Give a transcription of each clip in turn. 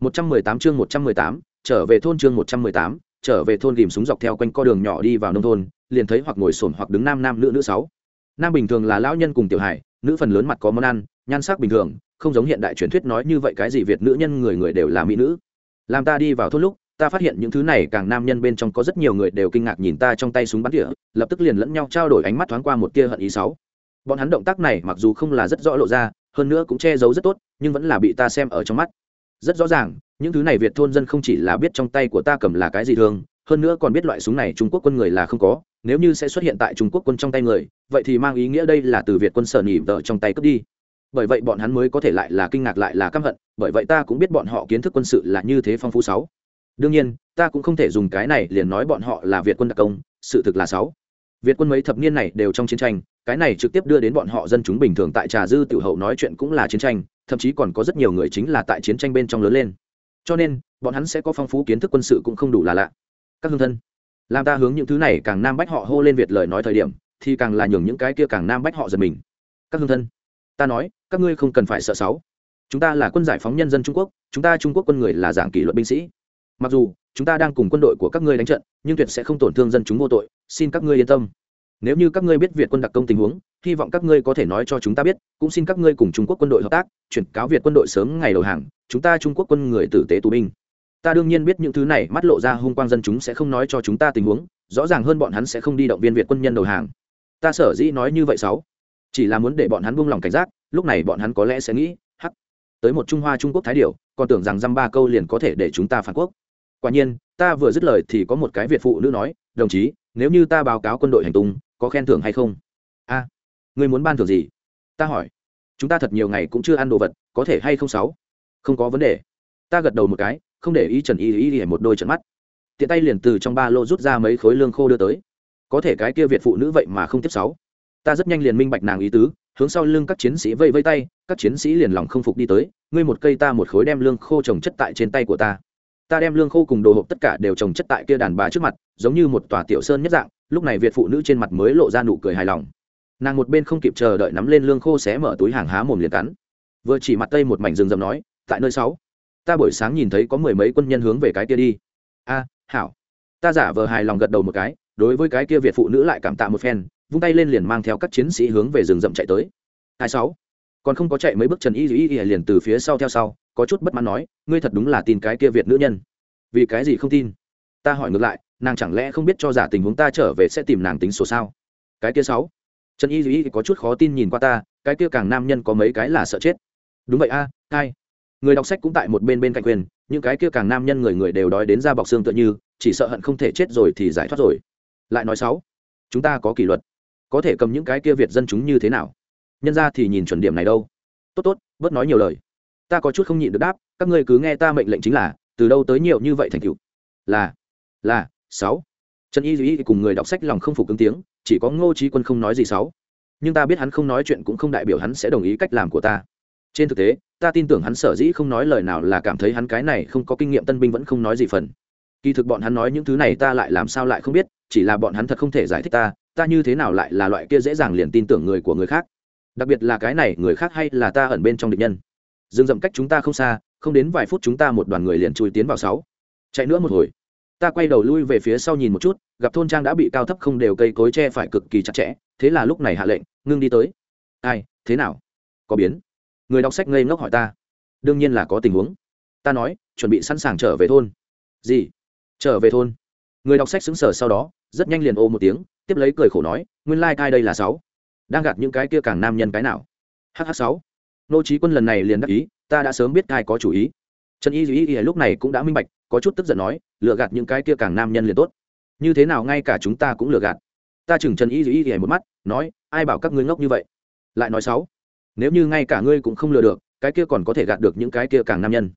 118 chương 118, trở về thôn chương 118, trở về thôn tìm súng dọc theo quanh co đường nhỏ đi vào nông thôn, liền thấy hoặc ngồi xổm hoặc đứng nam nam nữ nữ sáu. Nam bình thường là lão nhân cùng tiểu hải, nữ phần lớn mặt có món ăn, nhan sắc bình thường, không giống hiện đại truyền thuyết nói như vậy cái gì Việt nữ nhân người người đều là mỹ nữ. Làm ta đi vào thôn lúc, ta phát hiện những thứ này càng nam nhân bên trong có rất nhiều người đều kinh ngạc nhìn ta trong tay súng bắn tỉa, lập tức liền lẫn nhau trao đổi ánh mắt thoáng qua một tia hận ý sáu. Bọn hắn động tác này mặc dù không là rất rõ lộ ra, hơn nữa cũng che giấu rất tốt, nhưng vẫn là bị ta xem ở trong mắt rất rõ ràng, những thứ này việt thôn dân không chỉ là biết trong tay của ta cầm là cái gì thường, hơn nữa còn biết loại súng này trung quốc quân người là không có, nếu như sẽ xuất hiện tại trung quốc quân trong tay người, vậy thì mang ý nghĩa đây là từ việt quân sở nỉ vợ trong tay cướp đi. Bởi vậy bọn hắn mới có thể lại là kinh ngạc lại là căm hận, bởi vậy ta cũng biết bọn họ kiến thức quân sự là như thế phong phú sáu. Đương nhiên, ta cũng không thể dùng cái này liền nói bọn họ là việt quân đặc công, sự thực là sáu. Việt quân mấy thập niên này đều trong chiến tranh cái này trực tiếp đưa đến bọn họ dân chúng bình thường tại trà dư tiểu hậu nói chuyện cũng là chiến tranh, thậm chí còn có rất nhiều người chính là tại chiến tranh bên trong lớn lên. Cho nên, bọn hắn sẽ có phong phú kiến thức quân sự cũng không đủ là lạ. Các hương thân, làm ta hướng những thứ này càng nam bách họ hô lên việt lời nói thời điểm, thì càng là nhường những cái kia càng nam bách họ giật mình. Các hương thân, ta nói, các ngươi không cần phải sợ sáu. Chúng ta là quân giải phóng nhân dân trung quốc, chúng ta trung quốc quân người là giảng kỷ luật binh sĩ. Mặc dù, chúng ta đang cùng quân đội của các ngươi đánh trận, nhưng tuyệt sẽ không tổn thương dân chúng vô tội, xin các ngươi yên tâm nếu như các ngươi biết việt quân đặc công tình huống, hy vọng các ngươi có thể nói cho chúng ta biết, cũng xin các ngươi cùng trung quốc quân đội hợp tác, chuyển cáo việt quân đội sớm ngày đầu hàng, chúng ta trung quốc quân người tử tế tù binh. Ta đương nhiên biết những thứ này, mắt lộ ra hung quang dân chúng sẽ không nói cho chúng ta tình huống, rõ ràng hơn bọn hắn sẽ không đi động viên việt quân nhân đầu hàng. Ta sở dĩ nói như vậy sáu, chỉ là muốn để bọn hắn buông lòng cảnh giác, lúc này bọn hắn có lẽ sẽ nghĩ, hắc, tới một trung hoa trung quốc thái điệu còn tưởng rằng dăm ba câu liền có thể để chúng ta phản quốc. Quả nhiên, ta vừa dứt lời thì có một cái việt phụ nữ nói, đồng chí, nếu như ta báo cáo quân đội hành tung có khen thưởng hay không? A à, người muốn ban thưởng gì? Ta hỏi. Chúng ta thật nhiều ngày cũng chưa ăn đồ vật có thể hay không sáu? Không có vấn đề. Ta gật đầu một cái không để ý trần y y y một đôi trận mắt. Tiện tay liền từ trong ba lô rút ra mấy khối lương khô đưa tới. Có thể cái kia việt phụ nữ vậy mà không tiếp sáu. Ta rất nhanh liền minh bạch nàng ý tứ hướng sau lưng các chiến sĩ vây vây tay các chiến sĩ liền lòng không phục đi tới. Ngươi một cây ta một khối đem lương khô trồng chất tại trên tay của ta. Ta đem lương khô cùng đồ hộp tất cả đều trồng chất tại kia đàn bà trước mặt giống như một tòa tiểu sơn nhất dạng lúc này việt phụ nữ trên mặt mới lộ ra nụ cười hài lòng. Nàng một bên không kịp chờ đợi nắm lên lương khô xé mở túi hàng há mồm liền cắn. Vừa chỉ mặt tây một mảnh rừng rậm nói, tại nơi sáu, ta buổi sáng nhìn thấy có mười mấy quân nhân hướng về cái kia đi. A, hảo. Ta giả vờ hài lòng gật đầu một cái, đối với cái kia việt phụ nữ lại cảm tạ một phen, vung tay lên liền mang theo các chiến sĩ hướng về rừng rậm chạy tới. Hai sáu, còn không có chạy mấy bước trần y y y liền từ phía sau theo sau, có chút bất mãn nói, ngươi thật đúng là tin cái kia việt nữ nhân. Vì cái gì không tin? Ta hỏi ngược lại nàng chẳng lẽ không biết cho giả tình huống ta trở về sẽ tìm nàng tính số sao? Cái kia sáu. Trần y duy có chút khó tin nhìn qua ta, cái kia càng nam nhân có mấy cái là sợ chết. Đúng vậy a, hai. Người đọc sách cũng tại một bên bên cạnh quyền, những cái kia càng nam nhân người người đều đói đến ra bọc xương tựa như, chỉ sợ hận không thể chết rồi thì giải thoát rồi. Lại nói sáu. Chúng ta có kỷ luật. Có thể cầm những cái kia việt dân chúng như thế nào? Nhân ra thì nhìn chuẩn điểm này đâu. Tốt tốt, bớt nói nhiều lời. Ta có chút không nhịn được đáp, các ngươi cứ nghe ta mệnh lệnh chính là, từ đâu tới nhiều như vậy thành cựu là là sáu. Trần y duy cùng người đọc sách lòng không phục ứng tiếng, chỉ có ngô trí quân không nói gì sáu. Nhưng ta biết hắn không nói chuyện cũng không đại biểu hắn sẽ đồng ý cách làm của ta. Trên thực tế, ta tin tưởng hắn sở dĩ không nói lời nào là cảm thấy hắn cái này không có kinh nghiệm tân binh vẫn không nói gì phần. Kỳ thực bọn hắn nói những thứ này ta lại làm sao lại không biết, chỉ là bọn hắn thật không thể giải thích ta ta như thế nào lại là loại kia dễ dàng liền tin tưởng người của người khác. Đặc biệt là cái này, người khác hay là ta ẩn bên trong địch nhân. Dừng dậm cách chúng ta không xa, không đến vài phút chúng ta một đoàn người liền chui tiến vào sáu. Chạy nữa một hồi ta quay đầu lui về phía sau nhìn một chút, gặp thôn trang đã bị cao thấp không đều cây cối che phải cực kỳ chặt chẽ, thế là lúc này hạ lệnh, ngưng đi tới. Ai, thế nào? Có biến? Người đọc sách ngây ngốc hỏi ta. Đương nhiên là có tình huống. Ta nói, chuẩn bị sẵn sàng trở về thôn. Gì? Trở về thôn? Người đọc sách xứng sở sau đó, rất nhanh liền ô một tiếng, tiếp lấy cười khổ nói, nguyên lai、like、cai đây là sáu. Đang gạt những cái kia càng nam nhân cái nào? Hh sáu. Nô trí quân lần này liền đắc ý, ta đã sớm biết cai có chủ ý. Trần y duy y lúc này cũng đã minh bạch có chút tức giận nói lựa gạt những cái kia càng nam nhân liền tốt. Như thế nào ngay cả chúng ta cũng lừa gạt. Ta chừng trần y duy y một mắt, nói, ai bảo các ngươi ngốc như vậy? Lại nói sáu nếu như ngay cả ngươi cũng không lừa được, cái kia còn có thể gạt được những cái kia càng nam nhân.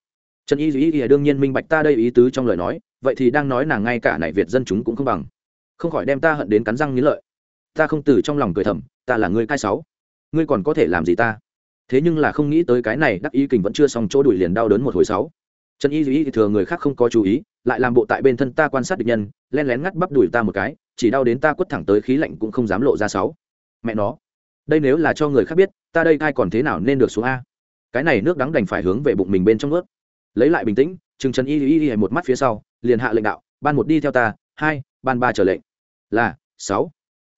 Trần y duy y đương nhiên minh bạch ta đây ý tứ trong lời nói, vậy thì đang nói nàng ngay cả này việt dân chúng cũng không bằng. Không khỏi đem ta hận đến cắn răng nghĩ lợi. Ta không từ trong lòng cười thầm, ta là ngươi cai sáu ngươi còn có thể làm gì ta? Thế nhưng là không nghĩ tới cái này, đắc ý kình vẫn chưa xong, chỗ đuổi liền đau đớn một hồi sáu trần y duy thừa người khác không có chú ý, lại làm bộ tại bên thân ta quan sát địch nhân, len lén ngắt bắp đuổi ta một cái, chỉ đau đến ta quất thẳng tới khí lạnh cũng không dám lộ ra sáu. Mẹ nó, đây nếu là cho người khác biết, ta đây ai còn thế nào nên được xuống a? Cái này nước đắng đành phải hướng về bụng mình bên trong ướt lấy lại bình tĩnh chừng trần y y y một mắt phía sau, liền hạ lệnh đạo, ban một đi theo ta, hai, ban ba trở lệnh. Là, sáu.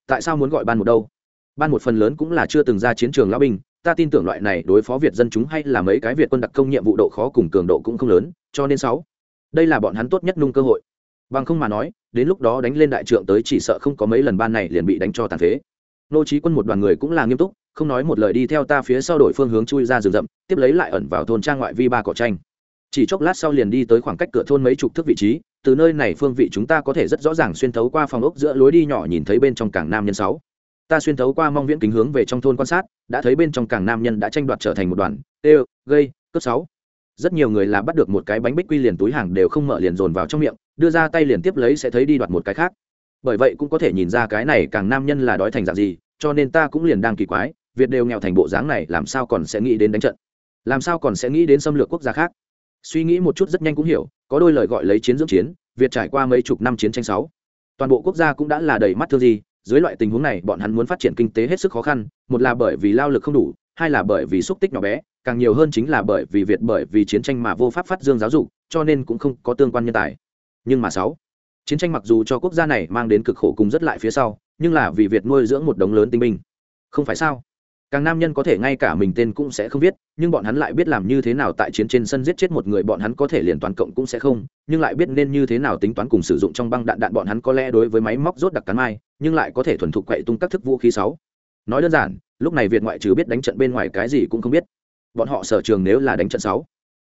Tại sao muốn gọi ban một đâu? Ban một phần lớn cũng là chưa từng ra chiến trường lão binh ta tin tưởng loại này đối phó việt dân chúng hay là mấy cái việt quân đặc công nhiệm vụ độ khó cùng cường độ cũng không lớn, cho nên sáu. Đây là bọn hắn tốt nhất nung cơ hội. Bằng không mà nói, đến lúc đó đánh lên đại trượng tới chỉ sợ không có mấy lần ban này liền bị đánh cho tàn phế. Nô trí quân một đoàn người cũng là nghiêm túc, không nói một lời đi theo ta phía sau đổi phương hướng chui ra rừng rậm, tiếp lấy lại ẩn vào thôn trang ngoại vi ba cỏ tranh. Chỉ chốc lát sau liền đi tới khoảng cách cửa thôn mấy chục thước vị trí, từ nơi này phương vị chúng ta có thể rất rõ ràng xuyên thấu qua phòng ốc giữa lối đi nhỏ nhìn thấy bên trong cảng nam nhân sáu ta xuyên thấu qua mong viễn kính hướng về trong thôn quan sát, đã thấy bên trong cảng nam nhân đã tranh đoạt trở thành một đoàn. Ê gây cấp sáu. Rất nhiều người là bắt được một cái bánh bích quy liền túi hàng đều không mở liền dồn vào trong miệng, đưa ra tay liền tiếp lấy sẽ thấy đi đoạt một cái khác. Bởi vậy cũng có thể nhìn ra cái này càng nam nhân là đói thành dạng gì, cho nên ta cũng liền đang kỳ quái, việt đều nghèo thành bộ dáng này làm sao còn sẽ nghĩ đến đánh trận? Làm sao còn sẽ nghĩ đến xâm lược quốc gia khác? Suy nghĩ một chút rất nhanh cũng hiểu, có đôi lời gọi lấy chiến dưỡng chiến, việt trải qua mấy chục năm chiến tranh sáu. Toàn bộ quốc gia cũng đã là đầy mắt thương gì dưới loại tình huống này, bọn hắn muốn phát triển kinh tế hết sức khó khăn, một là bởi vì lao lực không đủ, hai là bởi vì xúc tích nhỏ bé, càng nhiều hơn chính là bởi vì việt bởi vì chiến tranh mà vô pháp phát dương giáo dục, cho nên cũng không có tương quan nhân tài. Nhưng mà sáu, chiến tranh mặc dù cho quốc gia này mang đến cực khổ cùng rất lại phía sau, nhưng là vì việt nuôi dưỡng một đống lớn tinh binh. Không phải sao? Càng nam nhân có thể ngay cả mình tên cũng sẽ không biết nhưng bọn hắn lại biết làm như thế nào tại chiến trên sân giết chết một người bọn hắn có thể liền toán cộng cũng sẽ không, nhưng lại biết nên như thế nào tính toán cùng sử dụng trong băng đạn đạn bọn hắn có lẽ đối với máy móc rốt đặc cắn mai, nhưng lại có thể thuần thục quậy tung các thức vũ khí sáu. Nói đơn giản, lúc này việt ngoại trừ biết đánh trận bên ngoài cái gì cũng không biết. Bọn họ sở trường nếu là đánh trận sáu.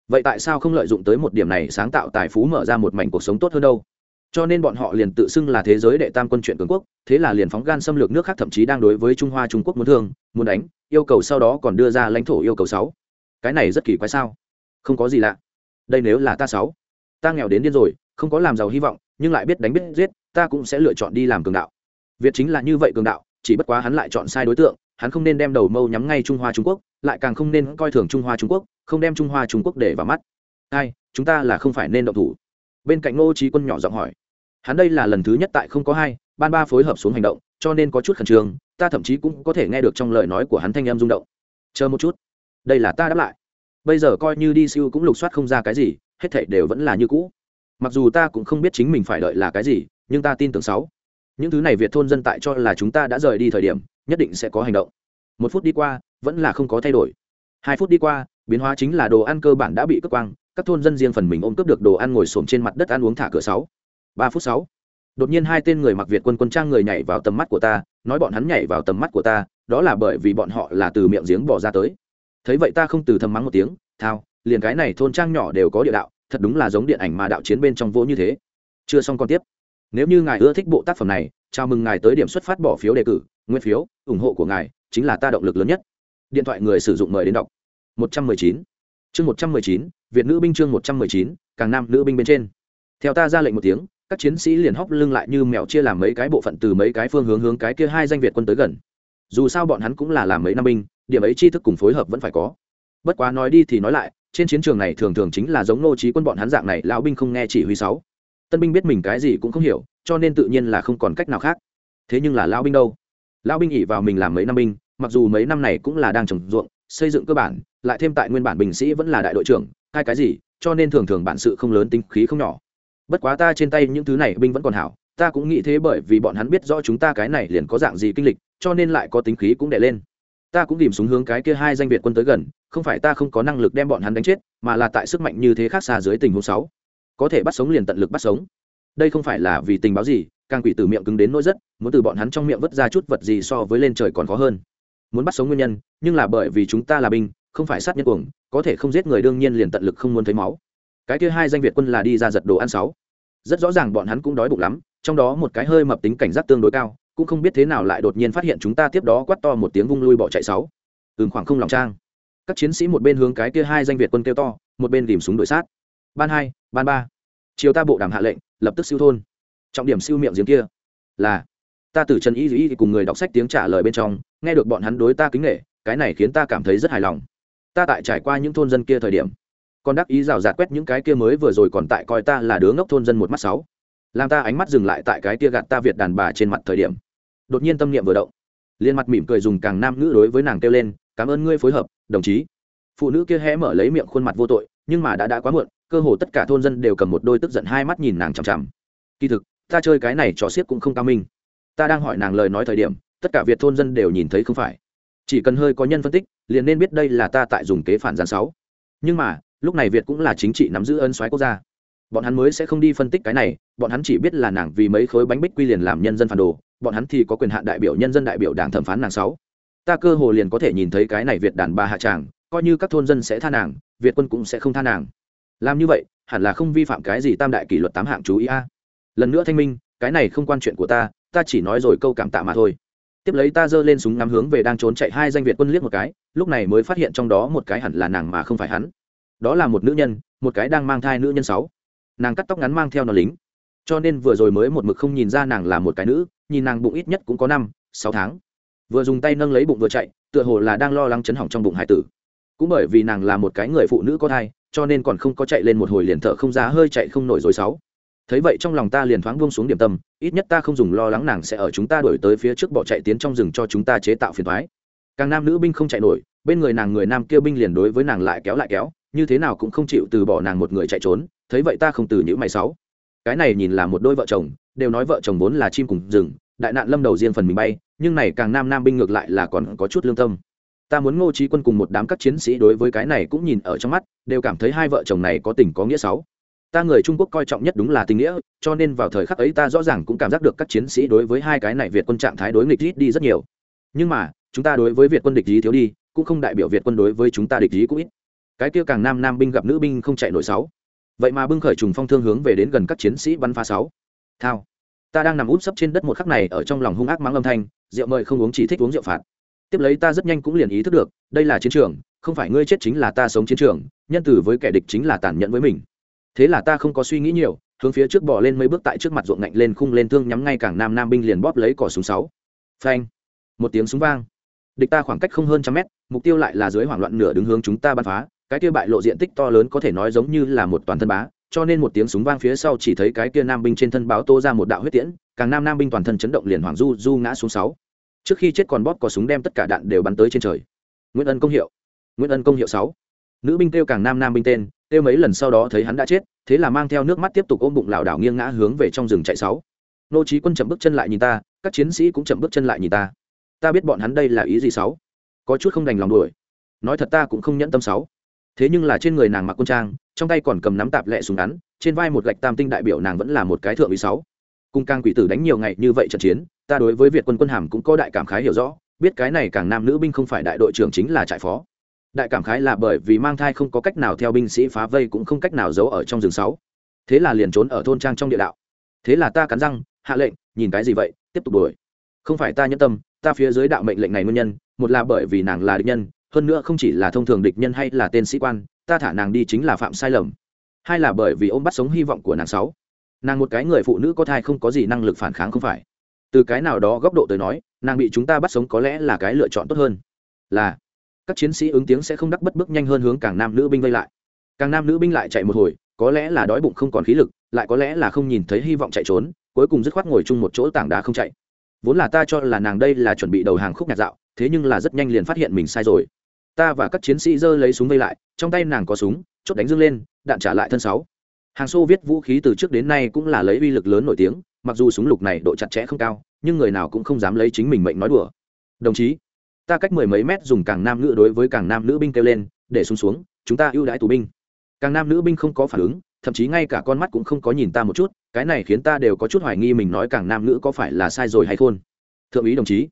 Vậy tại sao không lợi dụng tới một điểm này sáng tạo tài phú mở ra một mảnh cuộc sống tốt hơn đâu? Cho nên bọn họ liền tự xưng là thế giới đệ tam quân chuyện cường quốc, thế là liền phóng gan xâm lược nước khác thậm chí đang đối với trung hoa trung quốc muốn thương, muốn đánh, yêu cầu sau đó còn đưa ra lãnh thổ yêu cầu sáu. Cái này rất kỳ quái sao? Không có gì lạ. Đây nếu là ta sáu. Ta nghèo đến điên rồi, không có làm giàu hy vọng, nhưng lại biết đánh biết giết, ta cũng sẽ lựa chọn đi làm cường đạo. Việt chính là như vậy cường đạo, chỉ bất quá hắn lại chọn sai đối tượng, hắn không nên đem đầu mâu nhắm ngay trung hoa trung quốc, lại càng không nên coi thường trung hoa trung quốc, không đem trung hoa trung quốc để vào mắt. Hai chúng ta là không phải nên động thủ bên cạnh ngô trí quân nhỏ giọng hỏi. Hắn đây là lần thứ nhất tại không có hai, ban ba phối hợp xuống hành động, cho nên có chút khẩn trương, ta thậm chí cũng có thể nghe được trong lời nói của hắn thanh em rung động. Chờ một chút. Đây là ta đáp lại. Bây giờ coi như đi siêu cũng lục soát không ra cái gì, hết thảy đều vẫn là như cũ. Mặc dù ta cũng không biết chính mình phải đợi là cái gì, nhưng ta tin tưởng sáu. Những thứ này việt thôn dân tại cho là chúng ta đã rời đi thời điểm, nhất định sẽ có hành động. Một phút đi qua, vẫn là không có thay đổi. Hai phút đi qua, biến hóa chính là đồ ăn cơ bản đã bị cướp quang các thôn dân riêng phần mình ôm cướp được đồ ăn ngồi xổm trên mặt đất ăn uống thả cửa sáu. Ba phút sáu. Đột nhiên hai tên người mặc việt quân quân trang người nhảy vào tầm mắt của ta, nói bọn hắn nhảy vào tầm mắt của ta, đó là bởi vì bọn họ là từ miệng giếng bỏ ra tới. Thấy vậy ta không từ thầm mắng một tiếng, thao, liền cái này thôn trang nhỏ đều có địa đạo, thật đúng là giống điện ảnh mà đạo chiến bên trong vỗ như thế. Chưa xong còn tiếp. Nếu như ngài ưa thích bộ tác phẩm này, chào mừng ngài tới điểm xuất phát bỏ phiếu đề cử, nguyên phiếu, ủng hộ của ngài chính là ta động lực lớn nhất. Điện thoại người sử dụng mời đến đọc. 119 chương 119 việt nữ binh chương 119 càng nam nữ binh bên trên. Theo ta ra lệnh một tiếng, các chiến sĩ liền hóc lưng lại như mèo chia làm mấy cái bộ phận từ mấy cái phương hướng hướng cái kia hai danh việt quân tới gần. Dù sao bọn hắn cũng là làm mấy năm binh, điểm ấy tri thức cùng phối hợp vẫn phải có. Bất quá nói đi thì nói lại, trên chiến trường này thường thường chính là giống nô trí quân bọn hắn dạng này, lão binh không nghe chỉ huy sáu. Tân binh biết mình cái gì cũng không hiểu, cho nên tự nhiên là không còn cách nào khác. Thế nhưng là lão binh đâu? Lão binh ỉ vào mình làm mấy năm binh, mặc dù mấy năm này cũng là đang trồng ruộng, xây dựng cơ bản, lại thêm tại nguyên bản binh sĩ vẫn là đại đội trưởng hai cái gì, cho nên thường thường bản sự không lớn, tính khí không nhỏ. Bất quá ta trên tay những thứ này binh vẫn còn hảo, ta cũng nghĩ thế bởi vì bọn hắn biết rõ chúng ta cái này liền có dạng gì kinh lịch, cho nên lại có tính khí cũng đè lên. Ta cũng tìm súng hướng cái kia hai danh việt quân tới gần, không phải ta không có năng lực đem bọn hắn đánh chết, mà là tại sức mạnh như thế khác xa dưới tình huống sáu. Có thể bắt sống liền tận lực bắt sống. Đây không phải là vì tình báo gì, càng quỷ từ miệng cứng đến nỗi rất, muốn từ bọn hắn trong miệng vứt ra chút vật gì so với lên trời còn khó hơn. Muốn bắt sống nguyên nhân, nhưng là bởi vì chúng ta là binh không phải sát nhân cuồng, có thể không giết người đương nhiên liền tận lực không muốn thấy máu. Cái kia hai danh việt quân là đi ra giật đồ ăn sáu. Rất rõ ràng bọn hắn cũng đói bụng lắm, trong đó một cái hơi mập tính cảnh giác tương đối cao, cũng không biết thế nào lại đột nhiên phát hiện chúng ta tiếp đó quát to một tiếng vung lui bỏ chạy sáu. Ừm, khoảng không lòng trang. Các chiến sĩ một bên hướng cái kia hai danh việt quân kêu to, một bên tìm súng đuổi sát. Ban hai, ban ba. Chiều ta bộ đàm hạ lệnh, lập tức siêu thôn. Trọng điểm siêu miệng giếng kia là, ta từ trần y dĩ cùng người đọc sách tiếng trả lời bên trong, nghe được bọn hắn đối ta kính nghệ cái này khiến ta cảm thấy rất hài lòng ta tại trải qua những thôn dân kia thời điểm, còn đắc ý rào rạt quét những cái kia mới vừa rồi còn tại coi ta là đứa ngốc thôn dân một mắt sáu. Làm ta ánh mắt dừng lại tại cái kia gạt ta việt đàn bà trên mặt thời điểm, đột nhiên tâm niệm vừa động. Liên mặt mỉm cười dùng càng nam ngữ đối với nàng kêu lên, cảm ơn ngươi phối hợp, đồng chí. Phụ nữ kia hé mở lấy miệng khuôn mặt vô tội, nhưng mà đã đã quá muộn, cơ hồ tất cả thôn dân đều cầm một đôi tức giận hai mắt nhìn nàng chằm chằm. Kỳ thực, ta chơi cái này trò xiếc cũng không cao minh. Ta đang hỏi nàng lời nói thời điểm, tất cả việt thôn dân đều nhìn thấy không phải. Chỉ cần hơi có nhân phân tích liền nên biết đây là ta tại dùng kế phản gián sáu. Nhưng mà, lúc này việt cũng là chính trị nắm giữ ân soái quốc gia. Bọn hắn mới sẽ không đi phân tích cái này, bọn hắn chỉ biết là nàng vì mấy khối bánh bích quy liền làm nhân dân phản đồ, bọn hắn thì có quyền hạn đại biểu nhân dân đại biểu đảng thẩm phán nàng sáu. Ta cơ hồ liền có thể nhìn thấy cái này việt đàn bà hạ tràng, coi như các thôn dân sẽ tha nàng, việt quân cũng sẽ không tha nàng. Làm như vậy, hẳn là không vi phạm cái gì tam đại kỷ luật tám hạng chú ý a. Lần nữa thanh minh, cái này không quan chuyện của ta ta chỉ nói rồi câu cảm tạ mà thôi tiếp lấy ta giơ lên súng ngắm hướng về đang trốn chạy hai danh việt quân liếc một cái, lúc này mới phát hiện trong đó một cái hẳn là nàng mà không phải hắn. Đó là một nữ nhân, một cái đang mang thai nữ nhân sáu. Nàng cắt tóc ngắn mang theo nó lính. Cho nên vừa rồi mới một mực không nhìn ra nàng là một cái nữ, nhìn nàng bụng ít nhất cũng có năm, sáu tháng. Vừa dùng tay nâng lấy bụng vừa chạy, tựa hồ là đang lo lắng chấn hỏng trong bụng hải tử. Cũng bởi vì nàng là một cái người phụ nữ có thai, cho nên còn không có chạy lên một hồi liền thở không giá hơi chạy không nổi rồi sáu thấy vậy trong lòng ta liền thoáng buông xuống điểm tâm, ít nhất ta không dùng lo lắng nàng sẽ ở chúng ta đổi tới phía trước bỏ chạy tiến trong rừng cho chúng ta chế tạo phiền thoái càng nam nữ binh không chạy nổi, bên người nàng người nam kêu binh liền đối với nàng lại kéo lại kéo, như thế nào cũng không chịu từ bỏ nàng một người chạy trốn, thấy vậy ta không từ những mày sáu. Cái này nhìn là một đôi vợ chồng, đều nói vợ chồng vốn là chim cùng rừng, đại nạn lâm đầu riêng phần mình bay, nhưng này càng nam nam binh ngược lại là còn có chút lương tâm. Ta muốn ngô trí quân cùng một đám các chiến sĩ đối với cái này cũng nhìn ở trong mắt, đều cảm thấy hai vợ chồng này có tình có nghĩa sáu ta người trung quốc coi trọng nhất đúng là tình nghĩa, cho nên vào thời khắc ấy ta rõ ràng cũng cảm giác được các chiến sĩ đối với hai cái này việt quân trạng thái đối nghịch ít đi rất nhiều. Nhưng mà, chúng ta đối với việt quân địch ý thiếu đi, cũng không đại biểu việt quân đối với chúng ta địch ý cũng ít. Cái kia càng nam nam binh gặp nữ binh không chạy nổi sáu. Vậy mà bưng khởi trùng phong thương hướng về đến gần các chiến sĩ bắn phá sáu. Thao. Ta đang nằm úp sấp trên đất một khắc này ở trong lòng hung ác mắng âm thanh, rượu mời không uống chỉ thích uống rượu phạt. Tiếp lấy ta rất nhanh cũng liền ý thức được, đây là chiến trường, không phải ngươi chết chính là ta sống chiến trường, nhân từ với kẻ địch chính là tàn nhẫn với mình thế là ta không có suy nghĩ nhiều, hướng phía trước bỏ lên mấy bước tại trước mặt ruộng ngạnh lên khung lên thương nhắm ngay cảng nam nam binh liền bóp lấy cỏ súng sáu. Phanh. Một tiếng súng vang. Địch ta khoảng cách không hơn trăm mét, mục tiêu lại là dưới hoảng loạn nửa đứng hướng chúng ta bắn phá. Cái kia bại lộ diện tích to lớn có thể nói giống như là một toàn thân bá, cho nên một tiếng súng vang phía sau chỉ thấy cái kia nam binh trên thân báo tô ra một đạo huyết tiễn, càng nam nam binh toàn thân chấn động liền hoàng du du ngã xuống sáu. Trước khi chết còn bóp có súng đem tất cả đạn đều bắn tới trên trời. Nguyễn ân công hiệu. Nguyễn ân công hiệu sáu nữ binh kêu càng nam nam binh tên, kêu mấy lần sau đó thấy hắn đã chết, thế là mang theo nước mắt tiếp tục ôm bụng lảo đảo nghiêng ngã hướng về trong rừng chạy sáu. Nô trí quân chậm bước chân lại nhìn ta, các chiến sĩ cũng chậm bước chân lại nhìn ta. Ta biết bọn hắn đây là ý gì sáu? Có chút không đành lòng đuổi. Nói thật ta cũng không nhẫn tâm sáu. Thế nhưng là trên người nàng mặc quân trang, trong tay còn cầm nắm tạp lẹ súng ngắn, trên vai một gạch tam tinh đại biểu nàng vẫn là một cái thượng úy sáu. Cung càng quỷ tử đánh nhiều ngày như vậy trận chiến, ta đối với việt quân quân hàm cũng có đại cảm khái hiểu rõ, biết cái này càng nam nữ binh không phải đại đội trưởng chính là trại phó đại cảm khái là bởi vì mang thai không có cách nào theo binh sĩ phá vây cũng không cách nào giấu ở trong rừng sáu. Thế là liền trốn ở thôn trang trong địa đạo. Thế là ta cắn răng, hạ lệnh, nhìn cái gì vậy, tiếp tục đuổi. Không phải ta nhân tâm, ta phía dưới đạo mệnh lệnh này nguyên nhân, một là bởi vì nàng là địch nhân, hơn nữa không chỉ là thông thường địch nhân hay là tên sĩ quan, ta thả nàng đi chính là phạm sai lầm. Hai là bởi vì ôm bắt sống hy vọng của nàng sáu. Nàng một cái người phụ nữ có thai không có gì năng lực phản kháng không phải. Từ cái nào đó góc độ tới nói, nàng bị chúng ta bắt sống có lẽ là cái lựa chọn tốt hơn. Là các chiến sĩ ứng tiếng sẽ không đắc bất bước nhanh hơn hướng càng nam nữ binh vây lại. Càng nam nữ binh lại chạy một hồi, có lẽ là đói bụng không còn khí lực, lại có lẽ là không nhìn thấy hy vọng chạy trốn, cuối cùng dứt khoát ngồi chung một chỗ tảng đá không chạy. Vốn là ta cho là nàng đây là chuẩn bị đầu hàng khúc nhạt dạo, thế nhưng là rất nhanh liền phát hiện mình sai rồi. Ta và các chiến sĩ giơ lấy súng vây lại, trong tay nàng có súng, chốt đánh dương lên, đạn trả lại thân sáu. Hàng xô viết vũ khí từ trước đến nay cũng là lấy uy lực lớn nổi tiếng, mặc dù súng lục này độ chặt chẽ không cao, nhưng người nào cũng không dám lấy chính mình mệnh nói đùa. Đồng chí ta cách mười mấy mét dùng càng nam nữ đối với càng nam nữ binh kêu lên, để xuống xuống, chúng ta ưu đãi tù binh. Càng nam nữ binh không có phản ứng, thậm chí ngay cả con mắt cũng không có nhìn ta một chút, cái này khiến ta đều có chút hoài nghi mình nói càng nam nữ có phải là sai rồi hay khôn thượng úy đồng chí,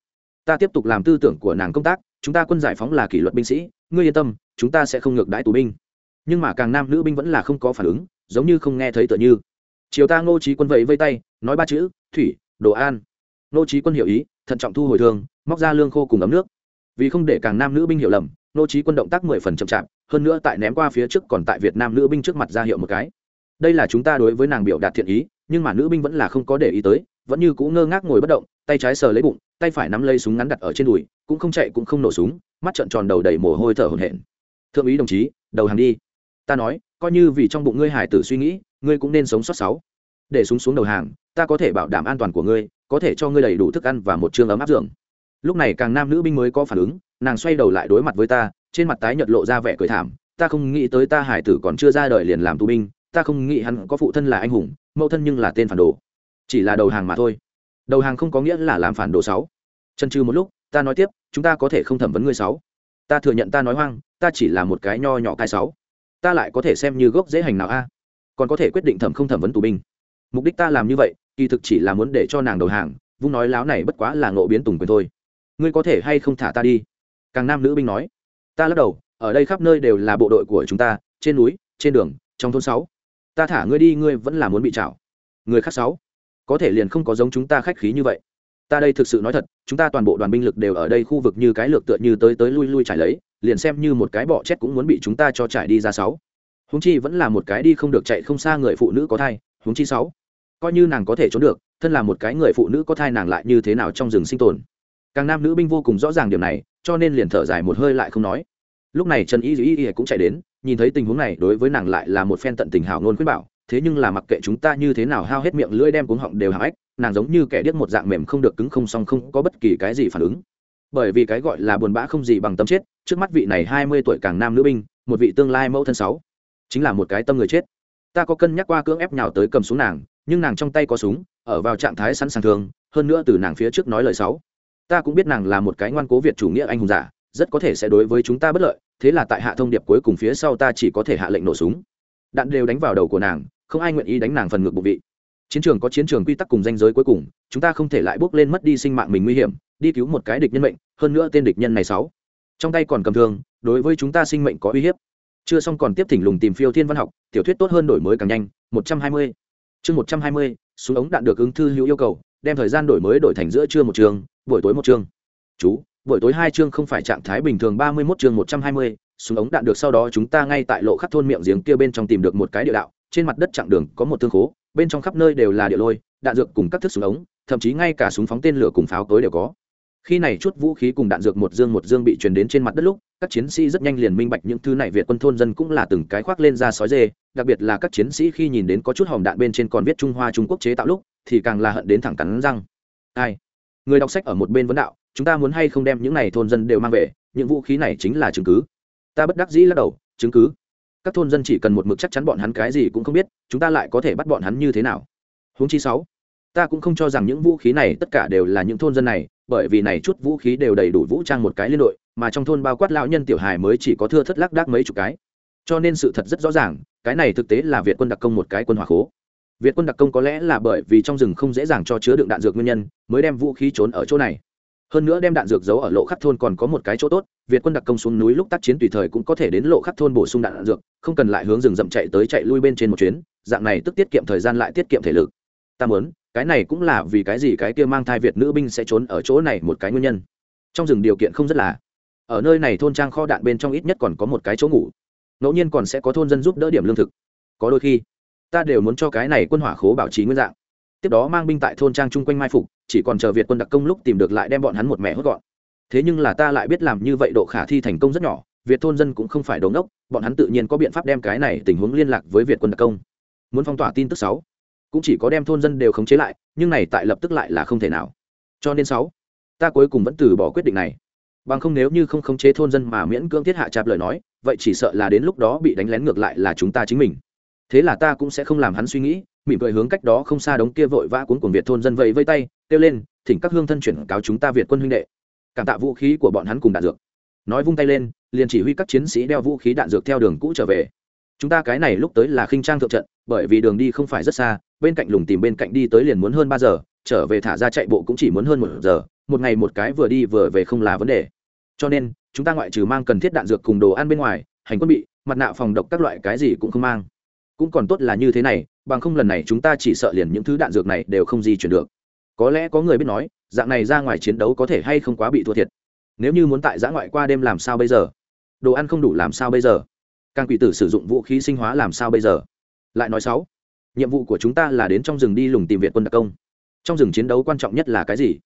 ta tiếp tục làm tư tưởng của nàng công tác, chúng ta quân giải phóng là kỷ luật binh sĩ, ngươi yên tâm, chúng ta sẽ không ngược đãi tù binh. Nhưng mà càng nam nữ binh vẫn là không có phản ứng, giống như không nghe thấy tựa như. Chiều ta ngô trí quân vẫy vây tay, nói ba chữ, thủy, đồ an. Ngô trí quân hiểu ý, thận trọng thu hồi thường móc ra lương khô cùng ấm nước vì không để càng nam nữ binh hiểu lầm, nô trí quân động tác mười phần chậm chạp, hơn nữa tại ném qua phía trước còn tại việt nam nữ binh trước mặt ra hiệu một cái. Đây là chúng ta đối với nàng biểu đạt thiện ý, nhưng mà nữ binh vẫn là không có để ý tới, vẫn như cũ ngơ ngác ngồi bất động, tay trái sờ lấy bụng, tay phải nắm lấy súng ngắn đặt ở trên đùi, cũng không chạy cũng không nổ súng, mắt trợn tròn đầu đầy mồ hôi thở hổn hển. Thượng úy đồng chí, đầu hàng đi. Ta nói, coi như vì trong bụng ngươi hải tử suy nghĩ, ngươi cũng nên sống sót sáu. Để súng xuống đầu hàng, ta có thể bảo đảm an toàn của ngươi, có thể cho ngươi đầy đủ thức ăn và một chương ấm áp giường lúc này càng nam nữ binh mới có phản ứng, nàng xoay đầu lại đối mặt với ta, trên mặt tái nhợt lộ ra vẻ cười thảm, ta không nghĩ tới ta hải tử còn chưa ra đời liền làm tù binh, ta không nghĩ hắn có phụ thân là anh hùng, mẫu thân nhưng là tên phản đồ. Chỉ là đầu hàng mà thôi. Đầu hàng không có nghĩa là làm phản đồ sáu. Chân trừ một lúc, ta nói tiếp, chúng ta có thể không thẩm vấn ngươi sáu. Ta thừa nhận ta nói hoang, ta chỉ là một cái nho nhỏ cai sáu. Ta lại có thể xem như gốc dễ hành nào a? Còn có thể quyết định thẩm không thẩm vấn tù binh. Mục đích ta làm như vậy, kỳ thực chỉ là muốn để cho nàng đầu hàng, vung nói láo này bất quá là ngộ biến tùng quyền thôi ngươi có thể hay không thả ta đi? Càng nam nữ binh nói. Ta lắc đầu, ở đây khắp nơi đều là bộ đội của chúng ta, trên núi, trên đường, trong thôn sáu. Ta thả ngươi đi, ngươi vẫn là muốn bị chảo người khác sáu. Có thể liền không có giống chúng ta khách khí như vậy. Ta đây thực sự nói thật, chúng ta toàn bộ đoàn binh lực đều ở đây khu vực như cái lược tựa như tới tới lui lui trải lấy, liền xem như một cái bọ chết cũng muốn bị chúng ta cho trải đi ra sáu. Huống chi vẫn là một cái đi không được chạy không xa người phụ nữ có thai, huống chi sáu. Coi như nàng có thể trốn được, thân là một cái người phụ nữ có thai nàng lại như thế nào trong rừng sinh tồn? Càng nam nữ binh vô cùng rõ ràng điểm này, cho nên liền thở dài một hơi lại không nói. Lúc này trần y dĩ y cũng chạy đến, nhìn thấy tình huống này, đối với nàng lại là một phen tận tình hào ngôn khuyên bảo, thế nhưng là mặc kệ chúng ta như thế nào hao hết miệng lưỡi đem cuống họng đều hào ếch nàng giống như kẻ điếc một dạng mềm không được cứng không xong không có bất kỳ cái gì phản ứng. Bởi vì cái gọi là buồn bã không gì bằng tâm chết, trước mắt vị này hai mươi tuổi càng nam nữ binh, một vị tương lai mẫu thân sáu, chính là một cái tâm người chết. Ta có cân nhắc qua cưỡng ép nhào tới cầm xuống nàng, nhưng nàng trong tay có súng, ở vào trạng thái sẵn sàng thường, hơn nữa từ nàng phía trước nói lời sáu ta cũng biết nàng là một cái ngoan cố việt chủ nghĩa anh hùng giả, rất có thể sẽ đối với chúng ta bất lợi, thế là tại hạ thông điệp cuối cùng phía sau ta chỉ có thể hạ lệnh nổ súng. Đạn đều đánh vào đầu của nàng, không ai nguyện ý đánh nàng phần ngược bộ vị. Chiến trường có chiến trường quy tắc cùng danh giới cuối cùng, chúng ta không thể lại bước lên mất đi sinh mạng mình nguy hiểm, đi cứu một cái địch nhân mệnh, hơn nữa tên địch nhân này sáu. Trong tay còn cầm thương, đối với chúng ta sinh mệnh có uy hiếp. Chưa xong còn tiếp thỉnh lùng tìm phiêu thiên văn học, tiểu thuyết tốt hơn đổi mới càng nhanh, một trăm hai mươi. Chương một trăm hai mươi, súng ống đạn được ứng thư hữu yêu cầu, đem thời gian đổi mới đổi thành giữa trưa một trường buổi tối một chương. Chú, buổi tối hai chương không phải trạng thái bình thường ba mươi 31 chương một trăm hai mươi, súng ống đạn được sau đó chúng ta ngay tại lộ khắp thôn miệng giếng kia bên trong tìm được một cái địa đạo, trên mặt đất chặng đường có một thương khố, bên trong khắp nơi đều là địa lôi, đạn dược cùng các thức súng ống, thậm chí ngay cả súng phóng tên lửa cùng pháo tối đều có. Khi này chút vũ khí cùng đạn dược một dương một dương bị truyền đến trên mặt đất lúc, các chiến sĩ rất nhanh liền minh bạch những thứ này việt quân thôn dân cũng là từng cái khoác lên ra sói dê, đặc biệt là các chiến sĩ khi nhìn đến có chút hòm đạn bên trên còn viết trung hoa trung quốc chế tạo lúc, thì càng là hận đến thẳng cắn răng. Ai? Người đọc sách ở một bên vấn đạo, chúng ta muốn hay không đem những này thôn dân đều mang về? Những vũ khí này chính là chứng cứ. Ta bất đắc dĩ lắc đầu, chứng cứ? Các thôn dân chỉ cần một mực chắc chắn bọn hắn cái gì cũng không biết, chúng ta lại có thể bắt bọn hắn như thế nào? Huống chi sáu, ta cũng không cho rằng những vũ khí này tất cả đều là những thôn dân này, bởi vì này chút vũ khí đều đầy đủ vũ trang một cái liên đội, mà trong thôn bao quát lão nhân tiểu hài mới chỉ có thưa thất lác đác mấy chục cái. Cho nên sự thật rất rõ ràng, cái này thực tế là việt quân đặc công một cái quân hỏa khố việt quân đặc công có lẽ là bởi vì trong rừng không dễ dàng cho chứa đựng đạn dược nguyên nhân mới đem vũ khí trốn ở chỗ này. Hơn nữa đem đạn dược giấu ở lộ khắc thôn còn có một cái chỗ tốt việt quân đặc công xuống núi lúc tác chiến tùy thời cũng có thể đến lộ khắc thôn bổ sung đạn, đạn dược không cần lại hướng rừng rậm chạy tới chạy lui bên trên một chuyến dạng này tức tiết kiệm thời gian lại tiết kiệm thể lực. Ta muốn cái này cũng là vì cái gì cái kia mang thai việt nữ binh sẽ trốn ở chỗ này một cái nguyên nhân. Trong rừng điều kiện không rất là. Ở nơi này thôn trang kho đạn bên trong ít nhất còn có một cái chỗ ngủ. Ngẫu nhiên còn sẽ có thôn dân giúp đỡ điểm lương thực. Có đôi khi ta đều muốn cho cái này quân hỏa khố bảo trì nguyên dạng. Tiếp đó mang binh tại thôn trang chung quanh mai phục, chỉ còn chờ việt quân đặc công lúc tìm được lại đem bọn hắn một mẹ hốt gọn. Thế nhưng là ta lại biết làm như vậy độ khả thi thành công rất nhỏ, việt thôn dân cũng không phải đống đốc bọn hắn tự nhiên có biện pháp đem cái này tình huống liên lạc với việt quân đặc công. Muốn phong tỏa tin tức sáu, cũng chỉ có đem thôn dân đều khống chế lại, nhưng này tại lập tức lại là không thể nào. Cho nên sáu, ta cuối cùng vẫn từ bỏ quyết định này. Bằng không nếu như không khống chế thôn dân mà miễn cưỡng thiết hạ chạp lời nói, vậy chỉ sợ là đến lúc đó bị đánh lén ngược lại là chúng ta chính mình thế là ta cũng sẽ không làm hắn suy nghĩ, mỉm cười hướng cách đó không xa đống kia vội vã cuốn cuồng việt thôn dân vẫy vây tay, kêu lên, thỉnh các hương thân chuyển cáo chúng ta việt quân huynh đệ. Cảm tạ vũ khí của bọn hắn cùng đạn dược. Nói vung tay lên, liền chỉ huy các chiến sĩ đeo vũ khí đạn dược theo đường cũ trở về. Chúng ta cái này lúc tới là khinh trang thượng trận, bởi vì đường đi không phải rất xa, bên cạnh lùng tìm bên cạnh đi tới liền muốn hơn ba giờ, trở về thả ra chạy bộ cũng chỉ muốn hơn một giờ, một ngày một cái vừa đi vừa về không là vấn đề. Cho nên, chúng ta ngoại trừ mang cần thiết đạn dược cùng đồ ăn bên ngoài, hành quân bị, mặt nạ phòng độc các loại cái gì cũng không mang cũng còn tốt là như thế này, bằng không lần này chúng ta chỉ sợ liền những thứ đạn dược này đều không di chuyển được. Có lẽ có người biết nói, dạng này ra ngoài chiến đấu có thể hay không quá bị thua thiệt. Nếu như muốn tại giã ngoại qua đêm làm sao bây giờ? Đồ ăn không đủ làm sao bây giờ? Càng quỷ tử sử dụng vũ khí sinh hóa làm sao bây giờ? Lại nói sáu, nhiệm vụ của chúng ta là đến trong rừng đi lùng tìm việt quân đặc công. Trong rừng chiến đấu quan trọng nhất là cái gì?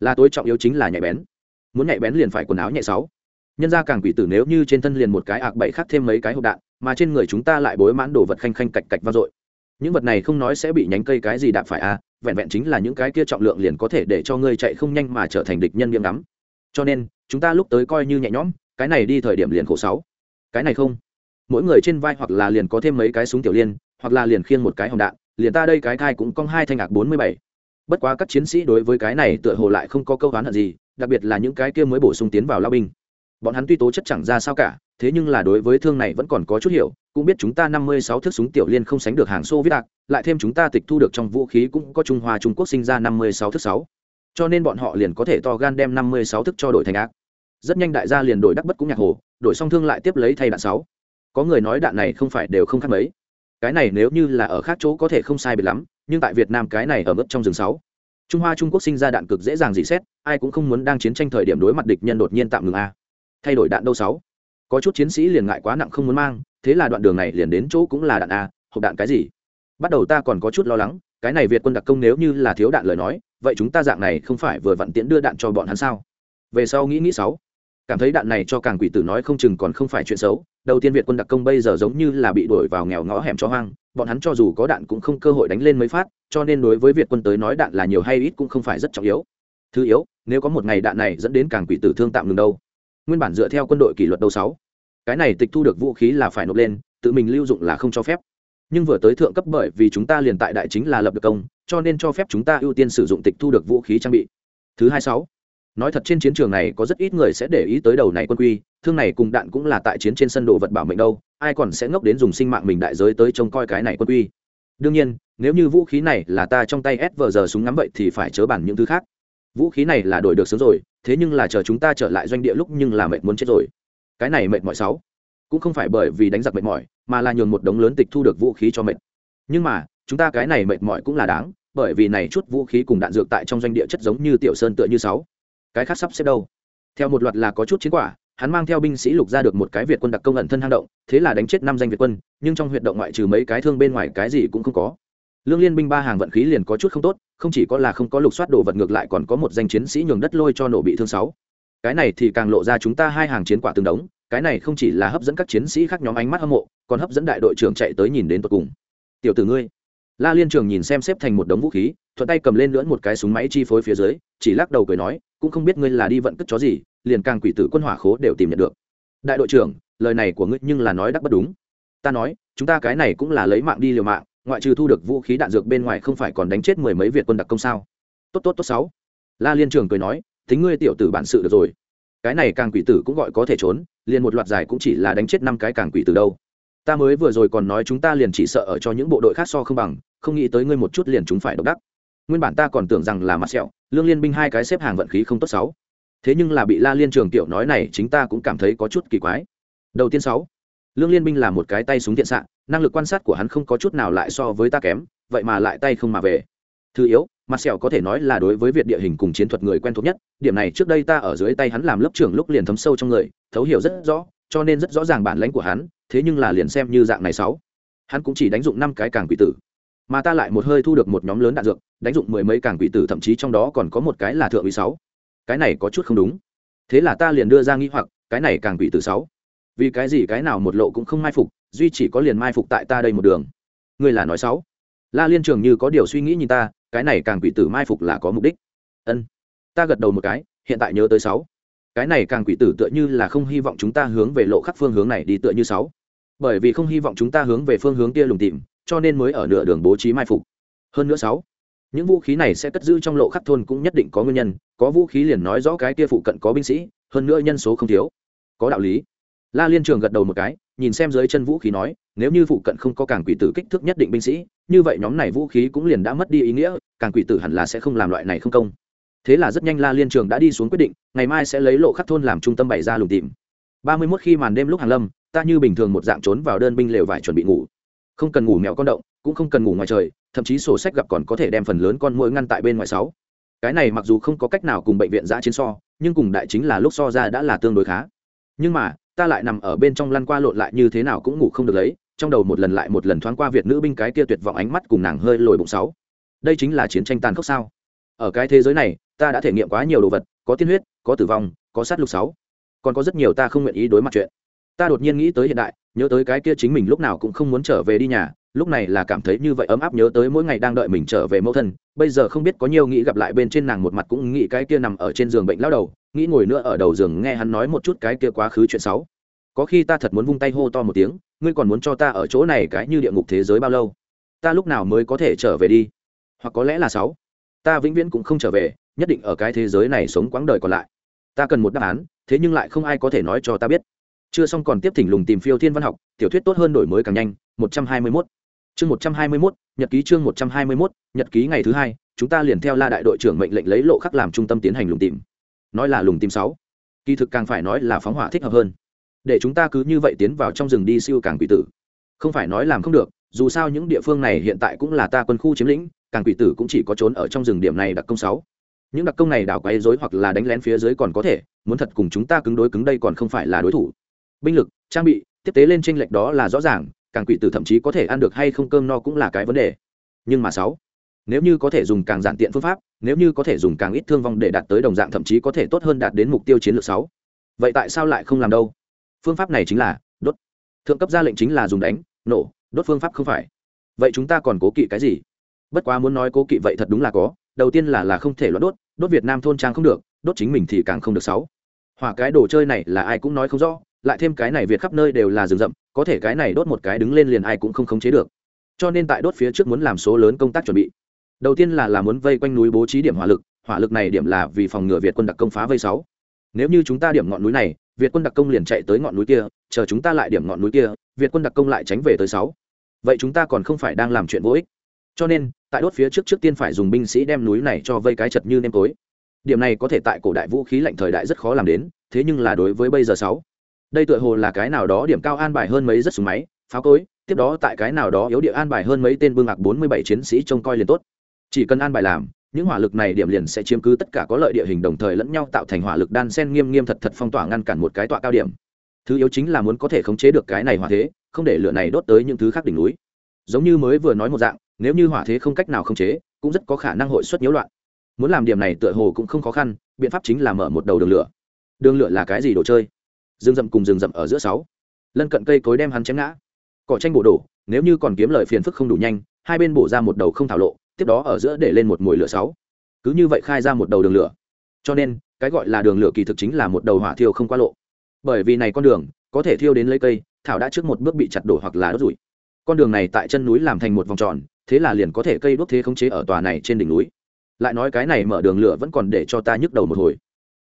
Là tối trọng yếu chính là nhạy bén. Muốn nhạy bén liền phải quần áo nhẹ sáu. Nhân ra càng quỷ tử nếu như trên thân liền một cái ạc bậy khác thêm mấy cái hộp đạn mà trên người chúng ta lại bối mãn đồ vật khanh khanh cạch cạch vang dội. Những vật này không nói sẽ bị nhánh cây cái gì đạp phải à vẹn vẹn chính là những cái kia trọng lượng liền có thể để cho ngươi chạy không nhanh mà trở thành địch nhân nghiêm ngắm. Cho nên, chúng ta lúc tới coi như nhẹ nhõm, cái này đi thời điểm liền khổ sáu. Cái này không. Mỗi người trên vai hoặc là liền có thêm mấy cái súng tiểu liên, hoặc là liền khiêng một cái hồng đạn, liền ta đây cái thai cũng cong hai thanh ngạc bốn mươi bảy. Bất quá các chiến sĩ đối với cái này tựa hồ lại không có câu hán hận gì, đặc biệt là những cái kia mới bổ sung tiến vào lao binh. Bọn hắn tuy tố chất chẳng ra sao cả thế nhưng là đối với thương này vẫn còn có chút hiểu, cũng biết chúng ta năm mươi sáu thước súng tiểu liên không sánh được hàng xô viết đạc lại thêm chúng ta tịch thu được trong vũ khí cũng có trung hoa trung quốc sinh ra năm mươi sáu thước sáu. Cho nên bọn họ liền có thể to gan đem năm mươi sáu thước cho đổi thành ác. Rất nhanh đại gia liền đổi đắc bất cũng nhạc hồ, đổi xong thương lại tiếp lấy thay đạn sáu. Có người nói đạn này không phải đều không khác mấy. Cái này nếu như là ở khác chỗ có thể không sai biệt lắm, nhưng tại việt nam cái này ở mức trong rừng sáu. Trung hoa trung quốc sinh ra đạn cực dễ dàng dị xét, ai cũng không muốn đang chiến tranh thời điểm đối mặt địch nhân đột nhiên tạm ngừng a. Thay đổi đạn đâu sáu? Có chút chiến sĩ liền ngại quá nặng không muốn mang, thế là đoạn đường này liền đến chỗ cũng là đạn a, hộp đạn cái gì? Bắt đầu ta còn có chút lo lắng, cái này việt quân đặc công nếu như là thiếu đạn lời nói, vậy chúng ta dạng này không phải vừa vặn tiễn đưa đạn cho bọn hắn sao? Về sau nghĩ nghĩ sáu. Cảm thấy đạn này cho càng quỷ tử nói không chừng còn không phải chuyện xấu, đầu tiên việt quân đặc công bây giờ giống như là bị đuổi vào nghèo ngõ hẻm cho hoang, bọn hắn cho dù có đạn cũng không cơ hội đánh lên mấy phát, cho nên đối với việt quân tới nói đạn là nhiều hay ít cũng không phải rất trọng yếu. Thứ yếu, nếu có một ngày đạn này dẫn đến càng quỷ tử thương tạm ngừng đâu nguyên bản dựa theo quân đội kỷ luật đầu sáu. Cái này tịch thu được vũ khí là phải nộp lên, tự mình lưu dụng là không cho phép. Nhưng vừa tới thượng cấp bởi vì chúng ta liền tại đại chính là lập được công, cho nên cho phép chúng ta ưu tiên sử dụng tịch thu được vũ khí trang bị. Thứ hai sáu. Nói thật trên chiến trường này có rất ít người sẽ để ý tới đầu này quân quy, thương này cùng đạn cũng là tại chiến trên sân đồ vật bảo mệnh đâu, ai còn sẽ ngốc đến dùng sinh mạng mình đại giới tới trông coi cái này quân quy. Đương nhiên, nếu như vũ khí này là ta trong tay ép vờ giờ súng ngắm vậy thì phải chớ bản những thứ khác vũ khí này là đổi được sớm rồi, thế nhưng là chờ chúng ta trở lại doanh địa lúc nhưng là mệt muốn chết rồi. Cái này mệt mỏi sáu. Cũng không phải bởi vì đánh giặc mệt mỏi, mà là nhường một đống lớn tịch thu được vũ khí cho mệt. Nhưng mà, chúng ta cái này mệt mỏi cũng là đáng, bởi vì này chút vũ khí cùng đạn dược tại trong doanh địa chất giống như tiểu sơn tựa như sáu. Cái khác sắp xếp đâu? Theo một loạt là có chút chiến quả, hắn mang theo binh sĩ lục ra được một cái việt quân đặc công ẩn thân hang động, thế là đánh chết năm danh việt quân, nhưng trong huyệt động ngoại trừ mấy cái thương bên ngoài cái gì cũng không có lương liên binh ba hàng vận khí liền có chút không tốt, không chỉ có là không có lục soát đồ vật ngược lại còn có một danh chiến sĩ nhường đất lôi cho nổ bị thương sáu. Cái này thì càng lộ ra chúng ta hai hàng chiến quả tương đống cái này không chỉ là hấp dẫn các chiến sĩ khác nhóm ánh mắt hâm mộ, còn hấp dẫn đại đội trưởng chạy tới nhìn đến tột cùng. Tiểu tử ngươi. La liên trường nhìn xem xếp thành một đống vũ khí, thuận tay cầm lên lưỡn một cái súng máy chi phối phía dưới, chỉ lắc đầu cười nói, cũng không biết ngươi là đi vận cất chó gì, liền càng quỷ tử quân hỏa khố đều tìm nhận được. Đại đội trưởng, lời này của ngươi nhưng là nói đắc bất đúng. Ta nói, chúng ta cái này cũng là lấy mạng đi liều mạng ngoại trừ thu được vũ khí đạn dược bên ngoài không phải còn đánh chết mười mấy việt quân đặc công sao? Tốt tốt tốt, sáu. La liên trường cười nói tính ngươi tiểu tử bản sự được rồi. Cái này càng quỷ tử cũng gọi có thể trốn, liền một loạt giải cũng chỉ là đánh chết năm cái càng quỷ tử đâu. Ta mới vừa rồi còn nói chúng ta liền chỉ sợ ở cho những bộ đội khác so không bằng, không nghĩ tới ngươi một chút liền chúng phải độc đắc. Nguyên bản ta còn tưởng rằng là mặt sẹo, lương liên binh hai cái xếp hàng vận khí không tốt, sáu. Thế nhưng là bị la liên trường tiểu nói này, chính ta cũng cảm thấy có chút kỳ quái. Đầu tiên, sáu. Lương liên binh là một cái tay súng thiện xạ năng lực quan sát của hắn không có chút nào lại so với ta kém, vậy mà lại tay không mà về. Thứ yếu, mặt sẹo có thể nói là đối với việc địa hình cùng chiến thuật người quen thuộc nhất, điểm này trước đây ta ở dưới tay hắn làm lớp trưởng lúc liền thấm sâu trong người, thấu hiểu rất rõ, cho nên rất rõ ràng bản lãnh của hắn, thế nhưng là liền xem như dạng này sáu. Hắn cũng chỉ đánh dụng năm cái càng quỷ tử, mà ta lại một hơi thu được một nhóm lớn đạn dược, đánh dụng mười mấy càng quỷ tử, thậm chí trong đó còn có một cái là thượng úy sáu. Cái này có chút không đúng. Thế là ta liền đưa ra nghi hoặc, cái này càng quỷ tử sáu vì cái gì cái nào một lộ cũng không mai phục, duy chỉ có liền mai phục tại ta đây một đường. Ngươi là nói sáu la liên trường như có điều suy nghĩ nhìn ta, cái này càng quỷ tử mai phục là có mục đích. Ân. Ta gật đầu một cái, hiện tại nhớ tới sáu cái này càng quỷ tử tựa như là không hy vọng chúng ta hướng về lộ khắc phương hướng này đi tựa như sáu bởi vì không hy vọng chúng ta hướng về phương hướng kia lùng tìm cho nên mới ở nửa đường bố trí mai phục. Hơn nữa sáu những vũ khí này sẽ cất giữ trong lộ khắc thôn cũng nhất định có nguyên nhân, có vũ khí liền nói rõ cái kia phụ cận có binh sĩ, hơn nữa nhân số không thiếu. Có đạo lý la liên trường gật đầu một cái, nhìn xem dưới chân vũ khí nói, nếu như phụ cận không có càng quỷ tử kích thước nhất định binh sĩ, như vậy nhóm này vũ khí cũng liền đã mất đi ý nghĩa càng quỷ tử hẳn là sẽ không làm loại này không công. Thế là rất nhanh la liên trường đã đi xuống quyết định, ngày mai sẽ lấy lộ khắc thôn làm trung tâm bày ra lùng tìm. Ba mươi mốt khi màn đêm lúc hàng lâm, ta như bình thường một dạng trốn vào đơn binh lều vải chuẩn bị ngủ. Không cần ngủ mèo con động, cũng không cần ngủ ngoài trời, thậm chí sổ sách gặp còn có thể đem phần lớn con mũi ngăn tại bên ngoài sáu. Cái này mặc dù không có cách nào cùng bệnh viện giã chiến so, nhưng cùng đại chính là lúc so ra đã là tương đối khá. Nhưng mà ta lại nằm ở bên trong lăn qua lộn lại như thế nào cũng ngủ không được lấy, trong đầu một lần lại một lần thoáng qua việt nữ binh cái kia tuyệt vọng ánh mắt cùng nàng hơi lồi bụng sáu. Đây chính là chiến tranh tàn khốc sao? Ở cái thế giới này, ta đã thể nghiệm quá nhiều đồ vật, có tiên huyết, có tử vong, có sát lục sáu. Còn có rất nhiều ta không nguyện ý đối mặt chuyện. Ta đột nhiên nghĩ tới hiện đại, nhớ tới cái kia chính mình lúc nào cũng không muốn trở về đi nhà lúc này là cảm thấy như vậy ấm áp nhớ tới mỗi ngày đang đợi mình trở về mẫu thân, bây giờ không biết có nhiều nghĩ gặp lại bên trên nàng một mặt cũng nghĩ cái kia nằm ở trên giường bệnh lao đầu, nghĩ ngồi nữa ở đầu giường nghe hắn nói một chút cái kia quá khứ chuyện xấu. Có khi ta thật muốn vung tay hô to một tiếng, ngươi còn muốn cho ta ở chỗ này cái như địa ngục thế giới bao lâu? Ta lúc nào mới có thể trở về đi? Hoặc có lẽ là sáu. Ta vĩnh viễn cũng không trở về, nhất định ở cái thế giới này sống quãng đời còn lại. Ta cần một đáp án, thế nhưng lại không ai có thể nói cho ta biết. Chưa xong còn tiếp thỉnh lùng tìm phiêu thiên văn học, tiểu thuyết tốt hơn đổi mới càng nhanh 121 chương 121, nhật ký chương 121, nhật ký ngày thứ hai chúng ta liền theo la đại đội trưởng mệnh lệnh lấy lộ khắc làm trung tâm tiến hành lùng tìm. Nói là lùng tìm sáu. Kỳ thực càng phải nói là phóng hỏa thích hợp hơn. Để chúng ta cứ như vậy tiến vào trong rừng đi siêu càng quỷ tử. Không phải nói làm không được dù sao những địa phương này hiện tại cũng là ta quân khu chiếm lĩnh càng quỷ tử cũng chỉ có trốn ở trong rừng điểm này đặc công sáu. Những đặc công này đảo quay rối hoặc là đánh lén phía dưới còn có thể muốn thật cùng chúng ta cứng đối cứng đây còn không phải là đối thủ. Binh lực trang bị tiếp tế lên tranh lệch đó là rõ ràng càng quỷ tử thậm chí có thể ăn được hay không cơm no cũng là cái vấn đề. Nhưng mà sáu, nếu như có thể dùng càng giản tiện phương pháp, nếu như có thể dùng càng ít thương vong để đạt tới đồng dạng thậm chí có thể tốt hơn đạt đến mục tiêu chiến lược sáu, vậy tại sao lại không làm đâu? Phương pháp này chính là đốt. Thượng cấp ra lệnh chính là dùng đánh, nổ, đốt phương pháp không phải. Vậy chúng ta còn cố kỵ cái gì? Bất quá muốn nói cố kỵ vậy thật đúng là có, đầu tiên là là không thể loạn đốt đốt việt nam thôn trang không được, đốt chính mình thì càng không được sáu. Hỏa cái đồ chơi này là ai cũng nói không rõ lại thêm cái này việt khắp nơi đều là rừng rậm, có thể cái này đốt một cái đứng lên liền ai cũng không khống chế được. Cho nên tại đốt phía trước muốn làm số lớn công tác chuẩn bị. Đầu tiên là là muốn vây quanh núi bố trí điểm hỏa lực hỏa lực này điểm là vì phòng ngừa việt quân đặc công phá vây sáu. Nếu như chúng ta điểm ngọn núi này, việt quân đặc công liền chạy tới ngọn núi kia, chờ chúng ta lại điểm ngọn núi kia, việt quân đặc công lại tránh về tới sáu. Vậy chúng ta còn không phải đang làm chuyện vô ích. Cho nên, tại đốt phía trước trước tiên phải dùng binh sĩ đem núi này cho vây cái chật như nêm tối. Điểm này có thể tại cổ đại vũ khí lạnh thời đại rất khó làm đến, thế nhưng là đối với bây giờ sáu đây tựa hồ là cái nào đó điểm cao an bài hơn mấy rất súng máy, pháo cối, tiếp đó tại cái nào đó yếu địa an bài hơn mấy tên bưng ngạc bốn mươi bảy chiến sĩ trông coi liền tốt. Chỉ cần an bài làm, những hỏa lực này điểm liền sẽ chiếm cứ tất cả có lợi địa hình đồng thời lẫn nhau tạo thành hỏa lực đan sen nghiêm nghiêm thật thật phong tỏa ngăn cản một cái tọa cao điểm. Thứ yếu chính là muốn có thể khống chế được cái này hỏa thế, không để lửa này đốt tới những thứ khác đỉnh núi. Giống như mới vừa nói một dạng, nếu như hỏa thế không cách nào khống chế, cũng rất có khả năng hội xuất nhiễu loạn. Muốn làm điểm này tựa hồ cũng không khó khăn, biện pháp chính là mở một đầu đường lửa. Đường lửa là cái gì đồ chơi? Rừng rậm cùng rừng rậm ở giữa sáu. Lân cận cây cối đem hắn chém ngã. Cỏ tranh bổ đổ, nếu như còn kiếm lời phiền phức không đủ nhanh, hai bên bổ ra một đầu không thảo lộ, tiếp đó ở giữa để lên một mồi lửa sáu. Cứ như vậy khai ra một đầu đường lửa. Cho nên, cái gọi là đường lửa kỳ thực chính là một đầu hỏa thiêu không qua lộ. Bởi vì này con đường, có thể thiêu đến lấy cây, thảo đã trước một bước bị chặt đổ hoặc là đốt rủi con đường này tại chân núi làm thành một vòng tròn, thế là liền có thể cây đốt thế khống chế ở tòa này trên đỉnh núi. Lại nói cái này mở đường lửa vẫn còn để cho ta nhức đầu một hồi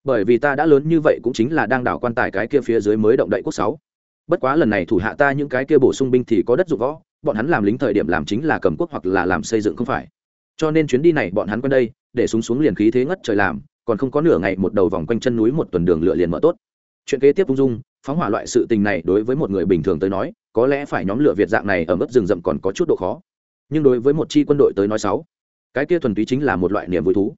bởi vì ta đã lớn như vậy cũng chính là đang đảo quan tài cái kia phía dưới mới động đậy quốc sáu. Bất quá lần này thủ hạ ta những cái kia bổ sung binh thì có đất dụng võ, bọn hắn làm lính thời điểm làm chính là cầm quốc hoặc là làm xây dựng không phải. Cho nên chuyến đi này bọn hắn quen đây, để súng xuống liền khí thế ngất trời làm, còn không có nửa ngày một đầu vòng quanh chân núi một tuần đường lựa liền mở tốt. Chuyện kế tiếp ung dung, phóng hỏa loại sự tình này đối với một người bình thường tới nói, có lẽ phải nhóm lửa việt dạng này ở mức rừng rậm còn có chút độ khó. Nhưng đối với một chi quân đội tới nói sáu, cái kia thuần túy chính là một loại niềm vui thú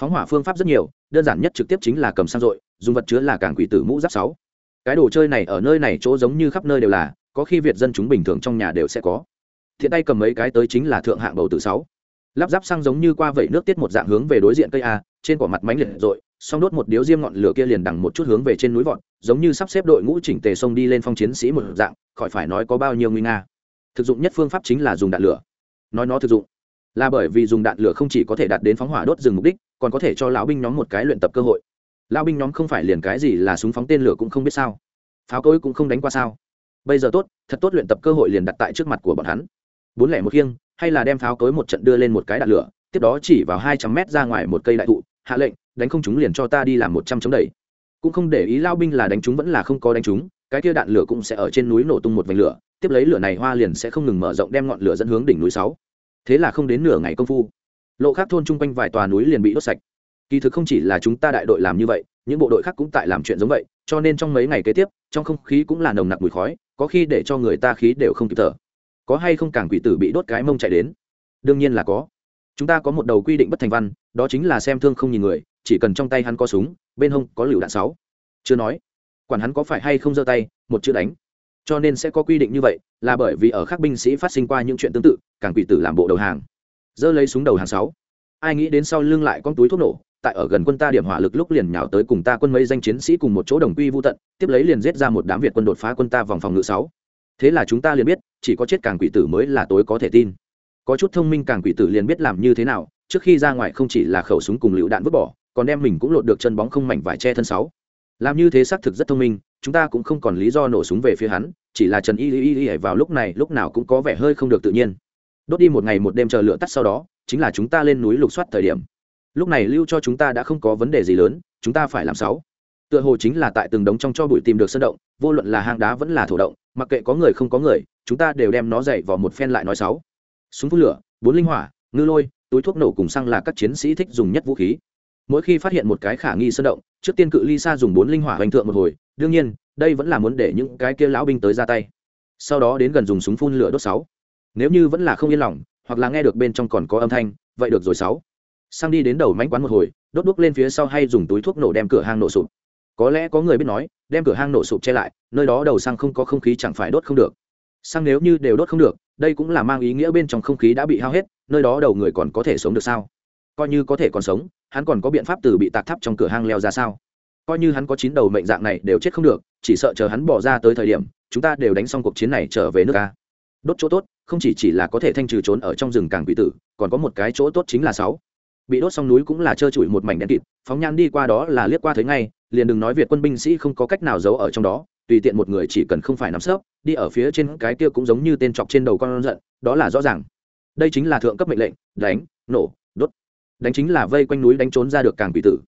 phóng hỏa phương pháp rất nhiều, đơn giản nhất trực tiếp chính là cầm sang dội dùng vật chứa là càng quỷ tử mũ giáp sáu. Cái đồ chơi này ở nơi này chỗ giống như khắp nơi đều là, có khi việt dân chúng bình thường trong nhà đều sẽ có. Thiện tay cầm mấy cái tới chính là thượng hạng bầu tử sáu. Lắp ráp xăng giống như qua vẩy nước tiết một dạng hướng về đối diện cây a, trên quả mặt mánh liệt rồi xong đốt một điếu diêm ngọn lửa kia liền đằng một chút hướng về trên núi vọt, giống như sắp xếp đội ngũ chỉnh tề sông đi lên phong chiến sĩ một dạng, khỏi phải nói có bao nhiêu nguy nga. Thực dụng nhất phương pháp chính là dùng đạn lửa. Nói nó thực dụng, là bởi vì dùng đạn lửa không chỉ có thể đạt đến phóng hỏa đốt rừng mục đích còn có thể cho lão binh nhóm một cái luyện tập cơ hội. Lão binh nhóm không phải liền cái gì là súng phóng tên lửa cũng không biết sao. Pháo cối cũng không đánh qua sao. Bây giờ tốt, thật tốt luyện tập cơ hội liền đặt tại trước mặt của bọn hắn. Bốn lẻ một khiêng, hay là đem pháo cối một trận đưa lên một cái đạn lửa, tiếp đó chỉ vào hai trăm mét ra ngoài một cây đại thụ, hạ lệnh, đánh không chúng liền cho ta đi làm một trăm chống đẩy. Cũng không để ý lao binh là đánh chúng vẫn là không có đánh chúng, cái kia đạn lửa cũng sẽ ở trên núi nổ tung một vành lửa, tiếp lấy lửa này hoa liền sẽ không ngừng mở rộng đem ngọn lửa dẫn hướng đỉnh núi sáu. Thế là không đến nửa ngày công phu lộ khác thôn chung quanh vài tòa núi liền bị đốt sạch. Kỳ thực không chỉ là chúng ta đại đội làm như vậy, những bộ đội khác cũng tại làm chuyện giống vậy, cho nên trong mấy ngày kế tiếp, trong không khí cũng là nồng nặc mùi khói, có khi để cho người ta khí đều không kịp thở. Có hay không càng quỷ tử bị đốt cái mông chạy đến? Đương nhiên là có. Chúng ta có một đầu quy định bất thành văn, đó chính là xem thương không nhìn người, chỉ cần trong tay hắn có súng, bên hông có lựu đạn sáu. Chưa nói, quản hắn có phải hay không giơ tay, một chữ đánh. Cho nên sẽ có quy định như vậy, là bởi vì ở các binh sĩ phát sinh qua những chuyện tương tự, càng quỷ tử làm bộ đầu hàng giơ lấy súng đầu hàng sáu. Ai nghĩ đến sau lưng lại con túi thuốc nổ, tại ở gần quân ta điểm hỏa lực lúc liền nhào tới cùng ta quân mấy danh chiến sĩ cùng một chỗ đồng quy vô tận, tiếp lấy liền giết ra một đám việt quân đột phá quân ta vòng phòng ngự sáu. Thế là chúng ta liền biết, chỉ có chết càng quỷ tử mới là tối có thể tin. Có chút thông minh càng quỷ tử liền biết làm như thế nào, trước khi ra ngoài không chỉ là khẩu súng cùng lựu đạn vứt bỏ, còn đem mình cũng lột được chân bóng không mảnh vải che thân sáu. Làm như thế xác thực rất thông minh, chúng ta cũng không còn lý do nổ súng về phía hắn, chỉ là trần y y y vào lúc này lúc nào cũng có vẻ hơi không được tự nhiên đốt đi một ngày một đêm chờ lửa tắt sau đó, chính là chúng ta lên núi lục soát thời điểm. Lúc này lưu cho chúng ta đã không có vấn đề gì lớn, chúng ta phải làm sáu. Tựa hồ chính là tại từng đống trong cho bụi tìm được sân động, vô luận là hang đá vẫn là thổ động, mặc kệ có người không có người, chúng ta đều đem nó dậy vào một phen lại nói sáu. Súng phun lửa, bốn linh hỏa, ngư lôi, túi thuốc nổ cùng xăng là các chiến sĩ thích dùng nhất vũ khí. Mỗi khi phát hiện một cái khả nghi sơn động, trước tiên cự ly xa dùng bốn linh hỏa hoành thượng một hồi, đương nhiên, đây vẫn là muốn để những cái kia lão binh tới ra tay. Sau đó đến gần dùng súng phun lửa đốt sáu nếu như vẫn là không yên lòng, hoặc là nghe được bên trong còn có âm thanh, vậy được rồi sáu. Sang đi đến đầu mánh quán một hồi, đốt đuốc lên phía sau hay dùng túi thuốc nổ đem cửa hang nổ sụp. Có lẽ có người biết nói, đem cửa hang nổ sụp che lại, nơi đó đầu sang không có không khí chẳng phải đốt không được. Sang nếu như đều đốt không được, đây cũng là mang ý nghĩa bên trong không khí đã bị hao hết, nơi đó đầu người còn có thể sống được sao? Coi như có thể còn sống, hắn còn có biện pháp từ bị tạc thắp trong cửa hang leo ra sao? Coi như hắn có chín đầu mệnh dạng này đều chết không được, chỉ sợ chờ hắn bỏ ra tới thời điểm, chúng ta đều đánh xong cuộc chiến này trở về nước ta đốt chỗ tốt, không chỉ chỉ là có thể thanh trừ trốn ở trong rừng càng quỷ tử, còn có một cái chỗ tốt chính là sáu. Bị đốt xong núi cũng là trơ trụi một mảnh đen kịt, phóng nhan đi qua đó là liếc qua thấy ngay, liền đừng nói việt quân binh sĩ không có cách nào giấu ở trong đó, tùy tiện một người chỉ cần không phải nắm sớp đi ở phía trên cái kia cũng giống như tên chọc trên đầu con giận, đó là rõ ràng. Đây chính là thượng cấp mệnh lệnh, đánh, nổ, đốt. Đánh chính là vây quanh núi đánh trốn ra được càng quỷ tử.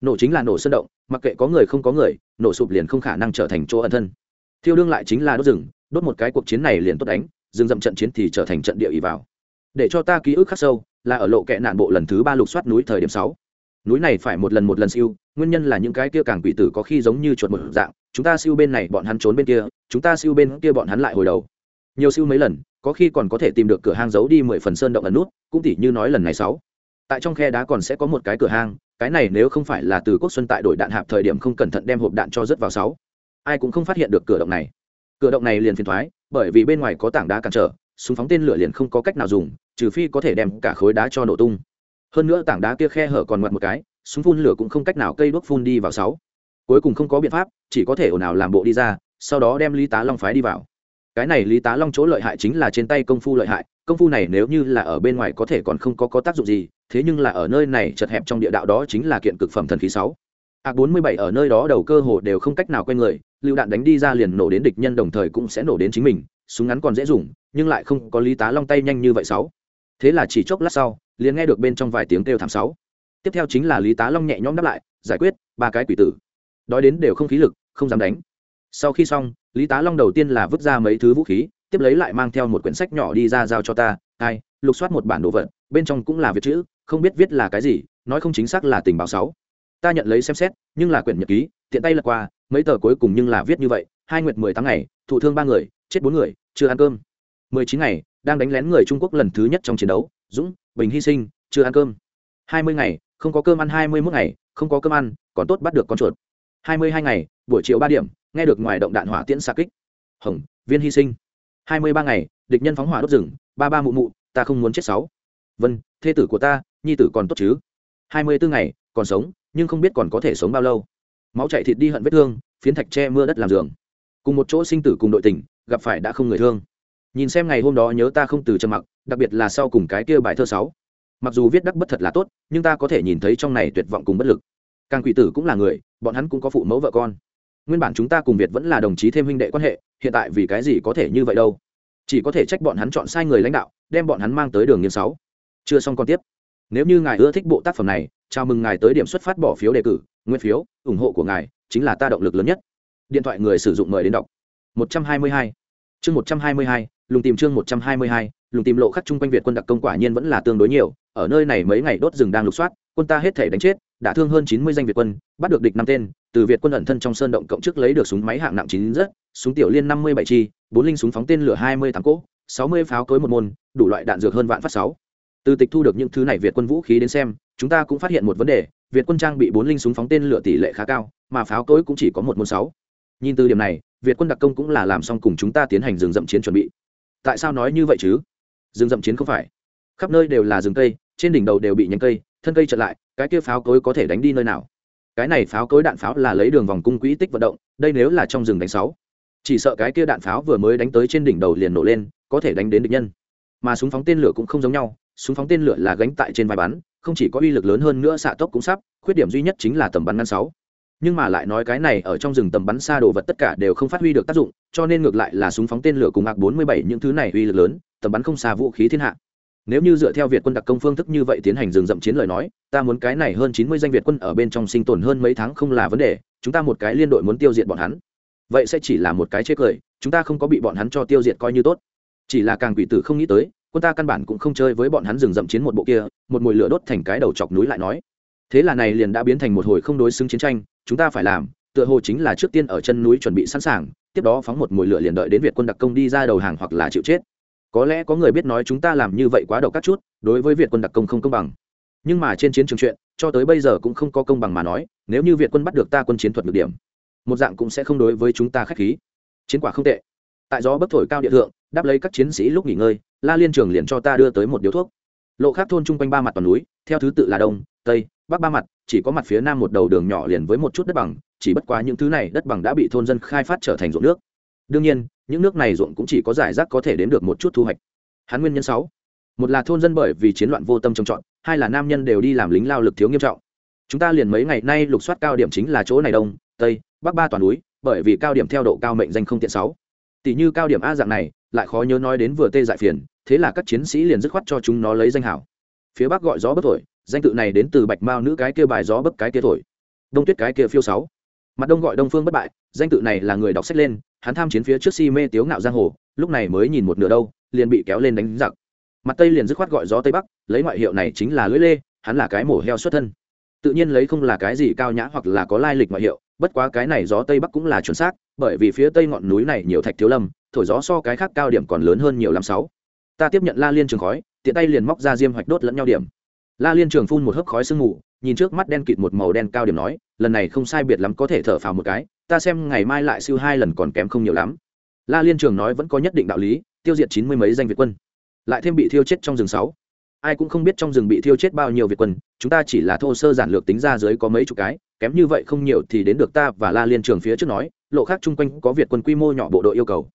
Nổ chính là nổ sơn động, mặc kệ có người không có người, nổ sụp liền không khả năng trở thành chỗ ẩn thân. Thiêu đương lại chính là đốt rừng, đốt một cái cuộc chiến này liền tốt đánh rừng dậm trận chiến thì trở thành trận địa ý vào. Để cho ta ký ức khắc sâu là ở lộ kẹ nạn bộ lần thứ ba lục soát núi thời điểm sáu. Núi này phải một lần một lần siêu, nguyên nhân là những cái kia càng quỷ tử có khi giống như chuột một dạng, chúng ta siêu bên này bọn hắn trốn bên kia, chúng ta siêu bên kia bọn hắn lại hồi đầu. Nhiều siêu mấy lần, có khi còn có thể tìm được cửa hang giấu đi mười phần sơn động ẩn nút, cũng tỉ như nói lần này sáu. Tại trong khe đá còn sẽ có một cái cửa hang, cái này nếu không phải là từ quốc xuân tại đổi đạn hạp thời điểm không cẩn thận đem hộp đạn cho rớt vào sáu. Ai cũng không phát hiện được cửa động này. Cửa động này liền phiền thoái bởi vì bên ngoài có tảng đá cản trở, súng phóng tên lửa liền không có cách nào dùng, trừ phi có thể đem cả khối đá cho nổ tung. Hơn nữa tảng đá kia khe hở còn ngoặt một cái, súng phun lửa cũng không cách nào cây đuốc phun đi vào sáu. Cuối cùng không có biện pháp, chỉ có thể ồn ào làm bộ đi ra, sau đó đem lý tá long phái đi vào. Cái này lý tá long chỗ lợi hại chính là trên tay công phu lợi hại, công phu này nếu như là ở bên ngoài có thể còn không có có tác dụng gì, thế nhưng là ở nơi này chật hẹp trong địa đạo đó chính là kiện cực phẩm thần khí sáu. Ạc bốn mươi bảy ở nơi đó đầu cơ hồ đều không cách nào quen người lựu đạn đánh đi ra liền nổ đến địch nhân đồng thời cũng sẽ nổ đến chính mình, súng ngắn còn dễ dùng, nhưng lại không có lý tá long tay nhanh như vậy sáu. Thế là chỉ chốc lát sau, liền nghe được bên trong vài tiếng kêu thảm sáu. Tiếp theo chính là lý tá long nhẹ nhõm đáp lại, giải quyết, ba cái quỷ tử. Đói đến đều không khí lực, không dám đánh. Sau khi xong, lý tá long đầu tiên là vứt ra mấy thứ vũ khí, tiếp lấy lại mang theo một quyển sách nhỏ đi ra giao cho ta, ai, lục soát một bản đồ vật, bên trong cũng là viết chữ, không biết viết là cái gì, nói không chính xác là tình báo sáu. Ta nhận lấy xem xét, nhưng là quyển nhật ký, tiện tay lật qua mấy tờ cuối cùng nhưng là viết như vậy, hai nguyệt mười tháng ngày, thụ thương ba người, chết bốn người, chưa ăn cơm. Mười chín ngày, đang đánh lén người trung quốc lần thứ nhất trong chiến đấu, dũng, bình hy sinh, chưa ăn cơm. Hai mươi ngày, không có cơm ăn hai mươi mốt ngày, không có cơm ăn, còn tốt bắt được con chuột. Hai mươi hai ngày, buổi chiều ba điểm, nghe được ngoài động đạn hỏa tiễn xa kích. Hồng, viên hy sinh. Hai mươi ba ngày, địch nhân phóng hỏa đốt rừng, ba ba mụ mụ, ta không muốn chết sáu. Vân, thê tử của ta, nhi tử còn tốt chứ? Hai mươi bốn ngày, còn sống, nhưng không biết còn có thể sống bao lâu máu chạy thịt đi hận vết thương, phiến thạch tre mưa đất làm giường. Cùng một chỗ sinh tử cùng đội tình, gặp phải đã không người thương. Nhìn xem ngày hôm đó nhớ ta không từ trầm mặc, đặc biệt là sau cùng cái kia bài thơ sáu. Mặc dù viết đắc bất thật là tốt, nhưng ta có thể nhìn thấy trong này tuyệt vọng cùng bất lực. Càng quỷ tử cũng là người, bọn hắn cũng có phụ mẫu vợ con. Nguyên bản chúng ta cùng việt vẫn là đồng chí thêm huynh đệ quan hệ, hiện tại vì cái gì có thể như vậy đâu? Chỉ có thể trách bọn hắn chọn sai người lãnh đạo, đem bọn hắn mang tới đường nghiên sáu. Chưa xong còn tiếp. Nếu như ngài ưa thích bộ tác phẩm này, chào mừng ngài tới điểm xuất phát bỏ phiếu đề cử nguyên phiếu, ủng hộ của ngài chính là ta động lực lớn nhất. Điện thoại người sử dụng mời đến đọc. 122 chương 122 lùng tìm chương 122 lùng tìm lộ khắc chung quanh việt quân đặc công quả nhiên vẫn là tương đối nhiều, ở nơi này mấy ngày đốt rừng đang lục soát, quân ta hết thể đánh chết, đã thương hơn 90 danh việt quân, bắt được địch năm tên, từ việt quân ẩn thân trong sơn động cộng chức lấy được súng máy hạng nặng chín rất, súng tiểu liên 57 chi, bốn linh súng phóng tên lửa 28 cỗ 60 pháo cối một môn, đủ loại đạn dược hơn vạn phát sáu từ tịch thu được những thứ này việt quân vũ khí đến xem, chúng ta cũng phát hiện một vấn đề, việt quân trang bị bốn linh súng phóng tên lửa tỷ lệ khá cao, mà pháo cối cũng chỉ có một môn sáu. Nhìn từ điểm này, việt quân đặc công cũng là làm xong cùng chúng ta tiến hành rừng rậm chiến chuẩn bị. Tại sao nói như vậy chứ? Rừng rậm chiến không phải. Khắp nơi đều là rừng cây, trên đỉnh đầu đều bị nhánh cây, thân cây chật lại, cái kia pháo cối có thể đánh đi nơi nào? Cái này pháo cối đạn pháo là lấy đường vòng cung quỹ tích vận động, đây nếu là trong rừng đánh sáu. Chỉ sợ cái kia đạn pháo vừa mới đánh tới trên đỉnh đầu liền nổ lên, có thể đánh đến địch nhân. Mà súng phóng tên lửa cũng không giống nhau súng phóng tên lửa là gánh tại trên vai bắn, không chỉ có uy lực lớn hơn nữa xạ tốc cũng sắp, khuyết điểm duy nhất chính là tầm bắn ngắn sáu. Nhưng mà lại nói cái này ở trong rừng tầm bắn xa đồ vật tất cả đều không phát huy được tác dụng, cho nên ngược lại là súng phóng tên lửa cùng ạc 47 những thứ này uy lực lớn, tầm bắn không xa vũ khí thiên hạ. Nếu như dựa theo việt quân đặc công phương thức như vậy tiến hành rừng rậm chiến lời nói, ta muốn cái này hơn 90 danh việt quân ở bên trong sinh tồn hơn mấy tháng không là vấn đề, chúng ta một cái liên đội muốn tiêu diệt bọn hắn. Vậy sẽ chỉ là một cái chế cười, chúng ta không có bị bọn hắn cho tiêu diệt coi như tốt. Chỉ là càng quỷ tử không nghĩ tới quân ta căn bản cũng không chơi với bọn hắn rừng rậm chiến một bộ kia, một mùi lửa đốt thành cái đầu chọc núi lại nói. Thế là này liền đã biến thành một hồi không đối xứng chiến tranh, chúng ta phải làm, tựa hồ chính là trước tiên ở chân núi chuẩn bị sẵn sàng, tiếp đó phóng một mùi lửa liền đợi đến việt quân đặc công đi ra đầu hàng hoặc là chịu chết. Có lẽ có người biết nói chúng ta làm như vậy quá độc các chút, đối với việt quân đặc công không công bằng. Nhưng mà trên chiến trường chuyện, cho tới bây giờ cũng không có công bằng mà nói, nếu như việt quân bắt được ta quân chiến thuật được điểm, một dạng cũng sẽ không đối với chúng ta khách khí. Chiến quả không tệ. Tại gió bất thổi cao địa thượng, đáp lấy các chiến sĩ lúc nghỉ ngơi la liên trường liền cho ta đưa tới một điếu thuốc. Lộ khác thôn chung quanh ba mặt toàn núi, theo thứ tự là đông, tây, bắc ba mặt, chỉ có mặt phía nam một đầu đường nhỏ liền với một chút đất bằng, chỉ bất quá những thứ này đất bằng đã bị thôn dân khai phát trở thành ruộng nước. Đương nhiên, những nước này ruộng cũng chỉ có giải rác có thể đến được một chút thu hoạch. Hắn nguyên nhân sáu, một là thôn dân bởi vì chiến loạn vô tâm trồng trọt, hai là nam nhân đều đi làm lính lao lực thiếu nghiêm trọng. Chúng ta liền mấy ngày nay lục soát cao điểm chính là chỗ này đông, tây, bắc ba toàn núi, bởi vì cao điểm theo độ cao mệnh danh không tiện sáu. Tỷ như cao điểm a dạng này, lại khó nhớ nói đến vừa tê dại phiền thế là các chiến sĩ liền dứt khoát cho chúng nó lấy danh hảo. Phía bắc gọi gió bất thổi, danh tự này đến từ bạch mao nữ cái kia bài gió bất cái kia thổi. Đông tuyết cái kia phiêu sáu. Mặt đông gọi đông phương bất bại, danh tự này là người đọc sách lên, hắn tham chiến phía trước si mê tiếu ngạo giang hồ, lúc này mới nhìn một nửa đâu, liền bị kéo lên đánh giặc. Mặt tây liền dứt khoát gọi gió tây bắc, lấy ngoại hiệu này chính là lưỡi lê, hắn là cái mổ heo xuất thân. Tự nhiên lấy không là cái gì cao nhã hoặc là có lai lịch ngoại hiệu, bất quá cái này gió tây bắc cũng là chuẩn xác, bởi vì phía tây ngọn núi này nhiều thạch thiếu lâm, thổi gió so cái khác cao điểm còn lớn hơn nhiều lắm sáu ta tiếp nhận la liên trường khói, tiện tay liền móc ra diêm hoạch đốt lẫn nhau điểm. La liên trường phun một hớp khói sương mù, nhìn trước mắt đen kịt một màu đen cao điểm nói, lần này không sai biệt lắm có thể thở phào một cái, ta xem ngày mai lại siêu hai lần còn kém không nhiều lắm. La liên trường nói vẫn có nhất định đạo lý, tiêu diệt chín mươi mấy danh việt quân, lại thêm bị thiêu chết trong rừng sáu. Ai cũng không biết trong rừng bị thiêu chết bao nhiêu việt quân, chúng ta chỉ là thô sơ giản lược tính ra dưới có mấy chục cái, kém như vậy không nhiều thì đến được ta và la liên trường phía trước nói, lộ khác chung quanh có việt quân quy mô nhỏ bộ đội yêu cầu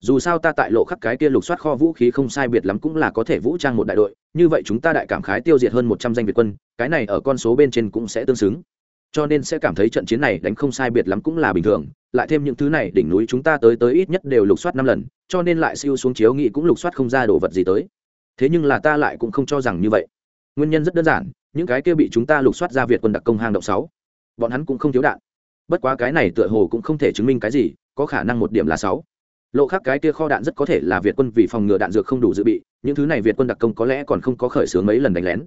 dù sao ta tại lộ khắc cái kia lục soát kho vũ khí không sai biệt lắm cũng là có thể vũ trang một đại đội, như vậy chúng ta đại cảm khái tiêu diệt hơn một trăm danh việt quân, cái này ở con số bên trên cũng sẽ tương xứng. Cho nên sẽ cảm thấy trận chiến này đánh không sai biệt lắm cũng là bình thường, lại thêm những thứ này đỉnh núi chúng ta tới tới ít nhất đều lục soát năm lần, cho nên lại siêu xuống chiếu nghị cũng lục soát không ra đồ vật gì tới. Thế nhưng là ta lại cũng không cho rằng như vậy. Nguyên nhân rất đơn giản, những cái kia bị chúng ta lục soát ra việt quân đặc công hang động sáu, bọn hắn cũng không thiếu đạn. Bất quá cái này tựa hồ cũng không thể chứng minh cái gì, có khả năng một điểm là sáu lộ khác cái kia kho đạn rất có thể là việt quân vì phòng ngừa đạn dược không đủ dự bị, những thứ này việt quân đặc công có lẽ còn không có khởi xướng mấy lần đánh lén.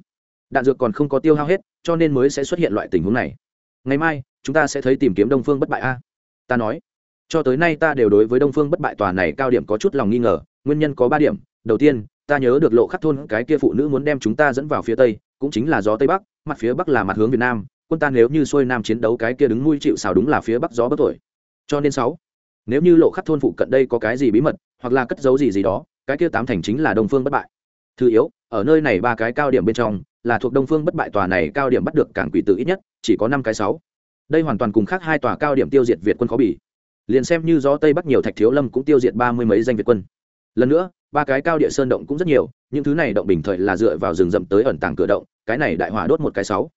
Đạn dược còn không có tiêu hao hết, cho nên mới sẽ xuất hiện loại tình huống này. Ngày mai, chúng ta sẽ thấy tìm kiếm đông phương bất bại a. Ta nói, cho tới nay ta đều đối với đông phương bất bại tòa này cao điểm có chút lòng nghi ngờ, nguyên nhân có ba điểm. Đầu tiên, ta nhớ được lộ khắc thôn, cái kia phụ nữ muốn đem chúng ta dẫn vào phía tây, cũng chính là gió tây bắc, mặt phía bắc là mặt hướng việt nam, quân ta nếu như xuôi nam chiến đấu cái kia đứng nuôi chịu xào đúng là phía bắc gió bất thổi. Cho nên sáu nếu như lộ khắc thôn phụ cận đây có cái gì bí mật, hoặc là cất giấu gì gì đó, cái kia tám thành chính là đông phương bất bại. Thứ yếu, ở nơi này ba cái cao điểm bên trong, là thuộc đông phương bất bại tòa này cao điểm bắt được cảng quỷ tử ít nhất, chỉ có năm cái sáu. Đây hoàn toàn cùng khác hai tòa cao điểm tiêu diệt việt quân khó bỉ liền xem như gió tây bắc nhiều thạch thiếu lâm cũng tiêu diệt ba mươi mấy danh việt quân. Lần nữa, ba cái cao địa sơn động cũng rất nhiều, những thứ này động bình thời là dựa vào rừng rậm tới ẩn tàng cửa động, cái này đại hỏa đốt một cái sáu.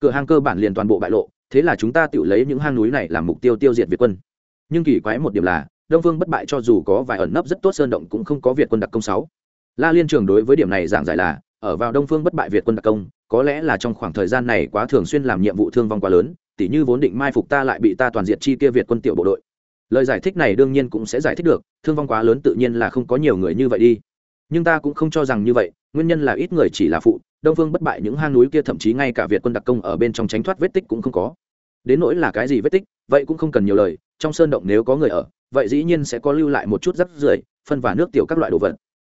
Cửa hang cơ bản liền toàn bộ bại lộ, thế là chúng ta tự lấy những hang núi này làm mục tiêu tiêu diệt việt quân nhưng kỳ quái một điểm là, đông phương bất bại cho dù có vài ẩn nấp rất tốt sơn động cũng không có việt quân đặc công sáu. La liên trường đối với điểm này giảng giải là, ở vào đông phương bất bại việt quân đặc công, có lẽ là trong khoảng thời gian này quá thường xuyên làm nhiệm vụ thương vong quá lớn, tỉ như vốn định mai phục ta lại bị ta toàn diện chi kia việt quân tiểu bộ đội. Lời giải thích này đương nhiên cũng sẽ giải thích được, thương vong quá lớn tự nhiên là không có nhiều người như vậy đi. Nhưng ta cũng không cho rằng như vậy, nguyên nhân là ít người chỉ là phụ, đông phương bất bại những hang núi kia thậm chí ngay cả việt quân đặc công ở bên trong tránh thoát vết tích cũng không có. Đến nỗi là cái gì vết tích, vậy cũng không cần nhiều lời trong sơn động nếu có người ở, vậy dĩ nhiên sẽ có lưu lại một chút rắc rưởi, phân và nước tiểu các loại đồ vật.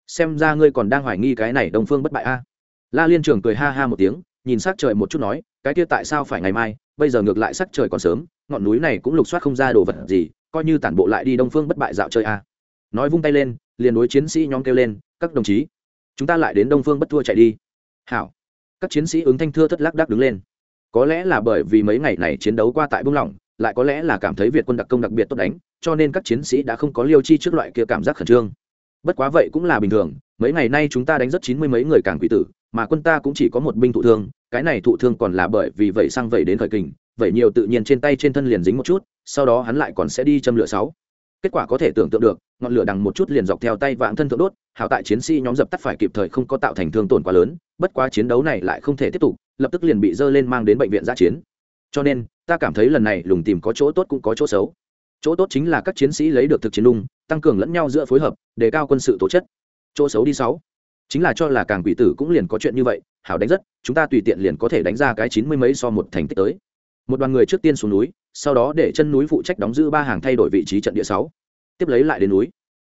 Xem ra ngươi còn đang hoài nghi cái này đông phương bất bại a. La liên trường cười ha ha một tiếng, nhìn s ắ c trời một chút nói, cái kia tại sao phải ngày mai, bây giờ ngược lại sắc trời còn sớm, ngọn núi này cũng lục soát không ra đồ vật gì, coi như tản bộ lại đi đông phương bất bại dạo chơi a. Nói vung tay lên, liền đối chiến sĩ nhóm kêu lên, các đồng chí, chúng ta lại đến đông phương bất thua chạy đi. Hảo. Các chiến sĩ ứng thanh thưa thất lác đác đứng lên. Có lẽ là bởi vì mấy ngày này chiến đấu qua tại bung lỏng lại có lẽ là cảm thấy việt quân đặc công đặc biệt tốt đánh, cho nên các chiến sĩ đã không có liêu chi trước loại kia cảm giác khẩn trương. Bất quá vậy cũng là bình thường, mấy ngày nay chúng ta đánh rất chín mươi mấy người càng quỷ tử, mà quân ta cũng chỉ có một binh thụ thương, cái này thụ thương còn là bởi vì vậy sang vậy đến khởi kình, vậy nhiều tự nhiên trên tay trên thân liền dính một chút, sau đó hắn lại còn sẽ đi châm lửa sáu. Kết quả có thể tưởng tượng được, ngọn lửa đằng một chút liền dọc theo tay vãng thân thượng đốt hảo tại chiến sĩ nhóm dập tắt phải kịp thời không có tạo thành thương tổn quá lớn, bất quá chiến đấu này lại không thể tiếp tục, lập tức liền bị dơ lên mang đến bệnh viện giã chiến cho nên, ta cảm thấy lần này lùng tìm có chỗ tốt cũng có chỗ xấu. Chỗ tốt chính là các chiến sĩ lấy được thực chiến lung, tăng cường lẫn nhau giữa phối hợp, đề cao quân sự tố chất. Chỗ xấu đi sáu. Chính là cho là càng quỷ tử cũng liền có chuyện như vậy, hảo đánh rất, chúng ta tùy tiện liền có thể đánh ra cái chín mươi mấy so một thành tích tới. Một đoàn người trước tiên xuống núi, sau đó để chân núi phụ trách đóng giữ ba hàng thay đổi vị trí trận địa sáu. Tiếp lấy lại đến núi.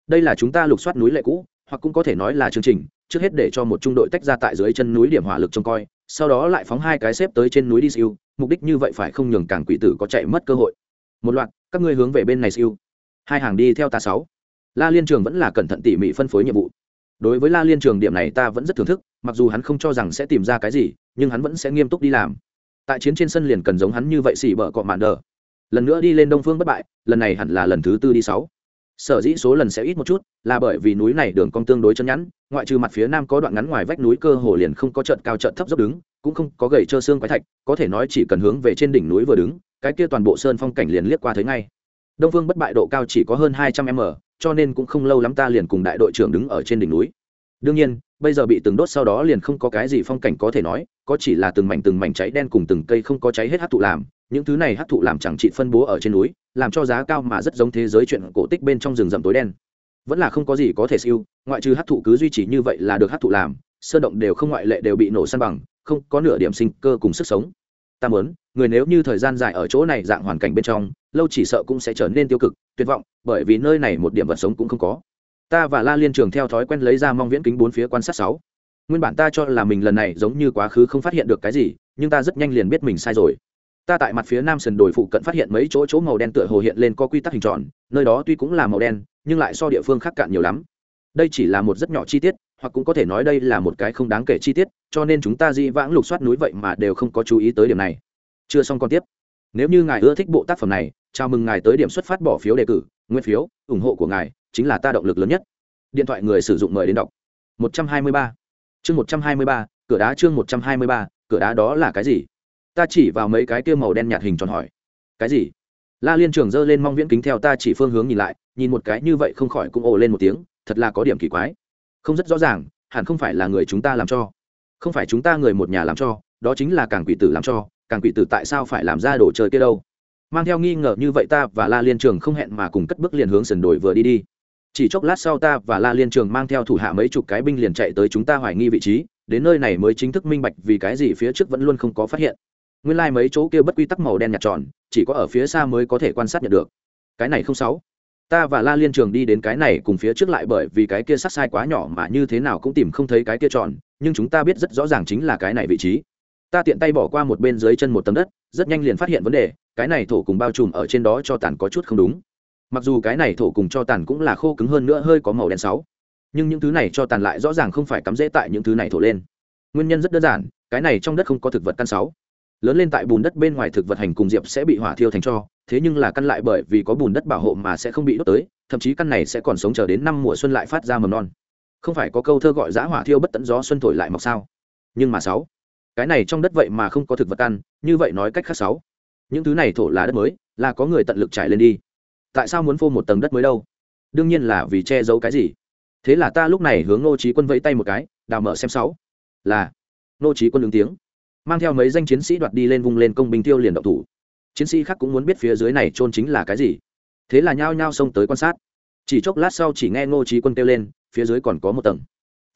Đây là chúng ta lục soát núi lệ cũ, hoặc cũng có thể nói là chương trình, trước hết để cho một trung đội tách ra tại dưới chân núi điểm hỏa lực trông coi sau đó lại phóng hai cái xếp tới trên núi đi siêu, mục đích như vậy phải không nhường càng quỷ tử có chạy mất cơ hội. Một loạt, các ngươi hướng về bên này siêu. Hai hàng đi theo ta sáu. La liên trường vẫn là cẩn thận tỉ mỉ phân phối nhiệm vụ. Đối với la liên trường điểm này ta vẫn rất thưởng thức, mặc dù hắn không cho rằng sẽ tìm ra cái gì, nhưng hắn vẫn sẽ nghiêm túc đi làm. Tại chiến trên sân liền cần giống hắn như vậy xỉ bở cọ mạn đờ. Lần nữa đi lên đông phương bất bại, lần này hẳn là lần thứ tư đi sáu sở dĩ số lần sẽ ít một chút, là bởi vì núi này đường cong tương đối chân nhẵn, ngoại trừ mặt phía nam có đoạn ngắn ngoài vách núi cơ hồ liền không có trận cao trận thấp dốc đứng, cũng không có gầy trơ xương quái thạch, có thể nói chỉ cần hướng về trên đỉnh núi vừa đứng, cái kia toàn bộ sơn phong cảnh liền liếc qua thấy ngay. Đông phương bất bại độ cao chỉ có hơn hai trăm m, cho nên cũng không lâu lắm ta liền cùng đại đội trưởng đứng ở trên đỉnh núi. Đương nhiên bây giờ bị từng đốt sau đó liền không có cái gì phong cảnh có thể nói, có chỉ là từng mảnh từng mảnh cháy đen cùng từng cây không có cháy hết hát thụ làm, những thứ này hát thụ làm chẳng trị phân bố ở trên núi, làm cho giá cao mà rất giống thế giới chuyện cổ tích bên trong rừng rậm tối đen. Vẫn là không có gì có thể siêu, ngoại trừ hát thụ cứ duy trì như vậy là được hát thụ làm, sơn động đều không ngoại lệ đều bị nổ săn bằng, không có nửa điểm sinh cơ cùng sức sống. Ta muốn, người nếu như thời gian dài ở chỗ này dạng hoàn cảnh bên trong, lâu chỉ sợ cũng sẽ trở nên tiêu cực, tuyệt vọng, bởi vì nơi này một điểm vật sống cũng không có ta và la liên trường theo thói quen lấy ra mong viễn kính bốn phía quan sát sáu. Nguyên bản ta cho là mình lần này giống như quá khứ không phát hiện được cái gì, nhưng ta rất nhanh liền biết mình sai rồi. Ta tại mặt phía nam sườn đồi phụ cận phát hiện mấy chỗ chỗ màu đen tựa hồ hiện lên có quy tắc hình tròn, nơi đó tuy cũng là màu đen, nhưng lại so địa phương khác cạn nhiều lắm. Đây chỉ là một rất nhỏ chi tiết, hoặc cũng có thể nói đây là một cái không đáng kể chi tiết, cho nên chúng ta di vãng lục soát núi vậy mà đều không có chú ý tới điểm này. Chưa xong còn tiếp. Nếu như ngài ưa thích bộ tác phẩm này, chào mừng ngài tới điểm xuất phát bỏ phiếu đề cử, nguyên phiếu, ủng hộ của ngài chính là ta động lực lớn nhất. Điện thoại người sử dụng mời đến đọc. 123. chương 123, cửa đá chương 123, cửa đá đó là cái gì? Ta chỉ vào mấy cái kia màu đen nhạt hình tròn hỏi. Cái gì? La liên trường giơ lên mong viễn kính theo ta chỉ phương hướng nhìn lại nhìn một cái như vậy không khỏi cũng ồ lên một tiếng thật là có điểm kỳ quái. Không rất rõ ràng hẳn không phải là người chúng ta làm cho. Không phải chúng ta người một nhà làm cho đó chính là càng quỷ tử làm cho càng quỷ tử tại sao phải làm ra đồ chơi kia đâu? Mang theo nghi ngờ như vậy ta và la liên trường không hẹn mà cùng cất bước liền hướng sườn đồi vừa đi đi chỉ chốc lát sau ta và la liên trường mang theo thủ hạ mấy chục cái binh liền chạy tới chúng ta hoài nghi vị trí, đến nơi này mới chính thức minh bạch vì cái gì phía trước vẫn luôn không có phát hiện. Nguyên lai、like、mấy chỗ kia bất quy tắc màu đen nhạt tròn, chỉ có ở phía xa mới có thể quan sát nhận được. Cái này không sáu. Ta và la liên trường đi đến cái này cùng phía trước lại bởi vì cái kia sắc sai quá nhỏ mà như thế nào cũng tìm không thấy cái kia tròn, nhưng chúng ta biết rất rõ ràng chính là cái này vị trí. Ta tiện tay bỏ qua một bên dưới chân một tấm đất, rất nhanh liền phát hiện vấn đề, cái này thổ cùng bao trùm ở trên đó cho tàn có chút không đúng mặc dù cái này thổ cùng cho tàn cũng là khô cứng hơn nữa, hơi có màu đen sáu. Nhưng những thứ này cho tàn lại rõ ràng không phải cắm dễ tại những thứ này thổ lên. Nguyên nhân rất đơn giản, cái này trong đất không có thực vật căn sáu. Lớn lên tại bùn đất bên ngoài thực vật hành cùng diệp sẽ bị hỏa thiêu thành cho, thế nhưng là căn lại bởi vì có bùn đất bảo hộ mà sẽ không bị đốt tới, thậm chí căn này sẽ còn sống chờ đến năm mùa xuân lại phát ra mầm non. Không phải có câu thơ gọi giã hỏa thiêu bất tận gió xuân thổi lại mọc sao? Nhưng mà sáu, cái này trong đất vậy mà không có thực vật ăn như vậy nói cách khác sáu. Những thứ này thổ là đất mới, là có người tận lực trải lên đi tại sao muốn phô một tầng đất mới đâu? Đương nhiên là vì che giấu cái gì. Thế là ta lúc này hướng Ngô trí quân vẫy tay một cái, đào mở xem sáu. Là, Ngô trí quân ứng tiếng, mang theo mấy danh chiến sĩ đoạt đi lên vung lên công binh tiêu liền động thủ. Chiến sĩ khác cũng muốn biết phía dưới này trôn chính là cái gì. Thế là nhao nhao xông tới quan sát. Chỉ chốc lát sau chỉ nghe ngô trí quân kêu lên, phía dưới còn có một tầng.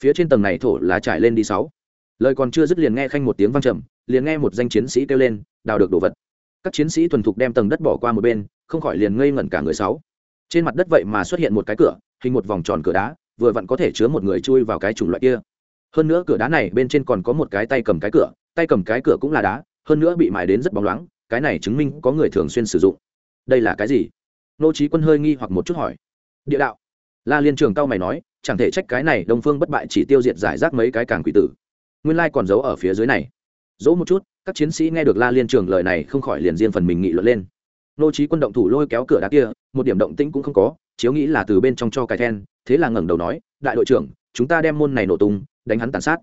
Phía trên tầng này thổ là trải lên đi sáu. Lời còn chưa dứt liền nghe khanh một tiếng vang trầm, liền nghe một danh chiến sĩ kêu lên, đào được đồ vật các chiến sĩ thuần thục đem tầng đất bỏ qua một bên, không khỏi liền ngây ngẩn cả người sáu. Trên mặt đất vậy mà xuất hiện một cái cửa, hình một vòng tròn cửa đá, vừa vặn có thể chứa một người chui vào cái chủng loại kia. Hơn nữa cửa đá này bên trên còn có một cái tay cầm cái cửa, tay cầm cái cửa cũng là đá, hơn nữa bị mài đến rất bóng loáng, cái này chứng minh có người thường xuyên sử dụng. Đây là cái gì? Nô trí quân hơi nghi hoặc một chút hỏi. Địa đạo. La liên trường cao mày nói, chẳng thể trách cái này đông phương bất bại chỉ tiêu diệt giải rác mấy cái càng quỷ tử. Nguyên lai còn giấu ở phía dưới này. Dỗ một chút các chiến sĩ nghe được la liên trường lời này không khỏi liền riêng phần mình nghị luận lên. Nô trí quân động thủ lôi kéo cửa đá kia, một điểm động tĩnh cũng không có, chiếu nghĩ là từ bên trong cho cái then, thế là ngẩng đầu nói, đại đội trưởng, chúng ta đem môn này nổ tung, đánh hắn tàn sát.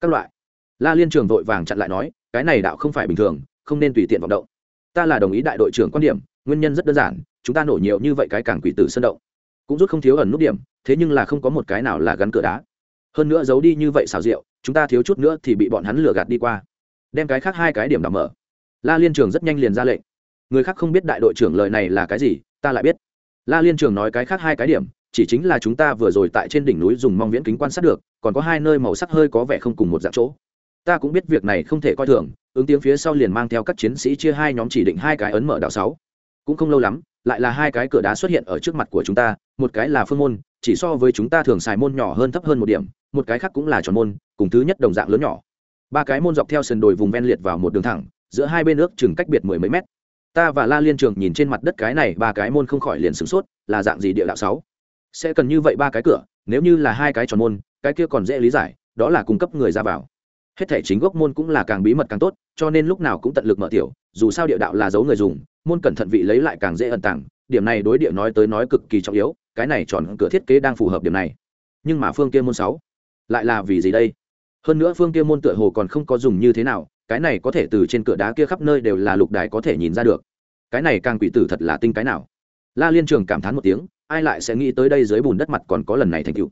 Các loại. La liên trường vội vàng chặn lại nói, cái này đạo không phải bình thường, không nên tùy tiện vọng động. Ta là đồng ý đại đội trưởng quan điểm, nguyên nhân rất đơn giản, chúng ta nổ nhiều như vậy cái cảng quỷ tử sơn động, cũng rút không thiếu ẩn nút điểm, thế nhưng là không có một cái nào là gắn cửa đá. Hơn nữa giấu đi như vậy xào rượu chúng ta thiếu chút nữa thì bị bọn hắn lừa gạt đi qua đem cái khác hai cái điểm đảm mở. La liên trường rất nhanh liền ra lệnh. Người khác không biết đại đội trưởng lời này là cái gì, ta lại biết. La liên trường nói cái khác hai cái điểm, chỉ chính là chúng ta vừa rồi tại trên đỉnh núi dùng mong viễn kính quan sát được, còn có hai nơi màu sắc hơi có vẻ không cùng một dạng chỗ. Ta cũng biết việc này không thể coi thường, ứng tiếng phía sau liền mang theo các chiến sĩ chia hai nhóm chỉ định hai cái ấn mở đạo sáu. Cũng không lâu lắm, lại là hai cái cửa đá xuất hiện ở trước mặt của chúng ta, một cái là phương môn, chỉ so với chúng ta thường xài môn nhỏ hơn thấp hơn một điểm, một cái khác cũng là tròn môn, cùng thứ nhất đồng dạng lớn nhỏ ba cái môn dọc theo sườn đồi vùng ven liệt vào một đường thẳng, giữa hai bên nước chừng cách biệt mười mấy mét. Ta và la liên trường nhìn trên mặt đất cái này, ba cái môn không khỏi liền sửng sốt, là dạng gì địa đạo sáu? Sẽ cần như vậy ba cái cửa, nếu như là hai cái tròn môn, cái kia còn dễ lý giải, đó là cung cấp người ra vào. Hết thể chính gốc môn cũng là càng bí mật càng tốt, cho nên lúc nào cũng tận lực mở tiểu, dù sao địa đạo là dấu người dùng, môn cẩn thận vị lấy lại càng dễ ẩn tàng, điểm này đối địa nói tới nói cực kỳ trọng yếu, cái này tròn cửa thiết kế đang phù hợp điểm này. Nhưng mà phương kia môn sáu, lại là vì gì đây? Hơn nữa phương kia môn tựa hồ còn không có dùng như thế nào, cái này có thể từ trên cửa đá kia khắp nơi đều là lục đài có thể nhìn ra được. Cái này càng quỷ tử thật là tinh cái nào. La liên trường cảm thán một tiếng, ai lại sẽ nghĩ tới đây dưới bùn đất mặt còn có lần này thành tựu.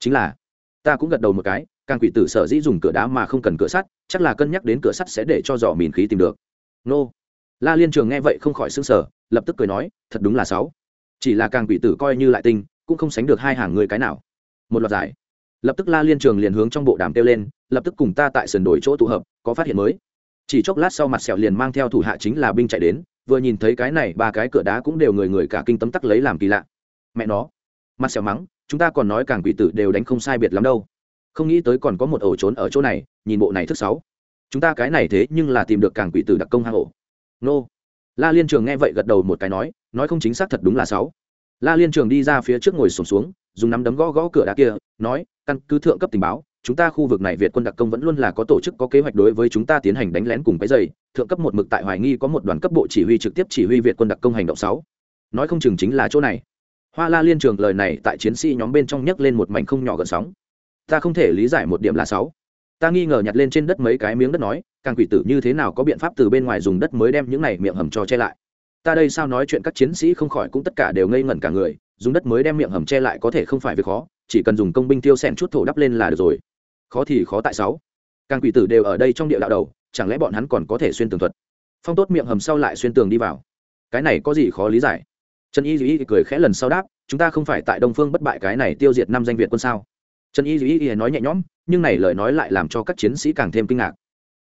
Chính là, ta cũng gật đầu một cái, càng quỷ tử sở dĩ dùng cửa đá mà không cần cửa sắt, chắc là cân nhắc đến cửa sắt sẽ để cho dò mìn khí tìm được. Nô. La liên trường nghe vậy không khỏi xứng sở lập tức cười nói, thật đúng là sáu. Chỉ là càng quỷ tử coi như lại tinh, cũng không sánh được hai hàng người cái nào. Một loạt giải lập tức la liên trường liền hướng trong bộ đàm kêu lên lập tức cùng ta tại sườn đổi chỗ tụ hợp có phát hiện mới. Chỉ chốc lát sau mặt sẹo liền mang theo thủ hạ chính là binh chạy đến vừa nhìn thấy cái này ba cái cửa đá cũng đều người người cả kinh tấm tắc lấy làm kỳ lạ. Mẹ nó. Mặt sẹo mắng chúng ta còn nói càng quỷ tử đều đánh không sai biệt lắm đâu. Không nghĩ tới còn có một ổ trốn ở chỗ này nhìn bộ này thức sáu. Chúng ta cái này thế nhưng là tìm được càng quỷ tử đặc công hang ổ. Nô. La liên trường nghe vậy gật đầu một cái nói nói không chính xác thật đúng là sáu. La liên trường đi ra phía trước ngồi sùng xuống, xuống dùng nắm đấm gõ gõ cửa đá kia, nói, căn cứ thượng cấp tình báo, chúng ta khu vực này việt quân đặc công vẫn luôn là có tổ chức, có kế hoạch đối với chúng ta tiến hành đánh lén cùng cái dày thượng cấp một mực tại hoài nghi có một đoàn cấp bộ chỉ huy trực tiếp chỉ huy việt quân đặc công hành động sáu. Nói không chừng chính là chỗ này. Hoa la liên trường lời này tại chiến sĩ nhóm bên trong nhấc lên một mảnh không nhỏ gần sóng. Ta không thể lý giải một điểm là sáu. Ta nghi ngờ nhặt lên trên đất mấy cái miếng đất nói, càng quỷ tử như thế nào có biện pháp từ bên ngoài dùng đất mới đem những này miệng hầm cho che lại? Ta đây sao nói chuyện các chiến sĩ không khỏi cũng tất cả đều ngây ngẩn cả người dùng đất mới đem miệng hầm che lại có thể không phải việc khó, chỉ cần dùng công binh tiêu sẻn chút thổ đắp lên là được rồi. Khó thì khó tại sáu. Càng quỷ tử đều ở đây trong địa đạo đầu, chẳng lẽ bọn hắn còn có thể xuyên tường thuật? Phong tốt miệng hầm sau lại xuyên tường đi vào. Cái này có gì khó lý giải? Trần y duy cười khẽ lần sau đáp, chúng ta không phải tại đông phương bất bại cái này tiêu diệt năm danh việt quân sao? Trần y duy nói nhẹ nhõm, nhưng này lời nói lại làm cho các chiến sĩ càng thêm kinh ngạc.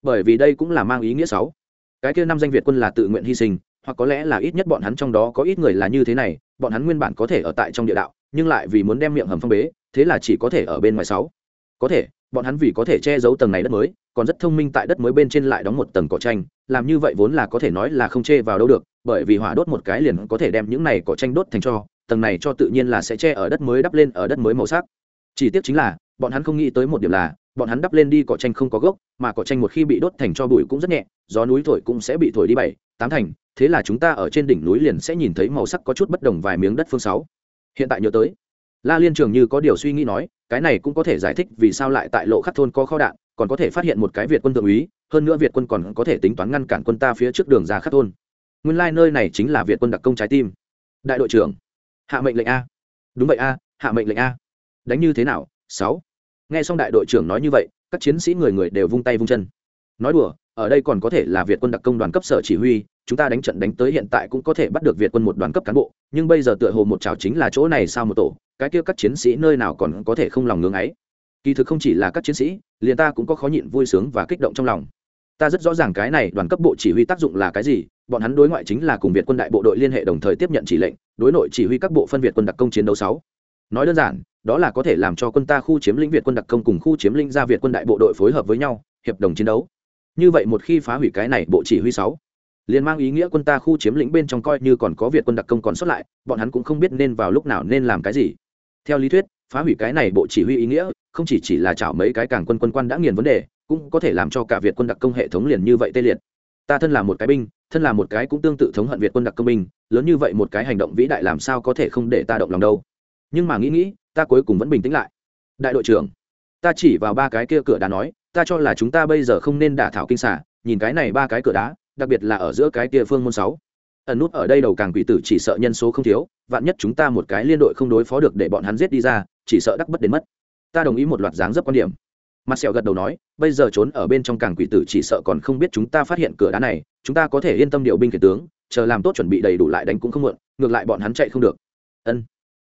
Bởi vì đây cũng là mang ý nghĩa sáu. Cái kia năm danh việt quân là tự nguyện hy sinh hoặc có lẽ là ít nhất bọn hắn trong đó có ít người là như thế này, bọn hắn nguyên bản có thể ở tại trong địa đạo, nhưng lại vì muốn đem miệng hầm phong bế, thế là chỉ có thể ở bên ngoài sáu. Có thể, bọn hắn vì có thể che giấu tầng này đất mới, còn rất thông minh tại đất mới bên trên lại đóng một tầng cỏ tranh làm như vậy vốn là có thể nói là không chê vào đâu được, bởi vì hỏa đốt một cái liền có thể đem những này cỏ tranh đốt thành cho, tầng này cho tự nhiên là sẽ che ở đất mới đắp lên ở đất mới màu sắc. Chỉ tiếc chính là, bọn hắn không nghĩ tới một điểm là bọn hắn đắp lên đi cỏ tranh không có gốc, mà cỏ tranh một khi bị đốt thành cho bụi cũng rất nhẹ, gió núi thổi cũng sẽ bị thổi đi bảy, tám thành, thế là chúng ta ở trên đỉnh núi liền sẽ nhìn thấy màu sắc có chút bất đồng vài miếng đất phương sáu. Hiện tại nhớ tới, la liên trường như có điều suy nghĩ nói, cái này cũng có thể giải thích vì sao lại tại lộ khắc thôn có kho đạn, còn có thể phát hiện một cái việt quân thượng úy, hơn nữa việt quân còn có thể tính toán ngăn cản quân ta phía trước đường ra khắc thôn. Nguyên lai、like、nơi này chính là việt quân đặc công trái tim. Đại đội trưởng, hạ mệnh lệnh a. Đúng vậy a, hạ mệnh lệnh a. Đánh như thế nào? Sáu nghe xong đại đội trưởng nói như vậy, các chiến sĩ người người đều vung tay vung chân. Nói đùa, ở đây còn có thể là việt quân đặc công đoàn cấp sở chỉ huy, chúng ta đánh trận đánh tới hiện tại cũng có thể bắt được việt quân một đoàn cấp cán bộ, nhưng bây giờ tựa hồ một trào chính là chỗ này sao một tổ, cái kia các chiến sĩ nơi nào còn có thể không lòng ngưỡng ấy. Kỳ thực không chỉ là các chiến sĩ, liền ta cũng có khó nhịn vui sướng và kích động trong lòng. Ta rất rõ ràng cái này đoàn cấp bộ chỉ huy tác dụng là cái gì, bọn hắn đối ngoại chính là cùng việt quân đại bộ đội liên hệ đồng thời tiếp nhận chỉ lệnh, đối nội chỉ huy các bộ phân việt quân đặc công chiến đấu sáu nói đơn giản, đó là có thể làm cho quân ta khu chiếm lĩnh việt quân đặc công cùng khu chiếm lĩnh ra việt quân đại bộ đội phối hợp với nhau, hiệp đồng chiến đấu. Như vậy một khi phá hủy cái này bộ chỉ huy sáu, liền mang ý nghĩa quân ta khu chiếm lĩnh bên trong coi như còn có việt quân đặc công còn sót lại, bọn hắn cũng không biết nên vào lúc nào nên làm cái gì. Theo lý thuyết, phá hủy cái này bộ chỉ huy ý nghĩa, không chỉ chỉ là chảo mấy cái cảng quân quân quan đã nghiền vấn đề, cũng có thể làm cho cả việt quân đặc công hệ thống liền như vậy tê liệt. Ta thân là một cái binh, thân là một cái cũng tương tự thống hận việt quân đặc công binh, lớn như vậy một cái hành động vĩ đại làm sao có thể không để ta động lòng đâu? Nhưng mà nghĩ nghĩ, ta cuối cùng vẫn bình tĩnh lại. Đại đội trưởng, ta chỉ vào ba cái kia cửa đá nói, ta cho là chúng ta bây giờ không nên đả thảo kinh xả nhìn cái này ba cái cửa đá, đặc biệt là ở giữa cái kia phương môn sáu. Ẩn nút ở đây đầu càng quỷ tử chỉ sợ nhân số không thiếu, vạn nhất chúng ta một cái liên đội không đối phó được để bọn hắn giết đi ra, chỉ sợ đắc bất đến mất. Ta đồng ý một loạt dáng dấp quan điểm. Mặt sẹo gật đầu nói, bây giờ trốn ở bên trong càng quỷ tử chỉ sợ còn không biết chúng ta phát hiện cửa đá này, chúng ta có thể yên tâm điều binh kể tướng, chờ làm tốt chuẩn bị đầy đủ lại đánh cũng không muộn, ngược lại bọn hắn chạy không được. Ân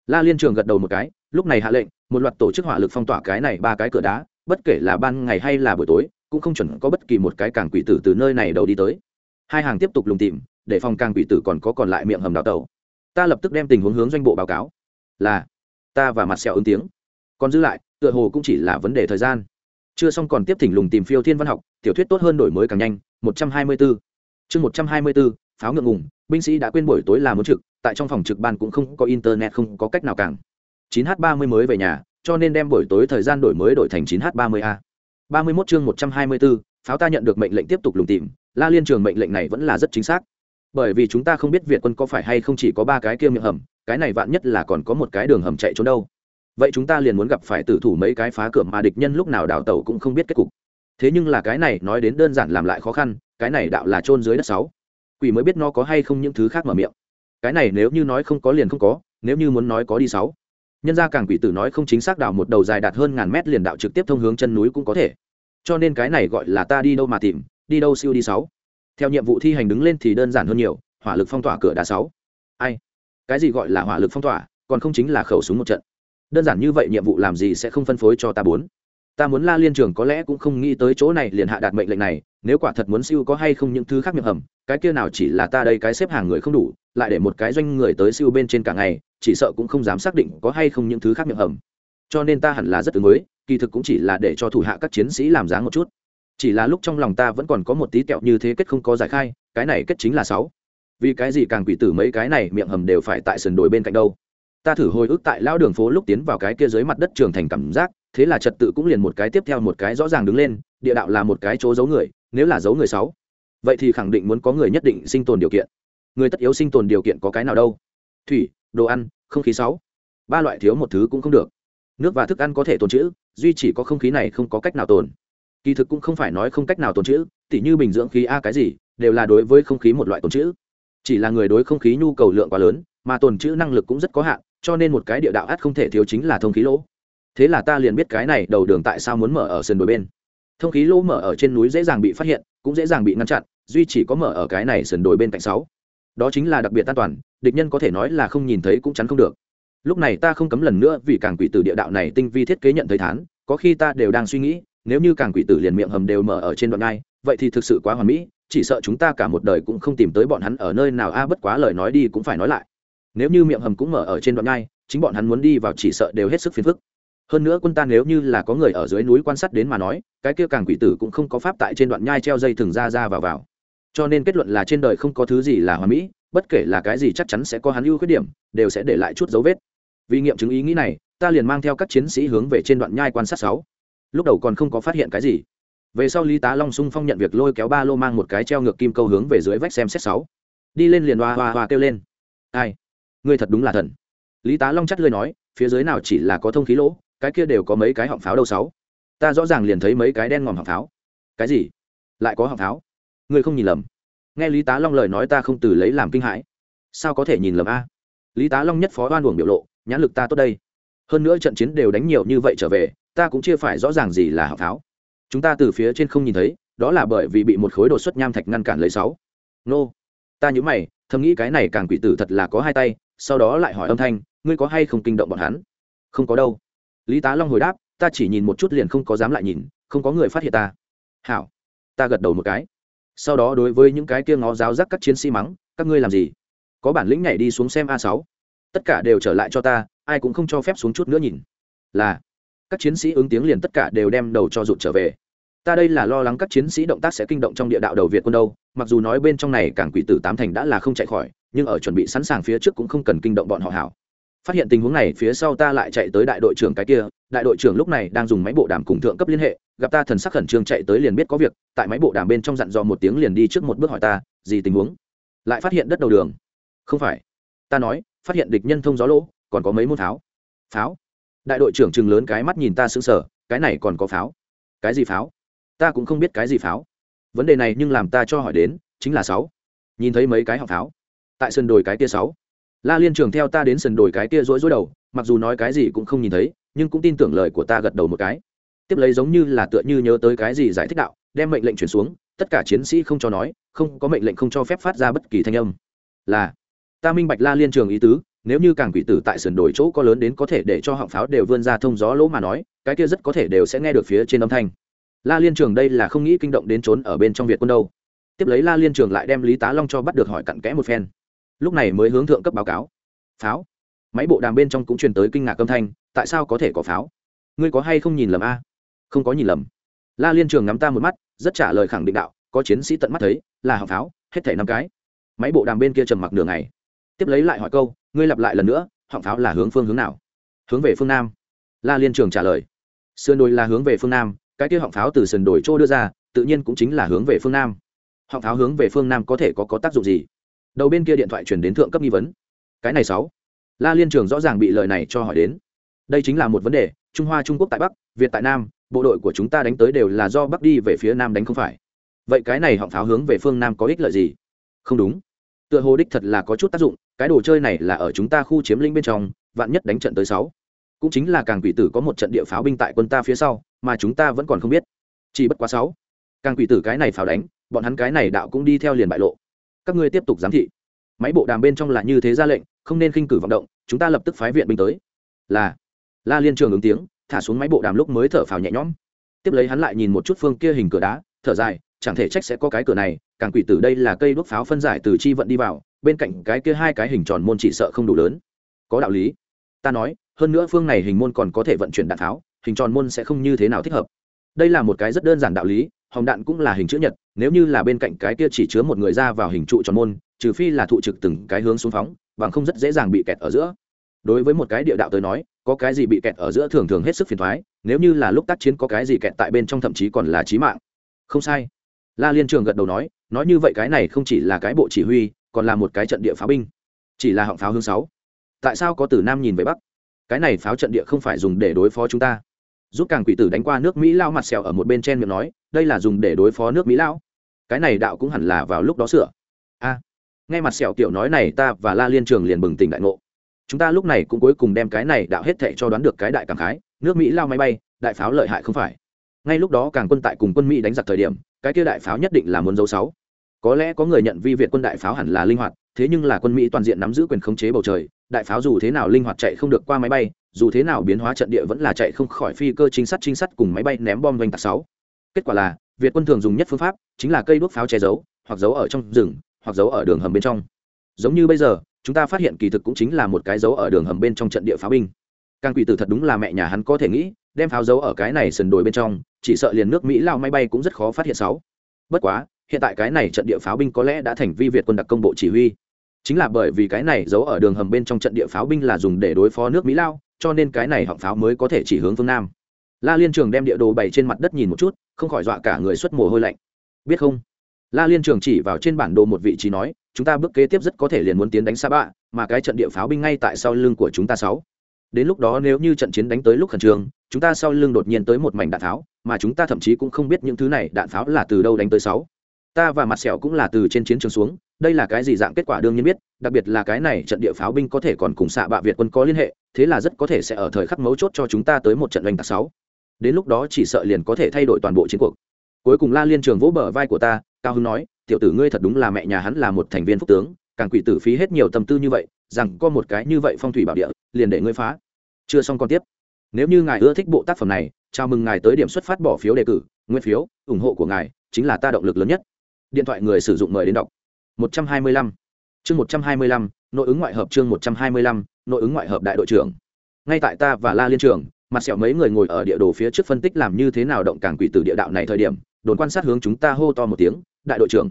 la liên trường gật đầu một cái lúc này hạ lệnh một loạt tổ chức hỏa lực phong tỏa cái này ba cái cửa đá bất kể là ban ngày hay là buổi tối cũng không chuẩn có bất kỳ một cái càng quỷ tử từ nơi này đầu đi tới. Hai hàng tiếp tục lùng tìm để phòng càng quỷ tử còn có còn lại miệng hầm đào tàu ta lập tức đem tình huống hướng doanh bộ báo cáo. Là ta và mặt sẹo ứng tiếng. Còn giữ lại tựa hồ cũng chỉ là vấn đề thời gian. Chưa xong còn tiếp thỉnh lùng tìm phiêu thiên văn học tiểu thuyết tốt hơn đổi mới càng nhanh một trăm hai mươi 124. chương một trăm hai mươi 124, pháo ngượng ngùng binh sĩ đã quên buổi tối là muốn trực tại trong phòng trực ban cũng không có internet không có cách nào càng 9 h 30 mới về nhà cho nên đem buổi tối thời gian đổi mới đổi thành 9 h 30 a. 31 chương 124, pháo ta nhận được mệnh lệnh tiếp tục lùng tìm la liên trường mệnh lệnh này vẫn là rất chính xác. Bởi vì chúng ta không biết việt quân có phải hay không chỉ có ba cái kia miệng hầm cái này vạn nhất là còn có một cái đường hầm chạy trốn đâu. Vậy chúng ta liền muốn gặp phải tử thủ mấy cái phá cửa mà địch nhân lúc nào đào tẩu cũng không biết kết cục. Thế nhưng là cái này nói đến đơn giản làm lại khó khăn cái này đạo là trôn dưới đất sáu quỷ mới biết nó có hay không những thứ khác mở miệng. Cái này nếu như nói không có liền không có, nếu như muốn nói có đi sáu. Nhân ra càng quỷ tử nói không chính xác đào một đầu dài đạt hơn ngàn mét liền đạo trực tiếp thông hướng chân núi cũng có thể. Cho nên cái này gọi là ta đi đâu mà tìm, đi đâu siêu đi sáu. Theo nhiệm vụ thi hành đứng lên thì đơn giản hơn nhiều, hỏa lực phong tỏa cửa đá sáu. Ai? Cái gì gọi là hỏa lực phong tỏa, còn không chính là khẩu súng một trận. Đơn giản như vậy nhiệm vụ làm gì sẽ không phân phối cho ta bốn ta muốn la liên trường có lẽ cũng không nghĩ tới chỗ này liền hạ đạt mệnh lệnh này, nếu quả thật muốn siêu có hay không những thứ khác miệng hầm, cái kia nào chỉ là ta đây cái xếp hàng người không đủ, lại để một cái doanh người tới siêu bên trên cả ngày, chỉ sợ cũng không dám xác định có hay không những thứ khác miệng hầm. Cho nên ta hẳn là rất ứng mới kỳ thực cũng chỉ là để cho thủ hạ các chiến sĩ làm dáng một chút. Chỉ là lúc trong lòng ta vẫn còn có một tí kẹo như thế kết không có giải khai, cái này kết chính là sáu. Vì cái gì càng quỷ tử mấy cái này miệng hầm đều phải tại sườn đồi bên cạnh đâu? Ta thử hồi ức tại lão đường phố lúc tiến vào cái kia dưới mặt đất trường thành cảm giác, thế là trật tự cũng liền một cái tiếp theo một cái rõ ràng đứng lên, địa đạo là một cái chỗ giấu người, nếu là giấu người sáu, vậy thì khẳng định muốn có người nhất định sinh tồn điều kiện. Người tất yếu sinh tồn điều kiện có cái nào đâu? Thủy, đồ ăn, không khí sáu. Ba loại thiếu một thứ cũng không được. Nước và thức ăn có thể tồn trữ, duy chỉ có không khí này không có cách nào tồn. Kỳ thực cũng không phải nói không cách nào tồn trữ, tỉ như bình dưỡng khí a cái gì, đều là đối với không khí một loại tồn trữ. Chỉ là người đối không khí nhu cầu lượng quá lớn mà tồn trữ năng lực cũng rất có hạn, cho nên một cái địa đạo ắt không thể thiếu chính là thông khí lỗ. Thế là ta liền biết cái này đầu đường tại sao muốn mở ở sườn đồi bên. Thông khí lỗ mở ở trên núi dễ dàng bị phát hiện, cũng dễ dàng bị ngăn chặn, duy chỉ có mở ở cái này sườn đồi bên cạnh sáu. Đó chính là đặc biệt an toàn, địch nhân có thể nói là không nhìn thấy cũng chắn không được. Lúc này ta không cấm lần nữa vì càng quỷ tử địa đạo này tinh vi thiết kế nhận thấy thán, có khi ta đều đang suy nghĩ, nếu như càng quỷ tử liền miệng hầm đều mở ở trên đoạn ngai vậy thì thực sự quá hoàn mỹ, chỉ sợ chúng ta cả một đời cũng không tìm tới bọn hắn ở nơi nào. A, bất quá lời nói đi cũng phải nói lại nếu như miệng hầm cũng mở ở trên đoạn ngai chính bọn hắn muốn đi vào chỉ sợ đều hết sức phiền phức. Hơn nữa quân ta nếu như là có người ở dưới núi quan sát đến mà nói, cái kia càng quỷ tử cũng không có pháp tại trên đoạn nhai treo dây thừng ra ra vào vào. Cho nên kết luận là trên đời không có thứ gì là hoàn mỹ, bất kể là cái gì chắc chắn sẽ có hắn ưu khuyết điểm, đều sẽ để lại chút dấu vết. Vì nghiệm chứng ý nghĩ này, ta liền mang theo các chiến sĩ hướng về trên đoạn nhai quan sát sáu. Lúc đầu còn không có phát hiện cái gì. Về sau lý tá long sung phong nhận việc lôi kéo ba lô mang một cái treo ngược kim câu hướng về dưới vách xem xét sáu. Đi lên liền hoa hoa hoa kêu lên. Ai? Ngươi thật đúng là thần. Lý tá long chắt lơi nói, phía dưới nào chỉ là có thông khí lỗ, cái kia đều có mấy cái họng pháo đâu sáu. Ta rõ ràng liền thấy mấy cái đen ngòm họng pháo. Cái gì? Lại có họng pháo? Ngươi không nhìn lầm. Nghe lý tá long lời nói ta không từ lấy làm kinh hãi. Sao có thể nhìn lầm a? Lý tá long nhất phó oan uổng biểu lộ, nhãn lực ta tốt đây. Hơn nữa trận chiến đều đánh nhiều như vậy trở về, ta cũng chưa phải rõ ràng gì là họng pháo. Chúng ta từ phía trên không nhìn thấy, đó là bởi vì bị một khối đột xuất nham thạch ngăn cản lấy sáu. Nô. Ta nhớ mày, thầm nghĩ cái này càng quỷ tử thật là có hai tay sau đó lại hỏi âm thanh, ngươi có hay không kinh động bọn hắn? Không có đâu. Lý tá long hồi đáp, ta chỉ nhìn một chút liền không có dám lại nhìn, không có người phát hiện ta. Hảo. Ta gật đầu một cái. Sau đó đối với những cái kia ngó giáo giác các chiến sĩ mắng, các ngươi làm gì? Có bản lĩnh nhảy đi xuống xem a sáu. Tất cả đều trở lại cho ta, ai cũng không cho phép xuống chút nữa nhìn. Là. Các chiến sĩ ứng tiếng liền tất cả đều đem đầu cho rụt trở về ta đây là lo lắng các chiến sĩ động tác sẽ kinh động trong địa đạo đầu việt quân đâu, mặc dù nói bên trong này cảng quỷ tử tám thành đã là không chạy khỏi, nhưng ở chuẩn bị sẵn sàng phía trước cũng không cần kinh động bọn họ hảo. Phát hiện tình huống này, phía sau ta lại chạy tới đại đội trưởng cái kia, đại đội trưởng lúc này đang dùng máy bộ đàm cùng thượng cấp liên hệ, gặp ta thần sắc khẩn trương chạy tới liền biết có việc, tại máy bộ đàm bên trong dặn dò một tiếng liền đi trước một bước hỏi ta, gì tình huống? Lại phát hiện đất đầu đường. Không phải. Ta nói, phát hiện địch nhân thông gió lỗ, còn có mấy môn pháo. Pháo? Đại đội trưởng chừng lớn cái mắt nhìn ta sững sờ, cái này còn có pháo? Cái gì pháo? Ta cũng không biết cái gì pháo. Vấn đề này nhưng làm ta cho hỏi đến, chính là sáu. Nhìn thấy mấy cái họng pháo. Tại sân đồi cái kia sáu. La liên trường theo ta đến sân đồi cái kia rối rối đầu, mặc dù nói cái gì cũng không nhìn thấy, nhưng cũng tin tưởng lời của ta gật đầu một cái. Tiếp lấy giống như là tựa như nhớ tới cái gì giải thích đạo, đem mệnh lệnh chuyển xuống, tất cả chiến sĩ không cho nói, không có mệnh lệnh không cho phép phát ra bất kỳ thanh âm. Là, ta minh bạch la liên trường ý tứ, nếu như càng quỷ tử tại sườn đồi chỗ có lớn đến có thể để cho họng pháo đều vươn ra thông gió lỗ mà nói, cái kia rất có thể đều sẽ nghe được phía trên âm thanh la liên trường đây là không nghĩ kinh động đến trốn ở bên trong việt quân đâu. Tiếp lấy la liên trường lại đem lý tá long cho bắt được hỏi cặn kẽ một phen. Lúc này mới hướng thượng cấp báo cáo. Pháo. Máy bộ đàm bên trong cũng truyền tới kinh ngạc âm thanh, tại sao có thể có pháo? Ngươi có hay không nhìn lầm a? Không có nhìn lầm. La liên trường ngắm ta một mắt, rất trả lời khẳng định đạo, có chiến sĩ tận mắt thấy, là hàng pháo, hết thảy năm cái. Máy bộ đàm bên kia trầm mặc nửa ngày. Tiếp lấy lại hỏi câu, ngươi lặp lại lần nữa họng pháo là hướng phương hướng nào? Hướng về phương nam. La liên trường trả lời. Sườn đồi là hướng về phương nam cái kia họng pháo từ sườn đồi trô đưa ra, tự nhiên cũng chính là hướng về phương nam. Họng pháo hướng về phương nam có thể có có tác dụng gì? Đầu bên kia điện thoại chuyển đến thượng cấp nghi vấn. Cái này sáu. La liên trường rõ ràng bị lời này cho hỏi đến. Đây chính là một vấn đề, trung hoa trung quốc tại bắc, việt tại nam, bộ đội của chúng ta đánh tới đều là do bắc đi về phía nam đánh không phải. Vậy cái này họng pháo hướng về phương nam có ích lợi gì? Không đúng. Tựa hồ đích thật là có chút tác dụng, cái đồ chơi này là ở chúng ta khu chiếm lĩnh bên trong, vạn nhất đánh trận tới sáu. Cũng chính là càng quỷ tử có một trận địa pháo binh tại quân ta phía sau mà chúng ta vẫn còn không biết. Chỉ bất quá sáu. Càng quỷ tử cái này pháo đánh, bọn hắn cái này đạo cũng đi theo liền bại lộ. Các ngươi tiếp tục giám thị. Máy bộ đàm bên trong là như thế ra lệnh, không nên khinh cử vọng động, chúng ta lập tức phái viện binh tới. Là. La liên trường ứng tiếng, thả xuống máy bộ đàm lúc mới thở phào nhẹ nhõm. Tiếp lấy hắn lại nhìn một chút phương kia hình cửa đá, thở dài, chẳng thể trách sẽ có cái cửa này, càng quỷ tử đây là cây đuốc pháo phân giải từ chi vận đi vào, bên cạnh cái kia hai cái hình tròn môn chỉ sợ không đủ lớn. Có đạo lý. Ta nói, hơn nữa phương này hình môn còn có thể vận chuyển đạn pháo hình tròn môn sẽ không như thế nào thích hợp. Đây là một cái rất đơn giản đạo lý, hồng đạn cũng là hình chữ nhật, nếu như là bên cạnh cái kia chỉ chứa một người ra vào hình trụ tròn môn, trừ phi là thụ trực từng cái hướng xuống phóng, bằng không rất dễ dàng bị kẹt ở giữa. Đối với một cái địa đạo tới nói, có cái gì bị kẹt ở giữa thường thường hết sức phiền thoái nếu như là lúc tác chiến có cái gì kẹt tại bên trong thậm chí còn là trí mạng. Không sai. La liên trường gật đầu nói nói như vậy cái này không chỉ là cái bộ chỉ huy, còn là một cái trận địa pháo binh. Chỉ là họng pháo hướng sáu. Tại sao có từ nam nhìn về bắc? Cái này pháo trận địa không phải dùng để đối phó chúng ta giúp càng quỷ tử đánh qua nước mỹ lao mặt sẹo ở một bên trên miệng nói, đây là dùng để đối phó nước mỹ lao. Cái này đạo cũng hẳn là vào lúc đó sửa. A, nghe mặt sẹo tiểu nói này, ta và la liên trường liền bừng tỉnh đại ngộ. Chúng ta lúc này cũng cuối cùng đem cái này đạo hết thệ cho đoán được cái đại cảm khái, nước mỹ lao máy bay, đại pháo lợi hại không phải. Ngay lúc đó càng quân tại cùng quân mỹ đánh giặc thời điểm, cái kia đại pháo nhất định là muốn dấu sáu. Có lẽ có người nhận vi việt quân đại pháo hẳn là linh hoạt, thế nhưng là quân mỹ toàn diện nắm giữ quyền khống chế bầu trời, đại pháo dù thế nào linh hoạt chạy không được qua máy bay dù thế nào biến hóa trận địa vẫn là chạy không khỏi phi cơ trinh sát trinh sát cùng máy bay ném bom vành tạc sáu. Kết quả là, việt quân thường dùng nhất phương pháp chính là cây đuốc pháo che giấu, hoặc giấu ở trong rừng, hoặc giấu ở đường hầm bên trong. Giống như bây giờ, chúng ta phát hiện kỳ thực cũng chính là một cái dấu ở đường hầm bên trong trận địa pháo binh. Càng quỷ tử thật đúng là mẹ nhà hắn có thể nghĩ, đem pháo dấu ở cái này sườn đồi bên trong, chỉ sợ liền nước mỹ lao máy bay cũng rất khó phát hiện sáu. Bất quá, hiện tại cái này trận địa pháo binh có lẽ đã thành vi việt quân đặc công bộ chỉ huy. Chính là bởi vì cái này giấu ở đường hầm bên trong trận địa pháo binh là dùng để đối phó nước mỹ lao cho nên cái này họng pháo mới có thể chỉ hướng phương nam. La liên trường đem địa đồ bày trên mặt đất nhìn một chút, không khỏi dọa cả người xuất mồ hôi lạnh. Biết không? La liên trường chỉ vào trên bản đồ một vị trí nói, chúng ta bước kế tiếp rất có thể liền muốn tiến đánh xa bạ, mà cái trận địa pháo binh ngay tại sau lưng của chúng ta sáu. Đến lúc đó nếu như trận chiến đánh tới lúc khẩn trương, chúng ta sau lưng đột nhiên tới một mảnh đạn pháo, mà chúng ta thậm chí cũng không biết những thứ này đạn pháo là từ đâu đánh tới sáu. Ta và mặt sẹo cũng là từ trên chiến trường xuống đây là cái gì dạng kết quả đương nhiên biết, đặc biệt là cái này trận địa pháo binh có thể còn cùng xạ bạ việt quân có liên hệ, thế là rất có thể sẽ ở thời khắc mấu chốt cho chúng ta tới một trận oanh tạc sáu. Đến lúc đó chỉ sợ liền có thể thay đổi toàn bộ chiến cuộc. Cuối cùng la liên trường vỗ bờ vai của ta, cao hưng nói, tiểu tử ngươi thật đúng là mẹ nhà hắn là một thành viên phúc tướng, càng quỷ tử phí hết nhiều tâm tư như vậy, rằng có một cái như vậy phong thủy bảo địa, liền để ngươi phá. Chưa xong còn tiếp. Nếu như ngài ưa thích bộ tác phẩm này, chào mừng ngài tới điểm xuất phát bỏ phiếu đề cử, nguyên phiếu, ủng hộ của ngài chính là ta động lực lớn nhất. Điện thoại người sử dụng mời đến đọc. 125. chương 125, nội ứng ngoại hợp chương 125, nội ứng ngoại hợp đại đội trưởng. Ngay tại ta và la liên trưởng, mặt sẹo mấy người ngồi ở địa đồ phía trước phân tích làm như thế nào động càng quỷ tử địa đạo này thời điểm đồn quan sát hướng chúng ta hô to một tiếng đại đội trưởng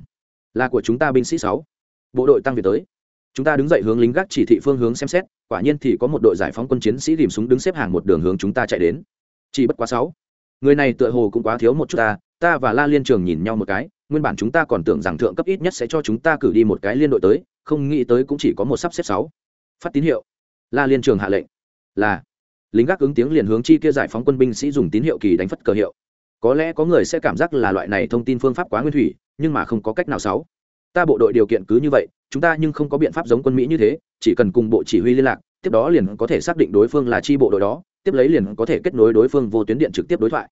là của chúng ta binh sĩ sáu. Bộ đội tăng về tới. Chúng ta đứng dậy hướng lính gác chỉ thị phương hướng xem xét quả nhiên thì có một đội giải phóng quân chiến sĩ rìm súng đứng xếp hàng một đường hướng chúng ta chạy đến. Chỉ bất quá sáu người này tựa hồ cũng quá thiếu một chút ta ta và la liên trường nhìn nhau một cái, nguyên bản chúng ta còn tưởng rằng thượng cấp ít nhất sẽ cho chúng ta cử đi một cái liên đội tới, không nghĩ tới cũng chỉ có một sắp xếp sáu. Phát tín hiệu. La liên trường hạ lệnh. Là. Lính gác ứng tiếng liền hướng chi kia giải phóng quân binh sĩ dùng tín hiệu kỳ đánh phất cờ hiệu. Có lẽ có người sẽ cảm giác là loại này thông tin phương pháp quá nguyên thủy, nhưng mà không có cách nào sáu. Ta bộ đội điều kiện cứ như vậy, chúng ta nhưng không có biện pháp giống quân mỹ như thế, chỉ cần cùng bộ chỉ huy liên lạc, tiếp đó liền có thể xác định đối phương là chi bộ đội đó tiếp lấy liền có thể kết nối đối phương vô tuyến điện trực tiếp đối thoại.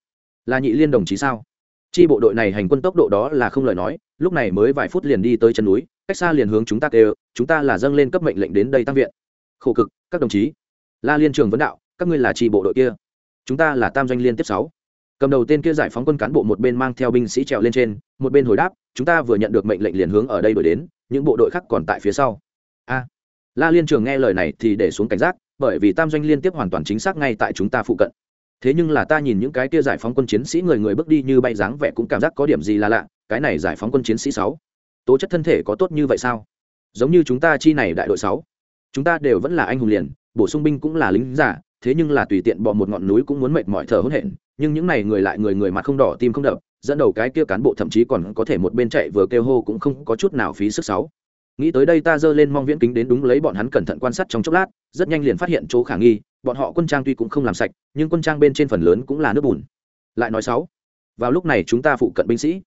Là nhị liên đồng chí sao? Chi bộ đội này hành quân tốc độ đó là không lời nói, lúc này mới vài phút liền đi tới chân núi, cách xa liền hướng chúng ta kêu, chúng ta là dâng lên cấp mệnh lệnh đến đây tăng viện. Khổ cực, các đồng chí. La liên trường vấn đạo, các ngươi là chi bộ đội kia? Chúng ta là tam doanh liên tiếp sáu. Cầm đầu tên kia giải phóng quân cán bộ một bên mang theo binh sĩ trèo lên trên, một bên hồi đáp, chúng ta vừa nhận được mệnh lệnh liền hướng ở đây đổi đến, những bộ đội khác còn tại phía sau. A. La liên trường nghe lời này thì để xuống cảnh giác bởi vì tam doanh liên tiếp hoàn toàn chính xác ngay tại chúng ta phụ cận. Thế nhưng là ta nhìn những cái kia giải phóng quân chiến sĩ người người bước đi như bay dáng vẻ cũng cảm giác có điểm gì là lạ, cái này giải phóng quân chiến sĩ sáu, tố chất thân thể có tốt như vậy sao? Giống như chúng ta chi này đại đội sáu, chúng ta đều vẫn là anh hùng liền, bổ sung binh cũng là lính giả, thế nhưng là tùy tiện bỏ một ngọn núi cũng muốn mệt mỏi thở hổn hển, nhưng những này người lại người người mặt không đỏ, tim không đập, dẫn đầu cái kia cán bộ thậm chí còn có thể một bên chạy vừa kêu hô cũng không có chút nào phí sức sáu nghĩ tới đây ta dơ lên mong viễn kính đến đúng lấy bọn hắn cẩn thận quan sát trong chốc lát, rất nhanh liền phát hiện chỗ khả nghi, bọn họ quân trang tuy cũng không làm sạch, nhưng quân trang bên trên phần lớn cũng là nước bùn. Lại nói sáu, vào lúc này chúng ta phụ cận binh sĩ.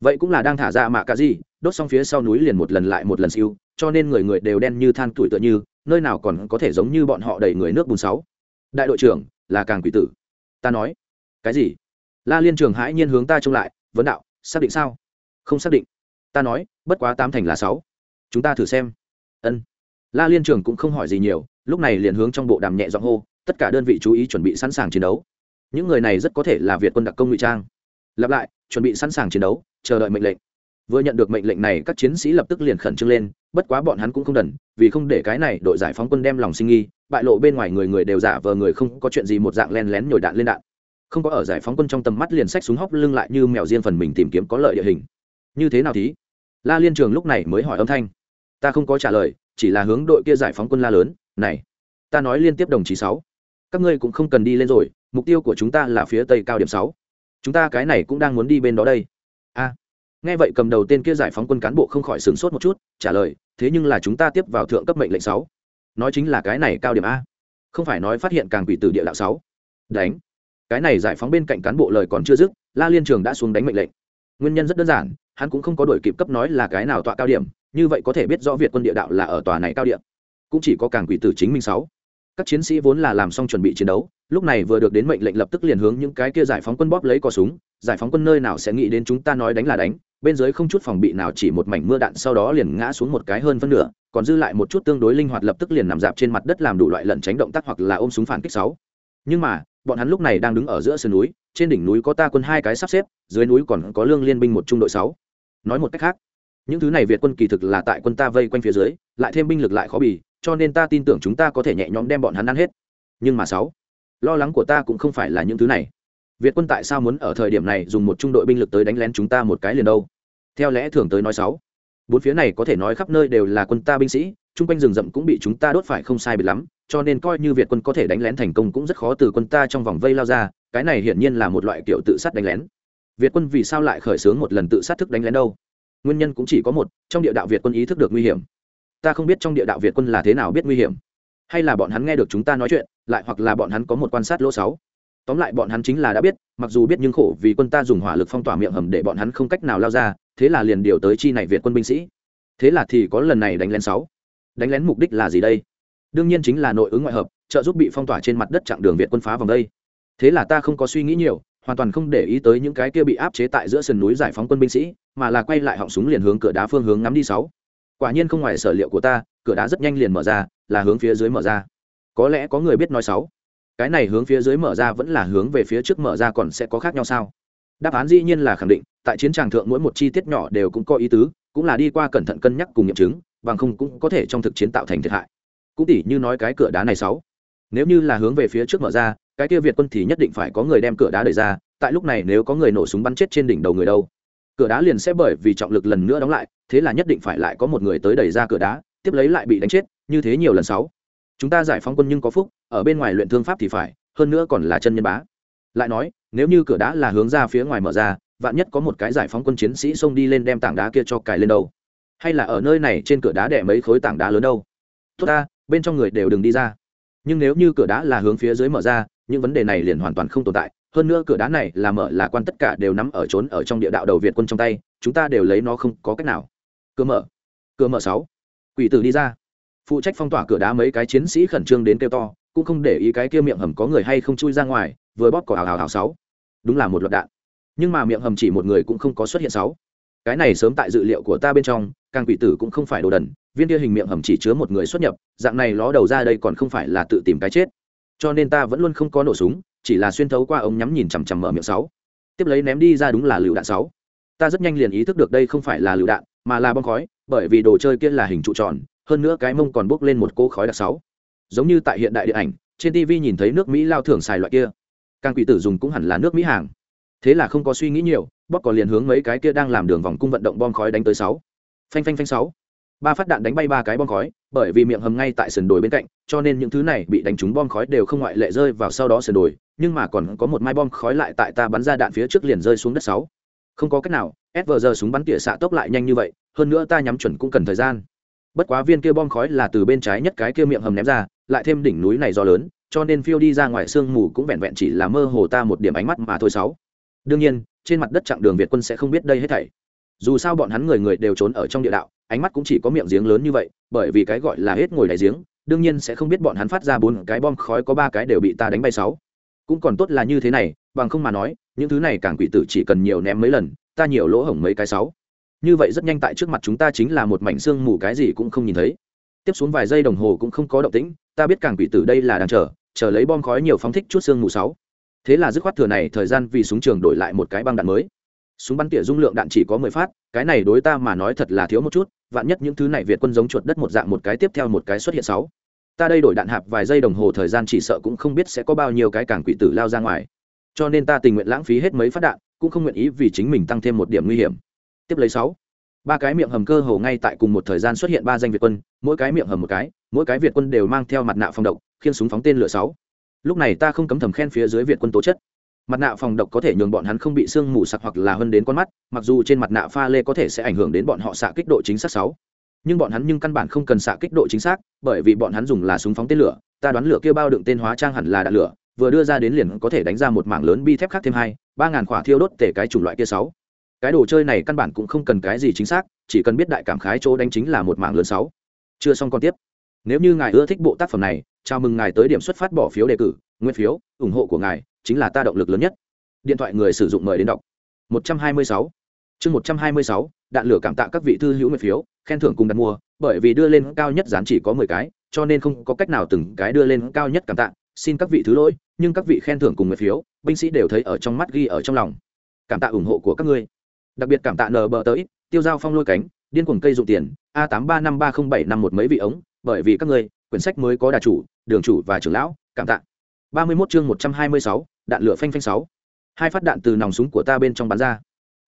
Vậy cũng là đang thả ra mạ cả gì, đốt xong phía sau núi liền một lần lại một lần siêu, cho nên người người đều đen như than tuổi tựa như, nơi nào còn có thể giống như bọn họ đầy người nước bùn sáu. Đại đội trưởng, là càng quỷ tử. Ta nói, cái gì? La liên trường hãi nhiên hướng ta trông lại, vấn đạo, xác định sao? Không xác định. Ta nói, bất quá tám thành là sáu chúng ta thử xem. Ân. La liên trường cũng không hỏi gì nhiều, lúc này liền hướng trong bộ đàm nhẹ giọng hô, tất cả đơn vị chú ý chuẩn bị sẵn sàng chiến đấu. Những người này rất có thể là việt quân đặc công ngụy trang. Lặp lại, chuẩn bị sẵn sàng chiến đấu, chờ đợi mệnh lệnh. Vừa nhận được mệnh lệnh này, các chiến sĩ lập tức liền khẩn trương lên, bất quá bọn hắn cũng không đần, vì không để cái này đội giải phóng quân đem lòng sinh nghi, bại lộ bên ngoài người người đều giả vờ người không có chuyện gì một dạng len lén nhồi đạn lên đạn. Không có ở giải phóng quân trong tầm mắt liền sách súng hóc lưng lại như mèo riêng phần mình tìm kiếm có lợi địa hình. Như thế nào thí? La liên trường lúc này mới hỏi âm thanh ta không có trả lời, chỉ là hướng đội kia giải phóng quân la lớn, này, ta nói liên tiếp đồng chí sáu, các ngươi cũng không cần đi lên rồi, mục tiêu của chúng ta là phía tây cao điểm sáu, chúng ta cái này cũng đang muốn đi bên đó đây. A, nghe vậy cầm đầu tên kia giải phóng quân cán bộ không khỏi sửng sốt một chút, trả lời, thế nhưng là chúng ta tiếp vào thượng cấp mệnh lệnh sáu, nói chính là cái này cao điểm a, không phải nói phát hiện càng quỷ từ địa đạo sáu. Đánh, cái này giải phóng bên cạnh cán bộ lời còn chưa dứt, la liên trường đã xuống đánh mệnh lệnh. Nguyên nhân rất đơn giản, hắn cũng không có đổi kịp cấp nói là cái nào tọa cao điểm như vậy có thể biết rõ việt quân địa đạo là ở tòa này cao địa. cũng chỉ có càng quỷ tử chính minh sáu. Các chiến sĩ vốn là làm xong chuẩn bị chiến đấu, lúc này vừa được đến mệnh lệnh lập tức liền hướng những cái kia giải phóng quân bóp lấy cò súng, giải phóng quân nơi nào sẽ nghĩ đến chúng ta nói đánh là đánh, bên dưới không chút phòng bị nào chỉ một mảnh mưa đạn sau đó liền ngã xuống một cái hơn phân nửa, còn dư lại một chút tương đối linh hoạt lập tức liền nằm dạp trên mặt đất làm đủ loại lẩn tránh động tác hoặc là ôm súng phản kích sáu. Nhưng mà, bọn hắn lúc này đang đứng ở giữa sườn núi, trên đỉnh núi có ta quân hai cái sắp xếp, dưới núi còn có lương liên binh một trung đội sáu. Nói một cách khác những thứ này việt quân kỳ thực là tại quân ta vây quanh phía dưới, lại thêm binh lực lại khó bì, cho nên ta tin tưởng chúng ta có thể nhẹ nhõm đem bọn hắn ăn hết. Nhưng mà sáu, lo lắng của ta cũng không phải là những thứ này. Việt quân tại sao muốn ở thời điểm này dùng một trung đội binh lực tới đánh lén chúng ta một cái liền đâu? Theo lẽ thường tới nói sáu, bốn phía này có thể nói khắp nơi đều là quân ta binh sĩ, chung quanh rừng rậm cũng bị chúng ta đốt phải không sai biệt lắm, cho nên coi như việt quân có thể đánh lén thành công cũng rất khó từ quân ta trong vòng vây lao ra, cái này hiển nhiên là một loại kiểu tự sát đánh lén. Việt quân vì sao lại khởi xướng một lần tự sát thức đánh lén đâu? Nguyên nhân cũng chỉ có một, trong địa đạo việt quân ý thức được nguy hiểm. Ta không biết trong địa đạo việt quân là thế nào biết nguy hiểm. Hay là bọn hắn nghe được chúng ta nói chuyện, lại hoặc là bọn hắn có một quan sát lỗ sáu. Tóm lại bọn hắn chính là đã biết, mặc dù biết nhưng khổ vì quân ta dùng hỏa lực phong tỏa miệng hầm để bọn hắn không cách nào lao ra, thế là liền điều tới chi này việt quân binh sĩ. Thế là thì có lần này đánh lén sáu. Đánh lén mục đích là gì đây? Đương nhiên chính là nội ứng ngoại hợp, trợ giúp bị phong tỏa trên mặt đất chặng đường việt quân phá vòng đây. Thế là ta không có suy nghĩ nhiều, hoàn toàn không để ý tới những cái kia bị áp chế tại giữa sườn núi giải phóng quân binh sĩ mà là quay lại họng súng liền hướng cửa đá phương hướng ngắm đi sáu. Quả nhiên không ngoài sở liệu của ta, cửa đá rất nhanh liền mở ra, là hướng phía dưới mở ra. Có lẽ có người biết nói sáu. Cái này hướng phía dưới mở ra vẫn là hướng về phía trước mở ra còn sẽ có khác nhau sao? Đáp án dĩ nhiên là khẳng định, tại chiến tràng thượng mỗi một chi tiết nhỏ đều cũng có ý tứ, cũng là đi qua cẩn thận cân nhắc cùng nghiệm chứng, bằng không cũng có thể trong thực chiến tạo thành thiệt hại. Cũng tỉ như nói cái cửa đá này sáu. Nếu như là hướng về phía trước mở ra, cái kia việt quân thì nhất định phải có người đem cửa đá đẩy ra, tại lúc này nếu có người nổ súng bắn chết trên đỉnh đầu người đâu? Cửa đá liền sẽ bởi vì trọng lực lần nữa đóng lại, thế là nhất định phải lại có một người tới đẩy ra cửa đá, tiếp lấy lại bị đánh chết, như thế nhiều lần sáu. Chúng ta giải phóng quân nhưng có phúc, ở bên ngoài luyện thương pháp thì phải, hơn nữa còn là chân nhân bá. Lại nói, nếu như cửa đá là hướng ra phía ngoài mở ra, vạn nhất có một cái giải phóng quân chiến sĩ xông đi lên đem tảng đá kia cho cài lên đâu? Hay là ở nơi này trên cửa đá đẻ mấy khối tảng đá lớn đâu? Tốt ta, bên trong người đều đừng đi ra. Nhưng nếu như cửa đá là hướng phía dưới mở ra, những vấn đề này liền hoàn toàn không tồn tại hơn nữa cửa đá này là mở là quan tất cả đều nắm ở trốn ở trong địa đạo đầu việt quân trong tay, chúng ta đều lấy nó không có cách nào. Cửa mở. Cửa mở sáu. Quỷ tử đi ra. Phụ trách phong tỏa cửa đá mấy cái chiến sĩ khẩn trương đến kêu to, cũng không để ý cái kia miệng hầm có người hay không chui ra ngoài, vừa bóp cỏ hào hào hào sáu. Đúng là một loạt đạn. Nhưng mà miệng hầm chỉ một người cũng không có xuất hiện sáu. Cái này sớm tại dự liệu của ta bên trong, càng quỷ tử cũng không phải đồ đần, viên kia hình miệng hầm chỉ chứa một người xuất nhập, dạng này ló đầu ra đây còn không phải là tự tìm cái chết. Cho nên ta vẫn luôn không có nổ súng chỉ là xuyên thấu qua ống nhắm nhìn chằm chằm mở miệng sáu. Tiếp lấy ném đi ra đúng là lựu đạn sáu. Ta rất nhanh liền ý thức được đây không phải là lựu đạn, mà là bom khói, bởi vì đồ chơi kia là hình trụ tròn, hơn nữa cái mông còn bốc lên một cỗ khói đặc sáu. Giống như tại hiện đại điện ảnh, trên tv nhìn thấy nước mỹ lao thưởng xài loại kia. Càng quỷ tử dùng cũng hẳn là nước mỹ hàng. Thế là không có suy nghĩ nhiều, bóp có liền hướng mấy cái kia đang làm đường vòng cung vận động bom khói đánh tới sáu. Phanh phanh phanh sáu ba phát đạn đánh bay ba cái bom khói, bởi vì miệng hầm ngay tại sườn đồi bên cạnh, cho nên những thứ này bị đánh trúng bom khói đều không ngoại lệ rơi vào sau đó sườn đồi, nhưng mà còn có một mai bom khói lại tại ta bắn ra đạn phía trước liền rơi xuống đất sáu. Không có cách nào sv giờ súng bắn tỉa xạ tốc lại nhanh như vậy, hơn nữa ta nhắm chuẩn cũng cần thời gian. Bất quá viên kia bom khói là từ bên trái nhất cái kia miệng hầm ném ra, lại thêm đỉnh núi này do lớn, cho nên phiêu đi ra ngoài sương mù cũng vẹn vẹn chỉ là mơ hồ ta một điểm ánh mắt mà thôi sáu. Đương nhiên, trên mặt đất chặng đường việt quân sẽ không biết đây hết thảy dù sao bọn hắn người người đều trốn ở trong địa đạo, ánh mắt cũng chỉ có miệng giếng lớn như vậy, bởi vì cái gọi là hết ngồi đại giếng, đương nhiên sẽ không biết bọn hắn phát ra bốn cái bom khói có ba cái đều bị ta đánh bay sáu. Cũng còn tốt là như thế này, bằng không mà nói, những thứ này càng quỷ tử chỉ cần nhiều ném mấy lần, ta nhiều lỗ hổng mấy cái sáu. Như vậy rất nhanh tại trước mặt chúng ta chính là một mảnh xương mù cái gì cũng không nhìn thấy. Tiếp xuống vài giây đồng hồ cũng không có động tĩnh, ta biết càng quỷ tử đây là đang chờ chờ lấy bom khói nhiều phóng thích chút xương mù sáu. Thế là dứt khoát thừa này thời gian vì súng trường đổi lại một cái băng đạn mới súng bắn tỉa dung lượng đạn chỉ có mười phát, cái này đối ta mà nói thật là thiếu một chút, vạn nhất những thứ này việt quân giống chuột đất một dạng một cái tiếp theo một cái xuất hiện sáu. Ta đây đổi đạn hạp vài giây đồng hồ thời gian chỉ sợ cũng không biết sẽ có bao nhiêu cái càng quỷ tử lao ra ngoài. Cho nên ta tình nguyện lãng phí hết mấy phát đạn, cũng không nguyện ý vì chính mình tăng thêm một điểm nguy hiểm. Tiếp lấy sáu. Ba cái miệng hầm cơ hồ ngay tại cùng một thời gian xuất hiện ba danh việt quân, mỗi cái miệng hầm một cái, mỗi cái việt quân đều mang theo mặt nạ phòng độc, khiên súng phóng tên lửa sáu. Lúc này ta không cấm thầm khen phía dưới việt quân tố chất mặt nạ phòng độc có thể nhường bọn hắn không bị sương mù sặc hoặc là hơn đến con mắt, mặc dù trên mặt nạ pha lê có thể sẽ ảnh hưởng đến bọn họ xạ kích độ chính xác sáu. Nhưng bọn hắn nhưng căn bản không cần xạ kích độ chính xác, bởi vì bọn hắn dùng là súng phóng tên lửa, ta đoán lửa kia bao đựng tên hóa trang hẳn là đạn lửa, vừa đưa ra đến liền có thể đánh ra một mảng lớn bi thép khác thêm hai, ba ngàn khỏa thiêu đốt tể cái chủng loại kia sáu. Cái đồ chơi này căn bản cũng không cần cái gì chính xác, chỉ cần biết đại cảm khái chỗ đánh chính là một mảng lớn sáu. Chưa xong còn tiếp. Nếu như ngài ưa thích bộ tác phẩm này, chào mừng ngài tới điểm xuất phát bỏ phiếu đề cử, nguyên phiếu, ủng hộ của ngài chính là ta động lực lớn nhất. Điện thoại người sử dụng mời đến đọc. 126 chương 126 đạn lửa cảm tạ các vị thư hữu nguyện phiếu, khen thưởng cùng đặt mua, bởi vì đưa lên cao nhất gián chỉ có 10 cái, cho nên không có cách nào từng cái đưa lên cao nhất cảm tạ. Xin các vị thứ lỗi, nhưng các vị khen thưởng cùng nguyện phiếu, binh sĩ đều thấy ở trong mắt ghi ở trong lòng. Cảm tạ ủng hộ của các ngươi. Đặc biệt cảm tạ nờ bờ tới tiêu giao phong lôi cánh, điên cuồng cây dụng tiền, a tám ba năm ba không bảy năm một mấy vị ống, bởi vì các ngươi, quyển sách mới có đà chủ, đường chủ và trưởng lão, cảm tạ ba mươi 31 chương một trăm hai mươi sáu, đạn lửa phanh phanh sáu. Hai phát đạn từ nòng súng của ta bên trong bắn ra.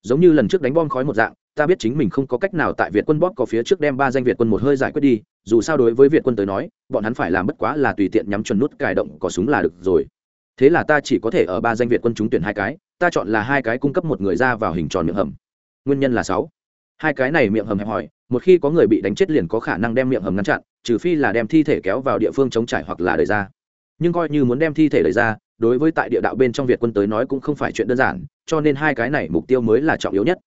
Giống như lần trước đánh bom khói một dạng, ta biết chính mình không có cách nào tại việt quân bóp có phía trước đem ba danh việt quân một hơi giải quyết đi, dù sao đối với việt quân tới nói, bọn hắn phải làm bất quá là tùy tiện nhắm chuẩn nút cài động có súng là được rồi. Thế là ta chỉ có thể ở ba danh việt quân chúng tuyển hai cái, ta chọn là hai cái cung cấp một người ra vào hình tròn miệng hầm. Nguyên nhân là sáu. Hai cái này miệng hầm hẹp hòi, một khi có người bị đánh chết liền có khả năng đem miệng hầm ngăn chặn, trừ phi là đem thi thể kéo vào địa phương chống trải hoặc là đẩy ra nhưng coi như muốn đem thi thể đẩy ra, đối với tại địa đạo bên trong việt quân tới nói cũng không phải chuyện đơn giản, cho nên hai cái này mục tiêu mới là trọng yếu nhất.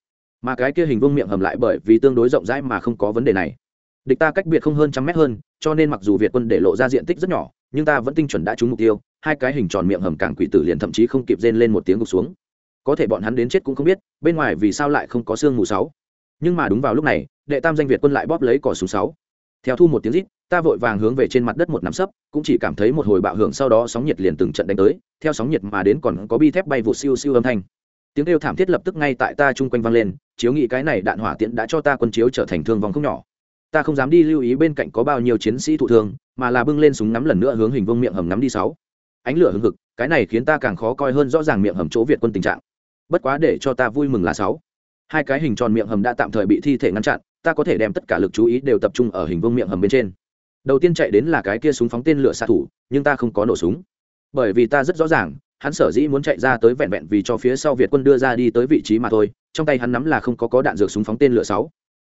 Mà cái kia hình vương miệng hầm lại bởi vì tương đối rộng rãi mà không có vấn đề này. Địch ta cách biệt không hơn trăm mét hơn, cho nên mặc dù việt quân để lộ ra diện tích rất nhỏ, nhưng ta vẫn tinh chuẩn đã trúng mục tiêu, hai cái hình tròn miệng hầm càng quỷ tử liền thậm chí không kịp rên lên một tiếng gục xuống. Có thể bọn hắn đến chết cũng không biết, bên ngoài vì sao lại không có xương mù sáu. Nhưng mà đúng vào lúc này, đệ tam danh việt quân lại bóp lấy cỏ súng sáu theo thu một tiếng rít, ta vội vàng hướng về trên mặt đất một nắm sấp, cũng chỉ cảm thấy một hồi bạo hưởng sau đó sóng nhiệt liền từng trận đánh tới, theo sóng nhiệt mà đến còn có bi thép bay vụt siêu siêu âm thanh. Tiếng kêu thảm thiết lập tức ngay tại ta chung quanh vang lên, chiếu nghĩ cái này đạn hỏa tiễn đã cho ta quân chiếu trở thành thương vong không nhỏ. Ta không dám đi lưu ý bên cạnh có bao nhiêu chiến sĩ thụ thương, mà là bưng lên súng ngắm lần nữa hướng hình vông miệng hầm nắm đi sáu. Ánh lửa hừng hực, cái này khiến ta càng khó coi hơn rõ ràng miệng hầm chỗ việt quân tình trạng. Bất quá để cho ta vui mừng là sáu. Hai cái hình tròn miệng hầm đã tạm thời bị thi thể ngăn chặn ta có thể đem tất cả lực chú ý đều tập trung ở hình vương miệng hầm bên trên. Đầu tiên chạy đến là cái kia súng phóng tên lửa xạ thủ, nhưng ta không có nổ súng. Bởi vì ta rất rõ ràng, hắn sở dĩ muốn chạy ra tới vẹn vẹn vì cho phía sau việt quân đưa ra đi tới vị trí mà thôi, trong tay hắn nắm là không có có đạn dược súng phóng tên lửa sáu.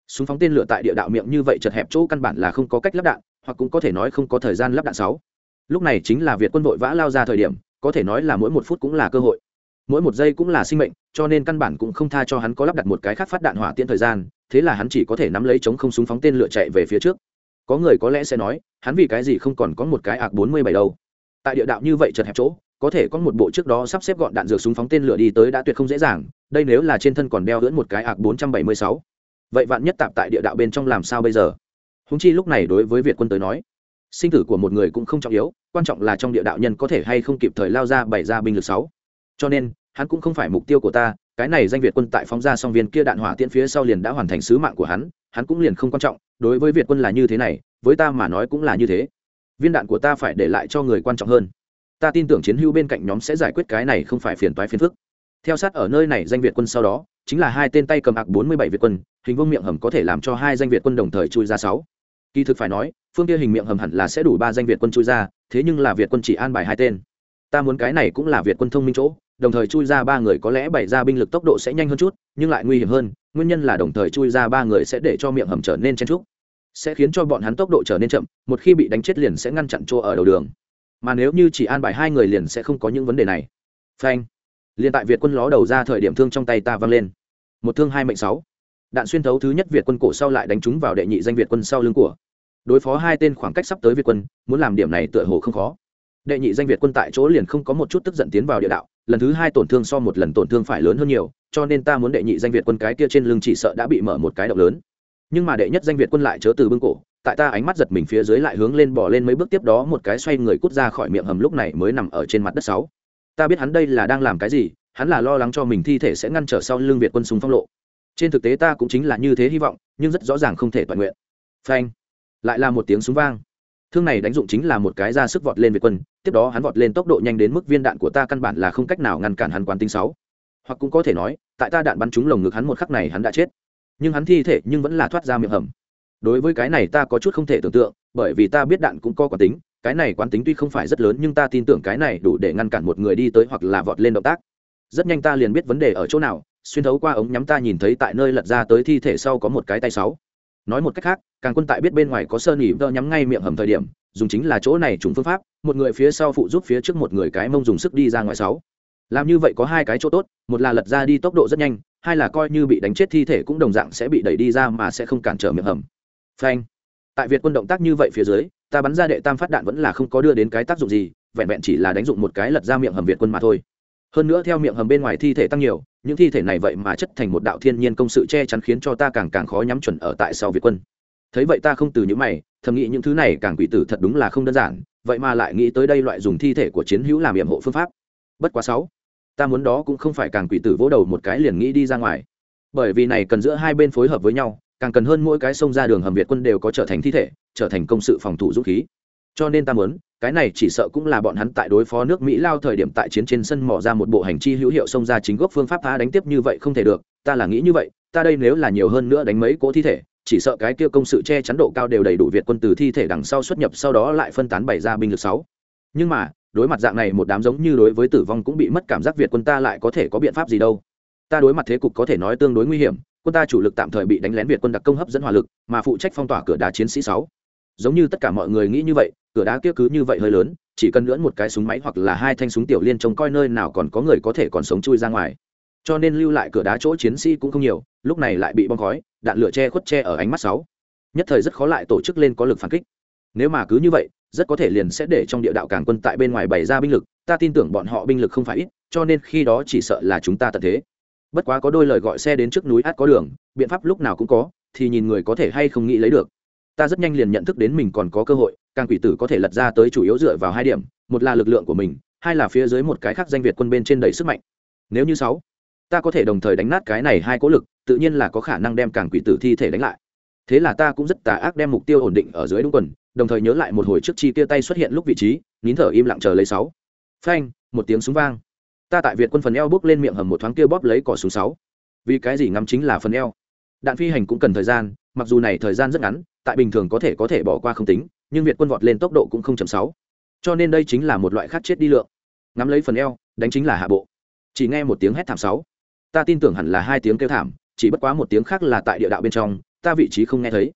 Súng phóng tên lửa tại địa đạo miệng như vậy chật hẹp chỗ căn bản là không có cách lắp đạn, hoặc cũng có thể nói không có thời gian lắp đạn sáu. Lúc này chính là việt quân vội vã lao ra thời điểm, có thể nói là mỗi một phút cũng là cơ hội. Mỗi một giây cũng là sinh mệnh, cho nên căn bản cũng không tha cho hắn có lắp đặt một cái khác phát đạn hỏa tiễn thời gian thế là hắn chỉ có thể nắm lấy chống không súng phóng tên lửa chạy về phía trước. Có người có lẽ sẽ nói, hắn vì cái gì không còn có một cái ạc bốn mươi bảy đâu. Tại địa đạo như vậy chật hẹp chỗ, có thể có một bộ trước đó sắp xếp gọn đạn dược súng phóng tên lửa đi tới đã tuyệt không dễ dàng, đây nếu là trên thân còn đeo lưỡn một cái ạc bốn trăm bảy mươi sáu. Vậy vạn nhất tạp tại địa đạo bên trong làm sao bây giờ? Húng chi lúc này đối với việt quân tới nói, sinh tử của một người cũng không trọng yếu, quan trọng là trong địa đạo nhân có thể hay không kịp thời lao ra bày ra binh lực sáu. Cho nên, hắn cũng không phải mục tiêu của ta cái này danh việt quân tại phóng ra song viên kia đạn hỏa tiễn phía sau liền đã hoàn thành sứ mạng của hắn hắn cũng liền không quan trọng, đối với việt quân là như thế này, với ta mà nói cũng là như thế. Viên đạn của ta phải để lại cho người quan trọng hơn. Ta tin tưởng chiến hữu bên cạnh nhóm sẽ giải quyết cái này không phải phiền toái phiền phức. Theo sát ở nơi này danh việt quân sau đó, chính là hai tên tay cầm ạc bốn mươi bảy việt quân, hình vương miệng hầm có thể làm cho hai danh việt quân đồng thời chui ra sáu. Kỳ thực phải nói, phương kia hình miệng hầm hẳn là sẽ đủ ba danh việt quân chui ra, thế nhưng là việt quân chỉ an bài hai tên. Ta muốn cái này cũng là việt quân thông minh chỗ đồng thời chui ra ba người có lẽ bày ra binh lực tốc độ sẽ nhanh hơn chút, nhưng lại nguy hiểm hơn, nguyên nhân là đồng thời chui ra ba người sẽ để cho miệng hầm trở nên chen trúc, sẽ khiến cho bọn hắn tốc độ trở nên chậm, một khi bị đánh chết liền sẽ ngăn chặn chỗ ở đầu đường. Mà nếu như chỉ an bài hai người liền sẽ không có những vấn đề này. Phanh. Liền tại việt quân ló đầu ra thời điểm thương trong tay ta văng lên. Một thương hai mệnh sáu. Đạn xuyên thấu thứ nhất việt quân cổ sau lại đánh trúng vào đệ nhị danh việt quân sau lưng của. Đối phó hai tên khoảng cách sắp tới việt quân, muốn làm điểm này tựa hồ không khó. Đệ nhị danh việt quân tại chỗ liền không có một chút tức giận tiến vào địa đạo lần thứ hai tổn thương so một lần tổn thương phải lớn hơn nhiều, cho nên ta muốn đệ nhị danh việt quân cái kia trên lưng chỉ sợ đã bị mở một cái động lớn. Nhưng mà đệ nhất danh việt quân lại chớ từ bưng cổ, tại ta ánh mắt giật mình phía dưới lại hướng lên bỏ lên mấy bước tiếp đó một cái xoay người cút ra khỏi miệng hầm lúc này mới nằm ở trên mặt đất sáu. Ta biết hắn đây là đang làm cái gì, hắn là lo lắng cho mình thi thể sẽ ngăn trở sau lưng việt quân súng phong lộ. Trên thực tế ta cũng chính là như thế hy vọng, nhưng rất rõ ràng không thể toàn nguyện. Phanh. Lại là một tiếng súng vang thương này đánh dụng chính là một cái ra sức vọt lên việt quân, tiếp đó hắn vọt lên tốc độ nhanh đến mức viên đạn của ta căn bản là không cách nào ngăn cản hắn quán tính sáu. Hoặc cũng có thể nói, tại ta đạn bắn trúng lồng ngực hắn một khắc này hắn đã chết. Nhưng hắn thi thể nhưng vẫn là thoát ra miệng hầm. Đối với cái này ta có chút không thể tưởng tượng, bởi vì ta biết đạn cũng có quán tính, cái này quán tính tuy không phải rất lớn nhưng ta tin tưởng cái này đủ để ngăn cản một người đi tới hoặc là vọt lên động tác. Rất nhanh ta liền biết vấn đề ở chỗ nào, xuyên thấu qua ống nhắm ta nhìn thấy tại nơi lật ra tới thi thể sau có một cái tay sáu nói một cách khác, càng quân tại biết bên ngoài có sơn nỉ vơ nhắm ngay miệng hầm thời điểm, dùng chính là chỗ này trùng phương pháp, một người phía sau phụ giúp phía trước một người cái mông dùng sức đi ra ngoài sáu. Làm như vậy có hai cái chỗ tốt, một là lật ra đi tốc độ rất nhanh, hai là coi như bị đánh chết thi thể cũng đồng dạng sẽ bị đẩy đi ra mà sẽ không cản trở miệng hầm. Phanh. Tại việt quân động tác như vậy phía dưới, ta bắn ra đệ tam phát đạn vẫn là không có đưa đến cái tác dụng gì, vẹn vẹn chỉ là đánh dụng một cái lật ra miệng hầm việt quân mà thôi hơn nữa theo miệng hầm bên ngoài thi thể tăng nhiều, những thi thể này vậy mà chất thành một đạo thiên nhiên công sự che chắn khiến cho ta càng càng khó nhắm chuẩn ở tại sau việt quân. Thấy vậy ta không từ những mày, thầm nghĩ những thứ này càng quỷ tử thật đúng là không đơn giản, vậy mà lại nghĩ tới đây loại dùng thi thể của chiến hữu làm nhiệm hộ phương pháp. Bất quá sáu, ta muốn đó cũng không phải càng quỷ tử vỗ đầu một cái liền nghĩ đi ra ngoài. Bởi vì này cần giữa hai bên phối hợp với nhau, càng cần hơn mỗi cái sông ra đường hầm việt quân đều có trở thành thi thể, trở thành công sự phòng thủ dũng khí cho nên ta muốn, cái này chỉ sợ cũng là bọn hắn tại đối phó nước mỹ lao thời điểm tại chiến trên sân mỏ ra một bộ hành chi hữu hiệu xông ra chính gốc phương pháp phá đánh tiếp như vậy không thể được. Ta là nghĩ như vậy, ta đây nếu là nhiều hơn nữa đánh mấy cỗ thi thể, chỉ sợ cái kia công sự che chắn độ cao đều đầy đủ việt quân từ thi thể đằng sau xuất nhập, sau đó lại phân tán bày ra binh lực sáu. Nhưng mà, đối mặt dạng này một đám giống như đối với tử vong cũng bị mất cảm giác việt quân ta lại có thể có biện pháp gì đâu. Ta đối mặt thế cục có thể nói tương đối nguy hiểm, quân ta chủ lực tạm thời bị đánh lén việt quân đặc công hấp dẫn hỏa lực, mà phụ trách phong tỏa cửa đá chiến sĩ sáu. Giống như tất cả mọi người nghĩ như vậy cửa đá kia cứ như vậy hơi lớn, chỉ cần lưỡn một cái súng máy hoặc là hai thanh súng tiểu liên trông coi nơi nào còn có người có thể còn sống chui ra ngoài. Cho nên lưu lại cửa đá chỗ chiến sĩ cũng không nhiều, lúc này lại bị bom khói, đạn lửa che khuất che ở ánh mắt sáu. Nhất thời rất khó lại tổ chức lên có lực phản kích. Nếu mà cứ như vậy, rất có thể liền sẽ để trong địa đạo càng quân tại bên ngoài bày ra binh lực, ta tin tưởng bọn họ binh lực không phải ít, cho nên khi đó chỉ sợ là chúng ta tận thế. Bất quá có đôi lời gọi xe đến trước núi át có đường, biện pháp lúc nào cũng có, thì nhìn người có thể hay không nghĩ lấy được. Ta rất nhanh liền nhận thức đến mình còn có cơ hội càng quỷ tử có thể lật ra tới chủ yếu dựa vào hai điểm, một là lực lượng của mình, hai là phía dưới một cái khác danh việt quân bên trên đầy sức mạnh. Nếu như sáu, ta có thể đồng thời đánh nát cái này hai cố lực, tự nhiên là có khả năng đem càng quỷ tử thi thể đánh lại. Thế là ta cũng rất tà ác đem mục tiêu ổn định ở dưới đúng quần, đồng thời nhớ lại một hồi trước chi kia tay xuất hiện lúc vị trí, nín thở im lặng chờ lấy sáu. Phanh, một tiếng súng vang. Ta tại việt quân phần eo bước lên miệng hầm một thoáng kia bóp lấy cỏ súng sáu. Vì cái gì ngắm chính là phần eo? Đạn phi hành cũng cần thời gian, mặc dù này thời gian rất ngắn, tại bình thường có thể có thể bỏ qua không tính nhưng việt quân vọt lên tốc độ cũng không chậm sáu. Cho nên đây chính là một loại khác chết đi lượng. Ngắm lấy phần eo, đánh chính là hạ bộ. Chỉ nghe một tiếng hét thảm sáu. Ta tin tưởng hẳn là hai tiếng kêu thảm, chỉ bất quá một tiếng khác là tại địa đạo bên trong, ta vị trí không nghe thấy.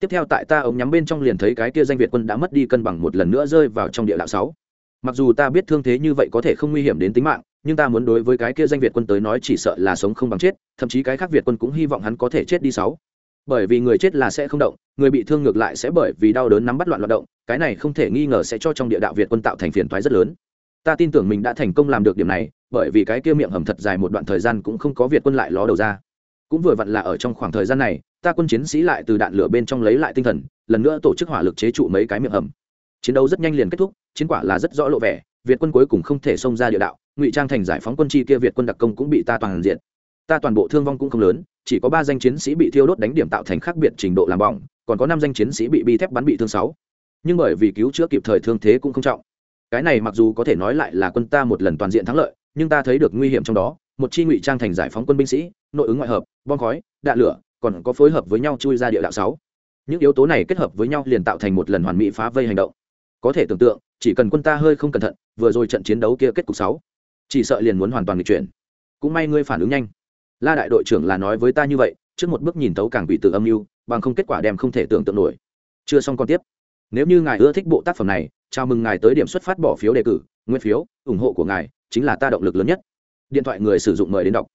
Tiếp theo tại ta ống nhắm bên trong liền thấy cái kia danh việt quân đã mất đi cân bằng một lần nữa rơi vào trong địa đạo sáu. Mặc dù ta biết thương thế như vậy có thể không nguy hiểm đến tính mạng, nhưng ta muốn đối với cái kia danh việt quân tới nói chỉ sợ là sống không bằng chết, thậm chí cái khác việt quân cũng hy vọng hắn có thể chết đi sáu bởi vì người chết là sẽ không động, người bị thương ngược lại sẽ bởi vì đau đớn nắm bắt loạn loạn động, cái này không thể nghi ngờ sẽ cho trong địa đạo việt quân tạo thành phiền thoái rất lớn. Ta tin tưởng mình đã thành công làm được điểm này, bởi vì cái kia miệng hầm thật dài một đoạn thời gian cũng không có việt quân lại ló đầu ra. Cũng vừa vặn là ở trong khoảng thời gian này, ta quân chiến sĩ lại từ đạn lửa bên trong lấy lại tinh thần, lần nữa tổ chức hỏa lực chế trụ mấy cái miệng hầm. Chiến đấu rất nhanh liền kết thúc, chiến quả là rất rõ lộ vẻ, việt quân cuối cùng không thể xông ra địa đạo, ngụy trang thành giải phóng quân chi kia việt quân đặc công cũng bị ta toàn diện ta toàn bộ thương vong cũng không lớn, chỉ có ba danh chiến sĩ bị thiêu đốt đánh điểm tạo thành khác biệt trình độ làm bỏng, còn có năm danh chiến sĩ bị bi thép bắn bị thương sáu. Nhưng bởi vì cứu chữa kịp thời thương thế cũng không trọng. Cái này mặc dù có thể nói lại là quân ta một lần toàn diện thắng lợi, nhưng ta thấy được nguy hiểm trong đó. Một chi ngụy trang thành giải phóng quân binh sĩ, nội ứng ngoại hợp, bom khói, đạn lửa, còn có phối hợp với nhau chui ra địa đạo sáu. Những yếu tố này kết hợp với nhau liền tạo thành một lần hoàn mỹ phá vây hành động. Có thể tưởng tượng, chỉ cần quân ta hơi không cẩn thận, vừa rồi trận chiến đấu kia kết cục sáu. Chỉ sợ liền muốn hoàn toàn nghịch chuyển. Cũng may ngươi phản ứng nhanh la đại đội trưởng là nói với ta như vậy, trước một bước nhìn tấu càng bị tự âm mưu, bằng không kết quả đem không thể tưởng tượng nổi. Chưa xong còn tiếp. Nếu như ngài ưa thích bộ tác phẩm này, chào mừng ngài tới điểm xuất phát bỏ phiếu đề cử, nguyên phiếu, ủng hộ của ngài chính là ta động lực lớn nhất. Điện thoại người sử dụng mời đến đọc.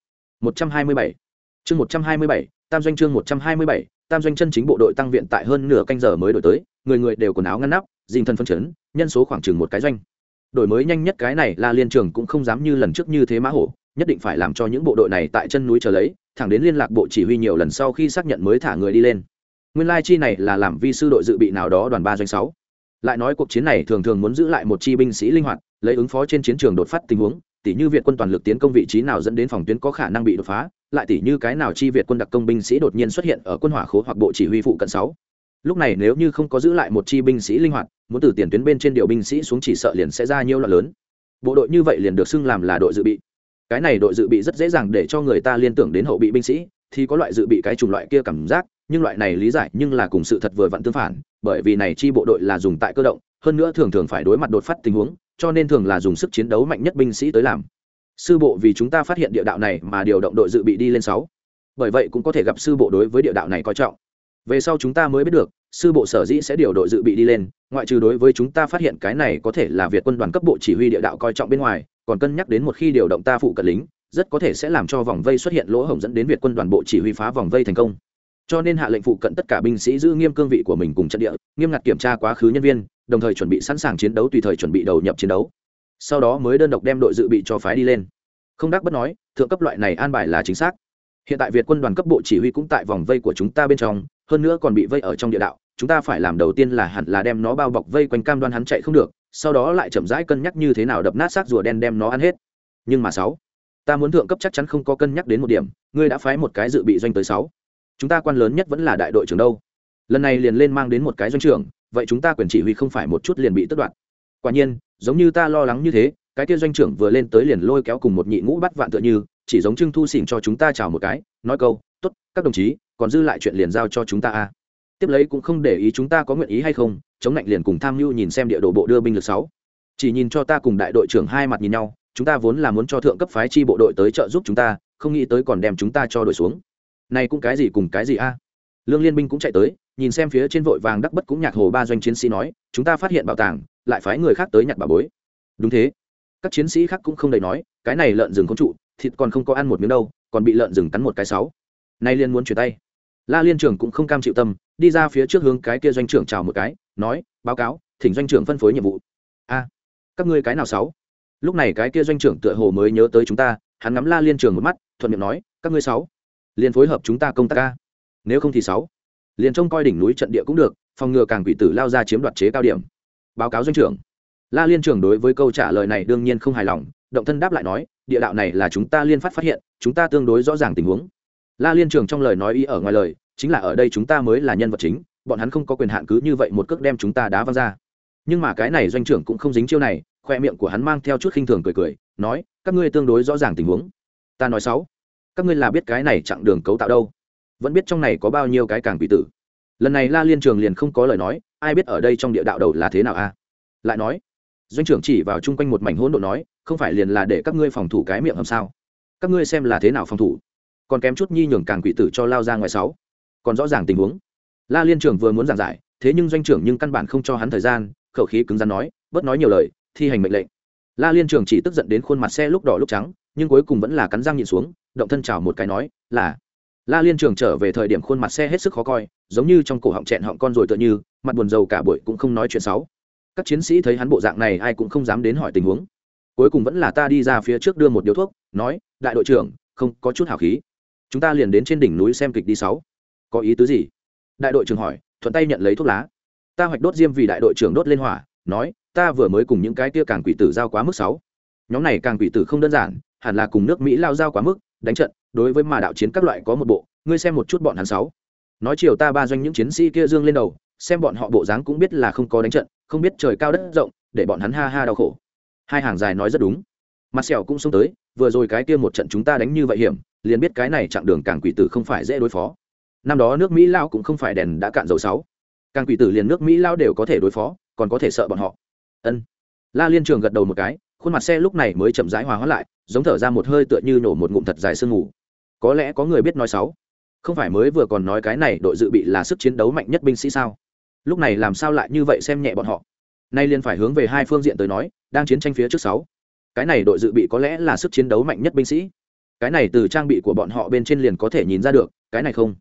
127 chương 127 tam doanh chương 127 tam doanh chân chính bộ đội tăng viện tại hơn nửa canh giờ mới đổi tới, người người đều quần áo ngăn nắp dinh thân phân chấn, nhân số khoảng chừng một cái doanh. Đổi mới nhanh nhất cái này là liên trường cũng không dám như lần trước như thế mã hổ nhất định phải làm cho những bộ đội này tại chân núi chờ lấy, thẳng đến liên lạc bộ chỉ huy nhiều lần sau khi xác nhận mới thả người đi lên. Nguyên lai chi này là làm vi sư đội dự bị nào đó đoàn ba doanh sáu. Lại nói cuộc chiến này thường thường muốn giữ lại một chi binh sĩ linh hoạt, lấy ứng phó trên chiến trường đột phát tình huống, tỉ như việt quân toàn lực tiến công vị trí nào dẫn đến phòng tuyến có khả năng bị đột phá, lại tỉ như cái nào chi việt quân đặc công binh sĩ đột nhiên xuất hiện ở quân hỏa khố hoặc bộ chỉ huy phụ cận sáu. Lúc này nếu như không có giữ lại một chi binh sĩ linh hoạt, muốn từ tiền tuyến bên trên điều binh sĩ xuống chỉ sợ liền sẽ ra nhiều loạn lớn. Bộ đội như vậy liền được xưng làm là đội dự bị cái này đội dự bị rất dễ dàng để cho người ta liên tưởng đến hậu bị binh sĩ, thì có loại dự bị cái chủng loại kia cảm giác, nhưng loại này lý giải nhưng là cùng sự thật vừa vặn tương phản, bởi vì này chi bộ đội là dùng tại cơ động, hơn nữa thường thường phải đối mặt đột phát tình huống, cho nên thường là dùng sức chiến đấu mạnh nhất binh sĩ tới làm. Sư bộ vì chúng ta phát hiện địa đạo này mà điều động đội dự bị đi lên sáu. Bởi vậy cũng có thể gặp sư bộ đối với địa đạo này coi trọng. Về sau chúng ta mới biết được, sư bộ sở dĩ sẽ điều đội dự bị đi lên, ngoại trừ đối với chúng ta phát hiện cái này có thể là việt quân đoàn cấp bộ chỉ huy địa đạo coi trọng bên ngoài còn cân nhắc đến một khi điều động ta phụ cận lính, rất có thể sẽ làm cho vòng vây xuất hiện lỗ hổng dẫn đến việt quân đoàn bộ chỉ huy phá vòng vây thành công. Cho nên hạ lệnh phụ cận tất cả binh sĩ giữ nghiêm cương vị của mình cùng trận địa, nghiêm ngặt kiểm tra quá khứ nhân viên, đồng thời chuẩn bị sẵn sàng chiến đấu tùy thời chuẩn bị đầu nhập chiến đấu. Sau đó mới đơn độc đem đội dự bị cho phái đi lên. Không đắc bất nói, thượng cấp loại này an bài là chính xác. Hiện tại việt quân đoàn cấp bộ chỉ huy cũng tại vòng vây của chúng ta bên trong, hơn nữa còn bị vây ở trong địa đạo, chúng ta phải làm đầu tiên là hẳn là đem nó bao bọc vây quanh cam đoan hắn chạy không được sau đó lại chậm rãi cân nhắc như thế nào đập nát xác rùa đen đem nó ăn hết. Nhưng mà sáu, ta muốn thượng cấp chắc chắn không có cân nhắc đến một điểm, ngươi đã phái một cái dự bị doanh tới sáu. Chúng ta quan lớn nhất vẫn là đại đội trưởng đâu. Lần này liền lên mang đến một cái doanh trưởng, vậy chúng ta quyền chỉ huy không phải một chút liền bị tất đoạn quả nhiên, giống như ta lo lắng như thế, cái kia doanh trưởng vừa lên tới liền lôi kéo cùng một nhị ngũ bắt vạn tựa như, chỉ giống trưng thu xỉn cho chúng ta chào một cái, nói câu, tốt, các đồng chí, còn dư lại chuyện liền giao cho chúng ta a. Tiếp lấy cũng không để ý chúng ta có nguyện ý hay không chống lạnh liền cùng tham mưu nhìn xem địa đồ bộ đưa binh lực sáu. Chỉ nhìn cho ta cùng đại đội trưởng hai mặt nhìn nhau, chúng ta vốn là muốn cho thượng cấp phái chi bộ đội tới trợ giúp chúng ta, không nghĩ tới còn đem chúng ta cho đội xuống. Này cũng cái gì cùng cái gì a? Lương liên binh cũng chạy tới, nhìn xem phía trên vội vàng đắc bất cũng nhạc hồ ba doanh chiến sĩ nói, chúng ta phát hiện bảo tàng, lại phái người khác tới nhặt bà bối. Đúng thế. Các chiến sĩ khác cũng không đầy nói, cái này lợn rừng không trụ, thịt còn không có ăn một miếng đâu, còn bị lợn rừng cắn một cái sáu. Nay liên muốn chuyển tay. La liên trưởng cũng không cam chịu tâm, đi ra phía trước hướng cái kia doanh trưởng chào một cái nói, báo cáo, thỉnh doanh trưởng phân phối nhiệm vụ. A, các ngươi cái nào sáu? Lúc này cái kia doanh trưởng tựa hồ mới nhớ tới chúng ta, hắn ngắm la liên trường một mắt, thuận miệng nói, các ngươi sáu, liền phối hợp chúng ta công tác ca nếu không thì sáu, liền trông coi đỉnh núi trận địa cũng được, phòng ngừa càng quỷ tử lao ra chiếm đoạt chế cao điểm. Báo cáo doanh trưởng. La liên trưởng đối với câu trả lời này đương nhiên không hài lòng, động thân đáp lại nói, địa đạo này là chúng ta liên phát phát hiện, chúng ta tương đối rõ ràng tình huống. La liên trưởng trong lời nói ý ở ngoài lời, chính là ở đây chúng ta mới là nhân vật chính bọn hắn không có quyền hạn cứ như vậy một cước đem chúng ta đá văng ra. Nhưng mà cái này doanh trưởng cũng không dính chiêu này, khoe miệng của hắn mang theo chút khinh thường cười cười, nói, các ngươi tương đối rõ ràng tình huống. Ta nói sáu, các ngươi là biết cái này chặng đường cấu tạo đâu? Vẫn biết trong này có bao nhiêu cái càng quỷ tử. Lần này la liên trường liền không có lời nói, ai biết ở đây trong địa đạo đầu là thế nào a? Lại nói, doanh trưởng chỉ vào chung quanh một mảnh hỗn độn nói, không phải liền là để các ngươi phòng thủ cái miệng hầm sao? Các ngươi xem là thế nào phòng thủ? Còn kém chút nhi nhường càng quỷ tử cho lao ra ngoài sáu. Còn rõ ràng tình huống la liên trưởng vừa muốn giảng giải, thế nhưng doanh trưởng nhưng căn bản không cho hắn thời gian, khẩu khí cứng rắn nói, bớt nói nhiều lời, thi hành mệnh lệnh. La liên trưởng chỉ tức giận đến khuôn mặt xe lúc đỏ lúc trắng, nhưng cuối cùng vẫn là cắn răng nhịn xuống, động thân chào một cái nói, là. La liên trưởng trở về thời điểm khuôn mặt xe hết sức khó coi, giống như trong cổ họng chẹn họng con rồi tựa như, mặt buồn rầu cả buổi cũng không nói chuyện xấu. Các chiến sĩ thấy hắn bộ dạng này ai cũng không dám đến hỏi tình huống. Cuối cùng vẫn là ta đi ra phía trước đưa một điếu thuốc, nói, đại đội trưởng, không có chút hào khí. Chúng ta liền đến trên đỉnh núi xem kịch đi sáu. Có ý tứ gì? Đại đội trưởng hỏi, thuận tay nhận lấy thuốc lá. Ta hoạch đốt diêm vì đại đội trưởng đốt lên hỏa, nói, ta vừa mới cùng những cái tia càng quỷ tử giao quá mức sáu. Nhóm này càng quỷ tử không đơn giản, hẳn là cùng nước mỹ lao giao quá mức, đánh trận, đối với mà đạo chiến các loại có một bộ, ngươi xem một chút bọn hắn sáu. Nói chiều ta ba doanh những chiến sĩ kia dương lên đầu, xem bọn họ bộ dáng cũng biết là không có đánh trận, không biết trời cao đất rộng, để bọn hắn ha ha đau khổ. Hai hàng dài nói rất đúng. Mặt sẹo cũng xông tới, vừa rồi cái kia một trận chúng ta đánh như vậy hiểm, liền biết cái này chặng đường càng quỷ tử không phải dễ đối phó năm đó nước mỹ lao cũng không phải đèn đã cạn dầu sáu. Càng quỷ tử liền nước mỹ lao đều có thể đối phó, còn có thể sợ bọn họ. Ân. La liên trường gật đầu một cái, khuôn mặt xe lúc này mới chậm rãi hòa hóa lại, giống thở ra một hơi tựa như nổ một ngụm thật dài sương ngủ có lẽ có người biết nói sáu. Không phải mới vừa còn nói cái này đội dự bị là sức chiến đấu mạnh nhất binh sĩ sao? Lúc này làm sao lại như vậy xem nhẹ bọn họ? Nay liền phải hướng về hai phương diện tới nói, đang chiến tranh phía trước sáu. Cái này đội dự bị có lẽ là sức chiến đấu mạnh nhất binh sĩ. Cái này từ trang bị của bọn họ bên trên liền có thể nhìn ra được, cái này không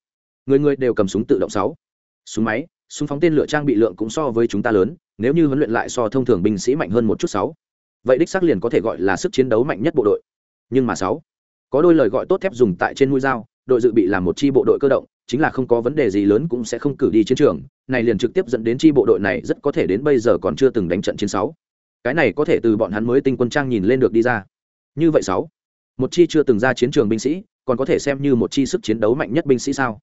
người người đều cầm súng tự động sáu. Súng máy, súng phóng tên lửa trang bị lượng cũng so với chúng ta lớn, nếu như huấn luyện lại so thông thường binh sĩ mạnh hơn một chút sáu. Vậy đích xác liền có thể gọi là sức chiến đấu mạnh nhất bộ đội. Nhưng mà sáu, có đôi lời gọi tốt thép dùng tại trên mũi dao, đội dự bị làm một chi bộ đội cơ động, chính là không có vấn đề gì lớn cũng sẽ không cử đi chiến trường, này liền trực tiếp dẫn đến chi bộ đội này rất có thể đến bây giờ còn chưa từng đánh trận chiến sáu. Cái này có thể từ bọn hắn mới tinh quân trang nhìn lên được đi ra. Như vậy sáu, một chi chưa từng ra chiến trường binh sĩ, còn có thể xem như một chi sức chiến đấu mạnh nhất binh sĩ sao?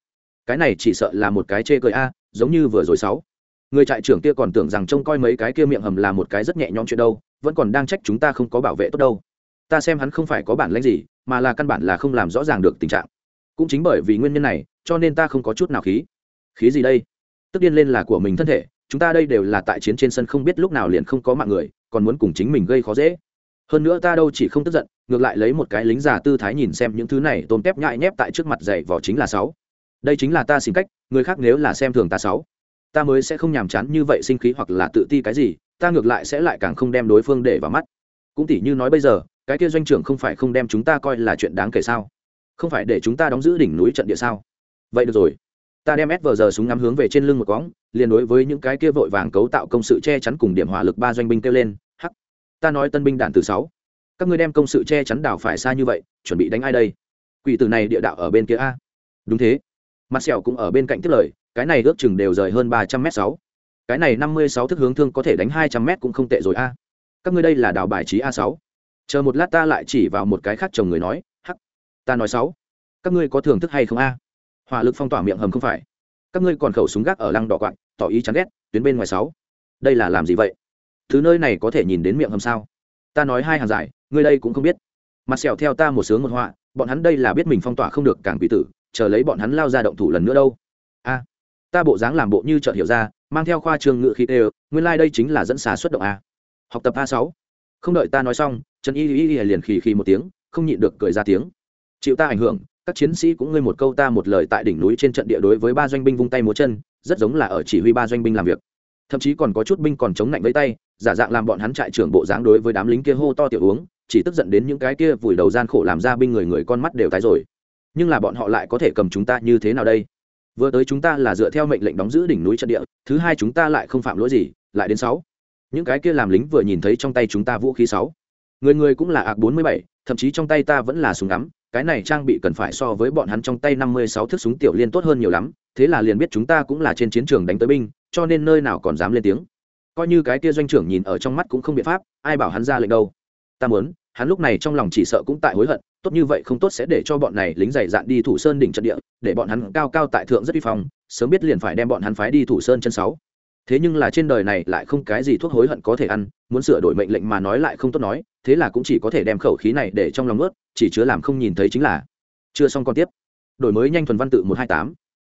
Cái này chỉ sợ là một cái chê cười a, giống như vừa rồi sáu. Người trại trưởng kia còn tưởng rằng trông coi mấy cái kia miệng hầm là một cái rất nhẹ nhõm chuyện đâu, vẫn còn đang trách chúng ta không có bảo vệ tốt đâu. Ta xem hắn không phải có bản lãnh gì, mà là căn bản là không làm rõ ràng được tình trạng. Cũng chính bởi vì nguyên nhân này, cho nên ta không có chút nào khí. Khí gì đây? Tức điên lên là của mình thân thể, chúng ta đây đều là tại chiến trên sân không biết lúc nào liền không có mạng người, còn muốn cùng chính mình gây khó dễ. Hơn nữa ta đâu chỉ không tức giận, ngược lại lấy một cái lính già tư thái nhìn xem những thứ này tôm tép nhại nhép tại trước mặt dạy vỏ chính là sáu đây chính là ta xin cách, người khác nếu là xem thường ta sáu, ta mới sẽ không nhàm chán như vậy sinh khí hoặc là tự ti cái gì, ta ngược lại sẽ lại càng không đem đối phương để vào mắt. Cũng tỉ như nói bây giờ, cái kia doanh trưởng không phải không đem chúng ta coi là chuyện đáng kể sao? Không phải để chúng ta đóng giữ đỉnh núi trận địa sao? Vậy được rồi. Ta đem s vờ giờ súng ngắm hướng về trên lưng một cõng liền đối với những cái kia vội vàng cấu tạo công sự che chắn cùng điểm hỏa lực ba doanh binh kêu lên, hắc, ta nói tân binh đạn từ sáu, các ngươi đem công sự che chắn đảo phải xa như vậy, chuẩn bị đánh ai đây? Quỷ tử này địa đạo ở bên kia a. Đúng thế mặt sẹo cũng ở bên cạnh tiếp lời, cái này ước chừng đều rời hơn ba trăm m sáu. Cái này năm mươi sáu thức hướng thương có thể đánh hai trăm m cũng không tệ rồi a. Các ngươi đây là đào bài trí a sáu. Chờ một lát ta lại chỉ vào một cái khác chồng người nói, hắc, ta nói sáu. Các ngươi có thưởng thức hay không a? Hỏa lực phong tỏa miệng hầm không phải. Các ngươi còn khẩu súng gác ở lăng đỏ quạng, tỏ ý chán ghét, tuyến bên ngoài sáu. Đây là làm gì vậy? Thứ nơi này có thể nhìn đến miệng hầm sao? Ta nói hai hàng giải, ngươi đây cũng không biết. Mặt sẹo theo ta một sướng một họa, bọn hắn đây là biết mình phong tỏa không được càng bị tử chờ lấy bọn hắn lao ra động thủ lần nữa đâu. A, ta bộ dáng làm bộ như chợt hiểu ra, mang theo khoa trường ngự khí tê, nguyên lai、like、đây chính là dẫn xà xuất động a. Học tập a sáu. Không đợi ta nói xong, trần y y y liền khì khì một tiếng, không nhịn được cười ra tiếng. Chịu ta ảnh hưởng, các chiến sĩ cũng ngươi một câu ta một lời tại đỉnh núi trên trận địa đối với ba doanh binh vung tay múa chân, rất giống là ở chỉ huy ba doanh binh làm việc. Thậm chí còn có chút binh còn chống lạnh với tay, giả dạng làm bọn hắn trại trưởng bộ dáng đối với đám lính kia hô to tiểu uống, chỉ tức giận đến những cái kia vùi đầu gian khổ làm ra binh người người con mắt đều tái rồi nhưng là bọn họ lại có thể cầm chúng ta như thế nào đây? Vừa tới chúng ta là dựa theo mệnh lệnh đóng giữ đỉnh núi trận địa, thứ hai chúng ta lại không phạm lỗi gì, lại đến sáu. Những cái kia làm lính vừa nhìn thấy trong tay chúng ta vũ khí sáu. Người người cũng là ạc bốn mươi bảy, thậm chí trong tay ta vẫn là súng ngắm, cái này trang bị cần phải so với bọn hắn trong tay năm mươi sáu thước súng tiểu liên tốt hơn nhiều lắm, thế là liền biết chúng ta cũng là trên chiến trường đánh tới binh, cho nên nơi nào còn dám lên tiếng. Coi như cái kia doanh trưởng nhìn ở trong mắt cũng không biện pháp, ai bảo hắn ra lệnh đâu. Ta muốn, hắn lúc này trong lòng chỉ sợ cũng tại hối hận tốt như vậy không tốt sẽ để cho bọn này lính dày dạn đi thủ sơn đỉnh trận địa, để bọn hắn cao cao tại thượng rất uy phong, sớm biết liền phải đem bọn hắn phái đi thủ sơn chân sáu. Thế nhưng là trên đời này lại không cái gì thuốc hối hận có thể ăn, muốn sửa đổi mệnh lệnh mà nói lại không tốt nói, thế là cũng chỉ có thể đem khẩu khí này để trong lòng ướt chỉ chứa làm không nhìn thấy chính là. Chưa xong còn tiếp. Đổi mới nhanh thuần văn tự một hai tám.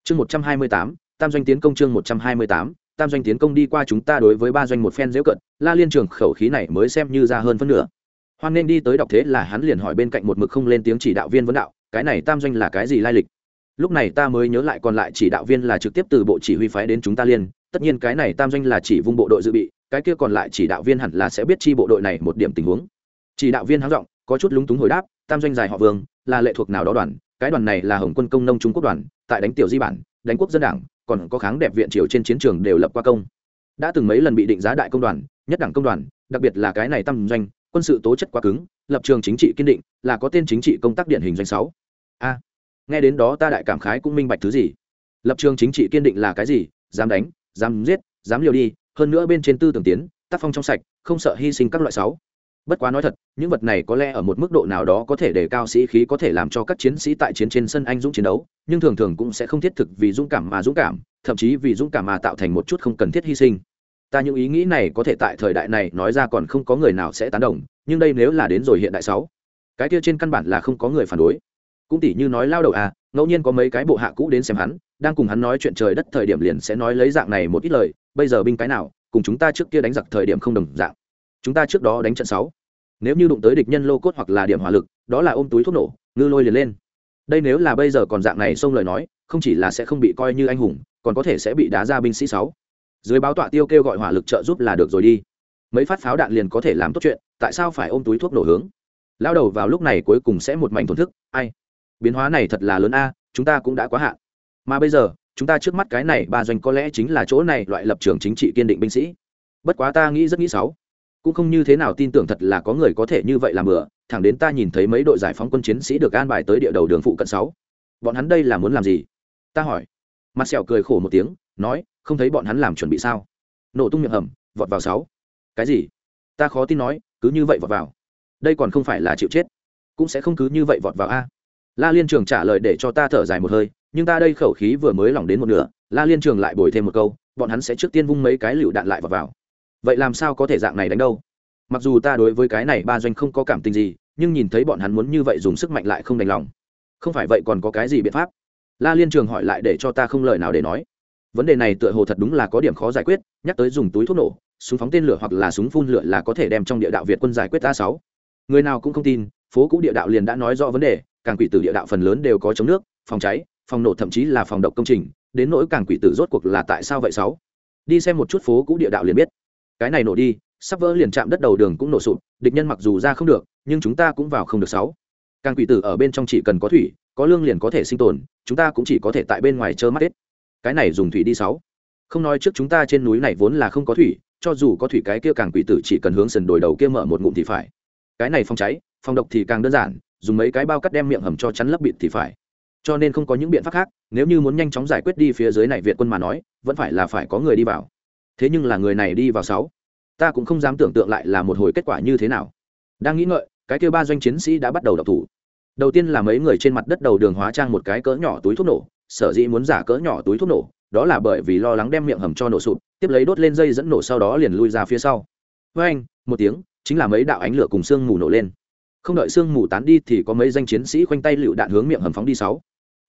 Chương một trăm hai mươi tám, tam doanh tiến công chương một trăm hai mươi tám, tam doanh tiến công đi qua chúng ta đối với ba doanh một phen dễu cận, la liên trường khẩu khí này mới xem như ra hơn phân nửa hoan nên đi tới đọc thế là hắn liền hỏi bên cạnh một mực không lên tiếng chỉ đạo viên vấn đạo, cái này tam doanh là cái gì lai lịch? Lúc này ta mới nhớ lại còn lại chỉ đạo viên là trực tiếp từ bộ chỉ huy phái đến chúng ta liên, tất nhiên cái này tam doanh là chỉ vung bộ đội dự bị, cái kia còn lại chỉ đạo viên hẳn là sẽ biết chi bộ đội này một điểm tình huống. Chỉ đạo viên háng giọng, có chút lúng túng hồi đáp, tam doanh dài họ vương, là lệ thuộc nào đó đoàn, cái đoàn này là hồng quân công nông trung quốc đoàn, tại đánh tiểu di bản, đánh quốc dân đảng, còn có kháng đẹp viện triều trên chiến trường đều lập qua công. Đã từng mấy lần bị định giá đại công đoàn, nhất đảng công đoàn, đặc biệt là cái này Tam doanh quân sự tố chất quá cứng, lập trường chính trị kiên định, là có tên chính trị công tác điển hình doanh sáu. A, nghe đến đó ta đại cảm khái cũng minh bạch thứ gì. Lập trường chính trị kiên định là cái gì? Dám đánh, dám giết, dám liều đi, hơn nữa bên trên tư tưởng tiến, tác phong trong sạch, không sợ hy sinh các loại sáu. Bất quá nói thật, những vật này có lẽ ở một mức độ nào đó có thể để cao sĩ khí có thể làm cho các chiến sĩ tại chiến trên sân anh dũng chiến đấu, nhưng thường thường cũng sẽ không thiết thực vì dũng cảm mà dũng cảm, thậm chí vì dũng cảm mà tạo thành một chút không cần thiết hy sinh ta những ý nghĩ này có thể tại thời đại này nói ra còn không có người nào sẽ tán đồng, nhưng đây nếu là đến rồi hiện đại sáu, cái kia trên căn bản là không có người phản đối. Cũng tỉ như nói lao đầu à ngẫu nhiên có mấy cái bộ hạ cũ đến xem hắn, đang cùng hắn nói chuyện trời đất thời điểm liền sẽ nói lấy dạng này một ít lời, bây giờ binh cái nào, cùng chúng ta trước kia đánh giặc thời điểm không đồng dạng. Chúng ta trước đó đánh trận sáu, nếu như đụng tới địch nhân lô cốt hoặc là điểm hỏa lực, đó là ôm túi thuốc nổ, ngư lôi liền lên. Đây nếu là bây giờ còn dạng này xông lời nói, không chỉ là sẽ không bị coi như anh hùng, còn có thể sẽ bị đá ra binh sĩ sáu dưới báo tọa tiêu kêu gọi hỏa lực trợ giúp là được rồi đi. Mấy phát pháo đạn liền có thể làm tốt chuyện, tại sao phải ôm túi thuốc nổ hướng? Lao đầu vào lúc này cuối cùng sẽ một mảnh thổn thức, ai? Biến hóa này thật là lớn a, chúng ta cũng đã quá hạn. Mà bây giờ, chúng ta trước mắt cái này ba doanh có lẽ chính là chỗ này loại lập trường chính trị kiên định binh sĩ. Bất quá ta nghĩ rất nghĩ sáu cũng không như thế nào tin tưởng thật là có người có thể như vậy làm bừa, thẳng đến ta nhìn thấy mấy đội giải phóng quân chiến sĩ được an bài tới địa đầu đường phụ cận sáu. Bọn hắn đây là muốn làm gì? Ta hỏi. Mặt sẹo cười khổ một tiếng nói, không thấy bọn hắn làm chuẩn bị sao? Nổ tung miệng hầm, vọt vào sáu. Cái gì? Ta khó tin nói, cứ như vậy vọt vào. Đây còn không phải là chịu chết, cũng sẽ không cứ như vậy vọt vào a. La liên trường trả lời để cho ta thở dài một hơi, nhưng ta đây khẩu khí vừa mới lỏng đến một nửa, la liên trường lại bồi thêm một câu, bọn hắn sẽ trước tiên vung mấy cái lựu đạn lại vọt vào. Vậy làm sao có thể dạng này đánh đâu? Mặc dù ta đối với cái này ba doanh không có cảm tình gì, nhưng nhìn thấy bọn hắn muốn như vậy dùng sức mạnh lại không đành lòng. Không phải vậy còn có cái gì biện pháp? La liên trường hỏi lại để cho ta không lời nào để nói vấn đề này tựa hồ thật đúng là có điểm khó giải quyết, nhắc tới dùng túi thuốc nổ, súng phóng tên lửa hoặc là súng phun lửa là có thể đem trong địa đạo việt quân giải quyết a sáu. Người nào cũng không tin, phố cũ địa đạo liền đã nói rõ vấn đề, càng quỷ tử địa đạo phần lớn đều có chống nước, phòng cháy, phòng nổ thậm chí là phòng độc công trình, đến nỗi càng quỷ tử rốt cuộc là tại sao vậy sáu? Đi xem một chút phố cũ địa đạo liền biết. Cái này nổ đi, sắp vỡ liền chạm đất đầu đường cũng nổ sụp, địch nhân mặc dù ra không được, nhưng chúng ta cũng vào không được sáu. Càng quỷ tử ở bên trong chỉ cần có thủy, có lương liền có thể sinh tồn, chúng ta cũng chỉ có thể tại bên ngoài chơ mắt hết cái này dùng thủy đi sáu. Không nói trước chúng ta trên núi này vốn là không có thủy, cho dù có thủy cái kia càng quỷ tử chỉ cần hướng sườn đồi đầu kia mở một ngụm thì phải. Cái này phòng cháy, phòng độc thì càng đơn giản, dùng mấy cái bao cắt đem miệng hầm cho chắn lấp bịt thì phải. Cho nên không có những biện pháp khác, nếu như muốn nhanh chóng giải quyết đi phía dưới này việt quân mà nói, vẫn phải là phải có người đi vào. Thế nhưng là người này đi vào sáu, ta cũng không dám tưởng tượng lại là một hồi kết quả như thế nào. Đang nghĩ ngợi, cái kia ba doanh chiến sĩ đã bắt đầu đập thủ. Đầu tiên là mấy người trên mặt đất đầu đường hóa trang một cái cỡ nhỏ túi thuốc nổ sở dĩ muốn giả cỡ nhỏ túi thuốc nổ, đó là bởi vì lo lắng đem miệng hầm cho nổ sụp, tiếp lấy đốt lên dây dẫn nổ sau đó liền lui ra phía sau. Với anh, một tiếng, chính là mấy đạo ánh lửa cùng sương mù nổ lên. Không đợi sương mù tán đi thì có mấy danh chiến sĩ khoanh tay lựu đạn hướng miệng hầm phóng đi sáu.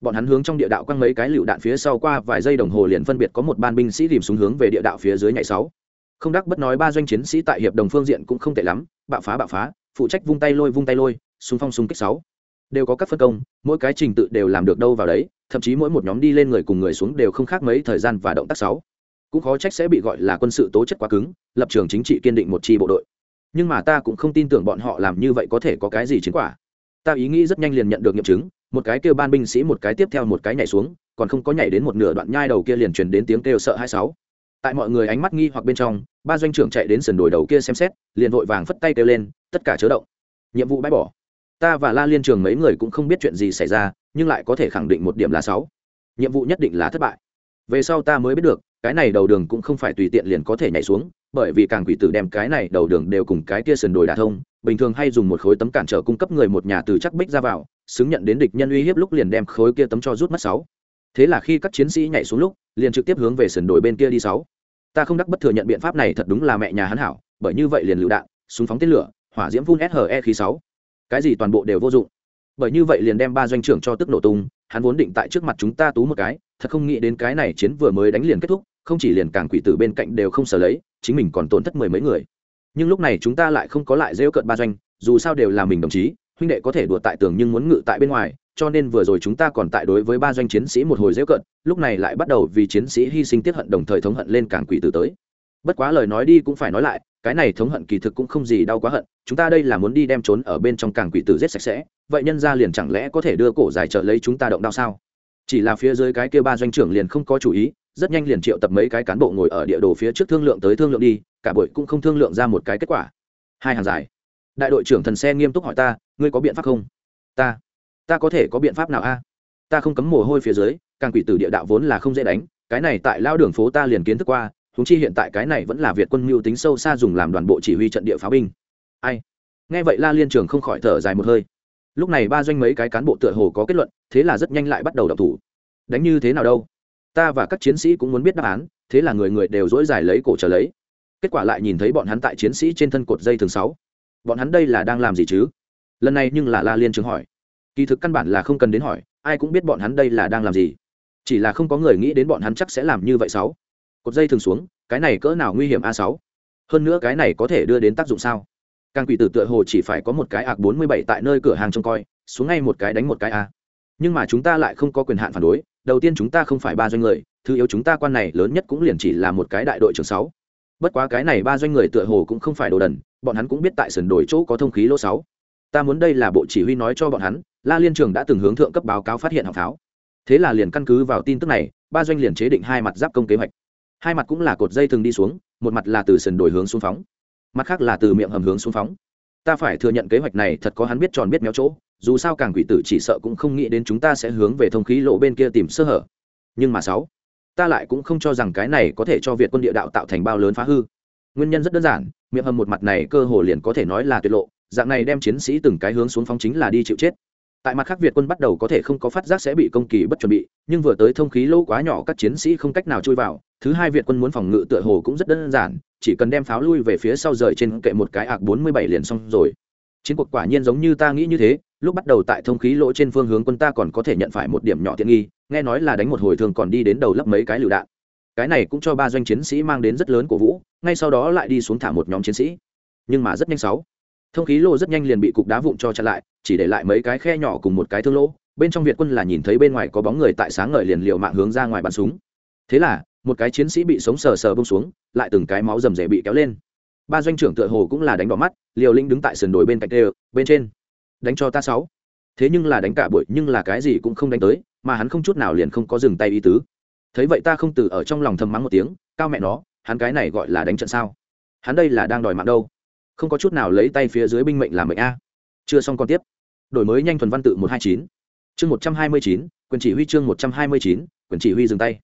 Bọn hắn hướng trong địa đạo quăng mấy cái lựu đạn phía sau qua vài giây đồng hồ liền phân biệt có một ban binh sĩ tìm xuống hướng về địa đạo phía dưới nhảy sáu. Không đắc bất nói ba doanh chiến sĩ tại hiệp đồng phương diện cũng không tệ lắm, bạo phá bạo phá, phụ trách vung tay lôi vung tay lôi xung phong xung kích sáu đều có các phân công, mỗi cái trình tự đều làm được đâu vào đấy, thậm chí mỗi một nhóm đi lên người cùng người xuống đều không khác mấy thời gian và động tác sáu. Cũng khó trách sẽ bị gọi là quân sự tố chất quá cứng, lập trường chính trị kiên định một chi bộ đội. Nhưng mà ta cũng không tin tưởng bọn họ làm như vậy có thể có cái gì chiến quả. Ta ý nghĩ rất nhanh liền nhận được nghiệm chứng, một cái kêu ban binh sĩ một cái tiếp theo một cái nhảy xuống, còn không có nhảy đến một nửa đoạn nhai đầu kia liền truyền đến tiếng kêu sợ hai sáu. Tại mọi người ánh mắt nghi hoặc bên trong, ba doanh trưởng chạy đến sườn đồi đầu kia xem xét, liền vội vàng phất tay kêu lên, tất cả chớ động. Nhiệm vụ bãi bỏ ta và la liên trường mấy người cũng không biết chuyện gì xảy ra, nhưng lại có thể khẳng định một điểm là sáu. Nhiệm vụ nhất định là thất bại. Về sau ta mới biết được, cái này đầu đường cũng không phải tùy tiện liền có thể nhảy xuống, bởi vì càng quỷ tử đem cái này đầu đường đều cùng cái kia sườn đồi đả thông, bình thường hay dùng một khối tấm cản trở cung cấp người một nhà từ chắc bích ra vào, xứng nhận đến địch nhân uy hiếp lúc liền đem khối kia tấm cho rút mất sáu. Thế là khi các chiến sĩ nhảy xuống lúc, liền trực tiếp hướng về sườn đồi bên kia đi sáu. Ta không đắc bất thừa nhận biện pháp này thật đúng là mẹ nhà hắn hảo, bởi như vậy liền lựu đạn, súng phóng tên lửa, hỏa diễm phun SHE khí sáu cái gì toàn bộ đều vô dụng. Bởi như vậy liền đem ba doanh trưởng cho tức nổ tung hắn vốn định tại trước mặt chúng ta tú một cái thật không nghĩ đến cái này chiến vừa mới đánh liền kết thúc không chỉ liền càng quỷ tử bên cạnh đều không sở lấy chính mình còn tổn thất mười mấy người. Nhưng lúc này chúng ta lại không có lại rêu cận ba doanh dù sao đều là mình đồng chí huynh đệ có thể đùa tại tường nhưng muốn ngự tại bên ngoài cho nên vừa rồi chúng ta còn tại đối với ba doanh chiến sĩ một hồi rêu cận, lúc này lại bắt đầu vì chiến sĩ hy sinh tiết hận đồng thời thống hận lên càng quỷ tử tới bất quá lời nói đi cũng phải nói lại, cái này thống hận kỳ thực cũng không gì đau quá hận, chúng ta đây là muốn đi đem trốn ở bên trong càng quỷ tử giết sạch sẽ, vậy nhân ra liền chẳng lẽ có thể đưa cổ giải trợ lấy chúng ta động đao sao? Chỉ là phía dưới cái kia ba doanh trưởng liền không có chủ ý, rất nhanh liền triệu tập mấy cái cán bộ ngồi ở địa đồ phía trước thương lượng tới thương lượng đi, cả bội cũng không thương lượng ra một cái kết quả. Hai hàng dài. Đại đội trưởng thần xe nghiêm túc hỏi ta, ngươi có biện pháp không? Ta ta có thể có biện pháp nào a? Ta không cấm mồ hôi phía dưới, càng quỷ tử địa đạo vốn là không dễ đánh, cái này tại lao đường phố ta liền kiến thức qua húng chi hiện tại cái này vẫn là việt quân mưu tính sâu xa dùng làm đoàn bộ chỉ huy trận địa pháo binh. Ai? Nghe vậy la liên trường không khỏi thở dài một hơi. Lúc này ba doanh mấy cái cán bộ tựa hồ có kết luận, thế là rất nhanh lại bắt đầu đọc thủ. Đánh như thế nào đâu? Ta và các chiến sĩ cũng muốn biết đáp án, thế là người người đều dỗi dài lấy cổ trở lấy. Kết quả lại nhìn thấy bọn hắn tại chiến sĩ trên thân cột dây thường sáu. Bọn hắn đây là đang làm gì chứ? Lần này nhưng là la liên trường hỏi. Kỳ thực căn bản là không cần đến hỏi, ai cũng biết bọn hắn đây là đang làm gì. Chỉ là không có người nghĩ đến bọn hắn chắc sẽ làm như vậy sáu cột dây thường xuống, cái này cỡ nào nguy hiểm a sáu? Hơn nữa cái này có thể đưa đến tác dụng sao? Càng quỷ tử tựa hồ chỉ phải có một cái ạc bốn mươi bảy tại nơi cửa hàng trông coi, xuống ngay một cái đánh một cái a. Nhưng mà chúng ta lại không có quyền hạn phản đối, đầu tiên chúng ta không phải ba doanh người, thứ yếu chúng ta quan này lớn nhất cũng liền chỉ là một cái đại đội trưởng sáu. Bất quá cái này ba doanh người tựa hồ cũng không phải đồ đần, bọn hắn cũng biết tại sườn đổi chỗ có thông khí lỗ sáu. Ta muốn đây là bộ chỉ huy nói cho bọn hắn, la liên trường đã từng hướng thượng cấp báo cáo phát hiện hàng pháo thế là liền căn cứ vào tin tức này, ba doanh liền chế định hai mặt giáp công kế hoạch hai mặt cũng là cột dây thường đi xuống, một mặt là từ sườn đổi hướng xuống phóng, mặt khác là từ miệng hầm hướng xuống phóng. Ta phải thừa nhận kế hoạch này, thật có hắn biết tròn biết méo chỗ, dù sao càng quỷ tử chỉ sợ cũng không nghĩ đến chúng ta sẽ hướng về thông khí lộ bên kia tìm sơ hở. Nhưng mà sáu, ta lại cũng không cho rằng cái này có thể cho việt quân địa đạo tạo thành bao lớn phá hư. Nguyên nhân rất đơn giản, miệng hầm một mặt này cơ hồ liền có thể nói là tuyệt lộ, dạng này đem chiến sĩ từng cái hướng xuống phóng chính là đi chịu chết tại mặt khác việt quân bắt đầu có thể không có phát giác sẽ bị công kỳ bất chuẩn bị, nhưng vừa tới thông khí lỗ quá nhỏ các chiến sĩ không cách nào chui vào. Thứ hai việt quân muốn phòng ngự tựa hồ cũng rất đơn giản, chỉ cần đem pháo lui về phía sau rời trên kệ một cái ạc bốn mươi bảy liền xong rồi. Chiến cuộc quả nhiên giống như ta nghĩ như thế, lúc bắt đầu tại thông khí lỗ trên phương hướng quân ta còn có thể nhận phải một điểm nhỏ tiện nghi, nghe nói là đánh một hồi thường còn đi đến đầu lấp mấy cái lựu đạn. Cái này cũng cho ba doanh chiến sĩ mang đến rất lớn cổ vũ, ngay sau đó lại đi xuống thả một nhóm chiến sĩ. Nhưng mà rất nhanh sáu thông khí lô rất nhanh liền bị cục đá vụn cho chặn lại, chỉ để lại mấy cái khe nhỏ cùng một cái thương lỗ. Bên trong việt quân là nhìn thấy bên ngoài có bóng người tại sáng ngời liền liều mạng hướng ra ngoài bắn súng. Thế là, một cái chiến sĩ bị sống sờ sờ bông xuống, lại từng cái máu rầm rề bị kéo lên. Ba doanh trưởng tựa hồ cũng là đánh đỏ mắt, liều linh đứng tại sườn đồi bên cạnh tê bên trên. Đánh cho ta sáu. Thế nhưng là đánh cả buổi, nhưng là cái gì cũng không đánh tới, mà hắn không chút nào liền không có dừng tay ý tứ. Thấy vậy ta không từ ở trong lòng thầm mắng một tiếng, cao mẹ nó, hắn cái này gọi là đánh trận sao? Hắn đây là đang đòi mạng đâu? Không có chút nào lấy tay phía dưới binh mệnh làm mệnh a. Chưa xong còn tiếp. Đổi mới nhanh thuần văn tự một hai chín. Chương một trăm hai mươi chín, quyền chỉ huy chương một trăm hai mươi chín, quyền chỉ huy dừng tay.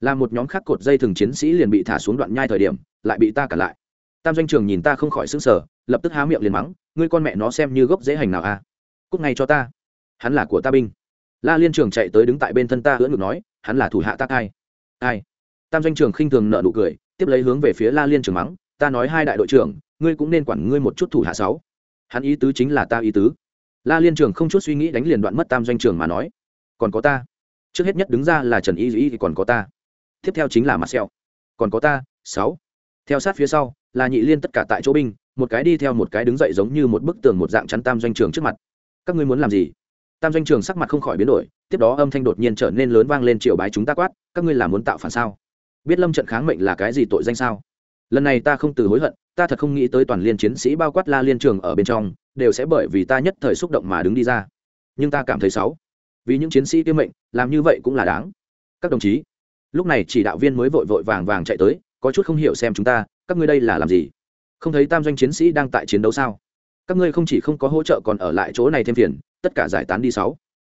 Là một nhóm khác cột dây thừng chiến sĩ liền bị thả xuống đoạn nhai thời điểm, lại bị ta cản lại. Tam doanh trường nhìn ta không khỏi s ư n g sở lập tức há miệng liền mắng, ngươi con mẹ nó xem như gốc dễ hành nào à cúc ngay cho ta. Hắn là của ta binh. La liên trường chạy tới đứng tại bên thân ta hưỡng ngực nói, hắn là thủ hạ ta ai ai? Tam doanh trường khinh thường nợ nụ cười, tiếp lấy hướng về phía la liên trường mắng, ta nói hai đại đội trưởng ngươi cũng nên quản ngươi một chút thủ hạ sáu. Hắn ý tứ chính là ta ý tứ. La liên trường không chút suy nghĩ đánh liền đoạn mất tam doanh trường mà nói. Còn có ta. Trước hết nhất đứng ra là trần y dĩ thì còn có ta. Tiếp theo chính là marcel. Còn có ta, sáu. Theo sát phía sau, là nhị liên tất cả tại chỗ binh, một cái đi theo một cái đứng dậy giống như một bức tường một dạng chắn tam doanh trường trước mặt. Các ngươi muốn làm gì? Tam doanh trường sắc mặt không khỏi biến đổi, tiếp đó âm thanh đột nhiên trở nên lớn vang lên triều bái chúng ta quát, các ngươi làm muốn tạo phản sao? Biết lâm trận kháng mệnh là cái gì tội danh sao? Lần này ta không từ hối hận ta thật không nghĩ tới toàn liên chiến sĩ bao quát la liên trường ở bên trong, đều sẽ bởi vì ta nhất thời xúc động mà đứng đi ra. Nhưng ta cảm thấy xấu. Vì những chiến sĩ tiêu mệnh, làm như vậy cũng là đáng. Các đồng chí, lúc này chỉ đạo viên mới vội vội vàng vàng chạy tới, có chút không hiểu xem chúng ta, các ngươi đây là làm gì? Không thấy tam doanh chiến sĩ đang tại chiến đấu sao? Các ngươi không chỉ không có hỗ trợ còn ở lại chỗ này thêm phiền, tất cả giải tán đi sáu.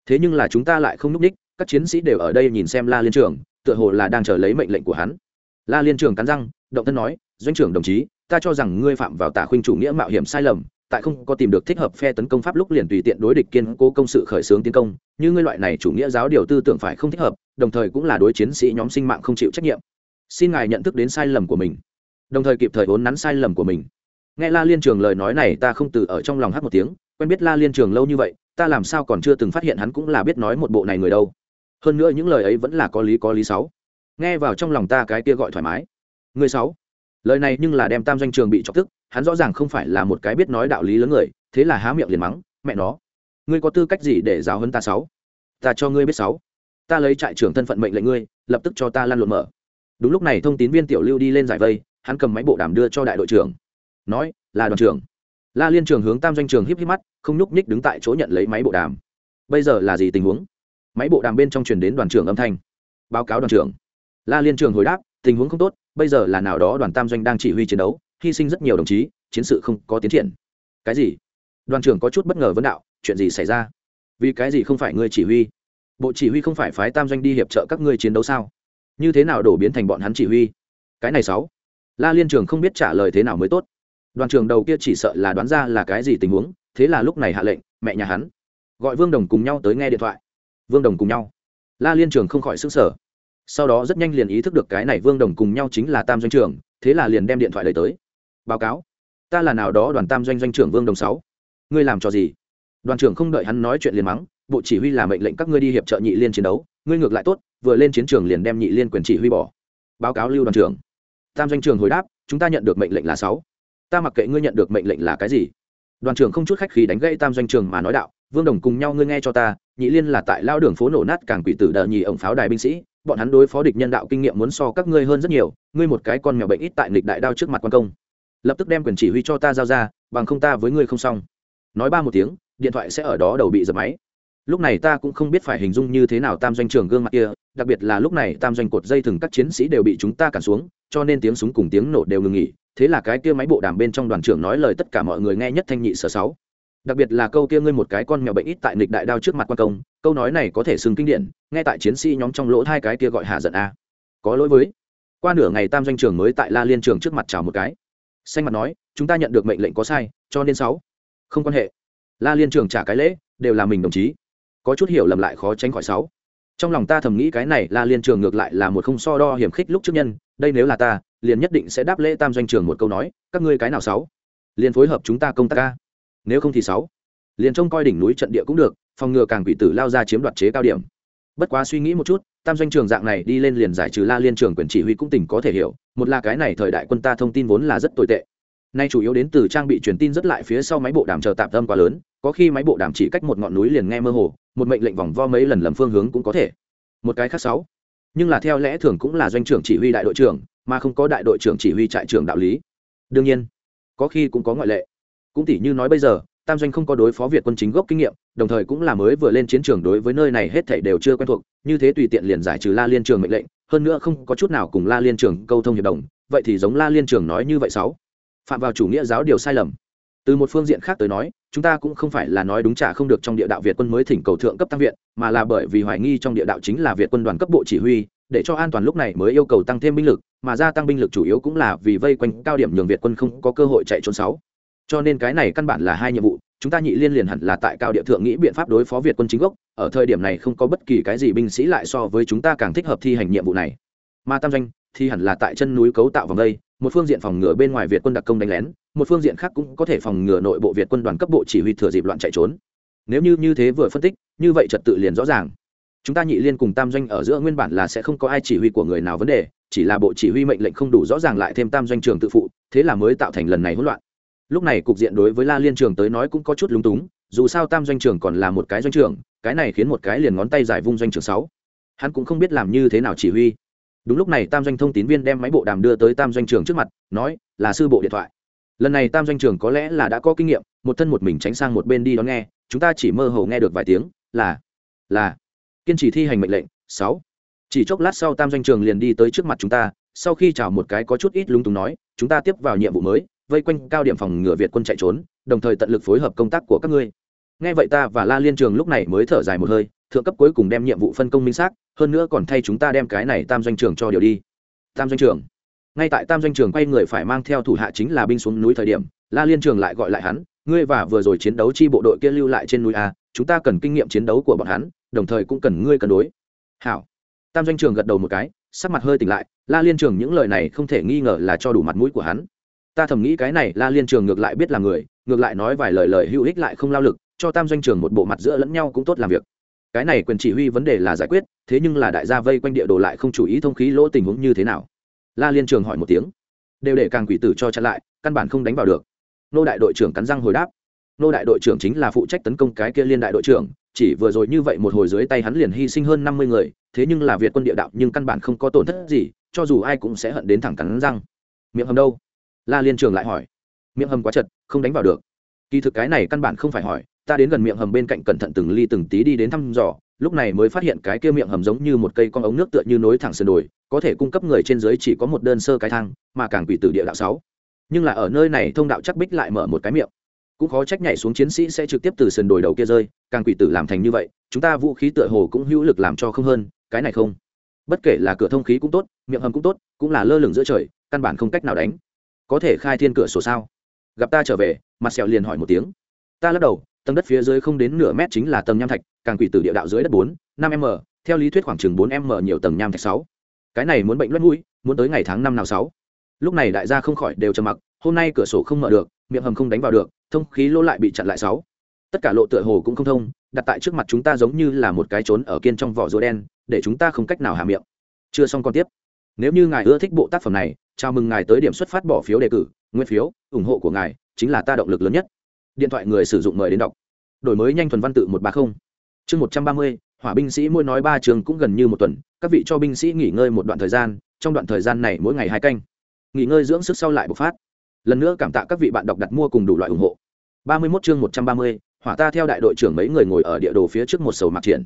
Thế nhưng là chúng ta lại không núp ních các chiến sĩ đều ở đây nhìn xem la liên trường, tựa hồ là đang chờ lấy mệnh lệnh của hắn. La liên trường cắn răng, động thân nói, doanh trưởng đồng chí ta cho rằng ngươi phạm vào tả khuynh chủ nghĩa mạo hiểm sai lầm, tại không có tìm được thích hợp phe tấn công pháp lúc liền tùy tiện đối địch kiên cố công sự khởi xướng tiến công, như ngươi loại này chủ nghĩa giáo điều tư tưởng phải không thích hợp, đồng thời cũng là đối chiến sĩ nhóm sinh mạng không chịu trách nhiệm. Xin ngài nhận thức đến sai lầm của mình. Đồng thời kịp thời vốn nắn sai lầm của mình. Nghe la liên trường lời nói này, ta không từ ở trong lòng hát một tiếng, quen biết la liên trường lâu như vậy, ta làm sao còn chưa từng phát hiện hắn cũng là biết nói một bộ này người đâu. Hơn nữa những lời ấy vẫn là có lý có lý sáu nghe vào trong lòng ta cái kia gọi thoải mái. Người sáu lời này nhưng là đem tam doanh trường bị chọc tức, hắn rõ ràng không phải là một cái biết nói đạo lý lớn người, thế là há miệng liền mắng, mẹ nó, ngươi có tư cách gì để giáo hơn ta sáu? Ta cho ngươi biết sáu. Ta lấy trại trưởng thân phận mệnh lệnh ngươi, lập tức cho ta lan luận mở. Đúng lúc này thông tín viên tiểu lưu đi lên giải vây, hắn cầm máy bộ đàm đưa cho đại đội trưởng. Nói, là đoàn trưởng. La liên trường hướng tam doanh trường híp híp mắt, không nhúc nhích đứng tại chỗ nhận lấy máy bộ đàm. Bây giờ là gì tình huống? Máy bộ đàm bên trong truyền đến đoàn trưởng âm thanh. Báo cáo đoàn trưởng. La liên trường hồi đáp, tình huống không tốt bây giờ là nào đó đoàn tam doanh đang chỉ huy chiến đấu, hy sinh rất nhiều đồng chí, chiến sự không có tiến triển. Cái gì? Đoàn trưởng có chút bất ngờ vấn đạo, chuyện gì xảy ra? Vì cái gì không phải ngươi chỉ huy? Bộ chỉ huy không phải phái tam doanh đi hiệp trợ các ngươi chiến đấu sao? Như thế nào đổ biến thành bọn hắn chỉ huy? Cái này sáu. La liên trường không biết trả lời thế nào mới tốt. Đoàn trưởng đầu kia chỉ sợ là đoán ra là cái gì tình huống, thế là lúc này hạ lệnh, mẹ nhà hắn. Gọi vương đồng cùng nhau tới nghe điện thoại. Vương đồng cùng nhau. La liên trường không khỏi sức sở sau đó rất nhanh liền ý thức được cái này vương đồng cùng nhau chính là tam doanh trưởng, thế là liền đem điện thoại lấy tới. Báo cáo, ta là nào đó đoàn tam doanh doanh trưởng vương đồng sáu. Ngươi làm cho gì? Đoàn trưởng không đợi hắn nói chuyện liền mắng, bộ chỉ huy là mệnh lệnh các ngươi đi hiệp trợ nhị liên chiến đấu, ngươi ngược lại tốt, vừa lên chiến trường liền đem nhị liên quyền chỉ huy bỏ. Báo cáo lưu đoàn trưởng. Tam doanh trường hồi đáp, chúng ta nhận được mệnh lệnh là sáu. Ta mặc kệ ngươi nhận được mệnh lệnh là cái gì. Đoàn trưởng không chút khách khí đánh gãy tam doanh trường mà nói đạo, vương đồng cùng nhau ngươi nghe cho ta, nhị liên là tại lao đường phố nổ nát càng quỷ tử đờ nhì ổng pháo đài binh sĩ bọn hắn đối phó địch nhân đạo kinh nghiệm muốn so các ngươi hơn rất nhiều, ngươi một cái con mèo bệnh ít tại nghịch đại đao trước mặt quan công. Lập tức đem quyền chỉ huy cho ta giao ra, bằng không ta với ngươi không xong. Nói ba một tiếng, điện thoại sẽ ở đó đầu bị dập máy. Lúc này ta cũng không biết phải hình dung như thế nào tam doanh trường gương mặt kia, đặc biệt là lúc này tam doanh cột dây thừng các chiến sĩ đều bị chúng ta cản xuống, cho nên tiếng súng cùng tiếng nổ đều ngừng nghỉ. Thế là cái kia máy bộ đàm bên trong đoàn trưởng nói lời tất cả mọi người nghe nhất thanh nhị sở sáu đặc biệt là câu kia ngươi một cái con mèo bệnh ít tại nghịch đại đao trước mặt quan công, câu nói này có thể xưng kinh điển, nghe tại chiến sĩ nhóm trong lỗ hai cái kia gọi hạ giận a. Có lỗi với. Qua nửa ngày tam doanh trường mới tại la liên trường trước mặt chào một cái. Xanh mặt nói, chúng ta nhận được mệnh lệnh có sai, cho nên sáu. Không quan hệ. La liên trường trả cái lễ, đều là mình đồng chí. Có chút hiểu lầm lại khó tránh khỏi sáu. Trong lòng ta thầm nghĩ cái này la liên trường ngược lại là một không so đo hiểm khích lúc trước nhân, đây nếu là ta, liền nhất định sẽ đáp lễ tam doanh trường một câu nói, các ngươi cái nào sáu? Liền phối hợp chúng ta công tác ca nếu không thì sáu. Liền trông coi đỉnh núi trận địa cũng được, phòng ngừa càng quỷ tử lao ra chiếm đoạt chế cao điểm. Bất quá suy nghĩ một chút, tam doanh trường dạng này đi lên liền giải trừ la liên trường quyền chỉ huy cũng tỉnh có thể hiểu, một là cái này thời đại quân ta thông tin vốn là rất tồi tệ. Nay chủ yếu đến từ trang bị truyền tin rất lại phía sau máy bộ đàm chờ tạm tâm quá lớn, có khi máy bộ đàm chỉ cách một ngọn núi liền nghe mơ hồ, một mệnh lệnh vòng vo mấy lần lầm phương hướng cũng có thể. Một cái khác sáu. Nhưng là theo lẽ thường cũng là doanh trưởng chỉ huy đại đội trưởng, mà không có đại đội trưởng chỉ huy trại trưởng đạo lý. Đương nhiên, có khi cũng có ngoại lệ cũng tỷ như nói bây giờ, tam doanh không có đối phó việt quân chính gốc kinh nghiệm, đồng thời cũng là mới vừa lên chiến trường đối với nơi này hết thảy đều chưa quen thuộc, như thế tùy tiện liền giải trừ la liên trường mệnh lệnh, hơn nữa không có chút nào cùng la liên trường câu thông hiệp đồng, vậy thì giống la liên trường nói như vậy sáu. Phạm vào chủ nghĩa giáo điều sai lầm. Từ một phương diện khác tới nói, chúng ta cũng không phải là nói đúng trả không được trong địa đạo việt quân mới thỉnh cầu thượng cấp tăng viện, mà là bởi vì hoài nghi trong địa đạo chính là việt quân đoàn cấp bộ chỉ huy, để cho an toàn lúc này mới yêu cầu tăng thêm binh lực, mà gia tăng binh lực chủ yếu cũng là vì vây quanh cao điểm nhường việt quân không có cơ hội chạy trốn sáu cho nên cái này căn bản là hai nhiệm vụ, chúng ta nhị liên liền hẳn là tại cao địa thượng nghĩ biện pháp đối phó việt quân chính gốc, ở thời điểm này không có bất kỳ cái gì binh sĩ lại so với chúng ta càng thích hợp thi hành nhiệm vụ này. Mà tam doanh thì hẳn là tại chân núi cấu tạo vòng đây, một phương diện phòng ngừa bên ngoài việt quân đặc công đánh lén, một phương diện khác cũng có thể phòng ngừa nội bộ việt quân đoàn cấp bộ chỉ huy thừa dịp loạn chạy trốn. Nếu như như thế vừa phân tích, như vậy trật tự liền rõ ràng. Chúng ta nhị liên cùng tam doanh ở giữa nguyên bản là sẽ không có ai chỉ huy của người nào vấn đề, chỉ là bộ chỉ huy mệnh lệnh không đủ rõ ràng lại thêm tam doanh trường tự phụ, thế là mới tạo thành lần này hỗn loạn lúc này cục diện đối với la liên trường tới nói cũng có chút lúng túng, dù sao tam doanh trường còn là một cái doanh trường cái này khiến một cái liền ngón tay giải vung doanh trường sáu. Hắn cũng không biết làm như thế nào chỉ huy. Đúng lúc này tam doanh thông tín viên đem máy bộ đàm đưa tới tam doanh trường trước mặt, nói, là sư bộ điện thoại. Lần này tam doanh trường có lẽ là đã có kinh nghiệm, một thân một mình tránh sang một bên đi đón nghe, chúng ta chỉ mơ hồ nghe được vài tiếng, là là, kiên trì thi hành mệnh lệnh, sáu. Chỉ chốc lát sau tam doanh trường liền đi tới trước mặt chúng ta, sau khi chào một cái có chút ít lúng túng nói, chúng ta tiếp vào nhiệm vụ mới vây quanh cao điểm phòng ngừa việt quân chạy trốn, đồng thời tận lực phối hợp công tác của các ngươi. Nghe vậy ta và la liên trường lúc này mới thở dài một hơi, thượng cấp cuối cùng đem nhiệm vụ phân công minh xác, hơn nữa còn thay chúng ta đem cái này tam doanh trường cho điều đi. Tam doanh trường. Ngay tại tam doanh trường quay người phải mang theo thủ hạ chính là binh xuống núi thời điểm, la liên trường lại gọi lại hắn, ngươi và vừa rồi chiến đấu chi bộ đội kia lưu lại trên núi a, chúng ta cần kinh nghiệm chiến đấu của bọn hắn, đồng thời cũng cần ngươi cân đối. Hảo. Tam doanh trường gật đầu một cái, sắc mặt hơi tỉnh lại, la liên trường những lời này không thể nghi ngờ là cho đủ mặt mũi của hắn ta thầm nghĩ cái này, la liên trường ngược lại biết là người, ngược lại nói vài lời lời hữu ích lại không lao lực, cho tam doanh trường một bộ mặt giữa lẫn nhau cũng tốt làm việc. Cái này quyền chỉ huy vấn đề là giải quyết, thế nhưng là đại gia vây quanh địa đồ lại không chú ý thông khí lỗ tình huống như thế nào. La liên trường hỏi một tiếng. Đều để càng quỷ tử cho chặn lại, căn bản không đánh vào được. Nô đại đội trưởng cắn răng hồi đáp. Nô đại đội trưởng chính là phụ trách tấn công cái kia liên đại đội trưởng, chỉ vừa rồi như vậy một hồi dưới tay hắn liền hy sinh hơn năm mươi người, thế nhưng là việt quân địa đạo nhưng căn bản không có tổn thất gì, cho dù ai cũng sẽ hận đến thẳng cắn răng. Miệng hầm đâu? La liên trường lại hỏi. Miệng hầm quá chật, không đánh vào được. Kỳ thực cái này căn bản không phải hỏi, ta đến gần miệng hầm bên cạnh cẩn thận từng ly từng tí đi đến thăm dò, lúc này mới phát hiện cái kia miệng hầm giống như một cây con ống nước tựa như nối thẳng sườn đồi, có thể cung cấp người trên dưới chỉ có một đơn sơ cái thang, mà càng quỷ tử địa đạo sáu. Nhưng là ở nơi này thông đạo chắc bích lại mở một cái miệng. Cũng khó trách nhảy xuống chiến sĩ sẽ trực tiếp từ sườn đồi đầu kia rơi, càng quỷ tử làm thành như vậy, chúng ta vũ khí tựa hồ cũng hữu lực làm cho không hơn, cái này không. Bất kể là cửa thông khí cũng tốt, miệng hầm cũng tốt, cũng là lơ lửng giữa trời, căn bản không cách nào đánh có thể khai thiên cửa sổ sao? Gặp ta trở về, mặt sẹo liền hỏi một tiếng. Ta lắc đầu, tầng đất phía dưới không đến nửa mét chính là tầng nham thạch, càng quỷ tử địa đạo dưới đất bốn, năm m, theo lý thuyết khoảng chừng bốn m nhiều tầng nham thạch sáu. Cái này muốn bệnh luất mũi, muốn tới ngày tháng năm nào sáu. Lúc này đại gia không khỏi đều trầm mặc, hôm nay cửa sổ không mở được, miệng hầm không đánh vào được, thông khí lô lại bị chặn lại sáu. Tất cả lộ tựa hồ cũng không thông, đặt tại trước mặt chúng ta giống như là một cái trốn ở kiên trong vỏ rùa đen, để chúng ta không cách nào hạ miệng. Chưa xong còn tiếp nếu như ngài ưa thích bộ tác phẩm này, chào mừng ngài tới điểm xuất phát bỏ phiếu đề cử, nguyên phiếu, ủng hộ của ngài chính là ta động lực lớn nhất. Điện thoại người sử dụng mời đến đọc. Đổi mới nhanh thuần văn tự một ba mươi chương một trăm ba mươi, hỏa binh sĩ mỗi nói ba trường cũng gần như một tuần, các vị cho binh sĩ nghỉ ngơi một đoạn thời gian, trong đoạn thời gian này mỗi ngày hai canh. Nghỉ ngơi dưỡng sức sau lại bộc phát. Lần nữa cảm tạ các vị bạn đọc đặt mua cùng đủ loại ủng hộ. ba mươi 31 chương một trăm ba mươi, hỏa ta theo đại đội trưởng mấy người ngồi ở địa đồ phía trước một sầu mặc triển.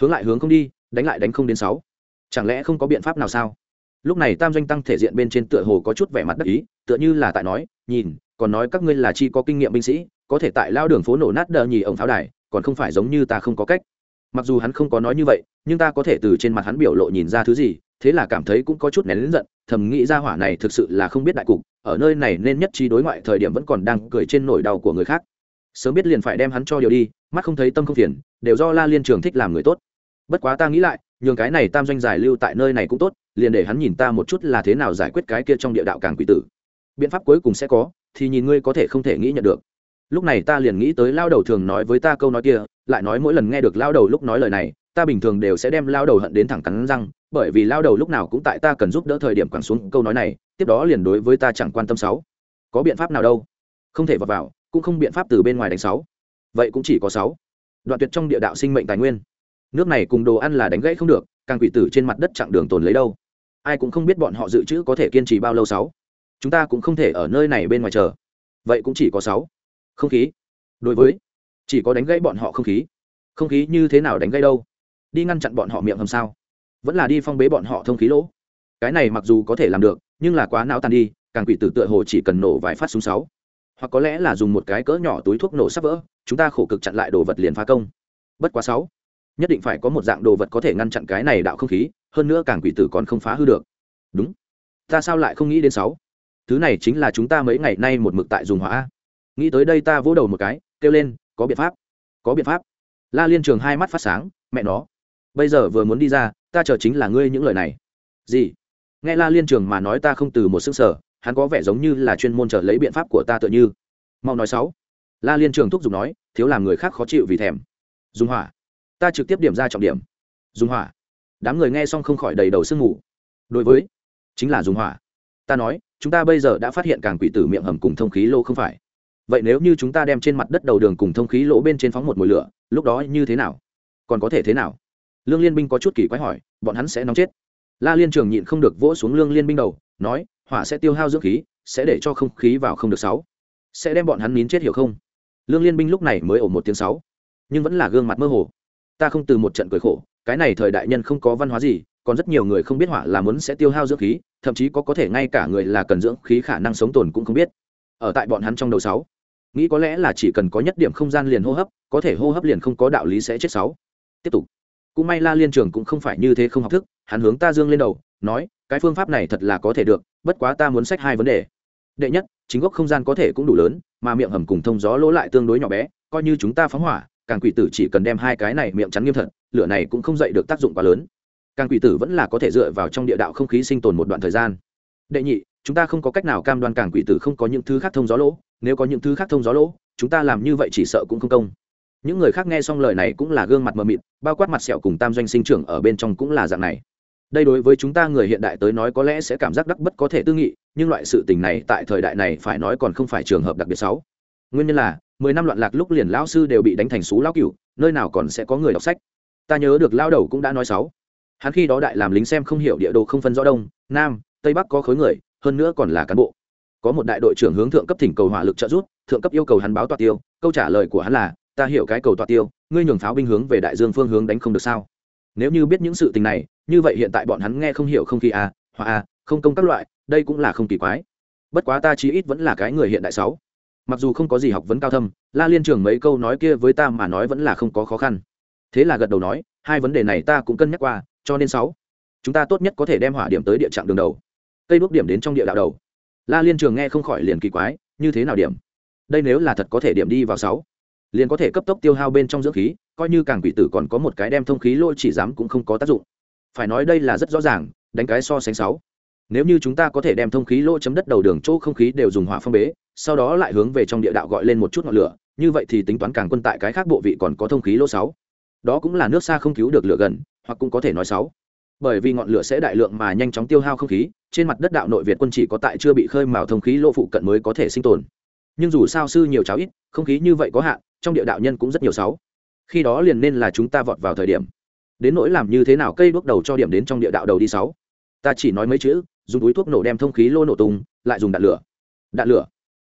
Hướng lại hướng không đi, đánh lại đánh không đến sáu. Chẳng lẽ không có biện pháp nào sao? Lúc này tam doanh tăng thể diện bên trên tựa hồ có chút vẻ mặt đắc ý, tựa như là tại nói, nhìn, còn nói các ngươi là chi có kinh nghiệm binh sĩ, có thể tại lao đường phố nổ nát đờ nhì ổng pháo đài, còn không phải giống như ta không có cách. Mặc dù hắn không có nói như vậy, nhưng ta có thể từ trên mặt hắn biểu lộ nhìn ra thứ gì, thế là cảm thấy cũng có chút nén lính giận, thầm nghĩ ra hỏa này thực sự là không biết đại cục, ở nơi này nên nhất trí đối ngoại thời điểm vẫn còn đang cười trên nỗi đau của người khác. Sớm biết liền phải đem hắn cho điều đi, mắt không thấy tâm không phiền, đều do la liên trường thích làm người tốt. Bất quá ta nghĩ lại nhường cái này tam doanh giải lưu tại nơi này cũng tốt, liền để hắn nhìn ta một chút là thế nào giải quyết cái kia trong địa đạo càng quỷ tử. Biện pháp cuối cùng sẽ có, thì nhìn ngươi có thể không thể nghĩ nhận được. Lúc này ta liền nghĩ tới lao đầu thường nói với ta câu nói kia, lại nói mỗi lần nghe được lao đầu lúc nói lời này, ta bình thường đều sẽ đem lao đầu hận đến thẳng cắn răng, bởi vì lao đầu lúc nào cũng tại ta cần giúp đỡ thời điểm quẳng xuống câu nói này, tiếp đó liền đối với ta chẳng quan tâm sáu. Có biện pháp nào đâu? Không thể vào vào, cũng không biện pháp từ bên ngoài đánh sáu. Vậy cũng chỉ có sáu. Đoạn tuyệt trong địa đạo sinh mệnh tài nguyên nước này cùng đồ ăn là đánh gãy không được, càng quỷ tử trên mặt đất chặng đường tồn lấy đâu. Ai cũng không biết bọn họ dự trữ có thể kiên trì bao lâu sáu. Chúng ta cũng không thể ở nơi này bên ngoài chờ. Vậy cũng chỉ có sáu. Không khí. Đối với, chỉ có đánh gãy bọn họ không khí. Không khí như thế nào đánh gãy đâu? Đi ngăn chặn bọn họ miệng hầm sao? Vẫn là đi phong bế bọn họ thông khí lỗ. Cái này mặc dù có thể làm được, nhưng là quá não tàn đi, càng quỷ tử tựa hồ chỉ cần nổ vài phát súng sáu. Hoặc có lẽ là dùng một cái cỡ nhỏ túi thuốc nổ sắp vỡ, chúng ta khổ cực chặn lại đồ vật liền phá công. Bất quá sáu nhất định phải có một dạng đồ vật có thể ngăn chặn cái này đạo không khí, hơn nữa càng quỷ tử còn không phá hư được. Đúng. Ta sao lại không nghĩ đến sáu? Thứ này chính là chúng ta mấy ngày nay một mực tại dùng hỏa nghĩ tới đây ta vỗ đầu một cái, kêu lên, có biện pháp. Có biện pháp. La liên trường hai mắt phát sáng, mẹ nó. Bây giờ vừa muốn đi ra, ta chờ chính là ngươi những lời này. Gì? Nghe la liên trường mà nói ta không từ một sức sở hắn có vẻ giống như là chuyên môn chờ lấy biện pháp của ta tựa như. Mau nói sáu. La liên trường thúc giục nói, thiếu làm người khác khó chịu vì thèm. Dùng hỏa ta trực tiếp điểm ra trọng điểm. Dùng hỏa. Đám người nghe xong không khỏi đầy đầu sương mù. Đối với, chính là dùng hỏa. Ta nói, chúng ta bây giờ đã phát hiện càng quỷ tử miệng hầm cùng thông khí lô không phải. Vậy nếu như chúng ta đem trên mặt đất đầu đường cùng thông khí lỗ bên trên phóng một mồi lửa, lúc đó như thế nào? Còn có thể thế nào? Lương liên binh có chút kỳ quái hỏi, bọn hắn sẽ nóng chết. La liên trường nhịn không được vỗ xuống lương liên binh đầu, nói, hỏa sẽ tiêu hao dưỡng khí, sẽ để cho không khí vào không được sáu. Sẽ đem bọn hắn nín chết hiểu không? Lương liên binh lúc này mới ổ một tiếng sáu, nhưng vẫn là gương mặt mơ hồ ta không từ một trận cười khổ, cái này thời đại nhân không có văn hóa gì, còn rất nhiều người không biết hỏa là muốn sẽ tiêu hao dưỡng khí, thậm chí có có thể ngay cả người là cần dưỡng khí khả năng sống tồn cũng không biết. Ở tại bọn hắn trong đầu sáu, nghĩ có lẽ là chỉ cần có nhất điểm không gian liền hô hấp, có thể hô hấp liền không có đạo lý sẽ chết sáu. Tiếp tục. Cũng may la liên trường cũng không phải như thế không học thức, hắn hướng ta dương lên đầu, nói, cái phương pháp này thật là có thể được, bất quá ta muốn sách hai vấn đề. Đệ nhất, chính gốc không gian có thể cũng đủ lớn, mà miệng hầm cùng thông gió lỗ lại tương đối nhỏ bé, coi như chúng ta phóng hỏa càng quỷ tử chỉ cần đem hai cái này miệng chắn nghiêm thật, lửa này cũng không dậy được tác dụng quá lớn. Càng quỷ tử vẫn là có thể dựa vào trong địa đạo không khí sinh tồn một đoạn thời gian. Đệ nhị, chúng ta không có cách nào cam đoan càng quỷ tử không có những thứ khác thông gió lỗ, nếu có những thứ khác thông gió lỗ, chúng ta làm như vậy chỉ sợ cũng không công. Những người khác nghe xong lời này cũng là gương mặt mờ mịt, bao quát mặt sẹo cùng tam doanh sinh trưởng ở bên trong cũng là dạng này. Đây đối với chúng ta người hiện đại tới nói có lẽ sẽ cảm giác đắc bất có thể tư nghị, nhưng loại sự tình này tại thời đại này phải nói còn không phải trường hợp đặc biệt xấu. nguyên nhân là mười năm loạn lạc lúc liền lão sư đều bị đánh thành xú lão cửu nơi nào còn sẽ có người đọc sách. Ta nhớ được lao đầu cũng đã nói sáu hắn khi đó đại làm lính xem không hiểu địa đồ không phân rõ đông nam tây bắc có khối người hơn nữa còn là cán bộ. Có một đại đội trưởng hướng thượng cấp thỉnh cầu hỏa lực trợ giúp thượng cấp yêu cầu hắn báo tọa tiêu câu trả lời của hắn là ta hiểu cái cầu tọa tiêu ngươi nhường pháo binh hướng về đại dương phương hướng đánh không được sao? Nếu như biết những sự tình này như vậy hiện tại bọn hắn nghe không hiểu không khí a à, hỏa a không công các loại đây cũng là không kỳ quái. Bất quá ta chí ít vẫn là cái người hiện đại sáu mặc dù không có gì học vấn cao thâm, la liên trường mấy câu nói kia với ta mà nói vẫn là không có khó khăn. Thế là gật đầu nói, hai vấn đề này ta cũng cân nhắc qua, cho nên sáu. Chúng ta tốt nhất có thể đem hỏa điểm tới địa trạng đường đầu. Cây đuốc điểm đến trong địa đạo đầu. La liên trường nghe không khỏi liền kỳ quái, như thế nào điểm? Đây nếu là thật có thể điểm đi vào sáu. Liền có thể cấp tốc tiêu hao bên trong dưỡng khí, coi như càng quỷ tử còn có một cái đem thông khí lôi chỉ dám cũng không có tác dụng. Phải nói đây là rất rõ ràng, đánh cái so sánh sáu nếu như chúng ta có thể đem thông khí lỗ chấm đất đầu đường chỗ không khí đều dùng hỏa phong bế, sau đó lại hướng về trong địa đạo gọi lên một chút ngọn lửa, như vậy thì tính toán càng quân tại cái khác bộ vị còn có thông khí lỗ sáu. Đó cũng là nước xa không cứu được lửa gần, hoặc cũng có thể nói sáu. Bởi vì ngọn lửa sẽ đại lượng mà nhanh chóng tiêu hao không khí, trên mặt đất đạo nội việt quân chỉ có tại chưa bị khơi mào thông khí lỗ phụ cận mới có thể sinh tồn. Nhưng dù sao sư nhiều cháo ít, không khí như vậy có hạn, trong địa đạo nhân cũng rất nhiều sáu. Khi đó liền nên là chúng ta vọt vào thời điểm. Đến nỗi làm như thế nào cây bước đầu cho điểm đến trong địa đạo đầu đi sáu. Ta chỉ nói mấy chữ dùng túi thuốc nổ đem thông khí lô nổ tung, lại dùng đạn lửa. Đạn lửa.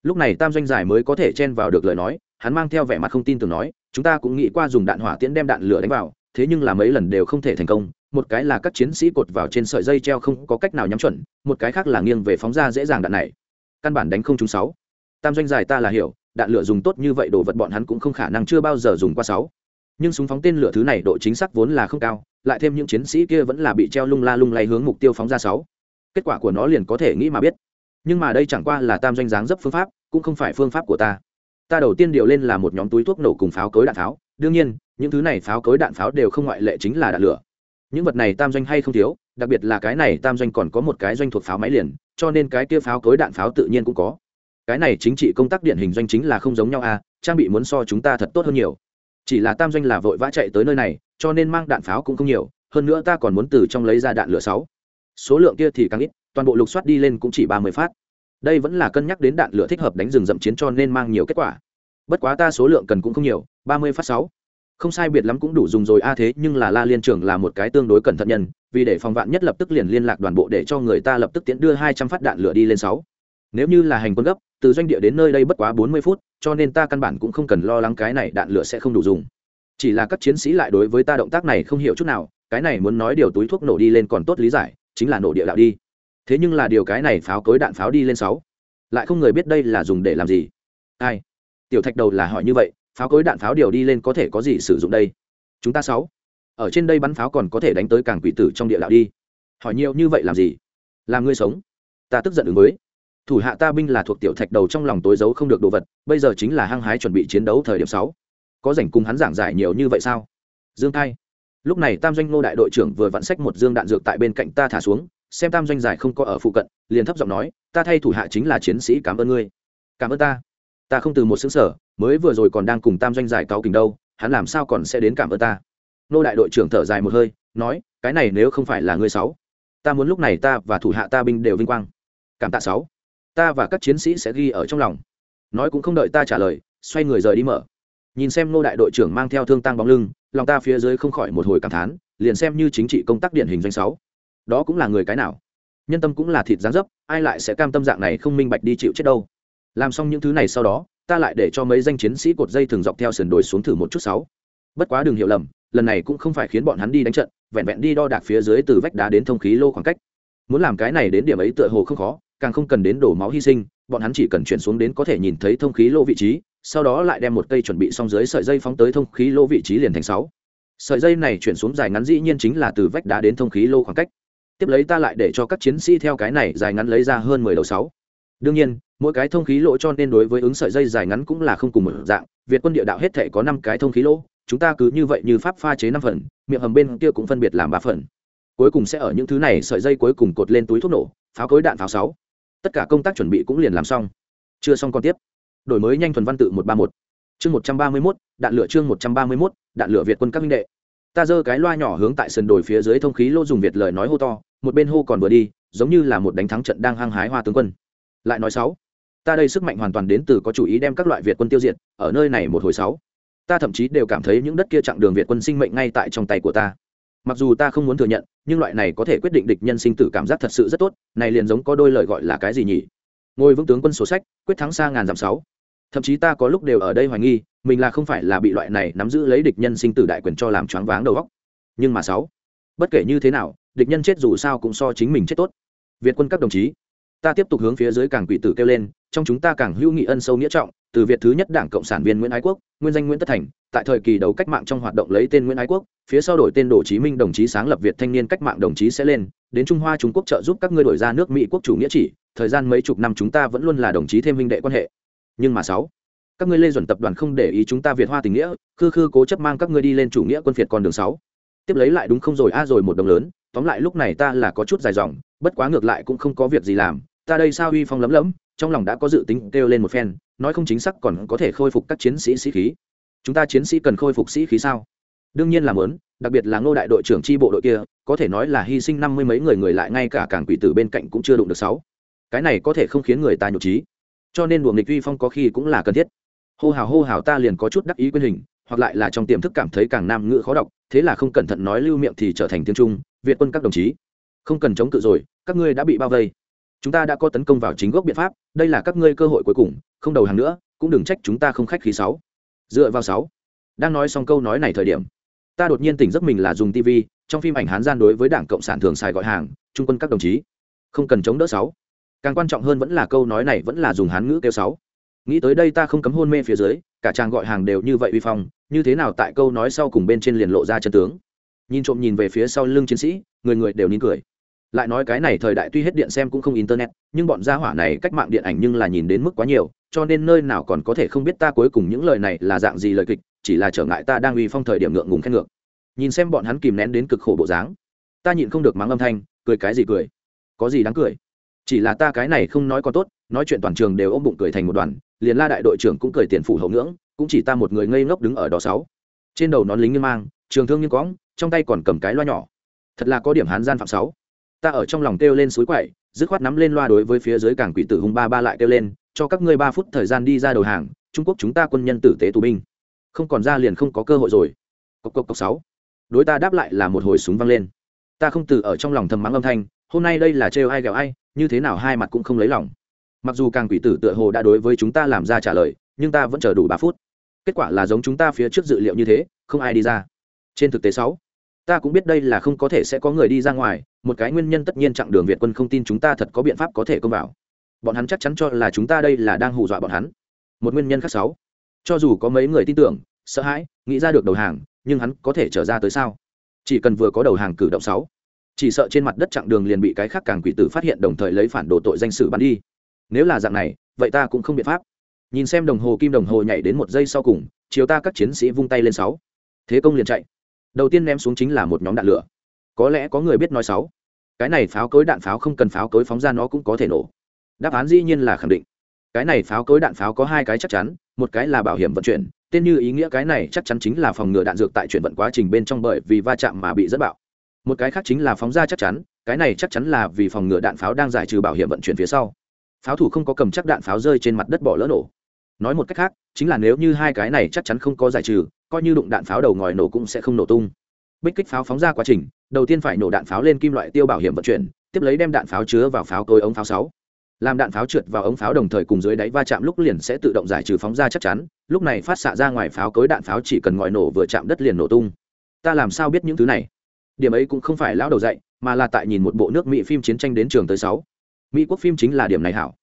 Lúc này tam doanh giải mới có thể chen vào được lời nói, hắn mang theo vẻ mặt không tin tưởng nói, chúng ta cũng nghĩ qua dùng đạn hỏa tiễn đem đạn lửa đánh vào, thế nhưng là mấy lần đều không thể thành công, một cái là các chiến sĩ cột vào trên sợi dây treo không có cách nào nhắm chuẩn, một cái khác là nghiêng về phóng ra dễ dàng đạn này. Căn bản đánh không trúng sáu. Tam doanh giải ta là hiểu, đạn lửa dùng tốt như vậy đồ vật bọn hắn cũng không khả năng chưa bao giờ dùng qua sáu. Nhưng súng phóng tên lửa thứ này độ chính xác vốn là không cao, lại thêm những chiến sĩ kia vẫn là bị treo lung la lung lay hướng mục tiêu phóng ra sáu kết quả của nó liền có thể nghĩ mà biết. Nhưng mà đây chẳng qua là tam doanh dáng dấp phương pháp cũng không phải phương pháp của ta. Ta đầu tiên điều lên là một nhóm túi thuốc nổ cùng pháo cối đạn pháo. Đương nhiên những thứ này pháo cối đạn pháo đều không ngoại lệ chính là đạn lửa. Những vật này tam doanh hay không thiếu đặc biệt là cái này tam doanh còn có một cái doanh thuộc pháo máy liền cho nên cái kia pháo cối đạn pháo tự nhiên cũng có. Cái này chính trị công tác điển hình doanh chính là không giống nhau a à, trang bị muốn so chúng ta thật tốt hơn nhiều. Chỉ là tam doanh là vội vã chạy tới nơi này cho nên mang đạn pháo cũng không nhiều hơn nữa ta còn muốn từ trong lấy ra đạn lửa sáu số lượng kia thì càng ít, toàn bộ lục soát đi lên cũng chỉ ba mươi phát. Đây vẫn là cân nhắc đến đạn lửa thích hợp đánh rừng rậm chiến cho nên mang nhiều kết quả. Bất quá ta số lượng cần cũng không nhiều, ba mươi phát sáu. Không sai biệt lắm cũng đủ dùng rồi a, thế nhưng là la liên trưởng là một cái tương đối cẩn thận nhân, vì để phòng vạn nhất lập tức liền liên lạc đoàn bộ để cho người ta lập tức tiến đưa hai trăm phát đạn lửa đi lên sáu. Nếu như là hành quân gấp, từ doanh địa đến nơi đây bất quá bốn mươi phút, cho nên ta căn bản cũng không cần lo lắng cái này đạn lửa sẽ không đủ dùng. Chỉ là các chiến sĩ lại đối với ta động tác này không hiểu chút nào, cái này muốn nói điều túi thuốc nổ đi lên còn tốt lý giải chính là nổ địa đạo đi. Thế nhưng là điều cái này pháo cối đạn pháo đi lên sáu. Lại không người biết đây là dùng để làm gì. Ai? Tiểu thạch đầu là hỏi như vậy, pháo cối đạn pháo điều đi lên có thể có gì sử dụng đây? Chúng ta sáu. Ở trên đây bắn pháo còn có thể đánh tới càng quỷ tử trong địa đạo đi. Hỏi nhiều như vậy làm gì? Làm ngươi sống. Ta tức giận ứng với. Thủ hạ ta binh là thuộc tiểu thạch đầu trong lòng tối giấu không được đồ vật, bây giờ chính là hăng hái chuẩn bị chiến đấu thời điểm sáu. Có rảnh cùng hắn giảng giải nhiều như vậy sao? Dương thai lúc này tam doanh nô đại đội trưởng vừa vặn sách một dương đạn dược tại bên cạnh ta thả xuống, xem tam doanh giải không có ở phụ cận, liền thấp giọng nói, ta thay thủ hạ chính là chiến sĩ cảm ơn ngươi. Cảm ơn ta. Ta không từ một xứng sở, mới vừa rồi còn đang cùng tam doanh giải cáo kình đâu, hắn làm sao còn sẽ đến cảm ơn ta? Nô đại đội trưởng thở dài một hơi, nói, cái này nếu không phải là ngươi sáu, ta muốn lúc này ta và thủ hạ ta binh đều vinh quang. Cảm tạ sáu, ta và các chiến sĩ sẽ ghi ở trong lòng. Nói cũng không đợi ta trả lời, xoay người rời đi mở nhìn xem nô đại đội trưởng mang theo thương tăng bóng lưng, lòng ta phía dưới không khỏi một hồi cảm thán, liền xem như chính trị công tác điển hình doanh sáu. Đó cũng là người cái nào? Nhân tâm cũng là thịt gián dấp, ai lại sẽ cam tâm dạng này không minh bạch đi chịu chết đâu? Làm xong những thứ này sau đó, ta lại để cho mấy danh chiến sĩ cột dây thường dọc theo sườn đồi xuống thử một chút sáu. Bất quá đừng hiểu lầm, lần này cũng không phải khiến bọn hắn đi đánh trận, vẹn vẹn đi đo đạc phía dưới từ vách đá đến thông khí lô khoảng cách. Muốn làm cái này đến điểm ấy tựa hồ không khó càng không cần đến đổ máu hy sinh, bọn hắn chỉ cần chuyển xuống đến có thể nhìn thấy thông khí lô vị trí, sau đó lại đem một cây chuẩn bị xong dưới sợi dây phóng tới thông khí lô vị trí liền thành sáu. Sợi dây này chuyển xuống dài ngắn dĩ nhiên chính là từ vách đá đến thông khí lô khoảng cách. Tiếp lấy ta lại để cho các chiến sĩ theo cái này dài ngắn lấy ra hơn mười đầu sáu. Đương nhiên, mỗi cái thông khí lỗ cho nên đối với ứng sợi dây dài ngắn cũng là không cùng một dạng, việt quân địa đạo hết thể có năm cái thông khí lỗ, chúng ta cứ như vậy như pháp pha chế năm phần, miệng hầm bên kia cũng phân biệt làm ba phần. Cuối cùng sẽ ở những thứ này sợi dây cuối cùng cột lên túi thuốc nổ, pháo cối đạn pháo sáu tất cả công tác chuẩn bị cũng liền làm xong. Chưa xong còn tiếp. Đổi mới nhanh thuần văn tự một ba một. Chương một trăm ba mươi mốt, đạn lửa chương một trăm ba mươi mốt, đạn lửa việt quân các minh đệ. Ta giơ cái loa nhỏ hướng tại sườn đồi phía dưới thông khí lô dùng việt lời nói hô to, một bên hô còn vừa đi, giống như là một đánh thắng trận đang hăng hái hoa tướng quân. Lại nói sáu, ta đây sức mạnh hoàn toàn đến từ có chủ ý đem các loại việt quân tiêu diệt, ở nơi này một hồi sáu. Ta thậm chí đều cảm thấy những đất kia chặng đường việt quân sinh mệnh ngay tại trong tay của ta mặc dù ta không muốn thừa nhận, nhưng loại này có thể quyết định địch nhân sinh tử cảm giác thật sự rất tốt, này liền giống có đôi lời gọi là cái gì nhỉ? Ngồi vững tướng quân sổ sách, quyết thắng xa ngàn dặm sáu. Thậm chí ta có lúc đều ở đây hoài nghi, mình là không phải là bị loại này nắm giữ lấy địch nhân sinh tử đại quyền cho làm choáng váng đầu óc. Nhưng mà sáu, bất kể như thế nào, địch nhân chết dù sao cũng so chính mình chết tốt. Việt quân các đồng chí ta tiếp tục hướng phía dưới càng quỷ tử kêu lên, trong chúng ta càng hữu nghị ân sâu nghĩa trọng, từ việt thứ nhất đảng cộng sản viên nguyễn ái quốc, nguyên danh nguyễn tất thành, tại thời kỳ đầu cách mạng trong hoạt động lấy tên nguyễn ái quốc, phía sau đổi tên đồ chí minh đồng chí sáng lập việt thanh niên cách mạng đồng chí sẽ lên, đến trung hoa trung quốc trợ giúp các ngươi đổi ra nước mỹ quốc chủ nghĩa chỉ, thời gian mấy chục năm chúng ta vẫn luôn là đồng chí thêm minh đệ quan hệ. Nhưng mà sáu, các ngươi lê duẩn tập đoàn không để ý chúng ta việt hoa tình nghĩa, khư khư cố chấp mang các ngươi đi lên chủ nghĩa quân phiệt con đường sáu. Tiếp lấy lại đúng không rồi, a à rồi một đồng lớn, tóm lại lúc này ta là có chút dài dòng bất quá ngược lại cũng không có việc gì làm, ta đây sao uy phong lấm lấm, trong lòng đã có dự tính kêu lên một phen, nói không chính xác còn có thể khôi phục các chiến sĩ sĩ khí. Chúng ta chiến sĩ cần khôi phục sĩ khí sao? Đương nhiên là muốn, đặc biệt là ngô đại đội trưởng tri bộ đội kia, có thể nói là hy sinh năm mươi mấy người người lại ngay cả cảng quỷ tử bên cạnh cũng chưa đụng được sáu. Cái này có thể không khiến người ta nhục trí cho nên luồng nghịch uy phong có khi cũng là cần thiết. Hô hào hô hào ta liền có chút đắc ý quyên hình, hoặc lại là trong tiềm thức cảm thấy càng nam ngữ khó đọc, thế là không cẩn thận nói lưu miệng thì trở thành tiếng trung, việt quân các đồng chí không cần chống cự rồi, các ngươi đã bị bao vây. Chúng ta đã có tấn công vào chính gốc biện pháp, đây là các ngươi cơ hội cuối cùng, không đầu hàng nữa, cũng đừng trách chúng ta không khách khí sáu. Dựa vào sáu. Đang nói xong câu nói này thời điểm, ta đột nhiên tỉnh giấc mình là dùng tv trong phim ảnh hán gian đối với đảng cộng sản thường xài gọi hàng, trung quân các đồng chí. Không cần chống đỡ sáu. Càng quan trọng hơn vẫn là câu nói này vẫn là dùng hán ngữ kêu sáu. Nghĩ tới đây ta không cấm hôn mê phía dưới, cả chàng gọi hàng đều như vậy uy phong, như thế nào tại câu nói sau cùng bên trên liền lộ ra chân tướng. Nhìn trộm nhìn về phía sau lưng chiến sĩ, người người đều nín cười lại nói cái này thời đại tuy hết điện xem cũng không internet, nhưng bọn gia hỏa này cách mạng điện ảnh nhưng là nhìn đến mức quá nhiều, cho nên nơi nào còn có thể không biết ta cuối cùng những lời này là dạng gì lời kịch, chỉ là trở ngại ta đang uy phong thời điểm ngượng ngùng khen ngược. Nhìn xem bọn hắn kìm nén đến cực khổ bộ dáng, ta nhịn không được mắng âm thanh, cười cái gì cười? Có gì đáng cười? Chỉ là ta cái này không nói có tốt, nói chuyện toàn trường đều ôm bụng cười thành một đoàn, liền la đại đội trưởng cũng cười tiền phủ hậu ngưỡng, cũng chỉ ta một người ngây ngốc đứng ở đó sáu. Trên đầu nón lính như mang, trường thương như cõng, trong tay còn cầm cái loa nhỏ. Thật là có điểm hán gian phạm sáu ta ở trong lòng kêu lên suối quậy, dứt khoát nắm lên loa đối với phía dưới cảng quỷ tử hùng ba ba lại kêu lên, cho các ngươi ba phút thời gian đi ra đầu hàng, trung quốc chúng ta quân nhân tử tế tù binh. Không còn ra liền không có cơ hội rồi. Cốc cốc cốc sáu. Đối ta đáp lại là một hồi súng vang lên. Ta không từ ở trong lòng thầm mắng âm thanh, hôm nay đây là trêu ai ghẹo ai, như thế nào hai mặt cũng không lấy lòng. Mặc dù càng quỷ tử tựa hồ đã đối với chúng ta làm ra trả lời, nhưng ta vẫn chờ đủ ba phút. Kết quả là giống chúng ta phía trước dự liệu như thế, không ai đi ra. Trên thực tế sáu ta cũng biết đây là không có thể sẽ có người đi ra ngoài, một cái nguyên nhân tất nhiên chặng đường việt quân không tin chúng ta thật có biện pháp có thể công vào. Bọn hắn chắc chắn cho là chúng ta đây là đang hù dọa bọn hắn. Một nguyên nhân khác sáu. Cho dù có mấy người tin tưởng, sợ hãi, nghĩ ra được đầu hàng, nhưng hắn có thể trở ra tới sao? Chỉ cần vừa có đầu hàng cử động sáu. Chỉ sợ trên mặt đất chặng đường liền bị cái khác càng quỷ tử phát hiện đồng thời lấy phản đồ tội danh sự bắn đi. Nếu là dạng này, vậy ta cũng không biện pháp. Nhìn xem đồng hồ kim đồng hồ nhảy đến một giây sau cùng chiều ta các chiến sĩ vung tay lên sáu. Thế công liền chạy đầu tiên ném xuống chính là một nhóm đạn lửa. Có lẽ có người biết nói sáu. Cái này pháo cối đạn pháo không cần pháo cối phóng ra nó cũng có thể nổ. Đáp án dĩ nhiên là khẳng định. Cái này pháo cối đạn pháo có hai cái chắc chắn, một cái là bảo hiểm vận chuyển, tên như ý nghĩa cái này chắc chắn chính là phòng ngừa đạn dược tại chuyển vận quá trình bên trong bởi vì va chạm mà bị dẫn bạo. Một cái khác chính là phóng ra chắc chắn, cái này chắc chắn là vì phòng ngừa đạn pháo đang giải trừ bảo hiểm vận chuyển phía sau. Pháo thủ không có cầm chắc đạn pháo rơi trên mặt đất bỏ lỡ nổ. Nói một cách khác, chính là nếu như hai cái này chắc chắn không có giải trừ coi như đụng đạn pháo đầu ngòi nổ cũng sẽ không nổ tung. Bích kích pháo phóng ra quá trình, đầu tiên phải nổ đạn pháo lên kim loại tiêu bảo hiểm vận chuyển, tiếp lấy đem đạn pháo chứa vào pháo cối ống pháo sáu. Làm đạn pháo trượt vào ống pháo đồng thời cùng dưới đáy va chạm lúc liền sẽ tự động giải trừ phóng ra chắc chắn, lúc này phát xạ ra ngoài pháo cối đạn pháo chỉ cần ngòi nổ vừa chạm đất liền nổ tung. Ta làm sao biết những thứ này? Điểm ấy cũng không phải lão đầu dạy, mà là tại nhìn một bộ nước mỹ phim chiến tranh đến trường tới sáu. Mỹ quốc phim chính là điểm này hảo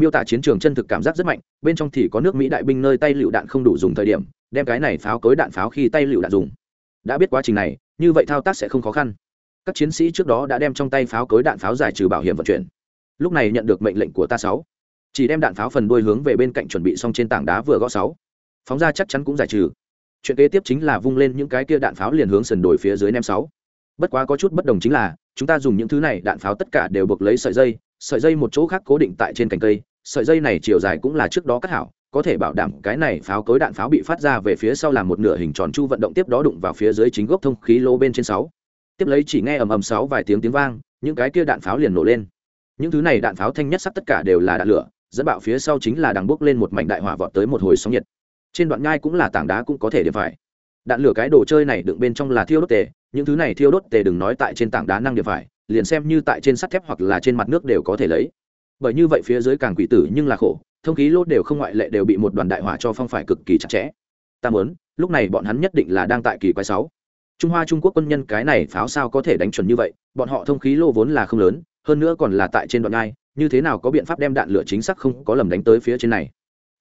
miêu tả chiến trường chân thực cảm giác rất mạnh, bên trong thì có nước mỹ đại binh nơi tay lựu đạn không đủ dùng thời điểm, đem cái này pháo cối đạn pháo khi tay lựu đạn dùng. Đã biết quá trình này, như vậy thao tác sẽ không khó khăn. Các chiến sĩ trước đó đã đem trong tay pháo cối đạn pháo giải trừ bảo hiểm vận chuyển. Lúc này nhận được mệnh lệnh của ta sáu. Chỉ đem đạn pháo phần đuôi hướng về bên cạnh chuẩn bị xong trên tảng đá vừa gõ sáu. Phóng ra chắc chắn cũng giải trừ. Chuyện kế tiếp chính là vung lên những cái kia đạn pháo liền hướng sườn đồi phía dưới nem sáu. Bất quá có chút bất đồng chính là, chúng ta dùng những thứ này đạn pháo tất cả đều buộc lấy sợi dây sợi dây một chỗ khác cố định tại trên cành cây sợi dây này chiều dài cũng là trước đó cắt hảo, có thể bảo đảm cái này pháo cối đạn pháo bị phát ra về phía sau làm một nửa hình tròn chu vận động tiếp đó đụng vào phía dưới chính gốc thông khí lô bên trên sáu. Tiếp lấy chỉ nghe ầm ầm sáu vài tiếng tiếng vang, những cái kia đạn pháo liền nổ lên. Những thứ này đạn pháo thanh nhất sắp tất cả đều là đạn lửa, dẫn bạo phía sau chính là đằng bốc lên một mảnh đại hỏa vọt tới một hồi sóng nhiệt. Trên đoạn ngai cũng là tảng đá cũng có thể điểm phải. Đạn lửa cái đồ chơi này đựng bên trong là thiêu đốt tề, những thứ này thiêu đốt tề đừng nói tại trên tảng đá năng điểm phải, liền xem như tại trên sắt thép hoặc là trên mặt nước đều có thể lấy bởi như vậy phía dưới càng quỷ tử nhưng là khổ, thông khí lốt đều không ngoại lệ đều bị một đoàn đại hỏa cho phong phải cực kỳ chặt chẽ. Ta muốn, lúc này bọn hắn nhất định là đang tại kỳ quái sáu. Trung hoa trung quốc quân nhân cái này pháo sao có thể đánh chuẩn như vậy, bọn họ thông khí lô vốn là không lớn, hơn nữa còn là tại trên đoạn ngai, như thế nào có biện pháp đem đạn lửa chính xác không có lầm đánh tới phía trên này.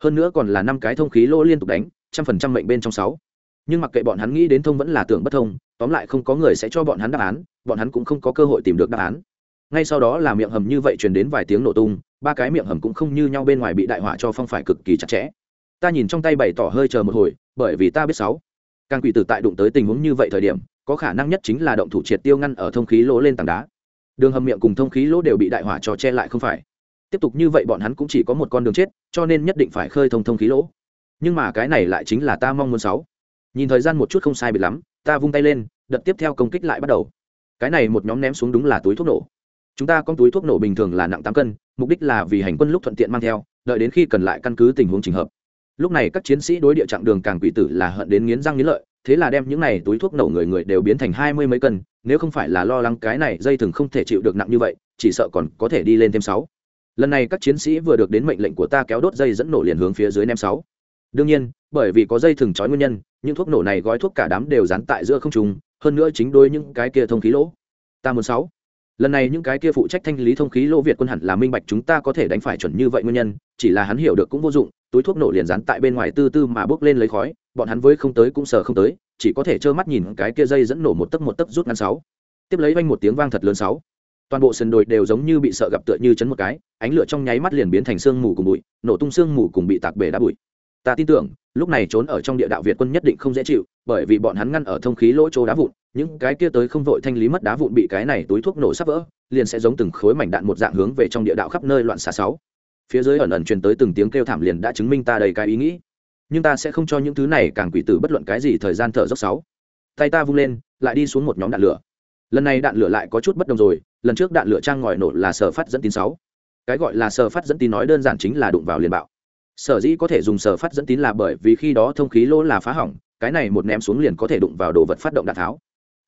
Hơn nữa còn là năm cái thông khí lô liên tục đánh, trăm phần trăm mệnh bên trong sáu. Nhưng mặc kệ bọn hắn nghĩ đến thông vẫn là tưởng bất thông, tóm lại không có người sẽ cho bọn hắn đáp án, bọn hắn cũng không có cơ hội tìm được đáp án ngay sau đó là miệng hầm như vậy truyền đến vài tiếng nổ tung, ba cái miệng hầm cũng không như nhau bên ngoài bị đại hỏa cho phong phải cực kỳ chặt chẽ. Ta nhìn trong tay bày tỏ hơi chờ một hồi, bởi vì ta biết sáu. Càng quỷ tử tại đụng tới tình huống như vậy thời điểm, có khả năng nhất chính là động thủ triệt tiêu ngăn ở thông khí lỗ lên tảng đá. Đường hầm miệng cùng thông khí lỗ đều bị đại hỏa cho che lại không phải. Tiếp tục như vậy bọn hắn cũng chỉ có một con đường chết, cho nên nhất định phải khơi thông thông khí lỗ. Nhưng mà cái này lại chính là ta mong muốn sáu. Nhìn thời gian một chút không sai biệt lắm, ta vung tay lên, đợt tiếp theo công kích lại bắt đầu. Cái này một nhóm ném xuống đúng là túi thuốc nổ chúng ta con túi thuốc nổ bình thường là nặng tám cân, mục đích là vì hành quân lúc thuận tiện mang theo, đợi đến khi cần lại căn cứ tình huống trình hợp. Lúc này các chiến sĩ đối địa chặng đường càng quỷ tử là hận đến nghiến răng nghiến lợi, thế là đem những này túi thuốc nổ người người đều biến thành hai mươi mấy cân, nếu không phải là lo lắng cái này dây thừng không thể chịu được nặng như vậy, chỉ sợ còn có thể đi lên thêm sáu. Lần này các chiến sĩ vừa được đến mệnh lệnh của ta kéo đốt dây dẫn nổ liền hướng phía dưới nem sáu. Đương nhiên, bởi vì có dây thừng trói nguyên nhân, những thuốc nổ này gói thuốc cả đám đều dán tại giữa không trùng hơn nữa chính đôi những cái kia thông khí lỗ. Ta muốn sáu lần này những cái kia phụ trách thanh lý thông khí lỗ việt quân hẳn là minh bạch chúng ta có thể đánh phải chuẩn như vậy nguyên nhân, chỉ là hắn hiểu được cũng vô dụng, túi thuốc nổ liền dán tại bên ngoài tư tư mà bước lên lấy khói, bọn hắn với không tới cũng sờ không tới, chỉ có thể trơ mắt nhìn cái kia dây dẫn nổ một tấc một tấc rút ngắn sáu. Tiếp lấy vang một tiếng vang thật lớn sáu. Toàn bộ sườn đồi đều giống như bị sợ gặp tựa như chấn một cái, ánh lửa trong nháy mắt liền biến thành sương mù cùng bụi, nổ tung sương mù cùng bị tạc bể đá bụi. Ta tin tưởng, lúc này trốn ở trong địa đạo việt quân nhất định không dễ chịu, bởi vì bọn hắn ngăn ở thông khí lỗ chỗ đá vụn những cái kia tới không vội thanh lý mất đá vụn bị cái này túi thuốc nổ sắp vỡ, liền sẽ giống từng khối mảnh đạn một dạng hướng về trong địa đạo khắp nơi loạn xả sáu. Phía dưới ẩn ẩn truyền tới từng tiếng kêu thảm liền đã chứng minh ta đầy cái ý nghĩ. Nhưng ta sẽ không cho những thứ này càng quỷ tử bất luận cái gì thời gian thở dốc sáu. Tay ta vung lên, lại đi xuống một nhóm đạn lửa. Lần này đạn lửa lại có chút bất đồng rồi, lần trước đạn lửa trang ngòi nổ là sở phát dẫn tín sáu. Cái gọi là sở phát dẫn tín nói đơn giản chính là đụng vào liền bạo. Sở dĩ có thể dùng sở phát dẫn tín là bởi vì khi đó thông khí lỗ là phá hỏng, cái này một ném xuống liền có thể đụng vào đồ vật phát động đạn tháo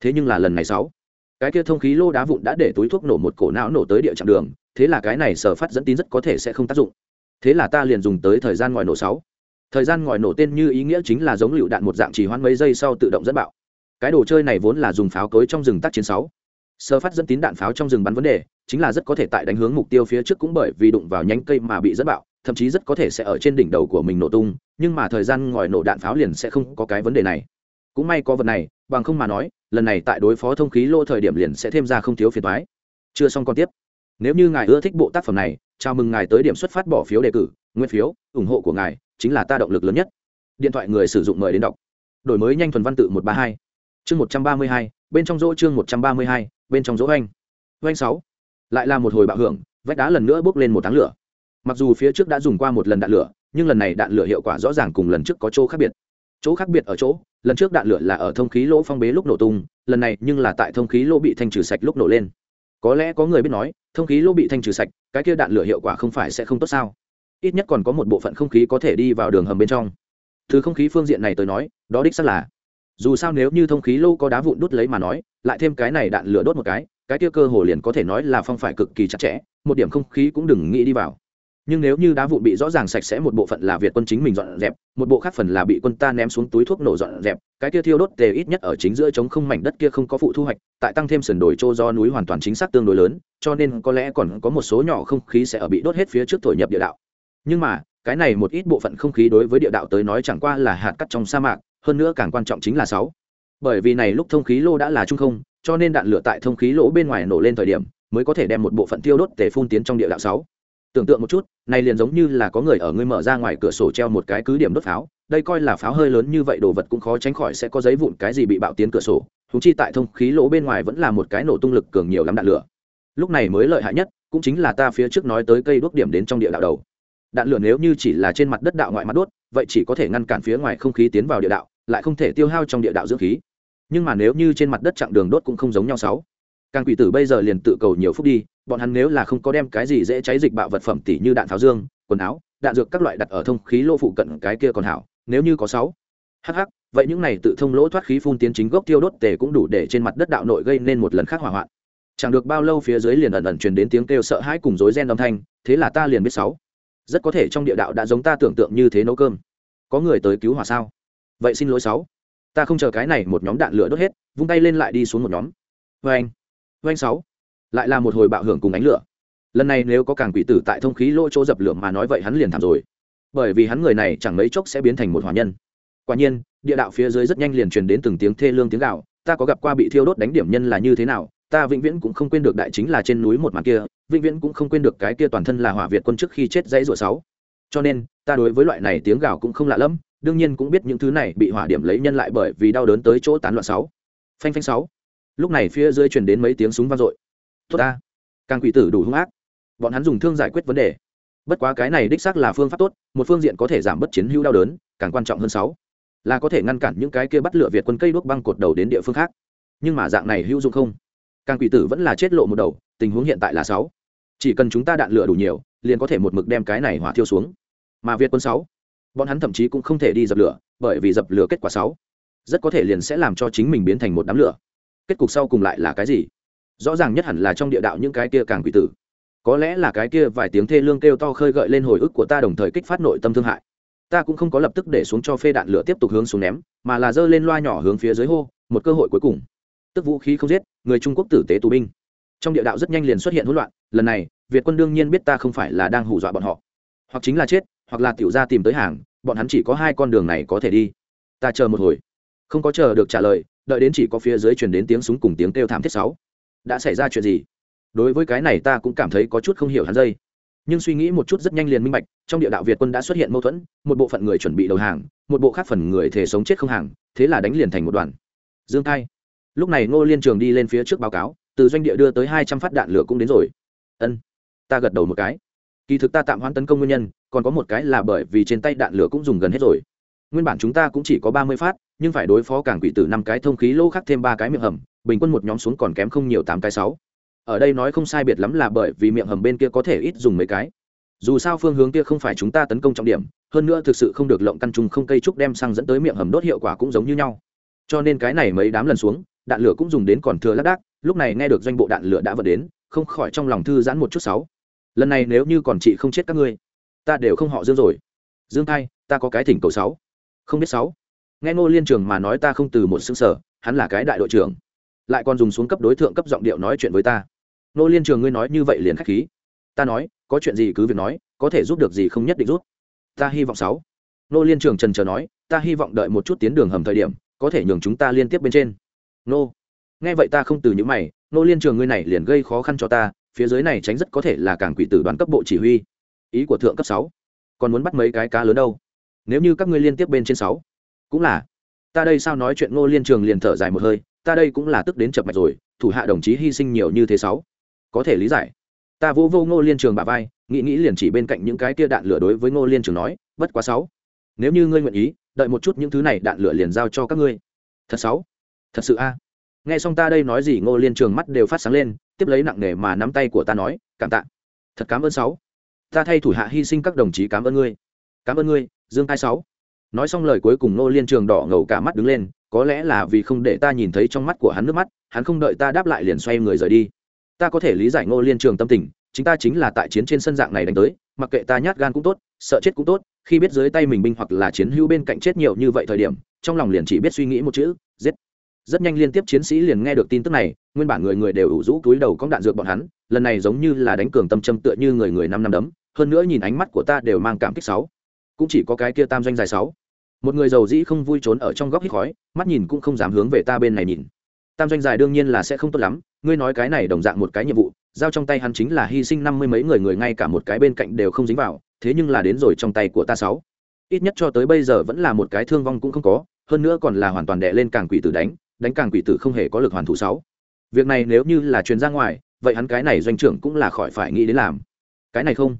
thế nhưng là lần này sáu. Cái kia thông khí lô đá vụn đã để túi thuốc nổ một cổ não nổ tới địa chặng đường, thế là cái này sở phát dẫn tín rất có thể sẽ không tác dụng. Thế là ta liền dùng tới thời gian ngòi nổ sáu. Thời gian ngòi nổ tên như ý nghĩa chính là giống lựu đạn một dạng chỉ hoãn mấy giây sau tự động dẫn bạo. Cái đồ chơi này vốn là dùng pháo cối trong rừng tác chiến sáu. Sơ phát dẫn tín đạn pháo trong rừng bắn vấn đề, chính là rất có thể tại đánh hướng mục tiêu phía trước cũng bởi vì đụng vào nhánh cây mà bị dẫn bạo, thậm chí rất có thể sẽ ở trên đỉnh đầu của mình nổ tung, nhưng mà thời gian ngòi nổ đạn pháo liền sẽ không có cái vấn đề này. Cũng may có vật này, bằng không mà nói lần này tại đối phó thông khí lô thời điểm liền sẽ thêm ra không thiếu phiền toái chưa xong còn tiếp. Nếu như ngài ưa thích bộ tác phẩm này, chào mừng ngài tới điểm xuất phát bỏ phiếu đề cử, nguyên phiếu, ủng hộ của ngài chính là ta động lực lớn nhất. Điện thoại người sử dụng mời đến đọc. Đổi mới nhanh thuần văn tự một trăm ba hai. Chương một trăm ba mươi hai, bên trong rỗ chương một trăm ba mươi hai, bên trong rỗ anh anh sáu. Lại là một hồi bạo hưởng, vách đá lần nữa bốc lên một tháng lửa. Mặc dù phía trước đã dùng qua một lần đạn lửa, nhưng lần này đạn lửa hiệu quả rõ ràng cùng lần trước có chỗ khác biệt. Chỗ khác biệt ở chỗ lần trước đạn lửa là ở thông khí lỗ phong bế lúc nổ tung, lần này nhưng là tại thông khí lỗ bị thanh trừ sạch lúc nổ lên. Có lẽ có người biết nói, thông khí lỗ bị thanh trừ sạch, cái kia đạn lửa hiệu quả không phải sẽ không tốt sao? Ít nhất còn có một bộ phận không khí có thể đi vào đường hầm bên trong. Thứ không khí phương diện này tới nói, đó đích xác là. Dù sao nếu như thông khí lô có đá vụn đốt lấy mà nói, lại thêm cái này đạn lửa đốt một cái cái kia cơ hồ liền có thể nói là phong phải cực kỳ chặt chẽ, một điểm không khí cũng đừng nghĩ đi vào nhưng nếu như đá vụn bị rõ ràng sạch sẽ, một bộ phận là việt quân chính mình dọn dẹp, một bộ khác phần là bị quân ta ném xuống túi thuốc nổ dọn dẹp, cái kia thiêu đốt tề ít nhất ở chính giữa chống không mảnh đất kia không có phụ thu hoạch, tại tăng thêm sườn đồi trô do núi hoàn toàn chính xác tương đối lớn, cho nên có lẽ còn có một số nhỏ không khí sẽ ở bị đốt hết phía trước thổi nhập địa đạo. Nhưng mà, cái này một ít bộ phận không khí đối với địa đạo tới nói chẳng qua là hạt cắt trong sa mạc, hơn nữa càng quan trọng chính là sáu. Bởi vì này lúc thông khí lô đã là trung không, cho nên đạn lửa tại thông khí lỗ bên ngoài nổ lên thời điểm, mới có thể đem một bộ phận tiêu đốt tề phun tiến trong địa đạo sáu tưởng tượng một chút, này liền giống như là có người ở ngươi mở ra ngoài cửa sổ treo một cái cứ điểm đốt pháo, đây coi là pháo hơi lớn như vậy, đồ vật cũng khó tránh khỏi sẽ có giấy vụn cái gì bị bạo tiến cửa sổ thú chi tại thông khí lỗ bên ngoài vẫn là một cái nổ tung lực cường nhiều lắm đạn lửa. Lúc này mới lợi hại nhất, cũng chính là ta phía trước nói tới cây đốt điểm đến trong địa đạo đầu. Đạn lửa nếu như chỉ là trên mặt đất đạo ngoại mặt đốt, vậy chỉ có thể ngăn cản phía ngoài không khí tiến vào địa đạo, lại không thể tiêu hao trong địa đạo dưỡng khí. Nhưng mà nếu như trên mặt đất chặng đường đốt cũng không giống nhau sáu. Càng quỷ tử bây giờ liền tự cầu nhiều phút đi bọn hắn nếu là không có đem cái gì dễ cháy dịch bạo vật phẩm tỉ như đạn pháo dương, quần áo, đạn dược các loại đặt ở thông khí lỗ phụ cận cái kia còn hảo, nếu như có sáu. Hh vậy những này tự thông lỗ thoát khí phun tiến chính gốc tiêu đốt tề cũng đủ để trên mặt đất đạo nội gây nên một lần khác hỏa hoạn. Chẳng được bao lâu phía dưới liền ẩn ẩn truyền đến tiếng kêu sợ hãi cùng rối ren âm thanh, thế là ta liền biết sáu. Rất có thể trong địa đạo đã giống ta tưởng tượng như thế nấu cơm. Có người tới cứu hỏa sao? Vậy xin lỗi sáu. Ta không chờ cái này một nhóm đạn lửa đốt hết, vung tay lên lại đi xuống một nhóm. Vê anh vê anh sáu lại là một hồi bạo hưởng cùng ánh lửa. Lần này nếu có càng quỷ tử tại thông khí lỗ chỗ dập lửa mà nói vậy hắn liền thảm rồi. Bởi vì hắn người này chẳng mấy chốc sẽ biến thành một hỏa nhân. Quả nhiên, địa đạo phía dưới rất nhanh liền truyền đến từng tiếng thê lương tiếng gạo ta có gặp qua bị thiêu đốt đánh điểm nhân là như thế nào, ta vĩnh viễn cũng không quên được đại chính là trên núi một màn kia, vĩnh viễn cũng không quên được cái kia toàn thân là hỏa việt quân trước khi chết dãy rủa sáu. Cho nên, ta đối với loại này tiếng gào cũng không lạ lẫm, đương nhiên cũng biết những thứ này bị hỏa điểm lấy nhân lại bởi vì đau đớn tới chỗ tán loạn sáu. Phanh phanh sáu. Lúc này phía dưới truyền đến mấy tiếng súng vang dội tốt ta. Càng quỷ tử đủ hung ác. Bọn hắn dùng thương giải quyết vấn đề. Bất quá cái này đích xác là phương pháp tốt, một phương diện có thể giảm bớt chiến hữu đau đớn, càng quan trọng hơn sáu, là có thể ngăn cản những cái kia bắt lửa việt quân cây đuốc băng cột đầu đến địa phương khác. Nhưng mà dạng này hữu dụng không? Càng quỷ tử vẫn là chết lộ một đầu, tình huống hiện tại là sáu. Chỉ cần chúng ta đạn lửa đủ nhiều, liền có thể một mực đem cái này hỏa thiêu xuống. Mà việt quân sáu, bọn hắn thậm chí cũng không thể đi dập lửa, bởi vì dập lửa kết quả sáu, rất có thể liền sẽ làm cho chính mình biến thành một đám lửa. Kết cục sau cùng lại là cái gì? Rõ ràng nhất hẳn là trong địa đạo những cái kia càng quỷ tử. Có lẽ là cái kia vài tiếng thê lương kêu to khơi gợi lên hồi ức của ta đồng thời kích phát nội tâm thương hại. Ta cũng không có lập tức để xuống cho phê đạn lửa tiếp tục hướng xuống ném, mà là giơ lên loa nhỏ hướng phía dưới hô, một cơ hội cuối cùng. Tức vũ khí không giết, người trung quốc tử tế tù binh. Trong địa đạo rất nhanh liền xuất hiện hỗn loạn, lần này, việt quân đương nhiên biết ta không phải là đang hù dọa bọn họ. Hoặc chính là chết, hoặc là tiểu ra tìm tới hàng, bọn hắn chỉ có hai con đường này có thể đi. Ta chờ một hồi. Không có chờ được trả lời, đợi đến chỉ có phía dưới truyền đến tiếng súng cùng tiếng kêu thảm thiết sáu đã xảy ra chuyện gì? Đối với cái này ta cũng cảm thấy có chút không hiểu hắn dây. Nhưng suy nghĩ một chút rất nhanh liền minh bạch, trong địa đạo việt quân đã xuất hiện mâu thuẫn, một bộ phận người chuẩn bị đầu hàng, một bộ khác phần người thể sống chết không hàng, thế là đánh liền thành một đoàn. Dương thai lúc này ngô liên trường đi lên phía trước báo cáo, từ doanh địa đưa tới hai trăm phát đạn lửa cũng đến rồi. Ân, ta gật đầu một cái. Kỳ thực ta tạm hoãn tấn công nguyên nhân, còn có một cái là bởi vì trên tay đạn lửa cũng dùng gần hết rồi. Nguyên bản chúng ta cũng chỉ có ba mươi phát, nhưng phải đối phó cảng quỷ tử năm cái thông khí lô khác thêm ba cái miệng hầm bình quân một nhóm xuống còn kém không nhiều tám cái sáu. Ở đây nói không sai biệt lắm là bởi vì miệng hầm bên kia có thể ít dùng mấy cái. Dù sao phương hướng kia không phải chúng ta tấn công trọng điểm, hơn nữa thực sự không được lộng căn trùng không cây trúc đem sang dẫn tới miệng hầm đốt hiệu quả cũng giống như nhau. Cho nên cái này mấy đám lần xuống, đạn lửa cũng dùng đến còn thừa lác đác, lúc này nghe được doanh bộ đạn lửa đã vận đến, không khỏi trong lòng thư giãn một chút sáu. Lần này nếu như còn chị không chết các ngươi, ta đều không họ dương rồi. Dương thay ta có cái thỉnh cầu sáu. Không biết sáu. Nghe ngô liên trường mà nói ta không từ một xương sở hắn là cái đại đội trưởng lại còn dùng xuống cấp đối tượng cấp giọng điệu nói chuyện với ta. Nô liên trường ngươi nói như vậy liền khách khí. Ta nói, có chuyện gì cứ việc nói, có thể giúp được gì không nhất định rút ta hy vọng sáu. Nô liên trường trần chờ nói, ta hy vọng đợi một chút tiến đường hầm thời điểm, có thể nhường chúng ta liên tiếp bên trên. Nô. Nghe vậy ta không từ những mày, nô liên trường ngươi này liền gây khó khăn cho ta, phía dưới này tránh rất có thể là cảng quỷ tử đoàn cấp bộ chỉ huy. Ý của thượng cấp sáu. Còn muốn bắt mấy cái cá lớn đâu? Nếu như các ngươi liên tiếp bên trên sáu, cũng là. Ta đây sao nói chuyện ngô liên trường liền thở dài một hơi ta đây cũng là tức đến chập mạch rồi, thủ hạ đồng chí hy sinh nhiều như thế sáu. Có thể lý giải. Ta vô vô ngô liên trường bà vai, nghĩ nghĩ liền chỉ bên cạnh những cái tia đạn lửa đối với ngô liên trường nói, bất quá sáu, nếu như ngươi nguyện ý, đợi một chút những thứ này đạn lửa liền giao cho các ngươi. Thật sáu? Thật sự a? Nghe xong ta đây nói gì, ngô liên trường mắt đều phát sáng lên, tiếp lấy nặng nề mà nắm tay của ta nói, cảm tạ. Thật cảm ơn sáu. Ta thay thủ hạ hy sinh các đồng chí cảm ơn ngươi. Cảm ơn ngươi, dương hai sáu nói xong lời cuối cùng ngô liên trường đỏ ngầu cả mắt đứng lên, có lẽ là vì không để ta nhìn thấy trong mắt của hắn nước mắt, hắn không đợi ta đáp lại liền xoay người rời đi. Ta có thể lý giải ngô liên trường tâm tình, chính ta chính là tại chiến trên sân dạng này đánh tới, mặc kệ ta nhát gan cũng tốt, sợ chết cũng tốt, khi biết dưới tay mình binh hoặc là chiến hữu bên cạnh chết nhiều như vậy thời điểm, trong lòng liền chỉ biết suy nghĩ một chữ, giết. Rất nhanh liên tiếp chiến sĩ liền nghe được tin tức này, nguyên bản người người đều ủ rũ túi đầu cong đạn dược bọn hắn, lần này giống như là đánh cường tâm châm tựa như người người năm năm đấm, hơn nữa nhìn ánh mắt của ta đều mang cảm kích sáu cũng chỉ có cái kia tam doanh dài sáu. Một người giàu dĩ không vui trốn ở trong góc hít khói, mắt nhìn cũng không dám hướng về ta bên này nhìn. Tam doanh dài đương nhiên là sẽ không tốt lắm, ngươi nói cái này đồng dạng một cái nhiệm vụ, giao trong tay hắn chính là hy sinh năm mươi mấy người người ngay cả một cái bên cạnh đều không dính vào, thế nhưng là đến rồi trong tay của ta sáu. Ít nhất cho tới bây giờ vẫn là một cái thương vong cũng không có, hơn nữa còn là hoàn toàn đè lên càng quỷ tử đánh đánh càng quỷ tử không hề có lực hoàn thủ sáu. Việc này nếu như là truyền ra ngoài, vậy hắn cái này doanh trưởng cũng là khỏi phải nghĩ đến làm. Cái này không?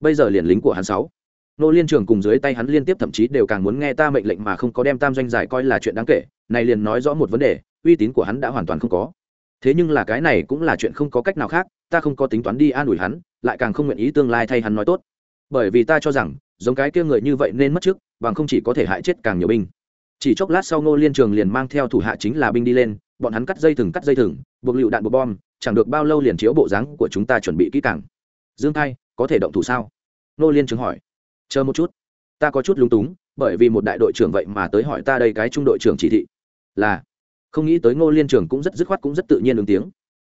Bây giờ liền lính của hắn sáu nô liên trường cùng dưới tay hắn liên tiếp thậm chí đều càng muốn nghe ta mệnh lệnh mà không có đem tam doanh giải coi là chuyện đáng kể này liền nói rõ một vấn đề uy tín của hắn đã hoàn toàn không có. Thế nhưng là cái này cũng là chuyện không có cách nào khác ta không có tính toán đi an ủi hắn lại càng không nguyện ý tương lai thay hắn nói tốt. Bởi vì ta cho rằng giống cái kia người như vậy nên mất trước bằng không chỉ có thể hại chết càng nhiều binh. Chỉ chốc lát sau ngô liên trường liền mang theo thủ hạ chính là binh đi lên bọn hắn cắt dây thừng cắt dây thừng buộc lựu đạn buộc bom chẳng được bao lâu liền chiếu bộ dáng của chúng ta chuẩn bị kỹ càng. Dương Thay, có thể động thủ sao? Nô liên trường hỏi chờ một chút. Ta có chút lúng túng, bởi vì một đại đội trưởng vậy mà tới hỏi ta đây cái trung đội trưởng chỉ thị. Là, không nghĩ tới ngô liên trường cũng rất dứt khoát cũng rất tự nhiên ứng tiếng.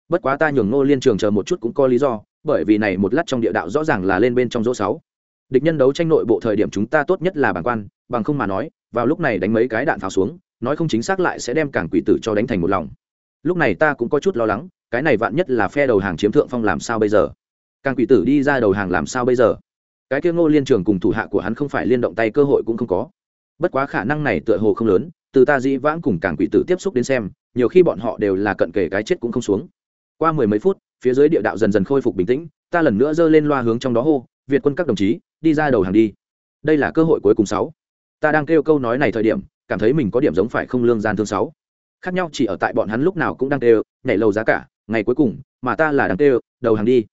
Bất quá ta nhường ngô liên trường chờ một chút cũng có lý do, bởi vì này một lát trong địa đạo rõ ràng là lên bên trong dỗ sáu. Địch nhân đấu tranh nội bộ thời điểm chúng ta tốt nhất là bản quan, bằng không mà nói, vào lúc này đánh mấy cái đạn pháo xuống, nói không chính xác lại sẽ đem cảng quỷ tử cho đánh thành một lòng. Lúc này ta cũng có chút lo lắng, cái này vạn nhất là phe đầu hàng chiếm thượng phong làm sao bây giờ? Càng quỷ tử đi ra đầu hàng làm sao bây giờ? Cái kia ngô liên trường cùng thủ hạ của hắn không phải liên động tay cơ hội cũng không có. Bất quá khả năng này tựa hồ không lớn, từ ta dĩ vãng cùng càng quỷ tử tiếp xúc đến xem, nhiều khi bọn họ đều là cận kề cái chết cũng không xuống. Qua mười mấy phút, phía dưới địa đạo dần dần khôi phục bình tĩnh, ta lần nữa giơ lên loa hướng trong đó hô, việt quân các đồng chí, đi ra đầu hàng đi. Đây là cơ hội cuối cùng sáu. Ta đang kêu câu nói này thời điểm, cảm thấy mình có điểm giống phải không lương gian thương sáu. Khác nhau chỉ ở tại bọn hắn lúc nào cũng đang kêu, nhảy lầu giá cả, ngày cuối cùng, mà ta là đang kêu, đầu hàng đi.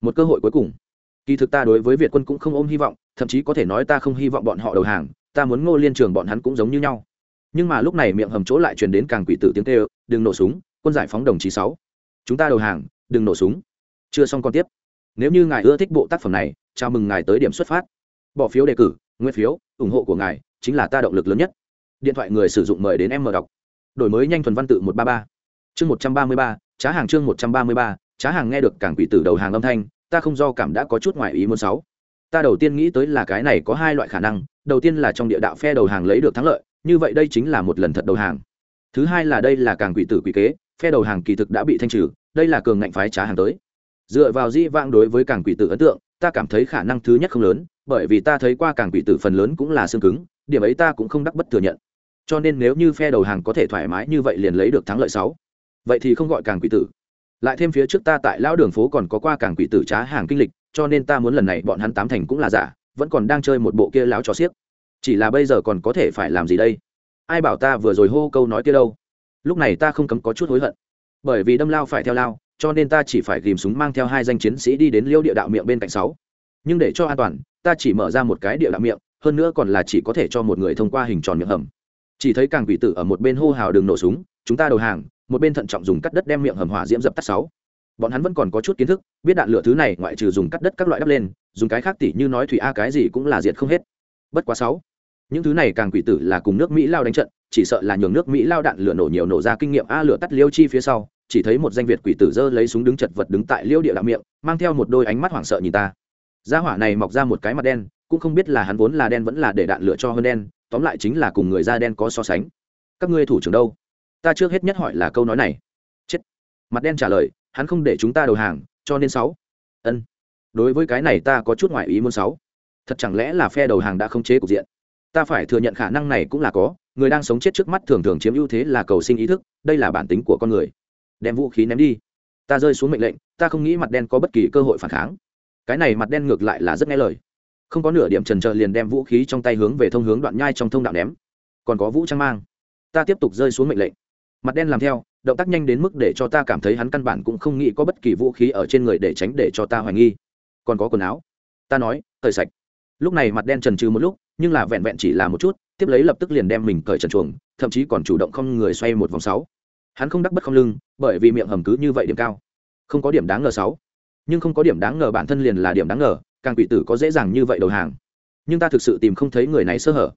Một cơ hội cuối cùng kỳ thực ta đối với việt quân cũng không ôm hy vọng, thậm chí có thể nói ta không hy vọng bọn họ đầu hàng, ta muốn ngô liên trường bọn hắn cũng giống như nhau. Nhưng mà lúc này miệng hầm chỗ lại truyền đến càng quỷ tử tiếng kêu, đừng nổ súng, quân giải phóng đồng chí sáu. Chúng ta đầu hàng, đừng nổ súng. Chưa xong còn tiếp. Nếu như ngài ưa thích bộ tác phẩm này, chào mừng ngài tới điểm xuất phát. Bỏ phiếu đề cử, nguyên phiếu, ủng hộ của ngài chính là ta động lực lớn nhất. Điện thoại người sử dụng mời đến em mở đọc. Đổi mới nhanh thuần văn tự một trăm ba mươi ba. Chương một trăm ba mươi ba, trá hàng chương một trăm ba mươi ba, trá hàng nghe được cảng quỷ tử đầu hàng âm thanh ta không do cảm đã có chút ngoại ý muốn sáu. Ta đầu tiên nghĩ tới là cái này có hai loại khả năng, đầu tiên là trong địa đạo phe đầu hàng lấy được thắng lợi, như vậy đây chính là một lần thật đầu hàng. Thứ hai là đây là càng quỷ tử quỷ kế, phe đầu hàng kỳ thực đã bị thanh trừ, đây là cường ngạnh phái trá hàng tới. Dựa vào di vang đối với càng quỷ tử ấn tượng, ta cảm thấy khả năng thứ nhất không lớn, bởi vì ta thấy qua càng quỷ tử phần lớn cũng là xương cứng, điểm ấy ta cũng không đắc bất thừa nhận. Cho nên nếu như phe đầu hàng có thể thoải mái như vậy liền lấy được thắng lợi sáu. Vậy thì không gọi càng quỷ tử lại thêm phía trước ta tại lão đường phố còn có qua cảng quỷ tử trá hàng kinh lịch, cho nên ta muốn lần này bọn hắn tám thành cũng là giả, vẫn còn đang chơi một bộ kia láo trò xiếc. Chỉ là bây giờ còn có thể phải làm gì đây? Ai bảo ta vừa rồi hô câu nói kia đâu? Lúc này ta không cấm có chút hối hận. Bởi vì đâm lao phải theo lao, cho nên ta chỉ phải ghìm súng mang theo hai danh chiến sĩ đi đến liêu địa đạo miệng bên cạnh sáu. Nhưng để cho an toàn, ta chỉ mở ra một cái địa đạo miệng, hơn nữa còn là chỉ có thể cho một người thông qua hình tròn miệng hầm. Chỉ thấy càng quỷ tử ở một bên hô hào đường nổ súng, chúng ta đầu hàng một bên thận trọng dùng cắt đất đem miệng hầm hỏa diễm dập tắt sáu. Bọn hắn vẫn còn có chút kiến thức, biết đạn lửa thứ này ngoại trừ dùng cắt đất các loại đắp lên, dùng cái khác tỉ như nói thủy a cái gì cũng là diệt không hết. Bất quá sáu. Những thứ này càng quỷ tử là cùng nước mỹ lao đánh trận, chỉ sợ là nhường nước mỹ lao đạn lửa nổ nhiều nổ ra kinh nghiệm a lửa tắt liêu chi phía sau, chỉ thấy một danh việt quỷ tử dơ lấy súng đứng chật vật đứng tại liêu địa đạo miệng, mang theo một đôi ánh mắt hoảng sợ nhìn ta. Gia hỏa này mọc ra một cái mặt đen, cũng không biết là hắn vốn là đen vẫn là để đạn lửa cho hơn đen, tóm lại chính là cùng người da đen có so sánh. Các ngươi thủ trưởng đâu? Ta trước hết nhất hỏi là câu nói này. Chết. Mặt đen trả lời, hắn không để chúng ta đầu hàng, cho nên sáu. Ân. Đối với cái này ta có chút ngoại ý muốn sáu. Thật chẳng lẽ là phe đầu hàng đã không chế cục diện? Ta phải thừa nhận khả năng này cũng là có, người đang sống chết trước mắt thường thường chiếm ưu thế là cầu sinh ý thức, đây là bản tính của con người. Đem vũ khí ném đi. Ta rơi xuống mệnh lệnh, ta không nghĩ mặt đen có bất kỳ cơ hội phản kháng. Cái này mặt đen ngược lại là rất nghe lời. Không có nửa điểm trần trờ liền đem vũ khí trong tay hướng về thông hướng đoạn nhai trong thông đạo ném. Còn có vũ trang mang. Ta tiếp tục rơi xuống mệnh lệnh mặt đen làm theo, động tác nhanh đến mức để cho ta cảm thấy hắn căn bản cũng không nghĩ có bất kỳ vũ khí ở trên người để tránh để cho ta hoài nghi. Còn có quần áo. Ta nói, cởi sạch. Lúc này mặt đen trần trừ một lúc, nhưng là vẹn vẹn chỉ là một chút, tiếp lấy lập tức liền đem mình cởi trần chuồng, thậm chí còn chủ động không người xoay một vòng sáu. Hắn không đắc bất không lưng, bởi vì miệng hầm cứ như vậy điểm cao. Không có điểm đáng ngờ sáu. Nhưng không có điểm đáng ngờ bản thân liền là điểm đáng ngờ, càng quỷ tử có dễ dàng như vậy đầu hàng. Nhưng ta thực sự tìm không thấy người này sơ hở.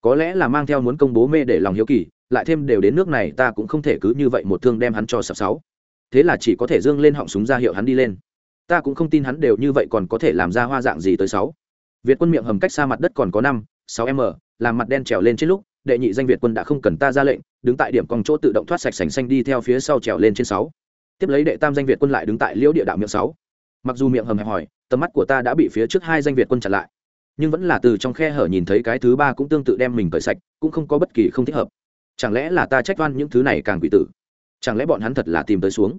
Có lẽ là mang theo muốn công bố mê để lòng hiếu kỳ lại thêm đều đến nước này, ta cũng không thể cứ như vậy một thương đem hắn cho sập sáu. Thế là chỉ có thể dương lên họng súng ra hiệu hắn đi lên. Ta cũng không tin hắn đều như vậy còn có thể làm ra hoa dạng gì tới sáu. Việt quân miệng hầm cách xa mặt đất còn có năm, sáu m, làm mặt đen trèo lên trên lúc, đệ nhị danh việt quân đã không cần ta ra lệnh, đứng tại điểm con chỗ tự động thoát sạch sành xanh đi theo phía sau trèo lên trên sáu. Tiếp lấy đệ tam danh việt quân lại đứng tại liễu địa đạo miệng sáu. Mặc dù miệng hầm hẹp hỏi tầm mắt của ta đã bị phía trước hai danh việt quân chặn lại. Nhưng vẫn là từ trong khe hở nhìn thấy cái thứ ba cũng tương tự đem mình cởi sạch, cũng không có bất kỳ không thích hợp chẳng lẽ là ta trách oan những thứ này càng quỷ tử? Chẳng lẽ bọn hắn thật là tìm tới xuống?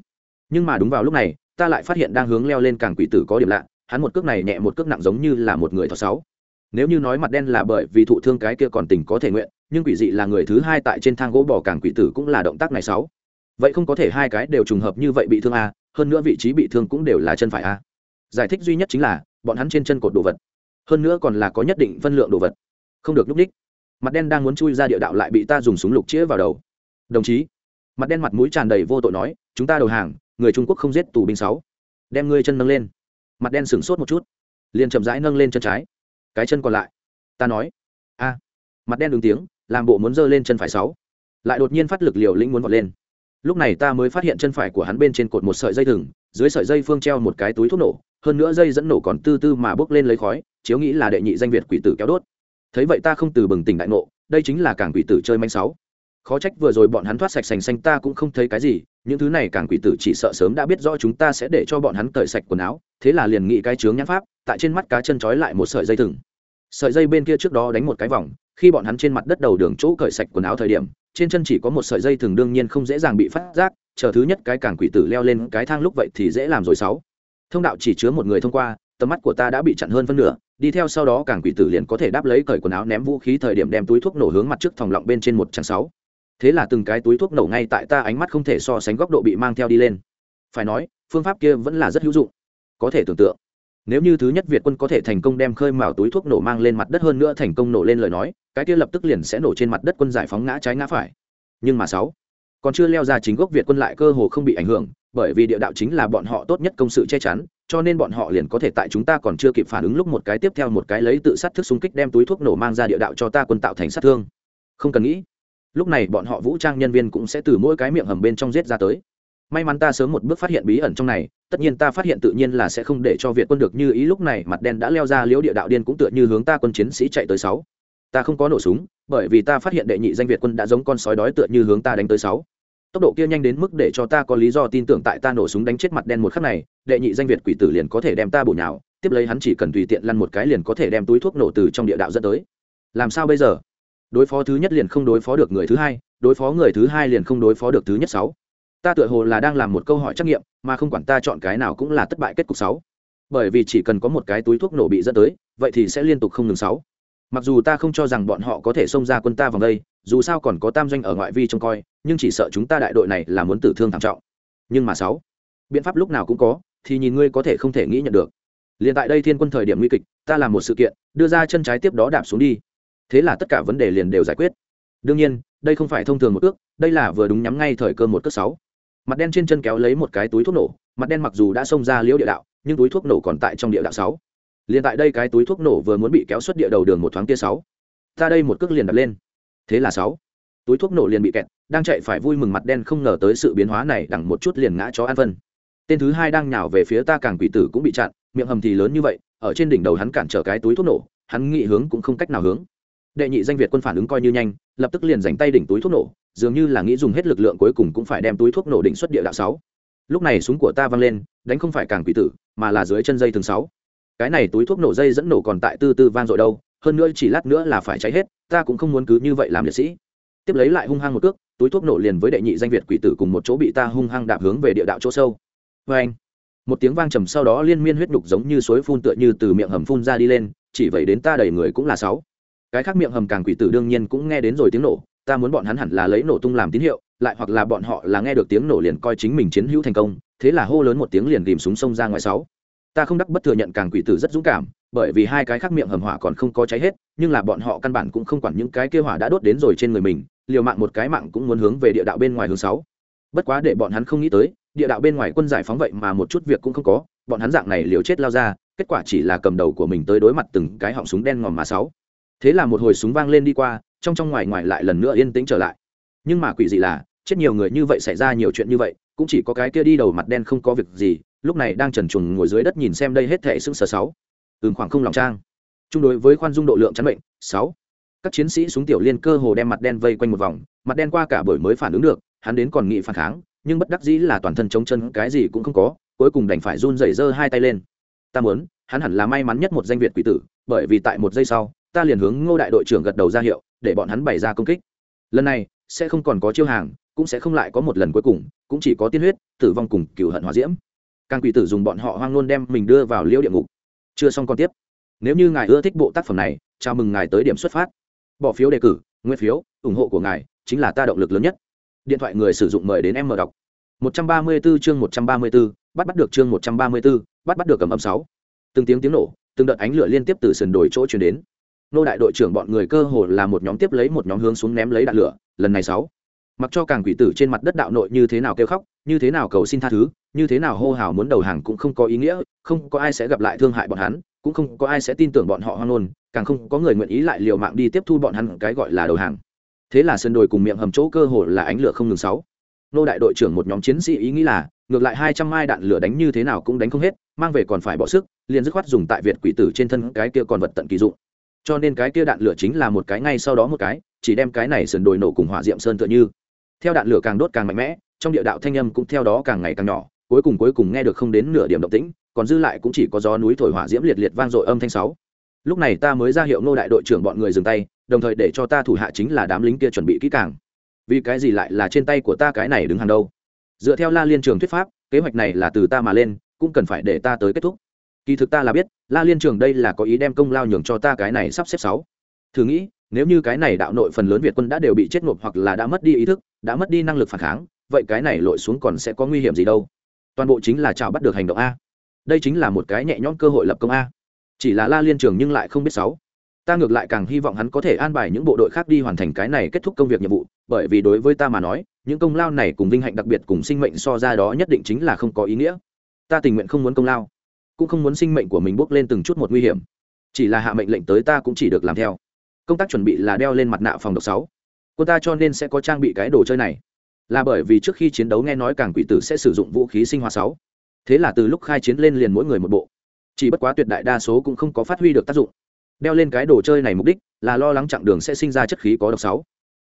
Nhưng mà đúng vào lúc này, ta lại phát hiện đang hướng leo lên càng quỷ tử có điểm lạ, hắn một cước này nhẹ một cước nặng giống như là một người thọ sáu nếu như nói mặt đen là bởi vì thụ thương cái kia còn tình có thể nguyện, nhưng quỷ dị là người thứ hai tại trên thang gỗ bỏ càng quỷ tử cũng là động tác này sáu. Vậy không có thể hai cái đều trùng hợp như vậy bị thương a hơn nữa vị trí bị thương cũng đều là chân phải a giải thích duy nhất chính là, bọn hắn trên chân cột đồ vật. Hơn nữa còn là có nhất định phân lượng đồ vật. Không được núp ních mặt đen đang muốn chui ra địa đạo lại bị ta dùng súng lục chĩa vào đầu. Đồng chí, mặt đen mặt mũi tràn đầy vô tội nói, chúng ta đầu hàng, người trung quốc không giết tù binh sáu. Đem ngươi chân nâng lên. Mặt đen sửng sốt một chút, liền chậm rãi nâng lên chân trái. Cái chân còn lại? Ta nói. A. Mặt đen đứng tiếng, làm bộ muốn giơ lên chân phải sáu. Lại đột nhiên phát lực liều lĩnh muốn vọt lên. Lúc này ta mới phát hiện chân phải của hắn bên trên cột một sợi dây thừng, dưới sợi dây phương treo một cái túi thuốc nổ, hơn nữa dây dẫn nổ còn tư tư mà bốc lên lấy khói, chiếu nghĩ là đệ nhị danh việt quỷ tử kéo đốt thấy vậy ta không từ bừng tỉnh đại ngộ, đây chính là cảng quỷ tử chơi manh sáu. Khó trách vừa rồi bọn hắn thoát sạch sành xanh ta cũng không thấy cái gì, những thứ này cảng quỷ tử chỉ sợ sớm đã biết rõ chúng ta sẽ để cho bọn hắn cởi sạch quần áo, thế là liền nghĩ cái chướng nhãn pháp, tại trên mắt cá chân trói lại một sợi dây thừng. Sợi dây bên kia trước đó đánh một cái vòng, khi bọn hắn trên mặt đất đầu đường chỗ cởi sạch quần áo thời điểm, trên chân chỉ có một sợi dây thừng đương nhiên không dễ dàng bị phát giác, chờ thứ nhất cái cảng quỷ tử leo lên cái thang lúc vậy thì dễ làm rồi sáu. Thông đạo chỉ chứa một người thông qua, tầm mắt của ta đã bị chặn hơn phân nửa đi theo sau đó càng quỷ tử liền có thể đáp lấy cởi quần áo ném vũ khí thời điểm đem túi thuốc nổ hướng mặt trước thòng lọng bên trên một tràng sáu. Thế là từng cái túi thuốc nổ ngay tại ta ánh mắt không thể so sánh góc độ bị mang theo đi lên. Phải nói, phương pháp kia vẫn là rất hữu dụng. Có thể tưởng tượng, nếu như thứ nhất việt quân có thể thành công đem khơi mào túi thuốc nổ mang lên mặt đất hơn nữa thành công nổ lên lời nói, cái kia lập tức liền sẽ nổ trên mặt đất quân giải phóng ngã trái ngã phải. Nhưng mà sáu, còn chưa leo ra chính gốc việt quân lại cơ hồ không bị ảnh hưởng, bởi vì địa đạo chính là bọn họ tốt nhất công sự che chắn cho nên bọn họ liền có thể tại chúng ta còn chưa kịp phản ứng lúc một cái tiếp theo một cái lấy tự sát thức xung kích đem túi thuốc nổ mang ra địa đạo cho ta quân tạo thành sát thương. Không cần nghĩ. Lúc này bọn họ vũ trang nhân viên cũng sẽ từ mỗi cái miệng hầm bên trong giết ra tới. May mắn ta sớm một bước phát hiện bí ẩn trong này, tất nhiên ta phát hiện tự nhiên là sẽ không để cho việt quân được như ý lúc này mặt đen đã leo ra liễu địa đạo điên cũng tựa như hướng ta quân chiến sĩ chạy tới sáu. Ta không có nổ súng, bởi vì ta phát hiện đệ nhị danh việt quân đã giống con sói đói tựa như hướng ta đánh tới sáu tốc độ kia nhanh đến mức để cho ta có lý do tin tưởng tại ta nổ súng đánh chết mặt đen một khắc này, đệ nhị danh việt quỷ tử liền có thể đem ta bổ nhào, tiếp lấy hắn chỉ cần tùy tiện lăn một cái liền có thể đem túi thuốc nổ từ trong địa đạo dẫn tới. Làm sao bây giờ? Đối phó thứ nhất liền không đối phó được người thứ hai, đối phó người thứ hai liền không đối phó được thứ nhất sáu. Ta tựa hồ là đang làm một câu hỏi trắc nghiệm, mà không quản ta chọn cái nào cũng là thất bại kết cục sáu. Bởi vì chỉ cần có một cái túi thuốc nổ bị dẫn tới, vậy thì sẽ liên tục không ngừng sáu. Mặc dù ta không cho rằng bọn họ có thể xông ra quân ta vòng đây dù sao còn có tam doanh ở ngoại vi trông coi, nhưng chỉ sợ chúng ta đại đội này là muốn tử thương thảm trọng. Nhưng mà sáu, biện pháp lúc nào cũng có, thì nhìn ngươi có thể không thể nghĩ nhận được. Liền tại đây thiên quân thời điểm nguy kịch, ta làm một sự kiện, đưa ra chân trái tiếp đó đạp xuống đi. Thế là tất cả vấn đề liền đều giải quyết. Đương nhiên, đây không phải thông thường một ước, đây là vừa đúng nhắm ngay thời cơ một cước sáu. Mặt đen trên chân kéo lấy một cái túi thuốc nổ, mặt đen mặc dù đã xông ra liễu địa đạo, nhưng túi thuốc nổ còn tại trong địa đạo sáu. Liền tại đây cái túi thuốc nổ vừa muốn bị kéo xuất địa đầu đường một thoáng kia sáu. Ta đây một cước liền đặt lên thế là sáu. Túi thuốc nổ liền bị kẹt, đang chạy phải vui mừng mặt đen không ngờ tới sự biến hóa này đằng một chút liền ngã chó an phân. Tên thứ hai đang nhào về phía ta càng quỷ tử cũng bị chặn, miệng hầm thì lớn như vậy, ở trên đỉnh đầu hắn cản trở cái túi thuốc nổ, hắn nghị hướng cũng không cách nào hướng. Đệ nhị danh việt quân phản ứng coi như nhanh, lập tức liền dành tay đỉnh túi thuốc nổ, dường như là nghĩ dùng hết lực lượng cuối cùng cũng phải đem túi thuốc nổ đỉnh xuất địa đạo sáu. Lúc này súng của ta văng lên, đánh không phải càng quỷ tử, mà là dưới chân dây thường sáu. Cái này túi thuốc nổ dây dẫn nổ còn tại tư tư vang dội đâu hơn nữa chỉ lát nữa là phải cháy hết, ta cũng không muốn cứ như vậy làm liệt sĩ. Tiếp lấy lại hung hăng một cước, túi thuốc nổ liền với đệ nhị danh việt quỷ tử cùng một chỗ bị ta hung hăng đạp hướng về địa đạo chỗ sâu. Vê anh, một tiếng vang trầm sau đó liên miên huyết đục giống như suối phun tựa như từ miệng hầm phun ra đi lên, chỉ vậy đến ta đầy người cũng là sáu. Cái khác miệng hầm càng quỷ tử đương nhiên cũng nghe đến rồi tiếng nổ, ta muốn bọn hắn hẳn là lấy nổ tung làm tín hiệu, lại hoặc là bọn họ là nghe được tiếng nổ liền coi chính mình chiến hữu thành công, thế là hô lớn một tiếng liền tìm súng xông ra ngoài sáu ta không đắc bất thừa nhận càng quỷ tử rất dũng cảm, bởi vì hai cái khác miệng hầm hỏa còn không có cháy hết, nhưng là bọn họ căn bản cũng không quản những cái kia hỏa đã đốt đến rồi trên người mình, liều mạng một cái mạng cũng muốn hướng về địa đạo bên ngoài hướng sáu. Bất quá để bọn hắn không nghĩ tới, địa đạo bên ngoài quân giải phóng vậy mà một chút việc cũng không có, bọn hắn dạng này liều chết lao ra, kết quả chỉ là cầm đầu của mình tới đối mặt từng cái họng súng đen ngòm mà sáu. Thế là một hồi súng vang lên đi qua, trong trong ngoài ngoài lại lần nữa yên tĩnh trở lại. Nhưng mà quỷ dị là, chết nhiều người như vậy xảy ra nhiều chuyện như vậy, cũng chỉ có cái kia đi đầu mặt đen không có việc gì lúc này đang trần truồng ngồi dưới đất nhìn xem đây hết thể sững sờ sáu. Ừm, khoảng không lòng trang. Chung đối với khoan dung độ lượng chắn bệnh, sáu. Các chiến sĩ súng tiểu liên cơ hồ đem mặt đen vây quanh một vòng, mặt đen qua cả buổi mới phản ứng được, hắn đến còn nghị phản kháng, nhưng bất đắc dĩ là toàn thân chống chân, cái gì cũng không có, cuối cùng đành phải run rẩy giơ hai tay lên. Ta muốn, hắn hẳn là may mắn nhất một danh việt quỷ tử, bởi vì tại một giây sau, ta liền hướng ngô đại đội trưởng gật đầu ra hiệu, để bọn hắn bày ra công kích. Lần này, sẽ không còn có chiêu hàng, cũng sẽ không lại có một lần cuối cùng, cũng chỉ có tiên huyết, tử vong cùng cựu hận hòa diễm càng quỷ tử dùng bọn họ hoang nôn đem mình đưa vào liễu địa ngục. Chưa xong còn tiếp. Nếu như ngài ưa thích bộ tác phẩm này chào mừng ngài tới điểm xuất phát. Bỏ phiếu đề cử nguyên phiếu ủng hộ của ngài chính là ta động lực lớn nhất. Điện thoại người sử dụng mời đến em mở đọc. 134 chương 134, bắt bắt được chương 134, bắt bắt được cầm âm 6. từng tiếng tiếng nổ từng đợt ánh lửa liên tiếp từ sườn đồi chỗ truyền đến. Nô đại đội trưởng bọn người cơ hồ là một nhóm tiếp lấy một nhóm hướng xuống ném lấy đạn lửa lần này sáu mặc cho càng quỷ tử trên mặt đất đạo nội như thế nào kêu khóc, như thế nào cầu xin tha thứ, như thế nào hô hào muốn đầu hàng cũng không có ý nghĩa, không có ai sẽ gặp lại thương hại bọn hắn, cũng không có ai sẽ tin tưởng bọn họ hoang ngôn, càng không có người nguyện ý lại liều mạng đi tiếp thu bọn hắn cái gọi là đầu hàng. Thế là sân đồi cùng miệng hầm chỗ cơ hồ là ánh lửa không ngừng sáu. Nô đại đội trưởng một nhóm chiến sĩ ý nghĩ là, ngược lại hai trăm mai đạn lửa đánh như thế nào cũng đánh không hết, mang về còn phải bỏ sức, liền dứt khoát dùng tại việt quỷ tử trên thân cái kia còn vật tận kỳ dụng. Cho nên cái kia đạn lửa chính là một cái ngay sau đó một cái, chỉ đem cái này sườn đồi nổ cùng hỏa diệm sơn tựa như theo đạn lửa càng đốt càng mạnh mẽ, trong địa đạo thanh âm cũng theo đó càng ngày càng nhỏ, cuối cùng cuối cùng nghe được không đến nửa điểm động tĩnh, còn dư lại cũng chỉ có gió núi thổi hỏa diễm liệt liệt vang dội âm thanh sáu. Lúc này ta mới ra hiệu nô đại đội trưởng bọn người dừng tay, đồng thời để cho ta thủ hạ chính là đám lính kia chuẩn bị kỹ càng. Vì cái gì lại là trên tay của ta cái này đứng hàng đâu? Dựa theo la liên trường thuyết pháp, kế hoạch này là từ ta mà lên, cũng cần phải để ta tới kết thúc. Kỳ thực ta là biết, la liên trường đây là có ý đem công lao nhường cho ta cái này sắp xếp sáu. Thử nghĩ nếu như cái này đạo nội phần lớn việt quân đã đều bị chết ngộp hoặc là đã mất đi ý thức, đã mất đi năng lực phản kháng, vậy cái này lội xuống còn sẽ có nguy hiểm gì đâu? Toàn bộ chính là chào bắt được hành động a. Đây chính là một cái nhẹ nhõm cơ hội lập công a. Chỉ là la liên trường nhưng lại không biết sáu ta ngược lại càng hy vọng hắn có thể an bài những bộ đội khác đi hoàn thành cái này kết thúc công việc nhiệm vụ, bởi vì đối với ta mà nói, những công lao này cùng vinh hạnh đặc biệt cùng sinh mệnh so ra đó nhất định chính là không có ý nghĩa. Ta tình nguyện không muốn công lao, cũng không muốn sinh mệnh của mình bước lên từng chút một nguy hiểm. Chỉ là hạ mệnh lệnh tới ta cũng chỉ được làm theo công tác chuẩn bị là đeo lên mặt nạ phòng độc sáu. Quân ta cho nên sẽ có trang bị cái đồ chơi này. Là bởi vì trước khi chiến đấu nghe nói càng quỷ tử sẽ sử dụng vũ khí sinh hóa sáu. Thế là từ lúc khai chiến lên liền mỗi người một bộ. Chỉ bất quá tuyệt đại đa số cũng không có phát huy được tác dụng. Đeo lên cái đồ chơi này mục đích là lo lắng chặng đường sẽ sinh ra chất khí có độc sáu.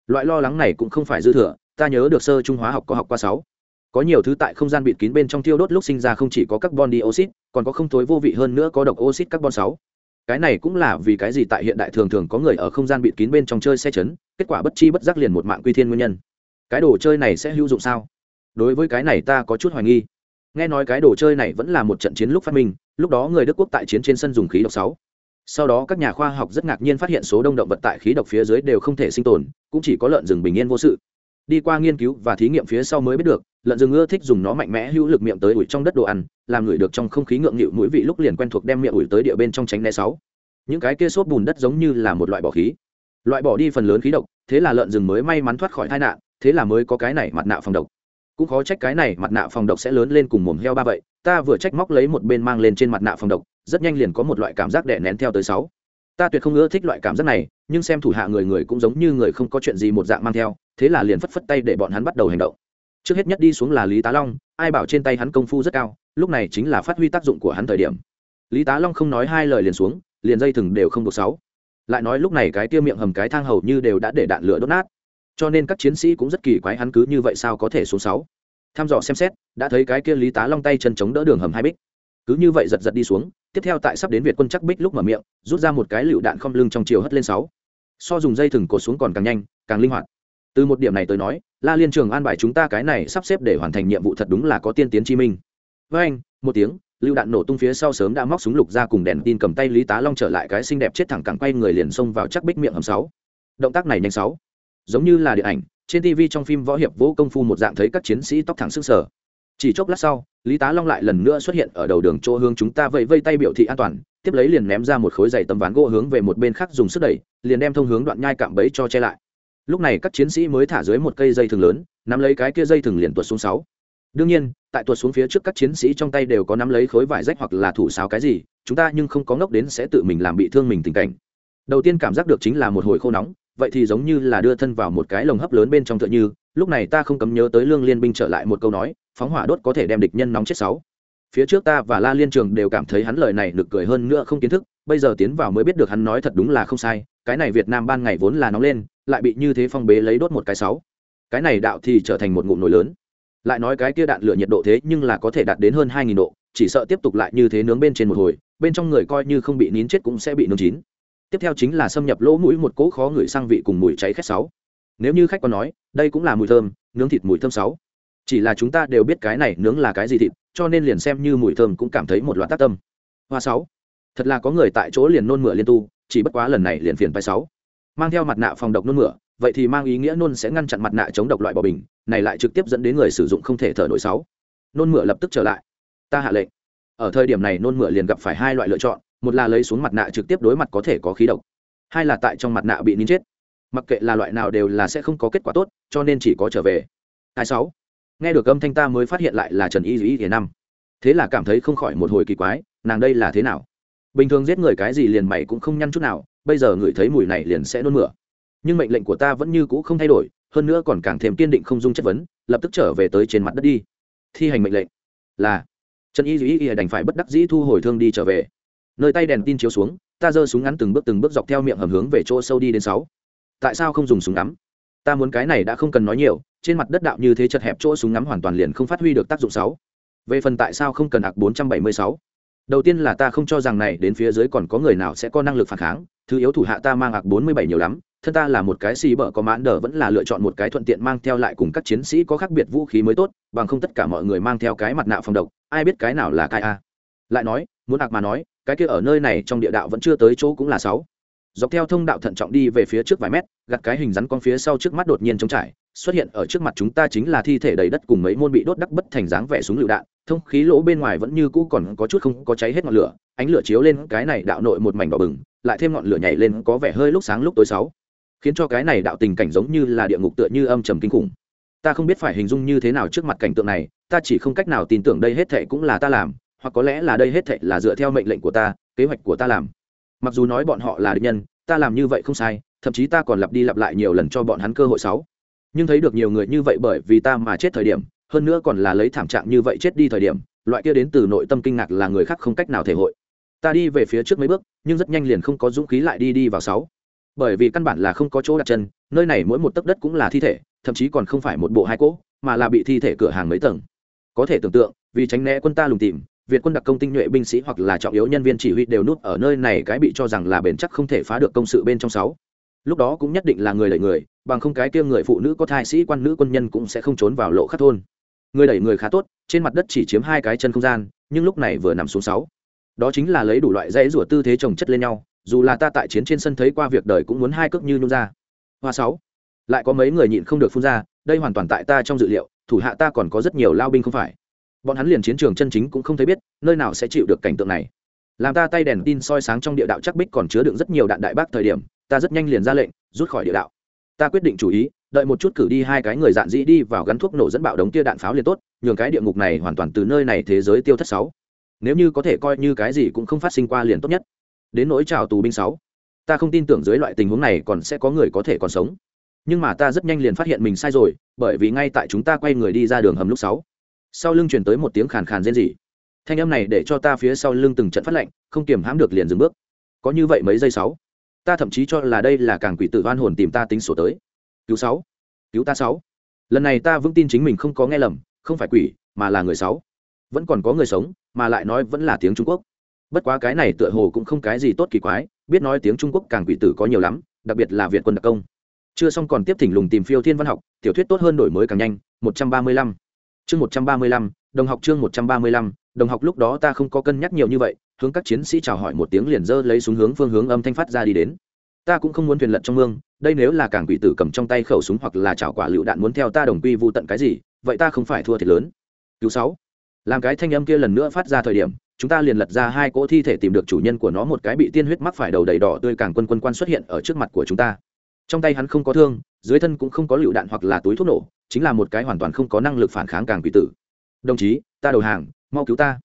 Loại lo lắng này cũng không phải dư thừa, ta nhớ được sơ trung hóa học có học qua sáu. Có nhiều thứ tại không gian bịt kín bên trong tiêu đốt lúc sinh ra không chỉ có carbon dioxide, còn có không thối vô vị hơn nữa có độc oxit carbon sáu cái này cũng là vì cái gì tại hiện đại thường thường có người ở không gian bịt kín bên trong chơi xe chấn, kết quả bất chi bất giác liền một mạng quy thiên nguyên nhân. Cái đồ chơi này sẽ hữu dụng sao? Đối với cái này ta có chút hoài nghi. Nghe nói cái đồ chơi này vẫn là một trận chiến lúc phát minh, lúc đó người đức quốc tại chiến trên sân dùng khí độc sáu. Sau đó các nhà khoa học rất ngạc nhiên phát hiện số đông động vật tại khí độc phía dưới đều không thể sinh tồn, cũng chỉ có lợn rừng bình yên vô sự. Đi qua nghiên cứu và thí nghiệm phía sau mới biết được lợn rừng ưa thích dùng nó mạnh mẽ hữu lực miệng tới ủi trong đất đồ ăn, làm ngửi được trong không khí ngượng nghịu mũi vị lúc liền quen thuộc đem miệng ủi tới địa bên trong tránh né sáu. Những cái kia xốp bùn đất giống như là một loại bỏ khí. Loại bỏ đi phần lớn khí độc, thế là lợn rừng mới may mắn thoát khỏi tai nạn, thế là mới có cái này mặt nạ phòng độc. Cũng khó trách cái này mặt nạ phòng độc sẽ lớn lên cùng mồm heo ba vậy, ta vừa trách móc lấy một bên mang lên trên mặt nạ phòng độc, rất nhanh liền có một loại cảm giác đè nén theo tới sáu. Ta tuyệt không ưa thích loại cảm giác này, nhưng xem thủ hạ người người cũng giống như người không có chuyện gì một dạng mang theo, thế là liền phất phất tay để bọn hắn bắt đầu hành động trước hết nhất đi xuống là lý tá long, ai bảo trên tay hắn công phu rất cao, lúc này chính là phát huy tác dụng của hắn thời điểm. Lý tá long không nói hai lời liền xuống, liền dây thừng đều không được sáu. Lại nói lúc này cái tiêu miệng hầm cái thang hầu như đều đã để đạn lửa đốt nát. Cho nên các chiến sĩ cũng rất kỳ quái hắn cứ như vậy sao có thể xuống sáu. Tham dò xem xét, đã thấy cái kia lý tá long tay chân chống đỡ đường hầm hai bích. Cứ như vậy giật giật đi xuống, tiếp theo tại sắp đến việt quân chắc bích lúc mở miệng, rút ra một cái lựu đạn không lưng trong chiều hất lên sáu. So dùng dây thừng cột xuống còn càng nhanh, càng linh hoạt. Từ một điểm này tới nói la liên trường an bài chúng ta cái này sắp xếp để hoàn thành nhiệm vụ thật đúng là có tiên tiến chi minh. Với anh, một tiếng, Lưu đạn nổ tung phía sau sớm đã móc súng lục ra cùng đèn tin cầm tay lý tá long trở lại cái xinh đẹp chết thẳng cẳng quay người liền xông vào chắc bích miệng hầm sáu. Động tác này nhanh sáu. Giống như là điện ảnh, trên tv trong phim võ hiệp vũ công phu một dạng thấy các chiến sĩ tóc thẳng sức sở chỉ chốc lát sau, lý tá long lại lần nữa xuất hiện ở đầu đường chỗ hướng chúng ta vẫy vây tay biểu thị an toàn, tiếp lấy liền ném ra một khối dày tấm ván gỗ hướng về một bên khác dùng sức đẩy, liền đem thông hướng đoạn nhai cạm bẫy cho che lại lúc này các chiến sĩ mới thả dưới một cây dây thừng lớn, nắm lấy cái kia dây thừng liền tuột xuống sáu. Đương nhiên, tại tuột xuống phía trước các chiến sĩ trong tay đều có nắm lấy khối vải rách hoặc là thủ sáo cái gì, chúng ta nhưng không có ngốc đến sẽ tự mình làm bị thương mình tình cảnh. Đầu tiên cảm giác được chính là một hồi khô nóng, vậy thì giống như là đưa thân vào một cái lồng hấp lớn bên trong tựa như, lúc này ta không cấm nhớ tới lương liên binh trở lại một câu nói, phóng hỏa đốt có thể đem địch nhân nóng chết sáu. Phía trước ta và la liên trường đều cảm thấy hắn lời này được cười hơn nữa không kiến thức, bây giờ tiến vào mới biết được hắn nói thật đúng là không sai, cái này việt nam ban ngày vốn là nóng lên lại bị như thế phong bế lấy đốt một cái sáu. Cái này đạo thì trở thành một ngụm nồi lớn. Lại nói cái kia đạn lửa nhiệt độ thế nhưng là có thể đạt đến hơn hai nghìn độ, chỉ sợ tiếp tục lại như thế nướng bên trên một hồi, bên trong người coi như không bị nín chết cũng sẽ bị nướng chín. Tiếp theo chính là xâm nhập lỗ mũi một cỗ khó ngửi sang vị cùng mùi cháy khét sáu. Nếu như khách còn nói, đây cũng là mùi thơm, nướng thịt mùi thơm sáu. Chỉ là chúng ta đều biết cái này nướng là cái gì thịt, cho nên liền xem như mùi thơm cũng cảm thấy một loạt tác tâm. Hoa sáu. Thật là có người tại chỗ liền nôn mửa liên tu, chỉ bất quá lần này liền phiền phải sáu mang theo mặt nạ phòng độc nôn mửa, vậy thì mang ý nghĩa nôn sẽ ngăn chặn mặt nạ chống độc loại bỏ bình, này lại trực tiếp dẫn đến người sử dụng không thể thở nổi sáu. Nôn mửa lập tức trở lại. Ta hạ lệnh. Ở thời điểm này nôn mửa liền gặp phải hai loại lựa chọn, một là lấy xuống mặt nạ trực tiếp đối mặt có thể có khí độc, hai là tại trong mặt nạ bị nín chết. Mặc kệ là loại nào đều là sẽ không có kết quả tốt, cho nên chỉ có trở về. Hai sáu. Nghe được âm thanh ta mới phát hiện lại là trần y dĩ thế năm thế là cảm thấy không khỏi một hồi kỳ quái, nàng đây là thế nào? Bình thường giết người cái gì liền mày cũng không nhăn chút nào bây giờ ngửi thấy mùi này liền sẽ nôn mửa. Nhưng mệnh lệnh của ta vẫn như cũ không thay đổi, hơn nữa còn càng thêm kiên định không dung chất vấn, lập tức trở về tới trên mặt đất đi. Thi hành mệnh lệnh là, trần y duy y đành phải bất đắc dĩ thu hồi thương đi trở về. Nơi tay đèn tin chiếu xuống, ta giơ súng ngắn từng bước từng bước dọc theo miệng hầm hướng về chỗ sâu đi đến sáu. Tại sao không dùng súng ngắm? Ta muốn cái này đã không cần nói nhiều, trên mặt đất đạo như thế chật hẹp chỗ súng ngắm hoàn toàn liền không phát huy được tác dụng sáu. Về phần tại sao không cần ạc 476 đầu tiên là ta không cho rằng này đến phía dưới còn có người nào sẽ có năng lực phản kháng thứ yếu thủ hạ ta mang ạc 47 nhiều lắm, thân ta là một cái xì bở có mãn đờ vẫn là lựa chọn một cái thuận tiện mang theo lại cùng các chiến sĩ có khác biệt vũ khí mới tốt, bằng không tất cả mọi người mang theo cái mặt nạ phòng độc, ai biết cái nào là cái a. Lại nói, muốn ạc mà nói, cái kia ở nơi này trong địa đạo vẫn chưa tới chỗ cũng là sáu. Dọc theo thông đạo thận trọng đi về phía trước vài mét gặt cái hình rắn con phía sau trước mắt đột nhiên trống trải, xuất hiện ở trước mặt chúng ta chính là thi thể đầy đất cùng mấy môn bị đốt đắc bất thành dáng vẻ súng lựu đạn, thông khí lỗ bên ngoài vẫn như cũ còn có chút không có cháy hết ngọn lửa, ánh lửa chiếu lên cái này đạo nội một mảnh đỏ bừng lại thêm ngọn lửa nhảy lên có vẻ hơi lúc sáng lúc tối sáu. Khiến cho cái này đạo tình cảnh giống như là địa ngục tựa như âm trầm kinh khủng. Ta không biết phải hình dung như thế nào trước mặt cảnh tượng này, ta chỉ không cách nào tin tưởng đây hết thệ cũng là ta làm, hoặc có lẽ là đây hết thệ là dựa theo mệnh lệnh của ta, kế hoạch của ta làm. Mặc dù nói bọn họ là địch nhân, ta làm như vậy không sai, thậm chí ta còn lặp đi lặp lại nhiều lần cho bọn hắn cơ hội sáu. Nhưng thấy được nhiều người như vậy bởi vì ta mà chết thời điểm, hơn nữa còn là lấy thảm trạng như vậy chết đi thời điểm, loại kia đến từ nội tâm kinh ngạc là người khác không cách nào thể hội ta đi về phía trước mấy bước, nhưng rất nhanh liền không có dũng khí lại đi đi vào sáu. Bởi vì căn bản là không có chỗ đặt chân, nơi này mỗi một tấc đất cũng là thi thể, thậm chí còn không phải một bộ hai cỗ, mà là bị thi thể cửa hàng mấy tầng. Có thể tưởng tượng, vì tránh né quân ta lùng tìm, việt quân đặc công tinh nhuệ binh sĩ hoặc là trọng yếu nhân viên chỉ huy đều núp ở nơi này cái bị cho rằng là bền chắc không thể phá được công sự bên trong sáu. Lúc đó cũng nhất định là người đẩy người, bằng không cái kia người phụ nữ có thai sĩ quan nữ quân nhân cũng sẽ không trốn vào lộ khắc thôn. Người đẩy người khá tốt, trên mặt đất chỉ chiếm hai cái chân không gian, nhưng lúc này vừa nằm xuống sáu đó chính là lấy đủ loại dãy rủa tư thế trồng chất lên nhau, dù là ta tại chiến trên sân thấy qua việc đời cũng muốn hai cước như nhung ra. Hoa sáu, lại có mấy người nhịn không được phun ra, đây hoàn toàn tại ta trong dự liệu, thủ hạ ta còn có rất nhiều lao binh không phải. Bọn hắn liền chiến trường chân chính cũng không thấy biết, nơi nào sẽ chịu được cảnh tượng này. Làm ta tay đèn tin soi sáng trong địa đạo chắc bích còn chứa đựng rất nhiều đạn đại bác thời điểm, ta rất nhanh liền ra lệnh, rút khỏi địa đạo. Ta quyết định chủ ý, đợi một chút cử đi hai cái người dạn dĩ đi vào gắn thuốc nổ dẫn bạo đống tia đạn pháo liền tốt, nhường cái địa ngục này hoàn toàn từ nơi này thế giới tiêu thất sáu nếu như có thể coi như cái gì cũng không phát sinh qua liền tốt nhất. Đến nỗi chào tù binh sáu, ta không tin tưởng dưới loại tình huống này còn sẽ có người có thể còn sống. Nhưng mà ta rất nhanh liền phát hiện mình sai rồi, bởi vì ngay tại chúng ta quay người đi ra đường hầm lúc sáu. Sau lưng truyền tới một tiếng khàn khàn rên rỉ. Thanh âm này để cho ta phía sau lưng từng trận phát lạnh không kiềm hãm được liền dừng bước. Có như vậy mấy giây sáu, ta thậm chí cho là đây là càng quỷ tử oan hồn tìm ta tính sổ tới. Cứu sáu, cứu ta sáu. Lần này ta vững tin chính mình không có nghe lầm, không phải quỷ, mà là người sáu. Vẫn còn có người sống mà lại nói vẫn là tiếng trung quốc. Bất quá cái này tựa hồ cũng không cái gì tốt kỳ quái, biết nói tiếng trung quốc càng quỷ tử có nhiều lắm, đặc biệt là việt quân đặc công. Chưa xong còn tiếp thỉnh lùng tìm phiêu thiên văn học, tiểu thuyết tốt hơn đổi mới càng nhanh, một trăm ba mươi lăm. Chương một trăm ba mươi lăm, đồng học chương một trăm ba mươi lăm, đồng học lúc đó ta không có cân nhắc nhiều như vậy, hướng các chiến sĩ chào hỏi một tiếng liền dơ lấy súng hướng phương hướng âm thanh phát ra đi đến. Ta cũng không muốn thuyền lật trong mương, đây nếu là càng quỷ tử cầm trong tay khẩu súng hoặc là chảo quả lựu đạn muốn theo ta đồng quy vu tận cái gì, vậy ta không phải thua thiệt lớn. Cứu sáu làm cái thanh âm kia lần nữa phát ra thời điểm, chúng ta liền lật ra hai cỗ thi thể tìm được chủ nhân của nó một cái bị tiên huyết mắc phải đầu đầy đỏ tươi càng quân quân quan xuất hiện ở trước mặt của chúng ta. Trong tay hắn không có thương, dưới thân cũng không có lựu đạn hoặc là túi thuốc nổ, chính là một cái hoàn toàn không có năng lực phản kháng càng quỷ tử. Đồng chí, ta đầu hàng, mau cứu ta.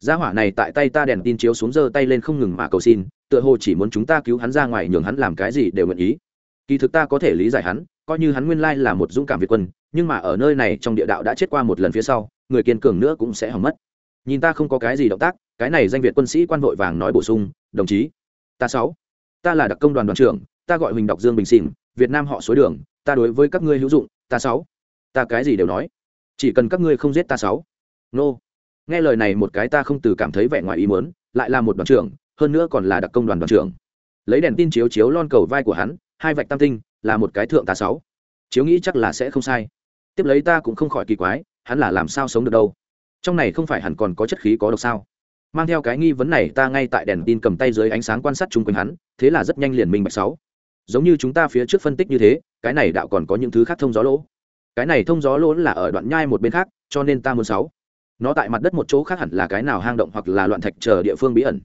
Gia hỏa này tại tay ta đèn tin chiếu xuống giơ tay lên không ngừng mà cầu xin, tựa hồ chỉ muốn chúng ta cứu hắn ra ngoài nhường hắn làm cái gì đều nguyện ý. Kỳ thực ta có thể lý giải hắn, coi như hắn nguyên lai là một dũng cảm việt quân, nhưng mà ở nơi này trong địa đạo đã chết qua một lần phía sau người kiên cường nữa cũng sẽ hỏng mất. Nhìn ta không có cái gì động tác cái này danh việt quân sĩ quan vội vàng nói bổ sung đồng chí ta sáu ta là đặc công đoàn đoàn trưởng ta gọi huỳnh đọc dương bình xỉn việt nam họ suối đường ta đối với các ngươi hữu dụng ta sáu ta cái gì đều nói chỉ cần các ngươi không giết ta sáu. Nô. Nghe lời này một cái ta không từ cảm thấy vẻ ngoài ý muốn, lại là một đoàn trưởng hơn nữa còn là đặc công đoàn đoàn trưởng. Lấy đèn tin chiếu chiếu lon cầu vai của hắn hai vạch tam tinh là một cái thượng tá sáu. Chiếu nghĩ chắc là sẽ không sai. Tiếp lấy ta cũng không khỏi kỳ quái hắn là làm sao sống được đâu? Trong này không phải hẳn còn có chất khí có độc sao? Mang theo cái nghi vấn này ta ngay tại đèn tin cầm tay dưới ánh sáng quan sát chung quanh hắn, thế là rất nhanh liền minh bạch sáu. Giống như chúng ta phía trước phân tích như thế, cái này đạo còn có những thứ khác thông gió lỗ. Cái này thông gió lỗ là ở đoạn nhai một bên khác, cho nên ta muốn sáu. Nó tại mặt đất một chỗ khác hẳn là cái nào hang động hoặc là loạn thạch chờ địa phương bí ẩn.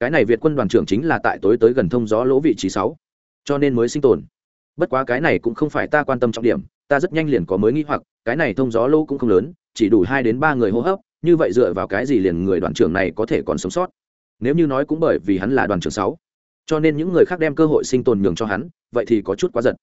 Cái này việt quân đoàn trưởng chính là tại tối tới gần thông gió lỗ vị trí sáu, cho nên mới sinh tồn. Bất quá cái này cũng không phải ta quan tâm trọng điểm ta rất nhanh liền có mới nghĩ hoặc, cái này thông gió lô cũng không lớn, chỉ đủ hai đến ba người hô hấp, như vậy dựa vào cái gì liền người đoàn trưởng này có thể còn sống sót? Nếu như nói cũng bởi vì hắn là đoàn trưởng sáu, cho nên những người khác đem cơ hội sinh tồn nhường cho hắn, vậy thì có chút quá giật.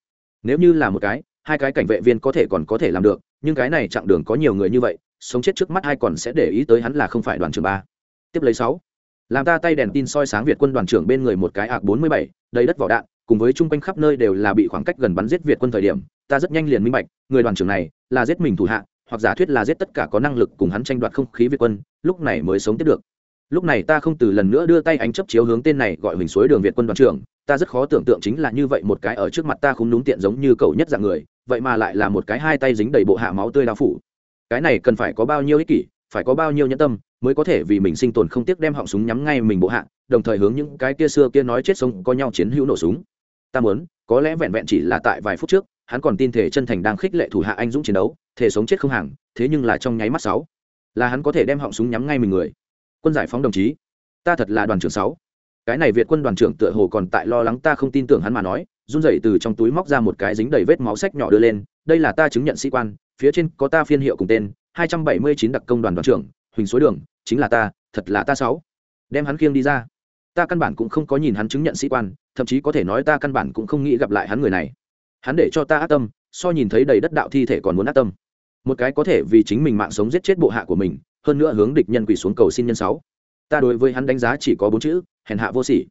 Nếu như là một cái, hai cái cảnh vệ viên có thể còn có thể làm được, nhưng cái này chặng đường có nhiều người như vậy, sống chết trước mắt ai còn sẽ để ý tới hắn là không phải đoàn trưởng ba. Tiếp lấy sáu, làm ta tay đèn tin soi sáng việt quân đoàn trưởng bên người một cái ạc bốn mươi bảy, đầy đất vỏ đạn, cùng với chung quanh khắp nơi đều là bị khoảng cách gần bắn giết việt quân thời điểm ta rất nhanh liền minh bạch, người đoàn trưởng này là giết mình thủ hạ, hoặc giả thuyết là giết tất cả có năng lực cùng hắn tranh đoạt không khí việt quân, lúc này mới sống tiếp được. Lúc này ta không từ lần nữa đưa tay ánh chấp chiếu hướng tên này gọi mình suối đường việt quân đoàn trưởng, ta rất khó tưởng tượng chính là như vậy một cái ở trước mặt ta không đúng tiện giống như cậu nhất dạng người, vậy mà lại là một cái hai tay dính đầy bộ hạ máu tươi đao phủ. Cái này cần phải có bao nhiêu ích kỷ, phải có bao nhiêu nhẫn tâm mới có thể vì mình sinh tồn không tiếc đem họng súng nhắm ngay mình bộ hạ, đồng thời hướng những cái kia xưa kia nói chết sống có nhau chiến hữu nổ súng. Ta muốn, có lẽ vẹn vẹn chỉ là tại vài phút trước hắn còn tin thể chân thành đang khích lệ thủ hạ anh dũng chiến đấu, thể sống chết không hàng, thế nhưng là trong nháy mắt sáu. Là hắn có thể đem họng súng nhắm ngay mình người. Quân giải phóng đồng chí. Ta thật là đoàn trưởng sáu. Cái này việt quân đoàn trưởng tựa hồ còn tại lo lắng ta không tin tưởng hắn mà nói, run rẩy từ trong túi móc ra một cái dính đầy vết máu sách nhỏ đưa lên, đây là ta chứng nhận sĩ quan, phía trên có ta phiên hiệu cùng tên, hai trăm bảy mươi chín đặc công đoàn đoàn trưởng, huỳnh suối đường, chính là ta, thật là ta sáu. Đem hắn khiêng đi ra. Ta căn bản cũng không có nhìn hắn chứng nhận sĩ quan, thậm chí có thể nói ta căn bản cũng không nghĩ gặp lại hắn người này hắn để cho ta ác tâm, so nhìn thấy đầy đất đạo thi thể còn muốn ác tâm. Một cái có thể vì chính mình mạng sống giết chết bộ hạ của mình, hơn nữa hướng địch nhân quỳ xuống cầu xin nhân sáu. Ta đối với hắn đánh giá chỉ có bốn chữ, hèn hạ vô sỉ.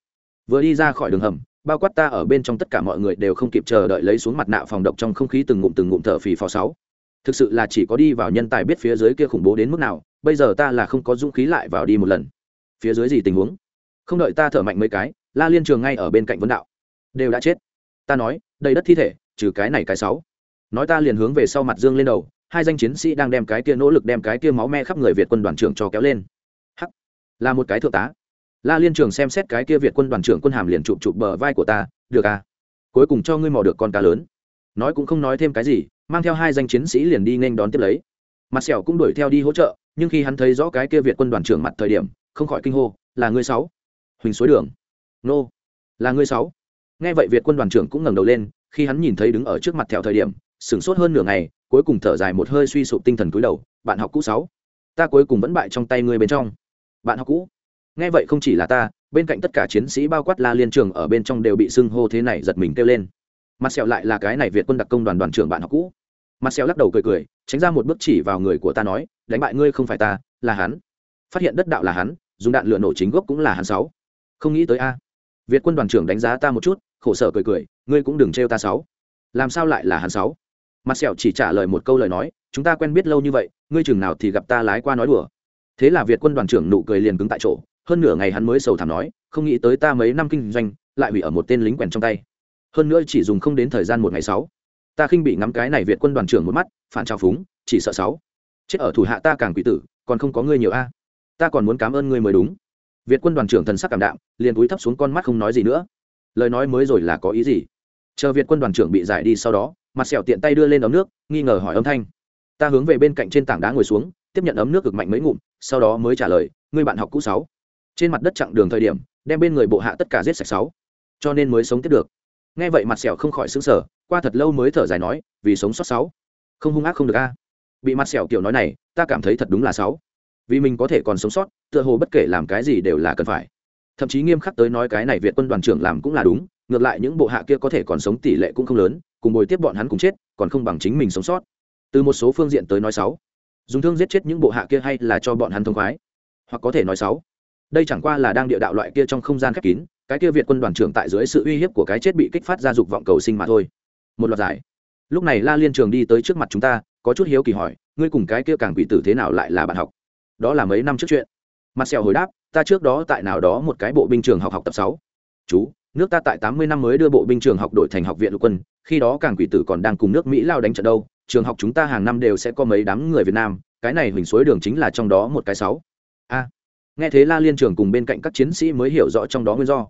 Vừa đi ra khỏi đường hầm, bao quát ta ở bên trong tất cả mọi người đều không kịp chờ đợi lấy xuống mặt nạ phòng độc trong không khí từng ngụm từng ngụm thở phì phò sáu. Thực sự là chỉ có đi vào nhân tài biết phía dưới kia khủng bố đến mức nào, bây giờ ta là không có dũng khí lại vào đi một lần. Phía dưới gì tình huống? Không đợi ta thở mạnh mấy cái, la liên trường ngay ở bên cạnh vấn đạo. Đều đã chết. Ta nói, đầy đất thi thể trừ cái này cái sáu. Nói ta liền hướng về sau mặt dương lên đầu, hai danh chiến sĩ đang đem cái kia nỗ lực đem cái kia máu me khắp người việt quân đoàn trưởng cho kéo lên. Hắc, là một cái thượng tá. La liên trường xem xét cái kia việt quân đoàn trưởng quân hàm liền chụp chụp bờ vai của ta, được à cuối cùng cho ngươi mò được con cá lớn. Nói cũng không nói thêm cái gì, mang theo hai danh chiến sĩ liền đi nên đón tiếp lấy. Mặt sẹo cũng đuổi theo đi hỗ trợ, nhưng khi hắn thấy rõ cái kia việt quân đoàn trưởng mặt thời điểm, không khỏi kinh hô, là ngươi sáu. Huỳnh suối đường. Nô, là ngươi sáu. Nghe vậy việt quân đoàn trưởng cũng ngẩng đầu lên khi hắn nhìn thấy đứng ở trước mặt theo thời điểm, sửng sốt hơn nửa ngày, cuối cùng thở dài một hơi suy sụp tinh thần cúi đầu, bạn học cũ sáu, ta cuối cùng vẫn bại trong tay ngươi bên trong. Bạn học cũ? Nghe vậy không chỉ là ta, bên cạnh tất cả chiến sĩ bao quát la liên trường ở bên trong đều bị sưng hô thế này giật mình kêu lên. Mặt sẹo lại là cái này việt quân đặc công đoàn đoàn trưởng bạn học cũ. Mặt sẹo lắc đầu cười cười, tránh ra một bước chỉ vào người của ta nói, đánh bại ngươi không phải ta, là hắn. Phát hiện đất đạo là hắn, dùng đạn lửa nổ chính gốc cũng là hắn sáu. Không nghĩ tới a. Việt quân đoàn trưởng đánh giá ta một chút, khổ sở cười cười ngươi cũng đừng trêu ta sáu. Làm sao lại là hắn sáu? Mặt sẹo chỉ trả lời một câu lời nói, chúng ta quen biết lâu như vậy, ngươi chừng nào thì gặp ta lái qua nói đùa. Thế là việt quân đoàn trưởng nụ cười liền cứng tại chỗ, hơn nửa ngày hắn mới sầu thảm nói, không nghĩ tới ta mấy năm kinh doanh, lại hủy ở một tên lính quèn trong tay. Hơn nữa chỉ dùng không đến thời gian một ngày sáu. Ta khinh bị ngắm cái này việt quân đoàn trưởng một mắt, phản trào phúng, chỉ sợ sáu. Chết ở thủ hạ ta càng quỷ tử, còn không có ngươi nhiều a. Ta còn muốn cảm ơn ngươi mới đúng. Việt quân đoàn trưởng thần sắc cảm đạm, liền cúi thấp xuống con mắt không nói gì nữa. Lời nói mới rồi là có ý gì? Chờ việt quân đoàn trưởng bị giải đi sau đó, mặt sẹo tiện tay đưa lên ấm nước, nghi ngờ hỏi âm thanh. Ta hướng về bên cạnh trên tảng đá ngồi xuống, tiếp nhận ấm nước cực mạnh mấy ngụm, sau đó mới trả lời người bạn học cũ sáu. Trên mặt đất chặng đường thời điểm, đem bên người bộ hạ tất cả giết sạch sáu. Cho nên mới sống tiếp được. Nghe vậy mặt sẹo không khỏi xứng sở qua thật lâu mới thở dài nói, vì sống sót sáu. Không hung ác không được a. Bị mặt sẹo kiểu nói này, ta cảm thấy thật đúng là sáu. Vì mình có thể còn sống sót, tựa hồ bất kể làm cái gì đều là cần phải. Thậm chí nghiêm khắc tới nói cái này việt quân đoàn trưởng làm cũng là đúng ngược lại những bộ hạ kia có thể còn sống tỷ lệ cũng không lớn, cùng bồi tiếp bọn hắn cùng chết, còn không bằng chính mình sống sót. Từ một số phương diện tới nói sáu, dùng thương giết chết những bộ hạ kia hay là cho bọn hắn thông khoái? Hoặc có thể nói sáu, đây chẳng qua là đang địa đạo loại kia trong không gian khép kín, cái kia việt quân đoàn trưởng tại dưới sự uy hiếp của cái chết bị kích phát ra dục vọng cầu sinh mà thôi. Một loạt giải. Lúc này la liên trường đi tới trước mặt chúng ta, có chút hiếu kỳ hỏi, ngươi cùng cái kia càng bị tử thế nào lại là bạn học? Đó là mấy năm trước chuyện. Mặt sẹo hồi đáp, ta trước đó tại nào đó một cái bộ binh trường học học tập sáu. Chú nước ta tại tám mươi năm mới đưa bộ binh trường học đổi thành học viện lục quân, khi đó càng quỷ tử còn đang cùng nước mỹ lao đánh trận đâu, trường học chúng ta hàng năm đều sẽ có mấy đám người việt nam, cái này huỳnh suối đường chính là trong đó một cái sáu. A. Nghe thế la liên trường cùng bên cạnh các chiến sĩ mới hiểu rõ trong đó nguyên do.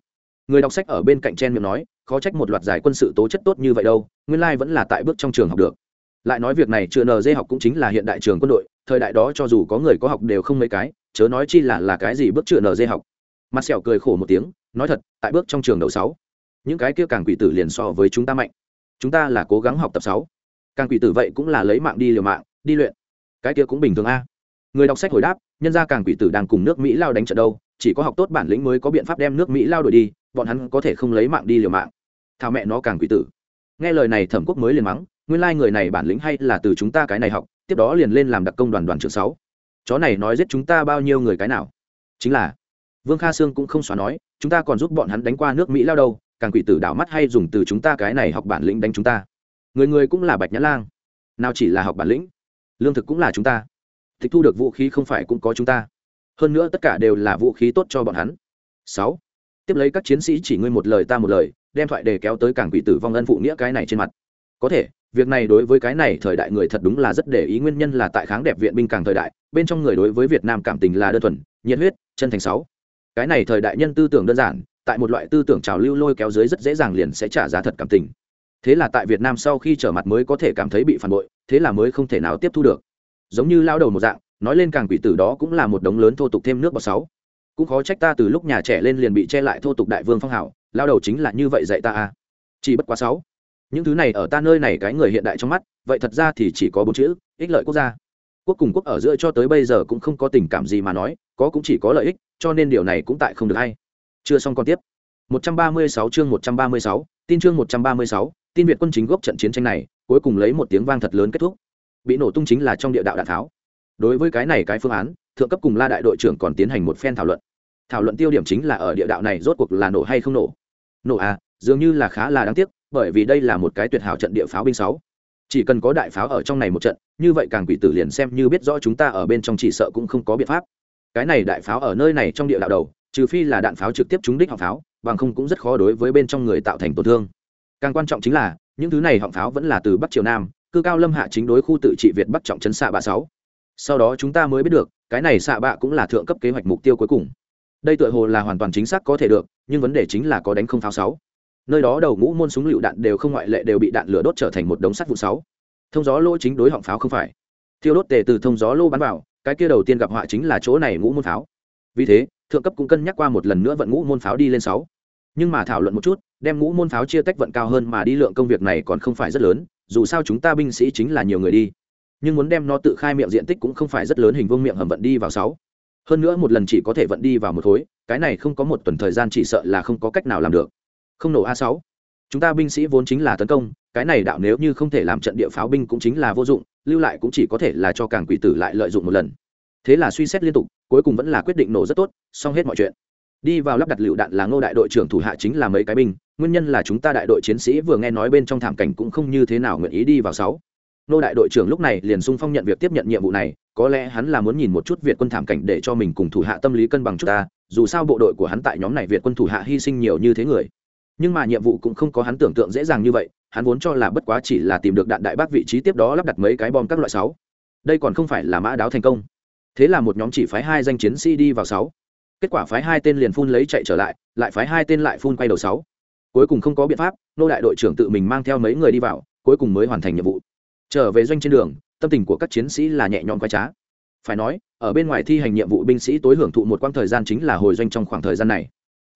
Người đọc sách ở bên cạnh chen miệng nói, khó trách một loạt giải quân sự tố chất tốt như vậy đâu, nguyên lai vẫn là tại bước trong trường học được. Lại nói việc này chưa nd học cũng chính là hiện đại trường quân đội, thời đại đó cho dù có người có học đều không mấy cái, chớ nói chi là là cái gì bước chưa nd học. Mặt sẹo cười khổ một tiếng nói thật, tại bước trong trường đầu sáu, những cái kia càng quỷ tử liền so với chúng ta mạnh. Chúng ta là cố gắng học tập sáu. Càng quỷ tử vậy cũng là lấy mạng đi liều mạng, đi luyện. Cái kia cũng bình thường a. Người đọc sách hồi đáp, nhân ra càng quỷ tử đang cùng nước mỹ lao đánh trận đâu, chỉ có học tốt bản lĩnh mới có biện pháp đem nước mỹ lao đổi đi, bọn hắn có thể không lấy mạng đi liều mạng. Thảo mẹ nó càng quỷ tử. Nghe lời này thẩm quốc mới liền mắng, nguyên lai người này bản lĩnh hay là từ chúng ta cái này học, tiếp đó liền lên làm đặc công đoàn đoàn trưởng sáu. Chó này nói giết chúng ta bao nhiêu người cái nào? Chính là vương kha sương cũng không xóa nói, chúng ta còn giúp bọn hắn đánh qua nước mỹ lao đâu, càng quỷ tử đảo mắt hay dùng từ chúng ta cái này học bản lĩnh đánh chúng ta. Người người cũng là bạch nhã lang. Nào chỉ là học bản lĩnh, lương thực cũng là chúng ta. Tịch thu được vũ khí không phải cũng có chúng ta. Hơn nữa tất cả đều là vũ khí tốt cho bọn hắn. Sáu. Tiếp lấy các chiến sĩ chỉ ngươi một lời ta một lời, đem thoại đề kéo tới cảng quỷ tử vong ân phụ nghĩa cái này trên mặt. Có thể, việc này đối với cái này thời đại người thật đúng là rất để ý, nguyên nhân là tại kháng đẹp viện binh càng thời đại, bên trong người đối với việt nam cảm tình là đơn thuần, nhiệt huyết, chân thành sáu cái này thời đại nhân tư tưởng đơn giản, tại một loại tư tưởng trào lưu lôi kéo dưới rất dễ dàng liền sẽ trả giá thật cảm tình. Thế là tại việt nam sau khi trở mặt mới có thể cảm thấy bị phản bội, thế là mới không thể nào tiếp thu được. Giống như lao đầu một dạng, nói lên càng quỷ tử đó cũng là một đống lớn thô tục thêm nước bọt sáu cũng khó trách ta từ lúc nhà trẻ lên liền bị che lại thô tục đại vương phong hảo lao đầu chính là như vậy dạy ta à. Chỉ bất quá sáu những thứ này ở ta nơi này cái người hiện đại trong mắt, vậy thật ra thì chỉ có bốn chữ, ích lợi quốc gia. Quốc cùng quốc ở giữa cho tới bây giờ cũng không có tình cảm gì mà nói có cũng chỉ có lợi ích cho nên điều này cũng tại không được hay chưa xong còn tiếp 136 chương 136, tin chương 136, tin Việt quân chính gốc trận chiến tranh này, cuối cùng lấy một tiếng vang thật lớn kết thúc. Bị nổ tung chính là trong địa đạo đạn tháo. Đối với cái này cái phương án, thượng cấp cùng La đại đội trưởng còn tiến hành một phen thảo luận. Thảo luận tiêu điểm chính là ở địa đạo này rốt cuộc là nổ hay không nổ. Nổ à, dường như là khá là đáng tiếc, bởi vì đây là một cái tuyệt hảo trận địa pháo binh 6. Chỉ cần có đại pháo ở trong này một trận, như vậy càng quỷ tử liền xem như biết rõ chúng ta ở bên trong chỉ sợ cũng không có biện pháp. Cái này đại pháo ở nơi này trong địa đạo đầu, trừ phi là đạn pháo trực tiếp trúng đích họng pháo, bằng không cũng rất khó đối với bên trong người tạo thành tổn thương. Càng quan trọng chính là những thứ này họng pháo vẫn là từ bắc triều nam cư cao lâm hạ chính đối khu tự trị việt bắc trọng trấn xạ bạ sáu. Sau đó chúng ta mới biết được cái này xạ bạ cũng là thượng cấp kế hoạch mục tiêu cuối cùng. Đây tựa hồ là hoàn toàn chính xác có thể được nhưng vấn đề chính là có đánh không pháo sáu. Nơi đó đầu ngũ môn súng lựu đạn đều không ngoại lệ đều bị đạn lửa đốt trở thành một đống sắt vụ sáu. Thông gió lô chính đối họng pháo không phải. Thiêu đốt tề từ thông gió lô bắn vào cái kia đầu tiên gặp họa chính là chỗ này ngũ môn pháo. Vì thế, thượng cấp cũng cân nhắc qua một lần nữa vận ngũ môn pháo đi lên sáu. Nhưng mà thảo luận một chút, đem ngũ môn pháo chia tách vận cao hơn mà đi lượng công việc này còn không phải rất lớn, dù sao chúng ta binh sĩ chính là nhiều người đi. Nhưng muốn đem nó tự khai miệng diện tích cũng không phải rất lớn hình vương miệng hầm vận đi vào sáu. Hơn nữa một lần chỉ có thể vận đi vào một khối, cái này không có một tuần thời gian chỉ sợ là không có cách nào làm được. Không nổ a sáu. Chúng ta binh sĩ vốn chính là tấn công, cái này đạo nếu như không thể làm trận địa pháo binh cũng chính là vô dụng lưu lại cũng chỉ có thể là cho càng quỷ tử lại lợi dụng một lần. Thế là suy xét liên tục, cuối cùng vẫn là quyết định nổ rất tốt, xong hết mọi chuyện. Đi vào lắp đặt lựu đạn là ngô đại đội trưởng thủ hạ chính là mấy cái binh, nguyên nhân là chúng ta đại đội chiến sĩ vừa nghe nói bên trong thảm cảnh cũng không như thế nào nguyện ý đi vào sáu. Ngô đại đội trưởng lúc này liền sung phong nhận việc tiếp nhận nhiệm vụ này, có lẽ hắn là muốn nhìn một chút việt quân thảm cảnh để cho mình cùng thủ hạ tâm lý cân bằng chút ta, dù sao bộ đội của hắn tại nhóm này việt quân thủ hạ hy sinh nhiều như thế người. Nhưng mà nhiệm vụ cũng không có hắn tưởng tượng dễ dàng như vậy hắn vốn cho là bất quá chỉ là tìm được đạn đại bác vị trí tiếp đó lắp đặt mấy cái bom các loại sáu. Đây còn không phải là mã đáo thành công. Thế là một nhóm chỉ phái hai danh chiến sĩ đi vào sáu. Kết quả phái hai tên liền phun lấy chạy trở lại lại phái hai tên lại phun quay đầu sáu. Cuối cùng không có biện pháp, nô đại đội trưởng tự mình mang theo mấy người đi vào, cuối cùng mới hoàn thành nhiệm vụ. Trở về doanh trên đường, tâm tình của các chiến sĩ là nhẹ nhõm quái trá. Phải nói, ở bên ngoài thi hành nhiệm vụ binh sĩ tối hưởng thụ một quãng thời gian chính là hồi doanh trong khoảng thời gian này.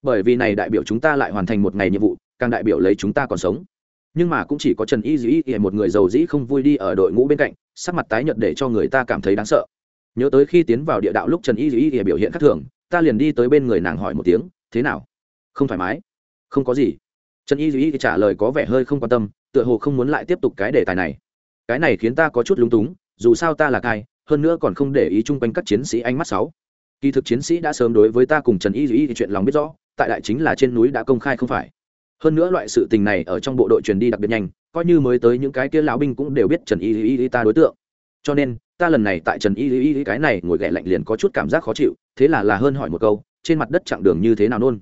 Bởi vì này đại biểu chúng ta lại hoàn thành một ngày nhiệm vụ, càng đại biểu lấy chúng ta còn sống nhưng mà cũng chỉ có trần y dĩ một người giàu dĩ không vui đi ở đội ngũ bên cạnh, sắc mặt tái nhợt để cho người ta cảm thấy đáng sợ. Nhớ tới khi tiến vào địa đạo lúc trần y dĩ biểu hiện khác thường, ta liền đi tới bên người nàng hỏi một tiếng, thế nào? Không thoải mái? Không có gì. Trần y duy trả lời có vẻ hơi không quan tâm, tựa hồ không muốn lại tiếp tục cái đề tài này. Cái này khiến ta có chút lúng túng, dù sao ta là cai, hơn nữa còn không để ý chung quanh các chiến sĩ ánh mắt sáu. Kỳ thực chiến sĩ đã sớm đối với ta cùng trần y dĩ y chuyện lòng biết rõ, tại đại chính là trên núi đã công khai không phải hơn nữa loại sự tình này ở trong bộ đội truyền đi đặc biệt nhanh coi như mới tới những cái kia lão binh cũng đều biết trần y y ta đối tượng cho nên ta lần này tại trần y y cái này ngồi ghẹ lạnh liền có chút cảm giác khó chịu thế là là hơn hỏi một câu trên mặt đất chặng đường như thế nào nôn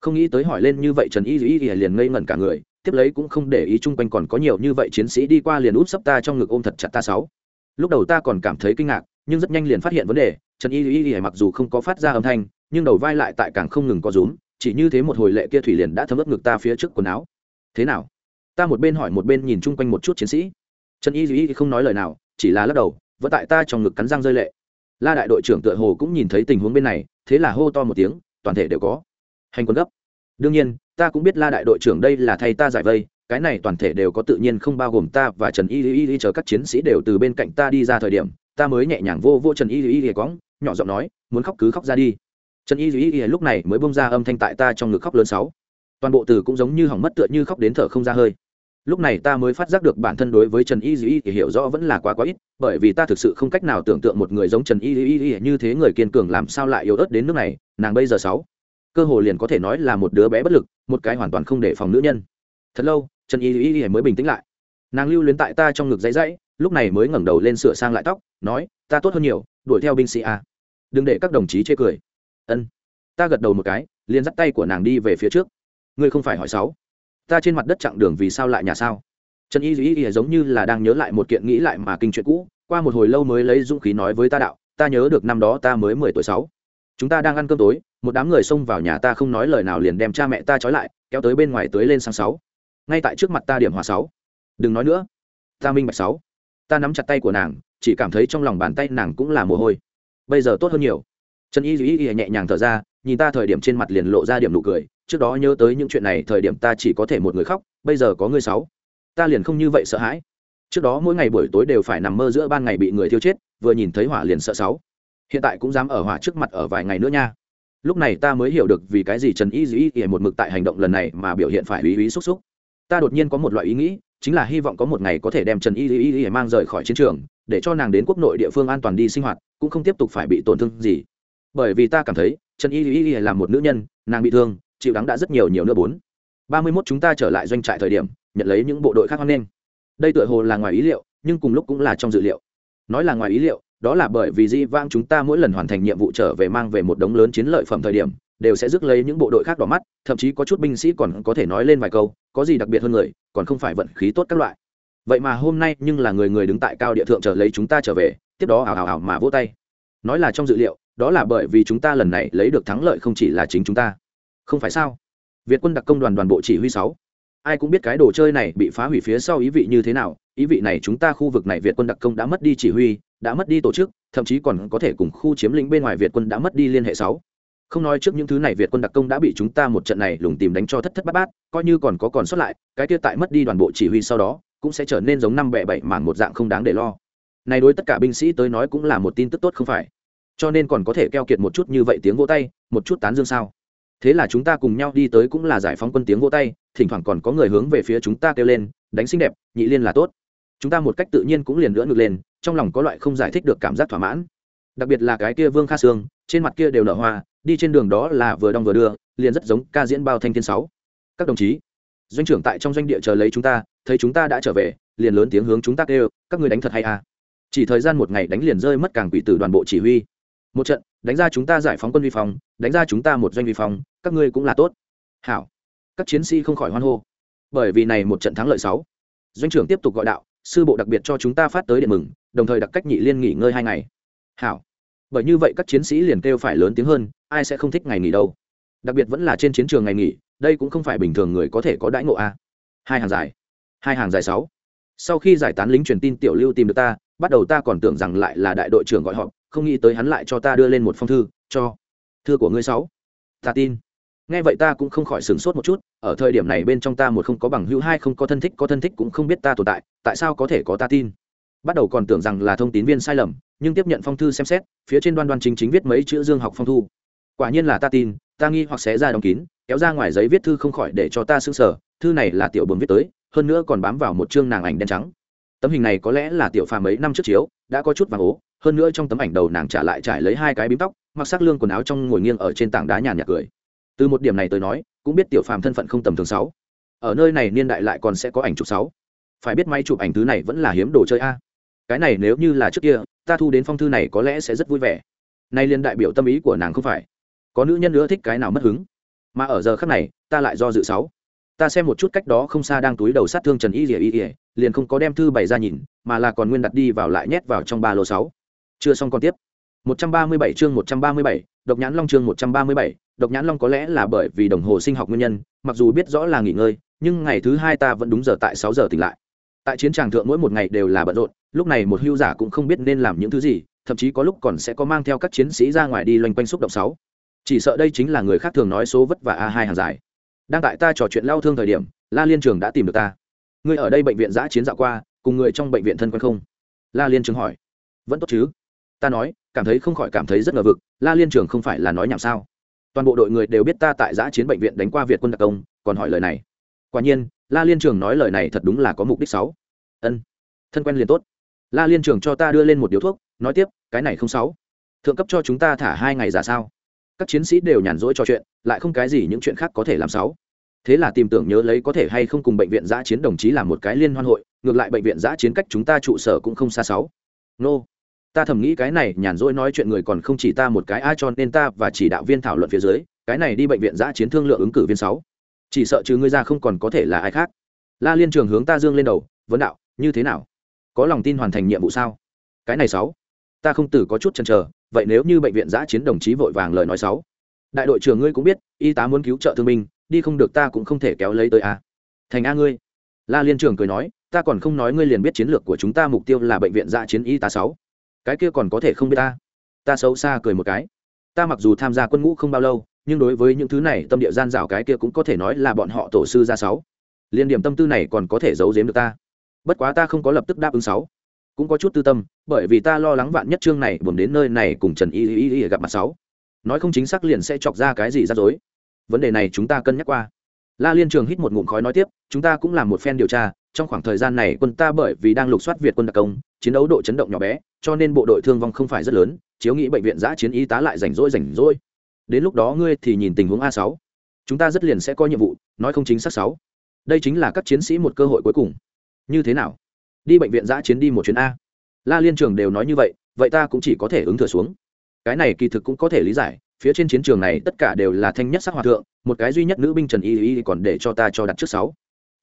không nghĩ tới hỏi lên như vậy trần y y liền ngây ngẩn cả người tiếp lấy cũng không để ý chung quanh còn có nhiều như vậy chiến sĩ đi qua liền út sấp ta trong ngực ôm thật chặt ta sáu lúc đầu ta còn cảm thấy kinh ngạc nhưng rất nhanh liền phát hiện vấn đề trần y y y mặc dù không có phát ra âm thanh nhưng đầu vai lại tại càng không ngừng có rúm chỉ như thế một hồi lệ kia thủy liền đã thấm ướt ngực ta phía trước quần áo. Thế nào? Ta một bên hỏi một bên nhìn chung quanh một chút chiến sĩ. Trần y duy không nói lời nào, chỉ là lắc đầu, vẫn tại ta trong ngực cắn răng rơi lệ. La đại đội trưởng tựa hồ cũng nhìn thấy tình huống bên này, thế là hô to một tiếng, toàn thể đều có. Hành quân gấp. Đương nhiên, ta cũng biết la đại đội trưởng đây là thay ta giải vây, cái này toàn thể đều có tự nhiên không bao gồm ta và trần y y y chờ các chiến sĩ đều từ bên cạnh ta đi ra thời điểm, ta mới nhẹ nhàng vô vô trần y y y quõng nhỏ giọng nói, muốn khóc cứ khóc ra đi trần y duy y lúc này mới bông ra âm thanh tại ta trong ngực khóc lớn sáu. Toàn bộ từ cũng giống như hỏng mất tựa như khóc đến thở không ra hơi. Lúc này ta mới phát giác được bản thân đối với trần y y thì hiểu rõ vẫn là quá quá ít, bởi vì ta thực sự không cách nào tưởng tượng một người giống trần y duy y như thế người kiên cường làm sao lại yếu ớt đến nước này, nàng bây giờ sáu. Cơ hồ liền có thể nói là một đứa bé bất lực, một cái hoàn toàn không để phòng nữ nhân. Thật lâu, trần y duy y mới bình tĩnh lại. Nàng lưu luyến tại ta trong ngực dãy dãy, lúc này mới ngẩng đầu lên sửa sang lại tóc, nói, ta tốt hơn nhiều, đuổi theo binh sĩ a. Đừng để các đồng chí chê cười ân. Ta gật đầu một cái, liền dắt tay của nàng đi về phía trước. Ngươi không phải hỏi sáu. Ta trên mặt đất chặng đường vì sao lại nhà sao? Trần y duy ý giống như là đang nhớ lại một kiện nghĩ lại mà kinh chuyện cũ, qua một hồi lâu mới lấy dũng khí nói với ta đạo, ta nhớ được năm đó ta mới mười tuổi sáu. Chúng ta đang ăn cơm tối, một đám người xông vào nhà ta không nói lời nào liền đem cha mẹ ta trói lại, kéo tới bên ngoài tới lên sang sáu. Ngay tại trước mặt ta điểm hòa sáu. Đừng nói nữa. Ta minh bạch sáu. Ta nắm chặt tay của nàng, chỉ cảm thấy trong lòng bàn tay nàng cũng là mồ hôi. Bây giờ tốt hơn nhiều trần y duy y nhẹ nhàng thở ra, nhìn ta thời điểm trên mặt liền lộ ra điểm nụ cười, trước đó nhớ tới những chuyện này, thời điểm ta chỉ có thể một người khóc, bây giờ có người sáu. Ta liền không như vậy sợ hãi. Trước đó mỗi ngày buổi tối đều phải nằm mơ giữa ban ngày bị người thiêu chết, vừa nhìn thấy hỏa liền sợ sáu. Hiện tại cũng dám ở hỏa trước mặt ở vài ngày nữa nha. Lúc này ta mới hiểu được vì cái gì trần y dĩ y một mực tại hành động lần này mà biểu hiện phải ý ý xúc xúc. Ta đột nhiên có một loại ý nghĩ, chính là hy vọng có một ngày có thể đem trần y dĩ y mang rời khỏi chiến trường, để cho nàng đến quốc nội địa phương an toàn đi sinh hoạt, cũng không tiếp tục phải bị tổn thương gì bởi vì ta cảm thấy, trần y y là một nữ nhân, nàng bị thương, chịu đắng đã rất nhiều nhiều nữa bốn. Ba mươi mốt chúng ta trở lại doanh trại thời điểm, nhận lấy những bộ đội khác hoan nghênh. Đây tựa hồ là ngoài ý liệu, nhưng cùng lúc cũng là trong dự liệu. Nói là ngoài ý liệu, đó là bởi vì di vang chúng ta mỗi lần hoàn thành nhiệm vụ trở về mang về một đống lớn chiến lợi phẩm thời điểm, đều sẽ rước lấy những bộ đội khác đỏ mắt, thậm chí có chút binh sĩ còn có thể nói lên vài câu, có gì đặc biệt hơn người, còn không phải vận khí tốt các loại. Vậy mà hôm nay nhưng là người người đứng tại cao địa thượng chờ lấy chúng ta trở về, tiếp đó ảo ảo ảo mà vỗ tay. Nói là trong dự liệu đó là bởi vì chúng ta lần này lấy được thắng lợi không chỉ là chính chúng ta. Không phải sao? Việt quân đặc công đoàn đoàn bộ chỉ huy sáu. Ai cũng biết cái đồ chơi này bị phá hủy phía sau ý vị như thế nào. Ý vị này chúng ta khu vực này việt quân đặc công đã mất đi chỉ huy, đã mất đi tổ chức, thậm chí còn có thể cùng khu chiếm lĩnh bên ngoài việt quân đã mất đi liên hệ sáu. Không nói trước những thứ này việt quân đặc công đã bị chúng ta một trận này lùng tìm đánh cho thất thất bát bát, coi như còn có còn sót lại, cái kia tại mất đi đoàn bộ chỉ huy sau đó, cũng sẽ trở nên giống năm bẹ bảy màn một dạng không đáng để lo. Này đối tất cả binh sĩ tới nói cũng là một tin tức tốt không phải cho nên còn có thể keo kiệt một chút như vậy tiếng vỗ tay, một chút tán dương sao? Thế là chúng ta cùng nhau đi tới cũng là giải phóng quân tiếng vỗ tay, thỉnh thoảng còn có người hướng về phía chúng ta kêu lên, đánh xinh đẹp, nhị liên là tốt. Chúng ta một cách tự nhiên cũng liền nữa ngược lên, trong lòng có loại không giải thích được cảm giác thỏa mãn. Đặc biệt là cái kia vương kha sương, trên mặt kia đều nở hoa, đi trên đường đó là vừa đong vừa đưa, liền rất giống ca diễn bao thanh thiên sáu. Các đồng chí, doanh trưởng tại trong doanh địa chờ lấy chúng ta, thấy chúng ta đã trở về, liền lớn tiếng hướng chúng ta kêu, các người đánh thật hay à? Chỉ thời gian một ngày đánh liền rơi mất càng quỷ tử đoàn bộ chỉ huy một trận đánh ra chúng ta giải phóng quân vi phòng, đánh ra chúng ta một doanh vi phòng, các ngươi cũng là tốt. Hảo. Các chiến sĩ không khỏi hoan hô. Bởi vì này một trận thắng lợi sáu. Doanh trưởng tiếp tục gọi đạo sư bộ đặc biệt cho chúng ta phát tới điện mừng đồng thời đặc cách nhị liên nghỉ ngơi hai ngày. Hảo. Bởi như vậy các chiến sĩ liền kêu phải lớn tiếng hơn ai sẽ không thích ngày nghỉ đâu. Đặc biệt vẫn là trên chiến trường ngày nghỉ đây cũng không phải bình thường người có thể có đãi ngộ a. Hai hàng dài hai hàng dài sáu. Sau khi giải tán lính truyền tin tiểu lưu tìm được ta bắt đầu ta còn tưởng rằng lại là đại đội trưởng gọi họp không nghĩ tới hắn lại cho ta đưa lên một phong thư, cho, thư của ngươi sáu. Ta tin. Nghe vậy ta cũng không khỏi sửng sốt một chút, ở thời điểm này bên trong ta một không có bằng hữu, hai không có thân thích, có thân thích cũng không biết ta tồn tại tại sao có thể có ta tin? Bắt đầu còn tưởng rằng là thông tín viên sai lầm, nhưng tiếp nhận phong thư xem xét, phía trên đoan đoan chính chính viết mấy chữ dương học phong thu. Quả nhiên là ta tin, ta nghi hoặc xé ra đóng kín, kéo ra ngoài giấy viết thư không khỏi để cho ta sững sờ, thư này là tiểu bường viết tới, hơn nữa còn bám vào một chương nàng ảnh đen trắng. Tấm hình này có lẽ là tiểu phàm mấy năm trước chiếu, đã có chút vàng ố hơn nữa trong tấm ảnh đầu nàng trả lại trải lấy hai cái bím tóc, mặc sắc lương quần áo trong ngồi nghiêng ở trên tảng đá nhàn nhạt cười. Từ một điểm này tôi nói, cũng biết tiểu phàm thân phận không tầm thường sáu. Ở nơi này niên đại lại còn sẽ có ảnh chụp sáu. Phải biết may chụp ảnh thứ này vẫn là hiếm đồ chơi a. Cái này nếu như là trước kia, ta thu đến phong thư này có lẽ sẽ rất vui vẻ. Nay liên đại biểu tâm ý của nàng không phải. Có nữ nhân nữa thích cái nào mất hứng. Mà ở giờ khắc này, ta lại do dự sáu. Ta xem một chút cách đó không xa đang túi đầu sát thương trần y rỉa y rỉa liền không có đem thư bày ra nhìn, mà là còn nguyên đặt đi vào lại nhét vào trong ba lô sáu chưa xong còn tiếp. 137 chương 137, độc nhãn long chương 137, độc nhãn long có lẽ là bởi vì đồng hồ sinh học nguyên nhân mặc dù biết rõ là nghỉ ngơi nhưng ngày thứ hai ta vẫn đúng giờ tại sáu giờ tỉnh lại. Tại chiến tràng thượng mỗi một ngày đều là bận rộn lúc này một hưu giả cũng không biết nên làm những thứ gì thậm chí có lúc còn sẽ có mang theo các chiến sĩ ra ngoài đi loanh quanh xúc động sáu. Chỉ sợ đây chính là người khác thường nói số vất vả a hai hàng dài. Đang tại ta trò chuyện lao thương thời điểm la liên trường đã tìm được ta. Ngươi ở đây bệnh viện giã chiến dạo qua cùng người trong bệnh viện thân quen không? La liên trường hỏi. Vẫn tốt chứ? Ta nói, cảm thấy không khỏi cảm thấy rất ngờ vực, la liên trường không phải là nói nhảm sao? Toàn bộ đội người đều biết ta tại giã chiến bệnh viện đánh qua việt quân đặc công, còn hỏi lời này. Quả nhiên, la liên trường nói lời này thật đúng là có mục đích sáu ân, thân quen liền tốt. La liên trường cho ta đưa lên một điếu thuốc, nói tiếp, cái này không sáu thượng cấp cho chúng ta thả hai ngày giả sao? Các chiến sĩ đều nhàn rỗi trò chuyện, lại không cái gì những chuyện khác có thể làm sáu thế là tìm tưởng nhớ lấy có thể hay không cùng bệnh viện giã chiến đồng chí làm một cái liên hoan hội, ngược lại bệnh viện giã chiến cách chúng ta trụ sở cũng không xa sáu nô ta thầm nghĩ cái này nhàn rỗi nói chuyện người còn không chỉ ta một cái ai cho nên ta và chỉ đạo viên thảo luận phía dưới, cái này đi bệnh viện giã chiến thương lượng ứng cử viên sáu. Chỉ sợ chứ ngươi ra không còn có thể là ai khác. La liên trường hướng ta dương lên đầu, vấn đạo, như thế nào? Có lòng tin hoàn thành nhiệm vụ sao? Cái này sáu. Ta không từ có chút chần chờ, vậy nếu như bệnh viện giã chiến đồng chí vội vàng lời nói sáu. Đại đội trưởng ngươi cũng biết, y tá muốn cứu trợ thương binh, đi không được ta cũng không thể kéo lấy tới a. Thành a ngươi. La liên trường cười nói, ta còn không nói ngươi liền biết chiến lược của chúng ta mục tiêu là bệnh viện giã chiến y tá sáu cái kia còn có thể không biết ta. Ta xấu xa cười một cái. Ta mặc dù tham gia quân ngũ không bao lâu, nhưng đối với những thứ này, tâm địa gian rảo cái kia cũng có thể nói là bọn họ tổ sư ra sáu. Liên điểm tâm tư này còn có thể giấu giếm được ta. Bất quá ta không có lập tức đáp ứng sáu. Cũng có chút tư tâm, bởi vì ta lo lắng vạn nhất chương này buồn đến nơi này cùng trần y y y gặp mặt sáu. Nói không chính xác liền sẽ chọc ra cái gì ra dối vấn đề này chúng ta cân nhắc qua la liên trường hít một ngụm khói nói tiếp, chúng ta cũng làm một phen điều tra, trong khoảng thời gian này quân ta bởi vì đang lục soát việt quân đặc công, chiến đấu độ chấn động nhỏ bé, cho nên bộ đội thương vong không phải rất lớn, chiếu nghĩ bệnh viện giã chiến y tá lại rảnh rỗi rảnh rỗi. Đến lúc đó ngươi thì nhìn tình huống a sáu. Chúng ta rất liền sẽ có nhiệm vụ, nói không chính xác sáu. Đây chính là các chiến sĩ một cơ hội cuối cùng. Như thế nào? Đi bệnh viện giã chiến đi một chuyến a. La liên trường đều nói như vậy vậy ta cũng chỉ có thể ứng thừa xuống. Cái này kỳ thực cũng có thể lý giải phía trên chiến trường này tất cả đều là thanh nhất sắc hòa thượng, một cái duy nhất nữ binh trần y y còn để cho ta cho đặt trước sáu.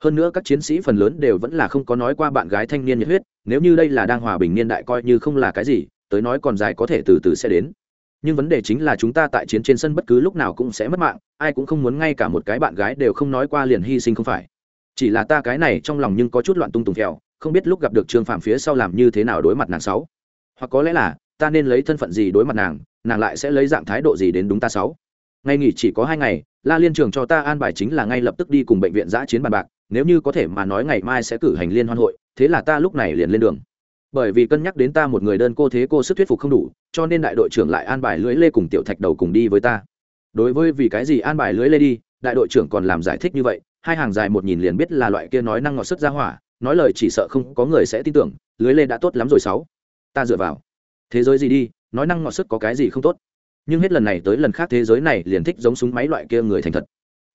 Hơn nữa các chiến sĩ phần lớn đều vẫn là không có nói qua bạn gái thanh niên nhiệt huyết, nếu như đây là đang hòa bình niên đại coi như không là cái gì, tới nói còn dài có thể từ từ sẽ đến. Nhưng vấn đề chính là chúng ta tại chiến trên sân bất cứ lúc nào cũng sẽ mất mạng, ai cũng không muốn ngay cả một cái bạn gái đều không nói qua liền hy sinh không phải. Chỉ là ta cái này trong lòng nhưng có chút loạn tung tùng phèo, không biết lúc gặp được trương phạm phía sau làm như thế nào đối mặt nàng sáu. Hoặc có lẽ là, ta nên lấy thân phận gì đối mặt nàng nàng lại sẽ lấy dạng thái độ gì đến đúng ta sáu? Ngày nghỉ chỉ có hai ngày, la liên trường cho ta an bài chính là ngay lập tức đi cùng bệnh viện giã chiến bàn bạc, nếu như có thể mà nói ngày mai sẽ cử hành liên hoan hội, thế là ta lúc này liền lên đường. Bởi vì cân nhắc đến ta một người đơn cô thế cô sức thuyết phục không đủ, cho nên đại đội trưởng lại an bài lưới lê cùng tiểu thạch đầu cùng đi với ta. Đối với vì cái gì an bài lưới lê đi, đại đội trưởng còn làm giải thích như vậy, hai hàng dài một nhìn liền biết là loại kia nói năng ngọt sức ra hỏa, nói lời chỉ sợ không có người sẽ tin tưởng lưới lê đã tốt lắm rồi sáu. Ta dựa vào. Thế giới gì đi nói năng ngọt sức có cái gì không tốt. Nhưng hết lần này tới lần khác thế giới này liền thích giống súng máy loại kia người thành thật.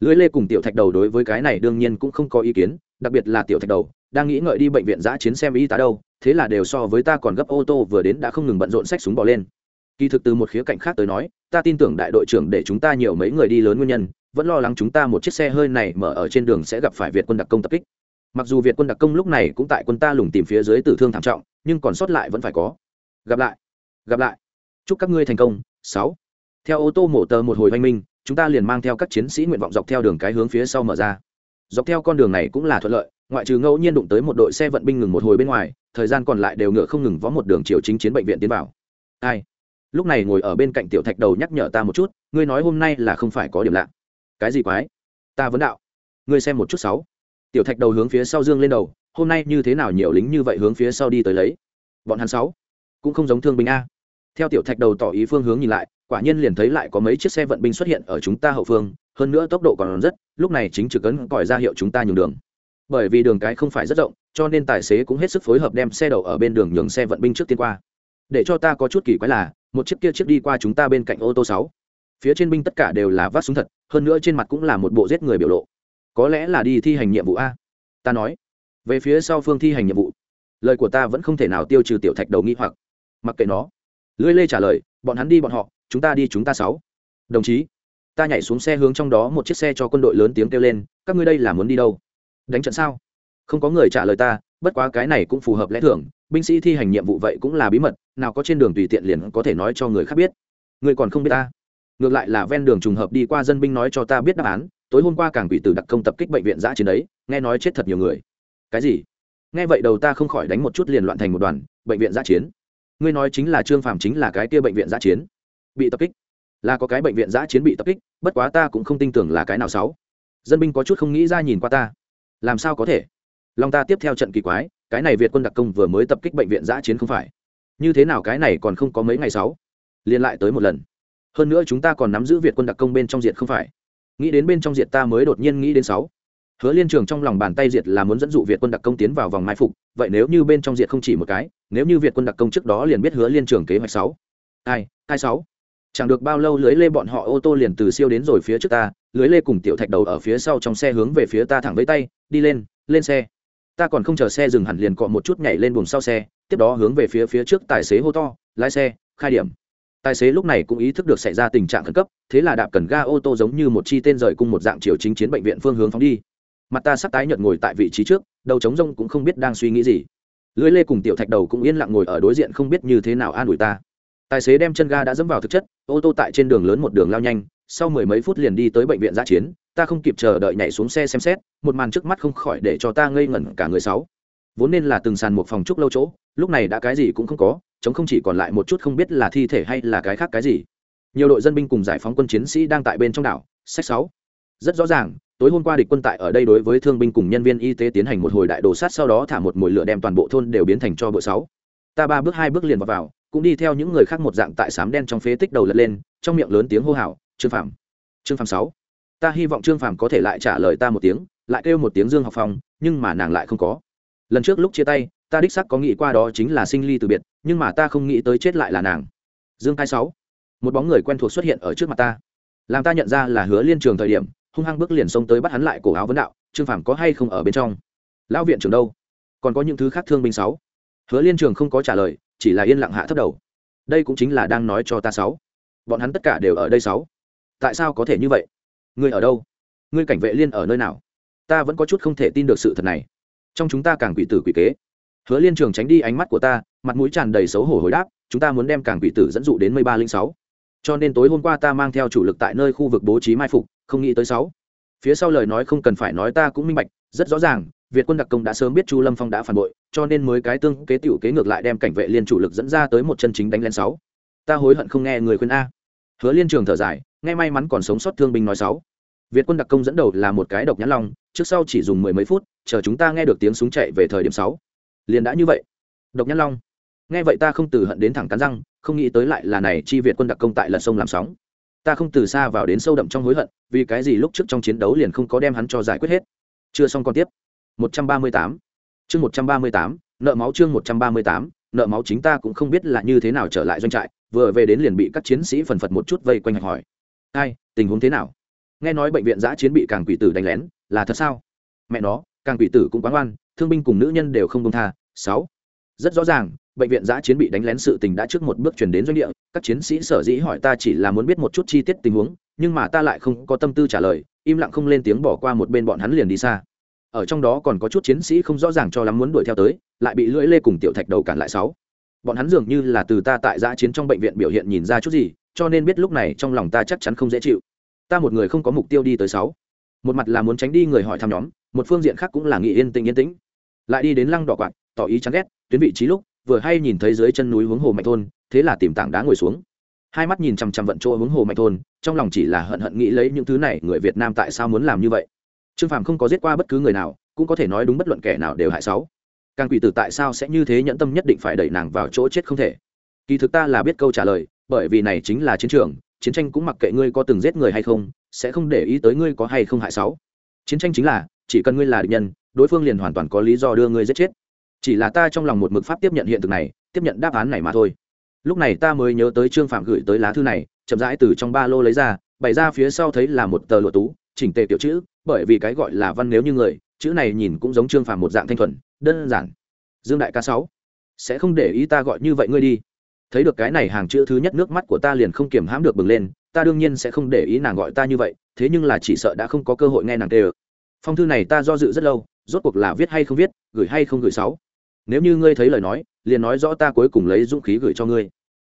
Lưới lê cùng tiểu thạch đầu đối với cái này đương nhiên cũng không có ý kiến, đặc biệt là tiểu thạch đầu, đang nghĩ ngợi đi bệnh viện giã chiến xem y tá đâu, thế là đều so với ta còn gấp ô tô vừa đến đã không ngừng bận rộn sách súng bỏ lên. Kỳ thực từ một khía cạnh khác tới nói, ta tin tưởng đại đội trưởng để chúng ta nhiều mấy người đi lớn nguyên nhân, vẫn lo lắng chúng ta một chiếc xe hơi này mở ở trên đường sẽ gặp phải việt quân đặc công tập kích. Mặc dù việt quân đặc công lúc này cũng tại quân ta lùng tìm phía dưới tử thương thảm trọng, nhưng còn sót lại vẫn phải có. Gặp lại. Gặp lại chúc các ngươi thành công. Sáu. Theo ô tô mổ tờ một hồi oanh minh, chúng ta liền mang theo các chiến sĩ nguyện vọng dọc theo đường cái hướng phía sau mở ra. Dọc theo con đường này cũng là thuận lợi, ngoại trừ ngẫu nhiên đụng tới một đội xe vận binh ngừng một hồi bên ngoài, thời gian còn lại đều ngựa không ngừng vó một đường chiều chính chiến bệnh viện tiến vào. Ai lúc này ngồi ở bên cạnh tiểu thạch đầu nhắc nhở ta một chút, ngươi nói hôm nay là không phải có điểm lạ. Cái gì quái? Ta vấn đạo. Ngươi xem một chút sáu. Tiểu thạch đầu hướng phía sau dương lên đầu, hôm nay như thế nào nhiều lính như vậy hướng phía sau đi tới lấy? Bọn hắn sáu cũng không giống thương binh a theo tiểu thạch đầu tỏ ý phương hướng nhìn lại, quả nhiên liền thấy lại có mấy chiếc xe vận binh xuất hiện ở chúng ta hậu phương, hơn nữa tốc độ còn rất, lúc này chính trực ấn còi ra hiệu chúng ta nhường đường. Bởi vì đường cái không phải rất rộng, cho nên tài xế cũng hết sức phối hợp đem xe đầu ở bên đường nhường xe vận binh trước tiên qua. Để cho ta có chút kỳ quái là, một chiếc kia chiếc đi qua chúng ta bên cạnh ô tô sáu, phía trên binh tất cả đều là vác súng thật, hơn nữa trên mặt cũng là một bộ giết người biểu lộ. Có lẽ là đi thi hành nhiệm vụ a. Ta nói, về phía sau phương thi hành nhiệm vụ, lời của ta vẫn không thể nào tiêu trừ tiểu thạch đầu nghi hoặc. Mặc kệ nó lưỡi lê trả lời, bọn hắn đi bọn họ, chúng ta đi chúng ta sáu. Đồng chí, ta nhảy xuống xe hướng trong đó một chiếc xe cho quân đội lớn tiếng kêu lên, các ngươi đây là muốn đi đâu? Đánh trận sao? Không có người trả lời ta, bất quá cái này cũng phù hợp lẽ thường, binh sĩ thi hành nhiệm vụ vậy cũng là bí mật, nào có trên đường tùy tiện liền có thể nói cho người khác biết. Người còn không biết ta. Ngược lại là ven đường trùng hợp đi qua dân binh nói cho ta biết đáp án, tối hôm qua càng bị tử đặc công tập kích bệnh viện giã chiến đấy, nghe nói chết thật nhiều người. Cái gì? Nghe vậy đầu ta không khỏi đánh một chút liền loạn thành một đoàn, bệnh viện giã chiến ngươi nói chính là trương phàm chính là cái kia bệnh viện giã chiến, bị tập kích. Là có cái bệnh viện giã chiến bị tập kích, bất quá ta cũng không tin tưởng là cái nào sáu dân binh có chút không nghĩ ra nhìn qua ta. Làm sao có thể? Long ta tiếp theo trận kỳ quái, cái này việt quân đặc công vừa mới tập kích bệnh viện giã chiến không phải. Như thế nào cái này còn không có mấy ngày sáu? Liên lại tới một lần. Hơn nữa chúng ta còn nắm giữ việt quân đặc công bên trong diệt không phải. Nghĩ đến bên trong diệt ta mới đột nhiên nghĩ đến sáu hứa liên trường trong lòng bàn tay diệt là muốn dẫn dụ việt quân đặc công tiến vào vòng mai phục, vậy nếu như bên trong diệt không chỉ một cái, nếu như việt quân đặc công trước đó liền biết hứa liên trường kế hoạch sáu. Ai ai sáu. Chẳng được bao lâu lưới lê bọn họ ô tô liền từ siêu đến rồi phía trước ta, lưới lê cùng tiểu thạch đầu ở phía sau trong xe hướng về phía ta thẳng với tay, đi lên lên xe. Ta còn không chờ xe dừng hẳn liền cọ một chút nhảy lên buồng sau xe, tiếp đó hướng về phía phía trước tài xế hô to, lái xe, khai điểm. Tài xế lúc này cũng ý thức được xảy ra tình trạng khẩn cấp, thế là đạp cần ga ô tô giống như một chi tên rời cung một dạng chiều chính chiến bệnh viện phương hướng phóng đi mặt ta sắp tái nhợt ngồi tại vị trí trước, đầu trống rông cũng không biết đang suy nghĩ gì. Lưới lê cùng tiểu thạch đầu cũng yên lặng ngồi ở đối diện không biết như thế nào an ủi ta. Tài xế đem chân ga đã dẫm vào thực chất, ô tô tại trên đường lớn một đường lao nhanh, sau mười mấy phút liền đi tới bệnh viện giã chiến, ta không kịp chờ đợi nhảy xuống xe xem xét, một màn trước mắt không khỏi để cho ta ngây ngẩn cả người sáu. Vốn nên là từng sàn một phòng trúc lâu chỗ, lúc này đã cái gì cũng không có chống không chỉ còn lại một chút không biết là thi thể hay là cái khác cái gì. Nhiều đội dân binh cùng giải phóng quân chiến sĩ đang tại bên trong đảo, sách sáu. Rất rõ ràng tối hôm qua địch quân tại ở đây đối với thương binh cùng nhân viên y tế tiến hành một hồi đại đồ sát sau đó thả một mồi lửa đem toàn bộ thôn đều biến thành cho bộ sáu. Ta ba bước hai bước liền vào, vào cũng đi theo những người khác một dạng tại sám đen trong phế tích đầu lật lên trong miệng lớn tiếng hô hào trương phạm trương phạm sáu. Ta hy vọng trương phạm có thể lại trả lời ta một tiếng lại kêu một tiếng dương học phòng nhưng mà nàng lại không có. Lần trước lúc chia tay ta đích sắc có nghĩ qua đó chính là sinh ly từ biệt nhưng mà ta không nghĩ tới chết lại là nàng. Dương hai sáu. Một bóng người quen thuộc xuất hiện ở trước mặt ta. Làm ta nhận ra là hứa liên trường thời điểm hung hăng bước liền xông tới bắt hắn lại cổ áo vấn đạo, trương phàm có hay không ở bên trong? Lão viện trưởng đâu? Còn có những thứ khác thương binh sáu? Hứa liên trường không có trả lời, chỉ là yên lặng hạ thấp đầu. Đây cũng chính là đang nói cho ta sáu. Bọn hắn tất cả đều ở đây sáu. Tại sao có thể như vậy? Ngươi ở đâu? Ngươi cảnh vệ liên ở nơi nào? Ta vẫn có chút không thể tin được sự thật này. Trong chúng ta càng quỷ tử quỷ kế. Hứa liên trường tránh đi ánh mắt của ta, mặt mũi tràn đầy xấu hổ hồi đáp, chúng ta muốn đem càng quỷ tử dẫn dụ đến mây ba linh sáu. Cho nên tối hôm qua ta mang theo chủ lực tại nơi khu vực bố trí mai phục không nghĩ tới sáu. Phía sau lời nói không cần phải nói ta cũng minh bạch, rất rõ ràng, việt quân đặc công đã sớm biết chu lâm phong đã phản bội, cho nên mới cái tương kế tiểu kế ngược lại đem cảnh vệ liên chủ lực dẫn ra tới một chân chính đánh lên sáu. Ta hối hận không nghe người khuyên a. Hứa liên trường thở dài, nghe may mắn còn sống sót thương binh nói sáu. Việt quân đặc công dẫn đầu là một cái độc nhãn long, trước sau chỉ dùng mười mấy phút, chờ chúng ta nghe được tiếng súng chạy về thời điểm sáu. Liền đã như vậy. Độc nhãn long. Nghe vậy ta không từ hận đến thẳng cắn răng, không nghĩ tới lại là này chi việt quân đặc công tại Lần sông làm sóng ta không từ xa vào đến sâu đậm trong hối hận, vì cái gì lúc trước trong chiến đấu liền không có đem hắn cho giải quyết hết. Chưa xong còn tiếp. 138 chương 138 nợ máu chương 138 nợ máu chính ta cũng không biết là như thế nào trở lại doanh trại, vừa về đến liền bị các chiến sĩ phần phật một chút vây quanh hỏi. Hai tình huống thế nào? Nghe nói bệnh viện giã chiến bị càng quỷ tử đánh lén, là thật sao? Mẹ nó, càng quỷ tử cũng quán oan thương binh cùng nữ nhân đều không công tha. Sáu. Rất rõ ràng bệnh viện giã chiến bị đánh lén sự tình đã trước một bước chuyển đến doanh địa, các chiến sĩ sở dĩ hỏi ta chỉ là muốn biết một chút chi tiết tình huống, nhưng mà ta lại không có tâm tư trả lời, im lặng không lên tiếng bỏ qua một bên bọn hắn liền đi xa. Ở trong đó còn có chút chiến sĩ không rõ ràng cho lắm muốn đuổi theo tới, lại bị lưỡi lê cùng tiểu thạch đầu cản lại sáu. Bọn hắn dường như là từ ta tại giã chiến trong bệnh viện biểu hiện nhìn ra chút gì, cho nên biết lúc này trong lòng ta chắc chắn không dễ chịu. Ta một người không có mục tiêu đi tới sáu. Một mặt là muốn tránh đi người hỏi thăm nhóm, một phương diện khác cũng là nghị yên tĩnh yên tĩnh. Lại đi đến lăng đỏ quạt, tỏ ý chán ghét, tuyến vị trí lúc vừa hay nhìn thấy dưới chân núi hướng hồ mạnh thôn, thế là tìm tảng đá ngồi xuống. Hai mắt nhìn chằm chằm vận chỗ hướng hồ mạnh thôn, trong lòng chỉ là hận hận nghĩ lấy những thứ này, người việt nam tại sao muốn làm như vậy? Trương phàm không có giết qua bất cứ người nào, cũng có thể nói đúng bất luận kẻ nào đều hại sáu. Càng quỷ tử tại sao sẽ như thế nhẫn tâm nhất định phải đẩy nàng vào chỗ chết không thể? Kỳ thực ta là biết câu trả lời, bởi vì này chính là chiến trường, chiến tranh cũng mặc kệ ngươi có từng giết người hay không, sẽ không để ý tới ngươi có hay không hại sáu. Chiến tranh chính là, chỉ cần ngươi là địch nhân, đối phương liền hoàn toàn có lý do đưa ngươi giết chết chỉ là ta trong lòng một mực pháp tiếp nhận hiện thực này, tiếp nhận đáp án này mà thôi. Lúc này ta mới nhớ tới trương phạm gửi tới lá thư này, chậm rãi từ trong ba lô lấy ra, bày ra phía sau thấy là một tờ lụa tú, chỉnh tề tiểu chữ, bởi vì cái gọi là văn nếu như người, chữ này nhìn cũng giống trương phạm một dạng thanh thuần, đơn giản. Dương đại ca sáu, sẽ không để ý ta gọi như vậy ngươi đi. Thấy được cái này hàng chữ thứ nhất nước mắt của ta liền không kiềm hãm được bừng lên, ta đương nhiên sẽ không để ý nàng gọi ta như vậy, thế nhưng là chỉ sợ đã không có cơ hội nghe nàng tê ờ phong thư này ta do dự rất lâu, rốt cuộc là viết hay không viết, gửi hay không gửi sáu nếu như ngươi thấy lời nói, liền nói rõ ta cuối cùng lấy dũng khí gửi cho ngươi.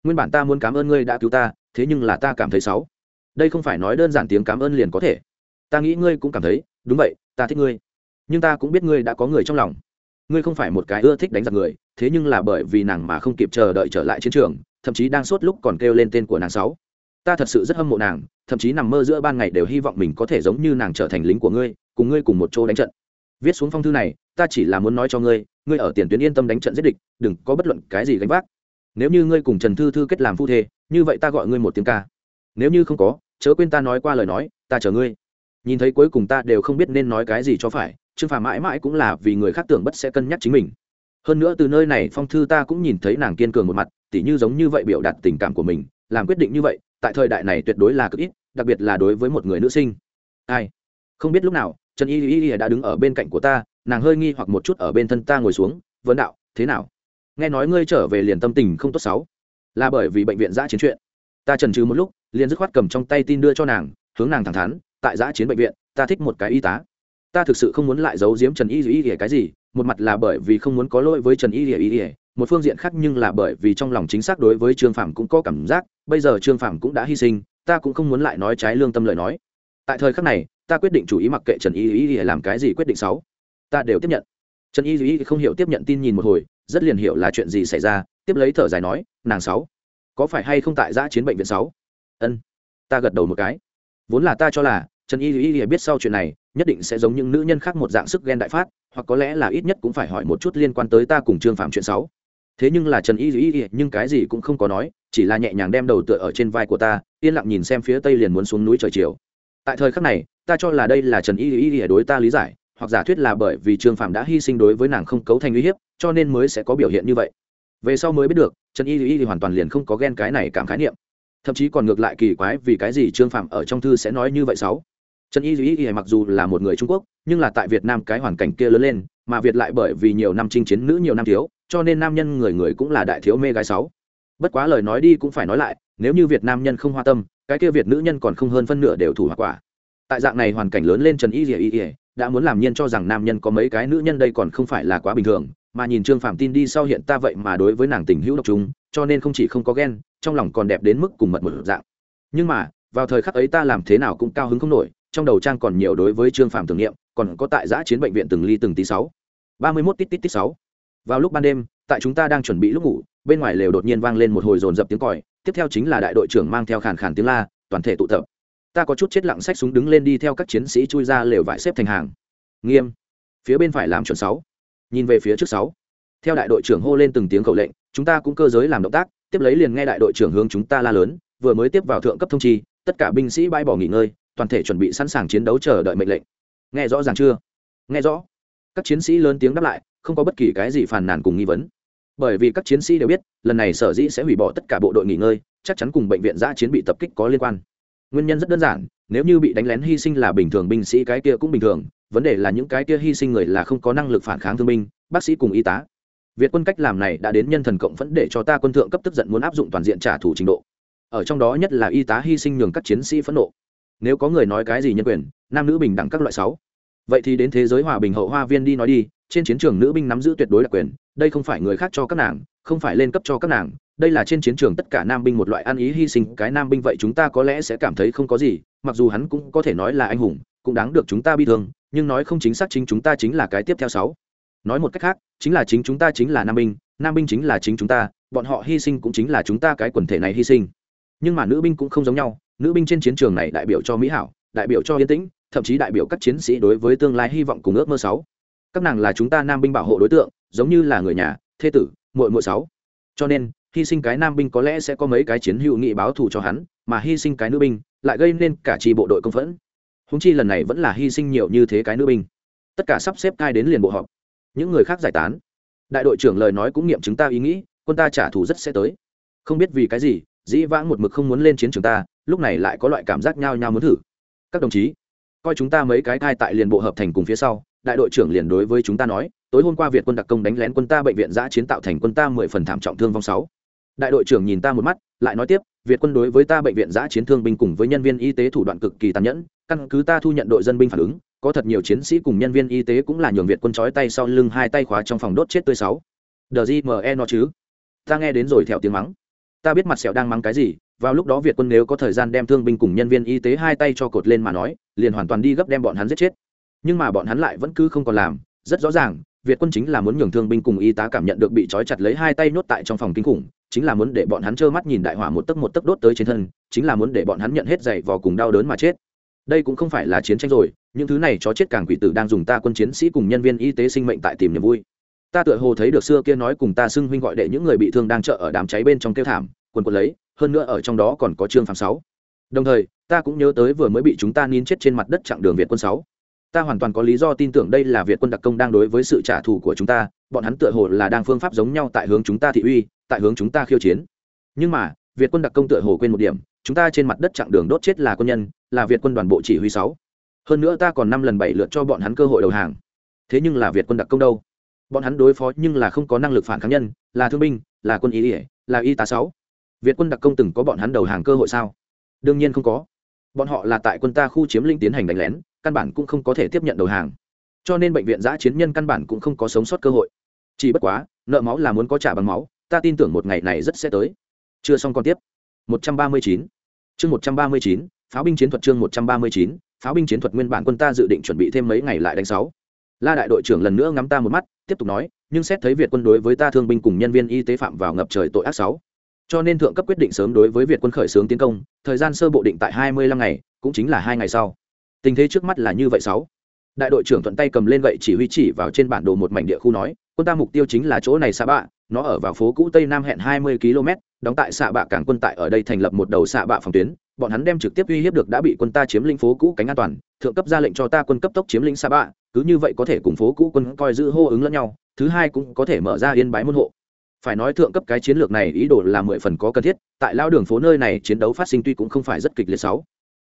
Nguyên bản ta muốn cảm ơn ngươi đã cứu ta, thế nhưng là ta cảm thấy xấu. Đây không phải nói đơn giản tiếng cảm ơn liền có thể. Ta nghĩ ngươi cũng cảm thấy, đúng vậy, ta thích ngươi. Nhưng ta cũng biết ngươi đã có người trong lòng. Ngươi không phải một cái ưa thích đánh giặc người, thế nhưng là bởi vì nàng mà không kịp chờ đợi trở lại chiến trường, thậm chí đang sốt lúc còn kêu lên tên của nàng sáu ta thật sự rất hâm mộ nàng, thậm chí nằm mơ giữa ban ngày đều hy vọng mình có thể giống như nàng trở thành lính của ngươi, cùng ngươi cùng một chỗ đánh trận. Viết xuống phong thư này, ta chỉ là muốn nói cho ngươi ngươi ở tiền tuyến yên tâm đánh trận giết địch, đừng có bất luận cái gì gánh vác. Nếu như ngươi cùng trần thư thư kết làm phu thê, như vậy ta gọi ngươi một tiếng ca. Nếu như không có, chớ quên ta nói qua lời nói, ta chờ ngươi. Nhìn thấy cuối cùng ta đều không biết nên nói cái gì cho phải, trương phàm mãi mãi cũng là vì người khác tưởng bất sẽ cân nhắc chính mình. Hơn nữa từ nơi này phong thư ta cũng nhìn thấy nàng kiên cường một mặt, tỉ như giống như vậy biểu đạt tình cảm của mình, làm quyết định như vậy, tại thời đại này tuyệt đối là cực ít, đặc biệt là đối với một người nữ sinh. Ai? Không biết lúc nào, trần y y đã đứng ở bên cạnh của ta nàng hơi nghi hoặc một chút ở bên thân ta ngồi xuống, vấn đạo, thế nào? Nghe nói ngươi trở về liền tâm tình không tốt xấu. Là bởi vì bệnh viện giã chiến chuyện. Ta trần trừ một lúc, liền dứt khoát cầm trong tay tin đưa cho nàng, hướng nàng thẳng thắn, tại giã chiến bệnh viện, ta thích một cái y tá. Ta thực sự không muốn lại giấu giếm trần y y y cái gì, một mặt là bởi vì không muốn có lỗi với trần y y y một phương diện khác nhưng là bởi vì trong lòng chính xác đối với trương phạm cũng có cảm giác, bây giờ trương phạm cũng đã hy sinh, ta cũng không muốn lại nói trái lương tâm lời nói. Tại thời khắc này, ta quyết định chủ ý mặc kệ trần y y làm cái gì quyết định sáu ta đều tiếp nhận. Trần y duy không hiểu tiếp nhận tin nhìn một hồi, rất liền hiểu là chuyện gì xảy ra, tiếp lấy thở dài nói, nàng sáu, có phải hay không tại giã chiến bệnh viện sáu? Ân, ta gật đầu một cái. Vốn là ta cho là, trần y duy biết sau chuyện này, nhất định sẽ giống những nữ nhân khác một dạng sức ghen đại phát, hoặc có lẽ là ít nhất cũng phải hỏi một chút liên quan tới ta cùng trương phạm chuyện sáu. Thế nhưng là trần y duy, nhưng cái gì cũng không có nói, chỉ là nhẹ nhàng đem đầu tựa ở trên vai của ta, yên lặng nhìn xem phía tây liền muốn xuống núi trời chiều. Tại thời khắc này, ta cho là đây là trần y duy đối ta lý giải hoặc giả thuyết là bởi vì trương phạm đã hy sinh đối với nàng không cấu thành uy hiếp, cho nên mới sẽ có biểu hiện như vậy. Về sau mới biết được, trần y y hoàn toàn liền không có ghen cái này cảm khái niệm. Thậm chí còn ngược lại kỳ quái vì cái gì trương phạm ở trong thư sẽ nói như vậy sáu? Trần y y y mặc dù là một người trung quốc, nhưng là tại việt nam cái hoàn cảnh kia lớn lên, mà việt lại bởi vì nhiều năm chinh chiến nữ nhiều năm thiếu, cho nên nam nhân người người cũng là đại thiếu mê gái sáu. Bất quá lời nói đi cũng phải nói lại, nếu như việt nam nhân không hoa tâm, cái kia việt nữ nhân còn không hơn phân nửa đều thủ hoặc quả. Tại dạng này hoàn cảnh lớn lên trần y y y đã muốn làm nhiên cho rằng nam nhân có mấy cái nữ nhân đây còn không phải là quá bình thường, mà nhìn trương phạm tin đi sau hiện ta vậy mà đối với nàng tình hữu độc chúng, cho nên không chỉ không có ghen, trong lòng còn đẹp đến mức cùng mật một dạng. Nhưng mà, vào thời khắc ấy ta làm thế nào cũng cao hứng không nổi, trong đầu trang còn nhiều đối với trương phạm tưởng niệm, còn có tại giã chiến bệnh viện từng ly từng tí sáu. Ba mươi mốt tít tít tít sáu. Vào lúc ban đêm, tại chúng ta đang chuẩn bị lúc ngủ, bên ngoài lều đột nhiên vang lên một hồi dồn dập tiếng còi, tiếp theo chính là đại đội trưởng mang theo khàn khàn tiếng la, toàn thể tụ tập ta có chút chết lặng sách súng đứng lên đi theo các chiến sĩ chui ra lều vải xếp thành hàng. Nghiêm. Phía bên phải làm chuẩn sáu. Nhìn về phía trước sáu. Theo đại đội trưởng hô lên từng tiếng khẩu lệnh, chúng ta cũng cơ giới làm động tác, tiếp lấy liền nghe đại đội trưởng hướng chúng ta la lớn, vừa mới tiếp vào thượng cấp thông chi, tất cả binh sĩ bãi bỏ nghỉ ngơi, toàn thể chuẩn bị sẵn sàng chiến đấu chờ đợi mệnh lệnh. Nghe rõ ràng chưa? Nghe rõ. Các chiến sĩ lớn tiếng đáp lại, không có bất kỳ cái gì phàn nàn cùng nghi vấn. Bởi vì các chiến sĩ đều biết, lần này sở dĩ sẽ hủy bỏ tất cả bộ đội nghỉ ngơi, chắc chắn cùng bệnh viện giã chiến bị tập kích có liên quan nguyên nhân rất đơn giản, nếu như bị đánh lén hy sinh là bình thường, binh sĩ cái kia cũng bình thường, vấn đề là những cái kia hy sinh người là không có năng lực phản kháng thương binh, bác sĩ cùng y tá. Việt quân cách làm này đã đến nhân thần cộng vẫn để cho ta quân thượng cấp tức giận muốn áp dụng toàn diện trả thù trình độ. Ở trong đó nhất là y tá hy sinh nhường các chiến sĩ phẫn nộ. Nếu có người nói cái gì nhân quyền, nam nữ bình đẳng các loại sáu. Vậy thì đến thế giới hòa bình hậu hoa viên đi nói đi trên chiến trường nữ binh nắm giữ tuyệt đối đặc quyền, đây không phải người khác cho các nàng, không phải lên cấp cho các nàng, đây là trên chiến trường tất cả nam binh một loại ăn ý hy sinh. Cái nam binh vậy chúng ta có lẽ sẽ cảm thấy không có gì, mặc dù hắn cũng có thể nói là anh hùng, cũng đáng được chúng ta bi thương, nhưng nói không chính xác chính chúng ta chính là cái tiếp theo sáu. Nói một cách khác, chính là chính chúng ta chính là nam binh nam binh chính là chính chúng ta, bọn họ hy sinh cũng chính là chúng ta cái quần thể này hy sinh. Nhưng mà nữ binh cũng không giống nhau, nữ binh trên chiến trường này đại biểu cho mỹ hảo, đại biểu cho yên tĩnh, thậm chí đại biểu các chiến sĩ đối với tương lai hy vọng cùng ước mơ sáu các nàng là chúng ta nam binh bảo hộ đối tượng, giống như là người nhà, thê tử, muội muội sáu. Cho nên, hy sinh cái nam binh có lẽ sẽ có mấy cái chiến hữu nghị báo thù cho hắn, mà hy sinh cái nữ binh lại gây nên cả tri bộ đội công phẫn. Húng chi lần này vẫn là hy sinh nhiều như thế cái nữ binh. Tất cả sắp xếp cai đến liền bộ họp. Những người khác giải tán. Đại đội trưởng lời nói cũng nghiệm chứng ta ý nghĩ, quân ta trả thù rất sẽ tới. Không biết vì cái gì, dĩ vãng một mực không muốn lên chiến trường ta, lúc này lại có loại cảm giác nhao nhao muốn thử. Các đồng chí, coi chúng ta mấy cái cai tại liền bộ hợp thành cùng phía sau đại đội trưởng liền đối với chúng ta nói, tối hôm qua việt quân đặc công đánh lén quân ta bệnh viện giã chiến tạo thành quân ta mười phần thảm trọng thương vong sáu. Đại đội trưởng nhìn ta một mắt, lại nói tiếp, việt quân đối với ta bệnh viện giã chiến thương binh cùng với nhân viên y tế thủ đoạn cực kỳ tàn nhẫn, căn cứ ta thu nhận đội dân binh phản ứng, có thật nhiều chiến sĩ cùng nhân viên y tế cũng là nhường việt quân trói tay sau lưng hai tay khóa trong phòng đốt chết tươi sáu. Đờ gì mờ e nó chứ? Ta nghe đến rồi theo tiếng mắng. Ta biết mặt sẹo đang mắng cái gì, vào lúc đó việt quân nếu có thời gian đem thương binh cùng nhân viên y tế hai tay cho cột lên mà nói, liền hoàn toàn đi gấp đem bọn hắn giết chết nhưng mà bọn hắn lại vẫn cứ không còn làm. Rất rõ ràng, việt quân chính là muốn nhường thương binh cùng y tá cảm nhận được bị trói chặt lấy hai tay nhốt tại trong phòng kinh khủng, chính là muốn để bọn hắn trơ mắt nhìn đại hỏa một tấc một tấc đốt tới trên thân, chính là muốn để bọn hắn nhận hết dày vò cùng đau đớn mà chết. Đây cũng không phải là chiến tranh rồi, những thứ này chó chết càng quỷ tử đang dùng ta quân chiến sĩ cùng nhân viên y tế sinh mệnh tại tìm niềm vui. Ta tựa hồ thấy được xưa kia nói cùng ta xưng huynh gọi đệ những người bị thương đang trợ ở đám cháy bên trong kêu thảm, quần quần lấy, hơn nữa ở trong đó còn có trương phạm sáu. Đồng thời, ta cũng nhớ tới vừa mới bị chúng ta nín chết trên mặt đất chặng đường việt quân sáu ta hoàn toàn có lý do tin tưởng đây là việt quân đặc công đang đối với sự trả thù của chúng ta, bọn hắn tựa hồ là đang phương pháp giống nhau tại hướng chúng ta thị uy, tại hướng chúng ta khiêu chiến. Nhưng mà, việt quân đặc công tựa hồ quên một điểm, chúng ta trên mặt đất chặng đường đốt chết là quân nhân, là việt quân đoàn bộ chỉ huy sáu. Hơn nữa ta còn năm lần bảy lượt cho bọn hắn cơ hội đầu hàng. Thế nhưng là việt quân đặc công đâu? Bọn hắn đối phó nhưng là không có năng lực phản kháng nhân, là thương binh, là quân y ỉa là y tá sáu. Việt quân đặc công từng có bọn hắn đầu hàng cơ hội sao? Đương nhiên không có. Bọn họ là tại quân ta khu chiếm linh tiến hành đánh lén căn bản cũng không có thể tiếp nhận đầu hàng. Cho nên bệnh viện giã chiến nhân căn bản cũng không có sống sót cơ hội. Chỉ bất quá, nợ máu là muốn có trả bằng máu, ta tin tưởng một ngày này rất sẽ tới. Chưa xong còn tiếp. 139 chương 139 pháo binh chiến thuật chương 139 pháo binh chiến thuật nguyên bản quân ta dự định chuẩn bị thêm mấy ngày lại đánh sáu. La đại đội trưởng lần nữa ngắm ta một mắt, tiếp tục nói, nhưng xét thấy việt quân đối với ta thương binh cùng nhân viên y tế phạm vào ngập trời tội ác sáu. Cho nên thượng cấp quyết định sớm đối với việt quân khởi xướng tiến công, thời gian sơ bộ định tại hai mươi lăm ngày, cũng chính là hai ngày sau tình thế trước mắt là như vậy sáu. Đại đội trưởng thuận tay cầm lên gậy chỉ huy chỉ vào trên bản đồ một mảnh địa khu nói, quân ta mục tiêu chính là chỗ này xạ bạ, nó ở vào phố cũ tây nam hẹn hai mươi km, đóng tại xạ bạ cảng quân tại ở đây thành lập một đầu xạ bạ phòng tuyến, bọn hắn đem trực tiếp uy hiếp được đã bị quân ta chiếm lĩnh phố cũ cánh an toàn, thượng cấp ra lệnh cho ta quân cấp tốc chiếm lĩnh xạ bạ, cứ như vậy có thể cùng phố cũ quân coi giữ hô ứng lẫn nhau, thứ hai cũng có thể mở ra yên bái môn hộ. Phải nói thượng cấp cái chiến lược này ý đồ là mười phần có cần thiết, tại lao đường phố nơi này chiến đấu phát sinh tuy cũng không phải rất kịch liệt sáu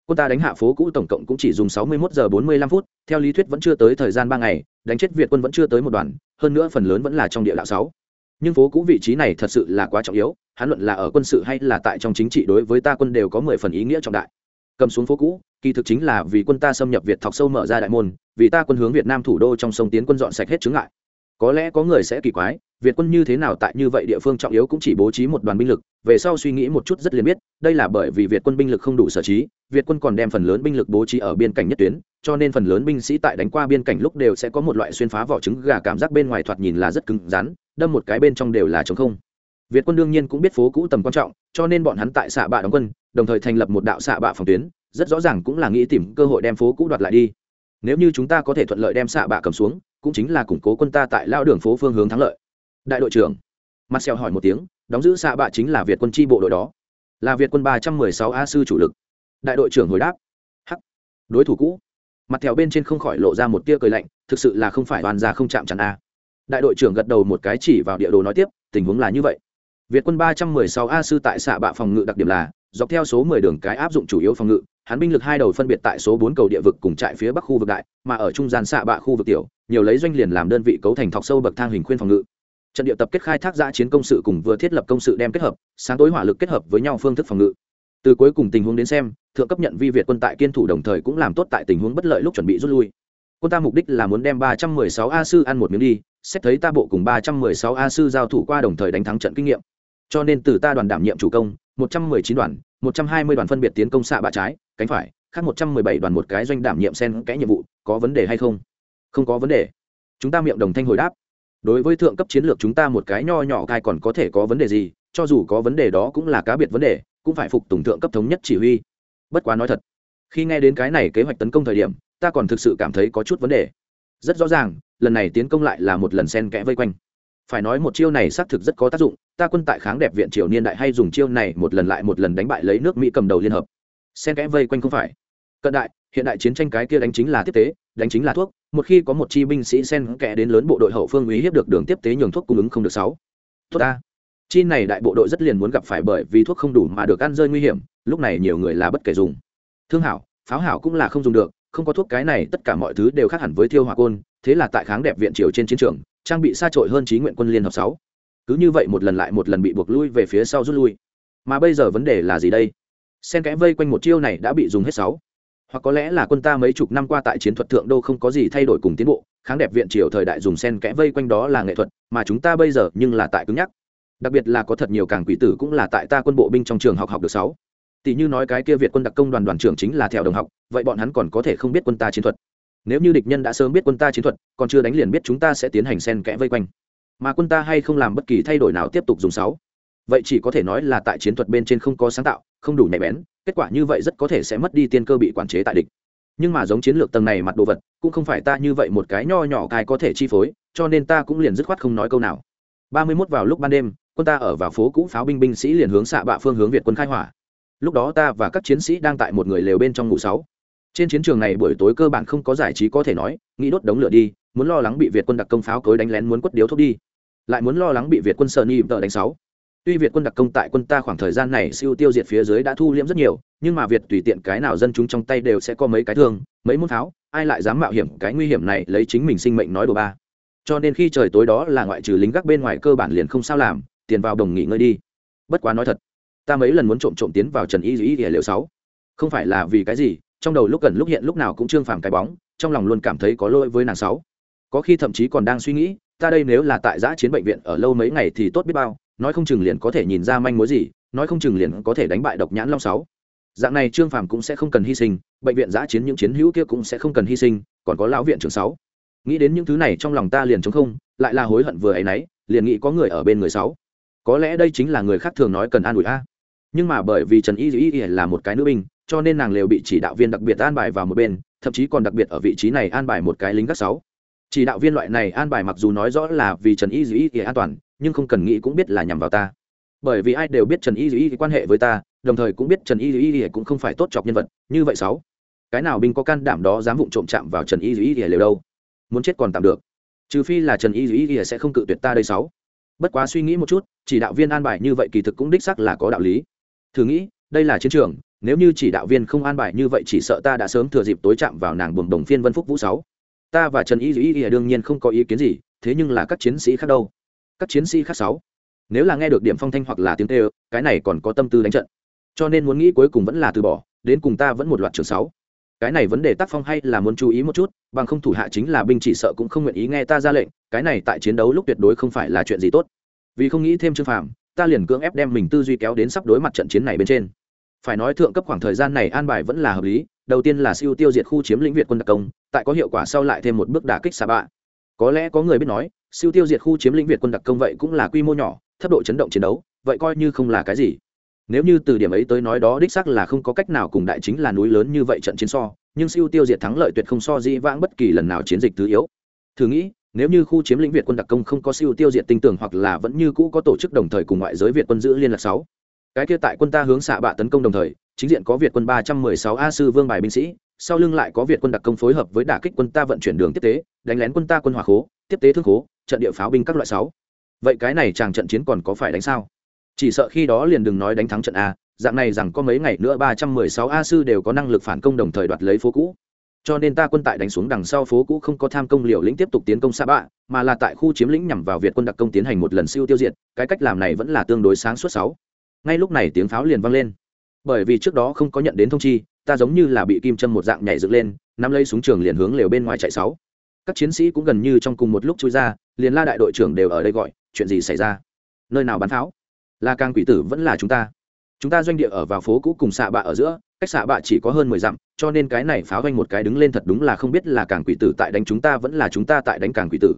quân ta đánh hạ phố cũ tổng cộng cũng chỉ dùng sáu mươi 61 giờ bốn mươi lăm phút, theo lý thuyết vẫn chưa tới thời gian ba ngày, đánh chết việt quân vẫn chưa tới một đoàn, hơn nữa phần lớn vẫn là trong địa đạo sáu. Nhưng phố cũ vị trí này thật sự là quá trọng yếu, hắn luận là ở quân sự hay là tại trong chính trị đối với ta quân đều có mười phần ý nghĩa trọng đại. Cầm xuống phố cũ, kỳ thực chính là vì quân ta xâm nhập việt thọc sâu mở ra đại môn, vì ta quân hướng việt nam thủ đô trong sông tiến quân dọn sạch hết chứng ngại. Có lẽ có người sẽ kỳ quái việt quân như thế nào tại như vậy địa phương trọng yếu cũng chỉ bố trí một đoàn binh lực, về sau suy nghĩ một chút rất liền biết, đây là bởi vì việt quân binh lực không đủ sở trí, việt quân còn đem phần lớn binh lực bố trí ở biên cảnh nhất tuyến, cho nên phần lớn binh sĩ tại đánh qua biên cảnh lúc đều sẽ có một loại xuyên phá vỏ trứng gà cảm giác bên ngoài thoạt nhìn là rất cứng rắn, đâm một cái bên trong đều là trống không. Việt quân đương nhiên cũng biết phố cũ tầm quan trọng, cho nên bọn hắn tại xạ bạ đóng quân, đồng thời thành lập một đạo xạ bạ phòng tuyến, rất rõ ràng cũng là nghĩ tìm cơ hội đem phố cũ đoạt lại đi. Nếu như chúng ta có thể thuận lợi đem xạ bạ cầm xuống, cũng chính là củng cố quân ta tại lao đường phố phương hướng thắng lợi đại đội trưởng. Marcel hỏi một tiếng, đóng giữ xạ bạ chính là việt quân tri bộ đội đó. Là việt quân ba trăm mười sáu a sư chủ lực. Đại đội trưởng hồi đáp. Hắc. Đối thủ cũ. Mặt thèo bên trên không khỏi lộ ra một tia cười lạnh, thực sự là không phải đoàn ra không chạm chắn a. Đại đội trưởng gật đầu một cái chỉ vào địa đồ nói tiếp, tình huống là như vậy. Việt quân ba trăm mười sáu a sư tại xạ bạ phòng ngự đặc điểm là, dọc theo số mười đường cái áp dụng chủ yếu phòng ngự, hắn binh lực hai đầu phân biệt tại số bốn cầu địa vực cùng trại phía bắc khu vực đại, mà ở trung gian xạ bạ khu vực tiểu, nhiều lấy doanh liền làm đơn vị cấu thành thọc sâu bậc thang hình khuyên phòng ngự trận địa tập kết khai thác giã chiến công sự cùng vừa thiết lập công sự đem kết hợp, sáng tối hỏa lực kết hợp với nhau phương thức phòng ngự. Từ cuối cùng tình huống đến xem, thượng cấp nhận vi việt quân tại kiên thủ đồng thời cũng làm tốt tại tình huống bất lợi lúc chuẩn bị rút lui. Quân ta mục đích là muốn đem ba trăm mười sáu a sư ăn một miếng đi, xét thấy ta bộ cùng ba trăm mười sáu a sư giao thủ qua đồng thời đánh thắng trận kinh nghiệm. Cho nên từ ta đoàn đảm nhiệm chủ công, một trăm mười chín đoàn, một trăm hai mươi đoàn phân biệt tiến công xạ bạ trái, cánh phải, khác một trăm mười bảy đoàn một cái doanh đảm nhiệm sen kẽ nhiệm vụ, có vấn đề hay không? Không có vấn đề. Chúng ta miệng đồng thanh hồi đáp đối với thượng cấp chiến lược chúng ta một cái nho nhỏ cai còn có thể có vấn đề gì, cho dù có vấn đề đó cũng là cá biệt vấn đề, cũng phải phục tùng thượng cấp thống nhất chỉ huy. Bất quá nói thật, khi nghe đến cái này kế hoạch tấn công thời điểm, ta còn thực sự cảm thấy có chút vấn đề. Rất rõ ràng, lần này tiến công lại là một lần sen kẽ vây quanh. Phải nói một chiêu này xác thực rất có tác dụng, ta quân tại kháng đẹp viện triều niên đại hay dùng chiêu này một lần lại một lần đánh bại lấy nước mỹ cầm đầu liên hợp. Sen kẽ vây quanh không phải. Cận đại hiện đại chiến tranh cái kia đánh chính là tiếp tế, đánh chính là thuốc, một khi có một chi binh sĩ sen kẽ đến lớn bộ đội hậu phương uy hiếp được đường tiếp tế nhường thuốc cung ứng không được sáu. Thuốc ta. Chi này đại bộ đội rất liền muốn gặp phải bởi vì thuốc không đủ mà được ăn rơi nguy hiểm, lúc này nhiều người là bất kể dùng. Thương hảo, pháo hảo cũng là không dùng được, không có thuốc cái này tất cả mọi thứ đều khác hẳn với thiêu hỏa côn, thế là tại kháng đẹp viện triều trên chiến trường, trang bị xa trội hơn trí nguyện quân liên hợp sáu. Cứ như vậy một lần lại một lần bị buộc lui về phía sau rút lui. Mà bây giờ vấn đề là gì đây? Sen kẽ vây quanh một chiêu này đã bị dùng hết sáu hoặc có lẽ là quân ta mấy chục năm qua tại chiến thuật thượng đô không có gì thay đổi cùng tiến bộ, kháng đẹp viện triều thời đại dùng sen kẽ vây quanh đó là nghệ thuật, mà chúng ta bây giờ nhưng là tại cứng nhắc. Đặc biệt là có thật nhiều càng quỷ tử cũng là tại ta quân bộ binh trong trường học học được sáu. Tỷ như nói cái kia việt quân đặc công đoàn đoàn trưởng chính là theo đồng học, vậy bọn hắn còn có thể không biết quân ta chiến thuật. Nếu như địch nhân đã sớm biết quân ta chiến thuật, còn chưa đánh liền biết chúng ta sẽ tiến hành sen kẽ vây quanh. Mà quân ta hay không làm bất kỳ thay đổi nào tiếp tục dùng sáu vậy chỉ có thể nói là tại chiến thuật bên trên không có sáng tạo, không đủ nhạy bén, kết quả như vậy rất có thể sẽ mất đi tiên cơ bị quản chế tại địch. Nhưng mà giống chiến lược tầng này mặt đồ vật, cũng không phải ta như vậy một cái nho nhỏ cái có thể chi phối, cho nên ta cũng liền dứt khoát không nói câu nào. Ba mươi mốt vào lúc ban đêm, quân ta ở vào phố cũ pháo binh binh sĩ liền hướng xạ bạ phương hướng việt quân khai hỏa. Lúc đó ta và các chiến sĩ đang tại một người lều bên trong ngủ sáu. Trên chiến trường này buổi tối cơ bản không có giải trí có thể nói, nghĩ đốt đống lửa đi, muốn lo lắng bị việt quân đặc công pháo cối đánh lén muốn quất điếu thuốc đi. Lại muốn lo lắng bị việt quân sợ ni tờ đánh sáu tuy việt quân đặc công tại quân ta khoảng thời gian này siêu tiêu diệt phía dưới đã thu liễm rất nhiều, nhưng mà việt tùy tiện cái nào dân chúng trong tay đều sẽ có mấy cái thương, mấy môn pháo, ai lại dám mạo hiểm cái nguy hiểm này lấy chính mình sinh mệnh nói đồ ba. Cho nên khi trời tối đó là ngoại trừ lính gác bên ngoài cơ bản liền không sao làm, tiền vào đồng nghỉ ngơi đi. Bất quá nói thật, ta mấy lần muốn trộm trộm tiến vào trần y dĩ ỉa liệu sáu. Không phải là vì cái gì, trong đầu lúc gần lúc hiện lúc nào cũng trương phàm cái bóng, trong lòng luôn cảm thấy có lỗi với nàng sáu. Có khi thậm chí còn đang suy nghĩ, ta đây nếu là tại giã chiến bệnh viện ở lâu mấy ngày thì tốt biết bao nói không chừng liền có thể nhìn ra manh mối gì, nói không chừng liền có thể đánh bại độc nhãn long sáu. Dạng này trương phàm cũng sẽ không cần hy sinh, bệnh viện giã chiến những chiến hữu kia cũng sẽ không cần hy sinh, còn có lão viện trưởng sáu. Nghĩ đến những thứ này trong lòng ta liền chống không, lại là hối hận vừa ấy nấy, liền nghĩ có người ở bên người sáu. Có lẽ đây chính là người khác thường nói cần an ủi a. Nhưng mà bởi vì trần y y là một cái nữ binh, cho nên nàng đều bị chỉ đạo viên đặc biệt an bài vào một bên, thậm chí còn đặc biệt ở vị trí này an bài một cái lính gác sáu chỉ đạo viên loại này an bài mặc dù nói rõ là vì trần y y y an toàn, nhưng không cần nghĩ cũng biết là nhằm vào ta. Bởi vì ai đều biết trần y y quan hệ với ta, đồng thời cũng biết trần y y cũng không phải tốt chọc nhân vật. Như vậy sáu, cái nào binh có can đảm đó dám vụng trộm chạm vào trần y y lều đâu? Muốn chết còn tạm được. Trừ phi là trần y y sẽ không cự tuyệt ta đây sáu. Bất quá suy nghĩ một chút, chỉ đạo viên an bài như vậy kỳ thực cũng đích xác là có đạo lý. Thử nghĩ, đây là chiến trường, nếu như chỉ đạo viên không an bài như vậy chỉ sợ ta đã sớm thừa dịp tối chạm vào nàng buồng đồng phiên vân phúc vũ sáu ta và trần y y y đương nhiên không có ý kiến gì thế nhưng là các chiến sĩ khác đâu? Các chiến sĩ khác sáu. Nếu là nghe được điểm phong thanh hoặc là tiếng tê, cái này còn có tâm tư đánh trận. Cho nên muốn nghĩ cuối cùng vẫn là từ bỏ đến cùng ta vẫn một loạt trường sáu. Cái này vấn đề tác phong hay là muốn chú ý một chút bằng không thủ hạ chính là binh chỉ sợ cũng không nguyện ý nghe ta ra lệnh cái này tại chiến đấu lúc tuyệt đối không phải là chuyện gì tốt. Vì không nghĩ thêm chương phàm ta liền cưỡng ép đem mình tư duy kéo đến sắp đối mặt trận chiến này bên trên. Phải nói thượng cấp khoảng thời gian này an bài vẫn là hợp lý đầu tiên là siêu tiêu diệt khu chiếm lĩnh việt quân đặc công, tại có hiệu quả sau lại thêm một bước đả kích xà bạ. Có lẽ có người biết nói, siêu tiêu diệt khu chiếm lĩnh việt quân đặc công vậy cũng là quy mô nhỏ, thấp độ chấn động chiến đấu, vậy coi như không là cái gì. Nếu như từ điểm ấy tới nói đó đích xác là không có cách nào cùng đại chính là núi lớn như vậy trận chiến so, nhưng siêu tiêu diệt thắng lợi tuyệt không so di vãng bất kỳ lần nào chiến dịch thứ yếu. Thử nghĩ, nếu như khu chiếm lĩnh việt quân đặc công không có siêu tiêu diệt tinh tường hoặc là vẫn như cũ có tổ chức đồng thời cùng ngoại giới việt quân giữ liên lạc sáu, cái kia tại quân ta hướng xạ bạ tấn công đồng thời chính diện có việt quân ba trăm mười sáu a sư vương bài binh sĩ, sau lưng lại có việt quân đặc công phối hợp với đả kích quân ta vận chuyển đường tiếp tế, đánh lén quân ta quân hỏa khố, tiếp tế thương khố, trận địa pháo binh các loại sáu. Vậy cái này chàng trận chiến còn có phải đánh sao? Chỉ sợ khi đó liền đừng nói đánh thắng trận a, dạng này rằng có mấy ngày nữa ba trăm mười sáu a sư đều có năng lực phản công đồng thời đoạt lấy phố cũ. Cho nên ta quân tại đánh xuống đằng sau phố cũ không có tham công liều lĩnh tiếp tục tiến công xa bạ, mà là tại khu chiếm lĩnh nhằm vào việt quân đặc công tiến hành một lần siêu tiêu diệt, cái cách làm này vẫn là tương đối sáng suốt sáu. Ngay lúc này tiếng pháo liền vang lên bởi vì trước đó không có nhận đến thông chi, ta giống như là bị kim châm một dạng nhảy dựng lên, nắm lấy súng trường liền hướng lều bên ngoài chạy sáu. Các chiến sĩ cũng gần như trong cùng một lúc chui ra, liền la đại đội trưởng đều ở đây gọi, chuyện gì xảy ra? Nơi nào bắn pháo? Là càng quỷ tử vẫn là chúng ta. Chúng ta doanh địa ở vào phố cũ cùng xạ bạ ở giữa, cách xạ bạ chỉ có hơn mười dặm, cho nên cái này pháo doanh một cái đứng lên thật đúng là không biết là càng quỷ tử tại đánh chúng ta vẫn là chúng ta tại đánh càng quỷ tử.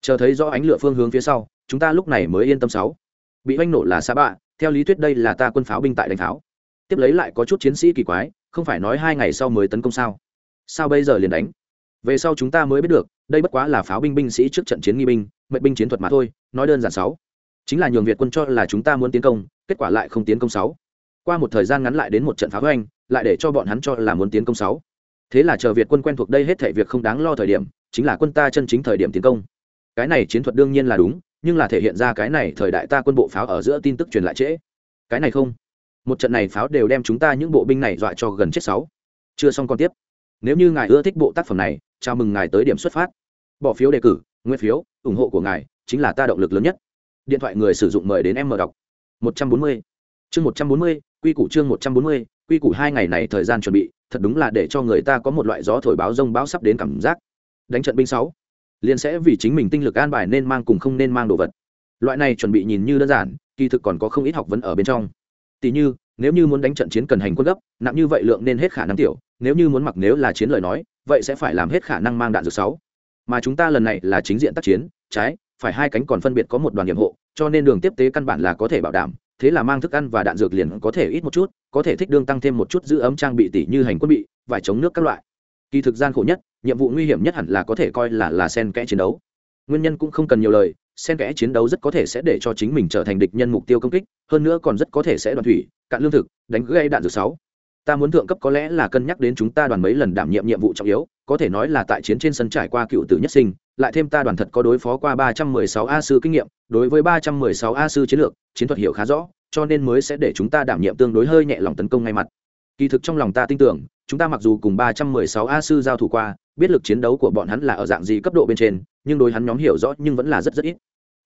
Chờ thấy rõ ánh lửa phương hướng phía sau, chúng ta lúc này mới yên tâm sáu. Bị oanh nổ là xạ bạ, theo lý thuyết đây là ta quân pháo binh tại đánh pháo tiếp lấy lại có chút chiến sĩ kỳ quái không phải nói hai ngày sau mới tấn công sao? Sao bây giờ liền đánh? Về sau chúng ta mới biết được đây bất quá là pháo binh binh sĩ trước trận chiến nghi binh mệnh binh chiến thuật mà thôi nói đơn giản sáu. Chính là nhường việt quân cho là chúng ta muốn tiến công kết quả lại không tiến công sáu. Qua một thời gian ngắn lại đến một trận pháo anh, lại để cho bọn hắn cho là muốn tiến công sáu. Thế là chờ việt quân quen thuộc đây hết thể việc không đáng lo thời điểm chính là quân ta chân chính thời điểm tiến công. Cái này chiến thuật đương nhiên là đúng nhưng là thể hiện ra cái này thời đại ta quân bộ pháo ở giữa tin tức truyền lại trễ. Cái này không một trận này pháo đều đem chúng ta những bộ binh này dọa cho gần chết sáu. Chưa xong còn tiếp. Nếu như ngài ưa thích bộ tác phẩm này chào mừng ngài tới điểm xuất phát. Bỏ phiếu đề cử nguyên phiếu ủng hộ của ngài chính là ta động lực lớn nhất. Điện thoại người sử dụng mời đến em mở đọc. 140. chương 140, quy củ chương 140, quy củ hai ngày này thời gian chuẩn bị thật đúng là để cho người ta có một loại gió thổi báo rông báo sắp đến cảm giác. Đánh trận binh sáu. Liền sẽ vì chính mình tinh lực an bài nên mang cùng không nên mang đồ vật. Loại này chuẩn bị nhìn như đơn giản kỳ thực còn có không ít học vấn ở bên trong tỷ như, nếu như muốn đánh trận chiến cần hành quân gấp, nặng như vậy lượng nên hết khả năng tiểu, nếu như muốn mặc nếu là chiến lời nói, vậy sẽ phải làm hết khả năng mang đạn dược sáu. Mà chúng ta lần này là chính diện tác chiến, trái, phải hai cánh còn phân biệt có một đoàn nhiệm hộ, cho nên đường tiếp tế căn bản là có thể bảo đảm, thế là mang thức ăn và đạn dược liền có thể ít một chút, có thể thích đương tăng thêm một chút giữ ấm trang bị tỷ như hành quân bị, vải chống nước các loại. Kỳ thực gian khổ nhất, nhiệm vụ nguy hiểm nhất hẳn là có thể coi là là sen kẽ chiến đấu. Nguyên nhân cũng không cần nhiều lời sen kẽ chiến đấu rất có thể sẽ để cho chính mình trở thành địch nhân mục tiêu công kích, hơn nữa còn rất có thể sẽ đoàn thủy, cạn lương thực, đánh gây đạn dược sáu. Ta muốn thượng cấp có lẽ là cân nhắc đến chúng ta đoàn mấy lần đảm nhiệm nhiệm vụ trọng yếu, có thể nói là tại chiến trên sân trải qua cựu tử nhất sinh, lại thêm ta đoàn thật có đối phó qua ba trăm mười sáu a sư kinh nghiệm, đối với ba trăm mười sáu a sư chiến lược, chiến thuật hiểu khá rõ, cho nên mới sẽ để chúng ta đảm nhiệm tương đối hơi nhẹ lòng tấn công ngay mặt. Kỳ thực trong lòng ta tin tưởng, chúng ta mặc dù cùng ba trăm mười sáu a sư giao thủ qua, biết lực chiến đấu của bọn hắn là ở dạng gì cấp độ bên trên, nhưng đối hắn nhóm hiểu rõ nhưng vẫn là rất rất ít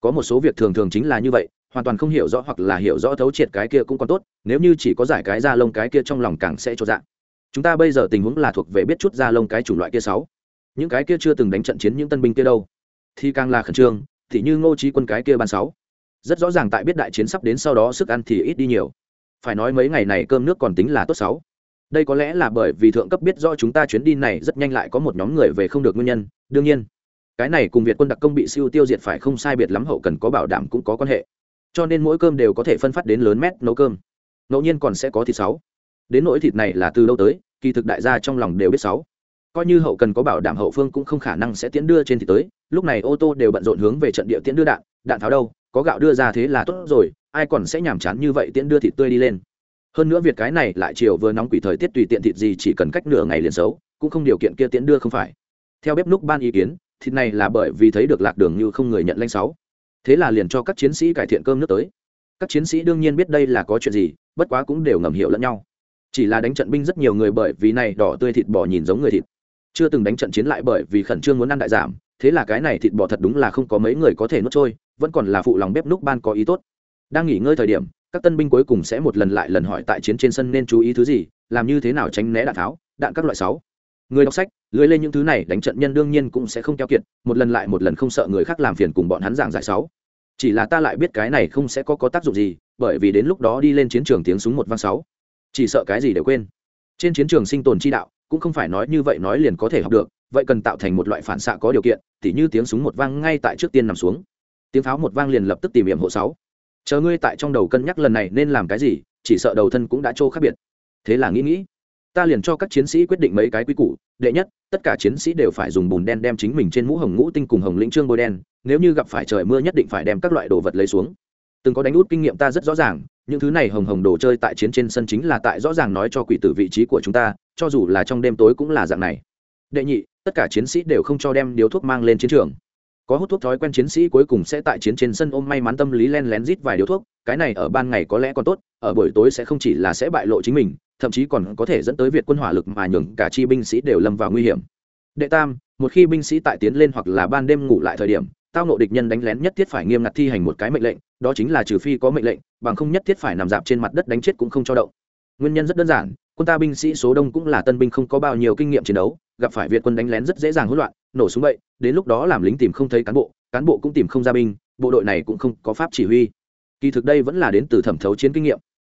có một số việc thường thường chính là như vậy, hoàn toàn không hiểu rõ hoặc là hiểu rõ thấu triệt cái kia cũng còn tốt, nếu như chỉ có giải cái da lông cái kia trong lòng càng sẽ cho dạng. Chúng ta bây giờ tình huống là thuộc về biết chút da lông cái chủng loại kia sáu. Những cái kia chưa từng đánh trận chiến những tân binh kia đâu. Thì càng là khẩn trương, thì như ngô trí quân cái kia ban sáu. Rất rõ ràng tại biết đại chiến sắp đến sau đó sức ăn thì ít đi nhiều. Phải nói mấy ngày này cơm nước còn tính là tốt sáu. Đây có lẽ là bởi vì thượng cấp biết do chúng ta chuyến đi này rất nhanh lại có một nhóm người về không được nguyên nhân, đương nhiên cái này cùng việt quân đặc công bị siêu tiêu diệt phải không sai biệt lắm, hậu cần có bảo đảm cũng có quan hệ. Cho nên mỗi cơm đều có thể phân phát đến lớn mét nấu cơm. Ngẫu nhiên còn sẽ có thịt sáu. Đến nỗi thịt này là từ đâu tới, kỳ thực đại gia trong lòng đều biết sáu. Coi như hậu cần có bảo đảm, hậu phương cũng không khả năng sẽ tiến đưa trên thịt tới. Lúc này ô tô đều bận rộn hướng về trận địa tiến đưa đạn. Đạn tháo đâu, có gạo đưa ra thế là tốt rồi, ai còn sẽ nhàm chán như vậy tiến đưa thịt tươi đi lên. Hơn nữa việc cái này lại chiều vừa nóng quỷ thời tiết tùy tiện thịt gì chỉ cần cách nửa ngày liền xấu, cũng không điều kiện kia tiến đưa không phải. Theo bếp núc ban ý kiến thịt này là bởi vì thấy được lạc đường như không người nhận lanh sáu. Thế là liền cho các chiến sĩ cải thiện cơm nước tới. Các chiến sĩ đương nhiên biết đây là có chuyện gì, bất quá cũng đều ngầm hiểu lẫn nhau. Chỉ là đánh trận binh rất nhiều người bởi vì này đỏ tươi thịt bò nhìn giống người thịt. Chưa từng đánh trận chiến lại bởi vì khẩn trương muốn ăn đại giảm, thế là cái này thịt bò thật đúng là không có mấy người có thể nuốt trôi, vẫn còn là phụ lòng bếp núc ban có ý tốt. Đang nghỉ ngơi thời điểm, các tân binh cuối cùng sẽ một lần lại lần hỏi tại chiến trên sân nên chú ý thứ gì, làm như thế nào tránh né đạn tháo, đạn các loại sáu người đọc sách, lưới lên những thứ này đánh trận nhân đương nhiên cũng sẽ không keo kiệt, một lần lại một lần không sợ người khác làm phiền cùng bọn hắn giảng giải sáu. Chỉ là ta lại biết cái này không sẽ có có tác dụng gì, bởi vì đến lúc đó đi lên chiến trường tiếng súng một vang sáu. Chỉ sợ cái gì đều quên. Trên chiến trường sinh tồn chi đạo, cũng không phải nói như vậy nói liền có thể học được, vậy cần tạo thành một loại phản xạ có điều kiện, tỉ như tiếng súng một vang ngay tại trước tiên nằm xuống. Tiếng pháo một vang liền lập tức tìm hiểm hộ sáu. Chờ ngươi tại trong đầu cân nhắc lần này nên làm cái gì, chỉ sợ đầu thân cũng đã trô khác biệt. Thế là nghĩ nghĩ ta liền cho các chiến sĩ quyết định mấy cái quy củ, đệ nhất, tất cả chiến sĩ đều phải dùng bùn đen đem chính mình trên mũ hồng ngũ tinh cùng hồng lĩnh trương bôi đen, nếu như gặp phải trời mưa nhất định phải đem các loại đồ vật lấy xuống. Từng có đánh út kinh nghiệm ta rất rõ ràng, những thứ này hồng hồng đồ chơi tại chiến trên sân chính là tại rõ ràng nói cho quỷ tử vị trí của chúng ta, cho dù là trong đêm tối cũng là dạng này. Đệ nhị, tất cả chiến sĩ đều không cho đem điếu thuốc mang lên chiến trường có hút thuốc thói quen chiến sĩ cuối cùng sẽ tại chiến trên sân ôm may mắn tâm lý len lén rít vài điếu thuốc, cái này ở ban ngày có lẽ còn tốt, ở buổi tối sẽ không chỉ là sẽ bại lộ chính mình, thậm chí còn có thể dẫn tới việc quân hỏa lực mà nhường cả chi binh sĩ đều lâm vào nguy hiểm. Đệ tam, một khi binh sĩ tại tiến lên hoặc là ban đêm ngủ lại thời điểm, tao nộ địch nhân đánh lén nhất thiết phải nghiêm ngặt thi hành một cái mệnh lệnh, đó chính là trừ phi có mệnh lệnh, bằng không nhất thiết phải nằm dạp trên mặt đất đánh chết cũng không cho động. Nguyên nhân rất đơn giản, quân ta binh sĩ số đông cũng là tân binh không có bao nhiêu kinh nghiệm chiến đấu gặp phải việt quân đánh lén rất dễ dàng hỗn loạn nổ súng vậy, đến lúc đó làm lính tìm không thấy cán bộ cán bộ cũng tìm không ra binh bộ đội này cũng không có pháp chỉ huy. Kỳ thực đây vẫn là đến từ thẩm thấu chiến kinh nghiệm.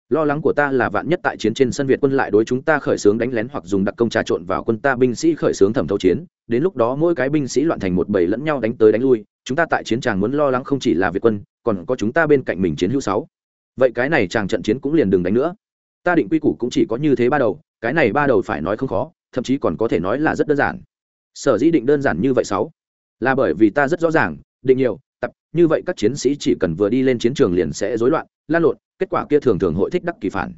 Lo lắng của ta là vạn nhất tại chiến trên sân việt quân lại đối chúng ta khởi xướng đánh lén hoặc dùng đặc công trà trộn vào quân ta binh sĩ khởi xướng thẩm thấu chiến đến lúc đó mỗi cái binh sĩ loạn thành một bầy lẫn nhau đánh tới đánh lui chúng ta tại chiến tràng muốn lo lắng không chỉ là việt quân còn có chúng ta bên cạnh mình chiến hữu sáu. Vậy cái này chàng trận chiến cũng liền đừng đánh nữa. Ta định quy củ cũng chỉ có như thế ba đầu cái này ba đầu phải nói không khó thậm chí còn có thể nói là rất đơn giản. Sở dĩ định đơn giản như vậy sáu, là bởi vì ta rất rõ ràng, định nhiều, tập, như vậy các chiến sĩ chỉ cần vừa đi lên chiến trường liền sẽ rối loạn, lan lộn, kết quả kia thường thường hội thích đắc kỳ phản.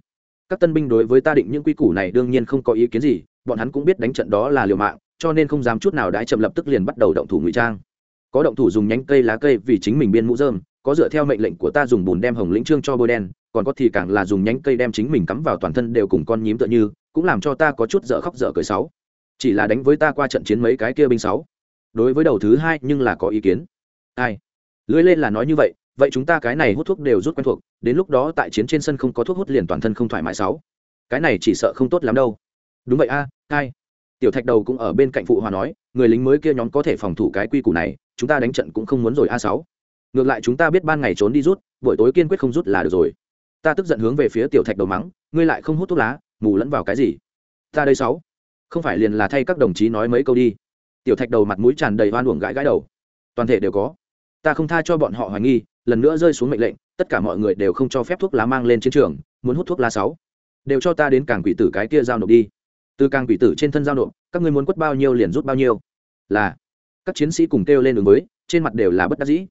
Các tân binh đối với ta định những quy củ này đương nhiên không có ý kiến gì, bọn hắn cũng biết đánh trận đó là liều mạng, cho nên không dám chút nào đãi chậm lập tức liền bắt đầu động thủ ngụy trang. Có động thủ dùng nhánh cây lá cây vì chính mình biên mũ dơm có dựa theo mệnh lệnh của ta dùng bùn đem hồng lĩnh trương cho bôi đen, còn có thì càng là dùng nhánh cây đem chính mình cắm vào toàn thân đều cùng con nhím tựa như cũng làm cho ta có chút dở khóc dở cười sáu. Chỉ là đánh với ta qua trận chiến mấy cái kia binh sáu. Đối với đầu thứ hai nhưng là có ý kiến. Ai? Lưới lên là nói như vậy vậy chúng ta cái này hút thuốc đều rút quen thuộc đến lúc đó tại chiến trên sân không có thuốc hút liền toàn thân không thoải mái sáu. Cái này chỉ sợ không tốt lắm đâu. Đúng vậy a à, ai? Tiểu thạch đầu cũng ở bên cạnh phụ hòa nói người lính mới kia nhóm có thể phòng thủ cái quy củ này chúng ta đánh trận cũng không muốn rồi a sáu. Ngược lại chúng ta biết ban ngày trốn đi rút buổi tối kiên quyết không rút là được rồi. Ta tức giận hướng về phía tiểu thạch đầu mắng ngươi lại không hút thuốc lá mù lẫn vào cái gì? Ta đây sáu. Không phải liền là thay các đồng chí nói mấy câu đi. Tiểu thạch đầu mặt mũi tràn đầy hoan uổng gãi gãi đầu. Toàn thể đều có. Ta không tha cho bọn họ hoài nghi, lần nữa rơi xuống mệnh lệnh, tất cả mọi người đều không cho phép thuốc lá mang lên chiến trường, muốn hút thuốc lá sáu. Đều cho ta đến cảng quỷ tử cái kia giao nộp đi. Từ càng quỷ tử trên thân giao nộp, các ngươi muốn quất bao nhiêu liền rút bao nhiêu. Là, các chiến sĩ cùng kêu lên đường mới trên mặt đều là bất đắc dĩ.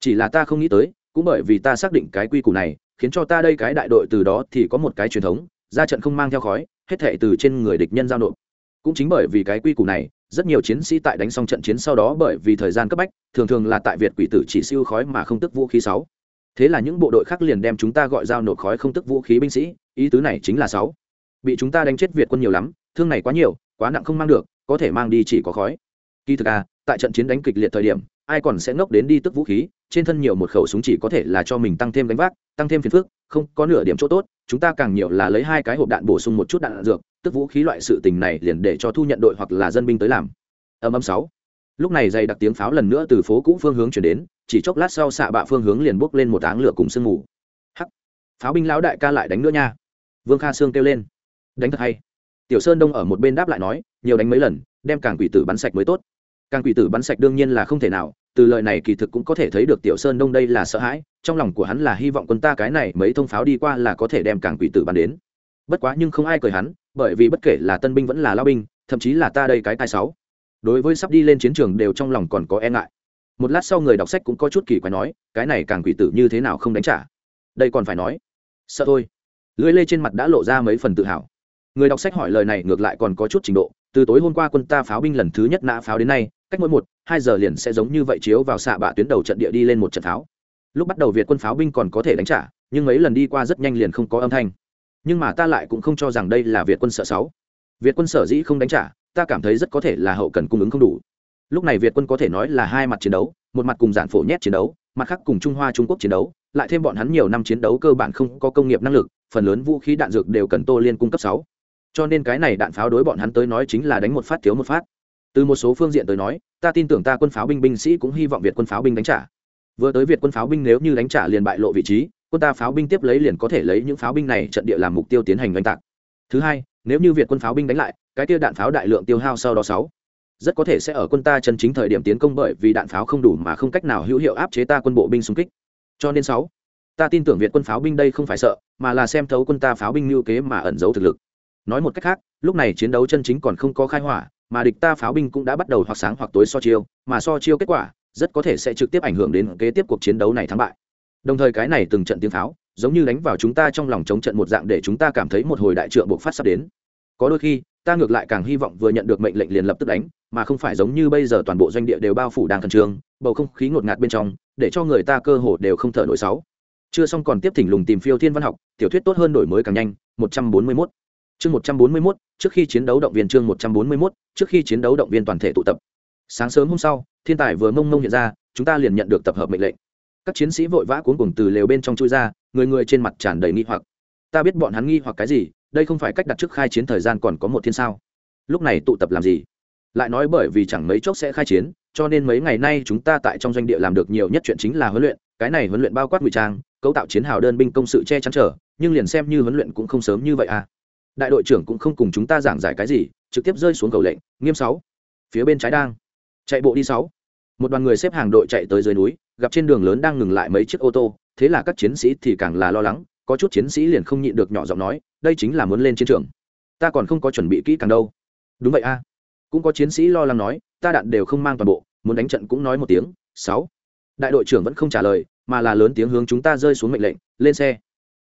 Chỉ là ta không nghĩ tới, cũng bởi vì ta xác định cái quy củ này, khiến cho ta đây cái đại đội từ đó thì có một cái truyền thống ra trận không mang theo khói, hết thệ từ trên người địch nhân giao nộp. Cũng chính bởi vì cái quy củ này, rất nhiều chiến sĩ tại đánh xong trận chiến sau đó bởi vì thời gian cấp bách, thường thường là tại việt quỷ tử chỉ siêu khói mà không tức vũ khí sáu. Thế là những bộ đội khác liền đem chúng ta gọi giao nộp khói không tức vũ khí binh sĩ, ý tứ này chính là sáu. Bị chúng ta đánh chết việt quân nhiều lắm, thương này quá nhiều, quá nặng không mang được, có thể mang đi chỉ có khói. Kỳ thực à tại trận chiến đánh kịch liệt thời điểm ai còn sẽ ngốc đến đi tức vũ khí trên thân nhiều một khẩu súng chỉ có thể là cho mình tăng thêm gánh vác tăng thêm phiền phức không có nửa điểm chỗ tốt chúng ta càng nhiều là lấy hai cái hộp đạn bổ sung một chút đạn, đạn dược tức vũ khí loại sự tình này liền để cho thu nhận đội hoặc là dân binh tới làm. Âm âm sáu. Lúc này dày đặc tiếng pháo lần nữa từ phố cũ phương hướng chuyển đến chỉ chốc lát sau xạ bạ phương hướng liền bốc lên một áng lửa cùng sương mù. Hắc. Pháo binh lão đại ca lại đánh nữa nha. Vương kha sương kêu lên. Đánh thật hay. Tiểu sơn đông ở một bên đáp lại nói nhiều đánh mấy lần đem càng quỷ tử bắn sạch mới tốt càng quỷ tử bắn sạch đương nhiên là không thể nào, từ lời này kỳ thực cũng có thể thấy được tiểu sơn đông đây là sợ hãi, trong lòng của hắn là hy vọng quân ta cái này mấy thông pháo đi qua là có thể đem càng quỷ tử bắn đến. Bất quá nhưng không ai cười hắn, bởi vì bất kể là tân binh vẫn là lao binh, thậm chí là ta đây cái tai sáu, đối với sắp đi lên chiến trường đều trong lòng còn có e ngại. Một lát sau người đọc sách cũng có chút kỳ quái nói, cái này càng quỷ tử như thế nào không đánh trả? Đây còn phải nói, sợ thôi. Lưỡi lê trên mặt đã lộ ra mấy phần tự hào. Người đọc sách hỏi lời này ngược lại còn có chút trình độ, từ tối hôm qua quân ta pháo binh lần thứ nhất nã pháo đến nay cách mỗi một, hai giờ liền sẽ giống như vậy chiếu vào xạ bạ tuyến đầu trận địa đi lên một trận pháo. Lúc bắt đầu việt quân pháo binh còn có thể đánh trả, nhưng mấy lần đi qua rất nhanh liền không có âm thanh. Nhưng mà ta lại cũng không cho rằng đây là việt quân sợ sáu. Việt quân sở dĩ không đánh trả, ta cảm thấy rất có thể là hậu cần cung ứng không đủ. Lúc này việt quân có thể nói là hai mặt chiến đấu, một mặt cùng giản phổ nhét chiến đấu, mặt khác cùng trung hoa trung quốc chiến đấu, lại thêm bọn hắn nhiều năm chiến đấu cơ bản không có công nghiệp năng lực, phần lớn vũ khí đạn dược đều cần tô liên cung cấp sáu. Cho nên cái này đạn pháo đối bọn hắn tới nói chính là đánh một phát thiếu một phát từ một số phương diện tới nói, ta tin tưởng ta quân pháo binh binh sĩ cũng hy vọng việt quân pháo binh đánh trả. Vừa tới việt quân pháo binh nếu như đánh trả liền bại lộ vị trí, quân ta pháo binh tiếp lấy liền có thể lấy những pháo binh này trận địa làm mục tiêu tiến hành đánh tạc. Thứ hai, nếu như việt quân pháo binh đánh lại, cái tiêu đạn pháo đại lượng tiêu hao sau đó sáu, rất có thể sẽ ở quân ta chân chính thời điểm tiến công bởi vì đạn pháo không đủ mà không cách nào hữu hiệu áp chế ta quân bộ binh xung kích. Cho nên sáu, ta tin tưởng việt quân pháo binh đây không phải sợ, mà là xem thấu quân ta pháo binh lưu kế mà ẩn giấu thực lực. Nói một cách khác, lúc này chiến đấu chân chính còn không có khai hỏa mà địch ta pháo binh cũng đã bắt đầu hoặc sáng hoặc tối so chiêu, mà so chiêu kết quả, rất có thể sẽ trực tiếp ảnh hưởng đến kế tiếp cuộc chiến đấu này thắng bại. Đồng thời cái này từng trận tiếng pháo, giống như đánh vào chúng ta trong lòng chống trận một dạng để chúng ta cảm thấy một hồi đại trượng buộc phát sắp đến. Có đôi khi, ta ngược lại càng hy vọng vừa nhận được mệnh lệnh liền lập tức đánh, mà không phải giống như bây giờ toàn bộ doanh địa đều bao phủ đang khẩn trương, bầu không khí ngột ngạt bên trong, để cho người ta cơ hồ đều không thở nổi sáu. Chưa xong còn tiếp thỉnh lùng tìm phiêu thiên văn học, tiểu thuyết tốt hơn đổi mới càng nhanh 141 chương 141 trước khi chiến đấu động viên chương 141 trước khi chiến đấu động viên toàn thể tụ tập. Sáng sớm hôm sau, thiên tài vừa mông mông hiện ra, chúng ta liền nhận được tập hợp mệnh lệnh. Các chiến sĩ vội vã cuốn cùng từ lều bên trong chui ra, người người trên mặt tràn đầy nghi hoặc. Ta biết bọn hắn nghi hoặc cái gì, đây không phải cách đặt trước khai chiến thời gian còn có một thiên sao. Lúc này tụ tập làm gì? Lại nói bởi vì chẳng mấy chốc sẽ khai chiến, cho nên mấy ngày nay chúng ta tại trong doanh địa làm được nhiều nhất chuyện chính là huấn luyện, cái này huấn luyện bao quát ngụy trang, cấu tạo chiến hào đơn binh công sự che chắn trở nhưng liền xem như huấn luyện cũng không sớm như vậy à đại đội trưởng cũng không cùng chúng ta giảng giải cái gì, trực tiếp rơi xuống cầu lệnh, nghiêm sáu. Phía bên trái đang. Chạy bộ đi sáu. Một đoàn người xếp hàng đội chạy tới dưới núi, gặp trên đường lớn đang ngừng lại mấy chiếc ô tô, thế là các chiến sĩ thì càng là lo lắng, có chút chiến sĩ liền không nhịn được nhỏ giọng nói, đây chính là muốn lên chiến trường. Ta còn không có chuẩn bị kỹ càng đâu. Đúng vậy a. Cũng có chiến sĩ lo lắng nói, ta đạn đều không mang toàn bộ, muốn đánh trận cũng nói một tiếng. Sáu. Đại đội trưởng vẫn không trả lời, mà là lớn tiếng hướng chúng ta rơi xuống mệnh lệnh, lên xe.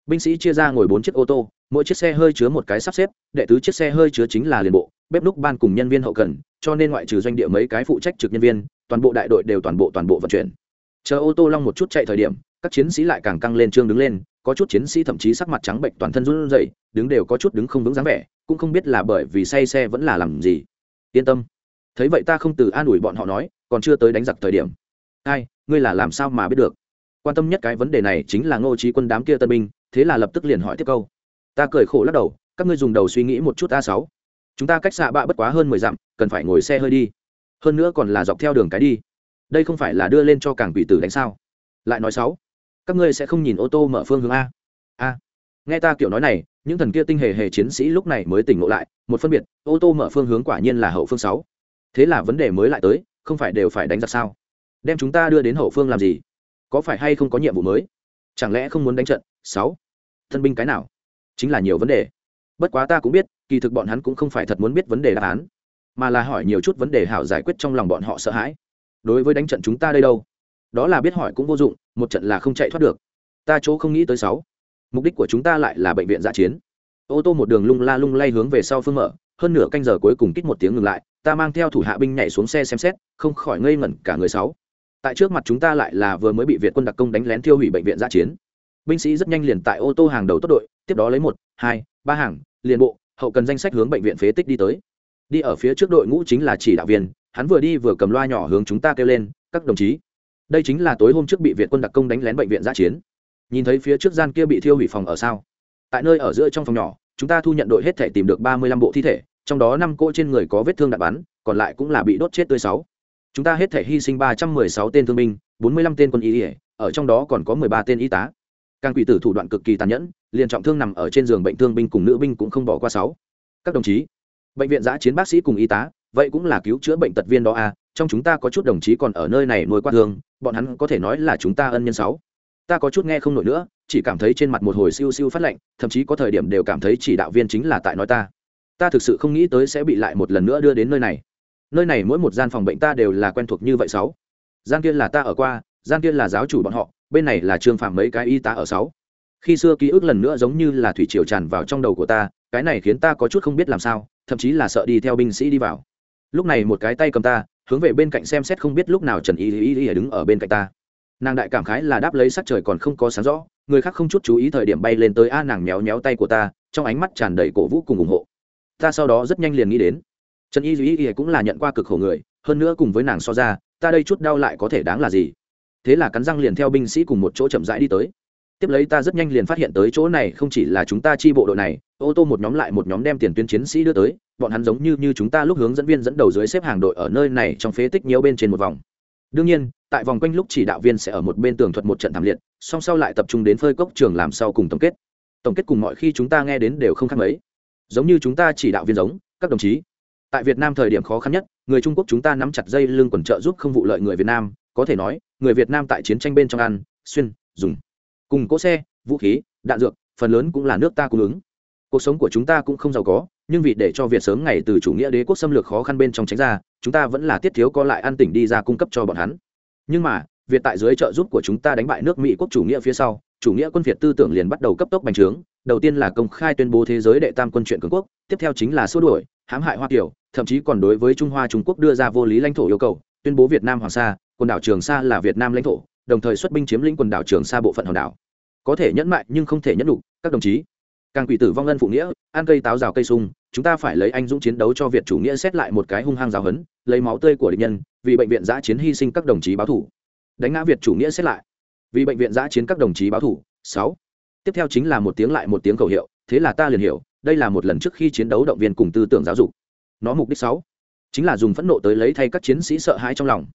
Binh sĩ chia ra ngồi bốn chiếc ô tô mỗi chiếc xe hơi chứa một cái sắp xếp, đệ tứ chiếc xe hơi chứa chính là liền bộ, bếp núc ban cùng nhân viên hậu cần, cho nên ngoại trừ doanh địa mấy cái phụ trách trực nhân viên, toàn bộ đại đội đều toàn bộ toàn bộ vận chuyển. Chờ ô tô long một chút chạy thời điểm, các chiến sĩ lại càng căng lên trương đứng lên, có chút chiến sĩ thậm chí sắc mặt trắng bệnh toàn thân run rẩy, đứng đều có chút đứng không vững dáng vẻ, cũng không biết là bởi vì say xe vẫn là làm gì. Yên tâm. Thấy vậy ta không từ an ủi bọn họ nói, còn chưa tới đánh giặc thời điểm. Ai, ngươi là làm sao mà biết được? Quan tâm nhất cái vấn đề này chính là ngô trí quân đám kia tân binh, thế là lập tức liền hỏi tiếp câu ta cười khổ lắc đầu, các ngươi dùng đầu suy nghĩ một chút a sáu. Chúng ta cách xạ bạ bất quá hơn mười dặm, cần phải ngồi xe hơi đi. Hơn nữa còn là dọc theo đường cái đi. Đây không phải là đưa lên cho cảng quỷ tử đánh sao? Lại nói sáu, các ngươi sẽ không nhìn ô tô mở phương hướng a. A. Nghe ta kiểu nói này, những thần kia tinh hề hề chiến sĩ lúc này mới tỉnh ngộ lại, một phân biệt, ô tô mở phương hướng quả nhiên là hậu phương sáu. Thế là vấn đề mới lại tới, không phải đều phải đánh giặc sao? Đem chúng ta đưa đến hậu phương làm gì? Có phải hay không có nhiệm vụ mới? Chẳng lẽ không muốn đánh trận? Sáu. Thân binh cái nào? Chính là nhiều vấn đề. Bất quá ta cũng biết, kỳ thực bọn hắn cũng không phải thật muốn biết vấn đề đáp án, mà là hỏi nhiều chút vấn đề hảo giải quyết trong lòng bọn họ sợ hãi. Đối với đánh trận chúng ta đây đâu? Đó là biết hỏi cũng vô dụng, một trận là không chạy thoát được. Ta chỗ không nghĩ tới sáu. Mục đích của chúng ta lại là bệnh viện giã chiến. Ô tô một đường lung la lung lay hướng về sau phương mở, hơn nửa canh giờ cuối cùng kích một tiếng ngừng lại, ta mang theo thủ hạ binh nhảy xuống xe xem xét, không khỏi ngây ngẩn cả người sáu. Tại trước mặt chúng ta lại là vừa mới bị việt quân đặc công đánh lén tiêu hủy bệnh viện giã chiến. Binh sĩ rất nhanh liền tại ô tô hàng đầu tốt đội tiếp đó lấy một, hai, ba hàng, liền bộ, hậu cần danh sách hướng bệnh viện phế tích đi tới. Đi ở phía trước đội ngũ chính là chỉ đạo viên, hắn vừa đi vừa cầm loa nhỏ hướng chúng ta kêu lên, các đồng chí, đây chính là tối hôm trước bị việt quân đặc công đánh lén bệnh viện giã chiến. Nhìn thấy phía trước gian kia bị thiêu hủy phòng ở sao? Tại nơi ở giữa trong phòng nhỏ, chúng ta thu nhận đội hết thể tìm được ba mươi lăm bộ thi thể, trong đó năm cỗ trên người có vết thương đạn bắn, còn lại cũng là bị đốt chết tươi sáu. Chúng ta hết thể hy sinh ba trăm mười sáu tên thương binh, bốn mươi lăm tên quân y ở trong đó còn có mười ba tên y tá càng quỷ tử thủ đoạn cực kỳ tàn nhẫn liền trọng thương nằm ở trên giường bệnh thương binh cùng nữ binh cũng không bỏ qua sáu. Các đồng chí bệnh viện giã chiến bác sĩ cùng y tá vậy cũng là cứu chữa bệnh tật viên đó a à, trong chúng ta có chút đồng chí còn ở nơi này nuôi qua thương bọn hắn có thể nói là chúng ta ân nhân sáu. Ta có chút nghe không nổi nữa chỉ cảm thấy trên mặt một hồi siêu siêu phát lạnh thậm chí có thời điểm đều cảm thấy chỉ đạo viên chính là tại nói ta. Ta thực sự không nghĩ tới sẽ bị lại một lần nữa đưa đến nơi này. Nơi này mỗi một gian phòng bệnh ta đều là quen thuộc như vậy sáu. Gian kia là ta ở qua gian kia là giáo chủ bọn họ bên này là trương phạm mấy cái y tá ở sáu. Khi xưa ký ức lần nữa giống như là thủy triều tràn vào trong đầu của ta, cái này khiến ta có chút không biết làm sao, thậm chí là sợ đi theo binh sĩ đi vào. Lúc này một cái tay cầm ta, hướng về bên cạnh xem xét không biết lúc nào trần y y y đứng ở bên cạnh ta. Nàng đại cảm khái là đáp lấy sắc trời còn không có sáng rõ, người khác không chút chú ý thời điểm bay lên tới a, nàng méo méo tay của ta, trong ánh mắt tràn đầy cổ vũ cùng ủng hộ. Ta sau đó rất nhanh liền nghĩ đến, trần y y y cũng là nhận qua cực khổ người, hơn nữa cùng với nàng so ra, ta đây chút đau lại có thể đáng là gì? Thế là cắn răng liền theo binh sĩ cùng một chỗ chậm rãi đi tới. Tiếp lấy ta rất nhanh liền phát hiện tới chỗ này không chỉ là chúng ta chi bộ đội này, ô tô một nhóm lại một nhóm đem tiền tuyến chiến sĩ đưa tới, bọn hắn giống như như chúng ta lúc hướng dẫn viên dẫn đầu dưới xếp hàng đội ở nơi này trong phế tích nhiều bên trên một vòng. Đương nhiên, tại vòng quanh lúc chỉ đạo viên sẽ ở một bên tường thuật một trận thảm liệt, song sau lại tập trung đến phơi cốc trường làm sau cùng tổng kết. Tổng kết cùng mọi khi chúng ta nghe đến đều không khác mấy. Giống như chúng ta chỉ đạo viên giống, các đồng chí. Tại việt nam thời điểm khó khăn nhất, người trung quốc chúng ta nắm chặt dây lưng quần trợ giúp không vụ lợi người việt nam có thể nói, người việt nam tại chiến tranh bên trong ăn, xuyên, dùng. Cùng cỗ xe, vũ khí, đạn dược, phần lớn cũng là nước ta cung ứng. Cuộc sống của chúng ta cũng không giàu có, nhưng vì để cho việt sớm ngày từ chủ nghĩa đế quốc xâm lược khó khăn bên trong tránh ra, chúng ta vẫn là tiết thiếu có lại ăn tỉnh đi ra cung cấp cho bọn hắn. Nhưng mà, việt tại dưới trợ giúp của chúng ta đánh bại nước mỹ quốc chủ nghĩa phía sau, chủ nghĩa quân việt tư tưởng liền bắt đầu cấp tốc bành trướng. Đầu tiên là công khai tuyên bố thế giới đệ tam quân chuyện cường quốc, tiếp theo chính là xua đuổi, hãm hại hoa kiều, thậm chí còn đối với trung hoa trung quốc đưa ra vô lý lãnh thổ yêu cầu, tuyên bố việt nam hoàng sa quần đảo trường sa là việt nam lãnh thổ, đồng thời xuất binh chiếm lĩnh quần đảo trường sa bộ phận hòn đảo. Có thể nhẫn mại nhưng không thể nhẫn đủ các đồng chí. Càng quỷ tử vong ân phụ nghĩa, ăn cây táo rào cây sung, chúng ta phải lấy anh dũng chiến đấu cho việt chủ nghĩa xét lại một cái hung hăng giáo hấn lấy máu tươi của địch nhân, vì bệnh viện giã chiến hy sinh các đồng chí báo thủ. Đánh ngã việt chủ nghĩa xét lại. Vì bệnh viện giã chiến các đồng chí báo thủ. Sáu. Tiếp theo chính là một tiếng lại một tiếng khẩu hiệu, thế là ta liền hiểu, đây là một lần trước khi chiến đấu động viên cùng tư tưởng giáo dục. Nó mục đích sáu. Chính là dùng phẫn nộ tới lấy thay các chiến sĩ sợ hãi trong lòng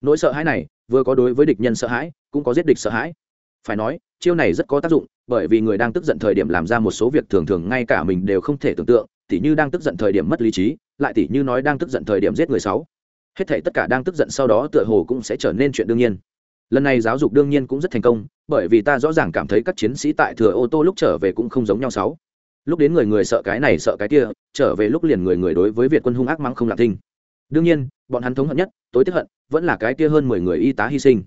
nỗi sợ hãi này vừa có đối với địch nhân sợ hãi, cũng có giết địch sợ hãi. Phải nói, chiêu này rất có tác dụng, bởi vì người đang tức giận thời điểm làm ra một số việc thường thường ngay cả mình đều không thể tưởng tượng, tỉ như đang tức giận thời điểm mất lý trí, lại tỉ như nói đang tức giận thời điểm giết người sáu hết thể tất cả đang tức giận sau đó tựa hồ cũng sẽ trở nên chuyện đương nhiên. Lần này giáo dục đương nhiên cũng rất thành công, bởi vì ta rõ ràng cảm thấy các chiến sĩ tại thừa ô tô lúc trở về cũng không giống nhau sáu lúc đến người người sợ cái này sợ cái kia, trở về lúc liền người người đối với việt quân hung ác mắng không lạc thinh đương nhiên, bọn hắn thống hận nhất, tối tiếp hận, vẫn là cái kia hơn mười người y tá hy sinh.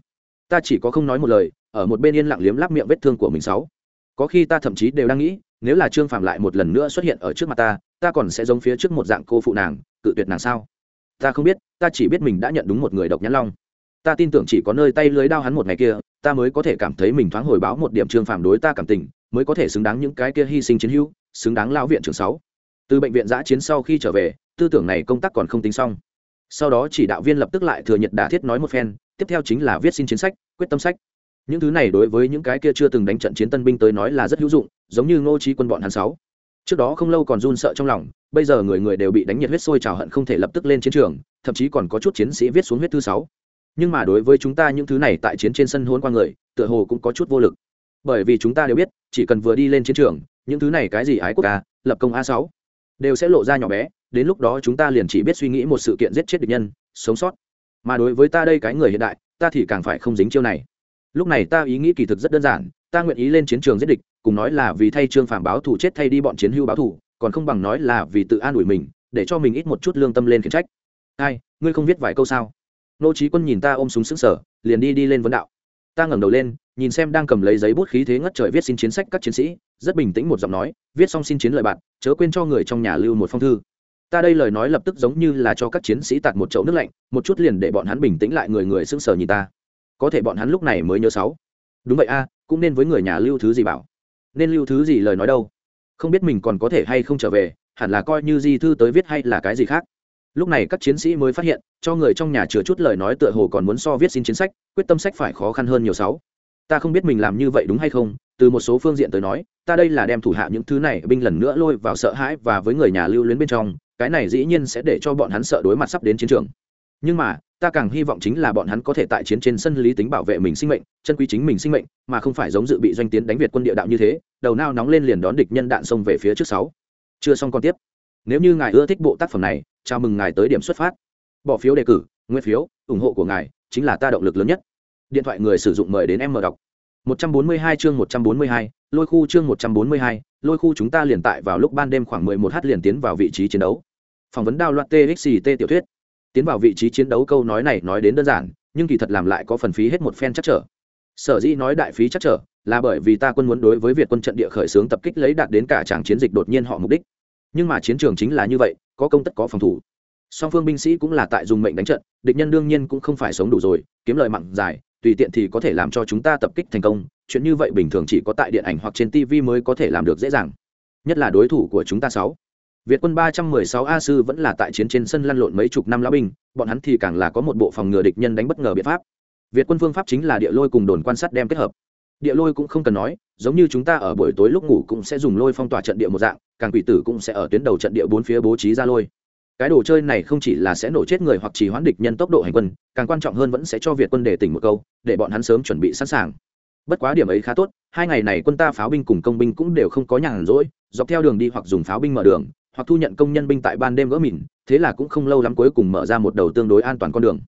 Ta chỉ có không nói một lời, ở một bên yên lặng liếm láp miệng vết thương của mình sáu. Có khi ta thậm chí đều đang nghĩ, nếu là trương phạm lại một lần nữa xuất hiện ở trước mặt ta ta còn sẽ giống phía trước một dạng cô phụ nàng, cự tuyệt nàng sao? Ta không biết, ta chỉ biết mình đã nhận đúng một người độc nhãn long. Ta tin tưởng chỉ có nơi tay lưới đao hắn một ngày kia, ta mới có thể cảm thấy mình thoáng hồi báo một điểm trương phạm đối ta cảm tình, mới có thể xứng đáng những cái kia hy sinh chiến hữu, xứng đáng lao viện trường sáu. Từ bệnh viện giã chiến sau khi trở về, tư tưởng này công tác còn không tính xong sau đó chỉ đạo viên lập tức lại thừa nhận đả thiết nói một phen, tiếp theo chính là viết xin chiến sách, quyết tâm sách. Những thứ này đối với những cái kia chưa từng đánh trận chiến tân binh tới nói là rất hữu dụng, giống như ngô trí quân bọn hắn sáu. Trước đó không lâu còn run sợ trong lòng, bây giờ người người đều bị đánh nhiệt huyết sôi trào hận không thể lập tức lên chiến trường, thậm chí còn có chút chiến sĩ viết xuống huyết thứ sáu. Nhưng mà đối với chúng ta những thứ này tại chiến trên sân hôn qua người, tựa hồ cũng có chút vô lực. Bởi vì chúng ta đều biết, chỉ cần vừa đi lên chiến trường, những thứ này cái gì ái quốc ca, lập công a sáu, đều sẽ lộ ra nhỏ bé đến lúc đó chúng ta liền chỉ biết suy nghĩ một sự kiện giết chết địch nhân, sống sót. Mà đối với ta đây cái người hiện đại, ta thì càng phải không dính chiêu này. Lúc này ta ý nghĩ kỳ thực rất đơn giản, ta nguyện ý lên chiến trường giết địch, cùng nói là vì thay trương phàm báo thủ chết thay đi bọn chiến hưu báo thủ còn không bằng nói là vì tự an ủi mình, để cho mình ít một chút lương tâm lên khiển trách. Ai, ngươi không viết vài câu sao? Nô trí quân nhìn ta ôm súng sững sờ, liền đi đi lên vấn đạo. Ta ngẩng đầu lên, nhìn xem đang cầm lấy giấy bút khí thế ngất trời viết xin chiến sách các chiến sĩ, rất bình tĩnh một giọng nói, viết xong xin chiến lợi bạn, chớ quên cho người trong nhà lưu một phong thư ta đây lời nói lập tức giống như là cho các chiến sĩ tạt một chậu nước lạnh, một chút liền để bọn hắn bình tĩnh lại người người sững sờ nhìn ta. Có thể bọn hắn lúc này mới nhớ sáu. Đúng vậy a, cũng nên với người nhà lưu thứ gì bảo. Nên lưu thứ gì lời nói đâu? Không biết mình còn có thể hay không trở về, hẳn là coi như di thư tới viết hay là cái gì khác. Lúc này các chiến sĩ mới phát hiện, cho người trong nhà chứa chút lời nói tựa hồ còn muốn so viết xin chiến sách, quyết tâm sách phải khó khăn hơn nhiều sáu. Ta không biết mình làm như vậy đúng hay không, từ một số phương diện tới nói, ta đây là đem thủ hạ những thứ này binh lần nữa lôi vào sợ hãi và với người nhà lưu luyến bên trong cái này dĩ nhiên sẽ để cho bọn hắn sợ đối mặt sắp đến chiến trường. Nhưng mà ta càng hy vọng chính là bọn hắn có thể tại chiến trên sân lý tính bảo vệ mình sinh mệnh chân quý chính mình sinh mệnh mà không phải giống dự bị doanh tiến đánh việt quân địa đạo như thế đầu nao nóng lên liền đón địch nhân đạn xông về phía trước sáu. Chưa xong còn tiếp. Nếu như ngài ưa thích bộ tác phẩm này chào mừng ngài tới điểm xuất phát. Bỏ phiếu đề cử nguyên phiếu ủng hộ của ngài chính là ta động lực lớn nhất. Điện thoại người sử dụng mời đến em mở đọc. 142 chương 142, lôi khu chương 142, lôi khu chúng ta liền tại vào lúc ban đêm khoảng 11h liền tiến vào vị trí chiến đấu. Phỏng vấn đao loạt TXT tiểu thuyết. Tiến vào vị trí chiến đấu câu nói này nói đến đơn giản, nhưng kỳ thật làm lại có phần phí hết một phen chắc trở. Sở dĩ nói đại phí chắc trở, là bởi vì ta quân muốn đối với Việt quân trận địa khởi xướng tập kích lấy đạt đến cả tràng chiến dịch đột nhiên họ mục đích. Nhưng mà chiến trường chính là như vậy, có công tất có phòng thủ. Song phương binh sĩ cũng là tại dùng mệnh đánh trận, địch nhân đương nhiên cũng không phải sống đủ rồi, kiếm lời mặn dài, tùy tiện thì có thể làm cho chúng ta tập kích thành công chuyện như vậy bình thường chỉ có tại điện ảnh hoặc trên tv mới có thể làm được dễ dàng nhất là đối thủ của chúng ta sáu việt quân ba trăm mười sáu a sư vẫn là tại chiến trên sân lăn lộn mấy chục năm lão binh, bọn hắn thì càng là có một bộ phòng ngừa địch nhân đánh bất ngờ biện pháp. Việt quân phương pháp chính là địa lôi cùng đồn quan sát đem kết hợp. Địa lôi cũng không cần nói, giống như chúng ta ở buổi tối lúc ngủ cũng sẽ dùng lôi phong tỏa trận địa một dạng, càng quỷ tử cũng sẽ ở tuyến đầu trận địa bốn phía bố trí ra lôi. Cái đồ chơi này không chỉ là sẽ nổ chết người hoặc chỉ hoãn địch nhân tốc độ hành quân, càng quan trọng hơn vẫn sẽ cho việt quân để tỉnh một câu, để bọn hắn sớm chuẩn bị sẵn sàng. Bất quá điểm ấy khá tốt, hai ngày này quân ta pháo binh cùng công binh cũng đều không có nhàn rỗi, dọc theo đường đi hoặc dùng pháo binh mở đường hoặc thu nhận công nhân binh tại ban đêm gỡ mìn, thế là cũng không lâu lắm cuối cùng mở ra một đầu tương đối an toàn con đường.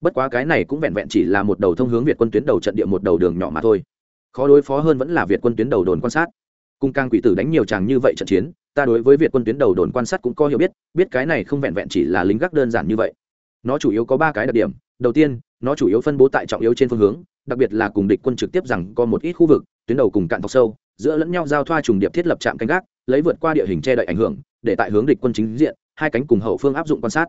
Bất quá cái này cũng vẹn vẹn chỉ là một đầu thông hướng việt quân tuyến đầu trận địa một đầu đường nhỏ mà thôi. Khó đối phó hơn vẫn là việt quân tuyến đầu đồn quan sát. Cung càng quỷ tử đánh nhiều chàng như vậy trận chiến, ta đối với việt quân tuyến đầu đồn quan sát cũng có hiểu biết biết cái này không vẹn vẹn chỉ là lính gác đơn giản như vậy. Nó chủ yếu có ba cái đặc điểm. Đầu tiên, nó chủ yếu phân bố tại trọng yếu trên phương hướng, đặc biệt là cùng địch quân trực tiếp rằng có một ít khu vực, tuyến đầu cùng cạn thọc sâu, giữa lẫn nhau giao thoa trùng điệp thiết lập trạm canh gác lấy vượt qua địa hình che đậy ảnh hưởng, để tại hướng địch quân chính diện, hai cánh cùng hậu phương áp dụng quan sát.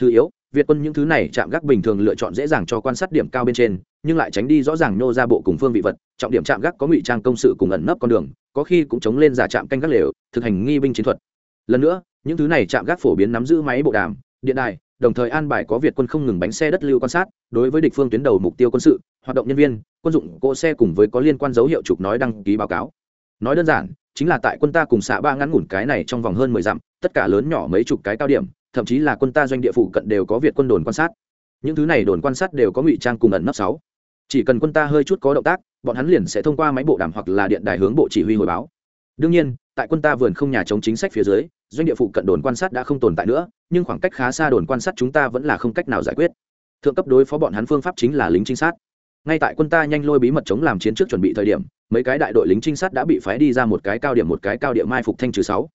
Thứ yếu, việt quân những thứ này chạm gác bình thường lựa chọn dễ dàng cho quan sát điểm cao bên trên, nhưng lại tránh đi rõ ràng nô ra bộ cùng phương vị vật, trọng điểm chạm gác có ngụy trang công sự cùng ẩn nấp con đường, có khi cũng chống lên giả chạm canh gác lều, thực hành nghi binh chiến thuật. Lần nữa, những thứ này chạm gác phổ biến nắm giữ máy bộ đàm, điện đài, đồng thời an bài có việt quân không ngừng bánh xe đất lưu quan sát, đối với địch phương tuyến đầu mục tiêu quân sự, hoạt động nhân viên, quân dụng cỗ xe cùng với có liên quan dấu hiệu trục nói đăng ký báo cáo. Nói đơn giản chính là tại quân ta cùng xạ ba ngắn ngủn cái này trong vòng hơn mười dặm, tất cả lớn nhỏ mấy chục cái cao điểm, thậm chí là quân ta doanh địa phụ cận đều có việt quân đồn quan sát. Những thứ này đồn quan sát đều có ngụy trang cùng ẩn nấp sáu. Chỉ cần quân ta hơi chút có động tác, bọn hắn liền sẽ thông qua máy bộ đàm hoặc là điện đài hướng bộ chỉ huy hồi báo. Đương nhiên, tại quân ta vườn không nhà chống chính sách phía dưới, doanh địa phụ cận đồn quan sát đã không tồn tại nữa, nhưng khoảng cách khá xa đồn quan sát chúng ta vẫn là không cách nào giải quyết. Thượng cấp đối phó bọn hắn phương pháp chính là lính trinh sát ngay tại quân ta nhanh lôi bí mật chống làm chiến trước chuẩn bị thời điểm, mấy cái đại đội lính trinh sát đã bị phái đi ra một cái cao điểm, một cái cao điểm mai phục thanh trừ sáu.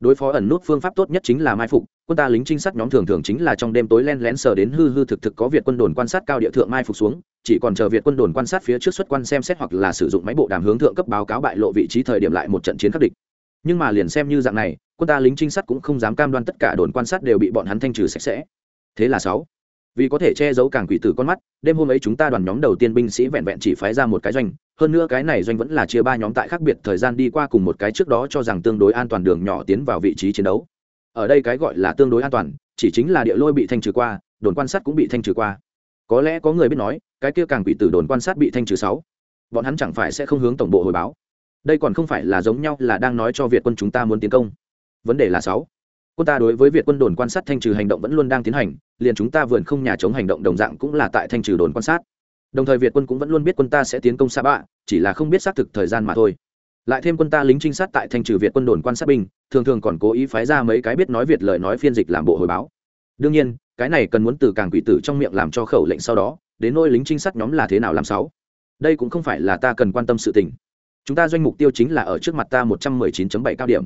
Đối phó ẩn nút phương pháp tốt nhất chính là mai phục. Quân ta lính trinh sát nhóm thường thường chính là trong đêm tối len lén sờ đến hư hư thực thực có việt quân đồn quan sát cao địa thượng mai phục xuống, chỉ còn chờ việt quân đồn quan sát phía trước xuất quan xem xét hoặc là sử dụng máy bộ đàm hướng thượng cấp báo cáo bại lộ vị trí thời điểm lại một trận chiến khắc địch. Nhưng mà liền xem như dạng này, quân ta lính trinh sát cũng không dám cam đoan tất cả đồn quan sát đều bị bọn hắn thanh trừ sạch sẽ. Thế là sáu vì có thể che giấu càng quỷ tử con mắt, đêm hôm ấy chúng ta đoàn nhóm đầu tiên binh sĩ vẹn vẹn chỉ phái ra một cái doanh, hơn nữa cái này doanh vẫn là chia ba nhóm tại khác biệt thời gian đi qua cùng một cái trước đó cho rằng tương đối an toàn đường nhỏ tiến vào vị trí chiến đấu. Ở đây cái gọi là tương đối an toàn, chỉ chính là địa lôi bị thanh trừ qua, đồn quan sát cũng bị thanh trừ qua. Có lẽ có người biết nói, cái kia càng quỷ tử đồn quan sát bị thanh trừ sáu. Bọn hắn chẳng phải sẽ không hướng tổng bộ hồi báo. Đây còn không phải là giống nhau là đang nói cho việt quân chúng ta muốn tiến công. Vấn đề là sáu quân ta đối với việt quân đồn quan sát thanh trừ hành động vẫn luôn đang tiến hành, liền chúng ta vườn không nhà chống hành động đồng dạng cũng là tại thanh trừ đồn quan sát. Đồng thời việt quân cũng vẫn luôn biết quân ta sẽ tiến công sa bạ, chỉ là không biết xác thực thời gian mà thôi. Lại thêm quân ta lính trinh sát tại thanh trừ việt quân đồn quan sát binh, thường thường còn cố ý phái ra mấy cái biết nói việt lời nói phiên dịch làm bộ hồi báo. Đương nhiên, cái này cần muốn từ càng quỷ tử trong miệng làm cho khẩu lệnh sau đó, đến nôi lính trinh sát nhóm là thế nào làm sáu. Đây cũng không phải là ta cần quan tâm sự tình. Chúng ta doanh mục tiêu chính là ở trước mặt ta một trăm mười chín bảy cao điểm.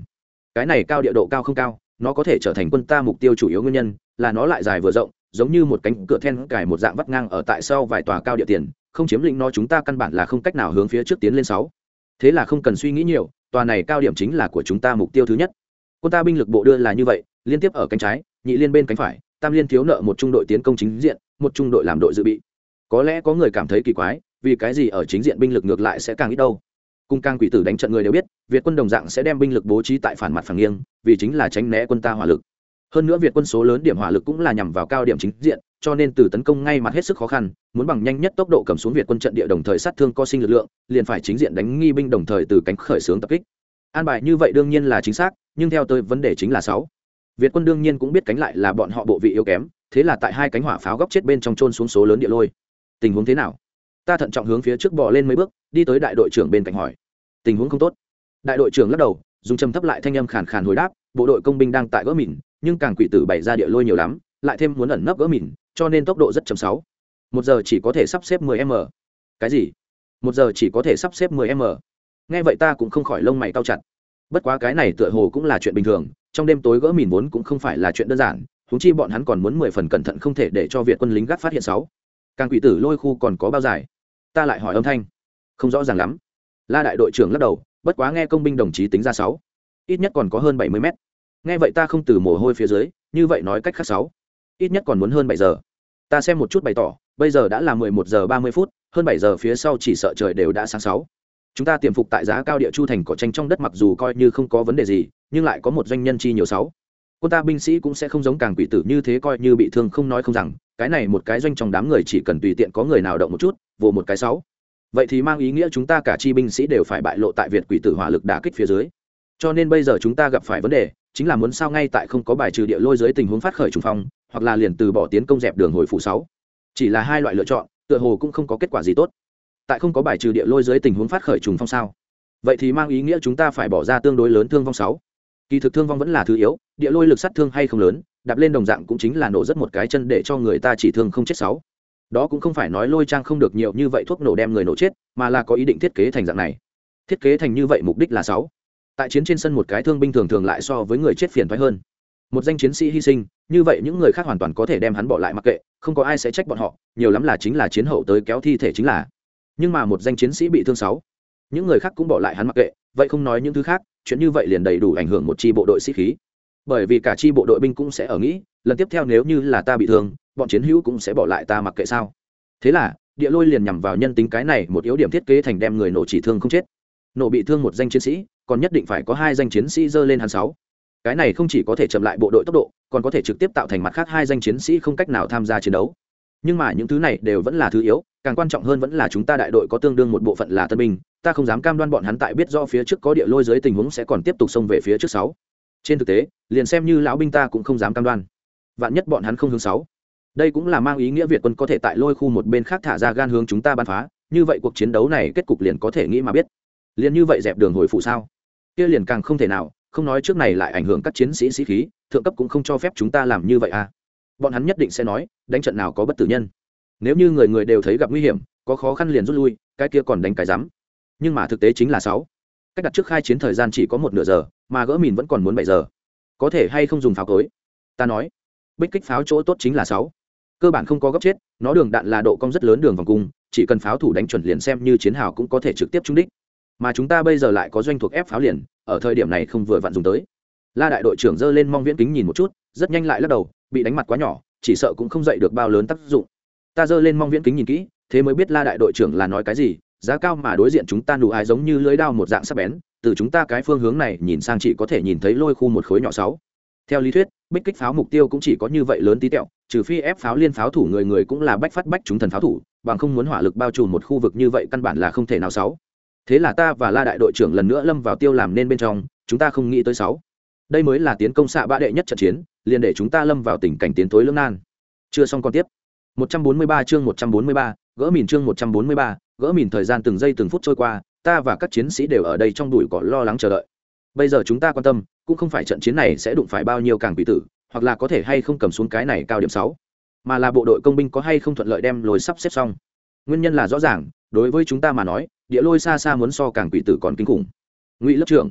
Cái này cao địa độ cao không cao nó có thể trở thành quân ta mục tiêu chủ yếu nguyên nhân, là nó lại dài vừa rộng, giống như một cánh cửa then cài một dạng vắt ngang ở tại sau vài tòa cao địa tiền, không chiếm lĩnh nó chúng ta căn bản là không cách nào hướng phía trước tiến lên sáu. Thế là không cần suy nghĩ nhiều, tòa này cao điểm chính là của chúng ta mục tiêu thứ nhất. Quân ta binh lực bộ đưa là như vậy, liên tiếp ở cánh trái, nhị liên bên cánh phải, tam liên thiếu nợ một trung đội tiến công chính diện, một trung đội làm đội dự bị. Có lẽ có người cảm thấy kỳ quái, vì cái gì ở chính diện binh lực ngược lại sẽ càng ít đâu? Cung càng quỷ tử đánh trận người đều biết việt quân đồng dạng sẽ đem binh lực bố trí tại phản mặt phản nghiêng, vì chính là tránh né quân ta hỏa lực. Hơn nữa việt quân số lớn điểm hỏa lực cũng là nhằm vào cao điểm chính diện, cho nên từ tấn công ngay mặt hết sức khó khăn, muốn bằng nhanh nhất tốc độ cầm xuống việt quân trận địa đồng thời sát thương co sinh lực lượng, liền phải chính diện đánh nghi binh đồng thời từ cánh khởi xướng tập kích. An bài như vậy đương nhiên là chính xác, nhưng theo tôi vấn đề chính là sáu. Việt quân đương nhiên cũng biết cánh lại là bọn họ bộ vị yếu kém, thế là tại hai cánh hỏa pháo góc chết bên trong trôn xuống số lớn địa lôi. Tình huống thế nào? Ta thận trọng hướng phía trước bò lên mấy bước, đi tới đại đội trưởng bên cạnh hỏi. Tình huống không tốt đại đội trưởng lắc đầu, dùng châm thấp lại thanh âm khàn khàn hồi đáp, bộ đội công binh đang tại gỡ mìn, nhưng càng quỷ tử bày ra địa lôi nhiều lắm, lại thêm muốn ẩn nấp gỡ mìn, cho nên tốc độ rất chậm sáu. Một giờ chỉ có thể sắp xếp 10 m. Cái gì? Một giờ chỉ có thể sắp xếp 10 m. Nghe vậy ta cũng không khỏi lông mày cao chặt. Bất quá cái này tựa hồ cũng là chuyện bình thường, trong đêm tối gỡ mìn vốn cũng không phải là chuyện đơn giản húng chi bọn hắn còn muốn mười phần cẩn thận không thể để cho việt quân lính gác phát hiện sáu. Càng quỷ tử lôi khu còn có bao dài? Ta lại hỏi âm thanh. Không rõ ràng lắm. La đại đội trưởng lắc đầu bất quá nghe công binh đồng chí tính ra sáu, ít nhất còn có hơn bảy mươi mét. Nghe vậy ta không từ mồ hôi phía dưới, như vậy nói cách khác sáu, ít nhất còn muốn hơn bảy giờ. Ta xem một chút bày tỏ, bây giờ đã là mười một giờ ba mươi phút, hơn bảy giờ phía sau chỉ sợ trời đều đã sáng sáu. Chúng ta tiềm phục tại giá cao địa chu thành cỏ tranh trong đất mặc dù coi như không có vấn đề gì, nhưng lại có một doanh nhân chi nhiều sáu. Quân ta binh sĩ cũng sẽ không giống càng quỷ tử như thế coi như bị thương không nói không rằng, cái này một cái doanh trong đám người chỉ cần tùy tiện có người nào động một chút vồ một cái sáu vậy thì mang ý nghĩa chúng ta cả chi binh sĩ đều phải bại lộ tại việt quỷ tử hỏa lực đả kích phía dưới. Cho nên bây giờ chúng ta gặp phải vấn đề, chính là muốn sao ngay tại không có bài trừ địa lôi dưới tình huống phát khởi trùng phong, hoặc là liền từ bỏ tiến công dẹp đường hồi phủ sáu. Chỉ là hai loại lựa chọn, tựa hồ cũng không có kết quả gì tốt. Tại không có bài trừ địa lôi dưới tình huống phát khởi trùng phong sao? Vậy thì mang ý nghĩa chúng ta phải bỏ ra tương đối lớn thương vong sáu. Kỳ thực thương vong vẫn là thứ yếu, địa lôi lực sát thương hay không lớn, đạp lên đồng dạng cũng chính là nổ rất một cái chân để cho người ta chỉ thương không chết sáu đó cũng không phải nói lôi trang không được nhiều như vậy thuốc nổ đem người nổ chết, mà là có ý định thiết kế thành dạng này. Thiết kế thành như vậy mục đích là sáu. Tại chiến trên sân một cái thương binh thường thường lại so với người chết phiền thoái hơn. Một danh chiến sĩ hy sinh, như vậy những người khác hoàn toàn có thể đem hắn bỏ lại mặc kệ, không có ai sẽ trách bọn họ, nhiều lắm là chính là chiến hậu tới kéo thi thể chính là. Nhưng mà một danh chiến sĩ bị thương sáu. Những người khác cũng bỏ lại hắn mặc kệ, vậy không nói những thứ khác, chuyện như vậy liền đầy đủ ảnh hưởng một chi bộ đội sĩ khí. Bởi vì cả chi bộ đội binh cũng sẽ ở nghĩ, lần tiếp theo nếu như là ta bị thương bọn chiến hữu cũng sẽ bỏ lại ta mặc kệ sao. Thế là, địa lôi liền nhằm vào nhân tính cái này một yếu điểm thiết kế thành đem người nổ chỉ thương không chết. Nổ bị thương một danh chiến sĩ, còn nhất định phải có hai danh chiến sĩ dơ lên hắn sáu. Cái này không chỉ có thể chậm lại bộ đội tốc độ, còn có thể trực tiếp tạo thành mặt khác hai danh chiến sĩ không cách nào tham gia chiến đấu. Nhưng mà những thứ này đều vẫn là thứ yếu, càng quan trọng hơn vẫn là chúng ta đại đội có tương đương một bộ phận là tân binh, ta không dám cam đoan bọn hắn tại biết do phía trước có địa lôi dưới tình huống sẽ còn tiếp tục xông về phía trước sáu. Trên thực tế, liền xem như lão binh ta cũng không dám cam đoan. Vạn nhất bọn hắn không hướng sáu đây cũng là mang ý nghĩa việt quân có thể tại lôi khu một bên khác thả ra gan hướng chúng ta bắn phá, như vậy cuộc chiến đấu này kết cục liền có thể nghĩ mà biết. Liền như vậy dẹp đường hồi phụ sao? Kia liền càng không thể nào, không nói trước này lại ảnh hưởng các chiến sĩ sĩ khí, thượng cấp cũng không cho phép chúng ta làm như vậy à? Bọn hắn nhất định sẽ nói, đánh trận nào có bất tử nhân. Nếu như người người đều thấy gặp nguy hiểm, có khó khăn liền rút lui, cái kia còn đánh cái rắm. Nhưng mà thực tế chính là sáu. Cách đặt trước khai chiến thời gian chỉ có một nửa giờ, mà gỡ mìn vẫn còn muốn bảy giờ. Có thể hay không dùng pháo cối ta nói. Bích kích pháo chỗ tốt chính là sáu cơ bản không có góc chết, nó đường đạn là độ cong rất lớn đường vòng cung, chỉ cần pháo thủ đánh chuẩn liền xem như chiến hào cũng có thể trực tiếp trúng đích. Mà chúng ta bây giờ lại có doanh thuộc ép pháo liền, ở thời điểm này không vừa vặn dùng tới. La đại đội trưởng giơ lên mong viễn kính nhìn một chút, rất nhanh lại lắc đầu, bị đánh mặt quá nhỏ, chỉ sợ cũng không dậy được bao lớn tác dụng. Ta giơ lên mong viễn kính nhìn kỹ, thế mới biết la đại đội trưởng là nói cái gì, giá cao mà đối diện chúng ta nụ ai giống như lưới đao một dạng sắc bén, từ chúng ta cái phương hướng này nhìn sang chỉ có thể nhìn thấy lôi khu một khối nhỏ sáu theo lý thuyết bích kích pháo mục tiêu cũng chỉ có như vậy lớn tí tẹo trừ phi ép pháo liên pháo thủ người người cũng là bách phát bách chúng thần pháo thủ bằng không muốn hỏa lực bao trùm một khu vực như vậy căn bản là không thể nào sáu. Thế là ta và la đại đội trưởng lần nữa lâm vào tiêu làm nên bên trong chúng ta không nghĩ tới sáu. Đây mới là tiến công xạ bạ đệ nhất trận chiến liền để chúng ta lâm vào tình cảnh tiến tối lưỡng nan. Chưa xong còn tiếp. 143 chương 143, gỡ mìn chương 143, gỡ mìn thời gian từng giây từng phút trôi qua ta và các chiến sĩ đều ở đây trong đùi có lo lắng chờ đợi. Bây giờ chúng ta quan tâm cũng không phải trận chiến này sẽ đụng phải bao nhiêu càng bị tử, hoặc là có thể hay không cầm xuống cái này cao điểm sáu. Mà là bộ đội công binh có hay không thuận lợi đem lối sắp xếp xong. Nguyên nhân là rõ ràng, đối với chúng ta mà nói, địa lôi xa xa muốn so càng quỷ tử còn kinh khủng. Ngụy lớp trưởng,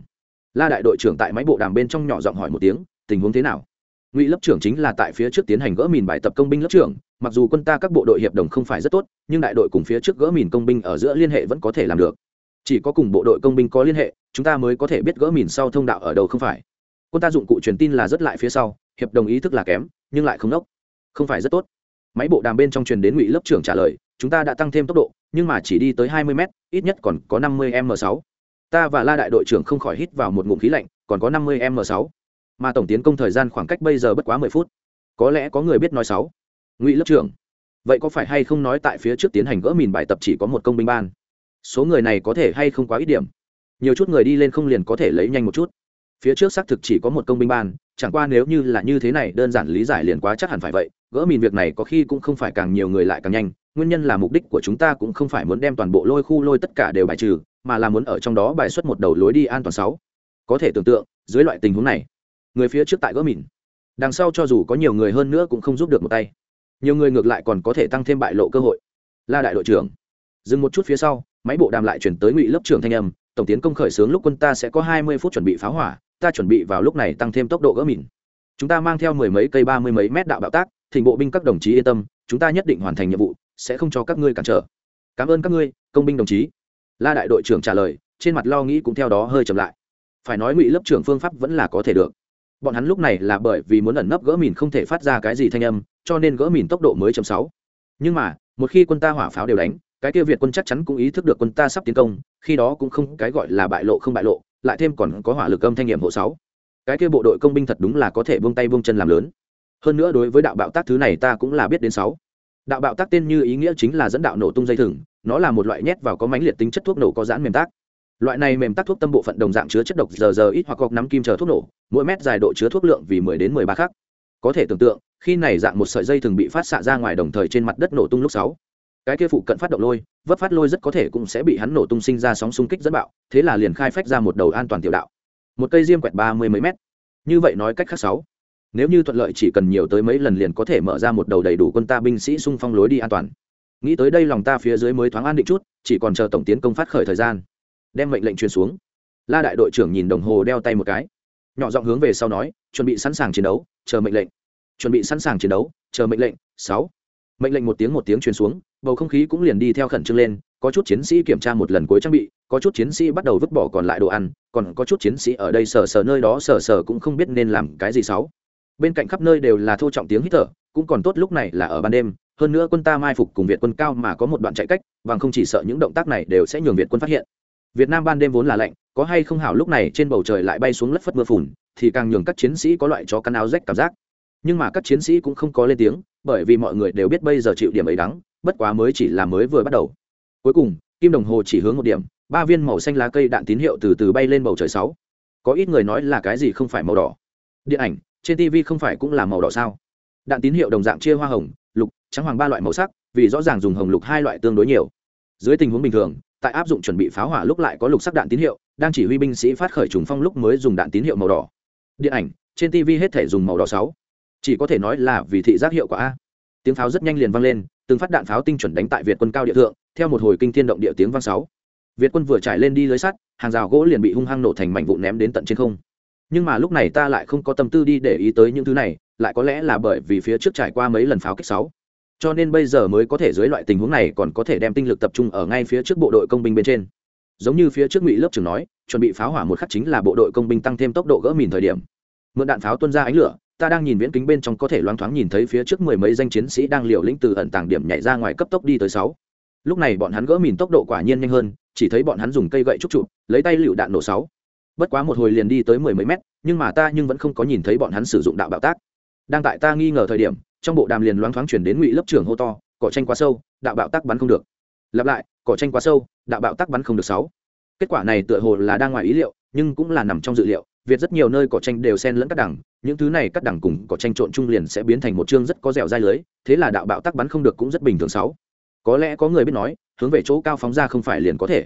la đại đội trưởng tại máy bộ đàm bên trong nhỏ giọng hỏi một tiếng, tình huống thế nào? Ngụy lớp trưởng chính là tại phía trước tiến hành gỡ mìn bài tập công binh lớp trưởng, mặc dù quân ta các bộ đội hiệp đồng không phải rất tốt, nhưng đại đội cùng phía trước gỡ mìn công binh ở giữa liên hệ vẫn có thể làm được chỉ có cùng bộ đội công binh có liên hệ, chúng ta mới có thể biết gỡ mìn sau thông đạo ở đâu không phải. Quân ta dụng cụ truyền tin là rất lại phía sau, hiệp đồng ý thức là kém, nhưng lại không nốc. Không phải rất tốt. Máy bộ đàm bên trong truyền đến ngụy lớp trưởng trả lời, chúng ta đã tăng thêm tốc độ, nhưng mà chỉ đi tới hai mươi m ít nhất còn có năm mươi m sáu. Ta và la đại đội trưởng không khỏi hít vào một ngụm khí lạnh, còn có năm mươi m sáu. Mà tổng tiến công thời gian khoảng cách bây giờ bất quá mười phút. Có lẽ có người biết nói sáu. Ngụy lớp trưởng, vậy có phải hay không nói tại phía trước tiến hành gỡ mìn bài tập chỉ có một công binh ban? Số người này có thể hay không quá ít điểm. Nhiều chút người đi lên không liền có thể lấy nhanh một chút. Phía trước xác thực chỉ có một công binh ban, chẳng qua nếu như là như thế này, đơn giản lý giải liền quá chắc hẳn phải vậy, gỡ mìn việc này có khi cũng không phải càng nhiều người lại càng nhanh, nguyên nhân là mục đích của chúng ta cũng không phải muốn đem toàn bộ lôi khu lôi tất cả đều bài trừ, mà là muốn ở trong đó bài xuất một đầu lối đi an toàn sáu. Có thể tưởng tượng, dưới loại tình huống này, người phía trước tại gỡ mìn, đằng sau cho dù có nhiều người hơn nữa cũng không giúp được một tay. Nhiều người ngược lại còn có thể tăng thêm bại lộ cơ hội. La đại đội trưởng, dừng một chút phía sau máy bộ đàm lại chuyển tới ngụy lớp trưởng thanh âm, tổng tiến công khởi xướng lúc quân ta sẽ có hai mươi phút chuẩn bị pháo hỏa, ta chuẩn bị vào lúc này tăng thêm tốc độ gỡ mìn. Chúng ta mang theo mười mấy cây ba mươi mấy mét đạo bạo tác, thỉnh bộ binh các đồng chí yên tâm, chúng ta nhất định hoàn thành nhiệm vụ, sẽ không cho các ngươi cản trở. Cảm ơn các ngươi, công binh đồng chí. La đại đội trưởng trả lời, trên mặt lo nghĩ cũng theo đó hơi chậm lại. Phải nói ngụy lớp trưởng phương pháp vẫn là có thể được. Bọn hắn lúc này là bởi vì muốn ẩn nấp gỡ mìn không thể phát ra cái gì thanh âm, cho nên gỡ mìn tốc độ mới chậm sáu. Nhưng mà, một khi quân ta hỏa pháo đều đánh cái kia việt quân chắc chắn cũng ý thức được quân ta sắp tiến công, khi đó cũng không cái gọi là bại lộ không bại lộ, lại thêm còn có hỏa lực âm thanh nghiệm hộ sáu. Cái kia bộ đội công binh thật đúng là có thể buông tay buông chân làm lớn. Hơn nữa đối với đạo bạo tác thứ này ta cũng là biết đến sáu. Đạo bạo tác tên như ý nghĩa chính là dẫn đạo nổ tung dây thừng, nó là một loại nhét vào có mánh liệt tính chất thuốc nổ có giãn mềm tác. Loại này mềm tác thuốc tâm bộ phận đồng dạng chứa chất độc giờ giờ ít hoặc gọc nắm kim chờ thuốc nổ, mỗi mét dài độ chứa thuốc lượng vì 10 đến 13 khắc. Có thể tưởng tượng, khi này dạng một sợi dây thường bị phát xạ ra ngoài đồng thời trên mặt đất nổ tung lúc sáu cái kia phụ cận phát động lôi, vấp phát lôi rất có thể cũng sẽ bị hắn nổ tung sinh ra sóng xung kích dẫn bạo, thế là liền khai phách ra một đầu an toàn tiểu đạo. Một cây diêm quẹt ba mươi mấy mét. Như vậy nói cách khác sáu. Nếu như thuận lợi chỉ cần nhiều tới mấy lần liền có thể mở ra một đầu đầy đủ quân ta binh sĩ xung phong lối đi an toàn. Nghĩ tới đây lòng ta phía dưới mới thoáng an định chút, chỉ còn chờ tổng tiến công phát khởi thời gian. Đem mệnh lệnh truyền xuống. La đại đội trưởng nhìn đồng hồ đeo tay một cái. Nhỏ giọng hướng về sau nói, chuẩn bị sẵn sàng chiến đấu, chờ mệnh lệnh. Chuẩn bị sẵn sàng chiến đấu, chờ mệnh lệnh, sáu mệnh lệnh một tiếng một tiếng truyền xuống, bầu không khí cũng liền đi theo khẩn trương lên, có chút chiến sĩ kiểm tra một lần cuối trang bị, có chút chiến sĩ bắt đầu vứt bỏ còn lại đồ ăn, còn có chút chiến sĩ ở đây sờ sờ nơi đó sờ sờ cũng không biết nên làm cái gì xấu. Bên cạnh khắp nơi đều là thô trọng tiếng hít thở, cũng còn tốt lúc này là ở ban đêm, hơn nữa quân ta mai phục cùng việt quân cao mà có một đoạn chạy cách và không chỉ sợ những động tác này đều sẽ nhường việt quân phát hiện. Việt nam ban đêm vốn là lạnh, có hay không hảo lúc này trên bầu trời lại bay xuống lất phất mưa phùn, thì càng nhường các chiến sĩ có loại chó cắn áo rách cảm giác nhưng mà các chiến sĩ cũng không có lên tiếng, bởi vì mọi người đều biết bây giờ chịu điểm ấy đắng, bất quá mới chỉ là mới vừa bắt đầu. Cuối cùng, kim đồng hồ chỉ hướng một điểm, ba viên màu xanh lá cây đạn tín hiệu từ từ bay lên bầu trời sáu. Có ít người nói là cái gì không phải màu đỏ. Điện ảnh, trên tv không phải cũng là màu đỏ sao? Đạn tín hiệu đồng dạng chia hoa hồng, lục, trắng hoàng ba loại màu sắc, vì rõ ràng dùng hồng lục hai loại tương đối nhiều. Dưới tình huống bình thường, tại áp dụng chuẩn bị pháo hỏa lúc lại có lục sắc đạn tín hiệu, đang chỉ huy binh sĩ phát khởi trùng phong lúc mới dùng đạn tín hiệu màu đỏ. Điện ảnh, trên tv hết thể dùng màu đỏ sáu chỉ có thể nói là vì thị giác hiệu quả a. Tiếng pháo rất nhanh liền vang lên, từng phát đạn pháo tinh chuẩn đánh tại việt quân cao địa thượng, theo một hồi kinh thiên động địa tiếng vang sáu. Việt quân vừa trải lên đi lưới sắt, hàng rào gỗ liền bị hung hăng nổ thành mảnh vụn ném đến tận trên không. Nhưng mà lúc này ta lại không có tâm tư đi để ý tới những thứ này, lại có lẽ là bởi vì phía trước trải qua mấy lần pháo kích sáu. Cho nên bây giờ mới có thể dưới loại tình huống này còn có thể đem tinh lực tập trung ở ngay phía trước bộ đội công binh bên trên. Giống như phía trước ngụy lớp trưởng nói, chuẩn bị pháo hỏa một khắc chính là bộ đội công binh tăng thêm tốc độ gỡ mìn thời điểm. Mượn đạn pháo tuân ra ánh lửa ta đang nhìn viễn kính bên trong có thể loáng thoáng nhìn thấy phía trước mười mấy danh chiến sĩ đang liều lĩnh từ ẩn tàng điểm nhảy ra ngoài cấp tốc đi tới sáu. Lúc này bọn hắn gỡ mìn tốc độ quả nhiên nhanh hơn, chỉ thấy bọn hắn dùng cây gậy trúc trụ, lấy tay lựu đạn nổ sáu. Bất quá một hồi liền đi tới mười mấy mét, nhưng mà ta nhưng vẫn không có nhìn thấy bọn hắn sử dụng đạo bạo tác. Đang tại ta nghi ngờ thời điểm, trong bộ đàm liền loáng thoáng chuyển đến ngụy lớp trưởng hô to, cỏ tranh quá sâu, đạo bạo tác bắn không được. Lặp lại, cỏ tranh quá sâu, đạo bạo tác bắn không được sáu. Kết quả này tựa hồ là đang ngoài ý liệu, nhưng cũng là nằm trong dự liệu việt rất nhiều nơi cỏ tranh đều xen lẫn các đẳng những thứ này cắt đẳng cùng cỏ tranh trộn chung liền sẽ biến thành một chương rất có dẻo dai lưới, thế là đạo bạo tắc bắn không được cũng rất bình thường sáu. Có lẽ có người biết nói, hướng về chỗ cao phóng ra không phải liền có thể.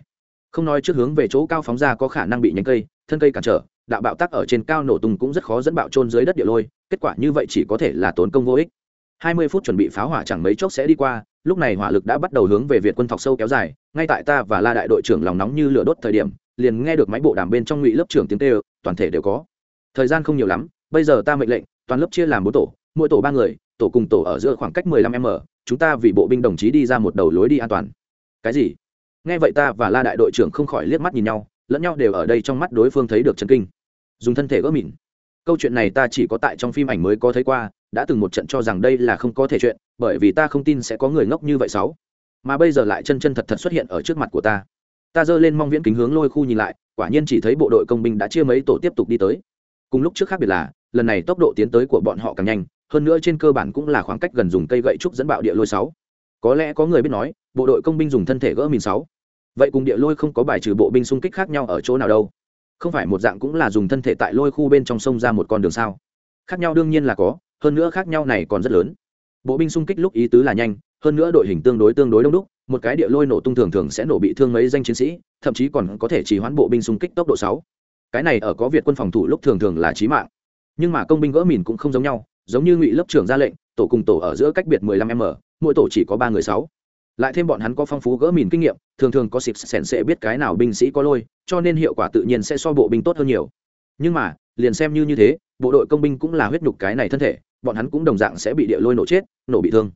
Không nói trước hướng về chỗ cao phóng ra có khả năng bị nhánh cây, thân cây cản trở, đạo bạo tắc ở trên cao nổ tung cũng rất khó dẫn bạo trôn dưới đất địa lôi, kết quả như vậy chỉ có thể là tốn công vô ích. Hai mươi phút chuẩn bị pháo hỏa chẳng mấy chốc sẽ đi qua, lúc này hỏa lực đã bắt đầu hướng về việt quân thọc sâu kéo dài, ngay tại ta và la đại đội trưởng lòng nóng như lửa đốt thời điểm, liền nghe được máy bộ đàm bên trong ngụy lớp trưởng tiếng tê toàn thể đều có. Thời gian không nhiều lắm, bây giờ ta mệnh lệnh, toàn lớp chia làm bốn tổ, mỗi tổ ba người, tổ cùng tổ ở giữa khoảng cách mười lăm m chúng ta vì bộ binh đồng chí đi ra một đầu lối đi an toàn. Cái gì? Nghe vậy ta và la đại đội trưởng không khỏi liếc mắt nhìn nhau, lẫn nhau đều ở đây trong mắt đối phương thấy được chân kinh. Dùng thân thể gỡ mìn câu chuyện này ta chỉ có tại trong phim ảnh mới có thấy qua, đã từng một trận cho rằng đây là không có thể chuyện, bởi vì ta không tin sẽ có người ngốc như vậy sáu. Mà bây giờ lại chân chân thật thật xuất hiện ở trước mặt của ta. Ta giơ lên mong viễn kính hướng lôi khu nhìn lại quả nhiên chỉ thấy bộ đội công binh đã chia mấy tổ tiếp tục đi tới. Cùng lúc trước khác biệt là, lần này tốc độ tiến tới của bọn họ càng nhanh, hơn nữa trên cơ bản cũng là khoảng cách gần dùng cây gậy trúc dẫn bạo địa lôi sáu. Có lẽ có người biết nói, bộ đội công binh dùng thân thể gỡ mìn sáu. Vậy cùng địa lôi không có bài trừ bộ binh xung kích khác nhau ở chỗ nào đâu. Không phải một dạng cũng là dùng thân thể tại lôi khu bên trong sông ra một con đường sao? Khác nhau đương nhiên là có, hơn nữa khác nhau này còn rất lớn bộ binh xung kích lúc ý tứ là nhanh, hơn nữa đội hình tương đối tương đối đông đúc, một cái địa lôi nổ tung thường thường sẽ nổ bị thương mấy danh chiến sĩ, thậm chí còn có thể chỉ hoãn bộ binh xung kích tốc độ sáu. Cái này ở có việt quân phòng thủ lúc thường thường là chí mạng. Nhưng mà công binh gỡ mìn cũng không giống nhau, giống như ngụy lớp trưởng ra lệnh, tổ cùng tổ ở giữa cách biệt 15 m, mỗi tổ chỉ có ba người sáu. Lại thêm bọn hắn có phong phú gỡ mìn kinh nghiệm, thường thường có xịp sèn sẽ biết cái nào binh sĩ có lôi, cho nên hiệu quả tự nhiên sẽ so bộ binh tốt hơn nhiều nhưng mà, liền xem như như thế, bộ đội công binh cũng là huyết nhục cái này thân thể, bọn hắn cũng đồng dạng sẽ bị địa lôi nổ chết, nổ bị thương.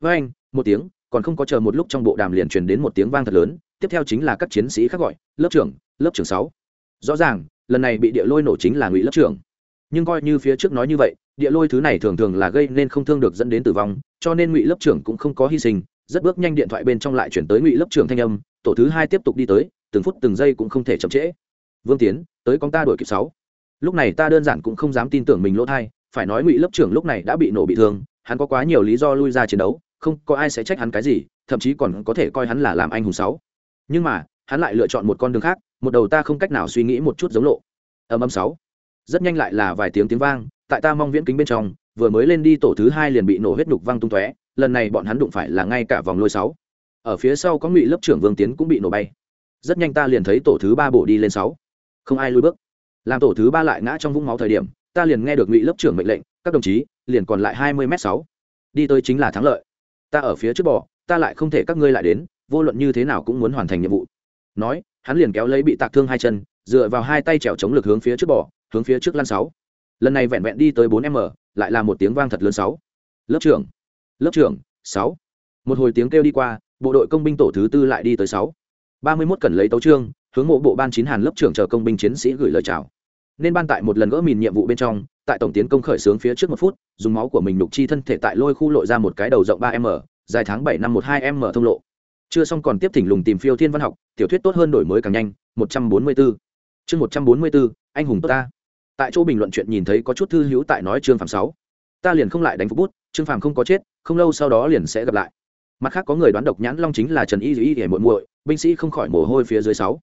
Với anh, một tiếng, còn không có chờ một lúc trong bộ đàm liền truyền đến một tiếng vang thật lớn, tiếp theo chính là các chiến sĩ khác gọi, lớp trưởng lớp trưởng sáu. Rõ ràng, lần này bị địa lôi nổ chính là ngụy lớp trưởng. Nhưng coi như phía trước nói như vậy, địa lôi thứ này thường thường là gây nên không thương được dẫn đến tử vong, cho nên ngụy lớp trưởng cũng không có hy sinh. Rất bước nhanh điện thoại bên trong lại chuyển tới ngụy lớp trưởng thanh âm, tổ thứ hai tiếp tục đi tới, từng phút từng giây cũng không thể chậm trễ. Vương tiến, tới con ta đuổi kịp sáu lúc này ta đơn giản cũng không dám tin tưởng mình lỗ thai, phải nói ngụy lớp trưởng lúc này đã bị nổ bị thương, hắn có quá nhiều lý do lui ra chiến đấu, không có ai sẽ trách hắn cái gì, thậm chí còn có thể coi hắn là làm anh hùng sáu. Nhưng mà, hắn lại lựa chọn một con đường khác, một đầu ta không cách nào suy nghĩ một chút giống lộ. Âm âm sáu. Rất nhanh lại là vài tiếng tiếng vang, tại ta mong viễn kính bên trong, vừa mới lên đi tổ thứ hai liền bị nổ huyết đục văng tung tóe, lần này bọn hắn đụng phải là ngay cả vòng lôi sáu. Ở phía sau có ngụy lớp trưởng vương tiến cũng bị nổ bay. Rất nhanh ta liền thấy tổ thứ ba bổ đi lên sáu. Không ai lui bước làm tổ thứ ba lại ngã trong vũng máu thời điểm, ta liền nghe được ngụy lớp trưởng mệnh lệnh, các đồng chí, liền còn lại hai mươi m sáu. Đi tới chính là thắng lợi. Ta ở phía trước bò, ta lại không thể các ngươi lại đến, vô luận như thế nào cũng muốn hoàn thành nhiệm vụ. Nói, hắn liền kéo lấy bị tạc thương hai chân, dựa vào hai tay trèo chống lực hướng phía trước bò, hướng phía trước lăn sáu. Lần này vẹn vẹn đi tới bốn m, lại là một tiếng vang thật lớn sáu. Lớp trưởng lớp trưởng, sáu. Một hồi tiếng kêu đi qua, bộ đội công binh tổ thứ tư lại đi tới sáu. ba mươi mốt cần lấy tấu trương hướng mộ bộ ban chín hàn lớp trưởng chờ công binh chiến sĩ gửi lời chào. Nên ban tại một lần gỡ mìn nhiệm vụ bên trong, tại tổng tiến công khởi xướng phía trước một phút, dùng máu của mình đục chi thân thể tại lôi khu lội ra một cái đầu rộng ba m, dài tháng bảy năm một hai m thông lộ. Chưa xong còn tiếp thỉnh lùng tìm phiêu thiên văn học, tiểu thuyết tốt hơn đổi mới càng nhanh, một trăm bốn mươi bốn. Chương một trăm bốn mươi bốn, anh hùng tốt ta. Tại chỗ bình luận chuyện nhìn thấy có chút thư hữu tại nói trương phạm sáu. Ta liền không lại đánh phục bút, trương phạm không có chết, không lâu sau đó liền sẽ gặp lại. Mặt khác có người đoán độc nhãn long chính là trần y dĩ để muội muội, binh sĩ không khỏi mồ hôi phía dưới sáu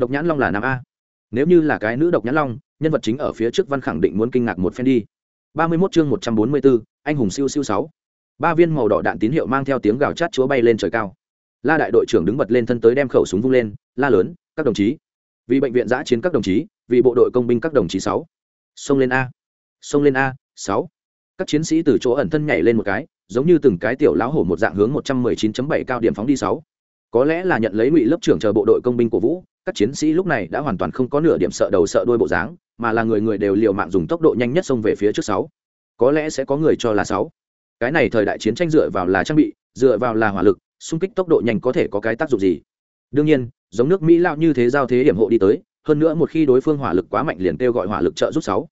độc nhãn long là nam a. Nếu như là cái nữ độc nhãn long, nhân vật chính ở phía trước văn khẳng định muốn kinh ngạc một phen đi. Ba mươi 31 chương một trăm bốn mươi bốn anh hùng siêu siêu sáu. Ba viên màu đỏ đạn tín hiệu mang theo tiếng gào chát chúa bay lên trời cao. La đại đội trưởng đứng bật lên thân tới đem khẩu súng vung lên, la lớn, các đồng chí. Vì bệnh viện giã chiến các đồng chí, vì bộ đội công binh các đồng chí sáu. Xông lên a. Xông lên a, sáu. Các chiến sĩ từ chỗ ẩn thân nhảy lên một cái, giống như từng cái tiểu lão hổ một dạng hướng một trăm mười 119.7 cao điểm phóng đi sáu. Có lẽ là nhận lấy ngụy lớp trưởng chờ bộ đội công binh của vũ các chiến sĩ lúc này đã hoàn toàn không có nửa điểm sợ đầu sợ đuôi bộ dáng, mà là người người đều liều mạng dùng tốc độ nhanh nhất xông về phía trước sáu. Có lẽ sẽ có người cho là sáu. Cái này thời đại chiến tranh dựa vào là trang bị, dựa vào là hỏa lực, xung kích tốc độ nhanh có thể có cái tác dụng gì? Đương nhiên, giống nước mỹ lao như thế giao thế hiểm hộ đi tới, hơn nữa một khi đối phương hỏa lực quá mạnh liền kêu gọi hỏa lực trợ giúp sáu.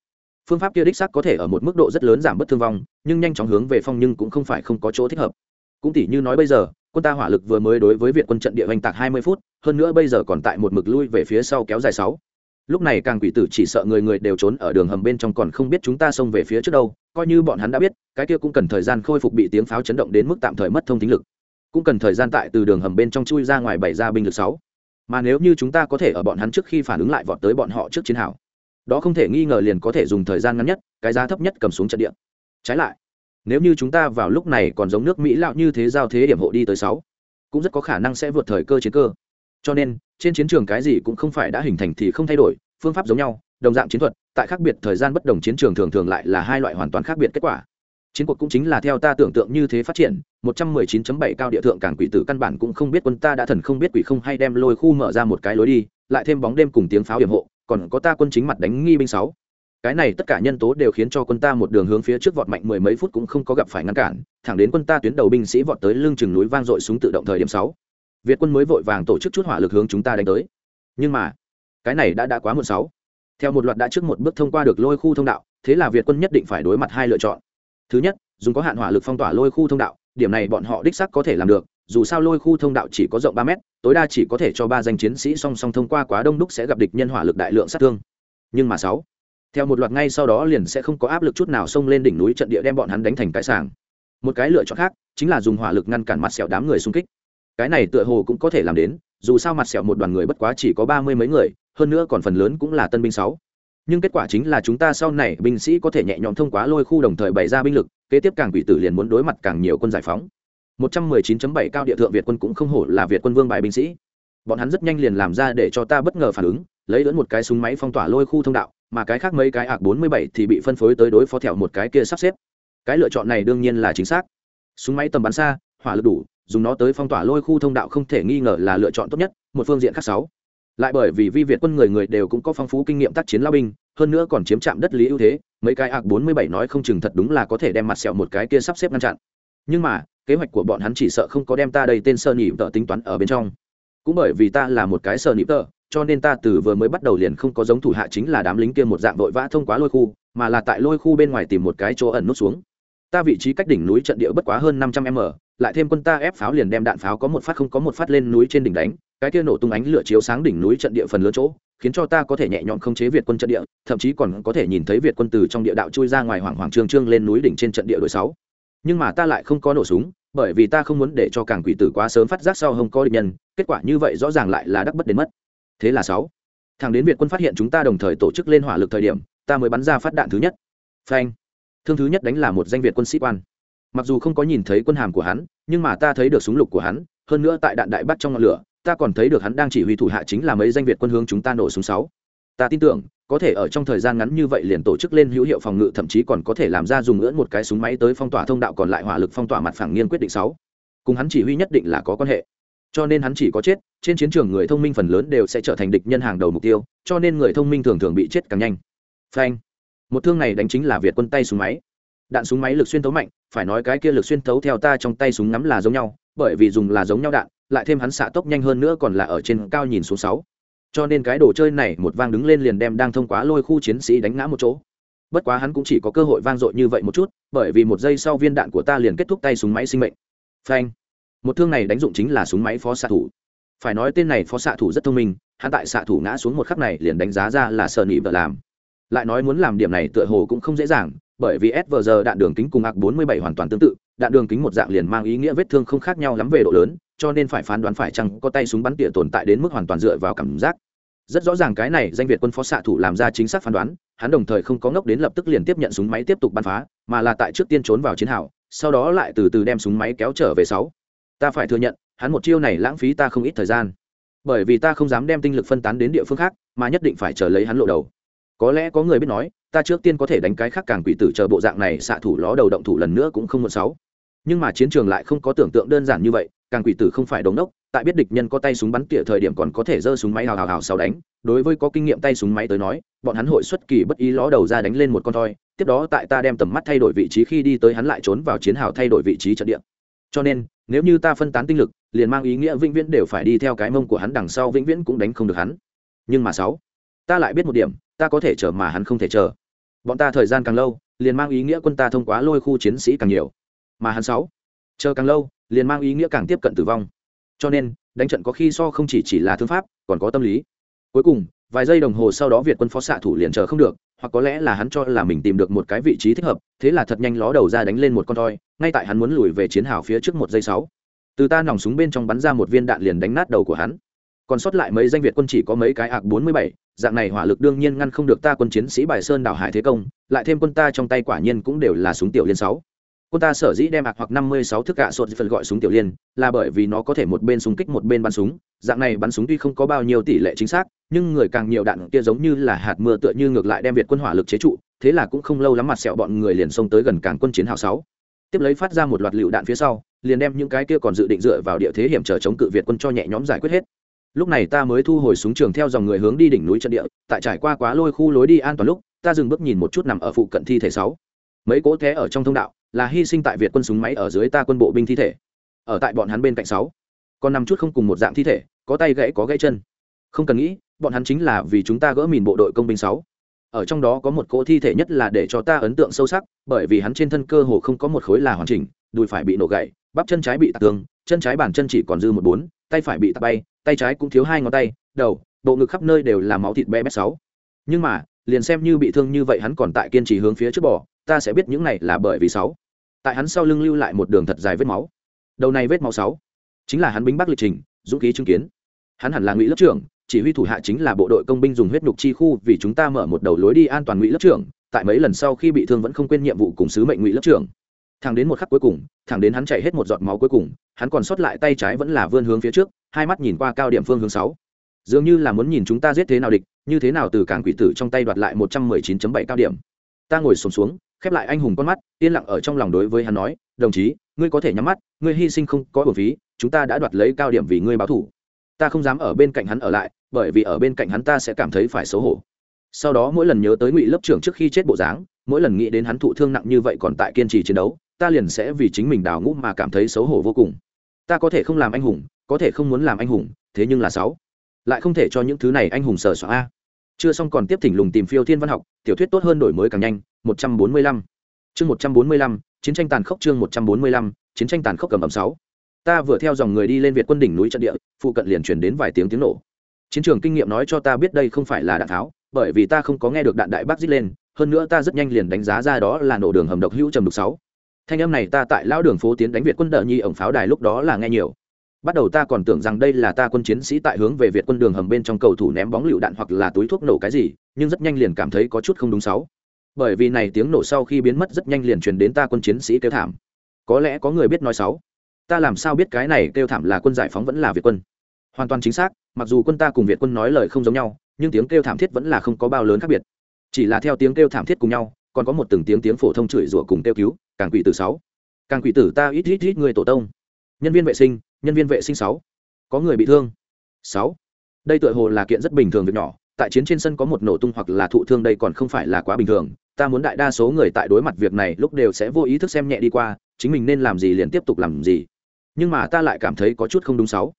Phương pháp kia đích xác có thể ở một mức độ rất lớn giảm bớt thương vong, nhưng nhanh chóng hướng về phong nhưng cũng không phải không có chỗ thích hợp. Cũng tỷ như nói bây giờ quân ta hỏa lực vừa mới đối với viện quân trận địa oanh tạc hai mươi phút, hơn nữa bây giờ còn tại một mực lui về phía sau kéo dài sáu. Lúc này càng quỷ tử chỉ sợ người người đều trốn ở đường hầm bên trong còn không biết chúng ta xông về phía trước đâu, coi như bọn hắn đã biết, cái kia cũng cần thời gian khôi phục bị tiếng pháo chấn động đến mức tạm thời mất thông tính lực. Cũng cần thời gian tại từ đường hầm bên trong chui ra ngoài bảy ra binh lực sáu. Mà nếu như chúng ta có thể ở bọn hắn trước khi phản ứng lại vọt tới bọn họ trước chiến hào, đó không thể nghi ngờ liền có thể dùng thời gian ngắn nhất, cái giá thấp nhất cầm xuống trận địa. Trái lại nếu như chúng ta vào lúc này còn giống nước mỹ lạo như thế giao thế điểm hộ đi tới sáu, cũng rất có khả năng sẽ vượt thời cơ chiến cơ. Cho nên, trên chiến trường cái gì cũng không phải đã hình thành thì không thay đổi, phương pháp giống nhau, đồng dạng chiến thuật, tại khác biệt thời gian bất đồng chiến trường thường thường lại là hai loại hoàn toàn khác biệt kết quả. Chiến cuộc cũng chính là theo ta tưởng tượng như thế phát triển 119.7 cao địa thượng cảng quỷ tử căn bản cũng không biết quân ta đã thần không biết quỷ không hay đem lôi khu mở ra một cái lối đi, lại thêm bóng đêm cùng tiếng pháo hiểm hộ, còn có ta quân chính mặt đánh nghi binh sáu cái này tất cả nhân tố đều khiến cho quân ta một đường hướng phía trước vọt mạnh mười mấy phút cũng không có gặp phải ngăn cản, thẳng đến quân ta tuyến đầu binh sĩ vọt tới lưng chừng núi vang dội súng tự động thời điểm sáu. Việt quân mới vội vàng tổ chức chút hỏa lực hướng chúng ta đánh tới. Nhưng mà, cái này đã đã quá muộn sáu. Theo một loạt đã trước một bước thông qua được lôi khu thông đạo, thế là việt quân nhất định phải đối mặt hai lựa chọn. Thứ nhất, dùng có hạn hỏa lực phong tỏa lôi khu thông đạo, điểm này bọn họ đích xác có thể làm được, dù sao lôi khu thông đạo chỉ có rộng ba mét, tối đa chỉ có thể cho ba danh chiến sĩ song song thông qua quá đông đúc sẽ gặp địch nhân hỏa lực đại lượng sát thương. Nhưng mà sáu theo một loạt ngay sau đó liền sẽ không có áp lực chút nào xông lên đỉnh núi trận địa đem bọn hắn đánh thành cái sàng một cái lựa chọn khác, chính là dùng hỏa lực ngăn cản mặt sẹo đám người xung kích. Cái này tựa hồ cũng có thể làm đến, dù sao mặt sẹo một đoàn người bất quá chỉ có ba mươi mấy người, hơn nữa còn phần lớn cũng là tân binh sáu. Nhưng kết quả chính là chúng ta sau này binh sĩ có thể nhẹ nhõm thông qua lôi khu đồng thời bày ra binh lực, kế tiếp càng quỷ tử liền muốn đối mặt càng nhiều quân giải phóng. 119.7 cao địa thượng việt quân cũng không hổ là việt quân vương bài binh sĩ. Bọn hắn rất nhanh liền làm ra để cho ta bất ngờ phản ứng, lấy lớn một cái súng máy phong tỏa lôi khu thông đạo mà cái khác mấy cái ạc 47 thì bị phân phối tới đối phó theo một cái kia sắp xếp. Cái lựa chọn này đương nhiên là chính xác. Súng máy tầm bắn xa, hỏa lực đủ, dùng nó tới phong tỏa lôi khu thông đạo không thể nghi ngờ là lựa chọn tốt nhất, một phương diện khác sáu. Lại bởi vì vi việt quân người người đều cũng có phong phú kinh nghiệm tác chiến lao binh, hơn nữa còn chiếm trạm đất lý ưu thế, mấy cái ạc 47 nói không chừng thật đúng là có thể đem mặt sẹo một cái kia sắp xếp ngăn chặn. Nhưng mà, kế hoạch của bọn hắn chỉ sợ không có đem ta đây tên sơ nhị tợ tính toán ở bên trong. Cũng bởi vì ta là một cái sơ nhị tợ cho nên ta từ vừa mới bắt đầu liền không có giống thủ hạ chính là đám lính kia một dạng vội vã thông qua lôi khu, mà là tại lôi khu bên ngoài tìm một cái chỗ ẩn nút xuống. Ta vị trí cách đỉnh núi trận địa bất quá hơn năm trăm m, lại thêm quân ta ép pháo liền đem đạn pháo có một phát không có một phát lên núi trên đỉnh đánh, cái kia nổ tung ánh lửa chiếu sáng đỉnh núi trận địa phần lớn chỗ, khiến cho ta có thể nhẹ nhõm không chế việt quân trận địa, thậm chí còn có thể nhìn thấy việt quân từ trong địa đạo chui ra ngoài hoảng hoảng trương trương lên núi đỉnh trên trận địa đội sáu. Nhưng mà ta lại không có nổ súng, bởi vì ta không muốn để cho càng quỷ tử quá sớm phát giác sau không có địch nhân, kết quả như vậy rõ ràng lại là đắc bất đến mất thế là sáu. Thằng đến việt quân phát hiện chúng ta đồng thời tổ chức lên hỏa lực thời điểm, ta mới bắn ra phát đạn thứ nhất. Phanh. Thương thứ nhất đánh là một danh việt quân sĩ quan. Mặc dù không có nhìn thấy quân hàm của hắn, nhưng mà ta thấy được súng lục của hắn, hơn nữa tại đạn đại bắt trong ngọn lửa, ta còn thấy được hắn đang chỉ huy thủ hạ chính là mấy danh việt quân hướng chúng ta nổ súng sáu. Ta tin tưởng, có thể ở trong thời gian ngắn như vậy liền tổ chức lên hữu hiệu phòng ngự, thậm chí còn có thể làm ra dùng ngưỡng một cái súng máy tới phong tỏa thông đạo còn lại hỏa lực phong tỏa mặt phẳng nghiên quyết định sáu. Cùng hắn chỉ huy nhất định là có quan hệ cho nên hắn chỉ có chết, trên chiến trường người thông minh phần lớn đều sẽ trở thành địch nhân hàng đầu mục tiêu, cho nên người thông minh thường thường bị chết càng nhanh. Phanh. Một thương này đánh chính là việt quân tay súng máy. Đạn súng máy lực xuyên tấu mạnh, phải nói cái kia lực xuyên tấu theo ta trong tay súng ngắm là giống nhau, bởi vì dùng là giống nhau đạn, lại thêm hắn xạ tốc nhanh hơn nữa còn là ở trên cao nhìn xuống sáu. Cho nên cái đồ chơi này một vang đứng lên liền đem đang thông qua lôi khu chiến sĩ đánh ngã một chỗ. Bất quá hắn cũng chỉ có cơ hội vang dội như vậy một chút, bởi vì một giây sau viên đạn của ta liền kết thúc tay súng máy sinh mệnh. Phanh một thương này đánh dụng chính là súng máy phó xạ thủ. Phải nói tên này phó xạ thủ rất thông minh, hắn tại xạ thủ ngã xuống một khắc này liền đánh giá ra là sợ nỉ vợ làm. Lại nói muốn làm điểm này tựa hồ cũng không dễ dàng, bởi vì s giờ đạn đường kính cùng ạc 47 hoàn toàn tương tự, đạn đường kính một dạng liền mang ý nghĩa vết thương không khác nhau lắm về độ lớn, cho nên phải phán đoán phải chăng có tay súng bắn tỉa tồn tại đến mức hoàn toàn dựa vào cảm giác. Rất rõ ràng cái này danh việt quân phó xạ thủ làm ra chính xác phán đoán, hắn đồng thời không có ngốc đến lập tức liền tiếp nhận súng máy tiếp tục bắn phá, mà là tại trước tiên trốn vào chiến hào, sau đó lại từ từ đem súng máy kéo trở về sáu ta phải thừa nhận, hắn một chiêu này lãng phí ta không ít thời gian. Bởi vì ta không dám đem tinh lực phân tán đến địa phương khác, mà nhất định phải chờ lấy hắn lộ đầu. Có lẽ có người biết nói, ta trước tiên có thể đánh cái khác càng quỷ tử chờ bộ dạng này xạ thủ ló đầu động thủ lần nữa cũng không một sáu. Nhưng mà chiến trường lại không có tưởng tượng đơn giản như vậy, càng quỷ tử không phải đống đốc, tại biết địch nhân có tay súng bắn tỉa thời điểm còn có thể giơ súng máy hào hào hào sau đánh. Đối với có kinh nghiệm tay súng máy tới nói, bọn hắn hội xuất kỳ bất ý ló đầu ra đánh lên một con thoi, tiếp đó tại ta đem tầm mắt thay đổi vị trí khi đi tới hắn lại trốn vào chiến hào thay đổi vị trí trận địa. Cho nên nếu như ta phân tán tinh lực, liền mang ý nghĩa vĩnh viễn đều phải đi theo cái mông của hắn đằng sau vĩnh viễn cũng đánh không được hắn. Nhưng mà sáu, ta lại biết một điểm, ta có thể chờ mà hắn không thể chờ. Bọn ta thời gian càng lâu, liền mang ý nghĩa quân ta thông qua lôi khu chiến sĩ càng nhiều. Mà hắn sáu, chờ càng lâu, liền mang ý nghĩa càng tiếp cận tử vong. Cho nên, đánh trận có khi so không chỉ chỉ là thương pháp, còn có tâm lý. Cuối cùng, vài giây đồng hồ sau đó việt quân phó xạ thủ liền chờ không được hoặc có lẽ là hắn cho là mình tìm được một cái vị trí thích hợp, thế là thật nhanh ló đầu ra đánh lên một con toi, ngay tại hắn muốn lùi về chiến hào phía trước một giây sáu. Từ ta nòng súng bên trong bắn ra một viên đạn liền đánh nát đầu của hắn. Còn sót lại mấy danh việt quân chỉ có mấy cái ạc bốn mươi bảy, dạng này hỏa lực đương nhiên ngăn không được ta quân chiến sĩ bài sơn đảo hải thế công, lại thêm quân ta trong tay quả nhiên cũng đều là súng tiểu liên sáu quân ta sở dĩ đem ạc hoặc năm mươi sáu thức gạ sột phần gọi súng tiểu liên, là bởi vì nó có thể một bên súng kích một bên bắn súng. Dạng này bắn súng tuy không có bao nhiêu tỷ lệ chính xác, nhưng người càng nhiều đạn kia giống như là hạt mưa tựa như ngược lại đem việt quân hỏa lực chế trụ, thế là cũng không lâu lắm mặt sẹo bọn người liền xông tới gần càng quân chiến hào sáu. Tiếp lấy phát ra một loạt lựu đạn phía sau, liền đem những cái kia còn dự định dựa vào địa thế hiểm trở chống cự việt quân cho nhẹ nhõm giải quyết hết. Lúc này ta mới thu hồi súng trường theo dòng người hướng đi đỉnh núi trận địa, tại trải qua quá lôi khu lối đi an toàn lúc, ta dừng bước nhìn một chút nằm ở phụ cận thi thể sáu. Mấy cỗ thế ở trong thông đạo là hy sinh tại việt quân súng máy ở dưới ta quân bộ binh thi thể. Ở tại bọn hắn bên cạnh sáu. Còn nằm chút không cùng một dạng thi thể, có tay gãy có gãy chân. Không cần nghĩ, bọn hắn chính là vì chúng ta gỡ mìn bộ đội công binh sáu. Ở trong đó có một cỗ thi thể nhất là để cho ta ấn tượng sâu sắc, bởi vì hắn trên thân cơ hồ không có một khối là hoàn chỉnh, đùi phải bị nổ gãy, bắp chân trái bị tạc tường, chân trái bàn chân chỉ còn dư một bốn, tay phải bị tạc bay, tay trái cũng thiếu hai ngón tay, đầu, bộ ngực khắp nơi đều là máu thịt bé bé sáu. Nhưng mà, liền xem như bị thương như vậy hắn còn tại kiên trì hướng phía trước bỏ ta sẽ biết những này là bởi vì sáu. Tại hắn sau lưng lưu lại một đường thật dài vết máu. Đầu này vết máu sáu. Chính là hắn bính bắc lịch trình dũng khí chứng kiến. Hắn hẳn là ngụy lớp trưởng chỉ huy thủ hạ chính là bộ đội công binh dùng huyết nhục chi khu vì chúng ta mở một đầu lối đi an toàn ngụy lớp trưởng tại mấy lần sau khi bị thương vẫn không quên nhiệm vụ cùng sứ mệnh ngụy lớp trưởng. Thẳng đến một khắc cuối cùng thẳng đến hắn chạy hết một giọt máu cuối cùng hắn còn sót lại tay trái vẫn là vươn hướng phía trước hai mắt nhìn qua cao điểm phương hướng sáu. Dường như là muốn nhìn chúng ta giết thế nào địch như thế nào từ cảng quỷ tử trong tay đoạt lại một trăm mười chín chấm bảy cao điểm. Ta ngồi sùng xuống, xuống khép lại anh hùng con mắt, yên lặng ở trong lòng đối với hắn nói, đồng chí, ngươi có thể nhắm mắt, ngươi hy sinh không có bổ phí, chúng ta đã đoạt lấy cao điểm vì ngươi báo thủ. Ta không dám ở bên cạnh hắn ở lại, bởi vì ở bên cạnh hắn ta sẽ cảm thấy phải xấu hổ. Sau đó mỗi lần nhớ tới ngụy lớp trưởng trước khi chết bộ dáng, mỗi lần nghĩ đến hắn thụ thương nặng như vậy còn tại kiên trì chiến đấu, ta liền sẽ vì chính mình đào ngũ mà cảm thấy xấu hổ vô cùng. Ta có thể không làm anh hùng, có thể không muốn làm anh hùng, thế nhưng là sáu. Lại không thể cho những thứ này anh hùng sờ soạn a chưa xong còn tiếp thỉnh lùng tìm phiêu thiên văn học, tiểu thuyết tốt hơn đổi mới càng nhanh 145 chương 145 chiến tranh tàn khốc chương 145 chiến tranh tàn khốc cầm ẩm sáu. Ta vừa theo dòng người đi lên việt quân đỉnh núi trận địa, phụ cận liền truyền đến vài tiếng tiếng nổ. Chiến trường kinh nghiệm nói cho ta biết đây không phải là đạn tháo, bởi vì ta không có nghe được đạn đại bác dít lên, hơn nữa ta rất nhanh liền đánh giá ra đó là nổ đường hầm độc hữu trầm đục sáu. Thanh âm này ta tại lão đường phố tiến đánh việt quân đờ nhi ổng pháo đài lúc đó là nghe nhiều bắt đầu ta còn tưởng rằng đây là ta quân chiến sĩ tại hướng về việt quân đường hầm bên trong cầu thủ ném bóng lựu đạn hoặc là túi thuốc nổ cái gì, nhưng rất nhanh liền cảm thấy có chút không đúng sáu. Bởi vì này tiếng nổ sau khi biến mất rất nhanh liền truyền đến ta quân chiến sĩ kêu thảm. Có lẽ có người biết nói sáu. Ta làm sao biết cái này kêu thảm là quân giải phóng vẫn là việt quân? Hoàn toàn chính xác, mặc dù quân ta cùng việt quân nói lời không giống nhau, nhưng tiếng kêu thảm thiết vẫn là không có bao lớn khác biệt. Chỉ là theo tiếng kêu thảm thiết cùng nhau, còn có một từng tiếng tiếng phổ thông chửi rủa cùng kêu cứu, càng quỷ tử sáu. Càng quỷ tử ta ít ít ít người tổ tông. Nhân viên vệ sinh nhân viên vệ sinh sáu. Có người bị thương. Sáu. Đây tựa hồ là kiện rất bình thường việc nhỏ, tại chiến trên sân có một nổ tung hoặc là thụ thương đây còn không phải là quá bình thường. Ta muốn đại đa số người tại đối mặt việc này lúc đều sẽ vô ý thức xem nhẹ đi qua, chính mình nên làm gì liền tiếp tục làm gì. Nhưng mà ta lại cảm thấy có chút không đúng sáu.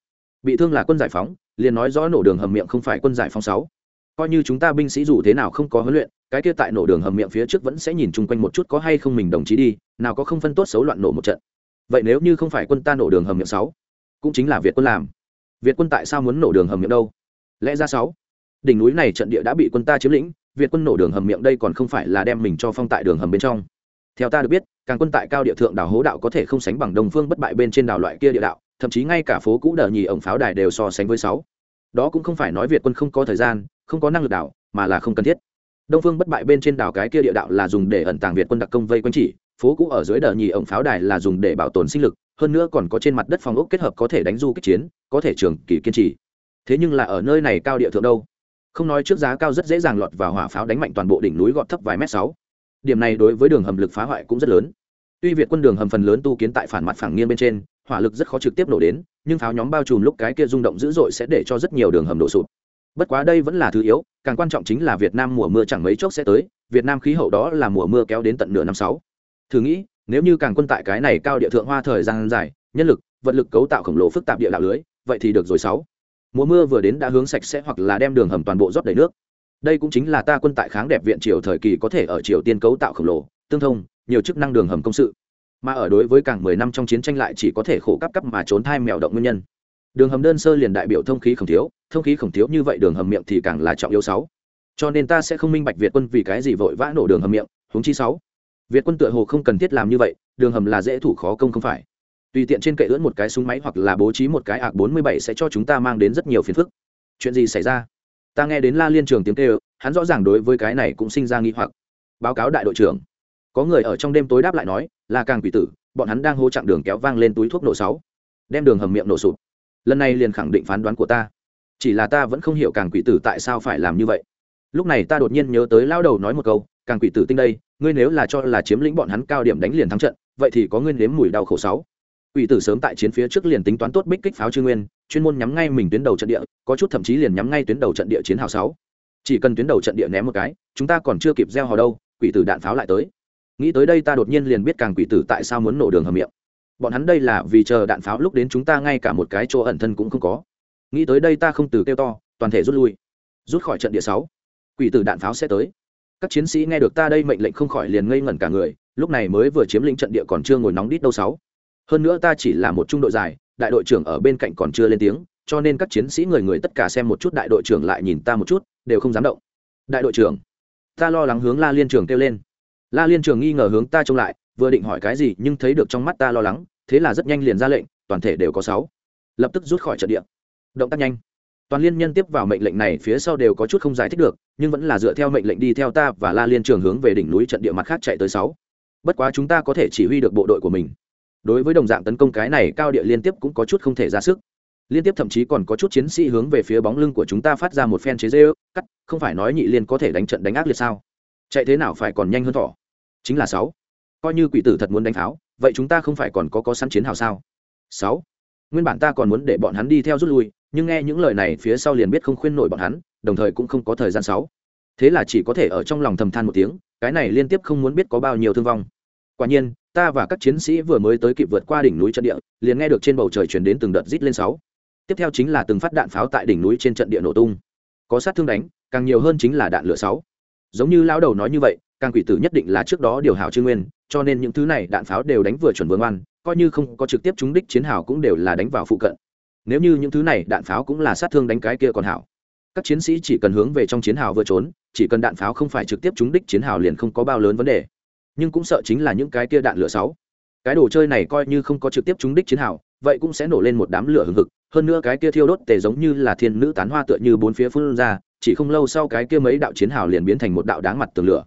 Bị thương là quân giải phóng, liền nói rõ nổ đường hầm miệng không phải quân giải phóng sáu. Coi như chúng ta binh sĩ dù thế nào không có huấn luyện, cái kia tại nổ đường hầm miệng phía trước vẫn sẽ nhìn chung quanh một chút có hay không mình đồng chí đi, nào có không phân tốt xấu loạn nổ một trận. Vậy nếu như không phải quân ta nổ đường hầm miệng sáu? Cũng chính là việt quân làm. Việt quân tại sao muốn nổ đường hầm miệng đâu? Lẽ ra sáu. Đỉnh núi này trận địa đã bị quân ta chiếm lĩnh, việt quân nổ đường hầm miệng đây còn không phải là đem mình cho phong tại đường hầm bên trong. Theo ta được biết, càng quân tại cao địa thượng đảo hố đạo có thể không sánh bằng đồng phương bất bại bên trên đảo loại kia địa đạo, thậm chí ngay cả phố cũ đờ nhì ổng pháo đài đều so sánh với sáu. Đó cũng không phải nói việt quân không có thời gian, không có năng lực đảo, mà là không cần thiết. Đông phương bất bại bên trên đảo cái kia địa đạo là dùng để ẩn tàng việt quân đặc công vây quanh chỉ, phố cũ ở dưới đờ nhì ổng pháo đài là dùng để bảo tồn sinh lực hơn nữa còn có trên mặt đất phòng ốc kết hợp có thể đánh du kích chiến, có thể trường kỳ kiên trì. Thế nhưng là ở nơi này cao địa thượng đâu? Không nói trước giá cao rất dễ dàng lọt vào hỏa pháo đánh mạnh toàn bộ đỉnh núi gọt thấp vài mét sáu. Điểm này đối với đường hầm lực phá hoại cũng rất lớn. Tuy việt quân đường hầm phần lớn tu kiến tại phản mặt phẳng nghiêng bên trên, hỏa lực rất khó trực tiếp nổ đến, nhưng pháo nhóm bao trùm lúc cái kia rung động dữ dội sẽ để cho rất nhiều đường hầm đổ sụp. Bất quá đây vẫn là thứ yếu, càng quan trọng chính là việt nam mùa mưa chẳng mấy chốc sẽ tới, việt nam khí hậu đó là mùa mưa kéo đến tận nửa năm sáu. Thử nghĩ nếu như càng quân tại cái này cao địa thượng hoa thời gian dài, nhân lực, vật lực cấu tạo khổng lồ phức tạp địa đạo lưới, vậy thì được rồi sáu. Mùa mưa vừa đến đã hướng sạch sẽ hoặc là đem đường hầm toàn bộ rót đầy nước. Đây cũng chính là ta quân tại kháng đẹp viện triều thời kỳ có thể ở triều tiên cấu tạo khổng lồ, tương thông, nhiều chức năng đường hầm công sự. Mà ở đối với càng mười năm trong chiến tranh lại chỉ có thể khổ cấp cấp mà trốn thai mèo động nguyên nhân. Đường hầm đơn sơ liền đại biểu thông khí khổng thiếu, thông khí khổng thiếu như vậy đường hầm miệng thì càng là trọng yếu sáu. Cho nên ta sẽ không minh bạch việt quân vì cái gì vội vã nổ đường hầm miệng, huống chi sáu việt quân tựa hồ không cần thiết làm như vậy, đường hầm là dễ thủ khó công không phải. Tùy tiện trên kệ ưỡn một cái súng máy hoặc là bố trí một cái ạc bốn mươi bảy sẽ cho chúng ta mang đến rất nhiều phiền phức. Chuyện gì xảy ra? Ta nghe đến la liên trường tiếng kêu, hắn rõ ràng đối với cái này cũng sinh ra nghi hoặc. Báo cáo đại đội trưởng. Có người ở trong đêm tối đáp lại nói là càng quỷ tử, bọn hắn đang hô chặn đường kéo vang lên túi thuốc nổ sáu. Đem đường hầm miệng nổ sụp. Lần này liền khẳng định phán đoán của ta. Chỉ là ta vẫn không hiểu càng quỷ tử tại sao phải làm như vậy. Lúc này ta đột nhiên nhớ tới lao đầu nói một câu càng quỷ tử tinh đây, ngươi nếu là cho là chiếm lĩnh bọn hắn cao điểm đánh liền thắng trận, vậy thì có ngươi nếm mùi đau khổ sáu. Quỷ tử sớm tại chiến phía trước liền tính toán tốt bích kích pháo trương nguyên, chuyên môn nhắm ngay mình tuyến đầu trận địa, có chút thậm chí liền nhắm ngay tuyến đầu trận địa chiến hào sáu. Chỉ cần tuyến đầu trận địa ném một cái, chúng ta còn chưa kịp gieo hò đâu, quỷ tử đạn pháo lại tới. Nghĩ tới đây ta đột nhiên liền biết càng quỷ tử tại sao muốn nổ đường hầm miệng. Bọn hắn đây là vì chờ đạn pháo lúc đến chúng ta ngay cả một cái chỗ ẩn thân cũng không có. Nghĩ tới đây ta không từ kêu to, toàn thể rút lui. Rút khỏi trận địa sáu, quỷ tử đạn pháo sẽ tới các chiến sĩ nghe được ta đây mệnh lệnh không khỏi liền ngây ngẩn cả người, lúc này mới vừa chiếm lĩnh trận địa còn chưa ngồi nóng đít đâu sáu. Hơn nữa ta chỉ là một trung đội dài, đại đội trưởng ở bên cạnh còn chưa lên tiếng, cho nên các chiến sĩ người người tất cả xem một chút đại đội trưởng lại nhìn ta một chút, đều không dám động. Đại đội trưởng, ta lo lắng hướng la liên trường kêu lên. La liên trường nghi ngờ hướng ta trông lại, vừa định hỏi cái gì nhưng thấy được trong mắt ta lo lắng, thế là rất nhanh liền ra lệnh, toàn thể đều có sáu. Lập tức rút khỏi trận địa. Động tác nhanh toàn liên nhân tiếp vào mệnh lệnh này phía sau đều có chút không giải thích được, nhưng vẫn là dựa theo mệnh lệnh đi theo ta và la liên trường hướng về đỉnh núi trận địa mặt khác chạy tới sáu. Bất quá chúng ta có thể chỉ huy được bộ đội của mình. Đối với đồng dạng tấn công cái này, cao địa liên tiếp cũng có chút không thể ra sức. Liên tiếp thậm chí còn có chút chiến sĩ hướng về phía bóng lưng của chúng ta phát ra một phen chế dê ước cắt, không phải nói nhị liên có thể đánh trận đánh ác liệt sao? Chạy thế nào phải còn nhanh hơn thỏ? Chính là sáu. Coi như quỷ tử thật muốn đánh pháo, vậy chúng ta không phải còn có có săn chiến hào sao? Sáu. Nguyên bản ta còn muốn để bọn hắn đi theo rút lui nhưng nghe những lời này phía sau liền biết không khuyên nổi bọn hắn, đồng thời cũng không có thời gian sáu. Thế là chỉ có thể ở trong lòng thầm than một tiếng, cái này liên tiếp không muốn biết có bao nhiêu thương vong. Quả nhiên, ta và các chiến sĩ vừa mới tới kịp vượt qua đỉnh núi trận địa, liền nghe được trên bầu trời chuyển đến từng đợt rít lên sáu. Tiếp theo chính là từng phát đạn pháo tại đỉnh núi trên trận địa nổ tung. Có sát thương đánh, càng nhiều hơn chính là đạn lửa sáu. Giống như lão đầu nói như vậy, càng quỷ tử nhất định là trước đó điều hảo chư nguyên, cho nên những thứ này đạn pháo đều đánh vừa chuẩn vương ngoan, coi như không có trực tiếp trúng đích chiến hào cũng đều là đánh vào phụ cận nếu như những thứ này đạn pháo cũng là sát thương đánh cái kia còn hảo. Các chiến sĩ chỉ cần hướng về trong chiến hào vừa trốn, chỉ cần đạn pháo không phải trực tiếp trúng đích chiến hào liền không có bao lớn vấn đề. Nhưng cũng sợ chính là những cái kia đạn lửa sáu. Cái đồ chơi này coi như không có trực tiếp trúng đích chiến hào, vậy cũng sẽ nổ lên một đám lửa hừng hực. Hơn nữa cái kia thiêu đốt tề giống như là thiên nữ tán hoa tựa như bốn phía phun ra, chỉ không lâu sau cái kia mấy đạo chiến hào liền biến thành một đạo đáng mặt tường lửa.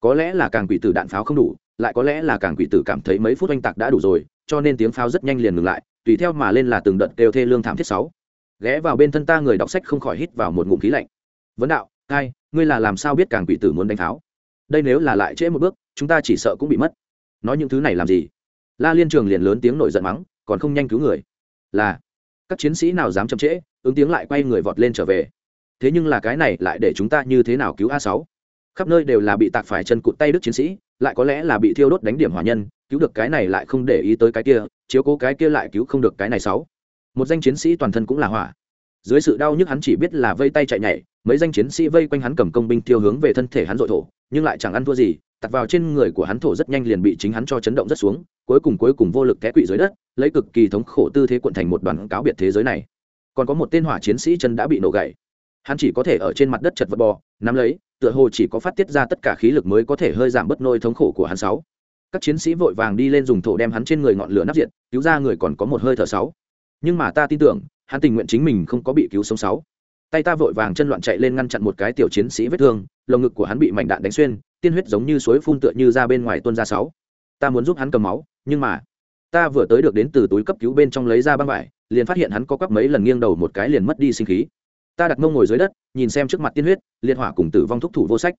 Có lẽ là càng quỷ tử đạn pháo không đủ, lại có lẽ là càng quỷ tử cảm thấy mấy phút oanh tạc đã đủ rồi, cho nên tiếng pháo rất nhanh liền ngừng lại tùy theo mà lên là từng đợt kêu thê lương thảm thiết sáu. Ghé vào bên thân ta người đọc sách không khỏi hít vào một ngụm khí lạnh. Vấn đạo cai, ngươi là làm sao biết càng quỷ tử muốn đánh pháo? Đây nếu là lại trễ một bước chúng ta chỉ sợ cũng bị mất. Nói những thứ này làm gì? La liên trường liền lớn tiếng nổi giận mắng còn không nhanh cứu người. Là các chiến sĩ nào dám chậm trễ? Ứng tiếng lại quay người vọt lên trở về. Thế nhưng là cái này lại để chúng ta như thế nào cứu a sáu? Khắp nơi đều là bị tạc phải chân cụt tay đức chiến sĩ lại có lẽ là bị thiêu đốt đánh điểm hỏa nhân cứu được cái này lại không để ý tới cái kia chiếu cố cái kia lại cứu không được cái này sáu. Một danh chiến sĩ toàn thân cũng là hỏa. Dưới sự đau nhức hắn chỉ biết là vây tay chạy nhảy, mấy danh chiến sĩ vây quanh hắn cầm công binh tiêu hướng về thân thể hắn dội thổ, nhưng lại chẳng ăn thua gì, tạt vào trên người của hắn thổ rất nhanh liền bị chính hắn cho chấn động rất xuống, cuối cùng cuối cùng vô lực té quỵ dưới đất, lấy cực kỳ thống khổ tư thế cuộn thành một đoàn cáo biệt thế giới này. Còn có một tên hỏa chiến sĩ chân đã bị nổ gãy. Hắn chỉ có thể ở trên mặt đất chật vật bò, nắm lấy, tựa hồ chỉ có phát tiết ra tất cả khí lực mới có thể hơi giảm bớt nôi thống khổ của hắn sáu các chiến sĩ vội vàng đi lên dùng thổ đem hắn trên người ngọn lửa nắp diện cứu ra người còn có một hơi thở sáu. Nhưng mà ta tin tưởng, hắn tình nguyện chính mình không có bị cứu sống sáu. Tay ta vội vàng chân loạn chạy lên ngăn chặn một cái tiểu chiến sĩ vết thương, lồng ngực của hắn bị mảnh đạn đánh xuyên, tiên huyết giống như suối phun tựa như ra bên ngoài tuôn ra sáu. Ta muốn giúp hắn cầm máu, nhưng mà, ta vừa tới được đến từ túi cấp cứu bên trong lấy ra băng vải, liền phát hiện hắn có quắp mấy lần nghiêng đầu một cái liền mất đi sinh khí. Ta đặt mông ngồi dưới đất, nhìn xem trước mặt tiên huyết, liệt hỏa cùng tử vong thúc thủ vô sách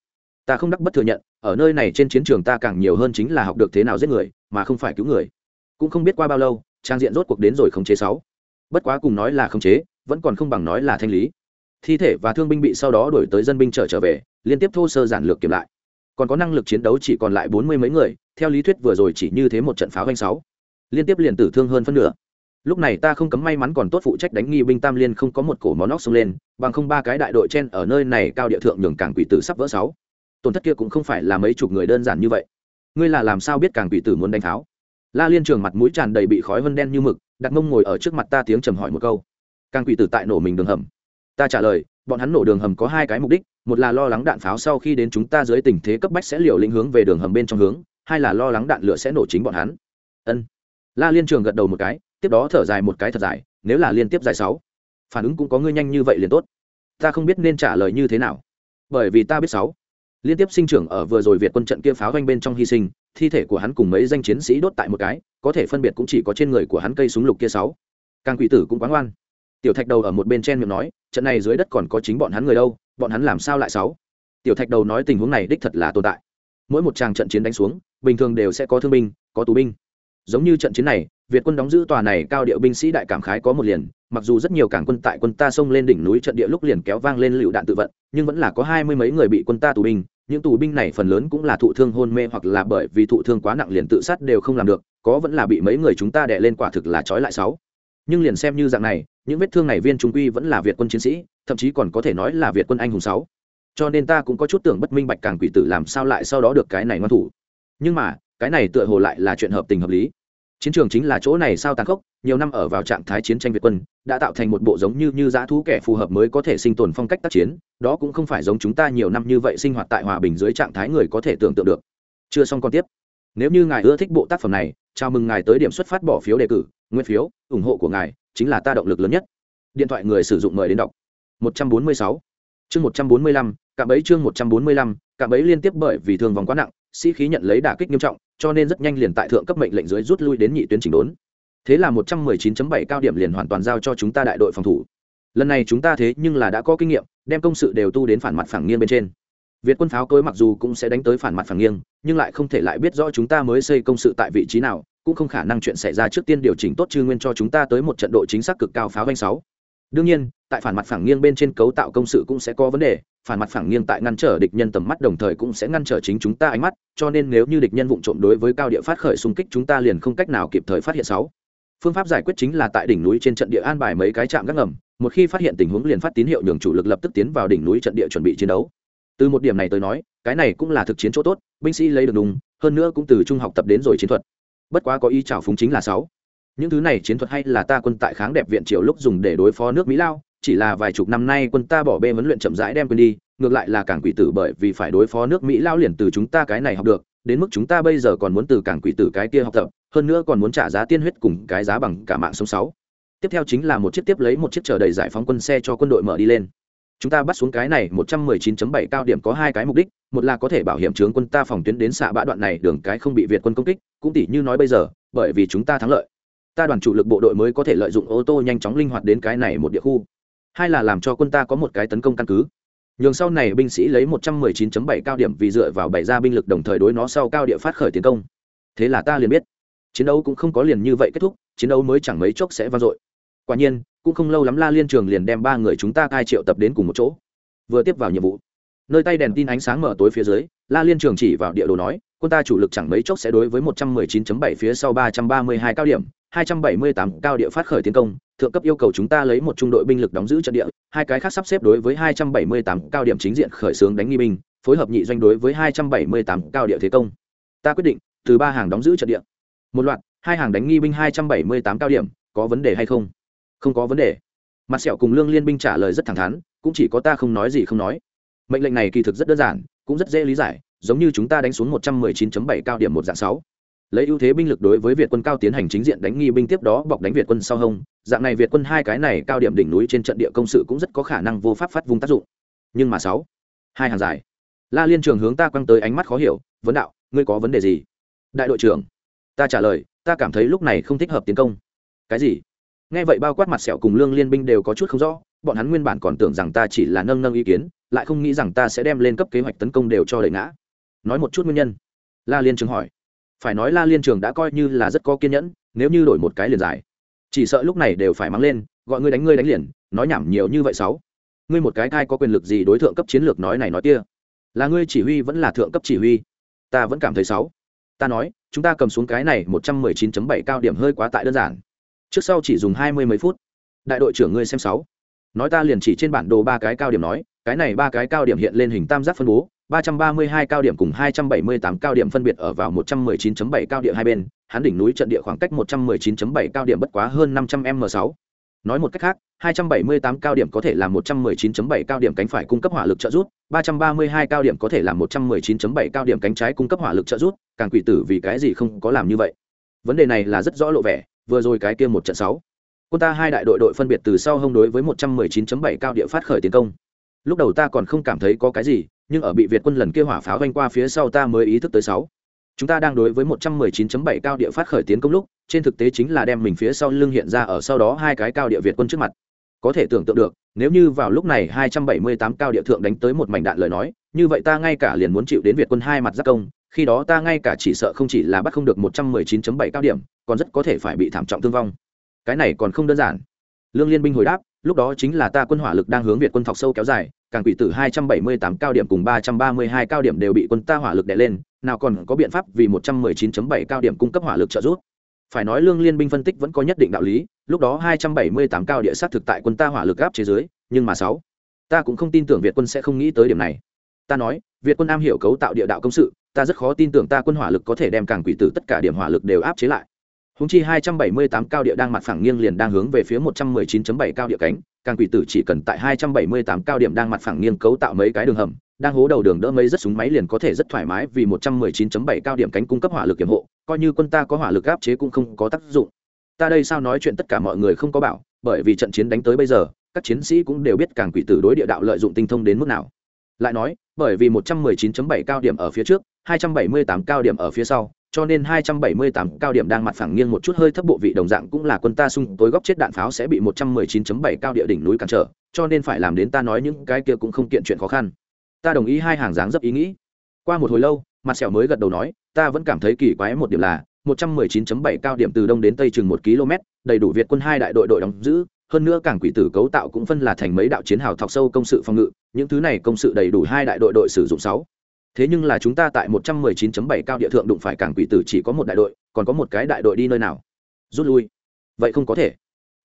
ta không đắc bất thừa nhận, ở nơi này trên chiến trường ta càng nhiều hơn chính là học được thế nào giết người, mà không phải cứu người. Cũng không biết qua bao lâu, trang diện rốt cuộc đến rồi khống chế sáu. Bất quá cùng nói là khống chế, vẫn còn không bằng nói là thanh lý. Thi thể và thương binh bị sau đó đổi tới dân binh trở trở về, liên tiếp thô sơ giản lược kiểm lại. Còn có năng lực chiến đấu chỉ còn lại bốn mươi mấy người, theo lý thuyết vừa rồi chỉ như thế một trận pháo vanh sáu. Liên tiếp liền tử thương hơn phân nửa. Lúc này ta không cấm may mắn còn tốt phụ trách đánh nghi binh tam liên không có một cổ món nóc xông lên, bằng không ba cái đại đội trên ở nơi này cao địa thượng nhường cảng quỷ tử sắp vỡ sáu tổn thất kia cũng không phải là mấy chục người đơn giản như vậy. Ngươi là làm sao biết càng quỷ tử muốn đánh tháo? La liên trường mặt mũi tràn đầy bị khói vân đen như mực, đặt mông ngồi ở trước mặt ta tiếng trầm hỏi một câu. Càng quỷ tử tại nổ mình đường hầm. Ta trả lời, bọn hắn nổ đường hầm có hai cái mục đích, một là lo lắng đạn pháo sau khi đến chúng ta dưới tình thế cấp bách sẽ liều lĩnh hướng về đường hầm bên trong hướng, hai là lo lắng đạn lửa sẽ nổ chính bọn hắn. Ân. La liên trường gật đầu một cái, tiếp đó thở dài một cái thật dài, nếu là liên tiếp dài sáu, phản ứng cũng có ngươi nhanh như vậy liền tốt. Ta không biết nên trả lời như thế nào. Bởi vì ta biết sáu liên tiếp sinh trưởng ở vừa rồi việt quân trận kia pháo doanh bên trong hy sinh, thi thể của hắn cùng mấy danh chiến sĩ đốt tại một cái, có thể phân biệt cũng chỉ có trên người của hắn cây súng lục kia sáu. Càng quỷ tử cũng quán oan tiểu thạch đầu ở một bên chen miệng nói, trận này dưới đất còn có chính bọn hắn người đâu, bọn hắn làm sao lại sáu? Tiểu thạch đầu nói tình huống này đích thật là tồn tại. Mỗi một tràng trận chiến đánh xuống, bình thường đều sẽ có thương binh, có tù binh. Giống như trận chiến này, việt quân đóng giữ tòa này cao điệu binh sĩ đại cảm khái có một liền, mặc dù rất nhiều cảng quân tại quân ta xông lên đỉnh núi trận địa lúc liền kéo vang lên lựu đạn tự vận, nhưng vẫn là có hai mươi mấy người bị quân ta tù binh những tù binh này phần lớn cũng là thụ thương hôn mê hoặc là bởi vì thụ thương quá nặng liền tự sát đều không làm được, có vẫn là bị mấy người chúng ta đè lên quả thực là trói lại sáu. Nhưng liền xem như dạng này, những vết thương này viên trung quy vẫn là việt quân chiến sĩ, thậm chí còn có thể nói là việt quân anh hùng sáu. Cho nên ta cũng có chút tưởng bất minh bạch càng quỷ tử làm sao lại sau đó được cái này ngoan thủ. Nhưng mà, cái này tựa hồ lại là chuyện hợp tình hợp lý chiến trường chính là chỗ này sao tàn khốc, nhiều năm ở vào trạng thái chiến tranh việt quân, đã tạo thành một bộ giống như như giá thú kẻ phù hợp mới có thể sinh tồn phong cách tác chiến, đó cũng không phải giống chúng ta nhiều năm như vậy sinh hoạt tại hòa bình dưới trạng thái người có thể tưởng tượng được. Chưa xong còn tiếp. Nếu như ngài ưa thích bộ tác phẩm này, chào mừng ngài tới điểm xuất phát bỏ phiếu đề cử, nguyên phiếu, ủng hộ của ngài chính là ta động lực lớn nhất. Điện thoại người sử dụng mời đến đọc. 146 chương 145 cạm bẫy chương 145 cạm bẫy liên tiếp bởi vì thương vòng quá nặng sĩ khí nhận lấy đả kích nghiêm trọng, cho nên rất nhanh liền tại thượng cấp mệnh lệnh dưới rút lui đến nhị tuyến chỉnh đốn. Thế là 119.7 cao điểm liền hoàn toàn giao cho chúng ta đại đội phòng thủ. Lần này chúng ta thế nhưng là đã có kinh nghiệm, đem công sự đều tu đến phản mặt phẳng nghiêng bên trên. Việt quân pháo cối mặc dù cũng sẽ đánh tới phản mặt phẳng nghiêng, nhưng lại không thể lại biết rõ chúng ta mới xây công sự tại vị trí nào, cũng không khả năng chuyện xảy ra trước tiên điều chỉnh tốt chư nguyên cho chúng ta tới một trận độ chính xác cực cao pháo vanh sáu đương nhiên, tại phản mặt phẳng nghiêng bên trên cấu tạo công sự cũng sẽ có vấn đề, phản mặt phẳng nghiêng tại ngăn trở địch nhân tầm mắt đồng thời cũng sẽ ngăn trở chính chúng ta ánh mắt, cho nên nếu như địch nhân vụng trộm đối với cao địa phát khởi xung kích chúng ta liền không cách nào kịp thời phát hiện sáu. Phương pháp giải quyết chính là tại đỉnh núi trên trận địa an bài mấy cái trạm gác ngầm, một khi phát hiện tình huống liền phát tín hiệu nhường chủ lực lập tức tiến vào đỉnh núi trận địa chuẩn bị chiến đấu. Từ một điểm này tới nói, cái này cũng là thực chiến chỗ tốt, binh sĩ lấy được đúng, hơn nữa cũng từ trung học tập đến rồi chiến thuật. Bất quá có ý trào phúng chính là sáu những thứ này chiến thuật hay là ta quân tại kháng đẹp viện triều lúc dùng để đối phó nước mỹ lao, chỉ là vài chục năm nay quân ta bỏ bê huấn luyện chậm rãi đem quân đi, ngược lại là cảng quỷ tử bởi vì phải đối phó nước mỹ lao liền từ chúng ta cái này học được, đến mức chúng ta bây giờ còn muốn từ cảng quỷ tử cái kia học tập, hơn nữa còn muốn trả giá tiên huyết cùng cái giá bằng cả mạng sống sáu. Tiếp theo chính là một chiếc tiếp lấy một chiếc chờ đầy giải phóng quân xe cho quân đội mở đi lên. Chúng ta bắt xuống cái này 119.7 cao điểm có hai cái mục đích, một là có thể bảo hiểm chướng quân ta phòng tuyến đến xạ bã đoạn này đường cái không bị việt quân công kích, cũng tỷ như nói bây giờ, bởi vì chúng ta thắng lợi ta đoàn chủ lực bộ đội mới có thể lợi dụng ô tô nhanh chóng linh hoạt đến cái này một địa khu. Hai là làm cho quân ta có một cái tấn công căn cứ. Nhường sau này binh sĩ lấy 119.7 cao điểm vì dựa vào bảy ra binh lực đồng thời đối nó sau cao địa phát khởi tiến công. Thế là ta liền biết, chiến đấu cũng không có liền như vậy kết thúc, chiến đấu mới chẳng mấy chốc sẽ vang dội. Quả nhiên, cũng không lâu lắm la liên trường liền đem ba người chúng ta cai triệu tập đến cùng một chỗ. Vừa tiếp vào nhiệm vụ, nơi tay đèn tin ánh sáng mở tối phía dưới, la liên trường chỉ vào địa đồ nói, quân ta chủ lực chẳng mấy chốc sẽ đối với 119.7 phía sau 332 cao điểm 278 cao địa phát khởi tiến công, thượng cấp yêu cầu chúng ta lấy một trung đội binh lực đóng giữ trận địa, hai cái khác sắp xếp đối với 278 cao điểm chính diện khởi xướng đánh nghi binh, phối hợp nhị doanh đối với 278 cao địa thế công. Ta quyết định, từ ba hàng đóng giữ trận địa. Một loạt, hai hàng đánh nghi binh 278 cao điểm, có vấn đề hay không? Không có vấn đề. Mặt sẹo cùng lương liên binh trả lời rất thẳng thắn, cũng chỉ có ta không nói gì không nói. Mệnh lệnh này kỳ thực rất đơn giản, cũng rất dễ lý giải, giống như chúng ta đánh xuống 119.7 cao điểm một dạng sáu lấy ưu thế binh lực đối với việt quân cao tiến hành chính diện đánh nghi binh tiếp đó bọc đánh việt quân sau hông. Dạng này việt quân hai cái này cao điểm đỉnh núi trên trận địa công sự cũng rất có khả năng vô pháp phát vùng tác dụng. Nhưng mà sáu, hai hàng dài. La liên trường hướng ta quăng tới ánh mắt khó hiểu, vấn đạo, ngươi có vấn đề gì? Đại đội trưởng, ta trả lời, ta cảm thấy lúc này không thích hợp tiến công. Cái gì? Nghe vậy bao quát mặt sẹo cùng lương liên binh đều có chút không rõ, bọn hắn nguyên bản còn tưởng rằng ta chỉ là nâng nâng ý kiến, lại không nghĩ rằng ta sẽ đem lên cấp kế hoạch tấn công đều cho đẩy ngã. Nói một chút nguyên nhân. La liên trường hỏi phải nói la liên trường đã coi như là rất có kiên nhẫn nếu như đổi một cái liền dài, chỉ sợ lúc này đều phải mắng lên gọi ngươi đánh ngươi đánh liền nói nhảm nhiều như vậy sáu ngươi một cái thai có quyền lực gì đối tượng cấp chiến lược nói này nói kia? Là ngươi chỉ huy vẫn là thượng cấp chỉ huy? Ta vẫn cảm thấy sáu ta nói chúng ta cầm xuống cái này một trăm mười chín chấm bảy cao điểm hơi quá tại đơn giản. Trước sau chỉ dùng hai mươi mấy phút. Đại đội trưởng ngươi xem sáu nói ta liền chỉ trên bản đồ ba cái cao điểm nói cái này ba cái cao điểm hiện lên hình tam giác phân bố 332 cao điểm cùng 278 cao điểm phân biệt ở vào 119.7 cao địa hai bên, hắn đỉnh núi trận địa khoảng cách 119.7 cao điểm bất quá hơn 500m6. Nói một cách khác, 278 cao điểm có thể làm 119.7 cao điểm cánh phải cung cấp hỏa lực trợ giúp, 332 cao điểm có thể làm 119.7 cao điểm cánh trái cung cấp hỏa lực trợ giúp, càng quỷ tử vì cái gì không có làm như vậy. Vấn đề này là rất rõ lộ vẻ, vừa rồi cái kia một trận 6. Quân ta hai đại đội đội phân biệt từ sau hông đối với 119.7 cao địa phát khởi tiến công. Lúc đầu ta còn không cảm thấy có cái gì, nhưng ở bị việt quân lần kia hỏa pháo vanh qua phía sau ta mới ý thức tới sáu. Chúng ta đang đối với 119.7 cao địa phát khởi tiến công lúc, trên thực tế chính là đem mình phía sau lưng hiện ra ở sau đó hai cái cao địa việt quân trước mặt. Có thể tưởng tượng được, nếu như vào lúc này 278 cao địa thượng đánh tới một mảnh đạn lời nói, như vậy ta ngay cả liền muốn chịu đến việt quân hai mặt giáp công, khi đó ta ngay cả chỉ sợ không chỉ là bắt không được 119.7 cao điểm, còn rất có thể phải bị thảm trọng thương vong. Cái này còn không đơn giản. Lương liên binh hồi đáp, lúc đó chính là ta quân hỏa lực đang hướng việt quân thọc sâu kéo dài càng quỷ tử 278 cao điểm cùng 332 cao điểm đều bị quân ta hỏa lực đè lên, nào còn có biện pháp vì 119.7 cao điểm cung cấp hỏa lực trợ giúp. Phải nói lương liên binh phân tích vẫn có nhất định đạo lý, lúc đó 278 cao địa sát thực tại quân ta hỏa lực áp chế dưới, nhưng mà sáu, ta cũng không tin tưởng việt quân sẽ không nghĩ tới điểm này. Ta nói, việt quân am hiểu cấu tạo địa đạo công sự, ta rất khó tin tưởng ta quân hỏa lực có thể đem càng quỷ tử tất cả điểm hỏa lực đều áp chế lại. Húng chi 278 cao địa đang mặt phẳng nghiêng liền đang hướng về phía 119.7 cao địa cánh càng quỷ tử chỉ cần tại 278 cao điểm đang mặt phẳng nghiêng cấu tạo mấy cái đường hầm, đang hố đầu đường đỡ mấy rất súng máy liền có thể rất thoải mái vì 119.7 cao điểm cánh cung cấp hỏa lực kiểm hộ, coi như quân ta có hỏa lực áp chế cũng không có tác dụng. Ta đây sao nói chuyện tất cả mọi người không có bảo, bởi vì trận chiến đánh tới bây giờ, các chiến sĩ cũng đều biết càng quỷ tử đối địa đạo lợi dụng tinh thông đến mức nào. Lại nói, bởi vì 119.7 cao điểm ở phía trước 278 cao điểm ở phía sau cho nên 278 cao điểm đang mặt phẳng nghiêng một chút hơi thấp bộ vị đồng dạng cũng là quân ta sung tối góc chết đạn pháo sẽ bị 119.7 cao địa đỉnh núi cản trở, cho nên phải làm đến ta nói những cái kia cũng không kiện chuyện khó khăn. Ta đồng ý hai hàng dáng dấp ý nghĩ. Qua một hồi lâu, mặt sẹo mới gật đầu nói, ta vẫn cảm thấy kỳ quái một điểm là 119.7 cao điểm từ đông đến tây chừng một km, đầy đủ việt quân hai đại đội đội đóng giữ, hơn nữa cảng quỷ tử cấu tạo cũng phân là thành mấy đạo chiến hào thọc sâu công sự phòng ngự, những thứ này công sự đầy đủ hai đại đội đội sử dụng sáu thế nhưng là chúng ta tại 119.7 cao địa thượng đụng phải cảng quỷ tử chỉ có một đại đội, còn có một cái đại đội đi nơi nào? Rút lui. Vậy không có thể.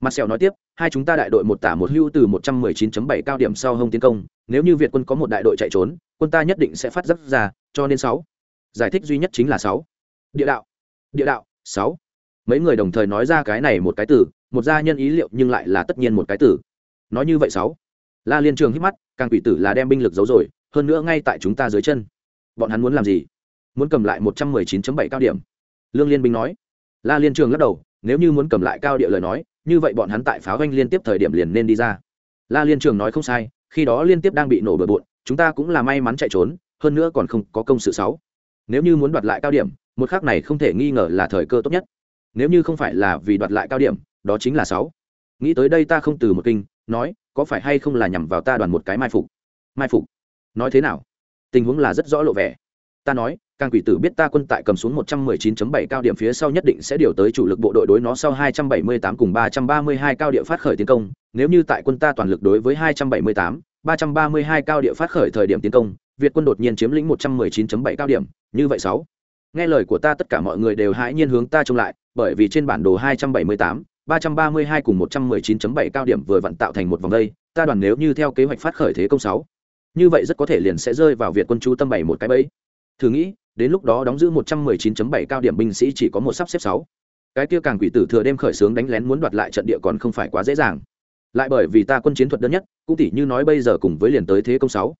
Mặt sẹo nói tiếp, hai chúng ta đại đội một tả một hưu từ 119.7 cao điểm sau hông tiến công, nếu như việt quân có một đại đội chạy trốn, quân ta nhất định sẽ phát giác ra, cho nên sáu. Giải thích duy nhất chính là sáu. Địa đạo. Địa đạo, sáu. Mấy người đồng thời nói ra cái này một cái từ, một gia nhân ý liệu nhưng lại là tất nhiên một cái từ. Nói như vậy sáu. La liên trường hít mắt càng quỷ tử là đem binh lực giấu rồi, hơn nữa ngay tại chúng ta dưới chân bọn hắn muốn làm gì? Muốn cầm lại một trăm mười 119.7 cao điểm. Lương liên binh nói. La liên trường lắc đầu, nếu như muốn cầm lại cao địa lời nói, như vậy bọn hắn tại pháo doanh liên tiếp thời điểm liền nên đi ra. La liên trường nói không sai, khi đó liên tiếp đang bị nổ bừa bộn, chúng ta cũng là may mắn chạy trốn, hơn nữa còn không có công sự sáu. Nếu như muốn đoạt lại cao điểm, một khác này không thể nghi ngờ là thời cơ tốt nhất. Nếu như không phải là vì đoạt lại cao điểm, đó chính là sáu. Nghĩ tới đây ta không từ một kinh, nói, có phải hay không là nhằm vào ta đoàn một cái mai phục? Mai phục? Nói thế nào? Tình huống là rất rõ lộ vẻ. Ta nói càng quỷ tử biết ta quân tại cầm xuống 119.7 cao điểm phía sau nhất định sẽ điều tới chủ lực bộ đội đối nó sau 278 cùng 332 cao địa phát khởi tiến công. Nếu như tại quân ta toàn lực đối với 278, 332 cao địa phát khởi thời điểm tiến công việt quân đột nhiên chiếm lĩnh 119.7 cao điểm. Như vậy sáu. Nghe lời của ta tất cả mọi người đều hãi nhiên hướng ta trông lại bởi vì trên bản đồ 278, 332 cùng 119.7 cao điểm vừa vặn tạo thành một vòng đây. Ta đoàn nếu như theo kế hoạch phát khởi thế công 6 như vậy rất có thể liền sẽ rơi vào việt quân chú tâm bảy một cái bẫy. Thử nghĩ, đến lúc đó đóng giữ 119.7 cao điểm binh sĩ chỉ có một sắp xếp 6 cái kia càng quỷ tử thừa đêm khởi sướng đánh lén muốn đoạt lại trận địa còn không phải quá dễ dàng. Lại bởi vì ta quân chiến thuật đơn nhất, cũng tỷ như nói bây giờ cùng với liền tới thế công 6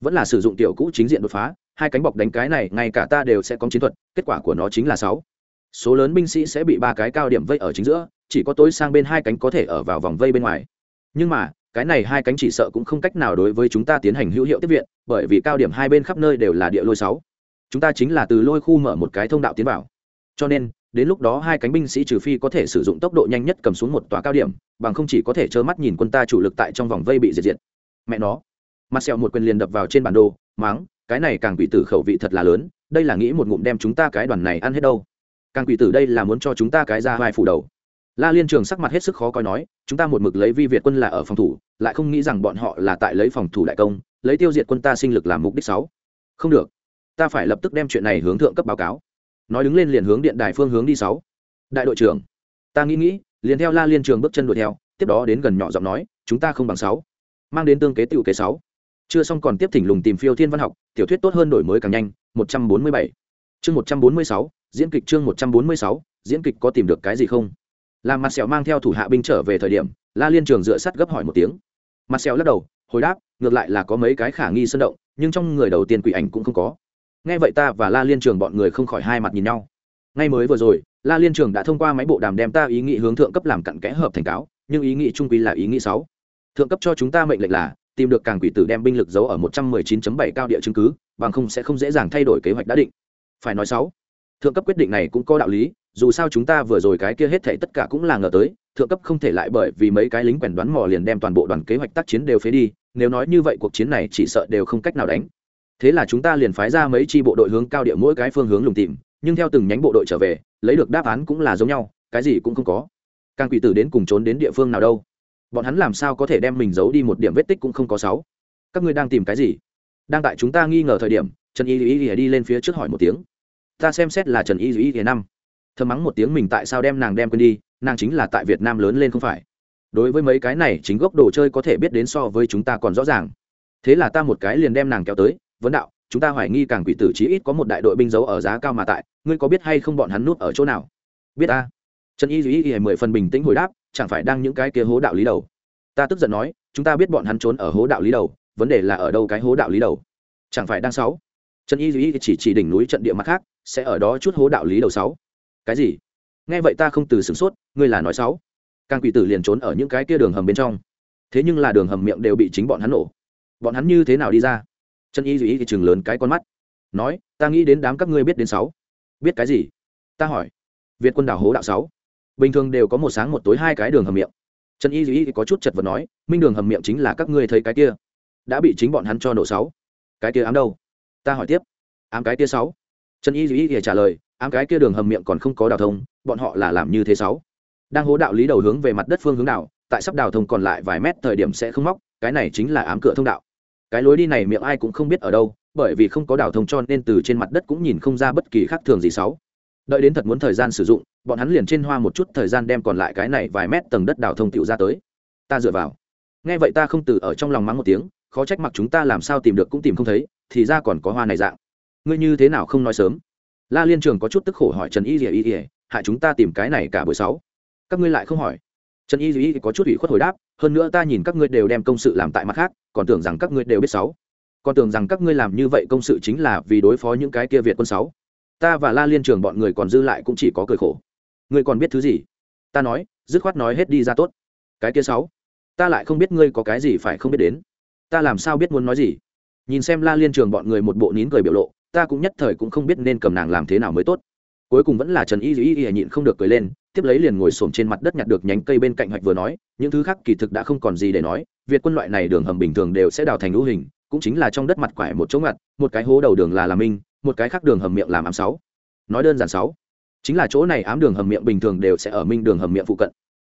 vẫn là sử dụng tiểu cũ chính diện đột phá, hai cánh bọc đánh cái này, ngay cả ta đều sẽ có chiến thuật, kết quả của nó chính là sáu. Số lớn binh sĩ sẽ bị ba cái cao điểm vây ở chính giữa, chỉ có tối sang bên hai cánh có thể ở vào vòng vây bên ngoài. Nhưng mà cái này hai cánh chỉ sợ cũng không cách nào đối với chúng ta tiến hành hữu hiệu tiếp viện, bởi vì cao điểm hai bên khắp nơi đều là địa lôi sáu. Chúng ta chính là từ lôi khu mở một cái thông đạo tiến vào. Cho nên, đến lúc đó hai cánh binh sĩ trừ phi có thể sử dụng tốc độ nhanh nhất cầm xuống một tòa cao điểm, bằng không chỉ có thể trơ mắt nhìn quân ta chủ lực tại trong vòng vây bị diệt diệt. Mẹ nó. Mặt sẹo một quyền liền đập vào trên bản đồ, máng, cái này càng quỷ tử khẩu vị thật là lớn, đây là nghĩ một ngụm đem chúng ta cái đoàn này ăn hết đâu. Càng quỷ tử đây là muốn cho chúng ta cái ra vai phủ đầu la liên trường sắc mặt hết sức khó coi nói, chúng ta một mực lấy vi việt quân là ở phòng thủ, lại không nghĩ rằng bọn họ là tại lấy phòng thủ đại công, lấy tiêu diệt quân ta sinh lực làm mục đích sáu. Không được, ta phải lập tức đem chuyện này hướng thượng cấp báo cáo. Nói đứng lên liền hướng điện đài phương hướng đi sáu. Đại đội trưởng, ta nghĩ nghĩ. Liền theo la liên trường bước chân đuổi theo, tiếp đó đến gần nhỏ giọng nói, chúng ta không bằng sáu. Mang đến tương kế tiểu kế sáu. Chưa xong còn tiếp thỉnh lùng tìm phiêu thiên văn học, tiểu thuyết tốt hơn đổi mới càng nhanh 147 chương 146 diễn kịch chương 146 diễn kịch có tìm được cái gì không? Làm mặt sẹo mang theo thủ hạ binh trở về thời điểm, la liên trường dựa sắt gấp hỏi một tiếng. Mặt sẹo lắc đầu, hồi đáp, ngược lại là có mấy cái khả nghi sân động, nhưng trong người đầu tiên quỷ ảnh cũng không có. Nghe vậy ta và la liên trường bọn người không khỏi hai mặt nhìn nhau. Ngay mới vừa rồi, la liên trường đã thông qua máy bộ đàm đem ta ý nghĩ hướng thượng cấp làm cặn kẽ hợp thành cáo, nhưng ý nghĩ trung quy là ý nghĩ sáu thượng cấp cho chúng ta mệnh lệnh là, tìm được càng quỷ tử đem binh lực giấu ở 119.7 cao địa chứng cứ, bằng không sẽ không dễ dàng thay đổi kế hoạch đã định. Phải nói sáu thượng cấp quyết định này cũng có đạo lý dù sao chúng ta vừa rồi cái kia hết thảy tất cả cũng là ngờ tới, thượng cấp không thể lại bởi vì mấy cái lính quèn đoán mò liền đem toàn bộ đoàn kế hoạch tác chiến đều phế đi, nếu nói như vậy cuộc chiến này chỉ sợ đều không cách nào đánh. Thế là chúng ta liền phái ra mấy chi bộ đội hướng cao địa mỗi cái phương hướng lùng tìm, nhưng theo từng nhánh bộ đội trở về, lấy được đáp án cũng là giống nhau, cái gì cũng không có. Càng quỷ tử đến cùng trốn đến địa phương nào đâu? Bọn hắn làm sao có thể đem mình giấu đi một điểm vết tích cũng không có sáu. Các ngươi đang tìm cái gì? Đang tại chúng ta nghi ngờ thời điểm, trần y y đi lên phía trước hỏi một tiếng. Ta xem xét là trần y y y năm thầm mắng một tiếng mình tại sao đem nàng đem quên đi, nàng chính là tại việt nam lớn lên không phải. Đối với mấy cái này, chính gốc đồ chơi có thể biết đến so với chúng ta còn rõ ràng. Thế là ta một cái liền đem nàng kéo tới, vấn đạo, chúng ta hoài nghi càng quỷ tử chí ít có một đại đội binh giấu ở giá cao mà tại, ngươi có biết hay không bọn hắn núp ở chỗ nào? Biết ta. Trần y duy y mười phần bình tĩnh hồi đáp, chẳng phải đang những cái kia hố đạo lý đầu. Ta tức giận nói, chúng ta biết bọn hắn trốn ở hố đạo lý đầu, vấn đề là ở đâu cái hố đạo lý đầu? Chẳng phải đang sáu. Trần y duy chỉ chỉ đỉnh núi trận địa mặt khác, sẽ ở đó chút hố đạo lý đầu sáu cái gì? Nghe vậy ta không từ sửng sốt, ngươi là nói sáu càng quỷ tử liền trốn ở những cái kia đường hầm bên trong. Thế nhưng là đường hầm miệng đều bị chính bọn hắn nổ. Bọn hắn như thế nào đi ra? Chân y duy thì chừng lớn cái con mắt. Nói, ta nghĩ đến đám các ngươi biết đến sáu. Biết cái gì? Ta hỏi. Việt quân đảo hố đạo sáu. Bình thường đều có một sáng một tối hai cái đường hầm miệng. Trần y duy có chút chật vật nói, minh đường hầm miệng chính là các ngươi thấy cái kia. Đã bị chính bọn hắn cho nổ sáu. Cái kia ám đâu? Ta hỏi tiếp. Ám cái kia sáu. Trần y duy trả lời ám cái kia đường hầm miệng còn không có đào thông, bọn họ là làm như thế sáu. Đang hố đạo lý đầu hướng về mặt đất phương hướng nào tại sắp đào thông còn lại vài mét thời điểm sẽ không móc, cái này chính là ám cửa thông đạo. Cái lối đi này miệng ai cũng không biết ở đâu, bởi vì không có đào thông cho nên từ trên mặt đất cũng nhìn không ra bất kỳ khác thường gì sáu. Đợi đến thật muốn thời gian sử dụng, bọn hắn liền trên hoa một chút thời gian đem còn lại cái này vài mét tầng đất đào thông tiểu ra tới. Ta dựa vào. Nghe vậy ta không từ ở trong lòng mắng một tiếng, khó trách mặc chúng ta làm sao tìm được cũng tìm không thấy, thì ra còn có hoa này dạng. Ngươi như thế nào không nói sớm? La liên trường có chút tức khổ hỏi trần y dỉa y ỉa hại chúng ta tìm cái này cả buổi sáu. Các ngươi lại không hỏi. Trần y dỉa có chút ủy khuất hồi đáp, hơn nữa ta nhìn các ngươi đều đem công sự làm tại mặt khác, còn tưởng rằng các ngươi đều biết sáu. Còn tưởng rằng các ngươi làm như vậy công sự chính là vì đối phó những cái kia việt quân sáu. Ta và la liên trường bọn người còn dư lại cũng chỉ có cười khổ. Ngươi còn biết thứ gì? Ta nói, dứt khoát nói hết đi ra tốt. Cái kia sáu, ta lại không biết ngươi có cái gì phải không biết đến. Ta làm sao biết muốn nói gì? Nhìn xem la liên trường bọn người một bộ nín cười biểu lộ ta cũng nhất thời cũng không biết nên cầm nàng làm thế nào mới tốt. Cuối cùng vẫn là trần y y y nhịn không được cười lên, tiếp lấy liền ngồi xổm trên mặt đất nhặt được nhánh cây bên cạnh hoạch vừa nói, những thứ khác kỳ thực đã không còn gì để nói, việt quân loại này đường hầm bình thường đều sẽ đào thành lũ hình, cũng chính là trong đất mặt quải một chỗ ngặt, một cái hố đầu đường là làm minh, một cái khác đường hầm miệng làm ám sáu. Nói đơn giản sáu. Chính là chỗ này ám đường hầm miệng bình thường đều sẽ ở minh đường hầm miệng phụ cận.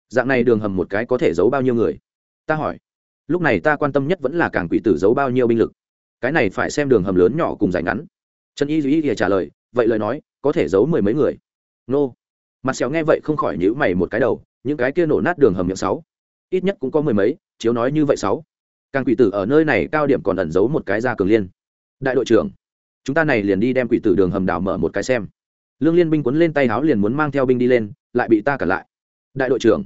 Dạng này đường hầm một cái có thể giấu bao nhiêu người? Ta hỏi. Lúc này ta quan tâm nhất vẫn là càng quỷ tử giấu bao nhiêu binh lực. Cái này phải xem đường hầm lớn nhỏ cùng dài ngắn trần y duy thì trả lời, vậy lời nói, có thể giấu mười mấy người. Nô. Mặt xéo nghe vậy không khỏi nhữ mày một cái đầu, những cái kia nổ nát đường hầm miệng sáu. Ít nhất cũng có mười mấy, chiếu nói như vậy sáu. Càng quỷ tử ở nơi này cao điểm còn ẩn giấu một cái ra cường liên. Đại đội trưởng, chúng ta này liền đi đem quỷ tử đường hầm đảo mở một cái xem. Lương liên binh quấn lên tay áo liền muốn mang theo binh đi lên, lại bị ta cản lại. Đại đội trưởng,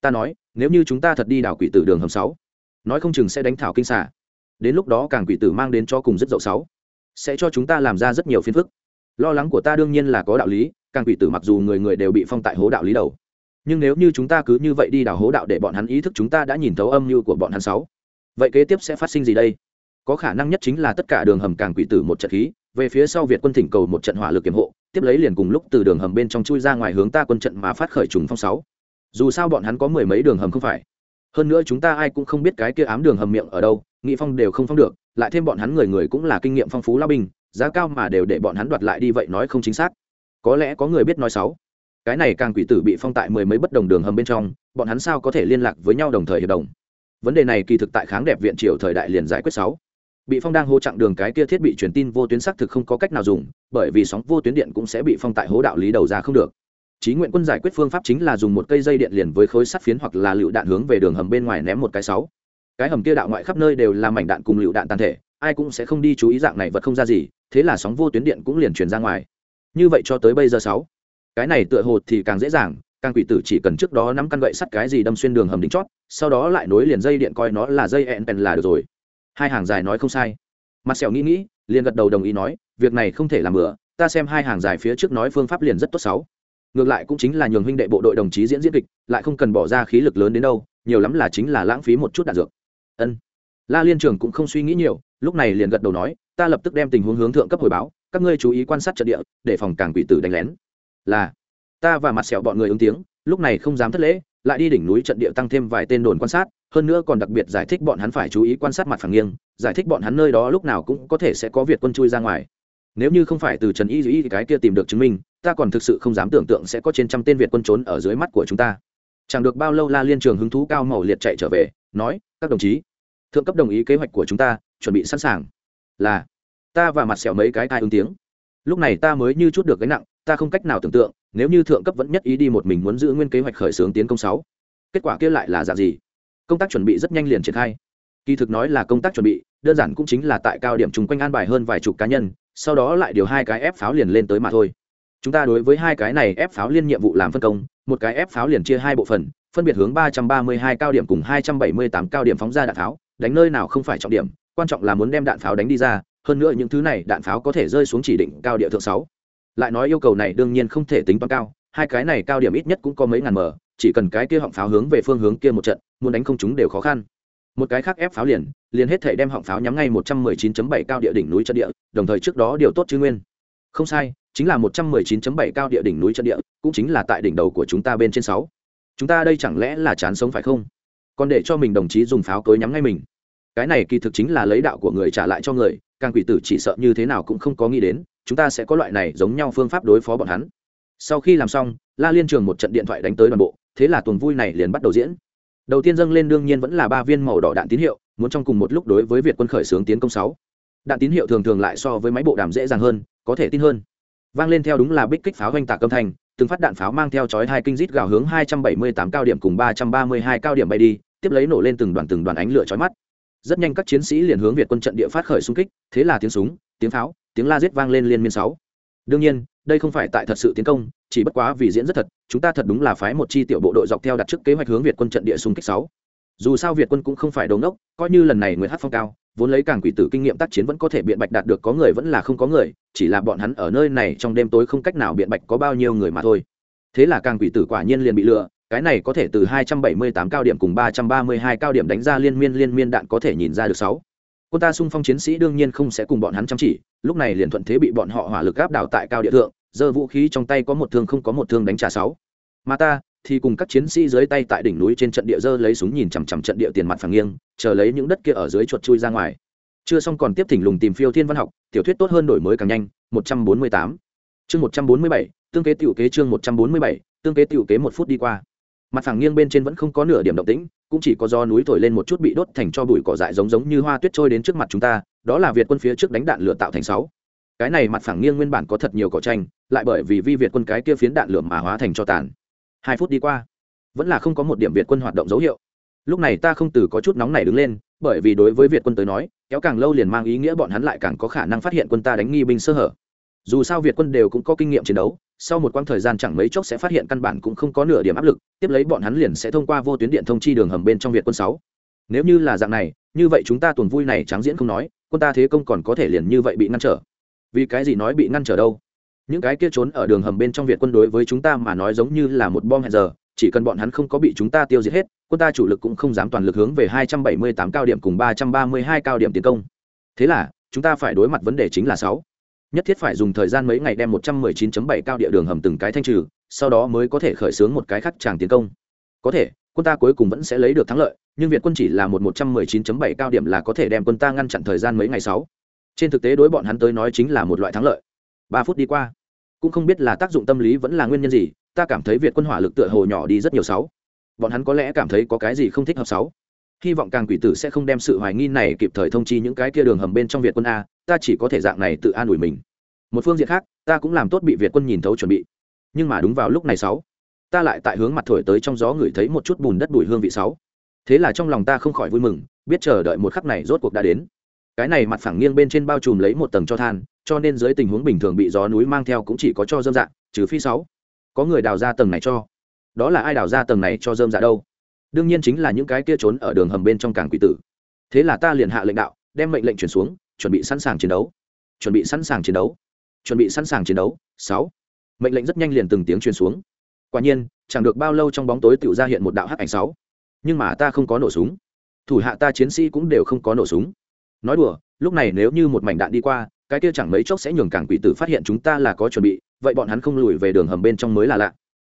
ta nói, nếu như chúng ta thật đi đảo quỷ tử đường hầm sáu, nói không chừng sẽ đánh thảo kinh xả đến lúc đó càng quỷ tử mang đến cho cùng rất dậu sáu sẽ cho chúng ta làm ra rất nhiều phiền phức. Lo lắng của ta đương nhiên là có đạo lý, càng quỷ tử mặc dù người người đều bị phong tại hố đạo lý đầu. Nhưng nếu như chúng ta cứ như vậy đi đào hố đạo để bọn hắn ý thức chúng ta đã nhìn thấu âm mưu của bọn hắn sáu, vậy kế tiếp sẽ phát sinh gì đây? Có khả năng nhất chính là tất cả đường hầm càng quỷ tử một trận khí, về phía sau việt quân thỉnh cầu một trận hỏa lực kiểm hộ, tiếp lấy liền cùng lúc từ đường hầm bên trong chui ra ngoài hướng ta quân trận mà phát khởi trùng phong sáu. Dù sao bọn hắn có mười mấy đường hầm không phải. Hơn nữa chúng ta ai cũng không biết cái kia ám đường hầm miệng ở đâu nghị phong đều không phong được, lại thêm bọn hắn người người cũng là kinh nghiệm phong phú lao binh, giá cao mà đều để bọn hắn đoạt lại đi vậy nói không chính xác. Có lẽ có người biết nói sáu cái này càng quỷ tử bị phong tại mười mấy bất đồng đường hầm bên trong, bọn hắn sao có thể liên lạc với nhau đồng thời hiệp đồng? Vấn đề này kỳ thực tại kháng đẹp viện triều thời đại liền giải quyết sáu bị phong đang hô chặng đường cái kia thiết bị truyền tin vô tuyến xác thực không có cách nào dùng, bởi vì sóng vô tuyến điện cũng sẽ bị phong tại hố đạo lý đầu ra không được. Chí nguyện quân giải quyết phương pháp chính là dùng một cây dây điện liền với khối sắt phiến hoặc là lựu đạn hướng về đường hầm bên ngoài ném một cái sáu cái hầm kia đạo ngoại khắp nơi đều là mảnh đạn cùng lựu đạn tàn thể, ai cũng sẽ không đi chú ý dạng này vật không ra gì, thế là sóng vô tuyến điện cũng liền truyền ra ngoài. Như vậy cho tới bây giờ sáu, cái này tựa hồ thì càng dễ dàng, càng quỷ tử chỉ cần trước đó nắm căn gậy sắt cái gì đâm xuyên đường hầm đính chót, sau đó lại nối liền dây điện coi nó là dây ẹn là được rồi. Hai hàng dài nói không sai. Mặt sẹo nghĩ nghĩ, liền gật đầu đồng ý nói, việc này không thể làm bừa, ta xem hai hàng dài phía trước nói phương pháp liền rất tốt sáu. Ngược lại cũng chính là nhường huynh đệ bộ đội đồng chí diễn diễn kịch, lại không cần bỏ ra khí lực lớn đến đâu, nhiều lắm là chính là lãng phí một chút đạn dược ân. La liên trường cũng không suy nghĩ nhiều, lúc này liền gật đầu nói, ta lập tức đem tình huống hướng thượng cấp hồi báo, các ngươi chú ý quan sát trận địa, để phòng càng quỷ tử đánh lén. Là. Ta và mặt sẹo bọn người ứng tiếng, lúc này không dám thất lễ, lại đi đỉnh núi trận địa tăng thêm vài tên đồn quan sát, hơn nữa còn đặc biệt giải thích bọn hắn phải chú ý quan sát mặt phẳng nghiêng, giải thích bọn hắn nơi đó lúc nào cũng có thể sẽ có việt quân chui ra ngoài. Nếu như không phải từ trần y dĩ cái kia tìm được chứng minh, ta còn thực sự không dám tưởng tượng sẽ có trên trăm tên việt quân trốn ở dưới mắt của chúng ta. Chẳng được bao lâu la liên trường hứng thú cao màu liệt chạy trở về, nói, các đồng chí thượng cấp đồng ý kế hoạch của chúng ta, chuẩn bị sẵn sàng. Là, ta và mặt sẹo mấy cái tai ứng tiếng. Lúc này ta mới như chút được gánh nặng, ta không cách nào tưởng tượng, nếu như thượng cấp vẫn nhất ý đi một mình muốn giữ nguyên kế hoạch khởi xướng tiến công sáu, kết quả kia lại là dạng gì? Công tác chuẩn bị rất nhanh liền triển khai. Kỳ thực nói là công tác chuẩn bị, đơn giản cũng chính là tại cao điểm chung quanh an bài hơn vài chục cá nhân, sau đó lại điều hai cái ép pháo liền lên tới mà thôi. Chúng ta đối với hai cái này ép pháo liên nhiệm vụ làm phân công, một cái ép pháo liền chia hai bộ phận, phân biệt hướng ba trăm ba mươi hai cao điểm cùng hai trăm bảy mươi tám cao điểm phóng ra đạn tháo đánh nơi nào không phải trọng điểm, quan trọng là muốn đem đạn pháo đánh đi ra, hơn nữa những thứ này đạn pháo có thể rơi xuống chỉ định cao địa thượng sáu. Lại nói yêu cầu này đương nhiên không thể tính toán cao, hai cái này cao điểm ít nhất cũng có mấy ngàn mở, chỉ cần cái kia họng pháo hướng về phương hướng kia một trận, muốn đánh không chúng đều khó khăn. Một cái khác ép pháo liền liền hết thể đem họng pháo nhắm ngay một trăm mười chín chấm bảy cao địa đỉnh núi trận địa, đồng thời trước đó điều tốt chứ nguyên. Không sai, chính là một trăm mười chín chấm bảy cao địa đỉnh núi trận địa, cũng chính là tại đỉnh đầu của chúng ta bên trên sáu. Chúng ta đây chẳng lẽ là chán sống phải không? Còn để cho mình đồng chí dùng pháo cối nhắm ngay mình. Cái này kỳ thực chính là lấy đạo của người trả lại cho người, càng quỷ tử chỉ sợ như thế nào cũng không có nghĩ đến, chúng ta sẽ có loại này giống nhau phương pháp đối phó bọn hắn. Sau khi làm xong, la liên trường một trận điện thoại đánh tới đoàn bộ, thế là tuần vui này liền bắt đầu diễn. Đầu tiên dâng lên đương nhiên vẫn là ba viên màu đỏ đạn tín hiệu, muốn trong cùng một lúc đối với việt quân khởi xướng tiến công sáu. Đạn tín hiệu thường thường lại so với máy bộ đàm dễ dàng hơn, có thể tin hơn. Vang lên theo đúng là bích kích pháo oanh tạc âm thanh, từng phát đạn pháo mang theo chói hai kinh rít gào hướng 278 cao điểm cùng 332 cao điểm bay đi tiếp lấy nổ lên từng đoàn từng đoàn ánh lửa chói mắt. Rất nhanh các chiến sĩ liền hướng việt quân trận địa phát khởi xung kích, thế là tiếng súng, tiếng pháo, tiếng la giết vang lên liên miên sáu. Đương nhiên, đây không phải tại thật sự tiến công, chỉ bất quá vì diễn rất thật, chúng ta thật đúng là phái một chi tiểu bộ đội dọc theo đặt trước kế hoạch hướng việt quân trận địa xung kích sáu. Dù sao việt quân cũng không phải đống ngốc, coi như lần này nguyễn hát phong cao, vốn lấy càng quỷ tử kinh nghiệm tác chiến vẫn có thể biện bạch đạt được, có người vẫn là không có người, chỉ là bọn hắn ở nơi này trong đêm tối không cách nào biện bạch có bao nhiêu người mà thôi. Thế là càng quỷ tử quả nhiên liền bị lừa cái này có thể từ 278 cao điểm cùng 332 cao điểm đánh ra liên miên liên miên đạn có thể nhìn ra được sáu. Quân ta xung phong chiến sĩ đương nhiên không sẽ cùng bọn hắn chăm chỉ, lúc này liền thuận thế bị bọn họ hỏa lực áp đảo tại cao địa thượng giờ vũ khí trong tay có một thương không có một thương đánh trả sáu. Mà ta thì cùng các chiến sĩ dưới tay tại đỉnh núi trên trận địa dơ lấy súng nhìn chằm chằm trận địa tiền mặt phẳng nghiêng, chờ lấy những đất kia ở dưới chuột chui ra ngoài. Chưa xong còn tiếp thỉnh lùng tìm phiêu thiên văn học, tiểu thuyết tốt hơn đổi mới càng nhanh 148 chương 147 tương kế tiểu kế chương 147 tương kế tiểu kế một phút đi qua mặt phẳng nghiêng bên trên vẫn không có nửa điểm động tĩnh, cũng chỉ có do núi thổi lên một chút bị đốt thành cho bụi cỏ dại giống giống như hoa tuyết trôi đến trước mặt chúng ta, đó là việt quân phía trước đánh đạn lửa tạo thành sáu. Cái này mặt phẳng nghiêng nguyên bản có thật nhiều cỏ tranh, lại bởi vì vi việt quân cái kia phiến đạn lửa mà hóa thành cho tàn. Hai phút đi qua, vẫn là không có một điểm việt quân hoạt động dấu hiệu. Lúc này ta không từ có chút nóng này đứng lên, bởi vì đối với việt quân tới nói, kéo càng lâu liền mang ý nghĩa bọn hắn lại càng có khả năng phát hiện quân ta đánh nghi binh sơ hở. Dù sao việt quân đều cũng có kinh nghiệm chiến đấu sau một quãng thời gian chẳng mấy chốc sẽ phát hiện căn bản cũng không có nửa điểm áp lực, tiếp lấy bọn hắn liền sẽ thông qua vô tuyến điện thông chi đường hầm bên trong việt quân sáu. Nếu như là dạng này, như vậy chúng ta tuần vui này trắng diễn không nói, quân ta thế công còn có thể liền như vậy bị ngăn trở. Vì cái gì nói bị ngăn trở đâu? Những cái kia trốn ở đường hầm bên trong việt quân đối với chúng ta mà nói giống như là một bom hẹn giờ, chỉ cần bọn hắn không có bị chúng ta tiêu diệt hết, quân ta chủ lực cũng không dám toàn lực hướng về 278 cao điểm cùng 332 cao điểm tiến công. Thế là, chúng ta phải đối mặt vấn đề chính là sáu nhất thiết phải dùng thời gian mấy ngày đem 119.7 cao địa đường hầm từng cái thanh trừ, sau đó mới có thể khởi xướng một cái khác tràng tiến công. Có thể, quân ta cuối cùng vẫn sẽ lấy được thắng lợi, nhưng việt quân chỉ là một 119.7 cao điểm là có thể đem quân ta ngăn chặn thời gian mấy ngày sáu. Trên thực tế đối bọn hắn tới nói chính là một loại thắng lợi. Ba phút đi qua, cũng không biết là tác dụng tâm lý vẫn là nguyên nhân gì, ta cảm thấy việt quân hỏa lực tựa hồ nhỏ đi rất nhiều sáu. Bọn hắn có lẽ cảm thấy có cái gì không thích hợp sáu hy vọng càng quỷ tử sẽ không đem sự hoài nghi này kịp thời thông chi những cái kia đường hầm bên trong việt quân a, ta chỉ có thể dạng này tự an ủi mình. Một phương diện khác, ta cũng làm tốt bị việt quân nhìn thấu chuẩn bị. Nhưng mà đúng vào lúc này sáu, ta lại tại hướng mặt thổi tới trong gió ngửi thấy một chút bùn đất bụi hương vị sáu. Thế là trong lòng ta không khỏi vui mừng, biết chờ đợi một khắc này rốt cuộc đã đến. Cái này mặt phẳng nghiêng bên trên bao trùm lấy một tầng cho than, cho nên dưới tình huống bình thường bị gió núi mang theo cũng chỉ có cho dơm dạ trừ phi sáu. Có người đào ra tầng này cho. Đó là ai đào ra tầng này cho dơm dạ đâu? Đương nhiên chính là những cái kia trốn ở đường hầm bên trong cảng quỷ tử. Thế là ta liền hạ lệnh đạo, đem mệnh lệnh chuyển xuống, chuẩn bị sẵn sàng chiến đấu. Chuẩn bị sẵn sàng chiến đấu. Chuẩn bị sẵn sàng chiến đấu. Sáu. Mệnh lệnh rất nhanh liền từng tiếng truyền xuống. Quả nhiên, chẳng được bao lâu trong bóng tối tự ra hiện một đạo hắc ảnh sáu. Nhưng mà ta không có nổ súng. Thủ hạ ta chiến sĩ cũng đều không có nổ súng. Nói đùa, lúc này nếu như một mảnh đạn đi qua, cái kia chẳng mấy chốc sẽ nhường cảng quỷ tử phát hiện chúng ta là có chuẩn bị, vậy bọn hắn không lùi về đường hầm bên trong mới là lạ.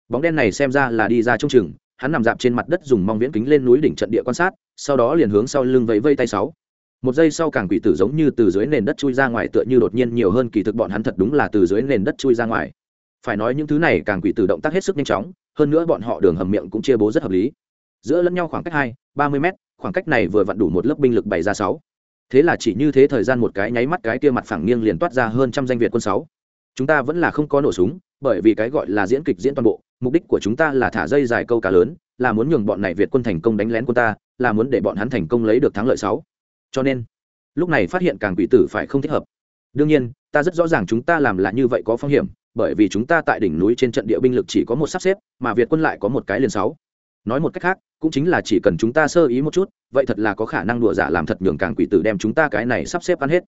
Bóng đen này xem ra là đi ra trong chừng hắn nằm dạp trên mặt đất dùng mong viễn kính lên núi đỉnh trận địa quan sát, sau đó liền hướng sau lưng vẫy vây tay sáu. Một giây sau càng quỷ tử giống như từ dưới nền đất chui ra ngoài tựa như đột nhiên nhiều hơn kỳ thực bọn hắn thật đúng là từ dưới nền đất chui ra ngoài. Phải nói những thứ này càng quỷ tử động tác hết sức nhanh chóng, hơn nữa bọn họ đường hầm miệng cũng chia bố rất hợp lý. Giữa lẫn nhau khoảng cách hai, ba mươi mét, khoảng cách này vừa vặn đủ một lớp binh lực bày ra sáu. Thế là chỉ như thế thời gian một cái nháy mắt cái kia mặt phẳng nghiêng liền toát ra hơn trăm danh việt quân sáu. Chúng ta vẫn là không có nổ súng, bởi vì cái gọi là diễn kịch diễn toàn bộ mục đích của chúng ta là thả dây dài câu cá lớn, là muốn nhường bọn này việt quân thành công đánh lén quân ta, là muốn để bọn hắn thành công lấy được thắng lợi sáu. Cho nên, lúc này phát hiện càng quỷ tử phải không thích hợp. Đương nhiên, ta rất rõ ràng chúng ta làm là như vậy có phong hiểm, bởi vì chúng ta tại đỉnh núi trên trận địa binh lực chỉ có một sắp xếp, mà việt quân lại có một cái liền sáu. Nói một cách khác, cũng chính là chỉ cần chúng ta sơ ý một chút, vậy thật là có khả năng đùa giả làm thật nhường càng quỷ tử đem chúng ta cái này sắp xếp ăn hết.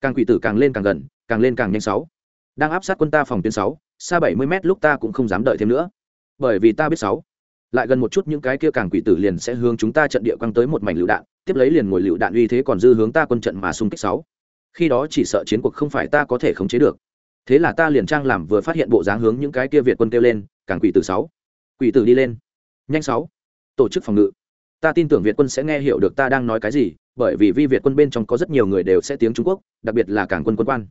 Càng quỷ tử càng lên càng gần, càng lên càng nhanh sáu. Đang áp sát quân ta phòng tuyến sáu, xa bảy mươi mét lúc ta cũng không dám đợi thêm nữa bởi vì ta biết sáu. Lại gần một chút những cái kia càng quỷ tử liền sẽ hướng chúng ta trận địa quăng tới một mảnh lựu đạn, tiếp lấy liền ngồi lựu đạn uy thế còn dư hướng ta quân trận mà xung kích sáu. Khi đó chỉ sợ chiến cuộc không phải ta có thể khống chế được. Thế là ta liền trang làm vừa phát hiện bộ dáng hướng những cái kia việt quân kêu lên, càng quỷ tử sáu, quỷ tử đi lên. Nhanh sáu, tổ chức phòng ngự. Ta tin tưởng việt quân sẽ nghe hiểu được ta đang nói cái gì, bởi vì vi việt quân bên trong có rất nhiều người đều sẽ tiếng trung quốc, đặc biệt là càng quân quân quan.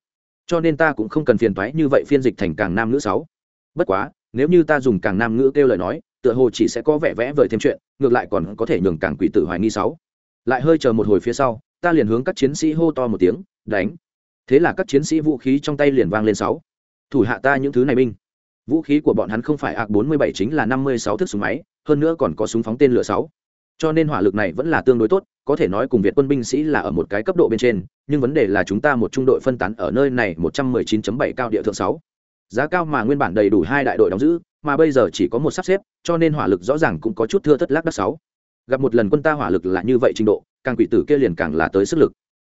Cho nên ta cũng không cần phiền toái như vậy phiên dịch thành càng nam nữ sáu. Bất quá nếu như ta dùng càng nam ngữ kêu lời nói, tựa hồ chỉ sẽ có vẻ vẽ vời thêm chuyện, ngược lại còn có thể nhường càng quỷ tử hoài nghi sáu. Lại hơi chờ một hồi phía sau, ta liền hướng các chiến sĩ hô to một tiếng, đánh. Thế là các chiến sĩ vũ khí trong tay liền vang lên sáu. Thủ hạ ta những thứ này binh. Vũ khí của bọn hắn không phải ạc 47 chính là 56 thước súng máy, hơn nữa còn có súng phóng tên lửa sáu. Cho nên hỏa lực này vẫn là tương đối tốt, có thể nói cùng việt quân binh sĩ là ở một cái cấp độ bên trên, nhưng vấn đề là chúng ta một trung đội phân tán ở nơi này 119.7 cao địa thượng 6 giá cao mà nguyên bản đầy đủ hai đại đội đóng giữ, mà bây giờ chỉ có một sắp xếp, cho nên hỏa lực rõ ràng cũng có chút thưa thất lác đắc sáu. Gặp một lần quân ta hỏa lực là như vậy trình độ, càng quỷ tử kia liền càng là tới sức lực.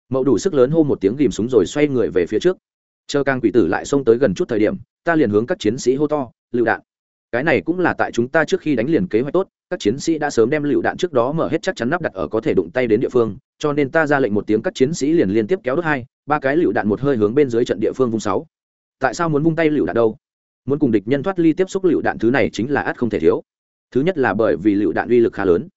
Mậu đủ sức lớn hô một tiếng ghìm súng rồi xoay người về phía trước. Chờ càng quỷ tử lại xông tới gần chút thời điểm, ta liền hướng các chiến sĩ hô to, lựu đạn. Cái này cũng là tại chúng ta trước khi đánh liền kế hoạch tốt, các chiến sĩ đã sớm đem lựu đạn trước đó mở hết chắc chắn nắp đặt ở có thể đụng tay đến địa phương, cho nên ta ra lệnh một tiếng các chiến sĩ liền liên tiếp kéo đốt hai, ba cái lựu đạn một hơi hướng bên dưới trận địa phương vùng sáu tại sao muốn vung tay lựu đạn đâu? Muốn cùng địch nhân thoát ly tiếp xúc lựu đạn thứ này chính là ắt không thể thiếu. Thứ nhất là bởi vì lựu đạn uy lực khá lớn.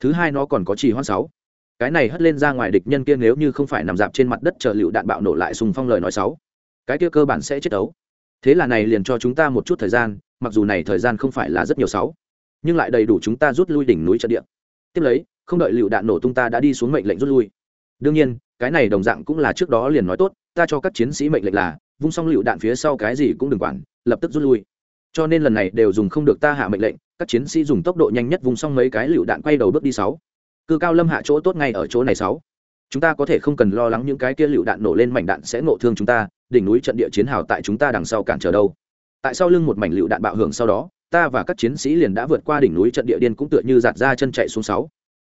Thứ hai nó còn có trì hoãn sáu. Cái này hất lên ra ngoài địch nhân kia nếu như không phải nằm dạp trên mặt đất chờ lựu đạn bạo nổ lại sùng phong lời nói sáu. Cái kia cơ bản sẽ chết đấu. Thế là này liền cho chúng ta một chút thời gian, mặc dù này thời gian không phải là rất nhiều sáu, nhưng lại đầy đủ chúng ta rút lui đỉnh núi trận địa. Tiếp lấy, không đợi lựu đạn nổ tung ta đã đi xuống mệnh lệnh rút lui. Đương nhiên, cái này đồng dạng cũng là trước đó liền nói tốt, ta cho các chiến sĩ mệnh lệnh là vung xong lựu đạn phía sau cái gì cũng đừng quản, lập tức rút lui. Cho nên lần này đều dùng không được ta hạ mệnh lệnh, các chiến sĩ dùng tốc độ nhanh nhất vung xong mấy cái lựu đạn quay đầu bước đi sáu. Cư cao lâm hạ chỗ tốt ngay ở chỗ này sáu. Chúng ta có thể không cần lo lắng những cái kia lựu đạn nổ lên mảnh đạn sẽ nổ thương chúng ta, đỉnh núi trận địa chiến hào tại chúng ta đằng sau cản trở đâu. Tại sau lưng một mảnh lựu đạn bạo hưởng sau đó, ta và các chiến sĩ liền đã vượt qua đỉnh núi trận địa điên cũng tựa như giạt ra chân chạy xuống sáu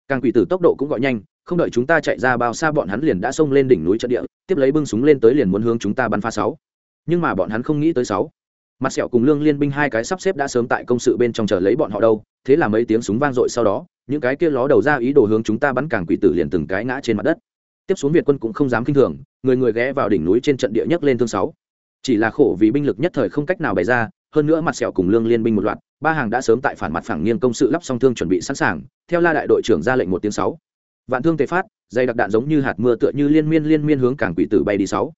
càng quỷ tử tốc độ cũng gọi nhanh, không đợi chúng ta chạy ra bao xa bọn hắn liền đã xông lên đỉnh núi trận địa, tiếp lấy bưng súng lên tới liền muốn hướng chúng ta bắn pha sáu. Nhưng mà bọn hắn không nghĩ tới sáu. Mặt sẹo cùng lương liên binh hai cái sắp xếp đã sớm tại công sự bên trong chờ lấy bọn họ đâu, thế là mấy tiếng súng vang dội sau đó, những cái kia ló đầu ra ý đồ hướng chúng ta bắn càng quỷ tử liền từng cái ngã trên mặt đất. Tiếp xuống việt quân cũng không dám kinh thường, người người ghé vào đỉnh núi trên trận địa nhất lên thương sáu. Chỉ là khổ vì binh lực nhất thời không cách nào bày ra, hơn nữa mặt sẹo cùng lương liên binh một loạt ba hàng đã sớm tại phản mặt phẳng nghiêng công sự lắp song thương chuẩn bị sẵn sàng, theo la đại đội trưởng ra lệnh một tiếng sáu. Vạn thương tề phát, dây đặc đạn giống như hạt mưa tựa như liên miên liên miên hướng càng quỷ tử bay đi sáu.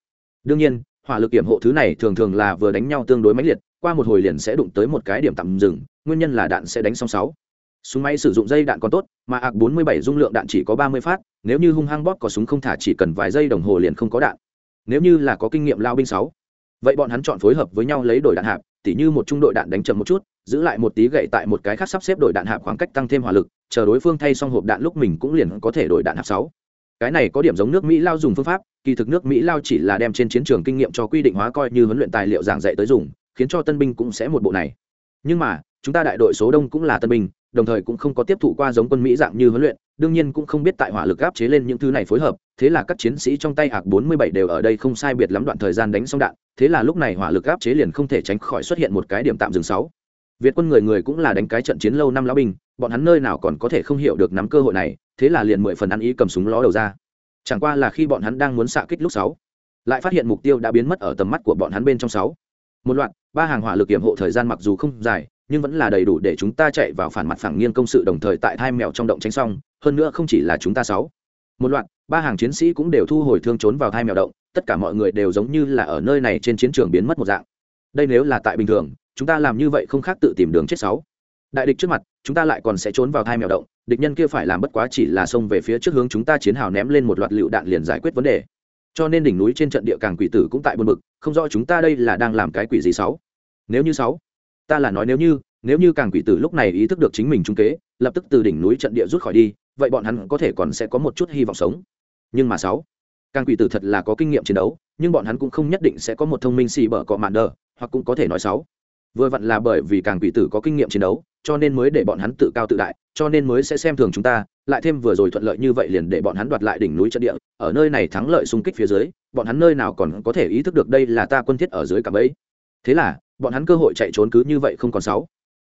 Đương nhiên, hỏa lực kiểm hộ thứ này thường thường là vừa đánh nhau tương đối mãnh liệt, qua một hồi liền sẽ đụng tới một cái điểm tạm dừng, nguyên nhân là đạn sẽ đánh xong sáu. Súng máy sử dụng dây đạn còn tốt, mà ạc 47 dung lượng đạn chỉ có 30 phát, nếu như hung hăng bóp có súng không thả chỉ cần vài giây đồng hồ liền không có đạn. Nếu như là có kinh nghiệm lao binh sáu. Vậy bọn hắn chọn phối hợp với nhau lấy đổi đạn hạp tỉ như một trung đội đạn đánh chậm một chút, giữ lại một tí gậy tại một cái khác sắp xếp đổi đạn hạp khoảng cách tăng thêm hỏa lực, chờ đối phương thay xong hộp đạn lúc mình cũng liền có thể đổi đạn hạp sáu. Cái này có điểm giống nước mỹ lao dùng phương pháp, kỳ thực nước mỹ lao chỉ là đem trên chiến trường kinh nghiệm cho quy định hóa coi như huấn luyện tài liệu giảng dạy tới dùng, khiến cho tân binh cũng sẽ một bộ này. Nhưng mà, chúng ta đại đội số đông cũng là tân binh đồng thời cũng không có tiếp thụ qua giống quân mỹ dạng như huấn luyện, đương nhiên cũng không biết tại hỏa lực áp chế lên những thứ này phối hợp, thế là các chiến sĩ trong tay hạc 47 đều ở đây không sai biệt lắm đoạn thời gian đánh xong đạn, thế là lúc này hỏa lực áp chế liền không thể tránh khỏi xuất hiện một cái điểm tạm dừng sáu. Việt quân người người cũng là đánh cái trận chiến lâu năm lão binh, bọn hắn nơi nào còn có thể không hiểu được nắm cơ hội này, thế là liền mười phần ăn ý cầm súng ló đầu ra. Chẳng qua là khi bọn hắn đang muốn xạ kích lúc sáu, lại phát hiện mục tiêu đã biến mất ở tầm mắt của bọn hắn bên trong sáu. Một loạt, ba hàng hỏa lực kiểm hộ thời gian mặc dù không dài nhưng vẫn là đầy đủ để chúng ta chạy vào phản mặt phẳng nghiêng công sự đồng thời tại hai mèo trong động tránh xong, hơn nữa không chỉ là chúng ta sáu. Một loạt, ba hàng chiến sĩ cũng đều thu hồi thương trốn vào hai mèo động, tất cả mọi người đều giống như là ở nơi này trên chiến trường biến mất một dạng. Đây nếu là tại bình thường, chúng ta làm như vậy không khác tự tìm đường chết sáu. Đại địch trước mặt, chúng ta lại còn sẽ trốn vào hai mèo động, địch nhân kia phải làm bất quá chỉ là xông về phía trước hướng chúng ta chiến hào ném lên một loạt lựu đạn liền giải quyết vấn đề. Cho nên đỉnh núi trên trận địa càng quỷ tử cũng tại buồn bực, không rõ chúng ta đây là đang làm cái quỷ gì sáu. Nếu như sáu ta là nói nếu như nếu như càng quỷ tử lúc này ý thức được chính mình trung kế, lập tức từ đỉnh núi trận địa rút khỏi đi, vậy bọn hắn có thể còn sẽ có một chút hy vọng sống. Nhưng mà sáu, càng quỷ tử thật là có kinh nghiệm chiến đấu, nhưng bọn hắn cũng không nhất định sẽ có một thông minh xì bở cọ mạn đờ, hoặc cũng có thể nói sáu. Vừa vặn là bởi vì càng quỷ tử có kinh nghiệm chiến đấu, cho nên mới để bọn hắn tự cao tự đại, cho nên mới sẽ xem thường chúng ta, lại thêm vừa rồi thuận lợi như vậy liền để bọn hắn đoạt lại đỉnh núi trận địa, ở nơi này thắng lợi xung kích phía dưới, bọn hắn nơi nào còn có thể ý thức được đây là ta quân thiết ở dưới cả bẫy. Thế là bọn hắn cơ hội chạy trốn cứ như vậy không còn sáu.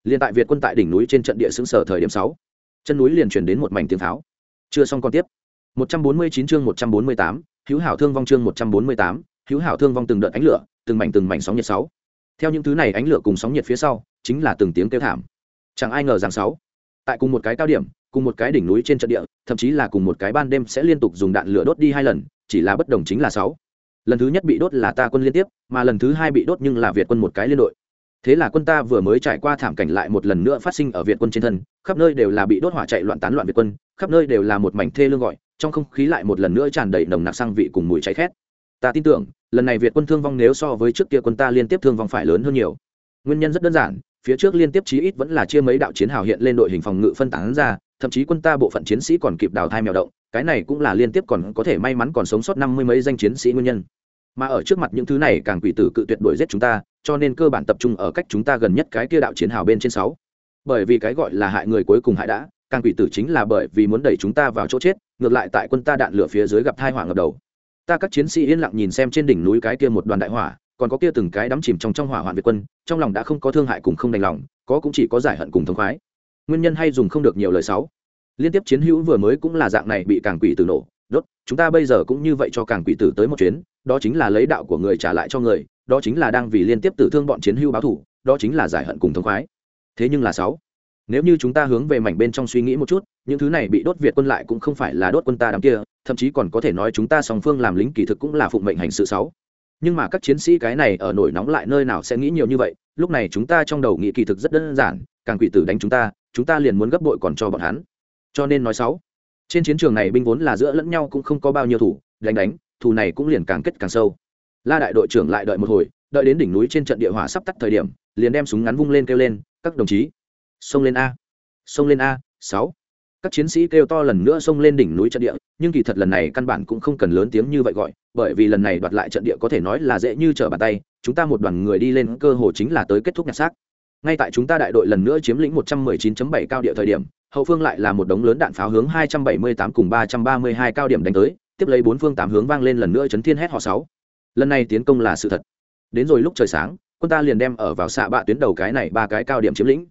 Liền tại việt quân tại đỉnh núi trên trận địa xứng sở thời điểm sáu. Chân núi liền truyền đến một mảnh tiếng pháo. Chưa xong còn tiếp. 149 chương 148, hữu hảo thương vong chương 148, hữu hảo thương vong từng đợt ánh lửa từng mảnh từng mảnh sóng nhiệt sáu. Theo những thứ này ánh lửa cùng sóng nhiệt phía sau chính là từng tiếng kêu thảm. Chẳng ai ngờ rằng sáu. Tại cùng một cái cao điểm cùng một cái đỉnh núi trên trận địa thậm chí là cùng một cái ban đêm sẽ liên tục dùng đạn lửa đốt đi hai lần chỉ là bất đồng chính là sáu lần thứ nhất bị đốt là ta quân liên tiếp, mà lần thứ hai bị đốt nhưng là việt quân một cái liên đội. Thế là quân ta vừa mới trải qua thảm cảnh lại một lần nữa phát sinh ở việt quân trên thân, khắp nơi đều là bị đốt hỏa chạy loạn tán loạn việt quân, khắp nơi đều là một mảnh thê lương gọi, trong không khí lại một lần nữa tràn đầy nồng nặc sang vị cùng mùi cháy khét. Ta tin tưởng, lần này việt quân thương vong nếu so với trước kia quân ta liên tiếp thương vong phải lớn hơn nhiều. Nguyên nhân rất đơn giản, phía trước liên tiếp chí ít vẫn là chia mấy đạo chiến hào hiện lên đội hình phòng ngự phân tán ra thậm chí quân ta bộ phận chiến sĩ còn kịp đào thai mèo động, cái này cũng là liên tiếp còn có thể may mắn còn sống sót năm mươi mấy danh chiến sĩ nguyên nhân. Mà ở trước mặt những thứ này, càng quỷ tử cự tuyệt đuổi giết chúng ta, cho nên cơ bản tập trung ở cách chúng ta gần nhất cái kia đạo chiến hào bên trên sáu. Bởi vì cái gọi là hại người cuối cùng hại đã, càng quỷ tử chính là bởi vì muốn đẩy chúng ta vào chỗ chết, ngược lại tại quân ta đạn lửa phía dưới gặp thai hỏa ngập đầu. Ta các chiến sĩ yên lặng nhìn xem trên đỉnh núi cái kia một đoàn đại hỏa, còn có kia từng cái đắm chìm trong trong hỏa hoạn việt quân, trong lòng đã không có thương hại cùng không đành lòng, có cũng chỉ có giải hận cùng thống khoái nguyên nhân hay dùng không được nhiều lời sáu. Liên tiếp chiến hữu vừa mới cũng là dạng này bị càng quỷ tử nổ. Đốt, chúng ta bây giờ cũng như vậy cho càng quỷ tử tới một chuyến, đó chính là lấy đạo của người trả lại cho người, đó chính là đang vì liên tiếp tử thương bọn chiến hữu báo thủ, đó chính là giải hận cùng thống khoái. Thế nhưng là sáu, nếu như chúng ta hướng về mảnh bên trong suy nghĩ một chút, những thứ này bị đốt việt quân lại cũng không phải là đốt quân ta đám kia, thậm chí còn có thể nói chúng ta song phương làm lính kỳ thực cũng là phụng mệnh hành sự sáu. Nhưng mà các chiến sĩ cái này ở nổi nóng lại nơi nào sẽ nghĩ nhiều như vậy, lúc này chúng ta trong đầu nghĩ kỳ thực rất đơn giản, càng quỷ tử đánh chúng ta chúng ta liền muốn gấp bội còn cho bọn hắn. Cho nên nói sáu, trên chiến trường này binh vốn là giữa lẫn nhau cũng không có bao nhiêu thủ, đánh đánh, thù này cũng liền càng kết càng sâu. La đại đội trưởng lại đợi một hồi, đợi đến đỉnh núi trên trận địa hỏa sắp tắt thời điểm, liền đem súng ngắn vung lên kêu lên, các đồng chí, xông lên a, xông lên a, sáu. Các chiến sĩ kêu to lần nữa xông lên đỉnh núi trận địa, nhưng kỳ thật lần này căn bản cũng không cần lớn tiếng như vậy gọi, bởi vì lần này đoạt lại trận địa có thể nói là dễ như trở bàn tay, chúng ta một đoàn người đi lên cơ hồ chính là tới kết thúc nhặt xác ngay tại chúng ta đại đội lần nữa chiếm lĩnh 119.7 cao địa thời điểm, hậu phương lại là một đống lớn đạn pháo hướng 278 cùng 332 cao điểm đánh tới, tiếp lấy bốn phương tám hướng vang lên lần nữa chấn thiên hét họ sáu. Lần này tiến công là sự thật. Đến rồi lúc trời sáng, quân ta liền đem ở vào xạ bạ tuyến đầu cái này ba cái cao điểm chiếm lĩnh.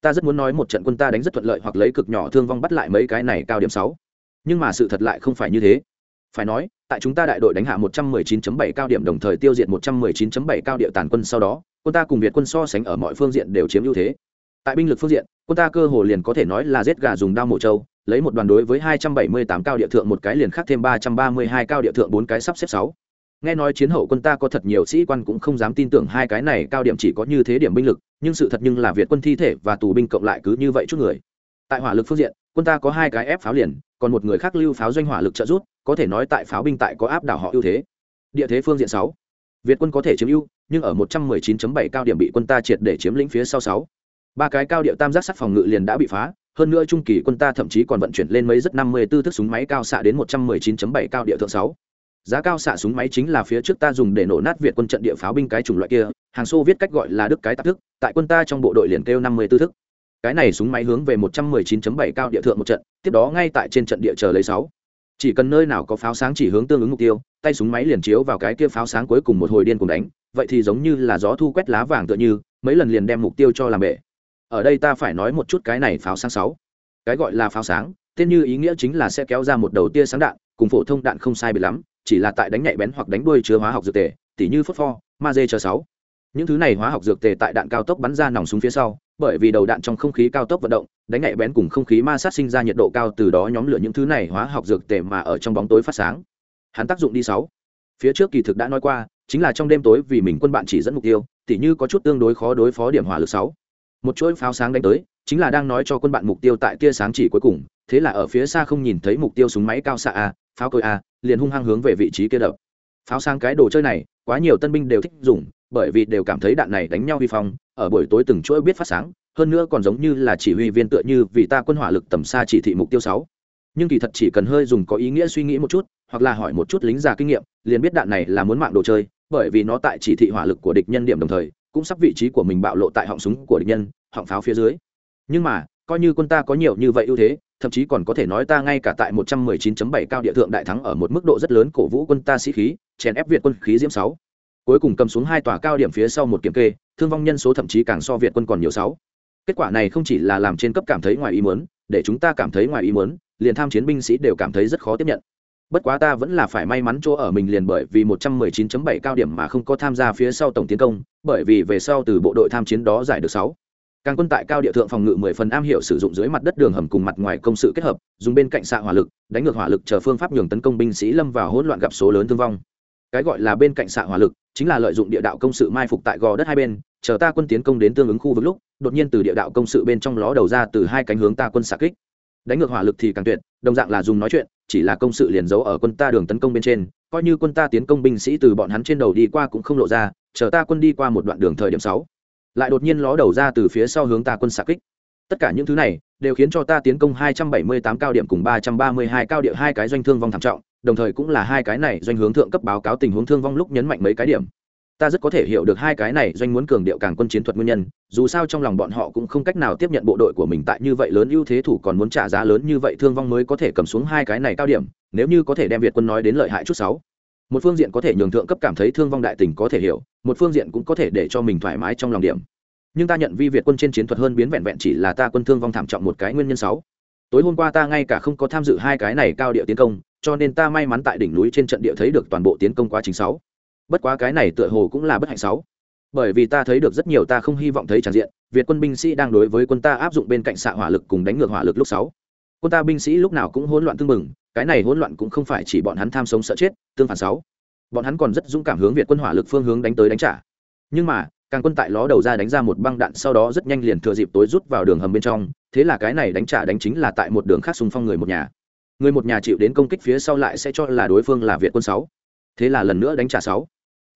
Ta rất muốn nói một trận quân ta đánh rất thuận lợi hoặc lấy cực nhỏ thương vong bắt lại mấy cái này cao điểm sáu. Nhưng mà sự thật lại không phải như thế. Phải nói tại chúng ta đại đội đánh hạ 119.7 cao điểm đồng thời tiêu diệt 119.7 cao địa tàn quân sau đó, quân ta cùng việt quân so sánh ở mọi phương diện đều chiếm ưu thế. Tại binh lực phương diện, quân ta cơ hồ liền có thể nói là giết gà dùng đao mổ trâu, lấy một đoàn đối với 278 cao địa thượng một cái liền khác thêm 332 cao địa thượng bốn cái sắp xếp sáu. Nghe nói chiến hậu quân ta có thật nhiều sĩ quan cũng không dám tin tưởng hai cái này cao điểm chỉ có như thế điểm binh lực, nhưng sự thật nhưng là việt quân thi thể và tù binh cộng lại cứ như vậy chút người. Tại hỏa lực phương diện, quân ta có hai cái ép pháo liền, còn một người khác lưu pháo doanh hỏa lực trợ rút có thể nói tại pháo binh tại có áp đảo họ ưu thế. Địa thế phương diện sáu. Việt quân có thể chiếm ưu, nhưng ở 119.7 cao điểm bị quân ta triệt để chiếm lĩnh phía sau sáu. Ba cái cao địa tam giác sắt phòng ngự liền đã bị phá, hơn nữa trung kỳ quân ta thậm chí còn vận chuyển lên mấy rất 54 thức súng máy cao xạ đến 119.7 cao địa thượng sáu. Giá cao xạ súng máy chính là phía trước ta dùng để nổ nát việt quân trận địa pháo binh cái chủng loại kia, hàng xô viết cách gọi là đức cái tạp thức, tại quân ta trong bộ đội liền kêu 54 thức. Cái này súng máy hướng về 119.7 cao địa thượng một trận, tiếp đó ngay tại trên trận địa chờ lấy sáu chỉ cần nơi nào có pháo sáng chỉ hướng tương ứng mục tiêu, tay súng máy liền chiếu vào cái kia pháo sáng cuối cùng một hồi điên cùng đánh, vậy thì giống như là gió thu quét lá vàng tựa như, mấy lần liền đem mục tiêu cho làm bể. Ở đây ta phải nói một chút cái này pháo sáng sáu. Cái gọi là pháo sáng, tên như ý nghĩa chính là sẽ kéo ra một đầu tia sáng đạn, cùng phổ thông đạn không sai biệt lắm, chỉ là tại đánh nhạy bén hoặc đánh đuôi chứa hóa học dược tề, tỉ như phốt pho ma dê chờ sáu. Những thứ này hóa học dược tề tại đạn cao tốc bắn ra nòng súng phía sau, bởi vì đầu đạn trong không khí cao tốc vận động đánh nhạy bén cùng không khí ma sát sinh ra nhiệt độ cao từ đó nhóm lửa những thứ này hóa học dược tề mà ở trong bóng tối phát sáng. Hắn tác dụng đi sáu. Phía trước kỳ thực đã nói qua, chính là trong đêm tối vì mình quân bạn chỉ dẫn mục tiêu, tỉ như có chút tương đối khó đối phó điểm hỏa lực sáu. Một chuỗi pháo sáng đánh tới, chính là đang nói cho quân bạn mục tiêu tại tia sáng chỉ cuối cùng, thế là ở phía xa không nhìn thấy mục tiêu súng máy cao xạ a, pháo cối a, liền hung hăng hướng về vị trí kia đập. Pháo sáng cái đồ chơi này, quá nhiều tân binh đều thích dùng, bởi vì đều cảm thấy đạn này đánh nhau vi phong, ở buổi tối từng chuỗi biết phát sáng hơn nữa còn giống như là chỉ huy viên tựa như vì ta quân hỏa lực tầm xa chỉ thị mục tiêu sáu nhưng kỳ thật chỉ cần hơi dùng có ý nghĩa suy nghĩ một chút, hoặc là hỏi một chút lính già kinh nghiệm, liền biết đạn này là muốn mạng đồ chơi, bởi vì nó tại chỉ thị hỏa lực của địch nhân điểm đồng thời, cũng sắp vị trí của mình bạo lộ tại họng súng của địch nhân, họng pháo phía dưới nhưng mà, coi như quân ta có nhiều như vậy ưu thế, thậm chí còn có thể nói ta ngay cả tại 119.7 cao địa thượng đại thắng ở một mức độ rất lớn cổ vũ quân ta sĩ khí, chèn ép việt quân khí diễm 6. cuối cùng cầm xuống hai tòa cao điểm phía sau một kiểm kê, thương vong nhân số thậm chí càng so việt quân còn nhiều 6 kết quả này không chỉ là làm trên cấp cảm thấy ngoài ý muốn, để chúng ta cảm thấy ngoài ý muốn, liền tham chiến binh sĩ đều cảm thấy rất khó tiếp nhận. Bất quá ta vẫn là phải may mắn chỗ ở mình liền bởi vì 119.7 cao điểm mà không có tham gia phía sau tổng tiến công, bởi vì về sau từ bộ đội tham chiến đó giải được 6 càng quân tại cao địa thượng phòng ngự mười phần am hiểu sử dụng dưới mặt đất đường hầm cùng mặt ngoài công sự kết hợp, dùng bên cạnh xạ hỏa lực, đánh ngược hỏa lực chờ phương pháp nhường tấn công binh sĩ lâm vào hỗn loạn gặp số lớn thương vong cái gọi là bên cạnh xạ hỏa lực, chính là lợi dụng địa đạo công sự mai phục tại gò đất hai bên, chờ ta quân tiến công đến tương ứng khu vực lúc, đột nhiên từ địa đạo công sự bên trong ló đầu ra từ hai cánh hướng ta quân xạ kích. Đánh ngược hỏa lực thì càng tuyệt, đồng dạng là dùng nói chuyện, chỉ là công sự liền giấu ở quân ta đường tấn công bên trên, coi như quân ta tiến công binh sĩ từ bọn hắn trên đầu đi qua cũng không lộ ra, chờ ta quân đi qua một đoạn đường thời điểm sáu. Lại đột nhiên ló đầu ra từ phía sau hướng ta quân xạ kích. Tất cả những thứ này, đều khiến cho ta tiến công 278 cao điểm cùng 332 cao địa hai cái doanh thương vong thảm trọng đồng thời cũng là hai cái này doanh hướng thượng cấp báo cáo tình huống thương vong lúc nhấn mạnh mấy cái điểm. Ta rất có thể hiểu được hai cái này doanh muốn cường điệu càng quân chiến thuật nguyên nhân, dù sao trong lòng bọn họ cũng không cách nào tiếp nhận bộ đội của mình tại như vậy lớn ưu thế thủ còn muốn trả giá lớn như vậy thương vong mới có thể cầm xuống hai cái này cao điểm, nếu như có thể đem việt quân nói đến lợi hại chút sáu. Một phương diện có thể nhường thượng cấp cảm thấy thương vong đại tình có thể hiểu, một phương diện cũng có thể để cho mình thoải mái trong lòng điểm. Nhưng ta nhận vi việt quân trên chiến thuật hơn biến vẹn vẹn chỉ là ta quân thương vong thảm trọng một cái nguyên nhân sáu. Tối hôm qua ta ngay cả không có tham dự hai cái này cao điệu tiến công cho nên ta may mắn tại đỉnh núi trên trận địa thấy được toàn bộ tiến công quá trình sáu. Bất quá cái này tựa hồ cũng là bất hạnh sáu. Bởi vì ta thấy được rất nhiều ta không hy vọng thấy tràn diện, việt quân binh sĩ đang đối với quân ta áp dụng bên cạnh xạ hỏa lực cùng đánh ngược hỏa lực lúc sáu. Quân ta binh sĩ lúc nào cũng hỗn loạn tương mừng cái này hỗn loạn cũng không phải chỉ bọn hắn tham sống sợ chết, tương phản sáu. Bọn hắn còn rất dũng cảm hướng việt quân hỏa lực phương hướng đánh tới đánh trả. Nhưng mà, càng quân tại ló đầu ra đánh ra một băng đạn sau đó rất nhanh liền thừa dịp tối rút vào đường hầm bên trong, thế là cái này đánh trả đánh chính là tại một đường khác xung phong người một nhà người một nhà chịu đến công kích phía sau lại sẽ cho là đối phương là việt quân sáu. Thế là lần nữa đánh trả sáu.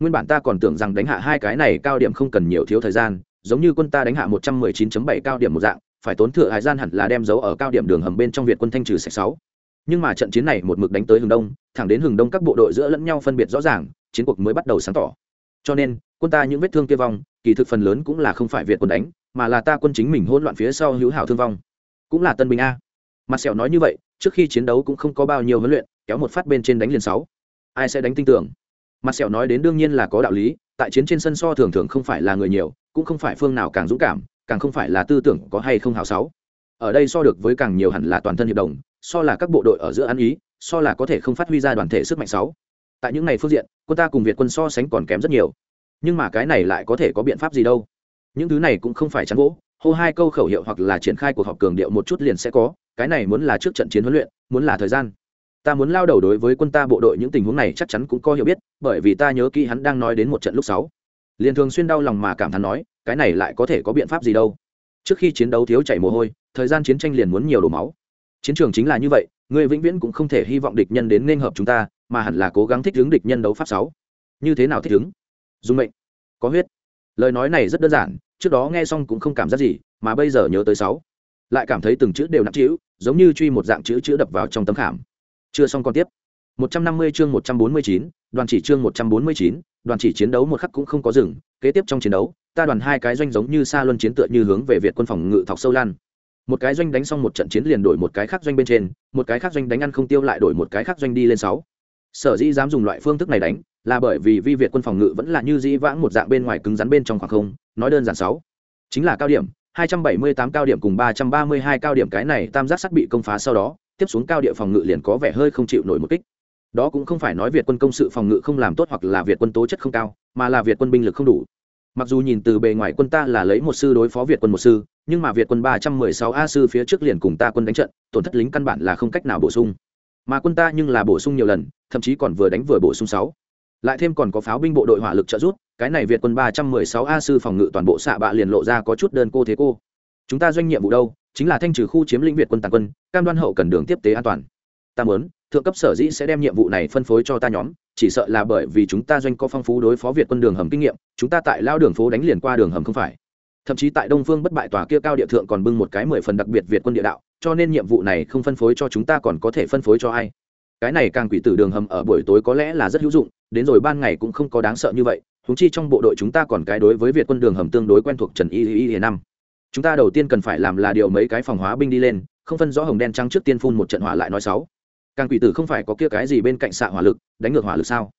Nguyên bản ta còn tưởng rằng đánh hạ hai cái này cao điểm không cần nhiều thiếu thời gian, giống như quân ta đánh hạ 119.7 cao điểm một dạng, phải tốn thừa hải gian hẳn là đem dấu ở cao điểm đường hầm bên trong việt quân thanh trừ sạch sáu. Nhưng mà trận chiến này một mực đánh tới hừng đông, thẳng đến hừng đông các bộ đội giữa lẫn nhau phân biệt rõ ràng, chiến cuộc mới bắt đầu sáng tỏ. Cho nên, quân ta những vết thương kia vong, kỳ thực phần lớn cũng là không phải việt quân đánh, mà là ta quân chính mình hỗn loạn phía sau hữu hảo thương vong. Cũng là tân bình a. Mặt sẹo nói như vậy trước khi chiến đấu cũng không có bao nhiêu huấn luyện, kéo một phát bên trên đánh liền sáu. Ai sẽ đánh tin tưởng? Mặt sẹo nói đến đương nhiên là có đạo lý, tại chiến trên sân so thường thường không phải là người nhiều, cũng không phải phương nào càng dũng cảm, càng không phải là tư tưởng có hay không hào sáu. Ở đây so được với càng nhiều hẳn là toàn thân hiệp đồng, so là các bộ đội ở giữa ăn ý, so là có thể không phát huy ra đoàn thể sức mạnh sáu. Tại những ngày phương diện, quân ta cùng việt quân so sánh còn kém rất nhiều. Nhưng mà cái này lại có thể có biện pháp gì đâu? Những thứ này cũng không phải chắn gỗ hô hai câu khẩu hiệu hoặc là triển khai cuộc họp cường điệu một chút liền sẽ có, cái này muốn là trước trận chiến huấn luyện, muốn là thời gian. Ta muốn lao đầu đối với quân ta bộ đội những tình huống này chắc chắn cũng có hiểu biết, bởi vì ta nhớ kỹ hắn đang nói đến một trận lúc sáu. Liền thường xuyên đau lòng mà cảm thán nói, cái này lại có thể có biện pháp gì đâu. Trước khi chiến đấu thiếu chảy mồ hôi, thời gian chiến tranh liền muốn nhiều đổ máu. Chiến trường chính là như vậy người vĩnh viễn cũng không thể hy vọng địch nhân đến nên hợp chúng ta, mà hẳn là cố gắng thích ứng địch nhân đấu pháp sáu. Như thế nào thích ứng? Dùng mệnh. Có huyết lời nói này rất đơn giản trước đó nghe xong cũng không cảm giác gì mà bây giờ nhớ tới sáu. Lại cảm thấy từng chữ đều nặng trĩu giống như truy một dạng chữ chữ đập vào trong tấm khảm. Chưa xong còn tiếp. 150 chương 149, đoàn chỉ chương 149, đoàn chỉ chiến đấu một khắc cũng không có dừng kế tiếp trong chiến đấu ta đoàn hai cái doanh giống như xa luân chiến tựa như hướng về việt quân phòng ngự thọc sâu lan. Một cái doanh đánh xong một trận chiến liền đổi một cái khác doanh bên trên một cái khác doanh đánh ăn không tiêu lại đổi một cái khác doanh đi lên sáu. Sở dĩ dám dùng loại phương thức này đánh là bởi vì vi việt quân phòng ngự vẫn là như dĩ vãng một dạng bên ngoài cứng rắn bên trong khoảng không, nói đơn giản sáu. Chính là cao điểm 278 cao điểm cùng 332 cao điểm cái này tam giác sắt bị công phá sau đó, tiếp xuống cao địa phòng ngự liền có vẻ hơi không chịu nổi một kích. Đó cũng không phải nói việt quân công sự phòng ngự không làm tốt hoặc là việt quân tố chất không cao, mà là việt quân binh lực không đủ. Mặc dù nhìn từ bề ngoài quân ta là lấy một sư đối phó việt quân một sư, nhưng mà việt quân ba trăm mười sáu a sư phía trước liền cùng ta quân đánh trận, tổn thất lính căn bản là không cách nào bổ sung. Mà quân ta nhưng là bổ sung nhiều lần, thậm chí còn vừa đánh vừa bổ sung sáu lại thêm còn có pháo binh bộ đội hỏa lực trợ giúp, cái này việt quân ba trăm mười sáu a sư phòng ngự toàn bộ xạ bạ liền lộ ra có chút đơn cô thế cô. Chúng ta doanh nhiệm vụ đâu? Chính là thanh trừ khu chiếm lĩnh việt quân tàn quân, cam đoan hậu cần đường tiếp tế an toàn. Ta muốn, thượng cấp sở dĩ sẽ đem nhiệm vụ này phân phối cho ta nhóm, chỉ sợ là bởi vì chúng ta doanh có phong phú đối phó việt quân đường hầm kinh nghiệm, chúng ta tại lao đường phố đánh liền qua đường hầm không phải. Thậm chí tại đông phương bất bại tòa kia cao địa thượng còn bưng một cái mười phần đặc biệt việt quân địa đạo, cho nên nhiệm vụ này không phân phối cho chúng ta còn có thể phân phối cho ai? Cái này càng quỷ tử đường hầm ở buổi tối có lẽ là rất hữu dụng, đến rồi ban ngày cũng không có đáng sợ như vậy húng chi trong bộ đội chúng ta còn cái đối với việt quân đường hầm tương đối quen thuộc trần y y y năm chúng ta đầu tiên cần phải làm là điều mấy cái phòng hóa binh đi lên, không phân rõ hồng đen trắng trước tiên phun một trận hỏa lại nói sáu. Càng quỷ tử không phải có kia cái gì bên cạnh xạ hỏa lực, đánh ngược hỏa lực sao?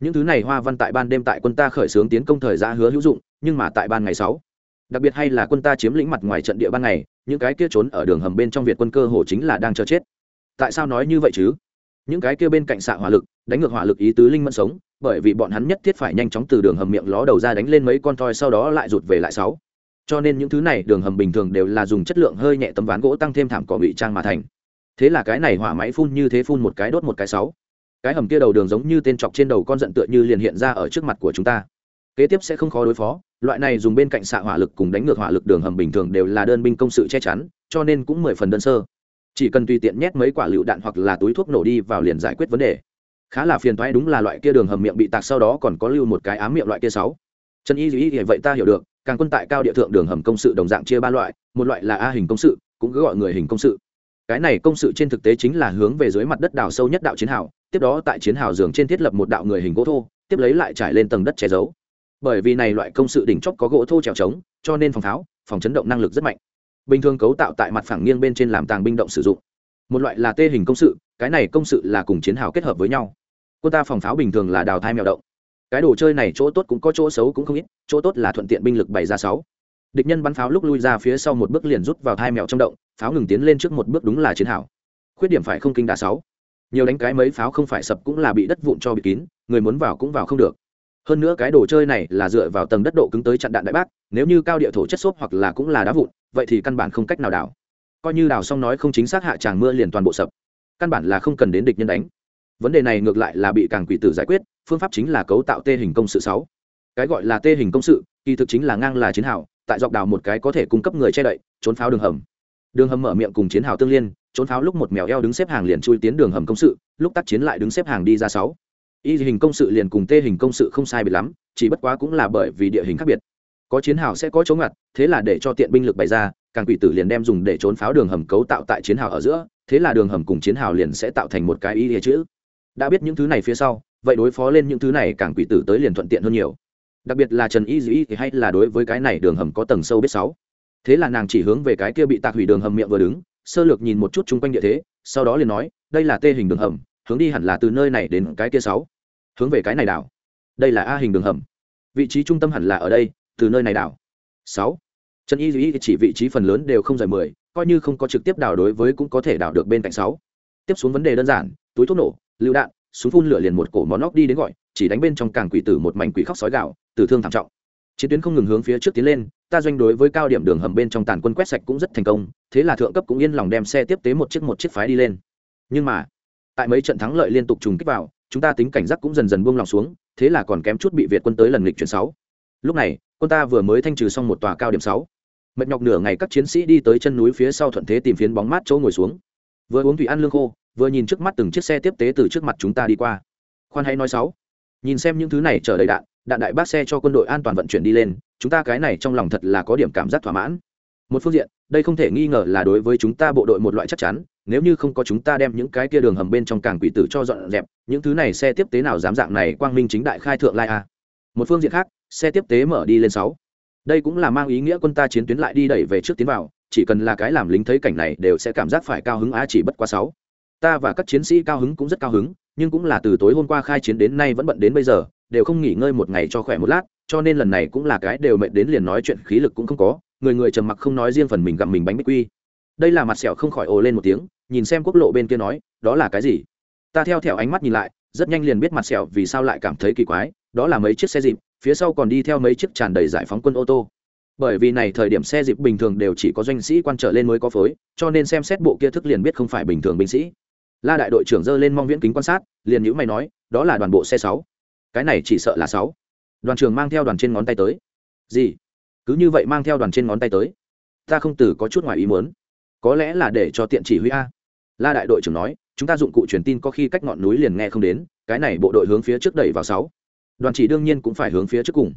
Những thứ này hoa văn tại ban đêm tại quân ta khởi xướng tiến công thời gian hứa hữu dụng, nhưng mà tại ban ngày sáu. Đặc biệt hay là quân ta chiếm lĩnh mặt ngoài trận địa ban ngày, những cái kia trốn ở đường hầm bên trong việt quân cơ hồ chính là đang chờ chết. Tại sao nói như vậy chứ? Những cái kia bên cạnh xạ hỏa lực, đánh ngược hỏa lực ý tứ linh mẫn sống, bởi vì bọn hắn nhất thiết phải nhanh chóng từ đường hầm miệng ló đầu ra đánh lên mấy con toi, sau đó lại rụt về lại sáu. Cho nên những thứ này đường hầm bình thường đều là dùng chất lượng hơi nhẹ tấm ván gỗ tăng thêm thảm cỏ bị trang mà thành. Thế là cái này hỏa máy phun như thế phun một cái đốt một cái sáu. Cái hầm kia đầu đường giống như tên chọc trên đầu con giận tựa như liền hiện ra ở trước mặt của chúng ta. Kế tiếp sẽ không khó đối phó, loại này dùng bên cạnh xạ hỏa lực cùng đánh ngược hỏa lực đường hầm bình thường đều là đơn binh công sự che chắn, cho nên cũng mười phần đơn sơ chỉ cần tùy tiện nhét mấy quả lựu đạn hoặc là túi thuốc nổ đi vào liền giải quyết vấn đề. Khá là phiền thoái đúng là loại kia đường hầm miệng bị tạc sau đó còn có lưu một cái ám miệng loại kia sáu. Trần y dù vậy ta hiểu được, càng quân tại cao địa thượng đường hầm công sự đồng dạng chia ba loại, một loại là a hình công sự, cũng cứ gọi người hình công sự. Cái này công sự trên thực tế chính là hướng về dưới mặt đất đào sâu nhất đạo chiến hào, tiếp đó tại chiến hào giường trên thiết lập một đạo người hình gỗ thô, tiếp lấy lại trải lên tầng đất che giấu. Bởi vì này loại công sự đỉnh chóp có gỗ thô trèo trống, cho nên phòng tháo, phòng chấn động năng lực rất mạnh bình thường cấu tạo tại mặt phẳng nghiêng bên trên làm tàng binh động sử dụng. Một loại là tê hình công sự, cái này công sự là cùng chiến hào kết hợp với nhau. Quân ta phòng pháo bình thường là đào thai mèo động. Cái đồ chơi này chỗ tốt cũng có chỗ xấu cũng không ít, chỗ tốt là thuận tiện binh lực bày ra sáu. Địch nhân bắn pháo lúc lui ra phía sau một bước liền rút vào thai mèo trong động, pháo ngừng tiến lên trước một bước đúng là chiến hào. Khuyết điểm phải không kinh đà sáu. Nhiều đánh cái mấy pháo không phải sập cũng là bị đất vụn cho bị kín, người muốn vào cũng vào không được hơn nữa cái đồ chơi này là dựa vào tầng đất độ cứng tới chặn đạn đại bác, nếu như cao địa thổ chất xốp hoặc là cũng là đá vụn, vậy thì căn bản không cách nào đảo coi như đào xong nói không chính xác hạ tràng mưa liền toàn bộ sập. Căn bản là không cần đến địch nhân đánh. Vấn đề này ngược lại là bị càng quỷ tử giải quyết, phương pháp chính là cấu tạo tê hình công sự sáu. Cái gọi là tê hình công sự, kỳ thực chính là ngang là chiến hào, tại dọc đào một cái có thể cung cấp người che đậy, trốn pháo đường hầm. Đường hầm mở miệng cùng chiến hào tương liên, trốn pháo lúc một mèo eo đứng xếp hàng liền chui tiến đường hầm công sự, lúc tác chiến lại đứng xếp hàng đi ra sáu y hình công sự liền cùng tê hình công sự không sai biệt lắm, chỉ bất quá cũng là bởi vì địa hình khác biệt. Có chiến hào sẽ có chống ngặt, thế là để cho tiện binh lực bày ra, càng quỷ tử liền đem dùng để trốn pháo đường hầm cấu tạo tại chiến hào ở giữa, thế là đường hầm cùng chiến hào liền sẽ tạo thành một cái y hệ chữ. Đã biết những thứ này phía sau, vậy đối phó lên những thứ này càng quỷ tử tới liền thuận tiện hơn nhiều. Đặc biệt là trần y dĩ thì hay là đối với cái này đường hầm có tầng sâu biết sáu. Thế là nàng chỉ hướng về cái kia bị tạc hủy đường hầm miệng vừa đứng, sơ lược nhìn một chút chung quanh địa thế, sau đó liền nói, đây là tê hình đường hầm, hướng đi hẳn là từ nơi này đến cái kia sáu hướng về cái này đảo. Đây là a hình đường hầm. Vị trí trung tâm hẳn là ở đây, từ nơi này đảo. Sáu. Trần y duy chỉ vị trí phần lớn đều không rời mười, coi như không có trực tiếp đảo đối với cũng có thể đảo được bên cạnh sáu. Tiếp xuống vấn đề đơn giản, túi thuốc nổ, lựu đạn, súng phun lửa liền một cổ món óc đi đến gọi, chỉ đánh bên trong càng quỷ tử một mảnh quỷ khóc sói gạo, tử thương thảm trọng. Chiến tuyến không ngừng hướng phía trước tiến lên, ta doanh đối với cao điểm đường hầm bên trong tàn quân quét sạch cũng rất thành công, thế là thượng cấp cũng yên lòng đem xe tiếp tế một chiếc một chiếc phái đi lên. Nhưng mà, tại mấy trận thắng lợi liên tục trùng kích vào chúng ta tính cảnh giác cũng dần dần buông lòng xuống, thế là còn kém chút bị việt quân tới lần nghịch chuyển sáu. Lúc này, quân ta vừa mới thanh trừ xong một tòa cao điểm sáu. Mệt nhọc nửa ngày các chiến sĩ đi tới chân núi phía sau thuận thế tìm phiến bóng mát chỗ ngồi xuống. Vừa uống thủy ăn lương khô, vừa nhìn trước mắt từng chiếc xe tiếp tế từ trước mặt chúng ta đi qua. Khoan hay nói sáu. Nhìn xem những thứ này chở đầy đạn đạn đại bác xe cho quân đội an toàn vận chuyển đi lên, chúng ta cái này trong lòng thật là có điểm cảm giác thỏa mãn. Một phương diện, đây không thể nghi ngờ là đối với chúng ta bộ đội một loại chắc chắn nếu như không có chúng ta đem những cái kia đường hầm bên trong càng quỷ tử cho dọn dẹp, những thứ này xe tiếp tế nào dám dạng này quang minh chính đại khai thượng lai a? Một phương diện khác, xe tiếp tế mở đi lên sáu. Đây cũng là mang ý nghĩa quân ta chiến tuyến lại đi đẩy về trước tiến vào, chỉ cần là cái làm lính thấy cảnh này đều sẽ cảm giác phải cao hứng á chỉ bất quá sáu. Ta và các chiến sĩ cao hứng cũng rất cao hứng, nhưng cũng là từ tối hôm qua khai chiến đến nay vẫn bận đến bây giờ, đều không nghỉ ngơi một ngày cho khỏe một lát, cho nên lần này cũng là cái đều mệt đến liền nói chuyện khí lực cũng không có, người người trầm mặc không nói riêng phần mình gặm mình bánh bích quy. Đây là mặt sẹo không khỏi ồ lên một tiếng nhìn xem quốc lộ bên kia nói, đó là cái gì? Ta theo theo ánh mắt nhìn lại, rất nhanh liền biết mặt sẹo vì sao lại cảm thấy kỳ quái, đó là mấy chiếc xe dịp, phía sau còn đi theo mấy chiếc tràn đầy giải phóng quân ô tô. Bởi vì này thời điểm xe dịp bình thường đều chỉ có doanh sĩ quan trở lên mới có phối, cho nên xem xét bộ kia thức liền biết không phải bình thường binh sĩ. La đại đội trưởng dơ lên mong viễn kính quan sát, liền nhữ mày nói, đó là đoàn bộ xe sáu. Cái này chỉ sợ là sáu. Đoàn trưởng mang theo đoàn trên ngón tay tới. Gì? Cứ như vậy mang theo đoàn trên ngón tay tới? Ta không từ có chút ngoài ý muốn. Có lẽ là để cho tiện chỉ huy a la đại đội trưởng nói, chúng ta dụng cụ truyền tin có khi cách ngọn núi liền nghe không đến, cái này bộ đội hướng phía trước đẩy vào sáu. Đoàn chỉ đương nhiên cũng phải hướng phía trước cùng.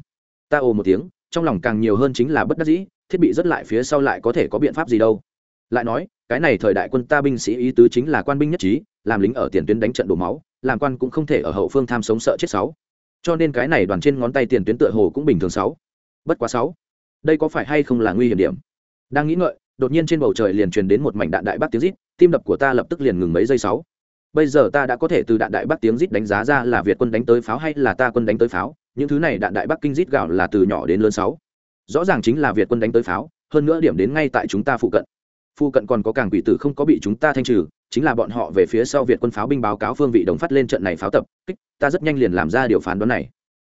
Ta ồ một tiếng, trong lòng càng nhiều hơn chính là bất đắc dĩ, thiết bị rất lại phía sau lại có thể có biện pháp gì đâu. Lại nói, cái này thời đại quân ta binh sĩ ý tứ chính là quan binh nhất trí, làm lính ở tiền tuyến đánh trận đổ máu, làm quan cũng không thể ở hậu phương tham sống sợ chết sáu. Cho nên cái này đoàn trên ngón tay tiền tuyến tựa hồ cũng bình thường sáu. Bất quá sáu, đây có phải hay không là nguy hiểm điểm? Đang nghĩ ngợi, đột nhiên trên bầu trời liền truyền đến một mảnh đạn đại bác tiếng rít tim đập của ta lập tức liền ngừng mấy giây sáu. Bây giờ ta đã có thể từ đạn đại bắc tiếng rít đánh giá ra là việt quân đánh tới pháo hay là ta quân đánh tới pháo, những thứ này đạn đại bắc kinh rít gạo là từ nhỏ đến lớn sáu. Rõ ràng chính là việt quân đánh tới pháo, hơn nữa điểm đến ngay tại chúng ta phụ cận. Phụ cận còn có càng quỷ tử không có bị chúng ta thanh trừ, chính là bọn họ về phía sau việt quân pháo binh báo cáo phương vị đồng phát lên trận này pháo tập, kích, ta rất nhanh liền làm ra điều phán đoán này.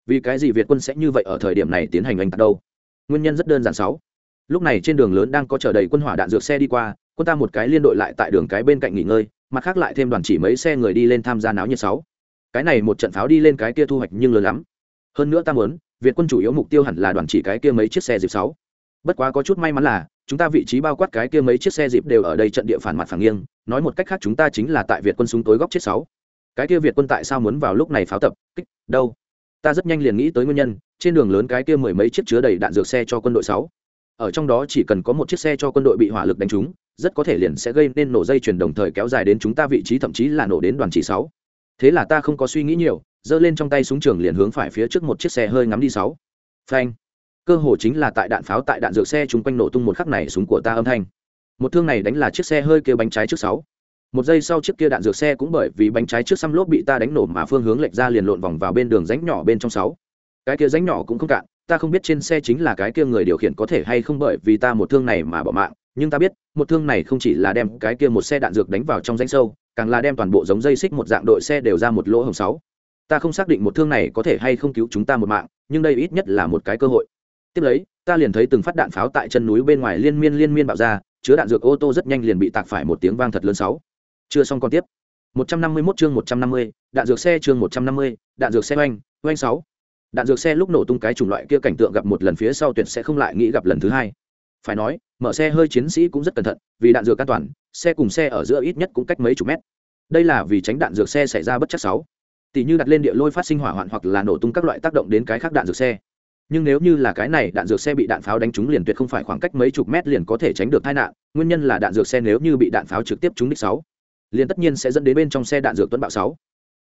Vì cái gì việt quân sẽ như vậy ở thời điểm này tiến hành oanh tạc đâu? Nguyên nhân rất đơn giản sáu. Lúc này trên đường lớn đang có chở đầy quân hỏa đạn dược xe đi qua quân ta một cái liên đội lại tại đường cái bên cạnh nghỉ ngơi, mặt khác lại thêm đoàn chỉ mấy xe người đi lên tham gia náo nhiệt sáu. Cái này một trận pháo đi lên cái kia thu hoạch nhưng lớn lắm. Hơn nữa ta muốn, việt quân chủ yếu mục tiêu hẳn là đoàn chỉ cái kia mấy chiếc xe dịp sáu. Bất quá có chút may mắn là, chúng ta vị trí bao quát cái kia mấy chiếc xe dịp đều ở đây trận địa phản mặt phản nghiêng, nói một cách khác chúng ta chính là tại việt quân súng tối góc chết sáu. Cái kia việt quân tại sao muốn vào lúc này pháo tập, kích, đâu? Ta rất nhanh liền nghĩ tới nguyên nhân, trên đường lớn cái kia mười mấy chiếc chứa đầy đạn dược xe cho quân đội sáu. Ở trong đó chỉ cần có một chiếc xe cho quân đội bị hỏa lực đánh trúng rất có thể liền sẽ gây nên nổ dây chuyền đồng thời kéo dài đến chúng ta vị trí, thậm chí là nổ đến đoàn chỉ sáu. Thế là ta không có suy nghĩ nhiều, giơ lên trong tay súng trường liền hướng phải phía trước một chiếc xe hơi ngắm đi sáu. Phanh. Cơ hồ chính là tại đạn pháo tại đạn dược xe chúng quanh nổ tung một khắc này súng của ta âm thanh. Một thương này đánh là chiếc xe hơi kia bánh trái trước sáu. Một giây sau chiếc kia đạn dược xe cũng bởi vì bánh trái trước xăm lốp bị ta đánh nổ mà phương hướng lệch ra liền lộn vòng vào bên đường rãnh nhỏ bên trong sáu. Cái kia rãnh nhỏ cũng không cạn, ta không biết trên xe chính là cái kia người điều khiển có thể hay không bởi vì ta một thương này mà bỏ mạng nhưng ta biết một thương này không chỉ là đem cái kia một xe đạn dược đánh vào trong rãnh sâu càng là đem toàn bộ giống dây xích một dạng đội xe đều ra một lỗ hồng sáu. Ta không xác định một thương này có thể hay không cứu chúng ta một mạng nhưng đây ít nhất là một cái cơ hội. Tiếp lấy ta liền thấy từng phát đạn pháo tại chân núi bên ngoài liên miên liên miên bạo ra chứa đạn dược ô tô rất nhanh liền bị tạc phải một tiếng vang thật lớn sáu. Chưa xong còn tiếp. 151 chương 150, đạn dược xe chương 150, đạn dược xe oanh oanh sáu. Đạn dược xe lúc nổ tung cái chủng loại kia cảnh tượng gặp một lần phía sau tuyệt sẽ không lại nghĩ gặp lần thứ hai phải nói, mở xe hơi chiến sĩ cũng rất cẩn thận, vì đạn dược an toàn, xe cùng xe ở giữa ít nhất cũng cách mấy chục mét. Đây là vì tránh đạn dược xe xảy ra bất chắc sáu. Tỷ như đặt lên địa lôi phát sinh hỏa hoạn hoặc là nổ tung các loại tác động đến cái khác đạn dược xe. Nhưng nếu như là cái này, đạn dược xe bị đạn pháo đánh trúng liền tuyệt không phải khoảng cách mấy chục mét liền có thể tránh được tai nạn, nguyên nhân là đạn dược xe nếu như bị đạn pháo trực tiếp trúng đích sáu, liền tất nhiên sẽ dẫn đến bên trong xe đạn dược tuấn bạo sáu.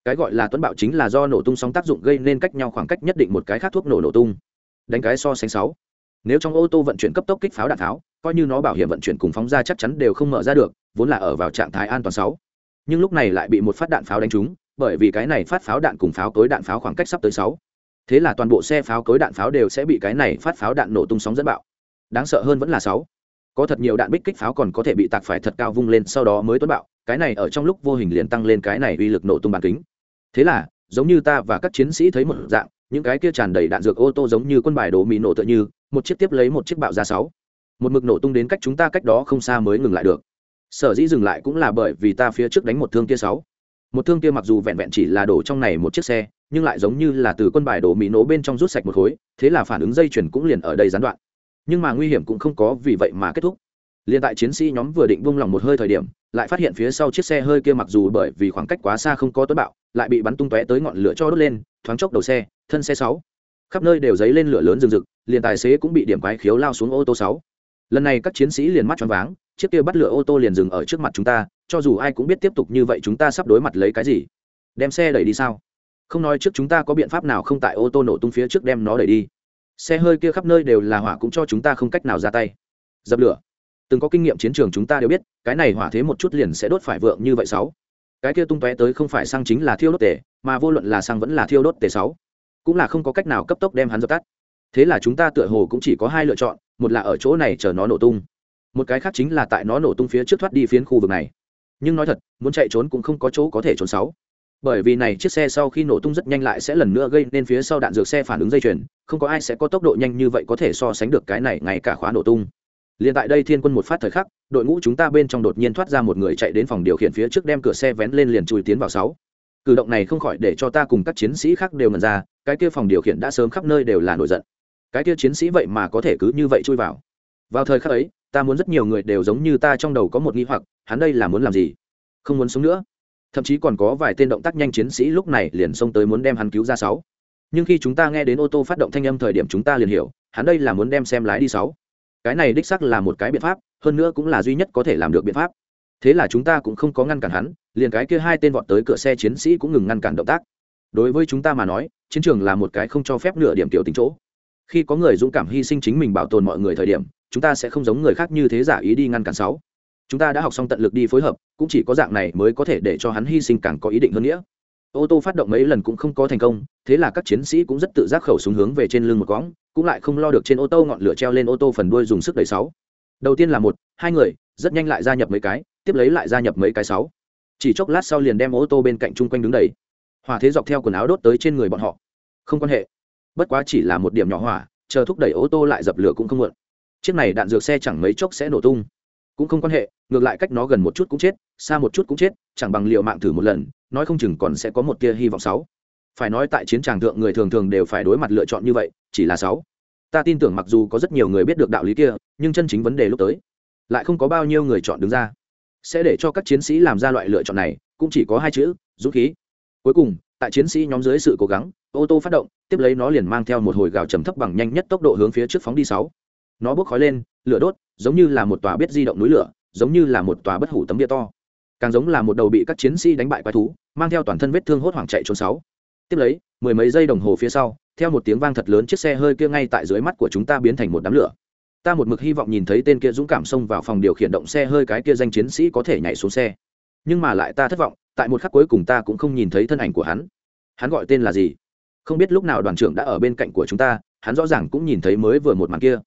Cái gọi là tuấn bạo chính là do nổ tung sóng tác dụng gây nên cách nhau khoảng cách nhất định một cái khác thuốc nổ nổ tung. Đánh cái so sánh sáu nếu trong ô tô vận chuyển cấp tốc kích pháo đạn pháo, coi như nó bảo hiểm vận chuyển cùng phóng ra chắc chắn đều không mở ra được, vốn là ở vào trạng thái an toàn sáu. Nhưng lúc này lại bị một phát đạn pháo đánh trúng, bởi vì cái này phát pháo đạn cùng pháo cối đạn pháo khoảng cách sắp tới sáu. Thế là toàn bộ xe pháo cối đạn pháo đều sẽ bị cái này phát pháo đạn nổ tung sóng dẫn bạo. Đáng sợ hơn vẫn là sáu. Có thật nhiều đạn bích kích pháo còn có thể bị tạc phải thật cao vung lên, sau đó mới tuấn bạo, cái này ở trong lúc vô hình liền tăng lên cái này uy lực nổ tung bàn kính. Thế là, giống như ta và các chiến sĩ thấy một dạng, những cái kia tràn đầy đạn dược ô tô giống như quân bài đồ mì nổ tựa như một chiếc tiếp lấy một chiếc bạo ra sáu. Một mực nổ tung đến cách chúng ta cách đó không xa mới ngừng lại được. Sở dĩ dừng lại cũng là bởi vì ta phía trước đánh một thương kia sáu. Một thương kia mặc dù vẹn vẹn chỉ là đổ trong này một chiếc xe, nhưng lại giống như là từ quân bài đổ mỹ nổ bên trong rút sạch một khối, thế là phản ứng dây chuyển cũng liền ở đây gián đoạn. Nhưng mà nguy hiểm cũng không có vì vậy mà kết thúc. Liền tại chiến sĩ nhóm vừa định buông lỏng một hơi thời điểm, lại phát hiện phía sau chiếc xe hơi kia mặc dù bởi vì khoảng cách quá xa không có tuấn bạo, lại bị bắn tung tóe tới ngọn lửa cho đốt lên, thoáng chốc đầu xe, thân xe sáu khắp nơi đều dấy lên lửa lớn rừng rực, liền tài xế cũng bị điểm quái khiếu lao xuống ô tô sáu. Lần này các chiến sĩ liền mắt choáng váng, chiếc kia bắt lửa ô tô liền dừng ở trước mặt chúng ta, cho dù ai cũng biết tiếp tục như vậy chúng ta sắp đối mặt lấy cái gì. Đem xe đẩy đi sao? Không nói trước chúng ta có biện pháp nào không tại ô tô nổ tung phía trước đem nó đẩy đi. Xe hơi kia khắp nơi đều là hỏa cũng cho chúng ta không cách nào ra tay. Dập lửa. Từng có kinh nghiệm chiến trường chúng ta đều biết, cái này hỏa thế một chút liền sẽ đốt phải vượng như vậy sáu. Cái kia tung tóe tới không phải xăng chính là thiêu đốt tể mà vô luận là xăng vẫn là thiêu đốt tể sáu cũng là không có cách nào cấp tốc đem hắn dập tắt. Thế là chúng ta tựa hồ cũng chỉ có hai lựa chọn, một là ở chỗ này chờ nó nổ tung. Một cái khác chính là tại nó nổ tung phía trước thoát đi phiến khu vực này. Nhưng nói thật, muốn chạy trốn cũng không có chỗ có thể trốn sáu. Bởi vì này chiếc xe sau khi nổ tung rất nhanh lại sẽ lần nữa gây nên phía sau đạn dược xe phản ứng dây chuyền, không có ai sẽ có tốc độ nhanh như vậy có thể so sánh được cái này ngay cả khóa nổ tung. Liền tại đây thiên quân một phát thời khắc, đội ngũ chúng ta bên trong đột nhiên thoát ra một người chạy đến phòng điều khiển phía trước đem cửa xe vén lên liền chui tiến vào sáu cử động này không khỏi để cho ta cùng các chiến sĩ khác đều ngần ra, cái kia phòng điều khiển đã sớm khắp nơi đều là nổi giận. Cái kia chiến sĩ vậy mà có thể cứ như vậy chui vào. Vào thời khắc ấy, ta muốn rất nhiều người đều giống như ta trong đầu có một nghi hoặc, hắn đây là muốn làm gì? Không muốn sống nữa. Thậm chí còn có vài tên động tác nhanh chiến sĩ lúc này liền xông tới muốn đem hắn cứu ra sáu. Nhưng khi chúng ta nghe đến ô tô phát động thanh âm thời điểm chúng ta liền hiểu, hắn đây là muốn đem xem lái đi sáu. Cái này đích sắc là một cái biện pháp, hơn nữa cũng là duy nhất có thể làm được biện pháp. Thế là chúng ta cũng không có ngăn cản hắn liền cái kia hai tên vọt tới cửa xe chiến sĩ cũng ngừng ngăn cản động tác. Đối với chúng ta mà nói, chiến trường là một cái không cho phép nửa điểm tiểu tính chỗ. Khi có người dũng cảm hy sinh chính mình bảo tồn mọi người thời điểm, chúng ta sẽ không giống người khác như thế giả ý đi ngăn cản sáu. Chúng ta đã học xong tận lực đi phối hợp, cũng chỉ có dạng này mới có thể để cho hắn hy sinh càng có ý định hơn nữa ô tô phát động mấy lần cũng không có thành công, thế là các chiến sĩ cũng rất tự giác khẩu súng hướng về trên lưng một quõng cũng lại không lo được trên ô tô ngọn lửa treo lên ô tô phần đuôi dùng sức đầy sáu. Đầu tiên là một, hai người, rất nhanh lại gia nhập mấy cái, tiếp lấy lại gia nhập mấy cái sáu chỉ chốc lát sau liền đem ô tô bên cạnh chung quanh đứng đầy. Hỏa thế dọc theo quần áo đốt tới trên người bọn họ. Không quan hệ. Bất quá chỉ là một điểm nhỏ hỏa, chờ thúc đẩy ô tô lại dập lửa cũng không muộn. Chiếc này đạn dược xe chẳng mấy chốc sẽ nổ tung. Cũng không quan hệ, ngược lại cách nó gần một chút cũng chết, xa một chút cũng chết, chẳng bằng liệu mạng thử một lần, nói không chừng còn sẽ có một tia hy vọng sáu. Phải nói tại chiến tràng thượng người thường thường đều phải đối mặt lựa chọn như vậy, chỉ là sáu. Ta tin tưởng mặc dù có rất nhiều người biết được đạo lý kia, nhưng chân chính vấn đề lúc tới, lại không có bao nhiêu người chọn đứng ra sẽ để cho các chiến sĩ làm ra loại lựa chọn này, cũng chỉ có hai chữ, dũng khí. Cuối cùng, tại chiến sĩ nhóm dưới sự cố gắng, ô tô phát động, tiếp lấy nó liền mang theo một hồi gào trầm thấp bằng nhanh nhất tốc độ hướng phía trước phóng đi sáu. Nó bốc khói lên, lửa đốt, giống như là một tòa biết di động núi lửa, giống như là một tòa bất hủ tấm bia to. Càng giống là một đầu bị các chiến sĩ đánh bại quái thú, mang theo toàn thân vết thương hốt hoảng chạy trốn sáu. Tiếp lấy, mười mấy giây đồng hồ phía sau, theo một tiếng vang thật lớn chiếc xe hơi kia ngay tại dưới mắt của chúng ta biến thành một đám lửa ta một mực hy vọng nhìn thấy tên kia dũng cảm xông vào phòng điều khiển động xe hơi cái kia danh chiến sĩ có thể nhảy xuống xe. Nhưng mà lại ta thất vọng, tại một khắc cuối cùng ta cũng không nhìn thấy thân ảnh của hắn. Hắn gọi tên là gì? Không biết lúc nào đoàn trưởng đã ở bên cạnh của chúng ta, hắn rõ ràng cũng nhìn thấy mới vừa một màn kia.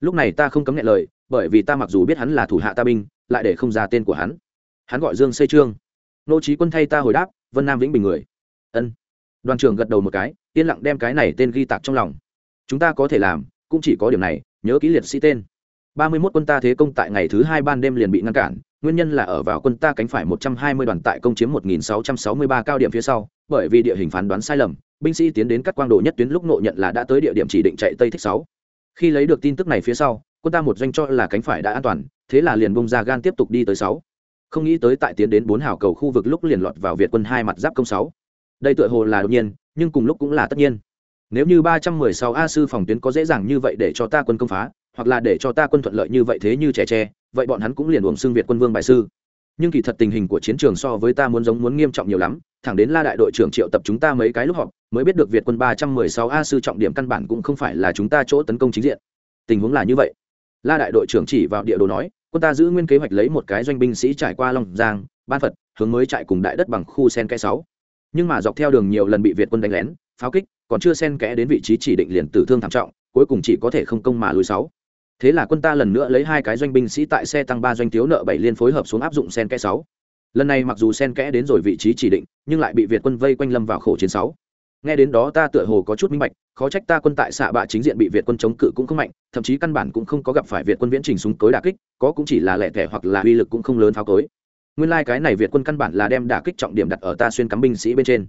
Lúc này ta không cấm nghe lời, bởi vì ta mặc dù biết hắn là thủ hạ ta binh, lại để không ra tên của hắn. Hắn gọi dương xây trương. Nô trí quân thay ta hồi đáp, vân nam vĩnh bình người. Ân. Đoàn trưởng gật đầu một cái, yên lặng đem cái này tên ghi tạc trong lòng. Chúng ta có thể làm, cũng chỉ có điểm này nhớ kỹ liệt sĩ tên. Ba mươi 31 quân ta thế công tại ngày thứ hai ban đêm liền bị ngăn cản, nguyên nhân là ở vào quân ta cánh phải một trăm hai mươi đoàn tại công chiếm một nghìn sáu trăm sáu mươi ba cao điểm phía sau, bởi vì địa hình phán đoán sai lầm, binh sĩ tiến đến cắt quang độ nhất tuyến lúc nộ nhận là đã tới địa điểm chỉ định chạy tây thích sáu. Khi lấy được tin tức này phía sau, quân ta một doanh cho là cánh phải đã an toàn, thế là liền bung ra gan tiếp tục đi tới sáu. Không nghĩ tới tại tiến đến bốn hào cầu khu vực lúc liền lọt vào việt quân hai mặt giáp công sáu. Đây tựa hồ là đột nhiên, nhưng cùng lúc cũng là tất nhiên nếu như ba trăm mười sáu a sư phòng tuyến có dễ dàng như vậy để cho ta quân công phá, hoặc là để cho ta quân thuận lợi như vậy thế như trẻ tre, vậy bọn hắn cũng liền uổng xương việt quân vương bài sư. Nhưng kỳ thật tình hình của chiến trường so với ta muốn giống muốn nghiêm trọng nhiều lắm, thẳng đến la đại đội trưởng triệu tập chúng ta mấy cái lúc họp, mới biết được việt quân ba trăm mười sáu a sư trọng điểm căn bản cũng không phải là chúng ta chỗ tấn công chính diện. Tình huống là như vậy. La đại đội trưởng chỉ vào địa đồ nói, quân ta giữ nguyên kế hoạch lấy một cái doanh binh sĩ trải qua long giang, ban phật, hướng mới chạy cùng đại đất bằng khu sen kẽ sáu. Nhưng mà dọc theo đường nhiều lần bị việt quân đánh lén pháo kích, còn chưa sen kẽ đến vị trí chỉ định liền tử thương thảm trọng, cuối cùng chỉ có thể không công mà lùi sáu. Thế là quân ta lần nữa lấy hai cái doanh binh sĩ tại xe tăng ba doanh thiếu nợ bảy liên phối hợp xuống áp dụng sen kẽ sáu. Lần này mặc dù sen kẽ đến rồi vị trí chỉ định, nhưng lại bị việt quân vây quanh lâm vào khổ chiến sáu. Nghe đến đó ta tựa hồ có chút minh bạch, khó trách ta quân tại xạ bạ chính diện bị việt quân chống cự cũng không mạnh, thậm chí căn bản cũng không có gặp phải việt quân viễn trình súng cối đà kích, có cũng chỉ là lẻ thẻ hoặc là uy lực cũng không lớn pháo cối. Nguyên lai cái này việt quân căn bản là đem đà kích trọng điểm đặt ở ta xuyên cắm binh sĩ bên trên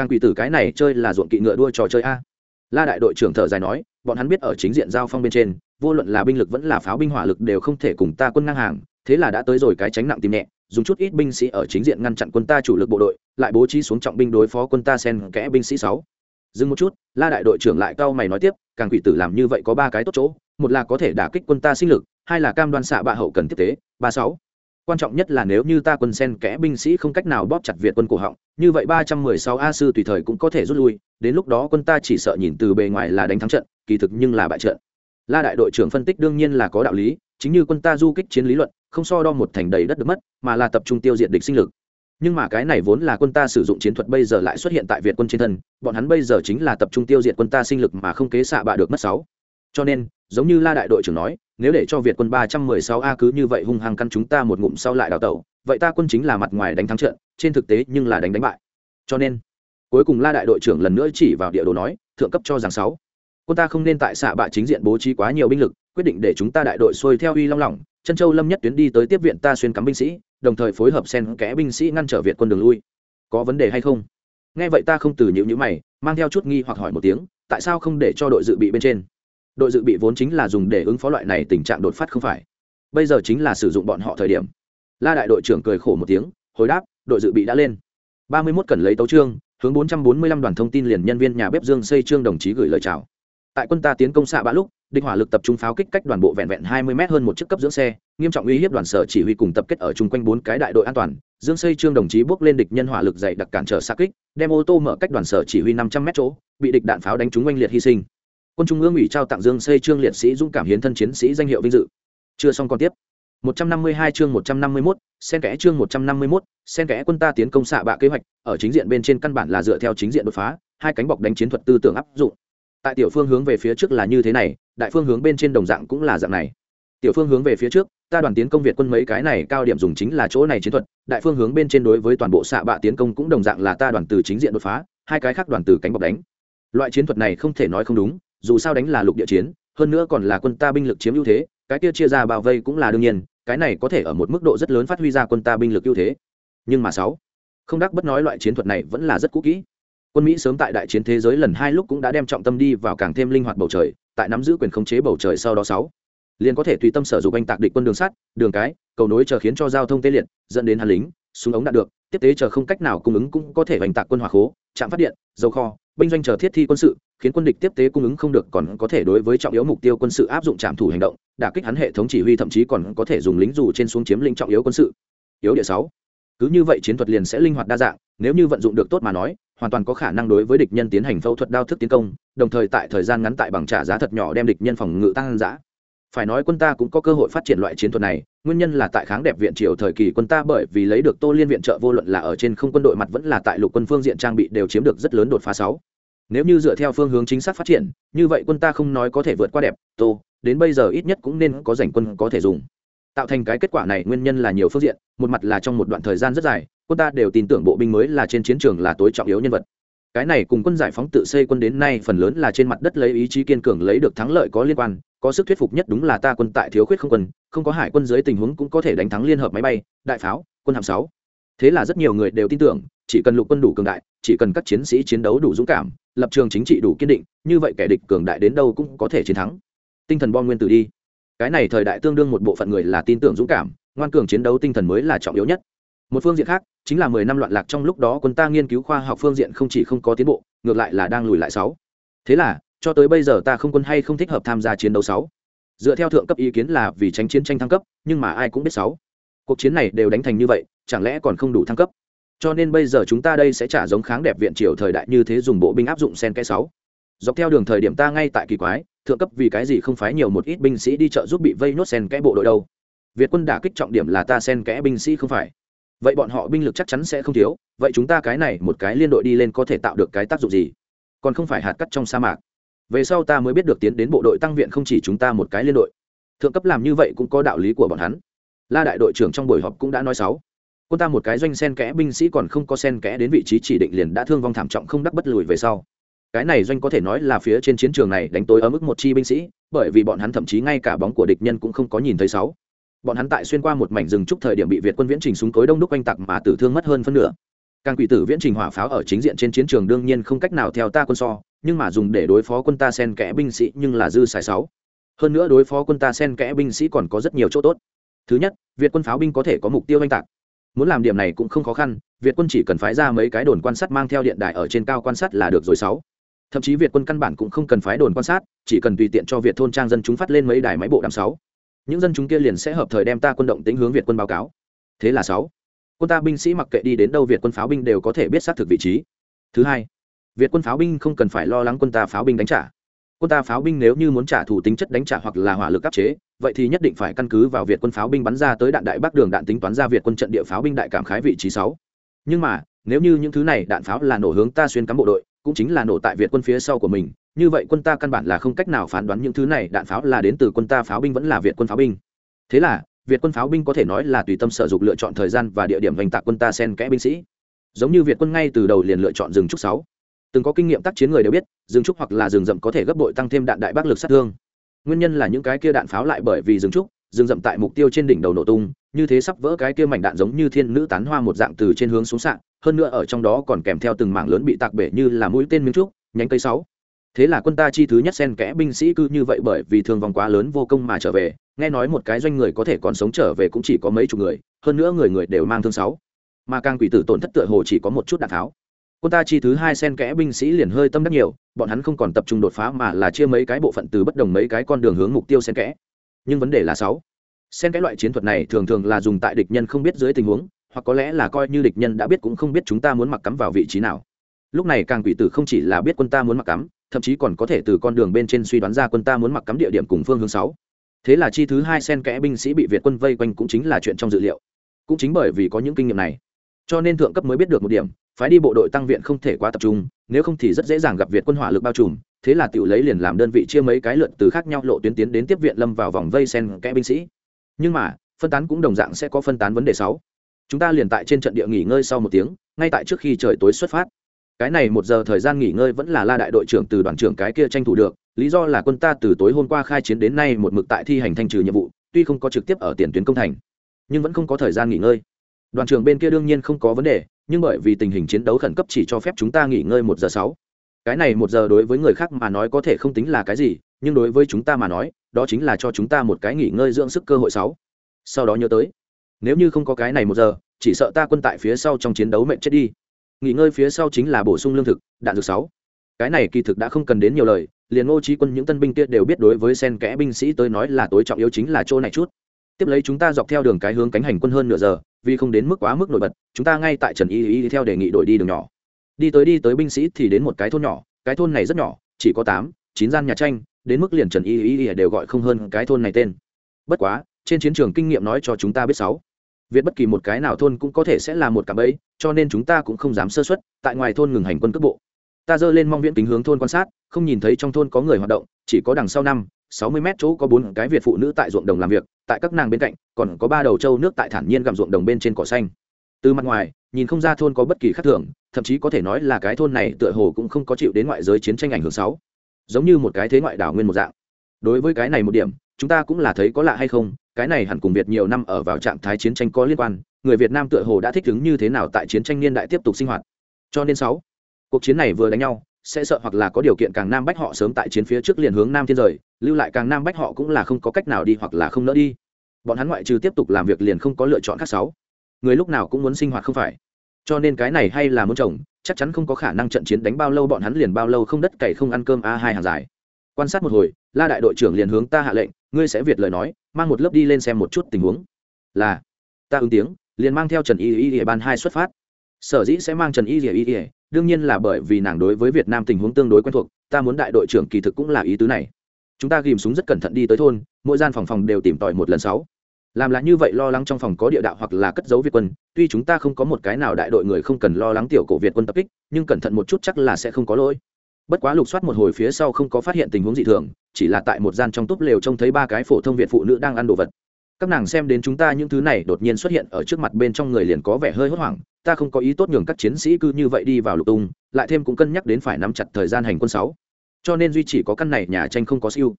càng quỷ tử cái này chơi là ruộng kỵ ngựa đua trò chơi a. La đại đội trưởng thở dài nói, bọn hắn biết ở chính diện giao phong bên trên, vô luận là binh lực vẫn là pháo binh hỏa lực đều không thể cùng ta quân ngang hàng, thế là đã tới rồi cái tránh nặng tìm nhẹ, dùng chút ít binh sĩ ở chính diện ngăn chặn quân ta chủ lực bộ đội, lại bố trí xuống trọng binh đối phó quân ta sen kẽ binh sĩ sáu. Dừng một chút, la đại đội trưởng lại cau mày nói tiếp, càng quỷ tử làm như vậy có ba cái tốt chỗ, một là có thể đả kích quân ta sinh lực, hai là cam đoan xạ bạ hậu cần tiếp tế, ba sáu quan trọng nhất là nếu như ta quân sen kẽ binh sĩ không cách nào bóp chặt việt quân cổ họng, như vậy ba trăm mười sáu a sư tùy thời cũng có thể rút lui, đến lúc đó quân ta chỉ sợ nhìn từ bề ngoài là đánh thắng trận, kỳ thực nhưng là bại trận. La đại đội trưởng phân tích đương nhiên là có đạo lý, chính như quân ta du kích chiến lý luận, không so đo một thành đầy đất được mất, mà là tập trung tiêu diệt địch sinh lực. Nhưng mà cái này vốn là quân ta sử dụng chiến thuật bây giờ lại xuất hiện tại việt quân trên thân, bọn hắn bây giờ chính là tập trung tiêu diệt quân ta sinh lực mà không kế xạ bạ được mất sáu. Cho nên, giống như la đại đội trưởng nói nếu để cho việt quân ba trăm mười sáu a cứ như vậy hung hăng căn chúng ta một ngụm sau lại đào tẩu, vậy ta quân chính là mặt ngoài đánh thắng trận, trên thực tế nhưng là đánh đánh bại. Cho nên, cuối cùng la đại đội trưởng lần nữa chỉ vào địa đồ nói, thượng cấp cho rằng sáu. Quân ta không nên tại xạ bạ chính diện bố trí quá nhiều binh lực, quyết định để chúng ta đại đội xuôi theo uy long lỏng chân châu lâm nhất tuyến đi tới tiếp viện ta xuyên cắm binh sĩ, đồng thời phối hợp xen kẽ binh sĩ ngăn trở việt quân đường lui. Có vấn đề hay không? Nghe vậy ta không từ nhịu nhữ mày, mang theo chút nghi hoặc hỏi một tiếng, tại sao không để cho đội dự bị bên trên? Đội dự bị vốn chính là dùng để ứng phó loại này tình trạng đột phát không phải. Bây giờ chính là sử dụng bọn họ thời điểm. La đại đội trưởng cười khổ một tiếng, hồi đáp, đội dự bị đã lên. Ba mươi mốt cần lấy tấu trương hướng bốn trăm bốn mươi lăm đoàn thông tin liền nhân viên nhà bếp dương xây trương đồng chí gửi lời chào. Tại quân ta tiến công xạ bã lúc, địch hỏa lực tập trung pháo kích cách đoàn bộ vẹn vẹn hai mươi m hơn một chiếc cấp dưỡng xe, nghiêm trọng uy hiếp đoàn sở chỉ huy cùng tập kết ở chung quanh bốn cái đại đội an toàn. Dương xây trương đồng chí bước lên địch nhân hỏa lực dày đặc cản trở xa kích, đem ô tô mở cách đoàn sở chỉ huy năm trăm m chỗ, bị địch đạn pháo đánh trúng oanh liệt hy sinh quân trung ương ủy trao tặng dương xây trương liệt sĩ dũng cảm hiến thân chiến sĩ danh hiệu vinh dự chưa xong còn tiếp 152 chương 151, sen kẽ chương 151, sen kẽ quân ta tiến công xạ bạ kế hoạch, ở chính diện bên trên căn bản là dựa theo chính diện đột phá, hai cánh bọc đánh chiến thuật tư tưởng áp dụng. Tại tiểu phương hướng về phía trước là như thế này, đại phương hướng bên trên đồng dạng cũng là dạng này. Tiểu phương hướng về phía trước, ta đoàn tiến công Việt quân mấy cái này cao điểm dùng chính là chỗ này chiến thuật, đại phương hướng bên trên đối với toàn bộ xạ bạ tiến công cũng đồng dạng là ta đoàn từ chính diện đột phá, hai cái khác đoàn từ cánh bọc đánh. Loại chiến thuật này không thể nói không đúng, dù sao đánh là lục địa chiến, hơn nữa còn là quân ta binh lực chiếm ưu thế, cái kia chia ra bao vây cũng là đương nhiên, cái này có thể ở một mức độ rất lớn phát huy ra quân ta binh lực ưu thế. Nhưng mà sáu không đắc bất nói loại chiến thuật này vẫn là rất cũ kỹ. Quân mỹ sớm tại đại chiến thế giới lần hai lúc cũng đã đem trọng tâm đi vào càng thêm linh hoạt bầu trời tại nắm giữ quyền khống chế bầu trời sau đó sáu liền có thể tùy tâm sở dụng anh tạc địch quân đường sắt đường cái cầu nối chờ khiến cho giao thông tê liệt dẫn đến hàn lính súng ống đạt được tiếp tế chờ không cách nào cung ứng cũng có thể hoành tạc quân hỏa khố trạm phát điện dầu kho binh doanh chờ thiết thi quân sự, khiến quân địch tiếp tế cung ứng không được còn có thể đối với trọng yếu mục tiêu quân sự áp dụng trạm thủ hành động, đả kích hắn hệ thống chỉ huy thậm chí còn có thể dùng lính dù trên xuống chiếm lĩnh trọng yếu quân sự. Yếu địa sáu. Cứ như vậy chiến thuật liền sẽ linh hoạt đa dạng, nếu như vận dụng được tốt mà nói, hoàn toàn có khả năng đối với địch nhân tiến hành phẫu thuật đao thức tiến công, đồng thời tại thời gian ngắn tại bằng trả giá thật nhỏ đem địch nhân phòng ngự tăng giã phải nói quân ta cũng có cơ hội phát triển loại chiến thuật này, nguyên nhân là tại kháng đẹp viện triều thời kỳ quân ta bởi vì lấy được tô liên viện trợ vô luận là ở trên không quân đội mặt vẫn là tại lục quân phương diện trang bị đều chiếm được rất lớn đột phá sáu. Nếu như dựa theo phương hướng chính xác phát triển, như vậy quân ta không nói có thể vượt qua đẹp, tô, đến bây giờ ít nhất cũng nên có giành quân có thể dùng. Tạo thành cái kết quả này nguyên nhân là nhiều phương diện, một mặt là trong một đoạn thời gian rất dài, quân ta đều tin tưởng bộ binh mới là trên chiến trường là tối trọng yếu nhân vật cái này cùng quân giải phóng tự xây quân đến nay phần lớn là trên mặt đất lấy ý chí kiên cường lấy được thắng lợi có liên quan, có sức thuyết phục nhất đúng là ta quân tại thiếu khuyết không quân, không có hải quân dưới tình huống cũng có thể đánh thắng liên hợp máy bay, đại pháo, quân hạm sáu. Thế là rất nhiều người đều tin tưởng, chỉ cần lục quân đủ cường đại, chỉ cần các chiến sĩ chiến đấu đủ dũng cảm, lập trường chính trị đủ kiên định, như vậy kẻ địch cường đại đến đâu cũng có thể chiến thắng. Tinh thần bom nguyên tử đi. Cái này thời đại tương đương một bộ phận người là tin tưởng dũng cảm, ngoan cường chiến đấu tinh thần mới là trọng yếu nhất một phương diện khác, chính là mười năm loạn lạc trong lúc đó quân ta nghiên cứu khoa học phương diện không chỉ không có tiến bộ, ngược lại là đang lùi lại sáu. Thế là, cho tới bây giờ ta không quân hay không thích hợp tham gia chiến đấu sáu. Dựa theo thượng cấp ý kiến là vì tránh chiến tranh thăng cấp, nhưng mà ai cũng biết sáu. Cuộc chiến này đều đánh thành như vậy, chẳng lẽ còn không đủ thăng cấp? Cho nên bây giờ chúng ta đây sẽ trả giống kháng đẹp viện triều thời đại như thế dùng bộ binh áp dụng sen cái sáu. Dọc theo đường thời điểm ta ngay tại kỳ quái, thượng cấp vì cái gì không phái nhiều một ít binh sĩ đi chợ giúp bị vây nốt sen kẽ bộ đội đâu? Việt quân đả kích trọng điểm là ta sen kẽ binh sĩ không phải vậy bọn họ binh lực chắc chắn sẽ không thiếu, vậy chúng ta cái này một cái liên đội đi lên có thể tạo được cái tác dụng gì? Còn không phải hạt cắt trong sa mạc. Về sau ta mới biết được tiến đến bộ đội tăng viện không chỉ chúng ta một cái liên đội. Thượng cấp làm như vậy cũng có đạo lý của bọn hắn. La đại đội trưởng trong buổi họp cũng đã nói sáu. Quân ta một cái doanh sen kẽ, binh sĩ còn không có sen kẽ đến vị trí chỉ định liền đã thương vong thảm trọng không đắc bất lùi về sau. Cái này doanh có thể nói là phía trên chiến trường này đánh tối ở mức một chi binh sĩ, bởi vì bọn hắn thậm chí ngay cả bóng của địch nhân cũng không có nhìn thấy sáu bọn hắn tại xuyên qua một mảnh rừng trúc thời điểm bị việt quân viễn trình súng cối đông đúc oanh tặc mà tử thương mất hơn phân nửa. Càng quỷ tử viễn trình hỏa pháo ở chính diện trên chiến trường đương nhiên không cách nào theo ta quân so, nhưng mà dùng để đối phó quân ta sen kẽ binh sĩ nhưng là dư xài sáu. Hơn nữa đối phó quân ta sen kẽ binh sĩ còn có rất nhiều chỗ tốt. Thứ nhất, việt quân pháo binh có thể có mục tiêu oanh tạc. Muốn làm điểm này cũng không khó khăn, việt quân chỉ cần phái ra mấy cái đồn quan sát mang theo điện đài ở trên cao quan sát là được rồi sáu. Thậm chí việt quân căn bản cũng không cần phái đồn quan sát, chỉ cần tùy tiện cho việt thôn trang dân chúng phát lên mấy đài máy bộ đàm sáu những dân chúng kia liền sẽ hợp thời đem ta quân động tính hướng việt quân báo cáo. Thế là sáu. Quân ta binh sĩ mặc kệ đi đến đâu việt quân pháo binh đều có thể biết xác thực vị trí. Thứ hai, việt quân pháo binh không cần phải lo lắng quân ta pháo binh đánh trả. Quân ta pháo binh nếu như muốn trả thù tính chất đánh trả hoặc là hỏa lực áp chế, vậy thì nhất định phải căn cứ vào việt quân pháo binh bắn ra tới đạn đại bắc đường đạn tính toán ra việt quân trận địa pháo binh đại cảm khái vị trí sáu. Nhưng mà, nếu như những thứ này đạn pháo là nổ hướng ta xuyên cắm bộ đội, cũng chính là nổ tại việt quân phía sau của mình như vậy quân ta căn bản là không cách nào phán đoán những thứ này, đạn pháo là đến từ quân ta pháo binh vẫn là việt quân pháo binh. Thế là, việt quân pháo binh có thể nói là tùy tâm sở dục lựa chọn thời gian và địa điểm vành tạc quân ta sen kẽ binh sĩ. Giống như việt quân ngay từ đầu liền lựa chọn rừng trúc sáu. Từng có kinh nghiệm tác chiến người đều biết, rừng trúc hoặc là rừng rậm có thể gấp bội tăng thêm đạn đại bác lực sát thương. Nguyên nhân là những cái kia đạn pháo lại bởi vì rừng trúc, rừng rậm tại mục tiêu trên đỉnh đầu nổ tung, như thế sắp vỡ cái kia mảnh đạn giống như thiên nữ tán hoa một dạng từ trên hướng xuống sạn, hơn nữa ở trong đó còn kèm theo từng mảng lớn bị tạc bể như là mũi tên miếng trúc, nhánh cây sáu thế là quân ta chi thứ nhất xen kẽ binh sĩ cứ như vậy bởi vì thương vong quá lớn vô công mà trở về. Nghe nói một cái doanh người có thể còn sống trở về cũng chỉ có mấy chục người, hơn nữa người người đều mang thương sáu. Mà càng quỷ tử tổn thất tựa hồ chỉ có một chút đạn tháo. Quân ta chi thứ hai xen kẽ binh sĩ liền hơi tâm đắc nhiều, bọn hắn không còn tập trung đột phá mà là chia mấy cái bộ phận từ bất đồng mấy cái con đường hướng mục tiêu xen kẽ. Nhưng vấn đề là sáu. Xen kẽ loại chiến thuật này thường thường là dùng tại địch nhân không biết dưới tình huống, hoặc có lẽ là coi như địch nhân đã biết cũng không biết chúng ta muốn mặc cắm vào vị trí nào. Lúc này càng quỷ tử không chỉ là biết quân ta muốn mặc cắm thậm chí còn có thể từ con đường bên trên suy đoán ra quân ta muốn mặc cắm địa điểm cùng phương hướng sáu. Thế là chi thứ hai sen kẽ binh sĩ bị việt quân vây quanh cũng chính là chuyện trong dự liệu. Cũng chính bởi vì có những kinh nghiệm này, cho nên thượng cấp mới biết được một điểm, phái đi bộ đội tăng viện không thể quá tập trung, nếu không thì rất dễ dàng gặp việt quân hỏa lực bao trùm, thế là tiểu lấy liền làm đơn vị chia mấy cái lượt từ khác nhau lộ tuyến tiến đến tiếp viện lâm vào vòng vây sen kẽ binh sĩ. Nhưng mà, phân tán cũng đồng dạng sẽ có phân tán vấn đề sáu. Chúng ta liền tại trên trận địa nghỉ ngơi sau một tiếng, ngay tại trước khi trời tối xuất phát cái này một giờ thời gian nghỉ ngơi vẫn là la đại đội trưởng từ đoàn trưởng cái kia tranh thủ được, lý do là quân ta từ tối hôm qua khai chiến đến nay một mực tại thi hành thanh trừ nhiệm vụ, tuy không có trực tiếp ở tiền tuyến công thành, nhưng vẫn không có thời gian nghỉ ngơi. Đoàn trưởng bên kia đương nhiên không có vấn đề, nhưng bởi vì tình hình chiến đấu khẩn cấp chỉ cho phép chúng ta nghỉ ngơi một giờ sáu. Cái này một giờ đối với người khác mà nói có thể không tính là cái gì, nhưng đối với chúng ta mà nói, đó chính là cho chúng ta một cái nghỉ ngơi dưỡng sức cơ hội sáu. Sau đó nhớ tới, nếu như không có cái này một giờ, chỉ sợ ta quân tại phía sau trong chiến đấu mệnh chết đi nghỉ ngơi phía sau chính là bổ sung lương thực, đạn dược sáu. Cái này kỳ thực đã không cần đến nhiều lời, liền ngô trí quân những tân binh kia đều biết đối với sen kẽ binh sĩ tới nói là tối trọng yếu chính là chỗ này chút. Tiếp lấy chúng ta dọc theo đường cái hướng cánh hành quân hơn nửa giờ, vì không đến mức quá mức nổi bật, chúng ta ngay tại trần y y theo đề nghị đổi đi đường nhỏ. Đi tới đi tới binh sĩ thì đến một cái thôn nhỏ, cái thôn này rất nhỏ, chỉ có tám, chín gian nhà tranh, đến mức liền trần y y đều gọi không hơn cái thôn này tên. Bất quá, trên chiến trường kinh nghiệm nói cho chúng ta biết sáu việt bất kỳ một cái nào thôn cũng có thể sẽ là một cạm bẫy, cho nên chúng ta cũng không dám sơ xuất tại ngoài thôn ngừng hành quân cước bộ. Ta dơ lên mong viễn kính hướng thôn quan sát, không nhìn thấy trong thôn có người hoạt động, chỉ có đằng sau năm, sáu mươi mét chỗ có bốn cái việt phụ nữ tại ruộng đồng làm việc, tại các nàng bên cạnh, còn có ba đầu trâu nước tại thản nhiên gặm ruộng đồng bên trên cỏ xanh. Từ mặt ngoài, nhìn không ra thôn có bất kỳ khác thường, thậm chí có thể nói là cái thôn này tựa hồ cũng không có chịu đến ngoại giới chiến tranh ảnh hưởng sáu giống như một cái thế ngoại đảo nguyên một dạng. Đối với cái này một điểm, chúng ta cũng là thấy có lạ hay không cái này hẳn cùng việt nhiều năm ở vào trạng thái chiến tranh có liên quan, người việt nam tựa hồ đã thích ứng như thế nào tại chiến tranh niên đại tiếp tục sinh hoạt. Cho nên sáu, cuộc chiến này vừa đánh nhau, sẽ sợ hoặc là có điều kiện càng nam bách họ sớm tại chiến phía trước liền hướng nam thiên rời, lưu lại càng nam bách họ cũng là không có cách nào đi hoặc là không nỡ đi. Bọn hắn ngoại trừ tiếp tục làm việc liền không có lựa chọn khác sáu. Người lúc nào cũng muốn sinh hoạt không phải. Cho nên cái này hay là muốn chồng chắc chắn không có khả năng trận chiến đánh bao lâu bọn hắn liền bao lâu không đất cày không ăn cơm a hai hàng dài. Quan sát một hồi la đại đội trưởng liền hướng ta hạ lệnh, ngươi sẽ việt lời nói, mang một lớp đi lên xem một chút tình huống. Là, ta ứng tiếng, liền mang theo trần y y y ban hai xuất phát. Sở dĩ sẽ mang trần y y y đương nhiên là bởi vì nàng đối với việt nam tình huống tương đối quen thuộc, ta muốn đại đội trưởng kỳ thực cũng là ý tứ này. Chúng ta ghìm súng rất cẩn thận đi tới thôn, mỗi gian phòng phòng đều tìm tòi một lần sáu. Làm là như vậy lo lắng trong phòng có địa đạo hoặc là cất giấu việt quân, tuy chúng ta không có một cái nào đại đội người không cần lo lắng tiểu cổ việt quân tập kích, nhưng cẩn thận một chút chắc là sẽ không có lỗi bất quá lục soát một hồi phía sau không có phát hiện tình huống dị thường, chỉ là tại một gian trong túp lều trông thấy ba cái phổ thông việt phụ nữ đang ăn đồ vật. Các nàng xem đến chúng ta những thứ này đột nhiên xuất hiện ở trước mặt bên trong người liền có vẻ hơi hốt hoảng, ta không có ý tốt nhường các chiến sĩ cứ như vậy đi vào lục tung, lại thêm cũng cân nhắc đến phải nắm chặt thời gian hành quân sáu. Cho nên duy chỉ có căn này nhà tranh không có siêu.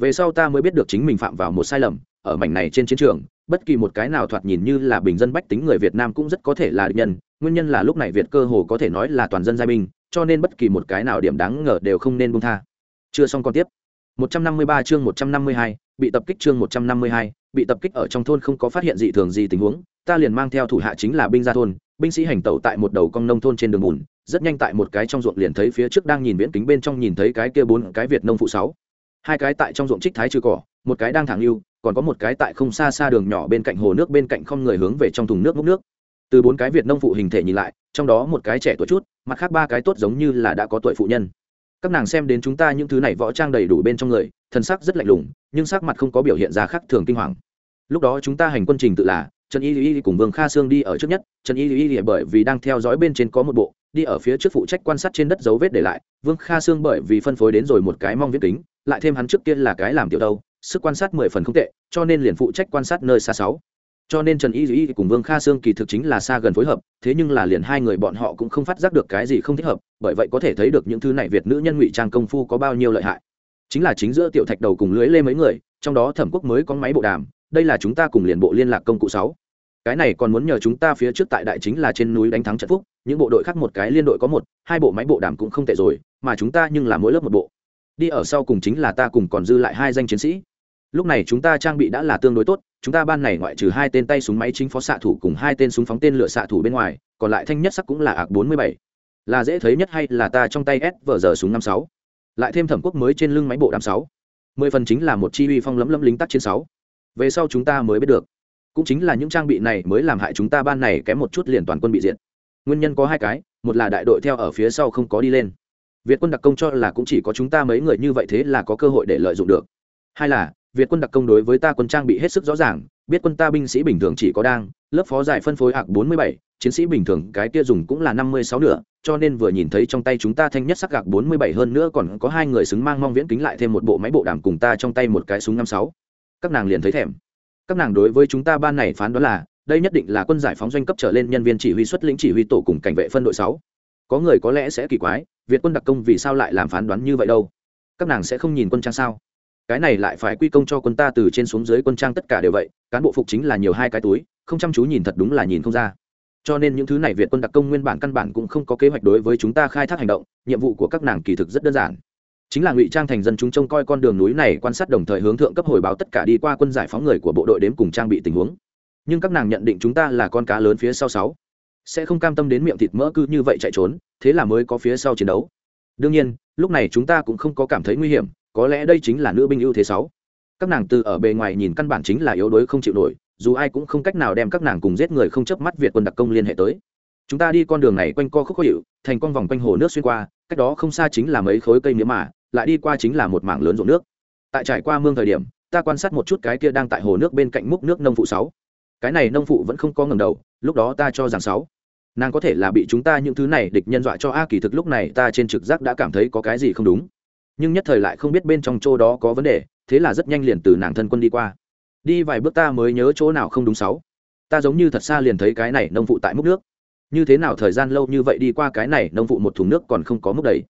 Về sau ta mới biết được chính mình phạm vào một sai lầm, ở mảnh này trên chiến trường, bất kỳ một cái nào thoạt nhìn như là bình dân bách tính người việt nam cũng rất có thể là địch nhân, nguyên nhân là lúc này việt cơ hồ có thể nói là toàn dân giai binh cho nên bất kỳ một cái nào điểm đáng ngờ đều không nên buông tha. Chưa xong còn tiếp. 153 chương 152, bị tập kích chương 152, bị tập kích ở trong thôn không có phát hiện dị thường gì tình huống ta liền mang theo thủ hạ chính là binh gia thôn binh sĩ hành tẩu tại một đầu con nông thôn trên đường bùn rất nhanh tại một cái trong ruộng liền thấy phía trước đang nhìn viễn kính bên trong nhìn thấy cái kia bốn cái việt nông phụ sáu. Hai cái tại trong ruộng trích thái trừ cỏ một cái đang thẳng lưu còn có một cái tại không xa xa đường nhỏ bên cạnh hồ nước bên cạnh không người hướng về trong thùng nước múc nước từ bốn cái việt nông phụ hình thể nhìn lại, trong đó một cái trẻ tuổi chút, mặt khác ba cái tốt giống như là đã có tuổi phụ nhân. Các nàng xem đến chúng ta những thứ này võ trang đầy đủ bên trong người thân sắc rất lạnh lùng, nhưng sắc mặt không có biểu hiện ra khác thường kinh hoàng. Lúc đó chúng ta hành quân trình tự là, trần y y cùng vương kha sương đi ở trước nhất, trần y y bởi vì đang theo dõi bên trên có một bộ, đi ở phía trước phụ trách quan sát trên đất dấu vết để lại, vương kha sương bởi vì phân phối đến rồi một cái mong viết kính, lại thêm hắn trước kia là cái làm tiểu đâu sức quan sát mười phần không tệ, cho nên liền phụ trách quan sát nơi xa sáu cho nên trần y Dĩ cùng vương kha sương kỳ thực chính là xa gần phối hợp, thế nhưng là liền hai người bọn họ cũng không phát giác được cái gì không thích hợp, bởi vậy có thể thấy được những thứ này việt nữ nhân ngụy trang công phu có bao nhiêu lợi hại. Chính là chính giữa tiểu thạch đầu cùng lưới lê mấy người, trong đó thẩm quốc mới có máy bộ đàm, đây là chúng ta cùng liền bộ liên lạc công cụ sáu. Cái này còn muốn nhờ chúng ta phía trước tại đại chính là trên núi đánh thắng trận phúc, những bộ đội khác một cái liên đội có một, hai bộ máy bộ đàm cũng không tệ rồi, mà chúng ta nhưng là mỗi lớp một bộ. Đi ở sau cùng chính là ta cùng còn dư lại hai danh chiến sĩ. Lúc này chúng ta trang bị đã là tương đối tốt chúng ta ban này ngoại trừ hai tên tay súng máy chính phó xạ thủ cùng hai tên súng phóng tên lửa xạ thủ bên ngoài, còn lại thanh nhất sắc cũng là ạc bốn mươi bảy. Là dễ thấy nhất hay là ta trong tay s vờ giờ súng năm sáu? Lại thêm thẩm quốc mới trên lưng máy bộ đám sáu. Mười phần chính là một chi uy phong lấm lấm lính tắc chiến sáu. Về sau chúng ta mới biết được. Cũng chính là những trang bị này mới làm hại chúng ta ban này kém một chút liền toàn quân bị diệt. Nguyên nhân có hai cái, một là đại đội theo ở phía sau không có đi lên. Việt quân đặc công cho là cũng chỉ có chúng ta mấy người như vậy thế là có cơ hội để lợi dụng được. Hai là việt quân đặc công đối với ta quân trang bị hết sức rõ ràng, biết quân ta binh sĩ bình thường chỉ có đang, lớp phó giải phân phối hạc bốn mươi bảy, chiến sĩ bình thường cái kia dùng cũng là năm mươi sáu nữa cho nên vừa nhìn thấy trong tay chúng ta thanh nhất sắc gạc bốn mươi bảy hơn nữa còn có hai người xứng mang mong viễn kính lại thêm một bộ máy bộ đàm cùng ta trong tay một cái súng năm sáu. Các nàng liền thấy thèm. Các nàng đối với chúng ta ban này phán đoán là, đây nhất định là quân giải phóng doanh cấp trở lên nhân viên chỉ huy xuất lĩnh chỉ huy tổ cùng cảnh vệ phân đội sáu. Có người có lẽ sẽ kỳ quái, việt quân đặc công vì sao lại làm phán đoán như vậy đâu? Các nàng sẽ không nhìn quân trang sao? Cái này lại phải quy công cho quân ta từ trên xuống dưới quân trang tất cả đều vậy, cán bộ phục chính là nhiều hai cái túi, không chăm chú nhìn thật đúng là nhìn không ra. Cho nên những thứ này việt quân đặc công nguyên bản căn bản cũng không có kế hoạch đối với chúng ta khai thác hành động, nhiệm vụ của các nàng kỳ thực rất đơn giản. Chính là ngụy trang thành dân chúng trông coi con đường núi này quan sát đồng thời hướng thượng cấp hồi báo tất cả đi qua quân giải phóng người của bộ đội đến cùng trang bị tình huống. Nhưng các nàng nhận định chúng ta là con cá lớn phía sau sáu. Sẽ không cam tâm đến miệng thịt mỡ cứ như vậy chạy trốn, thế là mới có phía sau chiến đấu. Đương nhiên, lúc này chúng ta cũng không có cảm thấy nguy hiểm có lẽ đây chính là nữ binh ưu thế sáu. Các nàng từ ở bề ngoài nhìn căn bản chính là yếu đuối không chịu nổi, dù ai cũng không cách nào đem các nàng cùng giết người không chớp mắt việt quân đặc công liên hệ tới. Chúng ta đi con đường này quanh co khúc khó hiệu thành con vòng quanh hồ nước xuyên qua, cách đó không xa chính là mấy khối cây mía mà, lại đi qua chính là một mảng lớn ruộng nước. Tại trải qua mương thời điểm, ta quan sát một chút cái kia đang tại hồ nước bên cạnh múc nước nông phụ sáu. Cái này nông phụ vẫn không có ngầm đầu, lúc đó ta cho rằng sáu. Nàng có thể là bị chúng ta những thứ này địch nhân dọa cho a kỳ thực lúc này ta trên trực giác đã cảm thấy có cái gì không đúng nhưng nhất thời lại không biết bên trong chỗ đó có vấn đề, thế là rất nhanh liền từ nàng thân quân đi qua. Đi vài bước ta mới nhớ chỗ nào không đúng sáu. Ta giống như thật xa liền thấy cái này nông phụ tại múc nước. Như thế nào thời gian lâu như vậy đi qua cái này nông phụ một thùng nước còn không có múc đầy.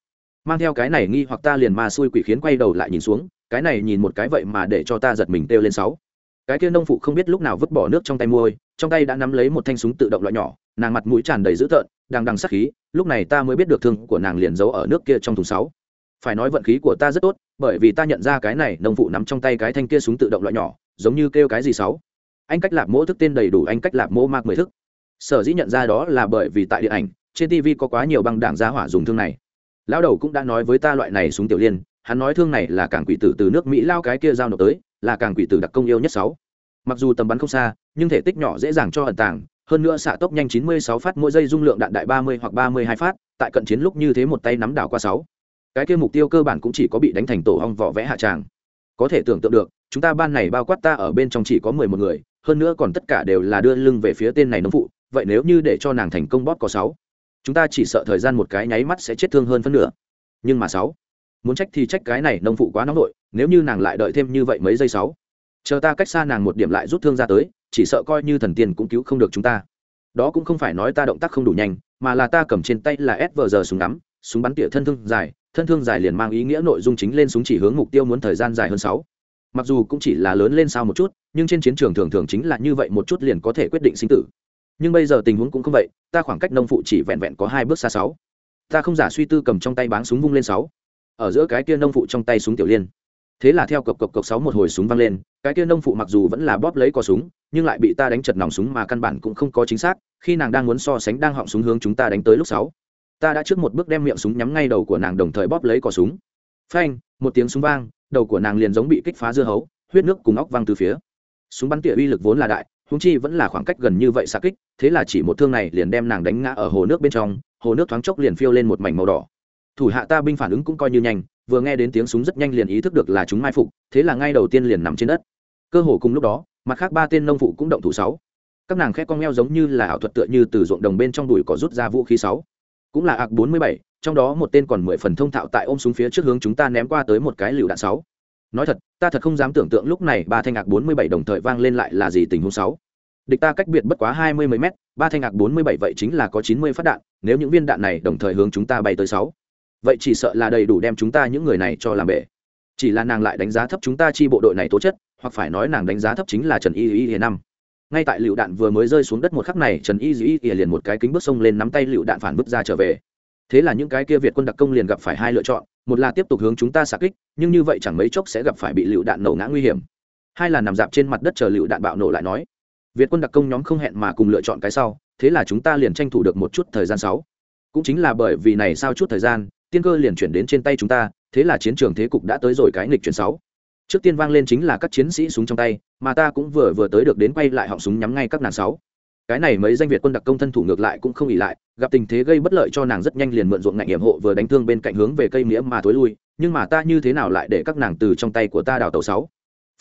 Mang theo cái này nghi hoặc ta liền ma xui quỷ khiến quay đầu lại nhìn xuống, cái này nhìn một cái vậy mà để cho ta giật mình têu lên sáu. Cái kia nông phụ không biết lúc nào vứt bỏ nước trong tay môi, trong tay đã nắm lấy một thanh súng tự động loại nhỏ, nàng mặt mũi tràn đầy dữ tợn đang đằng sắc khí, lúc này ta mới biết được thương của nàng liền giấu ở nước kia trong thùng sáu phải nói vận khí của ta rất tốt, bởi vì ta nhận ra cái này nông phụ nắm trong tay cái thanh kia súng tự động loại nhỏ, giống như kêu cái gì sáu. Anh cách lạp mỗ thức tên đầy đủ anh cách lạp mỗ mạc mười thức. Sở dĩ nhận ra đó là bởi vì tại điện ảnh, trên tv có quá nhiều băng đảng gia hỏa dùng thương này. Lão đầu cũng đã nói với ta loại này súng tiểu liên, hắn nói thương này là cảng quỷ tử từ nước mỹ lao cái kia giao nộp tới, là cảng quỷ tử đặc công yêu nhất sáu. Mặc dù tầm bắn không xa, nhưng thể tích nhỏ dễ dàng cho ẩn tàng, hơn nữa xạ tốc nhanh 96 phát, mỗi giây dung lượng đạn đại 30 hoặc 32 phát, tại cận chiến lúc như thế một tay nắm đảo qua sáu cái kia mục tiêu cơ bản cũng chỉ có bị đánh thành tổ ong vỏ vẽ hạ tràng. Có thể tưởng tượng được, chúng ta ban này bao quát ta ở bên trong chỉ có mười một người, hơn nữa còn tất cả đều là đưa lưng về phía tên này nông phụ, vậy nếu như để cho nàng thành công bóp có sáu, chúng ta chỉ sợ thời gian một cái nháy mắt sẽ chết thương hơn phân nửa. Nhưng mà sáu, muốn trách thì trách cái này nông phụ quá nóng nổi nếu như nàng lại đợi thêm như vậy mấy giây sáu, chờ ta cách xa nàng một điểm lại rút thương ra tới, chỉ sợ coi như thần tiên cũng cứu không được chúng ta. Đó cũng không phải nói ta động tác không đủ nhanh, mà là ta cầm trên tay là s vờ giờ súng ngắm súng bắn tỉa thân thương dài, thân thương dài liền mang ý nghĩa nội dung chính lên súng chỉ hướng mục tiêu muốn thời gian dài hơn sáu. Mặc dù cũng chỉ là lớn lên sao một chút, nhưng trên chiến trường thường thường chính là như vậy một chút liền có thể quyết định sinh tử. Nhưng bây giờ tình huống cũng không vậy, ta khoảng cách nông phụ chỉ vẹn vẹn có hai bước xa sáu. Ta không giả suy tư cầm trong tay báng súng vung lên sáu. Ở giữa cái kia nông phụ trong tay súng tiểu liên. Thế là theo cộc cộc cộc sáu một hồi súng văng lên, cái kia nông phụ mặc dù vẫn là bóp lấy cò súng, nhưng lại bị ta đánh chật nòng súng mà căn bản cũng không có chính xác, khi nàng đang muốn so sánh đang họng súng hướng chúng ta đánh tới lúc sáu ta đã trước một bước đem miệng súng nhắm ngay đầu của nàng đồng thời bóp lấy cò súng. Phanh, một tiếng súng vang, đầu của nàng liền giống bị kích phá dưa hấu, huyết nước cùng óc văng từ phía. Súng bắn tỉa uy lực vốn là đại húng chi vẫn là khoảng cách gần như vậy xa kích, thế là chỉ một thương này liền đem nàng đánh ngã ở hồ nước bên trong, hồ nước thoáng chốc liền phiêu lên một mảnh màu đỏ. Thủ hạ ta binh phản ứng cũng coi như nhanh, vừa nghe đến tiếng súng rất nhanh liền ý thức được là chúng mai phục, thế là ngay đầu tiên liền nằm trên đất. Cơ hồ cùng lúc đó, mặt khác ba tên nông phụ cũng động thủ sáu. Các nàng khét con meo giống như là ảo thuật tựa như từ ruộng đồng bên trong đùi có rút ra vũ khí sáu cũng là ạc bốn mươi bảy, trong đó một tên còn mười phần thông thạo tại ôm súng phía trước hướng chúng ta ném qua tới một cái lựu đạn sáu. Nói thật, ta thật không dám tưởng tượng lúc này ba thanh ạc bốn mươi bảy đồng thời vang lên lại là gì tình huống sáu. Địch ta cách biệt bất quá hai mươi mấy mét, ba thanh ạc bốn mươi bảy vậy chính là có chín mươi phát đạn, nếu những viên đạn này đồng thời hướng chúng ta bay tới sáu. Vậy chỉ sợ là đầy đủ đem chúng ta những người này cho làm bể. Chỉ là nàng lại đánh giá thấp chúng ta chi bộ đội này tố chất, hoặc phải nói nàng đánh giá thấp chính là trần y y năm ngay tại lựu đạn vừa mới rơi xuống đất một khắc này, trần y y liền một cái kính bước sông lên nắm tay lựu đạn phản bước ra trở về. Thế là những cái kia việt quân đặc công liền gặp phải hai lựa chọn, một là tiếp tục hướng chúng ta xạ kích, nhưng như vậy chẳng mấy chốc sẽ gặp phải bị lựu đạn nổ ngã nguy hiểm. Hai là nằm dạp trên mặt đất chờ lựu đạn bạo nổ lại nói. Việt quân đặc công nhóm không hẹn mà cùng lựa chọn cái sau, thế là chúng ta liền tranh thủ được một chút thời gian sáu. Cũng chính là bởi vì này sao chút thời gian, tiên cơ liền chuyển đến trên tay chúng ta, thế là chiến trường thế cục đã tới rồi cái nghịch chuyển sáu trước tiên vang lên chính là các chiến sĩ súng trong tay, mà ta cũng vừa vừa tới được đến quay lại họng súng nhắm ngay các nàng sáu. Cái này mấy danh việt quân đặc công thân thủ ngược lại cũng không ỉ lại, gặp tình thế gây bất lợi cho nàng rất nhanh liền mượn ruộng ngạnh hiểm hộ vừa đánh thương bên cạnh hướng về cây nghĩa mà thối lui, nhưng mà ta như thế nào lại để các nàng từ trong tay của ta đào tàu sáu?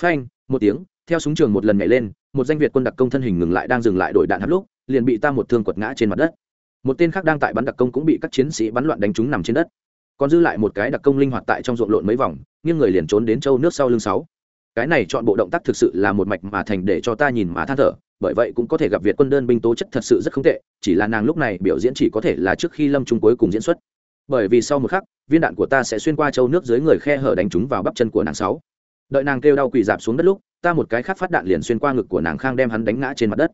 Phanh, một tiếng, theo súng trường một lần nhảy lên, một danh việt quân đặc công thân hình ngừng lại đang dừng lại đổi đạn hấp lúc, liền bị ta một thương quật ngã trên mặt đất. Một tên khác đang tại bắn đặc công cũng bị các chiến sĩ bắn loạn đánh trúng nằm trên đất còn dư lại một cái đặc công linh hoạt tại trong ruộng lộn mấy vòng, nghiêng người liền trốn đến châu nước sau lưng sáu. Cái này chọn bộ động tác thực sự là một mạch mà thành để cho ta nhìn mà than thở, bởi vậy cũng có thể gặp việt quân đơn binh tố chất thật sự rất không tệ, chỉ là nàng lúc này biểu diễn chỉ có thể là trước khi lâm trung cuối cùng diễn xuất. Bởi vì sau một khắc, viên đạn của ta sẽ xuyên qua châu nước dưới người khe hở đánh trúng vào bắp chân của nàng sáu. Đợi nàng kêu đau quỳ dạp xuống đất lúc, ta một cái khác phát đạn liền xuyên qua ngực của nàng khang đem hắn đánh ngã trên mặt đất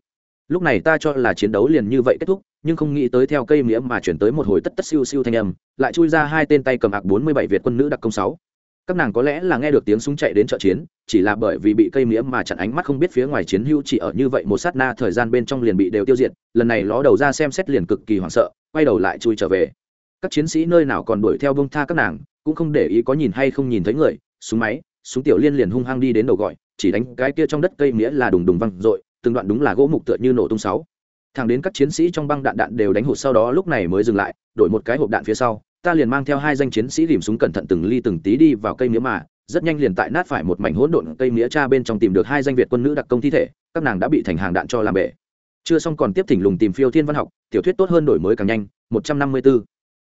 lúc này ta cho là chiến đấu liền như vậy kết thúc, nhưng không nghĩ tới theo cây nghĩa mà chuyển tới một hồi tất tất siêu siêu thanh âm, lại chui ra hai tên tay cầm ạc bốn mươi bảy việt quân nữ đặc công sáu. Các nàng có lẽ là nghe được tiếng súng chạy đến trợ chiến, chỉ là bởi vì bị cây nghĩa mà chặn ánh mắt không biết phía ngoài chiến hữu chỉ ở như vậy một sát na thời gian bên trong liền bị đều tiêu diệt, lần này ló đầu ra xem xét liền cực kỳ hoảng sợ, quay đầu lại chui trở về. Các chiến sĩ nơi nào còn đuổi theo bông tha các nàng, cũng không để ý có nhìn hay không nhìn thấy người, súng máy, súng tiểu liên liền hung hăng đi đến đầu gọi, chỉ đánh cái kia trong đất cây nghĩa là đùng đùng văng dội từng đoạn đúng là gỗ mục tựa như nổ tung sáu. Thẳng đến các chiến sĩ trong băng đạn đạn đều đánh hụt sau đó lúc này mới dừng lại, đổi một cái hộp đạn phía sau, ta liền mang theo hai danh chiến sĩ rìm súng cẩn thận từng ly từng tí đi vào cây mía mà, rất nhanh liền tại nát phải một mảnh hỗn độn cây mía cha bên trong tìm được hai danh việt quân nữ đặc công thi thể, các nàng đã bị thành hàng đạn cho làm bể. Chưa xong còn tiếp thỉnh lùng tìm phiêu thiên văn học, tiểu thuyết tốt hơn đổi mới càng nhanh 154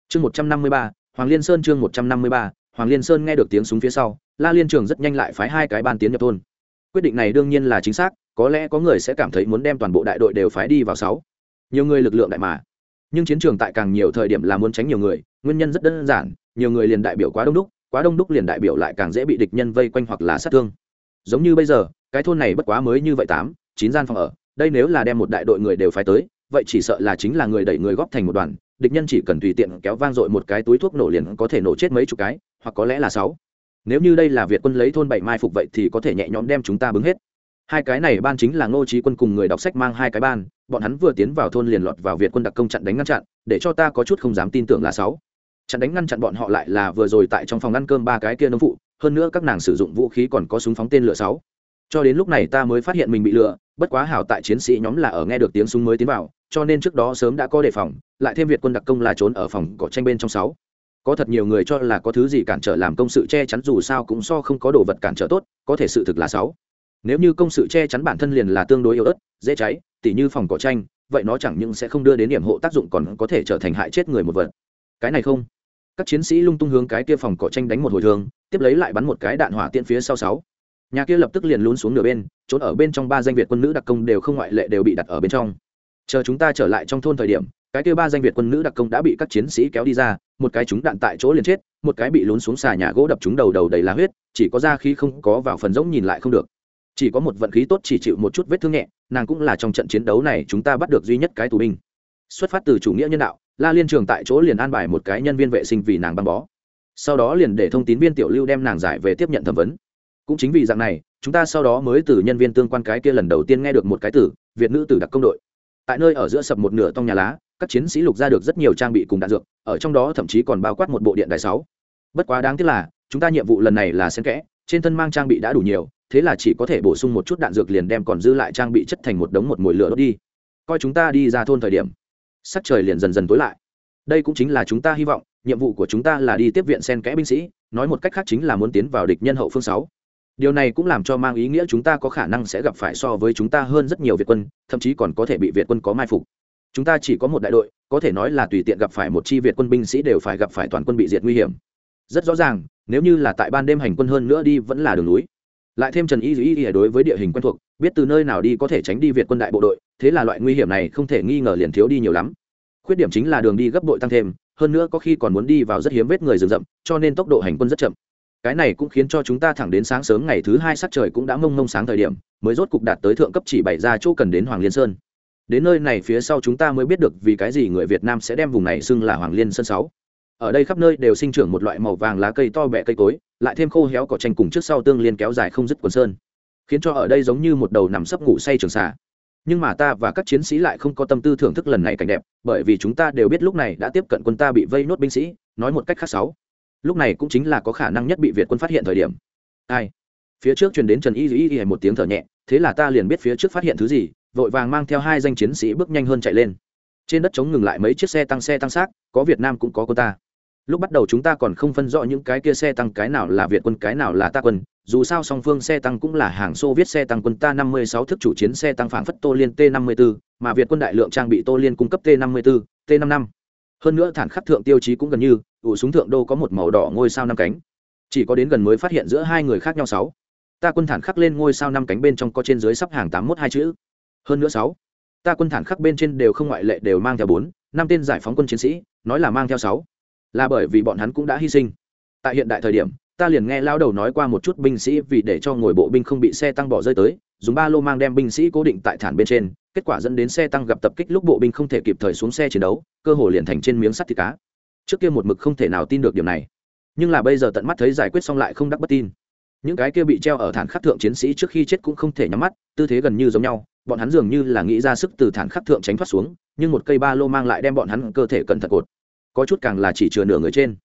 chương 153 hoàng liên sơn chương 153 hoàng liên sơn nghe được tiếng súng phía sau, la liên trường rất nhanh lại phái hai cái ban tiến nhập thôn. Quyết định này đương nhiên là chính xác có lẽ có người sẽ cảm thấy muốn đem toàn bộ đại đội đều phái đi vào sáu. Nhiều người lực lượng đại mà. Nhưng chiến trường tại càng nhiều thời điểm là muốn tránh nhiều người, nguyên nhân rất đơn giản, nhiều người liền đại biểu quá đông đúc, quá đông đúc liền đại biểu lại càng dễ bị địch nhân vây quanh hoặc là sát thương. Giống như bây giờ, cái thôn này bất quá mới như vậy tám, chín gian phòng ở, đây nếu là đem một đại đội người đều phái tới, vậy chỉ sợ là chính là người đẩy người góp thành một đoàn, địch nhân chỉ cần tùy tiện kéo vang dội một cái túi thuốc nổ liền có thể nổ chết mấy chục cái, hoặc có lẽ là sáu. Nếu như đây là việt quân lấy thôn bảy mai phục vậy thì có thể nhẹ nhõm đem chúng ta bứng hết hai cái này ban chính là ngô trí quân cùng người đọc sách mang hai cái ban, bọn hắn vừa tiến vào thôn liền lọt vào việt quân đặc công chặn đánh ngăn chặn, để cho ta có chút không dám tin tưởng là sáu. Chặn đánh ngăn chặn bọn họ lại là vừa rồi tại trong phòng ăn cơm ba cái kia nông phụ, hơn nữa các nàng sử dụng vũ khí còn có súng phóng tên lửa sáu. Cho đến lúc này ta mới phát hiện mình bị lừa, bất quá hảo tại chiến sĩ nhóm là ở nghe được tiếng súng mới tiến vào, cho nên trước đó sớm đã có đề phòng, lại thêm việt quân đặc công là trốn ở phòng cỏ tranh bên trong sáu. Có thật nhiều người cho là có thứ gì cản trở làm công sự che chắn dù sao cũng so không có đồ vật cản trở tốt, có thể sự thực là sáu nếu như công sự che chắn bản thân liền là tương đối yếu ớt, dễ cháy, tỉ như phòng cỏ tranh, vậy nó chẳng những sẽ không đưa đến điểm hộ tác dụng còn có thể trở thành hại chết người một vật. Cái này không. Các chiến sĩ lung tung hướng cái kia phòng cỏ tranh đánh một hồi thường tiếp lấy lại bắn một cái đạn hỏa tiễn phía sau sáu. Nhà kia lập tức liền lún xuống nửa bên, trốn ở bên trong ba danh việt quân nữ đặc công đều không ngoại lệ đều bị đặt ở bên trong. Chờ chúng ta trở lại trong thôn thời điểm, cái kia ba danh việt quân nữ đặc công đã bị các chiến sĩ kéo đi ra, một cái chúng đạn tại chỗ liền chết, một cái bị lún xuống xà nhà gỗ đập chúng đầu đầu đầy lá huyết, chỉ có ra khi không có vào phần rỗng nhìn lại không được chỉ có một vận khí tốt chỉ chịu một chút vết thương nhẹ, nàng cũng là trong trận chiến đấu này chúng ta bắt được duy nhất cái tù binh. Xuất phát từ chủ nghĩa nhân đạo, la liên trường tại chỗ liền an bài một cái nhân viên vệ sinh vì nàng băng bó. Sau đó liền để thông tín viên tiểu lưu đem nàng giải về tiếp nhận thẩm vấn. Cũng chính vì dạng này, chúng ta sau đó mới từ nhân viên tương quan cái kia lần đầu tiên nghe được một cái từ, việt nữ tử đặc công đội. Tại nơi ở giữa sập một nửa tông nhà lá, các chiến sĩ lục ra được rất nhiều trang bị cùng đạn dược, ở trong đó thậm chí còn bao quát một bộ điện đài sáu. Bất quá đáng tiếc là, chúng ta nhiệm vụ lần này là xen kẽ trên thân mang trang bị đã đủ nhiều, thế là chỉ có thể bổ sung một chút đạn dược liền đem còn dư lại trang bị chất thành một đống một mồi lửa đốt đi. Coi chúng ta đi ra thôn thời điểm, sắc trời liền dần dần tối lại. Đây cũng chính là chúng ta hy vọng, nhiệm vụ của chúng ta là đi tiếp viện sen kẽ binh sĩ, nói một cách khác chính là muốn tiến vào địch nhân hậu phương sáu. Điều này cũng làm cho mang ý nghĩa chúng ta có khả năng sẽ gặp phải so với chúng ta hơn rất nhiều việt quân, thậm chí còn có thể bị việt quân có mai phục. Chúng ta chỉ có một đại đội, có thể nói là tùy tiện gặp phải một chi việt quân binh sĩ đều phải gặp phải toàn quân bị diệt nguy hiểm. Rất rõ ràng nếu như là tại ban đêm hành quân hơn nữa đi vẫn là đường núi. Lại thêm trần y dĩ y đối với địa hình quen thuộc, biết từ nơi nào đi có thể tránh đi việt quân đại bộ đội, thế là loại nguy hiểm này không thể nghi ngờ liền thiếu đi nhiều lắm. Khuyết điểm chính là đường đi gấp đội tăng thêm, hơn nữa có khi còn muốn đi vào rất hiếm vết người rừng rậm, cho nên tốc độ hành quân rất chậm. Cái này cũng khiến cho chúng ta thẳng đến sáng sớm ngày thứ hai sắc trời cũng đã mông mông sáng thời điểm, mới rốt cục đạt tới thượng cấp chỉ bày ra chỗ cần đến hoàng liên sơn. Đến nơi này phía sau chúng ta mới biết được vì cái gì người việt nam sẽ đem vùng này xưng là hoàng liên sơn sáu ở đây khắp nơi đều sinh trưởng một loại màu vàng lá cây to bẹ cây cối, lại thêm khô héo cỏ tranh cùng trước sau tương liên kéo dài không dứt quần sơn. Khiến cho ở đây giống như một đầu nằm sấp ngủ say trường xà. Nhưng mà ta và các chiến sĩ lại không có tâm tư thưởng thức lần này cảnh đẹp, bởi vì chúng ta đều biết lúc này đã tiếp cận quân ta bị vây nốt binh sĩ, nói một cách khác sáu. Lúc này cũng chính là có khả năng nhất bị việt quân phát hiện thời điểm. Ai? Phía trước truyền đến trần y y y một tiếng thở nhẹ, thế là ta liền biết phía trước phát hiện thứ gì, vội vàng mang theo hai danh chiến sĩ bước nhanh hơn chạy lên trên đất chống ngừng lại mấy chiếc xe tăng xe tăng xác, có việt nam cũng có cô ta. Lúc bắt đầu chúng ta còn không phân rõ những cái kia xe tăng cái nào là việt quân, cái nào là ta quân. Dù sao song phương xe tăng cũng là hàng xô viết xe tăng quân ta 56 thức chủ chiến xe tăng phản phất tô liên t 54 mà việt quân đại lượng trang bị tô liên cung cấp t 54 t 55 hơn nữa thản khắc thượng tiêu chí cũng gần như, ủ súng thượng đô có một màu đỏ ngôi sao năm cánh. Chỉ có đến gần mới phát hiện giữa hai người khác nhau sáu. Ta quân thản khắc lên ngôi sao năm cánh bên trong có trên dưới sắp hàng tám mốt hai chữ. Hơn nữa sáu ta quân thản khắc bên trên đều không ngoại lệ đều mang theo bốn, năm tên giải phóng quân chiến sĩ, nói là mang theo sáu. Là bởi vì bọn hắn cũng đã hy sinh. Tại hiện đại thời điểm, ta liền nghe lao đầu nói qua một chút binh sĩ vì để cho ngồi bộ binh không bị xe tăng bỏ rơi tới, dùng ba lô mang đem binh sĩ cố định tại thản bên trên, kết quả dẫn đến xe tăng gặp tập kích lúc bộ binh không thể kịp thời xuống xe chiến đấu, cơ hồ liền thành trên miếng sắt thịt cá. Trước kia một mực không thể nào tin được điều này. Nhưng là bây giờ tận mắt thấy giải quyết xong lại không đắc bất tin. Những cái kia bị treo ở thản khắc thượng chiến sĩ trước khi chết cũng không thể nhắm mắt, tư thế gần như giống nhau bọn hắn dường như là nghĩ ra sức từ thản khắc thượng tránh thoát xuống, nhưng một cây ba lô mang lại đem bọn hắn cơ thể cẩn thận cột. Có chút càng là chỉ chừa nửa người trên.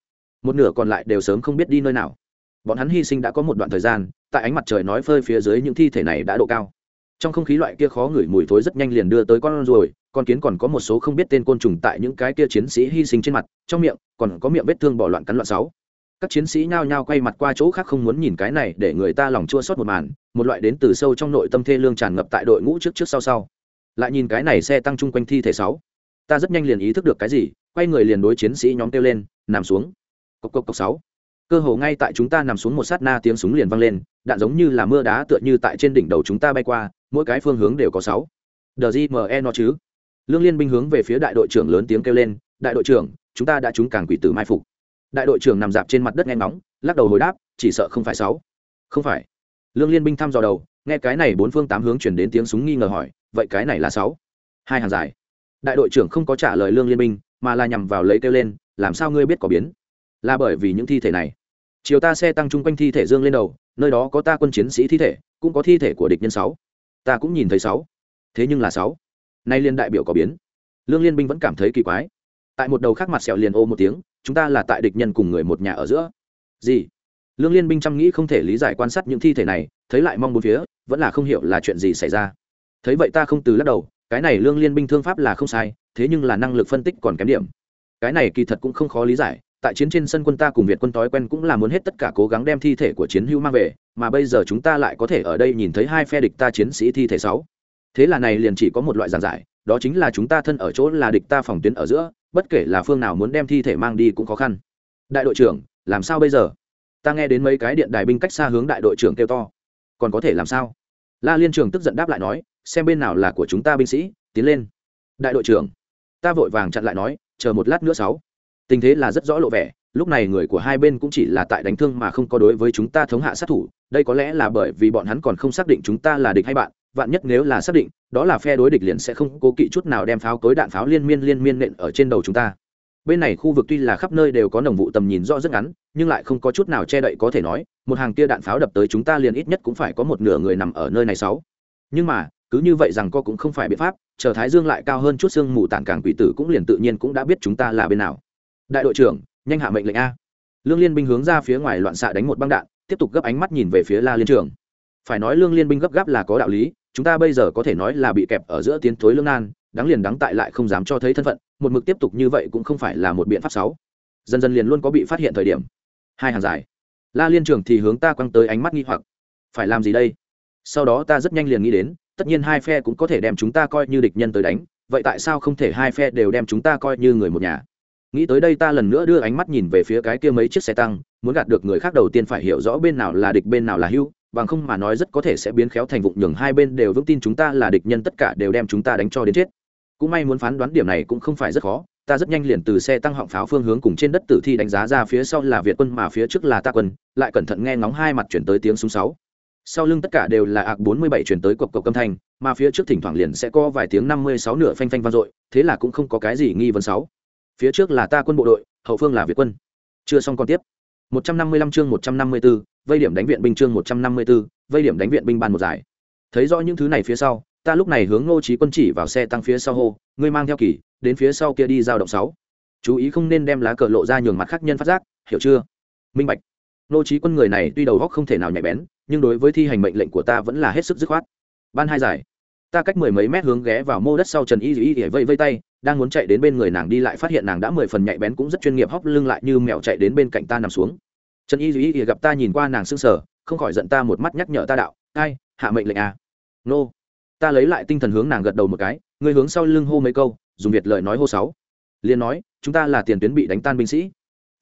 Một nửa còn lại đều sớm không biết đi nơi nào. Bọn hắn hy sinh đã có một đoạn thời gian, tại ánh mặt trời nói phơi phía dưới những thi thể này đã độ cao. Trong không khí loại kia khó ngửi mùi thối rất nhanh liền đưa tới con ruồi, con kiến còn có một số không biết tên côn trùng tại những cái kia chiến sĩ hy sinh trên mặt, trong miệng còn có miệng vết thương bỏ loạn cắn loạn sáu các chiến sĩ nhao nhao quay mặt qua chỗ khác không muốn nhìn cái này để người ta lòng chua xót một màn, một loại đến từ sâu trong nội tâm thê lương tràn ngập tại đội ngũ trước trước sau sau. Lại nhìn cái này xe tăng chung quanh thi thể sáu, ta rất nhanh liền ý thức được cái gì, quay người liền đối chiến sĩ nhóm kêu lên, nằm xuống. Cộc cộc cộc sáu. Cơ hồ ngay tại chúng ta nằm xuống một sát na tiếng súng liền vang lên, đạn giống như là mưa đá tựa như tại trên đỉnh đầu chúng ta bay qua, mỗi cái phương hướng đều có sáu. Đờ me nó chứ? Lương liên binh hướng về phía đại đội trưởng lớn tiếng kêu lên, đại đội trưởng, chúng ta đã trúng càng quỷ tử mai phục đại đội trưởng nằm dạp trên mặt đất nghe ngóng, lắc đầu hồi đáp, chỉ sợ không phải sáu. Không phải. Lương liên binh thăm dò đầu, nghe cái này bốn phương tám hướng chuyển đến tiếng súng nghi ngờ hỏi, vậy cái này là sáu? Hai hàng dài. Đại đội trưởng không có trả lời lương liên binh, mà là nhằm vào lấy kêu lên, làm sao ngươi biết có biến? Là bởi vì những thi thể này. Chiều ta xe tăng chung quanh thi thể dương lên đầu, nơi đó có ta quân chiến sĩ thi thể, cũng có thi thể của địch nhân sáu. Ta cũng nhìn thấy sáu. Thế nhưng là sáu. Nay liên đại biểu có biến. Lương liên binh vẫn cảm thấy kỳ quái. Tại một đầu khác mặt sẹo liền ô một tiếng chúng ta là tại địch nhân cùng người một nhà ở giữa. Gì? Lương liên binh chăm nghĩ không thể lý giải quan sát những thi thể này, thấy lại mong bốn phía, vẫn là không hiểu là chuyện gì xảy ra. Thấy vậy ta không từ lắc đầu, cái này lương liên binh thương pháp là không sai, thế nhưng là năng lực phân tích còn kém điểm. Cái này kỳ thật cũng không khó lý giải, tại chiến trên sân quân ta cùng việt quân tối quen cũng là muốn hết tất cả cố gắng đem thi thể của chiến hữu mang về, mà bây giờ chúng ta lại có thể ở đây nhìn thấy hai phe địch ta chiến sĩ thi thể sáu. Thế là này liền chỉ có một loại giảng giải, đó chính là chúng ta thân ở chỗ là địch ta phòng tuyến ở giữa bất kể là phương nào muốn đem thi thể mang đi cũng khó khăn. Đại đội trưởng, làm sao bây giờ? Ta nghe đến mấy cái điện đài binh cách xa hướng đại đội trưởng kêu to. Còn có thể làm sao? La liên trường tức giận đáp lại nói, xem bên nào là của chúng ta binh sĩ, tiến lên. Đại đội trưởng, ta vội vàng chặn lại nói, chờ một lát nữa sáu. Tình thế là rất rõ lộ vẻ, lúc này người của hai bên cũng chỉ là tại đánh thương mà không có đối với chúng ta thống hạ sát thủ, đây có lẽ là bởi vì bọn hắn còn không xác định chúng ta là địch hay bạn vạn nhất nếu là xác định, đó là phe đối địch liền sẽ không cố kỵ chút nào đem pháo cối đạn pháo liên miên liên miên nện ở trên đầu chúng ta. Bên này khu vực tuy là khắp nơi đều có nồng vụ tầm nhìn rõ rất ngắn, nhưng lại không có chút nào che đậy có thể nói, một hàng tia đạn pháo đập tới chúng ta liền ít nhất cũng phải có một nửa người nằm ở nơi này sáu. Nhưng mà, cứ như vậy rằng co cũng không phải biện pháp, chờ thái dương lại cao hơn chút xương mù tản càng quỷ tử cũng liền tự nhiên cũng đã biết chúng ta là bên nào. Đại đội trưởng, nhanh hạ mệnh lệnh a. Lương liên binh hướng ra phía ngoài loạn xạ đánh một băng đạn, tiếp tục gấp ánh mắt nhìn về phía la liên trường phải nói lương liên binh gấp gáp là có đạo lý, chúng ta bây giờ có thể nói là bị kẹp ở giữa tiến thối lương nan, đáng liền đáng tại lại không dám cho thấy thân phận, một mực tiếp tục như vậy cũng không phải là một biện pháp xấu. Dần dần liền luôn có bị phát hiện thời điểm. Hai hàng dài. La liên trường thì hướng ta quăng tới ánh mắt nghi hoặc. Phải làm gì đây? Sau đó ta rất nhanh liền nghĩ đến, tất nhiên hai phe cũng có thể đem chúng ta coi như địch nhân tới đánh, vậy tại sao không thể hai phe đều đem chúng ta coi như người một nhà? Nghĩ tới đây ta lần nữa đưa ánh mắt nhìn về phía cái kia mấy chiếc xe tăng, muốn gạt được người khác đầu tiên phải hiểu rõ bên nào là địch bên nào là hưu bằng không mà nói rất có thể sẽ biến khéo thành vụng nhường hai bên đều vững tin chúng ta là địch nhân tất cả đều đem chúng ta đánh cho đến chết. Cũng may muốn phán đoán điểm này cũng không phải rất khó ta rất nhanh liền từ xe tăng họng pháo phương hướng cùng trên đất tử thi đánh giá ra phía sau là việt quân mà phía trước là ta quân lại cẩn thận nghe ngóng hai mặt chuyển tới tiếng súng sáu. Sau lưng tất cả đều là ạc bốn mươi bảy chuyển tới cộc cộc âm thanh mà phía trước thỉnh thoảng liền sẽ có vài tiếng năm mươi sáu nửa phanh phanh vang dội thế là cũng không có cái gì nghi vấn sáu. Phía trước là ta quân bộ đội hậu phương là việt quân. Chưa xong còn tiếp. 155 chương 154, vây điểm đánh viện binh chương 154, vây điểm đánh viện binh ban một giải. Thấy rõ những thứ này phía sau ta lúc này hướng ngô Chí quân chỉ vào xe tăng phía sau hô ngươi mang theo kỳ đến phía sau kia đi giao động sáu. Chú ý không nên đem lá cờ lộ ra nhường mặt khác nhân phát giác hiểu chưa? Minh bạch. Ngô Chí quân người này tuy đầu óc không thể nào nhạy bén nhưng đối với thi hành mệnh lệnh của ta vẫn là hết sức dứt khoát. Ban hai giải. Ta cách mười mấy mét hướng ghé vào mô đất sau trần y y y vây vây tay đang muốn chạy đến bên người nàng đi lại phát hiện nàng đã mười phần nhạy bén cũng rất chuyên nghiệp hóc lưng lại như mèo chạy đến bên cạnh ta nằm xuống trần y Duy y gặp ta nhìn qua nàng sưng sờ, không khỏi giận ta một mắt nhắc nhở ta đạo, ai, hạ mệnh lệnh à? Nô. Ta lấy lại tinh thần hướng nàng gật đầu một cái, người hướng sau lưng hô mấy câu, dùng việt lời nói hô sáu. Liền nói, chúng ta là tiền tuyến bị đánh tan binh sĩ.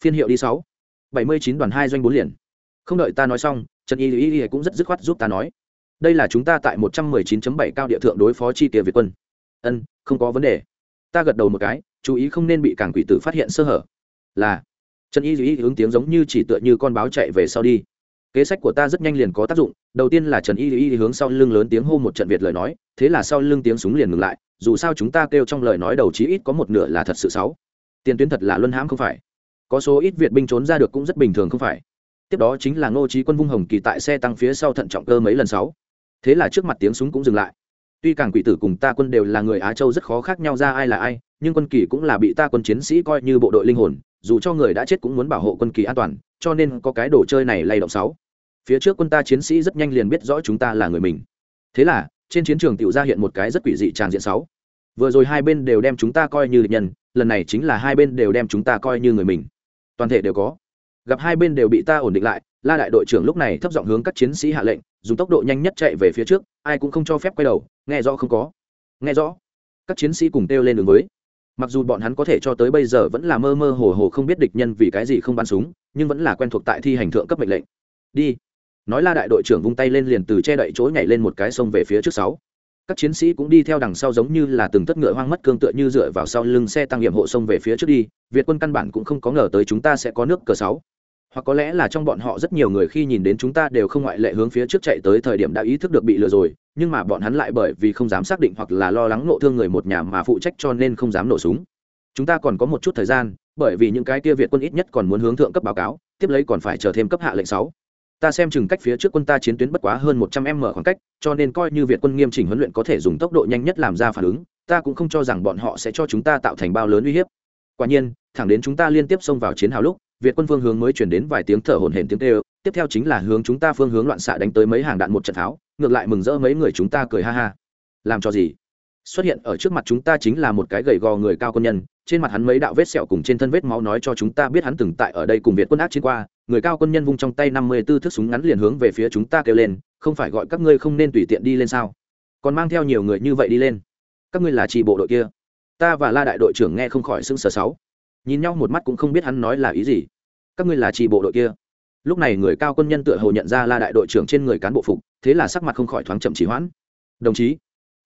Phiên hiệu đi sáu. Bảy mươi chín đoàn hai doanh bốn liền. Không đợi ta nói xong, trần y Duy y cũng rất dứt khoát giúp ta nói, đây là chúng ta tại một trăm mười chín bảy cao địa thượng đối phó chi tiệ việt quân. Ân, không có vấn đề. Ta gật đầu một cái, chú ý không nên bị cảng quỷ tử phát hiện sơ hở. Là trần y duy ứng tiếng giống như chỉ tựa như con báo chạy về sau đi. Kế sách của ta rất nhanh liền có tác dụng, đầu tiên là trần y y hướng sau lưng lớn tiếng hô một trận việt lời nói, thế là sau lưng tiếng súng liền ngừng lại, dù sao chúng ta kêu trong lời nói đầu chí ít có một nửa là thật sự xấu. Tiền tuyến thật là luân hãm không phải. Có số ít việt binh trốn ra được cũng rất bình thường không phải. Tiếp đó chính là ngô trí quân vung hồng kỳ tại xe tăng phía sau thận trọng cơ mấy lần sáu. Thế là trước mặt tiếng súng cũng dừng lại. Tuy càng quỷ tử cùng ta quân đều là người á châu rất khó khác nhau ra ai là ai, nhưng quân kỳ cũng là bị ta quân chiến sĩ coi như bộ đội linh hồn dù cho người đã chết cũng muốn bảo hộ quân kỳ an toàn, cho nên có cái đồ chơi này lay động sáu. Phía trước quân ta chiến sĩ rất nhanh liền biết rõ chúng ta là người mình. Thế là, trên chiến trường tiểu ra hiện một cái rất quỷ dị tràn diện sáu. Vừa rồi hai bên đều đem chúng ta coi như địch nhân, lần này chính là hai bên đều đem chúng ta coi như người mình. Toàn thể đều có. Gặp hai bên đều bị ta ổn định lại, la đại đội trưởng lúc này thấp giọng hướng các chiến sĩ hạ lệnh, dùng tốc độ nhanh nhất chạy về phía trước, ai cũng không cho phép quay đầu, nghe rõ không có. Nghe rõ. Các chiến sĩ cùng kêu lên đường với mặc dù bọn hắn có thể cho tới bây giờ vẫn là mơ mơ hồ hồ không biết địch nhân vì cái gì không bắn súng, nhưng vẫn là quen thuộc tại thi hành thượng cấp mệnh lệnh. Đi. Nói la đại đội trưởng vung tay lên liền từ che đậy chỗ nhảy lên một cái sông về phía trước sáu. Các chiến sĩ cũng đi theo đằng sau giống như là từng tất ngựa hoang mất cương tựa như dựa vào sau lưng xe tăng nghiệm hộ sông về phía trước đi, việt quân căn bản cũng không có ngờ tới chúng ta sẽ có nước cờ sáu hoặc có lẽ là trong bọn họ rất nhiều người khi nhìn đến chúng ta đều không ngoại lệ hướng phía trước chạy tới thời điểm đã ý thức được bị lừa rồi, nhưng mà bọn hắn lại bởi vì không dám xác định hoặc là lo lắng nộ thương người một nhà mà phụ trách cho nên không dám nổ súng. Chúng ta còn có một chút thời gian, bởi vì những cái kia việt quân ít nhất còn muốn hướng thượng cấp báo cáo, tiếp lấy còn phải chờ thêm cấp hạ lệnh sáu. Ta xem chừng cách phía trước quân ta chiến tuyến bất quá hơn một trăm m khoảng cách, cho nên coi như việt quân nghiêm chỉnh huấn luyện có thể dùng tốc độ nhanh nhất làm ra phản ứng, ta cũng không cho rằng bọn họ sẽ cho chúng ta tạo thành bao lớn uy hiếp. Quả nhiên, thẳng đến chúng ta liên tiếp xông vào chiến hào lúc việt quân phương hướng mới chuyển đến vài tiếng thở hổn hển tiếng kêu, tiếp theo chính là hướng chúng ta phương hướng loạn xạ đánh tới mấy hàng đạn một trận tháo, ngược lại mừng rỡ mấy người chúng ta cười ha ha. Làm cho gì? Xuất hiện ở trước mặt chúng ta chính là một cái gầy gò người cao quân nhân, trên mặt hắn mấy đạo vết sẹo cùng trên thân vết máu nói cho chúng ta biết hắn từng tại ở đây cùng việt quân ác chiến qua, người cao quân nhân vung trong tay năm mươi tư thước súng ngắn liền hướng về phía chúng ta kêu lên, không phải gọi các ngươi không nên tùy tiện đi lên sao? Còn mang theo nhiều người như vậy đi lên. Các ngươi là tri bộ đội kia. Ta và la đại đội trưởng nghe không khỏi xưng sờ sáu nhìn nhau một mắt cũng không biết hắn nói là ý gì. Các ngươi là tri bộ đội kia. Lúc này người cao quân nhân tựa hồ nhận ra la đại đội trưởng trên người cán bộ phục, thế là sắc mặt không khỏi thoáng chậm chỉ hoãn. Đồng chí.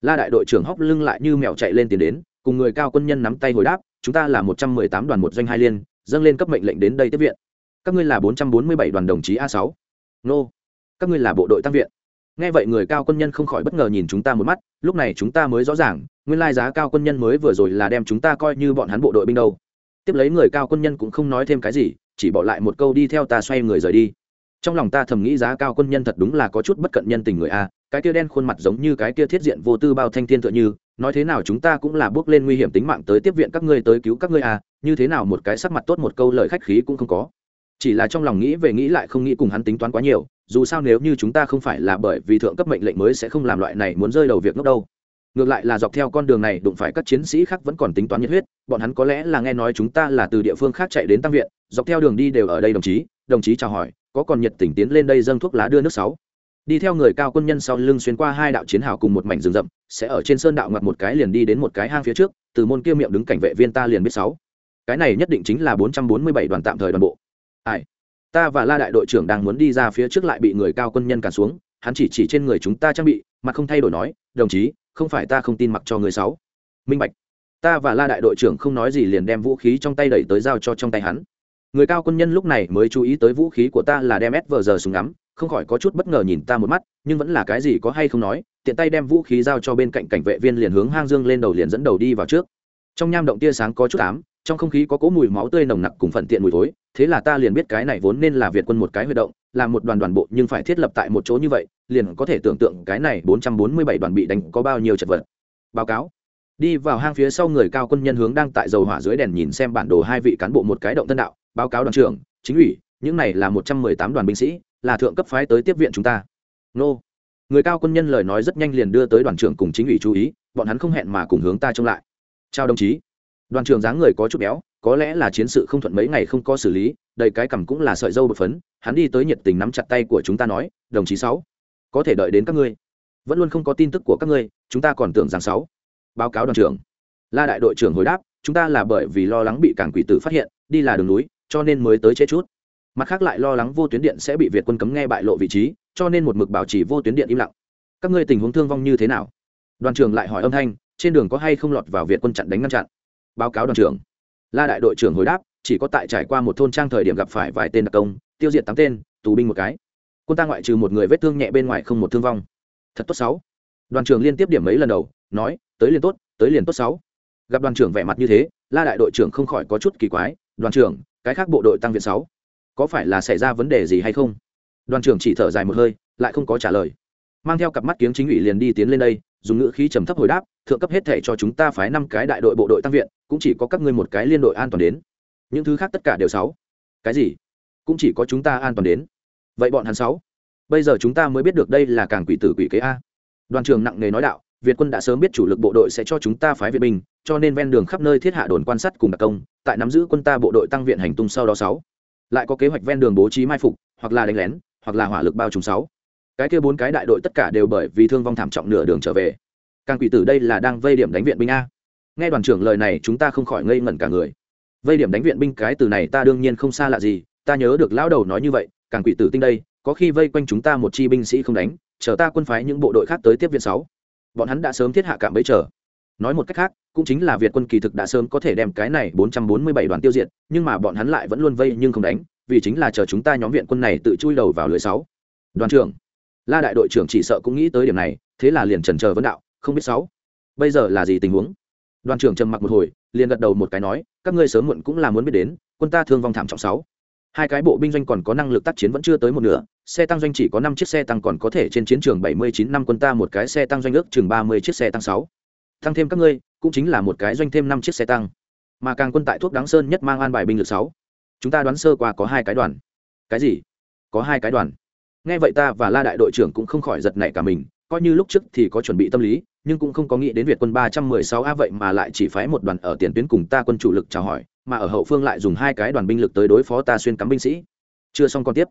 La đại đội trưởng hóc lưng lại như mèo chạy lên tiến đến, cùng người cao quân nhân nắm tay hồi đáp, chúng ta là một trăm mười tám đoàn một doanh hai liên, dâng lên cấp mệnh lệnh đến đây tiếp viện. Các ngươi là bốn trăm bốn mươi bảy đoàn đồng chí a sáu. Nô. Các ngươi là bộ đội tăng viện. Nghe vậy người cao quân nhân không khỏi bất ngờ nhìn chúng ta một mắt, lúc này chúng ta mới rõ ràng, nguyên lai giá cao quân nhân mới vừa rồi là đem chúng ta coi như bọn hắn bộ đội binh đâu tiếp lấy người cao quân nhân cũng không nói thêm cái gì, chỉ bỏ lại một câu đi theo ta xoay người rời đi. Trong lòng ta thầm nghĩ giá cao quân nhân thật đúng là có chút bất cận nhân tình người a, cái kia đen khuôn mặt giống như cái kia thiết diện vô tư bao thanh thiên tựa như, nói thế nào chúng ta cũng là bước lên nguy hiểm tính mạng tới tiếp viện các ngươi tới cứu các ngươi a, như thế nào một cái sắc mặt tốt một câu lời khách khí cũng không có. Chỉ là trong lòng nghĩ về nghĩ lại không nghĩ cùng hắn tính toán quá nhiều, dù sao nếu như chúng ta không phải là bởi vì thượng cấp mệnh lệnh mới sẽ không làm loại này muốn rơi đầu việc ngốc đâu ngược lại là dọc theo con đường này, đụng phải các chiến sĩ khác vẫn còn tính toán nhiệt huyết, bọn hắn có lẽ là nghe nói chúng ta là từ địa phương khác chạy đến tăng viện, dọc theo đường đi đều ở đây đồng chí đồng chí chào hỏi, có còn nhiệt tình tiến lên đây dâng thuốc lá đưa nước sáu. Đi theo người cao quân nhân sau lưng xuyên qua hai đạo chiến hào cùng một mảnh rừng rậm, sẽ ở trên sơn đạo ngoặt một cái liền đi đến một cái hang phía trước, từ môn kia miệng đứng cảnh vệ viên ta liền biết sáu. Cái này nhất định chính là bốn trăm bốn mươi bảy đoàn tạm thời đoàn bộ. Ai? Ta và la đại đội trưởng đang muốn đi ra phía trước lại bị người cao quân nhân cản xuống, hắn chỉ chỉ trên người chúng ta trang bị mà không thay đổi nói, đồng chí không phải ta không tin mặc cho người sáu. Minh bạch. Ta và la đại đội trưởng không nói gì liền đem vũ khí trong tay đẩy tới giao cho trong tay hắn. Người cao quân nhân lúc này mới chú ý tới vũ khí của ta là đem ép vờ giờ súng ngắm, không khỏi có chút bất ngờ nhìn ta một mắt, nhưng vẫn là cái gì có hay không nói, tiện tay đem vũ khí giao cho bên cạnh cảnh vệ viên liền hướng hang dương lên đầu liền dẫn đầu đi vào trước. Trong nham động tia sáng có chút ám, trong không khí có cỗ mùi máu tươi nồng nặc cùng phần tiện mùi thối, thế là ta liền biết cái này vốn nên là việt quân một cái huy động, là một đoàn đoàn bộ nhưng phải thiết lập tại một chỗ như vậy liền có thể tưởng tượng cái này bốn trăm bốn mươi bảy đoàn bị đánh có bao nhiêu chật vật. Báo cáo. Đi vào hang phía sau người cao quân nhân hướng đang tại dầu hỏa dưới đèn nhìn xem bản đồ hai vị cán bộ một cái động thân đạo. Báo cáo đoàn trưởng, chính ủy, những này là một trăm mười tám đoàn binh sĩ, là thượng cấp phái tới tiếp viện chúng ta. Nô. Người cao quân nhân lời nói rất nhanh liền đưa tới đoàn trưởng cùng chính ủy chú ý, bọn hắn không hẹn mà cùng hướng ta trông lại. Chào đồng chí. Đoàn trưởng dáng người có chút béo, có lẽ là chiến sự không thuận mấy ngày không có xử lý, đầy cái cằm cũng là sợi dâu bột phấn, hắn đi tới nhiệt tình nắm chặt tay của chúng ta nói, đồng chí sáu có thể đợi đến các ngươi. Vẫn luôn không có tin tức của các ngươi, chúng ta còn tưởng rằng sáu. Báo cáo đoàn trưởng. La đại đội trưởng hồi đáp, chúng ta là bởi vì lo lắng bị cảng quỷ tử phát hiện, đi là đường núi, cho nên mới tới chế chút. Mặt khác lại lo lắng vô tuyến điện sẽ bị việt quân cấm nghe bại lộ vị trí, cho nên một mực bảo trì vô tuyến điện im lặng. Các ngươi tình huống thương vong như thế nào? Đoàn trưởng lại hỏi âm thanh, trên đường có hay không lọt vào việt quân chặn đánh ngăn chặn? Báo cáo đoàn trưởng. La đại đội trưởng hồi đáp, chỉ có tại trải qua một thôn trang thời điểm gặp phải vài tên đặc công, tiêu diệt tám tên, tù binh một cái quân ta ngoại trừ một người vết thương nhẹ bên ngoài không một thương vong. Thật tốt sáu. Đoàn trưởng liên tiếp điểm mấy lần đầu, nói, tới liền tốt, tới liền tốt sáu. Gặp đoàn trưởng vẻ mặt như thế, la đại đội trưởng không khỏi có chút kỳ quái, đoàn trưởng, cái khác bộ đội tăng viện sáu, có phải là xảy ra vấn đề gì hay không? Đoàn trưởng chỉ thở dài một hơi, lại không có trả lời. Mang theo cặp mắt kiếng chính ủy liền đi tiến lên đây, dùng ngữ khí trầm thấp hồi đáp, thượng cấp hết thể cho chúng ta phái năm cái đại đội bộ đội tăng viện, cũng chỉ có các ngươi một cái liên đội an toàn đến. Những thứ khác tất cả đều sáu. Cái gì? Cũng chỉ có chúng ta an toàn đến vậy bọn hắn sáu, bây giờ chúng ta mới biết được đây là càng quỷ tử quỷ kế a. Đoàn trường nặng nề nói đạo, việt quân đã sớm biết chủ lực bộ đội sẽ cho chúng ta phái viện binh, cho nên ven đường khắp nơi thiết hạ đồn quan sát cùng đặc công, tại nắm giữ quân ta bộ đội tăng viện hành tung sau đó sáu. Lại có kế hoạch ven đường bố trí mai phục, hoặc là đánh lén, hoặc là hỏa lực bao trùm sáu. Cái kia bốn cái đại đội tất cả đều bởi vì thương vong thảm trọng nửa đường trở về. Càng quỷ tử đây là đang vây điểm đánh viện binh a. Nghe đoàn trưởng lời này, chúng ta không khỏi ngây ngẩn cả người. Vây điểm đánh viện binh cái từ này ta đương nhiên không xa lạ gì, ta nhớ được lão đầu nói như vậy càng quỷ tử tinh đây, có khi vây quanh chúng ta một chi binh sĩ không đánh, chờ ta quân phái những bộ đội khác tới tiếp viện sáu. Bọn hắn đã sớm thiết hạ cạm bẫy chờ. Nói một cách khác, cũng chính là việt quân kỳ thực đã sớm có thể đem cái này 447 đoàn tiêu diệt, nhưng mà bọn hắn lại vẫn luôn vây nhưng không đánh, vì chính là chờ chúng ta nhóm viện quân này tự chui đầu vào lưới sáu. Đoàn trưởng, la đại đội trưởng chỉ sợ cũng nghĩ tới điểm này, thế là liền trần chờ vấn đạo, không biết sáu. Bây giờ là gì tình huống? Đoàn trưởng trầm mặc một hồi, liền gật đầu một cái nói, các ngươi sớm muộn cũng là muốn biết đến, quân ta thương vong thảm trọng sáu hai cái bộ binh doanh còn có năng lực tác chiến vẫn chưa tới một nửa, xe tăng doanh chỉ có năm chiếc xe tăng còn có thể trên chiến trường bảy mươi chín năm quân ta một cái xe tăng doanh ước chừng ba mươi chiếc xe tăng sáu. Tăng thêm các ngươi, cũng chính là một cái doanh thêm năm chiếc xe tăng. Mà càng quân tại thuốc đáng sơn nhất mang an bài binh lực sáu. Chúng ta đoán sơ qua có hai cái đoàn. Cái gì? Có hai cái đoàn. Nghe vậy ta và la đại đội trưởng cũng không khỏi giật nảy cả mình, coi như lúc trước thì có chuẩn bị tâm lý, nhưng cũng không có nghĩ đến việt quân ba trăm mười sáu a vậy mà lại chỉ phái một đoàn ở tiền tuyến cùng ta quân chủ lực chào hỏi mà ở hậu phương lại dùng hai cái đoàn binh lực tới đối phó ta xuyên cắm binh sĩ. Chưa xong còn tiếp.